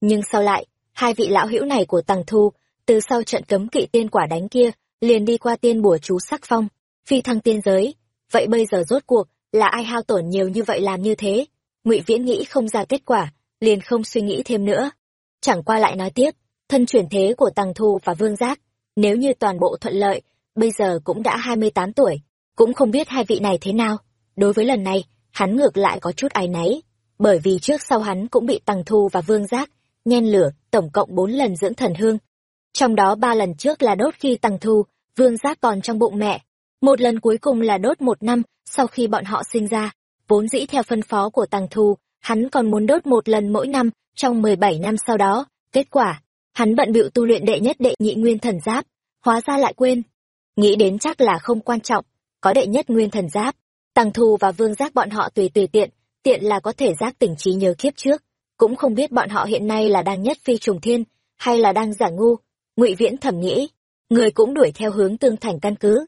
Nhưng sau lại, hai vị lão hữu này của tằng thu, từ sau trận cấm kỵ tiên quả đánh kia, liền đi qua tiên bùa chú sắc phong, phi thăng tiên giới. Vậy bây giờ rốt cuộc, là ai hao tổn nhiều như vậy làm như thế? Ngụy viễn nghĩ không ra kết quả, liền không suy nghĩ thêm nữa. Chẳng qua lại nói tiếp, thân chuyển thế của tằng thu và vương giác nếu như toàn bộ thuận lợi, bây giờ cũng đã hai mươi tám tuổi, cũng không biết hai vị này thế nào. Đối với lần này, hắn ngược lại có chút áy náy, bởi vì trước sau hắn cũng bị tăng thu và vương giác nhen lửa tổng cộng bốn lần dưỡng thần hương. Trong đó ba lần trước là đốt khi tăng thu, vương giác còn trong bụng mẹ. Một lần cuối cùng là đốt một năm sau khi bọn họ sinh ra. Vốn dĩ theo phân phó của tăng thu, hắn còn muốn đốt một lần mỗi năm trong mười bảy năm sau đó. Kết quả hắn bận bịu tu luyện đệ nhất đệ nhị nguyên thần giáp, hóa ra lại quên. Nghĩ đến chắc là không quan trọng, có đệ nhất nguyên thần giáp, tăng thu và vương giác bọn họ tùy tùy tiện tiện là có thể giác tỉnh trí nhớ kiếp trước. Cũng không biết bọn họ hiện nay là đang nhất phi trùng thiên, hay là đang giả ngu. Ngụy viễn thẩm nghĩ, người cũng đuổi theo hướng tương thành căn cứ.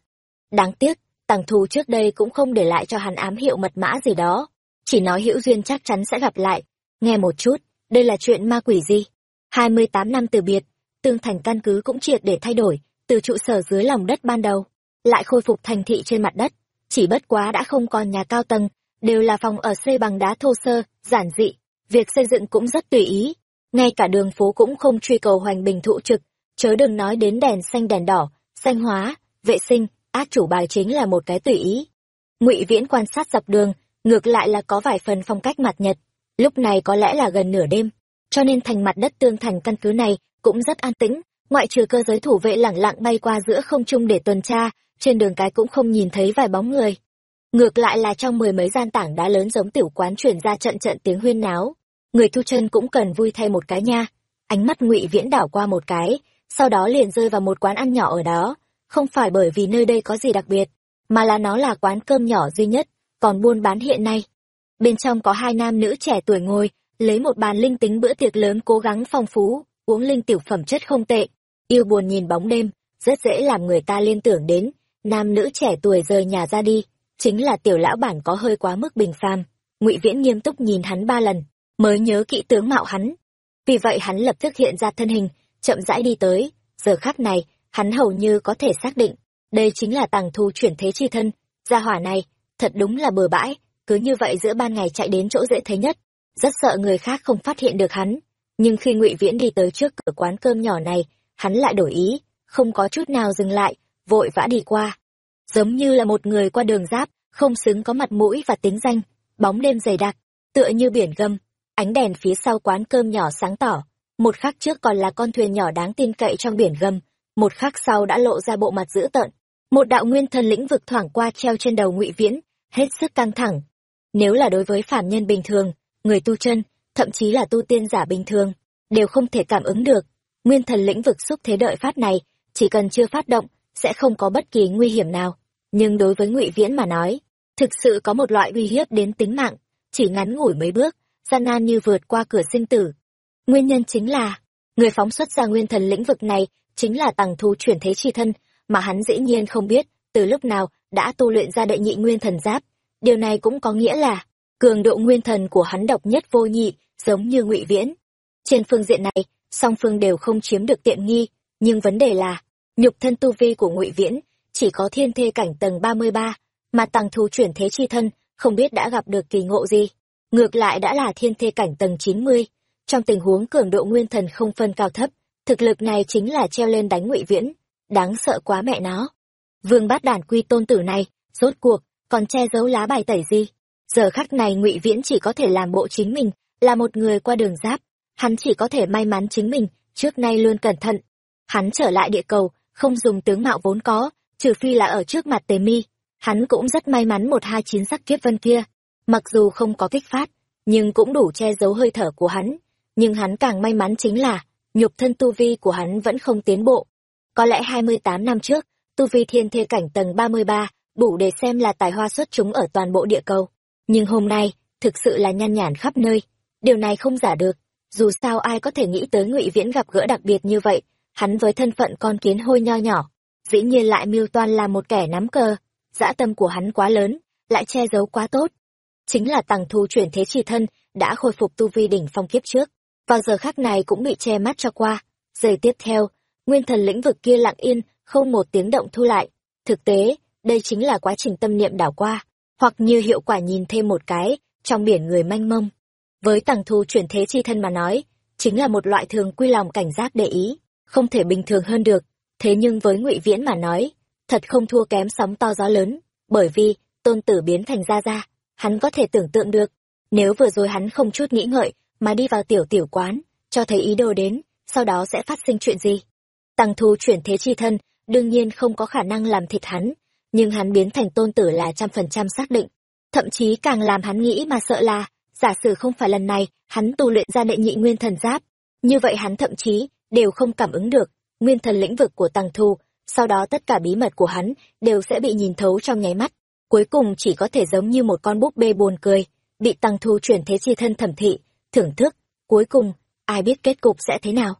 Đáng tiếc, tăng thù trước đây cũng không để lại cho hắn ám hiệu mật mã gì đó. Chỉ nói hữu duyên chắc chắn sẽ gặp lại. Nghe một chút, đây là chuyện ma quỷ gì? Hai mươi tám năm từ biệt tương thành căn cứ cũng triệt để thay đổi, từ trụ sở dưới lòng đất ban đầu, lại khôi phục thành thị trên mặt đất. Chỉ bất quá đã không còn nhà cao tầng, đều là phòng ở xây bằng đá thô sơ, giản dị. Việc xây dựng cũng rất tùy ý. Ngay cả đường phố cũng không truy cầu hoành bình thụ trực. Chớ đừng nói đến đèn xanh đèn đỏ, xanh hóa, vệ sinh ác chủ bài chính là một cái tùy ý. Ngụy viễn quan sát dọc đường, ngược lại là có vài phần phong cách mặt nhật. Lúc này có lẽ là gần nửa đêm cho nên thành mặt đất tương thành căn cứ này cũng rất an tĩnh, ngoại trừ cơ giới thủ vệ lẳng lặng bay qua giữa không trung để tuần tra, trên đường cái cũng không nhìn thấy vài bóng người. Ngược lại là trong mười mấy gian tảng đá lớn giống tiểu quán chuyển ra trận trận tiếng huyên náo. Người thu chân cũng cần vui thay một cái nha. Ánh mắt ngụy viễn đảo qua một cái, sau đó liền rơi vào một quán ăn nhỏ ở đó. Không phải bởi vì nơi đây có gì đặc biệt, mà là nó là quán cơm nhỏ duy nhất, còn buôn bán hiện nay. Bên trong có hai nam nữ trẻ tuổi ngồi lấy một bàn linh tính bữa tiệc lớn cố gắng phong phú, uống linh tiểu phẩm chất không tệ. Yêu buồn nhìn bóng đêm, rất dễ làm người ta liên tưởng đến nam nữ trẻ tuổi rời nhà ra đi. Chính là tiểu lão bản có hơi quá mức bình phàm. Ngụy viễn nghiêm túc nhìn hắn ba lần, mới nhớ kỹ tướng mạo hắn. Vì vậy hắn lập tức hiện ra thân hình, chậm rãi đi tới. Giờ khắc này, hắn hầu như có thể xác định, đây chính là tàng thu chuyển thế chi thân. Gia hỏa này, thật đúng là bừa bãi, cứ như vậy giữa ban ngày chạy đến chỗ dễ thấy nhất rất sợ người khác không phát hiện được hắn, nhưng khi ngụy viễn đi tới trước cửa quán cơm nhỏ này, hắn lại đổi ý, không có chút nào dừng lại, vội vã đi qua. Giống như là một người qua đường giáp, không xứng có mặt mũi và tính danh, bóng đêm dày đặc, tựa như biển gâm ánh đèn phía sau quán cơm nhỏ sáng tỏ. Một khắc trước còn là con thuyền nhỏ đáng tin cậy trong biển gâm một khắc sau đã lộ ra bộ mặt dữ tợn. Một đạo nguyên thần lĩnh vực thoảng qua treo trên đầu ngụy viễn, hết sức căng thẳng. Nếu là đối với phản nhân bình thường người tu chân, thậm chí là tu tiên giả bình thường, đều không thể cảm ứng được. Nguyên thần lĩnh vực xúc thế đợi phát này, chỉ cần chưa phát động, sẽ không có bất kỳ nguy hiểm nào. Nhưng đối với ngụy viễn mà nói, thực sự có một loại uy hiếp đến tính mạng, chỉ ngắn ngủi mấy bước, gian nan như vượt qua cửa sinh tử. Nguyên nhân chính là, người phóng xuất ra nguyên thần lĩnh vực này chính là tàng thu chuyển thế chi thân, mà hắn dĩ nhiên không biết từ lúc nào đã tu luyện ra đệ nhị nguyên thần giáp. Điều này cũng có nghĩa là cường độ nguyên thần của hắn độc nhất vô nhị, giống như ngụy viễn. Trên phương diện này, song phương đều không chiếm được tiện nghi, nhưng vấn đề là, nhục thân tu vi của ngụy viễn chỉ có thiên thê cảnh tầng ba mươi ba, mà tăng thu chuyển thế chi thân, không biết đã gặp được kỳ ngộ gì. Ngược lại đã là thiên thê cảnh tầng chín mươi, trong tình huống cường độ nguyên thần không phân cao thấp, thực lực này chính là treo lên đánh ngụy viễn, đáng sợ quá mẹ nó. Vương bát đản quy tôn tử này, rốt cuộc, còn che giấu lá bài tẩy gì? Giờ khắc này ngụy viễn chỉ có thể làm bộ chính mình, là một người qua đường giáp. Hắn chỉ có thể may mắn chính mình, trước nay luôn cẩn thận. Hắn trở lại địa cầu, không dùng tướng mạo vốn có, trừ phi là ở trước mặt tề mi. Hắn cũng rất may mắn một hai chín sắc kiếp vân kia. Mặc dù không có kích phát, nhưng cũng đủ che giấu hơi thở của hắn. Nhưng hắn càng may mắn chính là, nhục thân tu vi của hắn vẫn không tiến bộ. Có lẽ hai mươi tám năm trước, tu vi thiên thê cảnh tầng ba mươi ba, đủ để xem là tài hoa xuất chúng ở toàn bộ địa cầu nhưng hôm nay, thực sự là nhan nhản khắp nơi. Điều này không giả được. Dù sao ai có thể nghĩ tới ngụy viễn gặp gỡ đặc biệt như vậy, hắn với thân phận con kiến hôi nho nhỏ, dĩ nhiên lại mưu toan là một kẻ nắm cờ. Dã tâm của hắn quá lớn, lại che giấu quá tốt. Chính là tằng thu chuyển thế chi thân, đã khôi phục tu vi đỉnh phong kiếp trước. Vào giờ khác này cũng bị che mắt cho qua. Giây tiếp theo, nguyên thần lĩnh vực kia lặng yên, không một tiếng động thu lại. Thực tế, đây chính là quá trình tâm niệm đảo qua hoặc như hiệu quả nhìn thêm một cái trong biển người manh mông. Với tằng thu chuyển thế chi thân mà nói, chính là một loại thường quy lòng cảnh giác để ý, không thể bình thường hơn được. Thế nhưng với ngụy viễn mà nói, thật không thua kém sóng to gió lớn, bởi vì tôn tử biến thành ra ra hắn có thể tưởng tượng được. Nếu vừa rồi hắn không chút nghĩ ngợi mà đi vào tiểu tiểu quán, cho thấy ý đồ đến, sau đó sẽ phát sinh chuyện gì? Tăng thu chuyển thế chi thân đương nhiên không có khả năng làm thịt hắn nhưng hắn biến thành tôn tử là trăm phần trăm xác định. Thậm chí càng làm hắn nghĩ mà sợ là, giả sử không phải lần này, hắn tu luyện ra đệ nhị nguyên thần giáp, như vậy hắn thậm chí đều không cảm ứng được nguyên thần lĩnh vực của tăng thu, sau đó tất cả bí mật của hắn đều sẽ bị nhìn thấu trong nháy mắt, cuối cùng chỉ có thể giống như một con búp bê buồn cười, bị tăng thu chuyển thế chi thân thẩm thị, thưởng thức, cuối cùng, ai biết kết cục sẽ thế nào.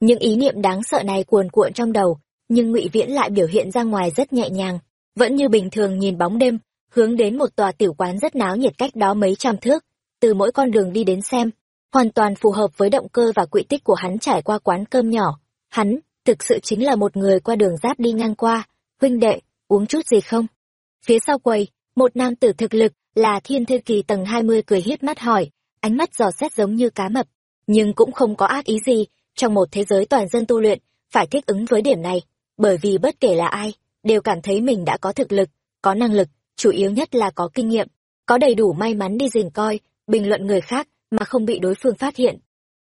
Những ý niệm đáng sợ này cuồn cuộn trong đầu, nhưng ngụy viễn lại biểu hiện ra ngoài rất nhẹ nhàng vẫn như bình thường nhìn bóng đêm, hướng đến một tòa tiểu quán rất náo nhiệt cách đó mấy trăm thước. Từ mỗi con đường đi đến xem, hoàn toàn phù hợp với động cơ và quỹ tích của hắn trải qua quán cơm nhỏ. Hắn thực sự chính là một người qua đường giáp đi ngang qua. Huynh đệ, uống chút gì không? Phía sau quầy, một nam tử thực lực là thiên thư kỳ tầng hai mươi cười hiếp mắt hỏi, ánh mắt giò xét giống như cá mập. Nhưng cũng không có ác ý gì, trong một thế giới toàn dân tu luyện, phải thích ứng với điểm này, bởi vì bất kể là ai đều cảm thấy mình đã có thực lực, có năng lực, chủ yếu nhất là có kinh nghiệm, có đầy đủ may mắn đi dình coi, bình luận người khác mà không bị đối phương phát hiện.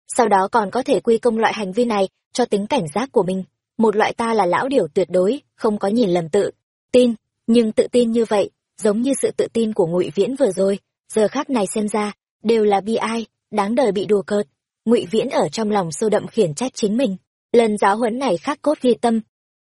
Sau đó còn có thể quy công loại hành vi này cho tính cảnh giác của mình. Một loại ta là lão điểu tuyệt đối, không có nhìn lầm tự tin, nhưng tự tin như vậy, giống như sự tự tin của ngụy viễn vừa rồi, giờ khác này xem ra, đều là bi ai, đáng đời bị đùa cợt. Ngụy viễn ở trong lòng sâu đậm khiển trách chính mình. Lần giáo huấn này khắc cốt ghi tâm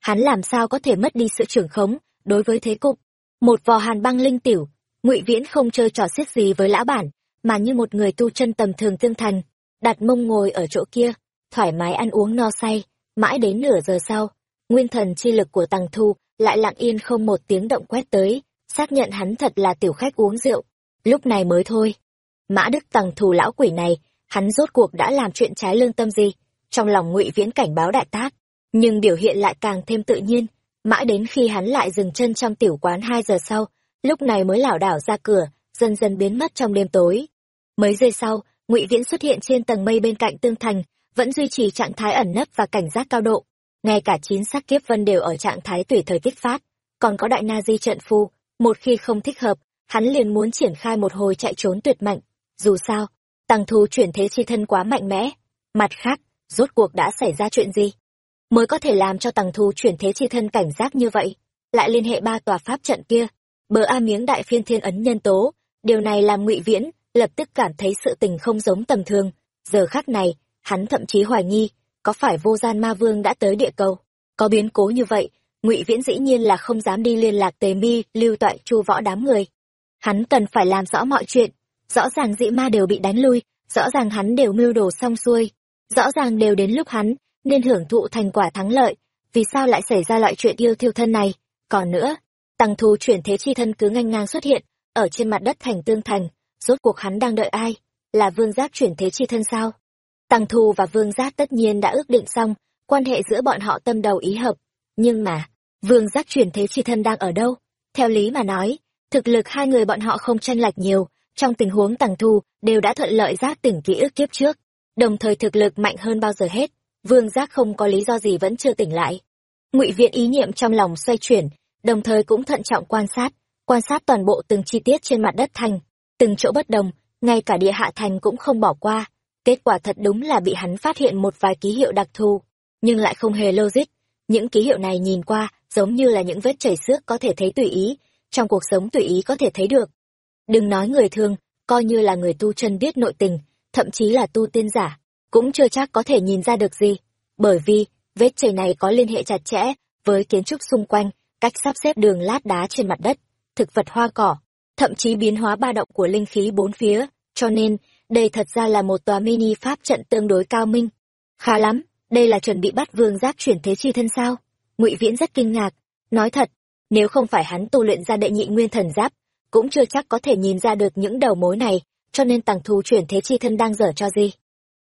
hắn làm sao có thể mất đi sự trưởng khống? Đối với thế cục, một vò hàn băng linh tiểu, ngụy viễn không chơi trò xiết gì với lão bản, mà như một người tu chân tầm thường tương thành đặt mông ngồi ở chỗ kia, thoải mái ăn uống no say. Mãi đến nửa giờ sau, nguyên thần chi lực của tằng thu lại lặng yên không một tiếng động quét tới, xác nhận hắn thật là tiểu khách uống rượu. Lúc này mới thôi. Mã đức tằng thù lão quỷ này, hắn rốt cuộc đã làm chuyện trái lương tâm gì? Trong lòng ngụy viễn cảnh báo đại tác nhưng biểu hiện lại càng thêm tự nhiên. Mãi đến khi hắn lại dừng chân trong tiểu quán hai giờ sau, lúc này mới lảo đảo ra cửa, dần dần biến mất trong đêm tối. Mấy giây sau, ngụy viễn xuất hiện trên tầng mây bên cạnh tương thành, vẫn duy trì trạng thái ẩn nấp và cảnh giác cao độ. Ngay cả chín sắc kiếp vân đều ở trạng thái tùy thời kích phát. Còn có đại na di trận phu, một khi không thích hợp, hắn liền muốn triển khai một hồi chạy trốn tuyệt mạnh. Dù sao, tăng thu chuyển thế chi thân quá mạnh mẽ. Mặt khác, rốt cuộc đã xảy ra chuyện gì? Mới có thể làm cho tằng thu chuyển thế chi thân cảnh giác như vậy. Lại liên hệ ba tòa pháp trận kia, bờ a miếng đại phiên thiên ấn nhân tố. Điều này làm ngụy viễn lập tức cảm thấy sự tình không giống tầm thường. Giờ khác này, hắn thậm chí hoài nghi, có phải vô gian ma vương đã tới địa cầu? Có biến cố như vậy, ngụy viễn dĩ nhiên là không dám đi liên lạc tề mi, lưu toại, chu võ đám người. Hắn cần phải làm rõ mọi chuyện. Rõ ràng dị ma đều bị đánh lui, rõ ràng hắn đều mưu đồ xong xuôi. Rõ ràng đều đến lúc hắn nên hưởng thụ thành quả thắng lợi. Vì sao lại xảy ra loại chuyện yêu thiêu thân này? Còn nữa, tăng thu chuyển thế chi thân cứ nganh ngang xuất hiện ở trên mặt đất thành tương thành, rốt cuộc hắn đang đợi ai? Là vương giác chuyển thế chi thân sao? Tăng thu và vương giác tất nhiên đã ước định xong quan hệ giữa bọn họ tâm đầu ý hợp. Nhưng mà, vương giác chuyển thế chi thân đang ở đâu? Theo lý mà nói, thực lực hai người bọn họ không tranh lệch nhiều, trong tình huống tăng thu đều đã thuận lợi giác tỉnh ký ức kiếp trước. Đồng thời thực lực mạnh hơn bao giờ hết vương giác không có lý do gì vẫn chưa tỉnh lại. Ngụy viện ý niệm trong lòng xoay chuyển, đồng thời cũng thận trọng quan sát quan sát toàn bộ từng chi tiết trên mặt đất thành, từng chỗ bất đồng, ngay cả địa hạ thành cũng không bỏ qua. Kết quả thật đúng là bị hắn phát hiện một vài ký hiệu đặc thù, nhưng lại không hề logic. Những ký hiệu này nhìn qua, giống như là những vết chảy xước có thể thấy tùy ý, trong cuộc sống tùy ý có thể thấy được. Đừng nói người thường, coi như là người tu chân biết nội tình, thậm chí là tu tiên giả cũng chưa chắc có thể nhìn ra được gì, bởi vì vết chảy này có liên hệ chặt chẽ với kiến trúc xung quanh, cách sắp xếp đường lát đá trên mặt đất, thực vật hoa cỏ, thậm chí biến hóa ba động của linh khí bốn phía, cho nên đây thật ra là một tòa mini pháp trận tương đối cao minh. Khá lắm, đây là chuẩn bị bắt vương giác chuyển thế chi thân sao? Ngụy viễn rất kinh ngạc, nói thật, nếu không phải hắn tu luyện ra đệ nhị nguyên thần giáp, cũng chưa chắc có thể nhìn ra được những đầu mối này, cho nên tàng thù chuyển thế chi thân đang dở cho gì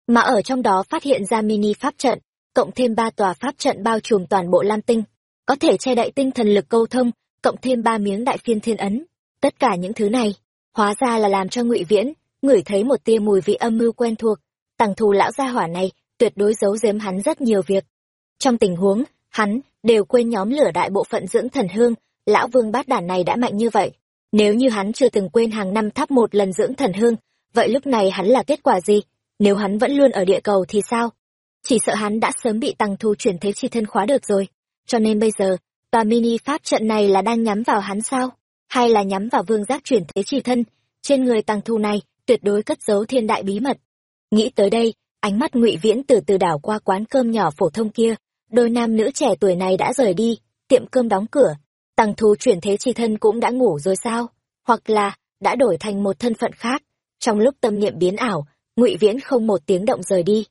mà ở trong đó phát hiện ra mini pháp trận, cộng thêm ba tòa pháp trận bao trùm toàn bộ lam tinh. Có thể che đậy tinh thần lực câu thông, cộng thêm ba miếng đại phiên thiên ấn. Tất cả những thứ này, hóa ra là làm cho ngụy viễn ngửi thấy một tia mùi vị âm mưu quen thuộc. Tằng thù lão gia hỏa này tuyệt đối giấu giếm hắn rất nhiều việc. Trong tình huống, hắn đều quên nhóm lửa đại bộ phận dưỡng thần hương, lão vương bát đản này đã mạnh như vậy. Nếu như hắn chưa từng quên hàng năm thắp một lần dưỡng thần hương, vậy lúc này hắn là kết quả gì? Nếu hắn vẫn luôn ở địa cầu thì sao? Chỉ sợ hắn đã sớm bị tăng thu chuyển thế chi thân khóa được rồi. Cho nên bây giờ, tòa mini pháp trận này là đang nhắm vào hắn sao? Hay là nhắm vào vương giác chuyển thế chi thân? Trên người tăng thu này, tuyệt đối cất giấu thiên đại bí mật. Nghĩ tới đây, ánh mắt ngụy viễn từ từ đảo qua quán cơm nhỏ phổ thông kia. Đôi nam nữ trẻ tuổi này đã rời đi, tiệm cơm đóng cửa. Tăng thu chuyển thế chi thân cũng đã ngủ rồi sao? Hoặc là, đã đổi thành một thân phận khác. Trong lúc tâm niệm biến ảo ngụy viễn không một tiếng động rời đi.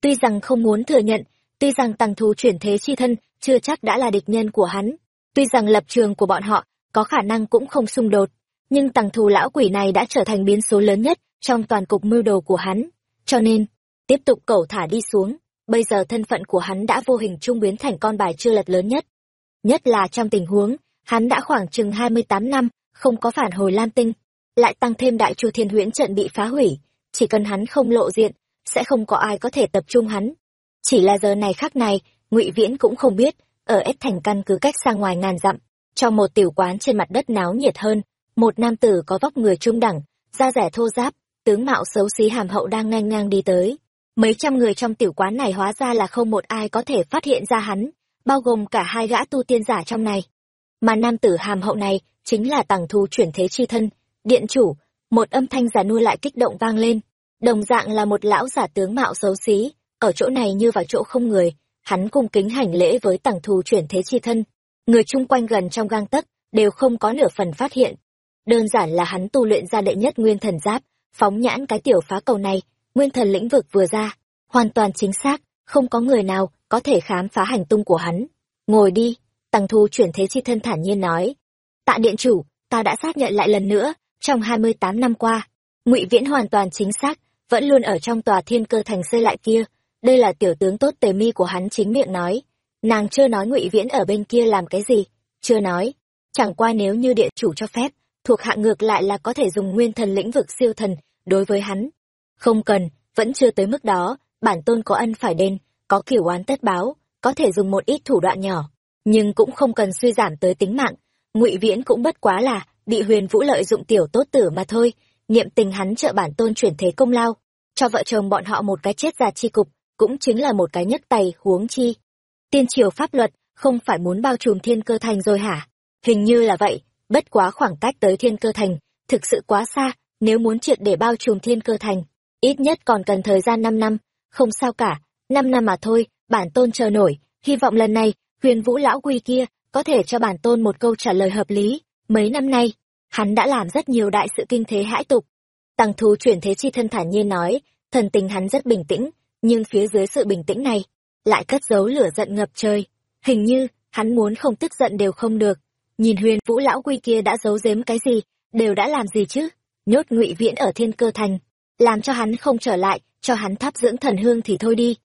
Tuy rằng không muốn thừa nhận, tuy rằng tăng Thú chuyển thế chi thân chưa chắc đã là địch nhân của hắn, tuy rằng lập trường của bọn họ có khả năng cũng không xung đột, nhưng tăng thù lão quỷ này đã trở thành biến số lớn nhất trong toàn cục mưu đồ của hắn. Cho nên, tiếp tục cẩu thả đi xuống, bây giờ thân phận của hắn đã vô hình trung biến thành con bài chưa lật lớn nhất. Nhất là trong tình huống, hắn đã khoảng chừng hai mươi tám năm không có phản hồi lam tinh, lại tăng thêm đại chu thiên huyễn trận bị phá hủy chỉ cần hắn không lộ diện, sẽ không có ai có thể tập trung hắn. Chỉ là giờ này khác này, ngụy viễn cũng không biết, ở ép thành căn cứ cách xa ngoài ngàn dặm trong một tiểu quán trên mặt đất náo nhiệt hơn, một nam tử có vóc người trung đẳng, da rẻ thô giáp tướng mạo xấu xí hàm hậu đang ngang ngang đi tới. Mấy trăm người trong tiểu quán này hóa ra là không một ai có thể phát hiện ra hắn, bao gồm cả hai gã tu tiên giả trong này. Mà nam tử hàm hậu này chính là tàng thu chuyển thế chi thân, điện chủ một âm thanh giả nuôi lại kích động vang lên. Đồng dạng là một lão giả tướng mạo xấu xí, ở chỗ này như vào chỗ không người, hắn cung kính hành lễ với tằng thù chuyển thế chi thân. Người chung quanh gần trong gang tấc đều không có nửa phần phát hiện. Đơn giản là hắn tu luyện ra đệ nhất nguyên thần giáp, phóng nhãn cái tiểu phá cầu này, nguyên thần lĩnh vực vừa ra, hoàn toàn chính xác, không có người nào có thể khám phá hành tung của hắn. Ngồi đi tăng thù chuyển thế chi thân thản nhiên nói. Tạ điện chủ, ta đã xác nhận lại lần nữa trong hai mươi tám năm qua, ngụy viễn hoàn toàn chính xác, vẫn luôn ở trong tòa thiên cơ thành xây lại kia. Đây là tiểu tướng tốt tề mi của hắn chính miệng nói. Nàng chưa nói ngụy viễn ở bên kia làm cái gì, chưa nói. Chẳng qua nếu như địa chủ cho phép, thuộc hạ ngược lại là có thể dùng nguyên thần lĩnh vực siêu thần đối với hắn. Không cần, vẫn chưa tới mức đó, bản tôn có ân phải đền, có kiểu oán tất báo, có thể dùng một ít thủ đoạn nhỏ. Nhưng cũng không cần suy giảm tới tính mạng, ngụy viễn cũng bất quá là bị huyền vũ lợi dụng tiểu tốt tử mà thôi, niệm tình hắn trợ bản tôn chuyển thế công lao, cho vợ chồng bọn họ một cái chết ra chi cục, cũng chính là một cái nhấc tay huống chi. Tiên triều pháp luật không phải muốn bao trùm thiên cơ thành rồi hả? Hình như là vậy, bất quá khoảng cách tới thiên cơ thành thực sự quá xa, nếu muốn triệt để bao trùm thiên cơ thành, ít nhất còn cần thời gian năm năm, không sao cả, năm năm mà thôi, bản tôn chờ nổi, hy vọng lần này, huyền vũ lão quy kia có thể cho bản tôn một câu trả lời hợp lý, mấy năm nay hắn đã làm rất nhiều đại sự kinh thế hãi tục. Tăng thú chuyển thế chi thân thản nhiên nói thần tình hắn rất bình tĩnh nhưng phía dưới sự bình tĩnh này lại cất giấu lửa giận ngập trời. Hình như hắn muốn không tức giận đều không được. Nhìn huyền vũ lão quy kia đã giấu giếm cái gì đều đã làm gì chứ? Nhốt ngụy viễn ở thiên cơ thành làm cho hắn không trở lại cho hắn thắp dưỡng thần hương thì thôi đi.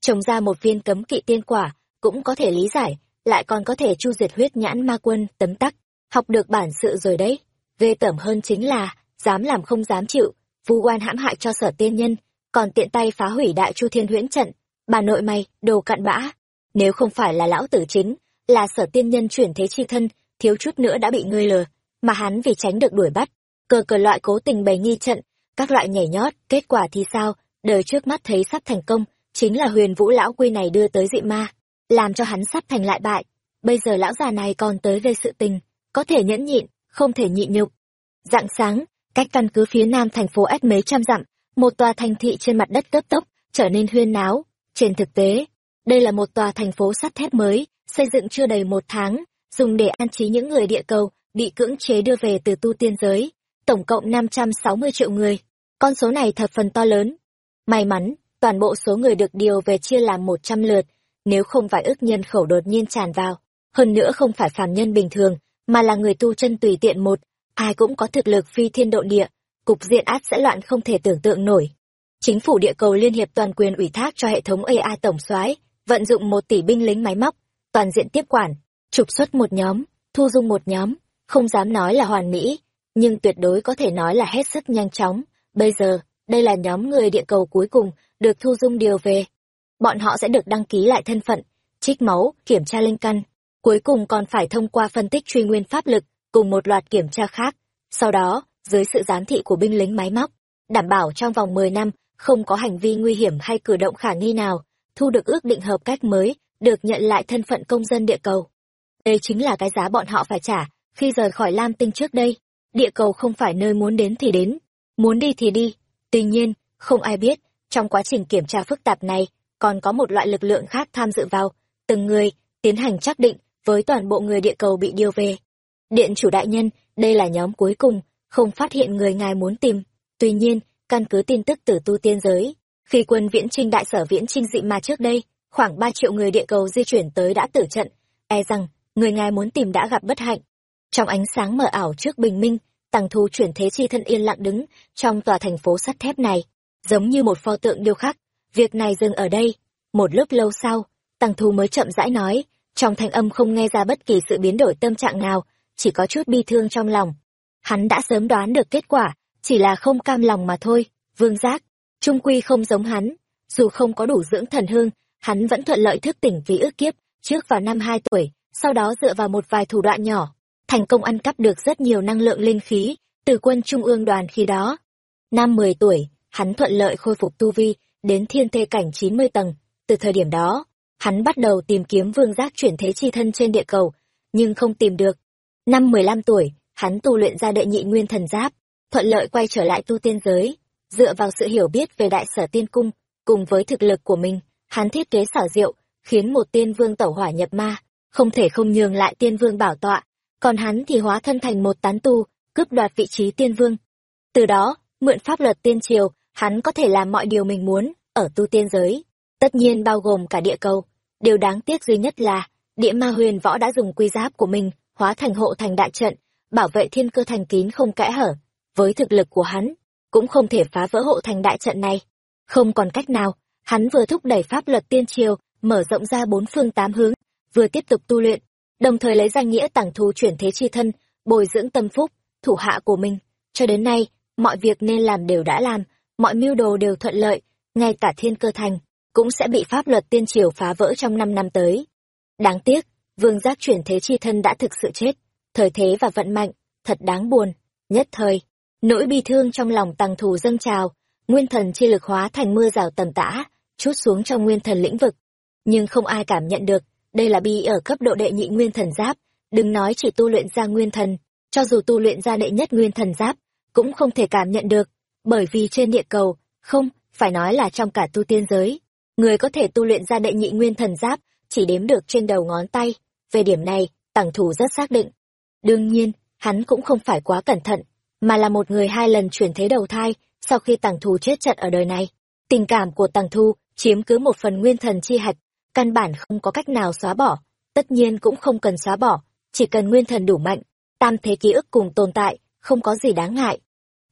Trồng ra một viên cấm kỵ tiên quả cũng có thể lý giải lại còn có thể chu diệt huyết nhãn ma quân, tấm tắc, học được bản sự rồi đấy. Ghê tởm hơn chính là, dám làm không dám chịu, vu oan hãm hại cho sở tiên nhân, còn tiện tay phá hủy đại chu thiên huyễn trận. Bà nội mày, đồ cặn bã. Nếu không phải là lão tử chính, là sở tiên nhân chuyển thế chi thân, thiếu chút nữa đã bị ngươi lừa, mà hắn vì tránh được đuổi bắt, cờ cờ loại cố tình bày nghi trận, các loại nhảy nhót, kết quả thì sao, đời trước mắt thấy sắp thành công, chính là huyền vũ lão quy này đưa tới dị ma, làm cho hắn sắp thành lại bại. Bây giờ lão già này còn tới gây sự tình, có thể nhẫn nhịn, không thể nhịn nhục. Dạng sáng, cách căn cứ phía nam thành phố S mấy trăm dặm, một tòa thành thị trên mặt đất cấp tốc, trở nên huyên náo. Trên thực tế, đây là một tòa thành phố sắt thép mới, xây dựng chưa đầy một tháng, dùng để an trí những người địa cầu bị cưỡng chế đưa về từ tu tiên giới, tổng cộng 560 triệu người. Con số này thật phần to lớn. May mắn, toàn bộ số người được điều về chia làm 100 lượt, nếu không phải ước nhân khẩu đột nhiên tràn vào. Hơn nữa không phải phàm nhân bình thường, mà là người tu chân tùy tiện một, ai cũng có thực lực phi thiên độ địa, cục diện át sẽ loạn không thể tưởng tượng nổi. Chính phủ địa cầu liên hiệp toàn quyền ủy thác cho hệ thống AI tổng soái, vận dụng một tỷ binh lính máy móc, toàn diện tiếp quản, trục xuất một nhóm, thu dung một nhóm, không dám nói là hoàn mỹ, nhưng tuyệt đối có thể nói là hết sức nhanh chóng. Bây giờ, đây là nhóm người địa cầu cuối cùng được thu dung điều về. Bọn họ sẽ được đăng ký lại thân phận, trích máu, kiểm tra linh căn, cuối cùng còn phải thông qua phân tích truy nguyên pháp lực, cùng một loạt kiểm tra khác. Sau đó, dưới sự giám thị của binh lính máy móc, đảm bảo trong vòng 10 năm không có hành vi nguy hiểm hay cử động khả nghi nào, thu được ước định hợp cách mới, được nhận lại thân phận công dân địa cầu. Đây chính là cái giá bọn họ phải trả khi rời khỏi Lam Tinh trước đây. Địa cầu không phải nơi muốn đến thì đến, muốn đi thì đi. Tuy nhiên, không ai biết, trong quá trình kiểm tra phức tạp này, còn có một loại lực lượng khác tham dự vào, từng người, tiến hành xác định với toàn bộ người địa cầu bị điều về. Điện chủ đại nhân, đây là nhóm cuối cùng, không phát hiện người ngài muốn tìm. Tuy nhiên, căn cứ tin tức từ tu tiên giới, khi quân viễn trinh đại sở viễn trinh dị mà trước đây, khoảng ba triệu người địa cầu di chuyển tới đã tử trận, e rằng, người ngài muốn tìm đã gặp bất hạnh. Trong ánh sáng mờ ảo trước bình minh, tăng thu chuyển thế chi thân yên lặng đứng trong tòa thành phố sắt thép này, giống như một pho tượng điêu khắc. Việc này dừng ở đây. Một lúc lâu sau, tăng thu mới chậm rãi nói, trong thanh âm không nghe ra bất kỳ sự biến đổi tâm trạng nào, chỉ có chút bi thương trong lòng. Hắn đã sớm đoán được kết quả, chỉ là không cam lòng mà thôi. Vương giác, trung quy không giống hắn, dù không có đủ dưỡng thần hương, hắn vẫn thuận lợi thức tỉnh ký ức kiếp, trước vào năm hai tuổi, sau đó dựa vào một vài thủ đoạn nhỏ, thành công ăn cắp được rất nhiều năng lượng linh khí từ quân trung ương đoàn khi đó. Năm mười tuổi, hắn thuận lợi khôi phục tu vi đến thiên thê cảnh chín mươi tầng. Từ thời điểm đó, hắn bắt đầu tìm kiếm vương giác chuyển thế chi thân trên địa cầu, nhưng không tìm được. Năm mười lăm tuổi, hắn tu luyện ra đệ nhị nguyên thần giáp, thuận lợi quay trở lại tu tiên giới. Dựa vào sự hiểu biết về đại sở tiên cung, cùng với thực lực của mình, hắn thiết kế xảo diệu, khiến một tiên vương tẩu hỏa nhập ma, không thể không nhường lại tiên vương bảo tọa, còn hắn thì hóa thân thành một tán tu, cướp đoạt vị trí tiên vương. Từ đó, mượn pháp luật tiên triều, hắn có thể làm mọi điều mình muốn, ở tu tiên giới. Tất nhiên bao gồm cả địa cầu. Điều đáng tiếc duy nhất là, địa ma huyền võ đã dùng quy giáp của mình, hóa thành hộ thành đại trận, bảo vệ thiên cơ thành kín không kẽ hở. Với thực lực của hắn, cũng không thể phá vỡ hộ thành đại trận này. Không còn cách nào, hắn vừa thúc đẩy pháp luật tiên triều, mở rộng ra bốn phương tám hướng, vừa tiếp tục tu luyện, đồng thời lấy danh nghĩa tàng thù chuyển thế chi thân, bồi dưỡng tâm phúc, thủ hạ của mình. Cho đến nay, mọi việc nên làm đều đã làm, mọi mưu đồ đều thuận lợi, ngay cả thiên cơ thành, cũng sẽ bị pháp luật tiên triều phá vỡ trong năm năm tới. Đáng tiếc, vương giác chuyển thế chi thân đã thực sự chết, thời thế và vận mạnh, thật đáng buồn. Nhất thời, nỗi bi thương trong lòng tăng thù dâng trào, nguyên thần chi lực hóa thành mưa rào tầm tã, chút xuống trong nguyên thần lĩnh vực. Nhưng không ai cảm nhận được, đây là bi ở cấp độ đệ nhị nguyên thần giáp, đừng nói chỉ tu luyện ra nguyên thần, cho dù tu luyện ra đệ nhất nguyên thần giáp, cũng không thể cảm nhận được, bởi vì trên địa cầu, không, phải nói là trong cả tu tiên giới, người có thể tu luyện ra đệ nhị nguyên thần giáp, chỉ đếm được trên đầu ngón tay, về điểm này, tàng thủ rất xác định. Đương nhiên, hắn cũng không phải quá cẩn thận, mà là một người hai lần chuyển thế đầu thai, sau khi tàng thù chết trận ở đời này. Tình cảm của tàng thu chiếm cứ một phần nguyên thần chi hạch, căn bản không có cách nào xóa bỏ, tất nhiên cũng không cần xóa bỏ, chỉ cần nguyên thần đủ mạnh, tam thế ký ức cùng tồn tại, không có gì đáng ngại.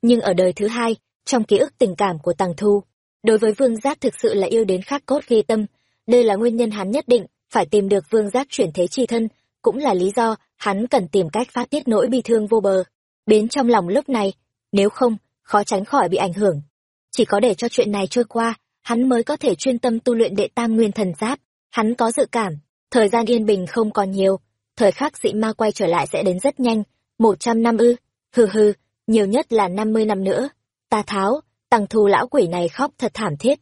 Nhưng ở đời thứ hai, trong ký ức tình cảm của Tằng Thu, đối với Vương Giác thực sự là yêu đến khắc cốt ghi tâm, đây là nguyên nhân hắn nhất định phải tìm được vương giác chuyển thế chi thân, cũng là lý do hắn cần tìm cách phát tiết nỗi bi thương vô bờ. Biến trong lòng lúc này, nếu không, khó tránh khỏi bị ảnh hưởng. Chỉ có để cho chuyện này trôi qua, hắn mới có thể chuyên tâm tu luyện đệ tam nguyên thần giáp. Hắn có dự cảm, thời gian yên bình không còn nhiều, thời khắc dị ma quay trở lại sẽ đến rất nhanh, một trăm năm ư, hừ hừ, nhiều nhất là năm mươi năm nữa. Ta tháo, tằng thù lão quỷ này khóc thật thảm thiết.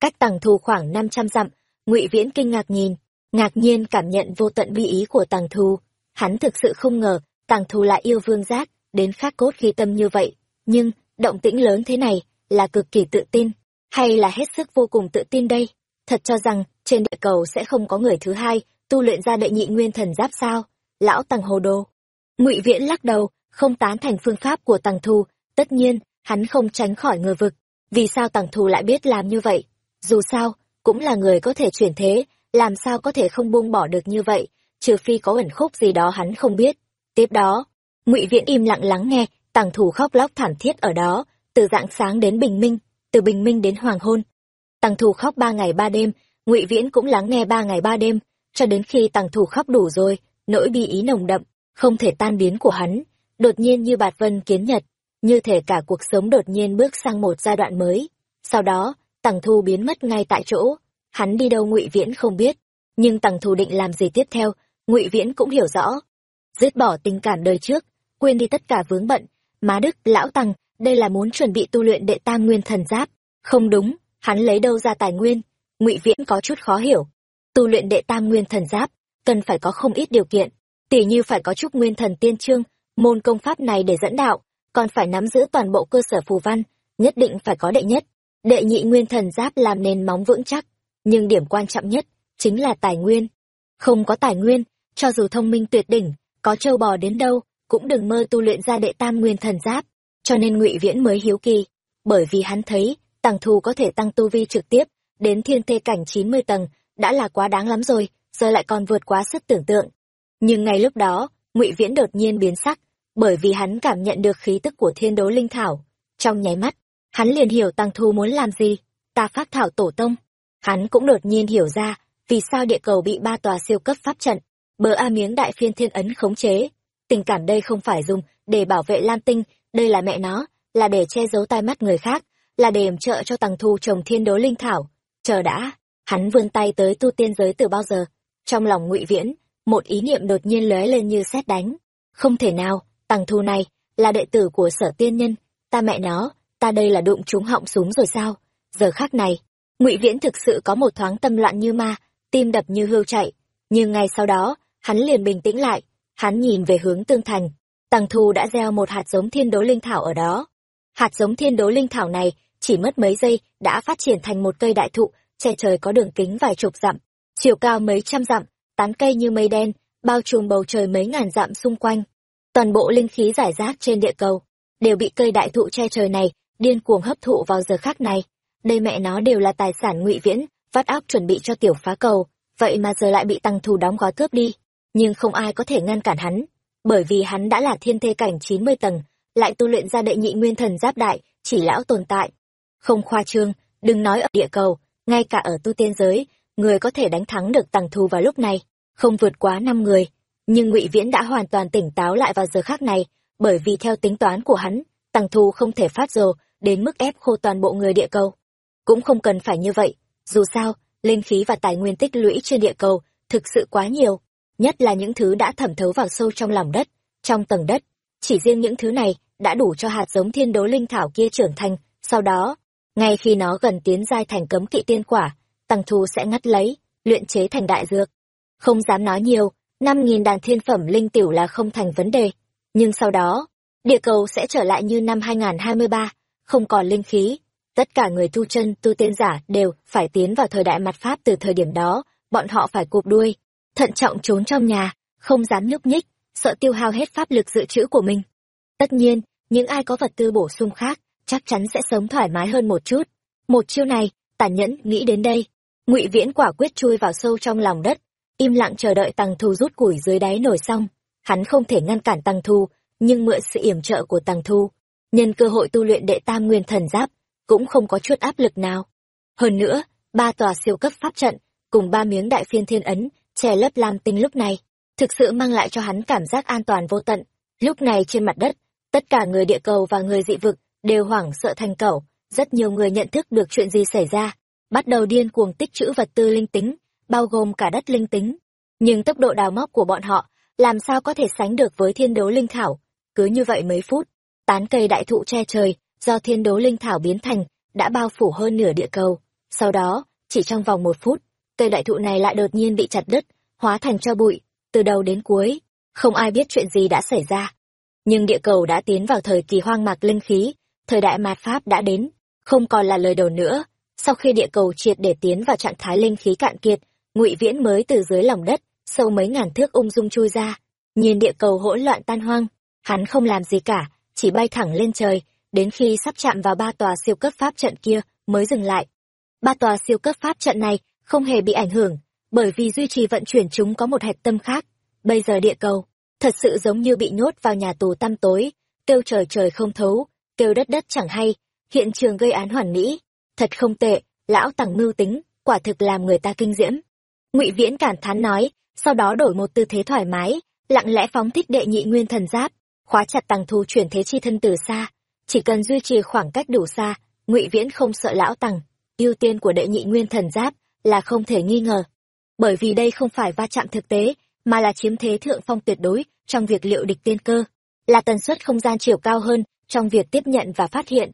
Cách tằng thù khoảng năm trăm dặm, ngụy Viễn kinh ngạc nhìn, ngạc nhiên cảm nhận vô tận bi ý của tằng thù. Hắn thực sự không ngờ, tằng thù lại yêu vương giác, đến khắc cốt khi tâm như vậy. Nhưng, động tĩnh lớn thế này, là cực kỳ tự tin, hay là hết sức vô cùng tự tin đây? Thật cho rằng, trên địa cầu sẽ không có người thứ hai, tu luyện ra đệ nhị nguyên thần giáp sao? Lão Tằng hồ đồ. ngụy Viễn lắc đầu, không tán thành phương pháp của Tằng Thu, tất nhiên, hắn không tránh khỏi ngờ vực. Vì sao Tằng thù lại biết làm như vậy? Dù sao, cũng là người có thể chuyển thế, làm sao có thể không buông bỏ được như vậy, trừ phi có ẩn khúc gì đó hắn không biết. Tiếp đó, ngụy Viễn im lặng lắng nghe, Tằng thù khóc lóc thảm thiết ở đó, từ rạng sáng đến bình minh, từ bình minh đến hoàng hôn. Tằng thù khóc ba ngày ba đêm, ngụy Viễn cũng lắng nghe ba ngày ba đêm, cho đến khi Tằng thù khóc đủ rồi, nỗi bi ý nồng đậm, không thể tan biến của hắn, đột nhiên như bạt vân kiến nhật, như thể cả cuộc sống đột nhiên bước sang một giai đoạn mới. Sau đó, Tằng Thu biến mất ngay tại chỗ, hắn đi đâu Ngụy Viễn không biết, nhưng Tằng Thu định làm gì tiếp theo, Ngụy Viễn cũng hiểu rõ. Dứt bỏ tình cảm đời trước, quên đi tất cả vướng bận, má Đức, lão Tằng, đây là muốn chuẩn bị tu luyện đệ tam nguyên thần giáp. Không đúng, hắn lấy đâu ra tài nguyên? Ngụy Viễn có chút khó hiểu. Tu luyện đệ tam nguyên thần giáp, cần phải có không ít điều kiện, tỉ như phải có chút nguyên thần tiên trương, môn công pháp này để dẫn đạo, còn phải nắm giữ toàn bộ cơ sở phù văn, nhất định phải có đệ nhất. Đệ nhị nguyên thần giáp làm nền móng vững chắc, nhưng điểm quan trọng nhất chính là tài nguyên. Không có tài nguyên, cho dù thông minh tuyệt đỉnh, có châu bò đến đâu, cũng đừng mơ tu luyện ra đệ tam nguyên thần giáp. Cho nên Ngụy Viễn mới hiếu kỳ, bởi vì hắn thấy, tăng thù có thể tăng tu vi trực tiếp đến thiên thê cảnh chín mươi tầng, đã là quá đáng lắm rồi, giờ lại còn vượt quá sức tưởng tượng. Nhưng ngay lúc đó, Ngụy Viễn đột nhiên biến sắc, bởi vì hắn cảm nhận được khí tức của thiên đố linh thảo. Trong nháy mắt, hắn liền hiểu Tăng Thu muốn làm gì, ta phát thảo tổ tông. Hắn cũng đột nhiên hiểu ra, vì sao địa cầu bị ba tòa siêu cấp pháp trận, bờ A miếng đại phiên thiên ấn khống chế. Tình cảm đây không phải dùng để bảo vệ Lam Tinh, đây là mẹ nó, là để che giấu tai mắt người khác, là để yểm trợ cho Tăng Thu trồng thiên đố linh thảo. Chờ đã, hắn vươn tay tới tu tiên giới từ bao giờ? Trong lòng Ngụy Viễn, một ý niệm đột nhiên lóe lên như xét đánh. Không thể nào, Tằng Thu này là đệ tử của Sở Tiên Nhân, ta mẹ nó, ta đây là đụng trúng họng súng rồi sao? Giờ khác này, Ngụy Viễn thực sự có một thoáng tâm loạn như ma, tim đập như hươu chạy, nhưng ngay sau đó, hắn liền bình tĩnh lại, hắn nhìn về hướng tương thành, Tằng Thu đã gieo một hạt giống Thiên Đố Linh Thảo ở đó. Hạt giống Thiên Đố Linh Thảo này chỉ mất mấy giây đã phát triển thành một cây đại thụ, che trời có đường kính vài chục dặm, chiều cao mấy trăm dặm, tán cây như mây đen, bao trùm bầu trời mấy ngàn dặm xung quanh. Toàn bộ linh khí giải rác trên địa cầu, đều bị cây đại thụ che trời này, điên cuồng hấp thụ vào giờ khác này. Đây mẹ nó đều là tài sản ngụy viễn, vắt óc chuẩn bị cho tiểu phá cầu, vậy mà giờ lại bị tăng thù đóng gói cướp đi. Nhưng không ai có thể ngăn cản hắn, bởi vì hắn đã là thiên thê cảnh chín mươi tầng, lại tu luyện ra đệ nhị nguyên thần giáp đại, chỉ lão tồn tại. Không khoa trương, đừng nói ở địa cầu, ngay cả ở tu tiên giới, người có thể đánh thắng được tăng thù vào lúc này, không vượt quá năm người. Nhưng ngụy Viễn đã hoàn toàn tỉnh táo lại vào giờ khác này, bởi vì theo tính toán của hắn, tăng thu không thể phát rồ đến mức ép khô toàn bộ người địa cầu. Cũng không cần phải như vậy, dù sao, linh khí và tài nguyên tích lũy trên địa cầu thực sự quá nhiều, nhất là những thứ đã thẩm thấu vào sâu trong lòng đất, trong tầng đất. Chỉ riêng những thứ này đã đủ cho hạt giống thiên đố linh thảo kia trưởng thành, sau đó, ngay khi nó gần tiến giai thành cấm kỵ tiên quả, tăng thu sẽ ngắt lấy, luyện chế thành đại dược. Không dám nói nhiều, năm nghìn đàn thiên phẩm linh tiểu là không thành vấn đề. Nhưng sau đó, địa cầu sẽ trở lại như năm 2023, không còn linh khí. Tất cả người tu chân, tu tiên giả đều phải tiến vào thời đại mặt pháp từ thời điểm đó, bọn họ phải cụp đuôi, thận trọng trốn trong nhà, không dám nhúc nhích, sợ tiêu hao hết pháp lực dự trữ của mình. Tất nhiên, những ai có vật tư bổ sung khác, chắc chắn sẽ sống thoải mái hơn một chút. Một chiêu này, tàn nhẫn nghĩ đến đây, ngụy viễn quả quyết chui vào sâu trong lòng đất im lặng chờ đợi tăng thu rút củi dưới đáy nổi xong. Hắn không thể ngăn cản tăng thu, nhưng mượn sự yểm trợ của tăng thu, nhân cơ hội tu luyện đệ tam nguyên thần giáp, cũng không có chút áp lực nào. Hơn nữa, ba tòa siêu cấp pháp trận cùng ba miếng đại phiên thiên ấn che lấp lam tinh lúc này, thực sự mang lại cho hắn cảm giác an toàn vô tận. Lúc này trên mặt đất, tất cả người địa cầu và người dị vực đều hoảng sợ thành cẩu, rất nhiều người nhận thức được chuyện gì xảy ra, bắt đầu điên cuồng tích trữ vật tư linh tính bao gồm cả đất linh tính. Nhưng tốc độ đào móc của bọn họ, làm sao có thể sánh được với thiên đấu linh thảo? Cứ như vậy mấy phút, tán cây đại thụ che trời do thiên đấu linh thảo biến thành đã bao phủ hơn nửa địa cầu. Sau đó, chỉ trong vòng một phút, cây đại thụ này lại đột nhiên bị chặt đứt, hóa thành cho bụi. Từ đầu đến cuối, không ai biết chuyện gì đã xảy ra. Nhưng địa cầu đã tiến vào thời kỳ hoang mạc linh khí, thời đại mạt pháp đã đến. Không còn là lời đầu nữa. Sau khi địa cầu triệt để tiến vào trạng thái linh khí cạn kiệt ngụy viễn mới từ dưới lòng đất, sâu mấy ngàn thước ung dung chui ra, nhìn địa cầu hỗn loạn tan hoang. Hắn không làm gì cả, chỉ bay thẳng lên trời, đến khi sắp chạm vào ba tòa siêu cấp pháp trận kia, mới dừng lại. Ba tòa siêu cấp pháp trận này không hề bị ảnh hưởng, bởi vì duy trì vận chuyển chúng có một hạch tâm khác. Bây giờ địa cầu, thật sự giống như bị nhốt vào nhà tù tăm tối, kêu trời trời không thấu, kêu đất đất chẳng hay, hiện trường gây án hoàn mỹ. Thật không tệ, lão tằng mưu tính, quả thực làm người ta kinh diễm ngụy viễn cảm thán nói, sau đó đổi một tư thế thoải mái, lặng lẽ phóng thích đệ nhị nguyên thần giáp, khóa chặt tàng thu chuyển thế chi thân từ xa. Chỉ cần duy trì khoảng cách đủ xa, ngụy viễn không sợ lão tằng ưu tiên của đệ nhị nguyên thần giáp là không thể nghi ngờ. Bởi vì đây không phải va chạm thực tế, mà là chiếm thế thượng phong tuyệt đối trong việc liệu địch tiên cơ, là tần suất không gian chiều cao hơn trong việc tiếp nhận và phát hiện.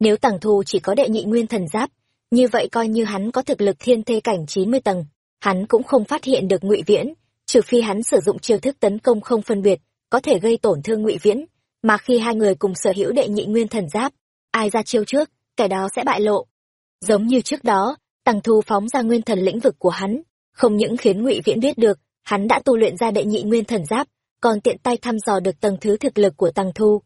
Nếu tằng thù chỉ có đệ nhị nguyên thần giáp, như vậy coi như hắn có thực lực thiên thê cảnh chín mươi tầng hắn cũng không phát hiện được ngụy viễn, trừ phi hắn sử dụng chiêu thức tấn công không phân biệt, có thể gây tổn thương ngụy viễn, mà khi hai người cùng sở hữu đệ nhị nguyên thần giáp, ai ra chiêu trước, kẻ đó sẽ bại lộ. Giống như trước đó tằng thu phóng ra nguyên thần lĩnh vực của hắn, không những khiến ngụy viễn biết được, hắn đã tu luyện ra đệ nhị nguyên thần giáp, còn tiện tay thăm dò được tầng thứ thực lực của tằng thu.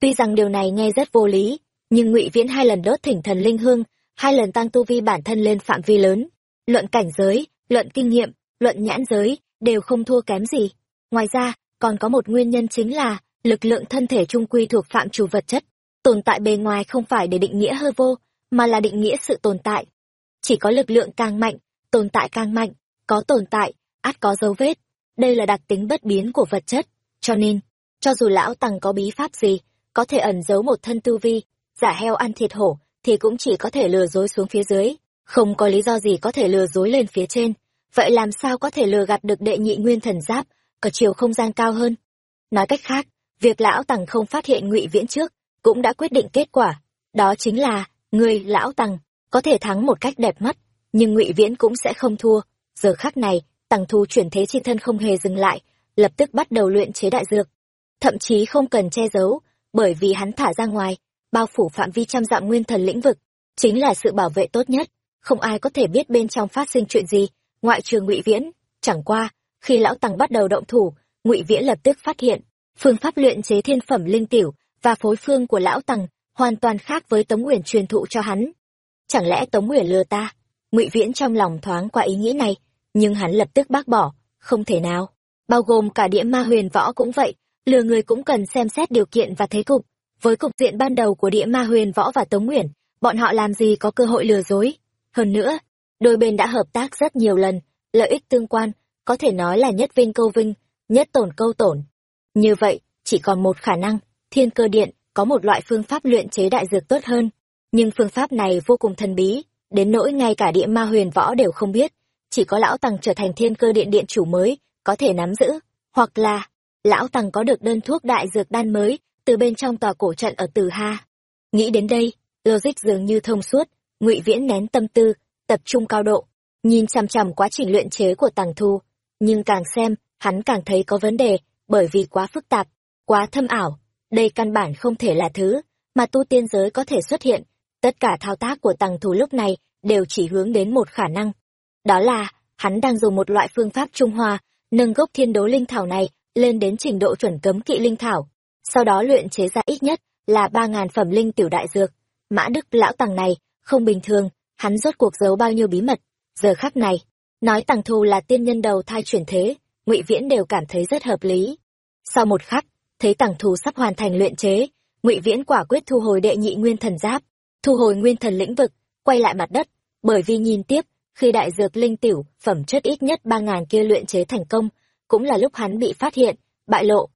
Tuy rằng điều này nghe rất vô lý, nhưng ngụy viễn hai lần đốt thỉnh thần linh hương, hai lần tăng tu vi bản thân lên phạm vi lớn, luận cảnh giới luận kinh nghiệm, luận nhãn giới, đều không thua kém gì. Ngoài ra, còn có một nguyên nhân chính là lực lượng thân thể trung quy thuộc phạm chủ vật chất. Tồn tại bề ngoài không phải để định nghĩa hư vô, mà là định nghĩa sự tồn tại. Chỉ có lực lượng càng mạnh, tồn tại càng mạnh, có tồn tại, át có dấu vết. Đây là đặc tính bất biến của vật chất. Cho nên, cho dù lão tằng có bí pháp gì, có thể ẩn giấu một thân tu vi, giả heo ăn thịt hổ, thì cũng chỉ có thể lừa dối xuống phía dưới không có lý do gì có thể lừa dối lên phía trên. Vậy làm sao có thể lừa gạt được đệ nhị nguyên thần giáp, có chiều không gian cao hơn? Nói cách khác, việc lão tằng không phát hiện ngụy viễn trước, cũng đã quyết định kết quả. Đó chính là người lão tằng, có thể thắng một cách đẹp mắt, nhưng ngụy viễn cũng sẽ không thua. Giờ khắc này, tằng thu chuyển thế chi thân không hề dừng lại, lập tức bắt đầu luyện chế đại dược. Thậm chí không cần che giấu, bởi vì hắn thả ra ngoài, bao phủ phạm vi trăm dặm nguyên thần lĩnh vực, chính là sự bảo vệ tốt nhất không ai có thể biết bên trong phát sinh chuyện gì. Ngoại trừ ngụy viễn, chẳng qua, khi lão tằng bắt đầu động thủ, ngụy viễn lập tức phát hiện, phương pháp luyện chế thiên phẩm linh tiểu và phối phương của lão tằng hoàn toàn khác với tống uyển truyền thụ cho hắn. Chẳng lẽ tống uyển lừa ta? Ngụy viễn trong lòng thoáng qua ý nghĩ này, nhưng hắn lập tức bác bỏ, không thể nào. Bao gồm cả đĩa ma huyền võ cũng vậy, lừa người cũng cần xem xét điều kiện và thế cục. Với cục diện ban đầu của đĩa ma huyền võ và tống uyển, bọn họ làm gì có cơ hội lừa dối? Hơn nữa, đôi bên đã hợp tác rất nhiều lần, lợi ích tương quan, có thể nói là nhất vinh câu vinh, nhất tổn câu tổn. Như vậy, chỉ còn một khả năng, thiên cơ điện có một loại phương pháp luyện chế đại dược tốt hơn. Nhưng phương pháp này vô cùng thần bí, đến nỗi ngay cả địa ma huyền võ đều không biết. Chỉ có lão tằng trở thành thiên cơ điện điện chủ mới, có thể nắm giữ. Hoặc là, lão tằng có được đơn thuốc đại dược đan mới, từ bên trong tòa cổ trận ở từ ha. Nghĩ đến đây, logic dường như thông suốt ngụy viễn nén tâm tư, tập trung cao độ, nhìn chằm chằm quá trình luyện chế của tàng thu. Nhưng càng xem, hắn càng thấy có vấn đề, bởi vì quá phức tạp, quá thâm ảo. Đây căn bản không thể là thứ mà tu tiên giới có thể xuất hiện. Tất cả thao tác của tàng thù lúc này đều chỉ hướng đến một khả năng. Đó là, hắn đang dùng một loại phương pháp trung hoa, nâng gốc thiên đố linh thảo này lên đến trình độ chuẩn cấm kỵ linh thảo. Sau đó luyện chế ra ít nhất là ba ngàn phẩm linh tiểu đại dược. Mã đức lão tàng này không bình thường hắn rốt cuộc giấu bao nhiêu bí mật giờ khắc này nói tàng thù là tiên nhân đầu thai chuyển thế ngụy viễn đều cảm thấy rất hợp lý sau một khắc thấy tàng thù sắp hoàn thành luyện chế ngụy viễn quả quyết thu hồi đệ nhị nguyên thần giáp thu hồi nguyên thần lĩnh vực quay lại mặt đất bởi vì nhìn tiếp khi đại dược linh tiểu phẩm chất ít nhất ba ngàn kia luyện chế thành công, cũng là lúc hắn bị phát hiện, bại lộ.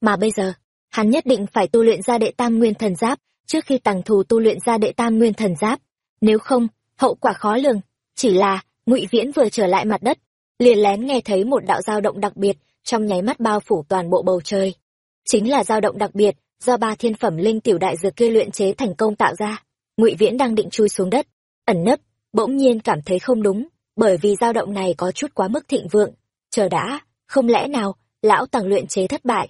Mà bây giờ, hắn nhất định phải tu luyện ra đệ tam nguyên thần giáp trước khi tàng thù tu luyện ra đệ tam nguyên thần giáp. Nếu không, hậu quả khó lường. Chỉ là, ngụy Viễn vừa trở lại mặt đất, liền lén nghe thấy một đạo dao động đặc biệt trong nháy mắt bao phủ toàn bộ bầu trời. Chính là dao động đặc biệt do ba thiên phẩm linh tiểu đại dược kia luyện chế thành công tạo ra. Ngụy Viễn đang định chui xuống đất, ẩn nấp, bỗng nhiên cảm thấy không đúng, bởi vì dao động này có chút quá mức thịnh vượng. Chờ đã, không lẽ nào lão tàng luyện chế thất bại?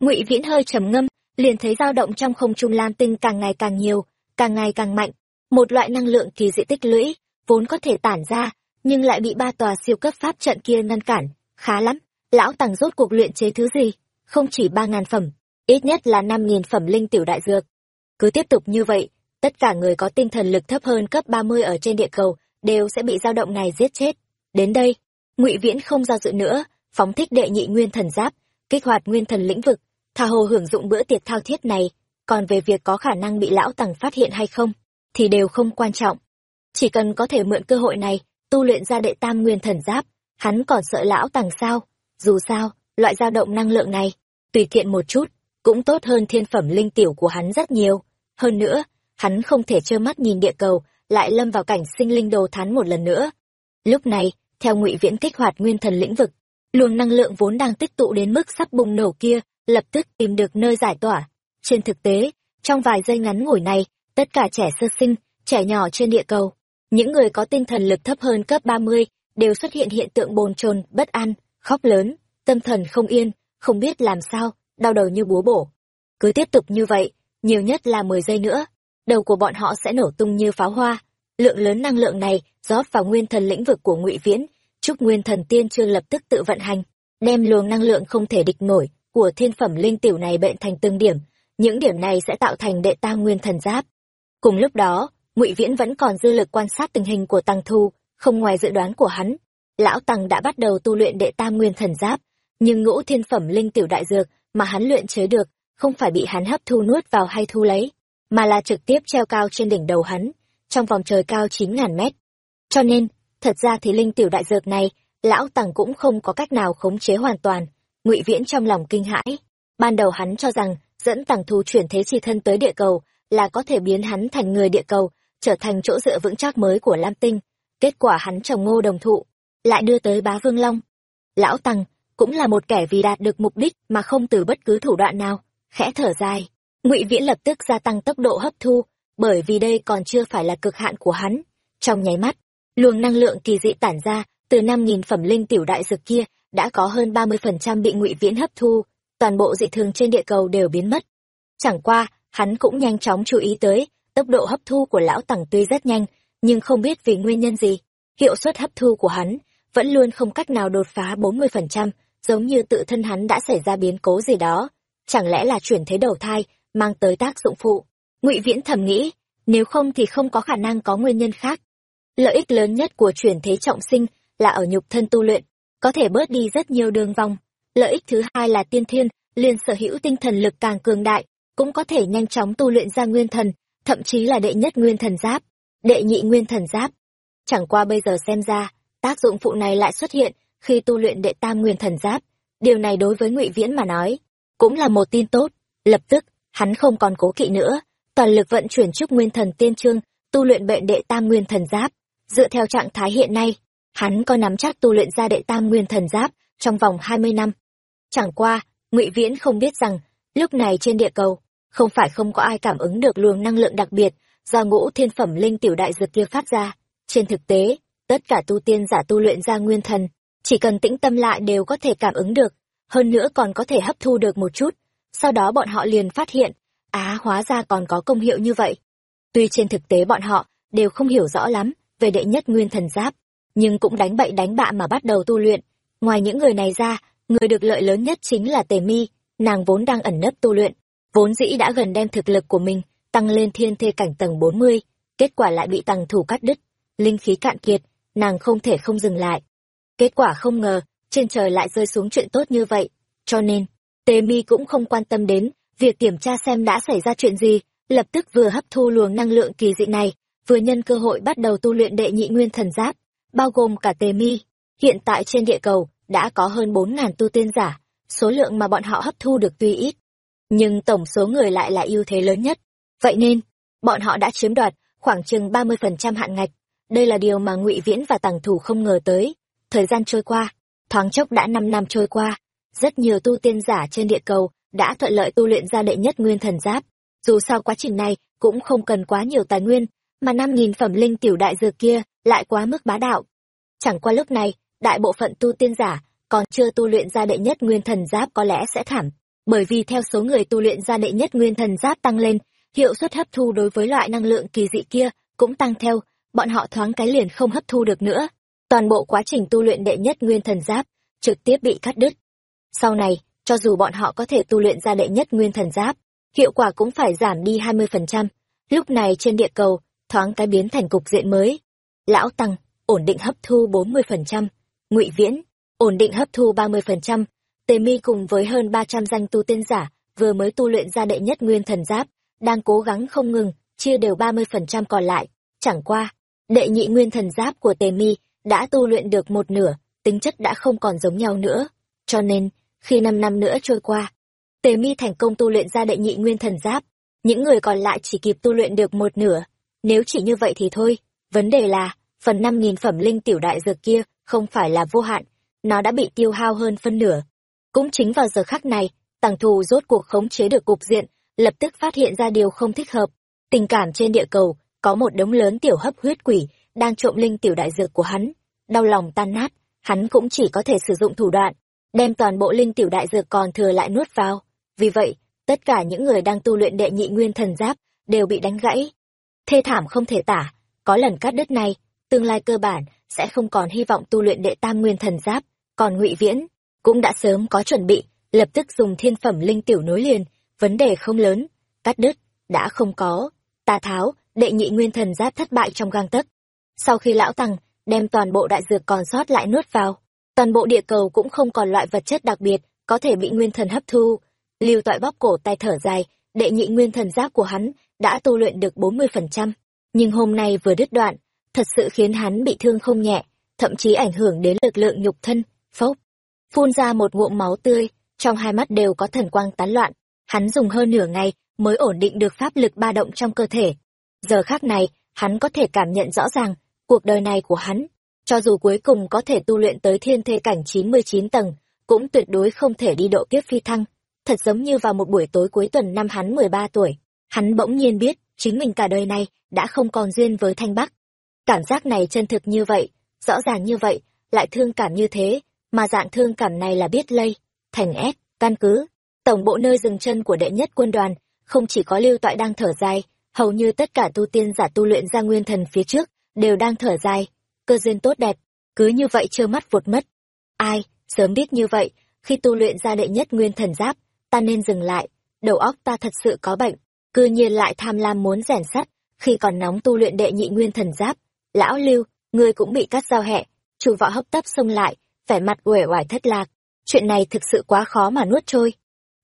Ngụy Viễn hơi trầm ngâm, liền thấy dao động trong không trung lam tinh càng ngày càng nhiều, càng ngày càng mạnh. Một loại năng lượng kỳ dị tích lũy, vốn có thể tản ra, nhưng lại bị ba tòa siêu cấp pháp trận kia ngăn cản. Khá lắm, lão tàng rốt cuộc luyện chế thứ gì? Không chỉ ba ngàn phẩm, ít nhất là năm nghìn phẩm linh tiểu đại dược. Cứ tiếp tục như vậy, tất cả người có tinh thần lực thấp hơn cấp ba mươi ở trên địa cầu đều sẽ bị dao động này giết chết. Đến đây, Ngụy Viễn không do dự nữa, phóng thích đệ nhị nguyên thần giáp, kích hoạt nguyên thần lĩnh vực, tha hồ hưởng dụng bữa tiệc thao thiết này, còn về việc có khả năng bị lão tằng phát hiện hay không, thì đều không quan trọng. Chỉ cần có thể mượn cơ hội này, tu luyện ra đệ tam nguyên thần giáp, hắn còn sợ lão tàng sao? Dù sao, loại dao động năng lượng này, tùy tiện một chút, cũng tốt hơn thiên phẩm linh tiểu của hắn rất nhiều. Hơn nữa, hắn không thể trơ mắt nhìn địa cầu, lại lâm vào cảnh sinh linh đồ thán một lần nữa. Lúc này, theo ngụy viễn kích hoạt nguyên thần lĩnh vực, luồng năng lượng vốn đang tích tụ đến mức sắp bùng nổ kia, lập tức tìm được nơi giải tỏa. Trên thực tế, trong vài giây ngắn ngủi này, tất cả trẻ sơ sinh, trẻ nhỏ trên địa cầu, những người có tinh thần lực thấp hơn cấp 30, đều xuất hiện hiện tượng bồn chồn, bất an, khóc lớn, tâm thần không yên, không biết làm sao, đau đầu như búa bổ. Cứ tiếp tục như vậy, nhiều nhất là 10 giây nữa, đầu của bọn họ sẽ nổ tung như pháo hoa. Lượng lớn năng lượng này rót vào nguyên thần lĩnh vực của Ngụy Viễn, chúc nguyên thần tiên trương lập tức tự vận hành, đem luồng năng lượng không thể địch nổi của thiên phẩm linh tiểu này bệnh thành từng điểm, những điểm này sẽ tạo thành đệ tam nguyên thần giáp. Cùng lúc đó, Ngụy Viễn vẫn còn dư lực quan sát tình hình của Tăng Thu, không ngoài dự đoán của hắn, lão Tăng đã bắt đầu tu luyện đệ tam nguyên thần giáp, nhưng ngũ thiên phẩm linh tiểu đại dược mà hắn luyện chế được, không phải bị hắn hấp thu nuốt vào hay thu lấy, mà là trực tiếp treo cao trên đỉnh đầu hắn, trong vòng trời cao chín ngàn mét. Cho nên, thật ra thì linh tiểu đại dược này, lão Tăng cũng không có cách nào khống chế hoàn toàn, ngụy viễn trong lòng kinh hãi ban đầu hắn cho rằng dẫn tằng thu chuyển thế chi thân tới địa cầu là có thể biến hắn thành người địa cầu, trở thành chỗ dựa vững chắc mới của lam tinh. Kết quả hắn trồng ngô đồng thụ, lại đưa tới bá vương long. Lão tăng cũng là một kẻ vì đạt được mục đích mà không từ bất cứ thủ đoạn nào, khẽ thở dài. Ngụy viễn lập tức gia tăng tốc độ hấp thu, bởi vì đây còn chưa phải là cực hạn của hắn. Trong nháy mắt, luồng năng lượng kỳ dị tản ra từ năm nghìn phẩm linh tiểu đại dược kia đã có hơn ba mươi phần trăm bị ngụy viễn hấp thu, toàn bộ dị thường trên địa cầu đều biến mất. Chẳng qua hắn cũng nhanh chóng chú ý tới tốc độ hấp thu của lão tằng tuy rất nhanh nhưng không biết vì nguyên nhân gì hiệu suất hấp thu của hắn vẫn luôn không cách nào đột phá bốn mươi phần trăm giống như tự thân hắn đã xảy ra biến cố gì đó. Chẳng lẽ là chuyển thế đầu thai mang tới tác dụng phụ? Ngụy viễn thầm nghĩ nếu không thì không có khả năng có nguyên nhân khác. Lợi ích lớn nhất của chuyển thế trọng sinh là ở nhục thân tu luyện có thể bớt đi rất nhiều đường vòng. Lợi ích thứ hai là tiên thiên, liền sở hữu tinh thần lực càng cường đại, cũng có thể nhanh chóng tu luyện ra nguyên thần, thậm chí là đệ nhất nguyên thần giáp, đệ nhị nguyên thần giáp. Chẳng qua bây giờ xem ra, tác dụng phụ này lại xuất hiện khi tu luyện đệ tam nguyên thần giáp. Điều này đối với Ngụy Viễn mà nói, cũng là một tin tốt. Lập tức, hắn không còn cố kỵ nữa, toàn lực vận chuyển trúc nguyên thần tiên trương, tu luyện bệnh đệ tam nguyên thần giáp. Dựa theo trạng thái hiện nay, hắn có nắm chắc tu luyện ra đệ tam nguyên thần giáp trong vòng hai mươi năm chẳng qua ngụy viễn không biết rằng lúc này trên địa cầu không phải không có ai cảm ứng được luồng năng lượng đặc biệt do ngũ thiên phẩm linh tiểu đại dược kia phát ra. Trên thực tế tất cả tu tiên giả tu luyện ra nguyên thần chỉ cần tĩnh tâm lại đều có thể cảm ứng được hơn nữa còn có thể hấp thu được một chút. Sau đó bọn họ liền phát hiện á hóa ra còn có công hiệu như vậy. Tuy trên thực tế bọn họ đều không hiểu rõ lắm về đệ nhất nguyên thần giáp nhưng cũng đánh bậy đánh bạ mà bắt đầu tu luyện. Ngoài những người này ra, người được lợi lớn nhất chính là Tề Mi, nàng vốn đang ẩn nấp tu luyện, vốn dĩ đã gần đem thực lực của mình tăng lên thiên thê cảnh tầng 40, kết quả lại bị tăng thủ cắt đứt, linh khí cạn kiệt, nàng không thể không dừng lại. Kết quả không ngờ, trên trời lại rơi xuống chuyện tốt như vậy, cho nên, Tề Mi cũng không quan tâm đến việc kiểm tra xem đã xảy ra chuyện gì, lập tức vừa hấp thu luồng năng lượng kỳ dị này, vừa nhân cơ hội bắt đầu tu luyện đệ nhị nguyên thần giáp bao gồm cả tề mi. Hiện tại trên địa cầu, đã có hơn bốn ngàn tu tiên giả, số lượng mà bọn họ hấp thu được tuy ít. Nhưng tổng số người lại là ưu thế lớn nhất. Vậy nên, bọn họ đã chiếm đoạt khoảng chừng ba mươi phần trăm hạn ngạch. Đây là điều mà ngụy Viễn và Tằng Thủ không ngờ tới. Thời gian trôi qua, thoáng chốc đã năm năm trôi qua, rất nhiều tu tiên giả trên địa cầu đã thuận lợi tu luyện ra đệ nhất nguyên thần giáp. Dù sao quá trình này cũng không cần quá nhiều tài nguyên, mà năm nghìn phẩm linh tiểu đại dược kia lại quá mức bá đạo. Chẳng qua lúc này, đại bộ phận tu tiên giả còn chưa tu luyện ra đệ nhất nguyên thần giáp có lẽ sẽ thảm, bởi vì theo số người tu luyện ra đệ nhất nguyên thần giáp tăng lên, hiệu suất hấp thu đối với loại năng lượng kỳ dị kia cũng tăng theo, bọn họ thoáng cái liền không hấp thu được nữa. Toàn bộ quá trình tu luyện đệ nhất nguyên thần giáp trực tiếp bị cắt đứt. Sau này, cho dù bọn họ có thể tu luyện ra đệ nhất nguyên thần giáp, hiệu quả cũng phải giảm đi 20%. Lúc này trên địa cầu, thoáng cái biến thành cục diện mới. Lão Tăng, ổn định hấp thu 40%, Ngụy Viễn, ổn định hấp thu 30%, Tề Mi cùng với hơn 300 danh tu tiên giả, vừa mới tu luyện ra đệ nhất nguyên thần giáp, đang cố gắng không ngừng, chia đều 30% còn lại. Chẳng qua, đệ nhị nguyên thần giáp của Tề Mi đã tu luyện được một nửa, tính chất đã không còn giống nhau nữa. Cho nên, khi 5 năm nữa trôi qua, Tề Mi thành công tu luyện ra đệ nhị nguyên thần giáp, những người còn lại chỉ kịp tu luyện được một nửa. Nếu chỉ như vậy thì thôi, vấn đề là, phần 5.000 phẩm linh tiểu đại dược kia không phải là vô hạn, nó đã bị tiêu hao hơn phân nửa. Cũng chính vào giờ khắc này, tàng thù rốt cuộc khống chế được cục diện, lập tức phát hiện ra điều không thích hợp. Tình cảm trên địa cầu, có một đống lớn tiểu hấp huyết quỷ, đang trộm linh tiểu đại dược của hắn. Đau lòng tan nát, hắn cũng chỉ có thể sử dụng thủ đoạn, đem toàn bộ linh tiểu đại dược còn thừa lại nuốt vào. Vì vậy, tất cả những người đang tu luyện đệ nhị nguyên thần giáp đều bị đánh gãy. Thê thảm không thể tả, có lần cắt đứt này, tương lai cơ bản sẽ không còn hy vọng tu luyện đệ tam nguyên thần giáp, còn Ngụy Viễn cũng đã sớm có chuẩn bị, lập tức dùng thiên phẩm linh tiểu nối liền, vấn đề không lớn, cắt đứt đã không có. Tà Tháo, đệ nhị nguyên thần giáp thất bại trong gang tấc. Sau khi lão tăng đem toàn bộ đại dược còn sót lại nuốt vào, toàn bộ địa cầu cũng không còn loại vật chất đặc biệt có thể bị nguyên thần hấp thu. Lưu Toại bóp cổ tay thở dài, đệ nhị nguyên thần giáp của hắn đã tu luyện được 40%, nhưng hôm nay vừa đứt đoạn, thật sự khiến hắn bị thương không nhẹ, thậm chí ảnh hưởng đến lực lượng nhục thân, phốc. Phun ra một ngụm máu tươi, trong hai mắt đều có thần quang tán loạn, hắn dùng hơn nửa ngày mới ổn định được pháp lực ba động trong cơ thể. Giờ khác này, hắn có thể cảm nhận rõ ràng, cuộc đời này của hắn, cho dù cuối cùng có thể tu luyện tới thiên thê cảnh 99 tầng, cũng tuyệt đối không thể đi độ kiếp phi thăng. Thật giống như vào một buổi tối cuối tuần năm hắn 13 tuổi, hắn bỗng nhiên biết, chính mình cả đời này đã không còn duyên với Thanh Bắc. Cảm giác này chân thực như vậy, rõ ràng như vậy, lại thương cảm như thế, mà dạng thương cảm này là biết lây, thành ép, căn cứ. Tổng bộ nơi dừng chân của đệ nhất quân đoàn, không chỉ có lưu toại đang thở dài, hầu như tất cả tu tiên giả tu luyện ra nguyên thần phía trước, đều đang thở dài. Cơ duyên tốt đẹp, cứ như vậy trơ mắt vụt mất. Ai, sớm biết như vậy, khi tu luyện ra đệ nhất nguyên thần giáp, ta nên dừng lại, đầu óc ta thật sự có bệnh, cư nhiên lại tham lam muốn rèn sắt, khi còn nóng tu luyện đệ nhị nguyên thần giáp. Lão Lưu, ngươi cũng bị cắt dao hẹ, chủ võ hấp tấp xông lại, vẻ mặt uể oải thất lạc. Chuyện này thực sự quá khó mà nuốt trôi.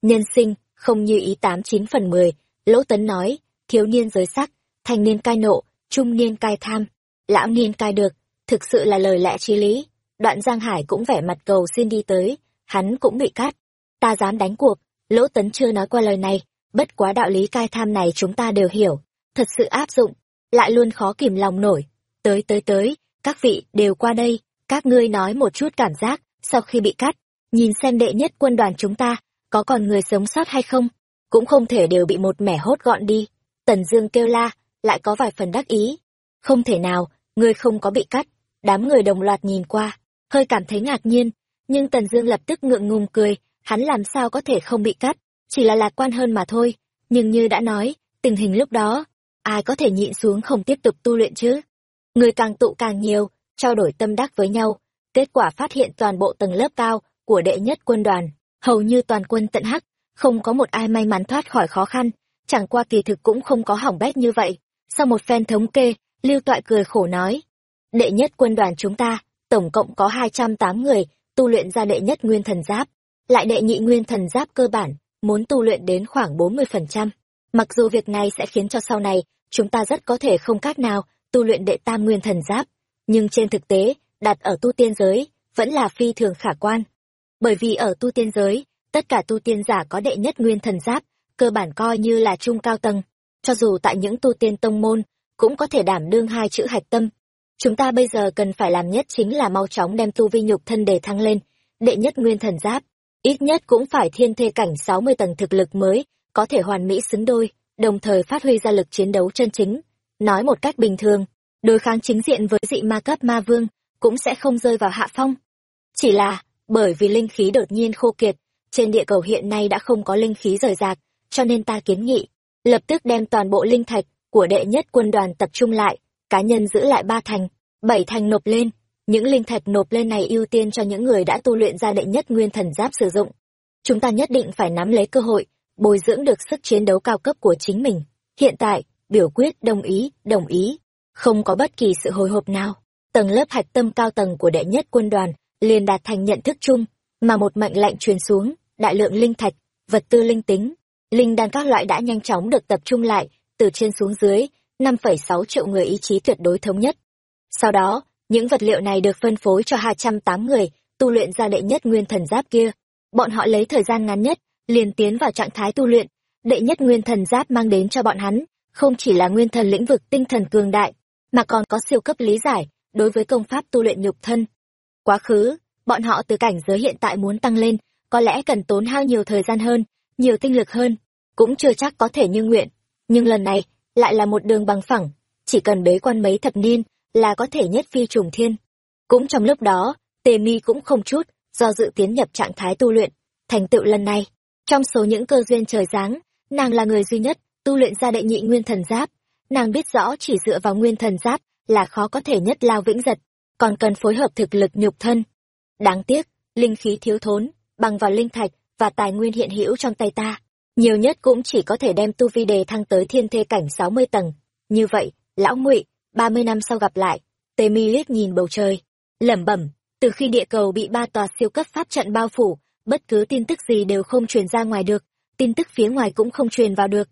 Nhân sinh, không như ý tám chín phần mười, Lỗ Tấn nói, thiếu niên giới sắc, thanh niên cai nộ, trung niên cai tham, lão niên cai được, thực sự là lời lẽ trí lý. Đoạn Giang Hải cũng vẻ mặt cầu xin đi tới, hắn cũng bị cắt. Ta dám đánh cuộc, Lỗ Tấn chưa nói qua lời này, bất quá đạo lý cai tham này chúng ta đều hiểu, thật sự áp dụng, lại luôn khó kìm lòng nổi. Tới tới tới, các vị đều qua đây, các ngươi nói một chút cảm giác, sau khi bị cắt, nhìn xem đệ nhất quân đoàn chúng ta, có còn người sống sót hay không, cũng không thể đều bị một mẻ hốt gọn đi. Tần Dương kêu la, lại có vài phần đắc ý. Không thể nào, ngươi không có bị cắt. Đám người đồng loạt nhìn qua, hơi cảm thấy ngạc nhiên, nhưng Tần Dương lập tức ngượng ngùng cười, hắn làm sao có thể không bị cắt, chỉ là lạc quan hơn mà thôi. Nhưng như đã nói, tình hình lúc đó, ai có thể nhịn xuống không tiếp tục tu luyện chứ? Người càng tụ càng nhiều, trao đổi tâm đắc với nhau, kết quả phát hiện toàn bộ tầng lớp cao của đệ nhất quân đoàn, hầu như toàn quân tận hắc, không có một ai may mắn thoát khỏi khó khăn, chẳng qua kỳ thực cũng không có hỏng bét như vậy. Sau một phen thống kê, Lưu Toại cười khổ nói, đệ nhất quân đoàn chúng ta, tổng cộng có 208 người, tu luyện ra đệ nhất nguyên thần giáp, lại đệ nhị nguyên thần giáp cơ bản, muốn tu luyện đến khoảng 40%. Mặc dù việc này sẽ khiến cho sau này, chúng ta rất có thể không cách nào tu luyện đệ tam nguyên thần giáp, nhưng trên thực tế, đặt ở tu tiên giới, vẫn là phi thường khả quan. Bởi vì ở tu tiên giới, tất cả tu tiên giả có đệ nhất nguyên thần giáp, cơ bản coi như là trung cao tầng. Cho dù tại những tu tiên tông môn, cũng có thể đảm đương hai chữ hạch tâm. Chúng ta bây giờ cần phải làm nhất chính là mau chóng đem tu vi nhục thân để thăng lên, đệ nhất nguyên thần giáp. Ít nhất cũng phải thiên thê cảnh 60 tầng thực lực mới, có thể hoàn mỹ xứng đôi, đồng thời phát huy ra lực chiến đấu chân chính. Nói một cách bình thường, đối kháng chính diện với dị ma cấp ma vương, cũng sẽ không rơi vào hạ phong. Chỉ là, bởi vì linh khí đột nhiên khô kiệt, trên địa cầu hiện nay đã không có linh khí rời rạc, cho nên ta kiến nghị, lập tức đem toàn bộ linh thạch của đệ nhất quân đoàn tập trung lại, cá nhân giữ lại ba thành, bảy thành nộp lên. Những linh thạch nộp lên này ưu tiên cho những người đã tu luyện ra đệ nhất nguyên thần giáp sử dụng. Chúng ta nhất định phải nắm lấy cơ hội, bồi dưỡng được sức chiến đấu cao cấp của chính mình. Hiện tại, biểu quyết đồng ý, đồng ý. Không có bất kỳ sự hồi hộp nào. Tầng lớp hạch tâm cao tầng của đệ nhất quân đoàn liền đạt thành nhận thức chung, mà một mệnh lệnh truyền xuống, đại lượng linh thạch, vật tư linh tính, linh đan các loại đã nhanh chóng được tập trung lại, từ trên xuống dưới, 5,6 triệu người ý chí tuyệt đối thống nhất. Sau đó, những vật liệu này được phân phối cho 208 người, tu luyện ra đệ nhất nguyên thần giáp kia. Bọn họ lấy thời gian ngắn nhất, liền tiến vào trạng thái tu luyện. Đệ nhất nguyên thần giáp mang đến cho bọn hắn, không chỉ là nguyên thần lĩnh vực tinh thần cường đại, mà còn có siêu cấp lý giải đối với công pháp tu luyện nhục thân. Quá khứ, bọn họ từ cảnh giới hiện tại muốn tăng lên, có lẽ cần tốn hao nhiều thời gian hơn, nhiều tinh lực hơn, cũng chưa chắc có thể như nguyện. Nhưng lần này, lại là một đường bằng phẳng, chỉ cần bế quan mấy thập niên là có thể nhất phi trùng thiên. Cũng trong lúc đó, Tề Mi cũng không chút do dự tiến nhập trạng thái tu luyện, thành tựu lần này, trong số những cơ duyên trời giáng, nàng là người duy nhất tu luyện ra đệ nhị nguyên thần giáp, nàng biết rõ chỉ dựa vào nguyên thần giáp là khó có thể nhất lao vĩnh giật, còn cần phối hợp thực lực nhục thân. Đáng tiếc, linh khí thiếu thốn, bằng vào linh thạch và tài nguyên hiện hữu trong tay ta, nhiều nhất cũng chỉ có thể đem tu vi đề thăng tới thiên thê cảnh 60 tầng. Như vậy, lão ngụy, 30 năm sau gặp lại, Tề Mi liếc nhìn bầu trời, lẩm bẩm, từ khi địa cầu bị ba tòa siêu cấp pháp trận bao phủ, bất cứ tin tức gì đều không truyền ra ngoài được, tin tức phía ngoài cũng không truyền vào được.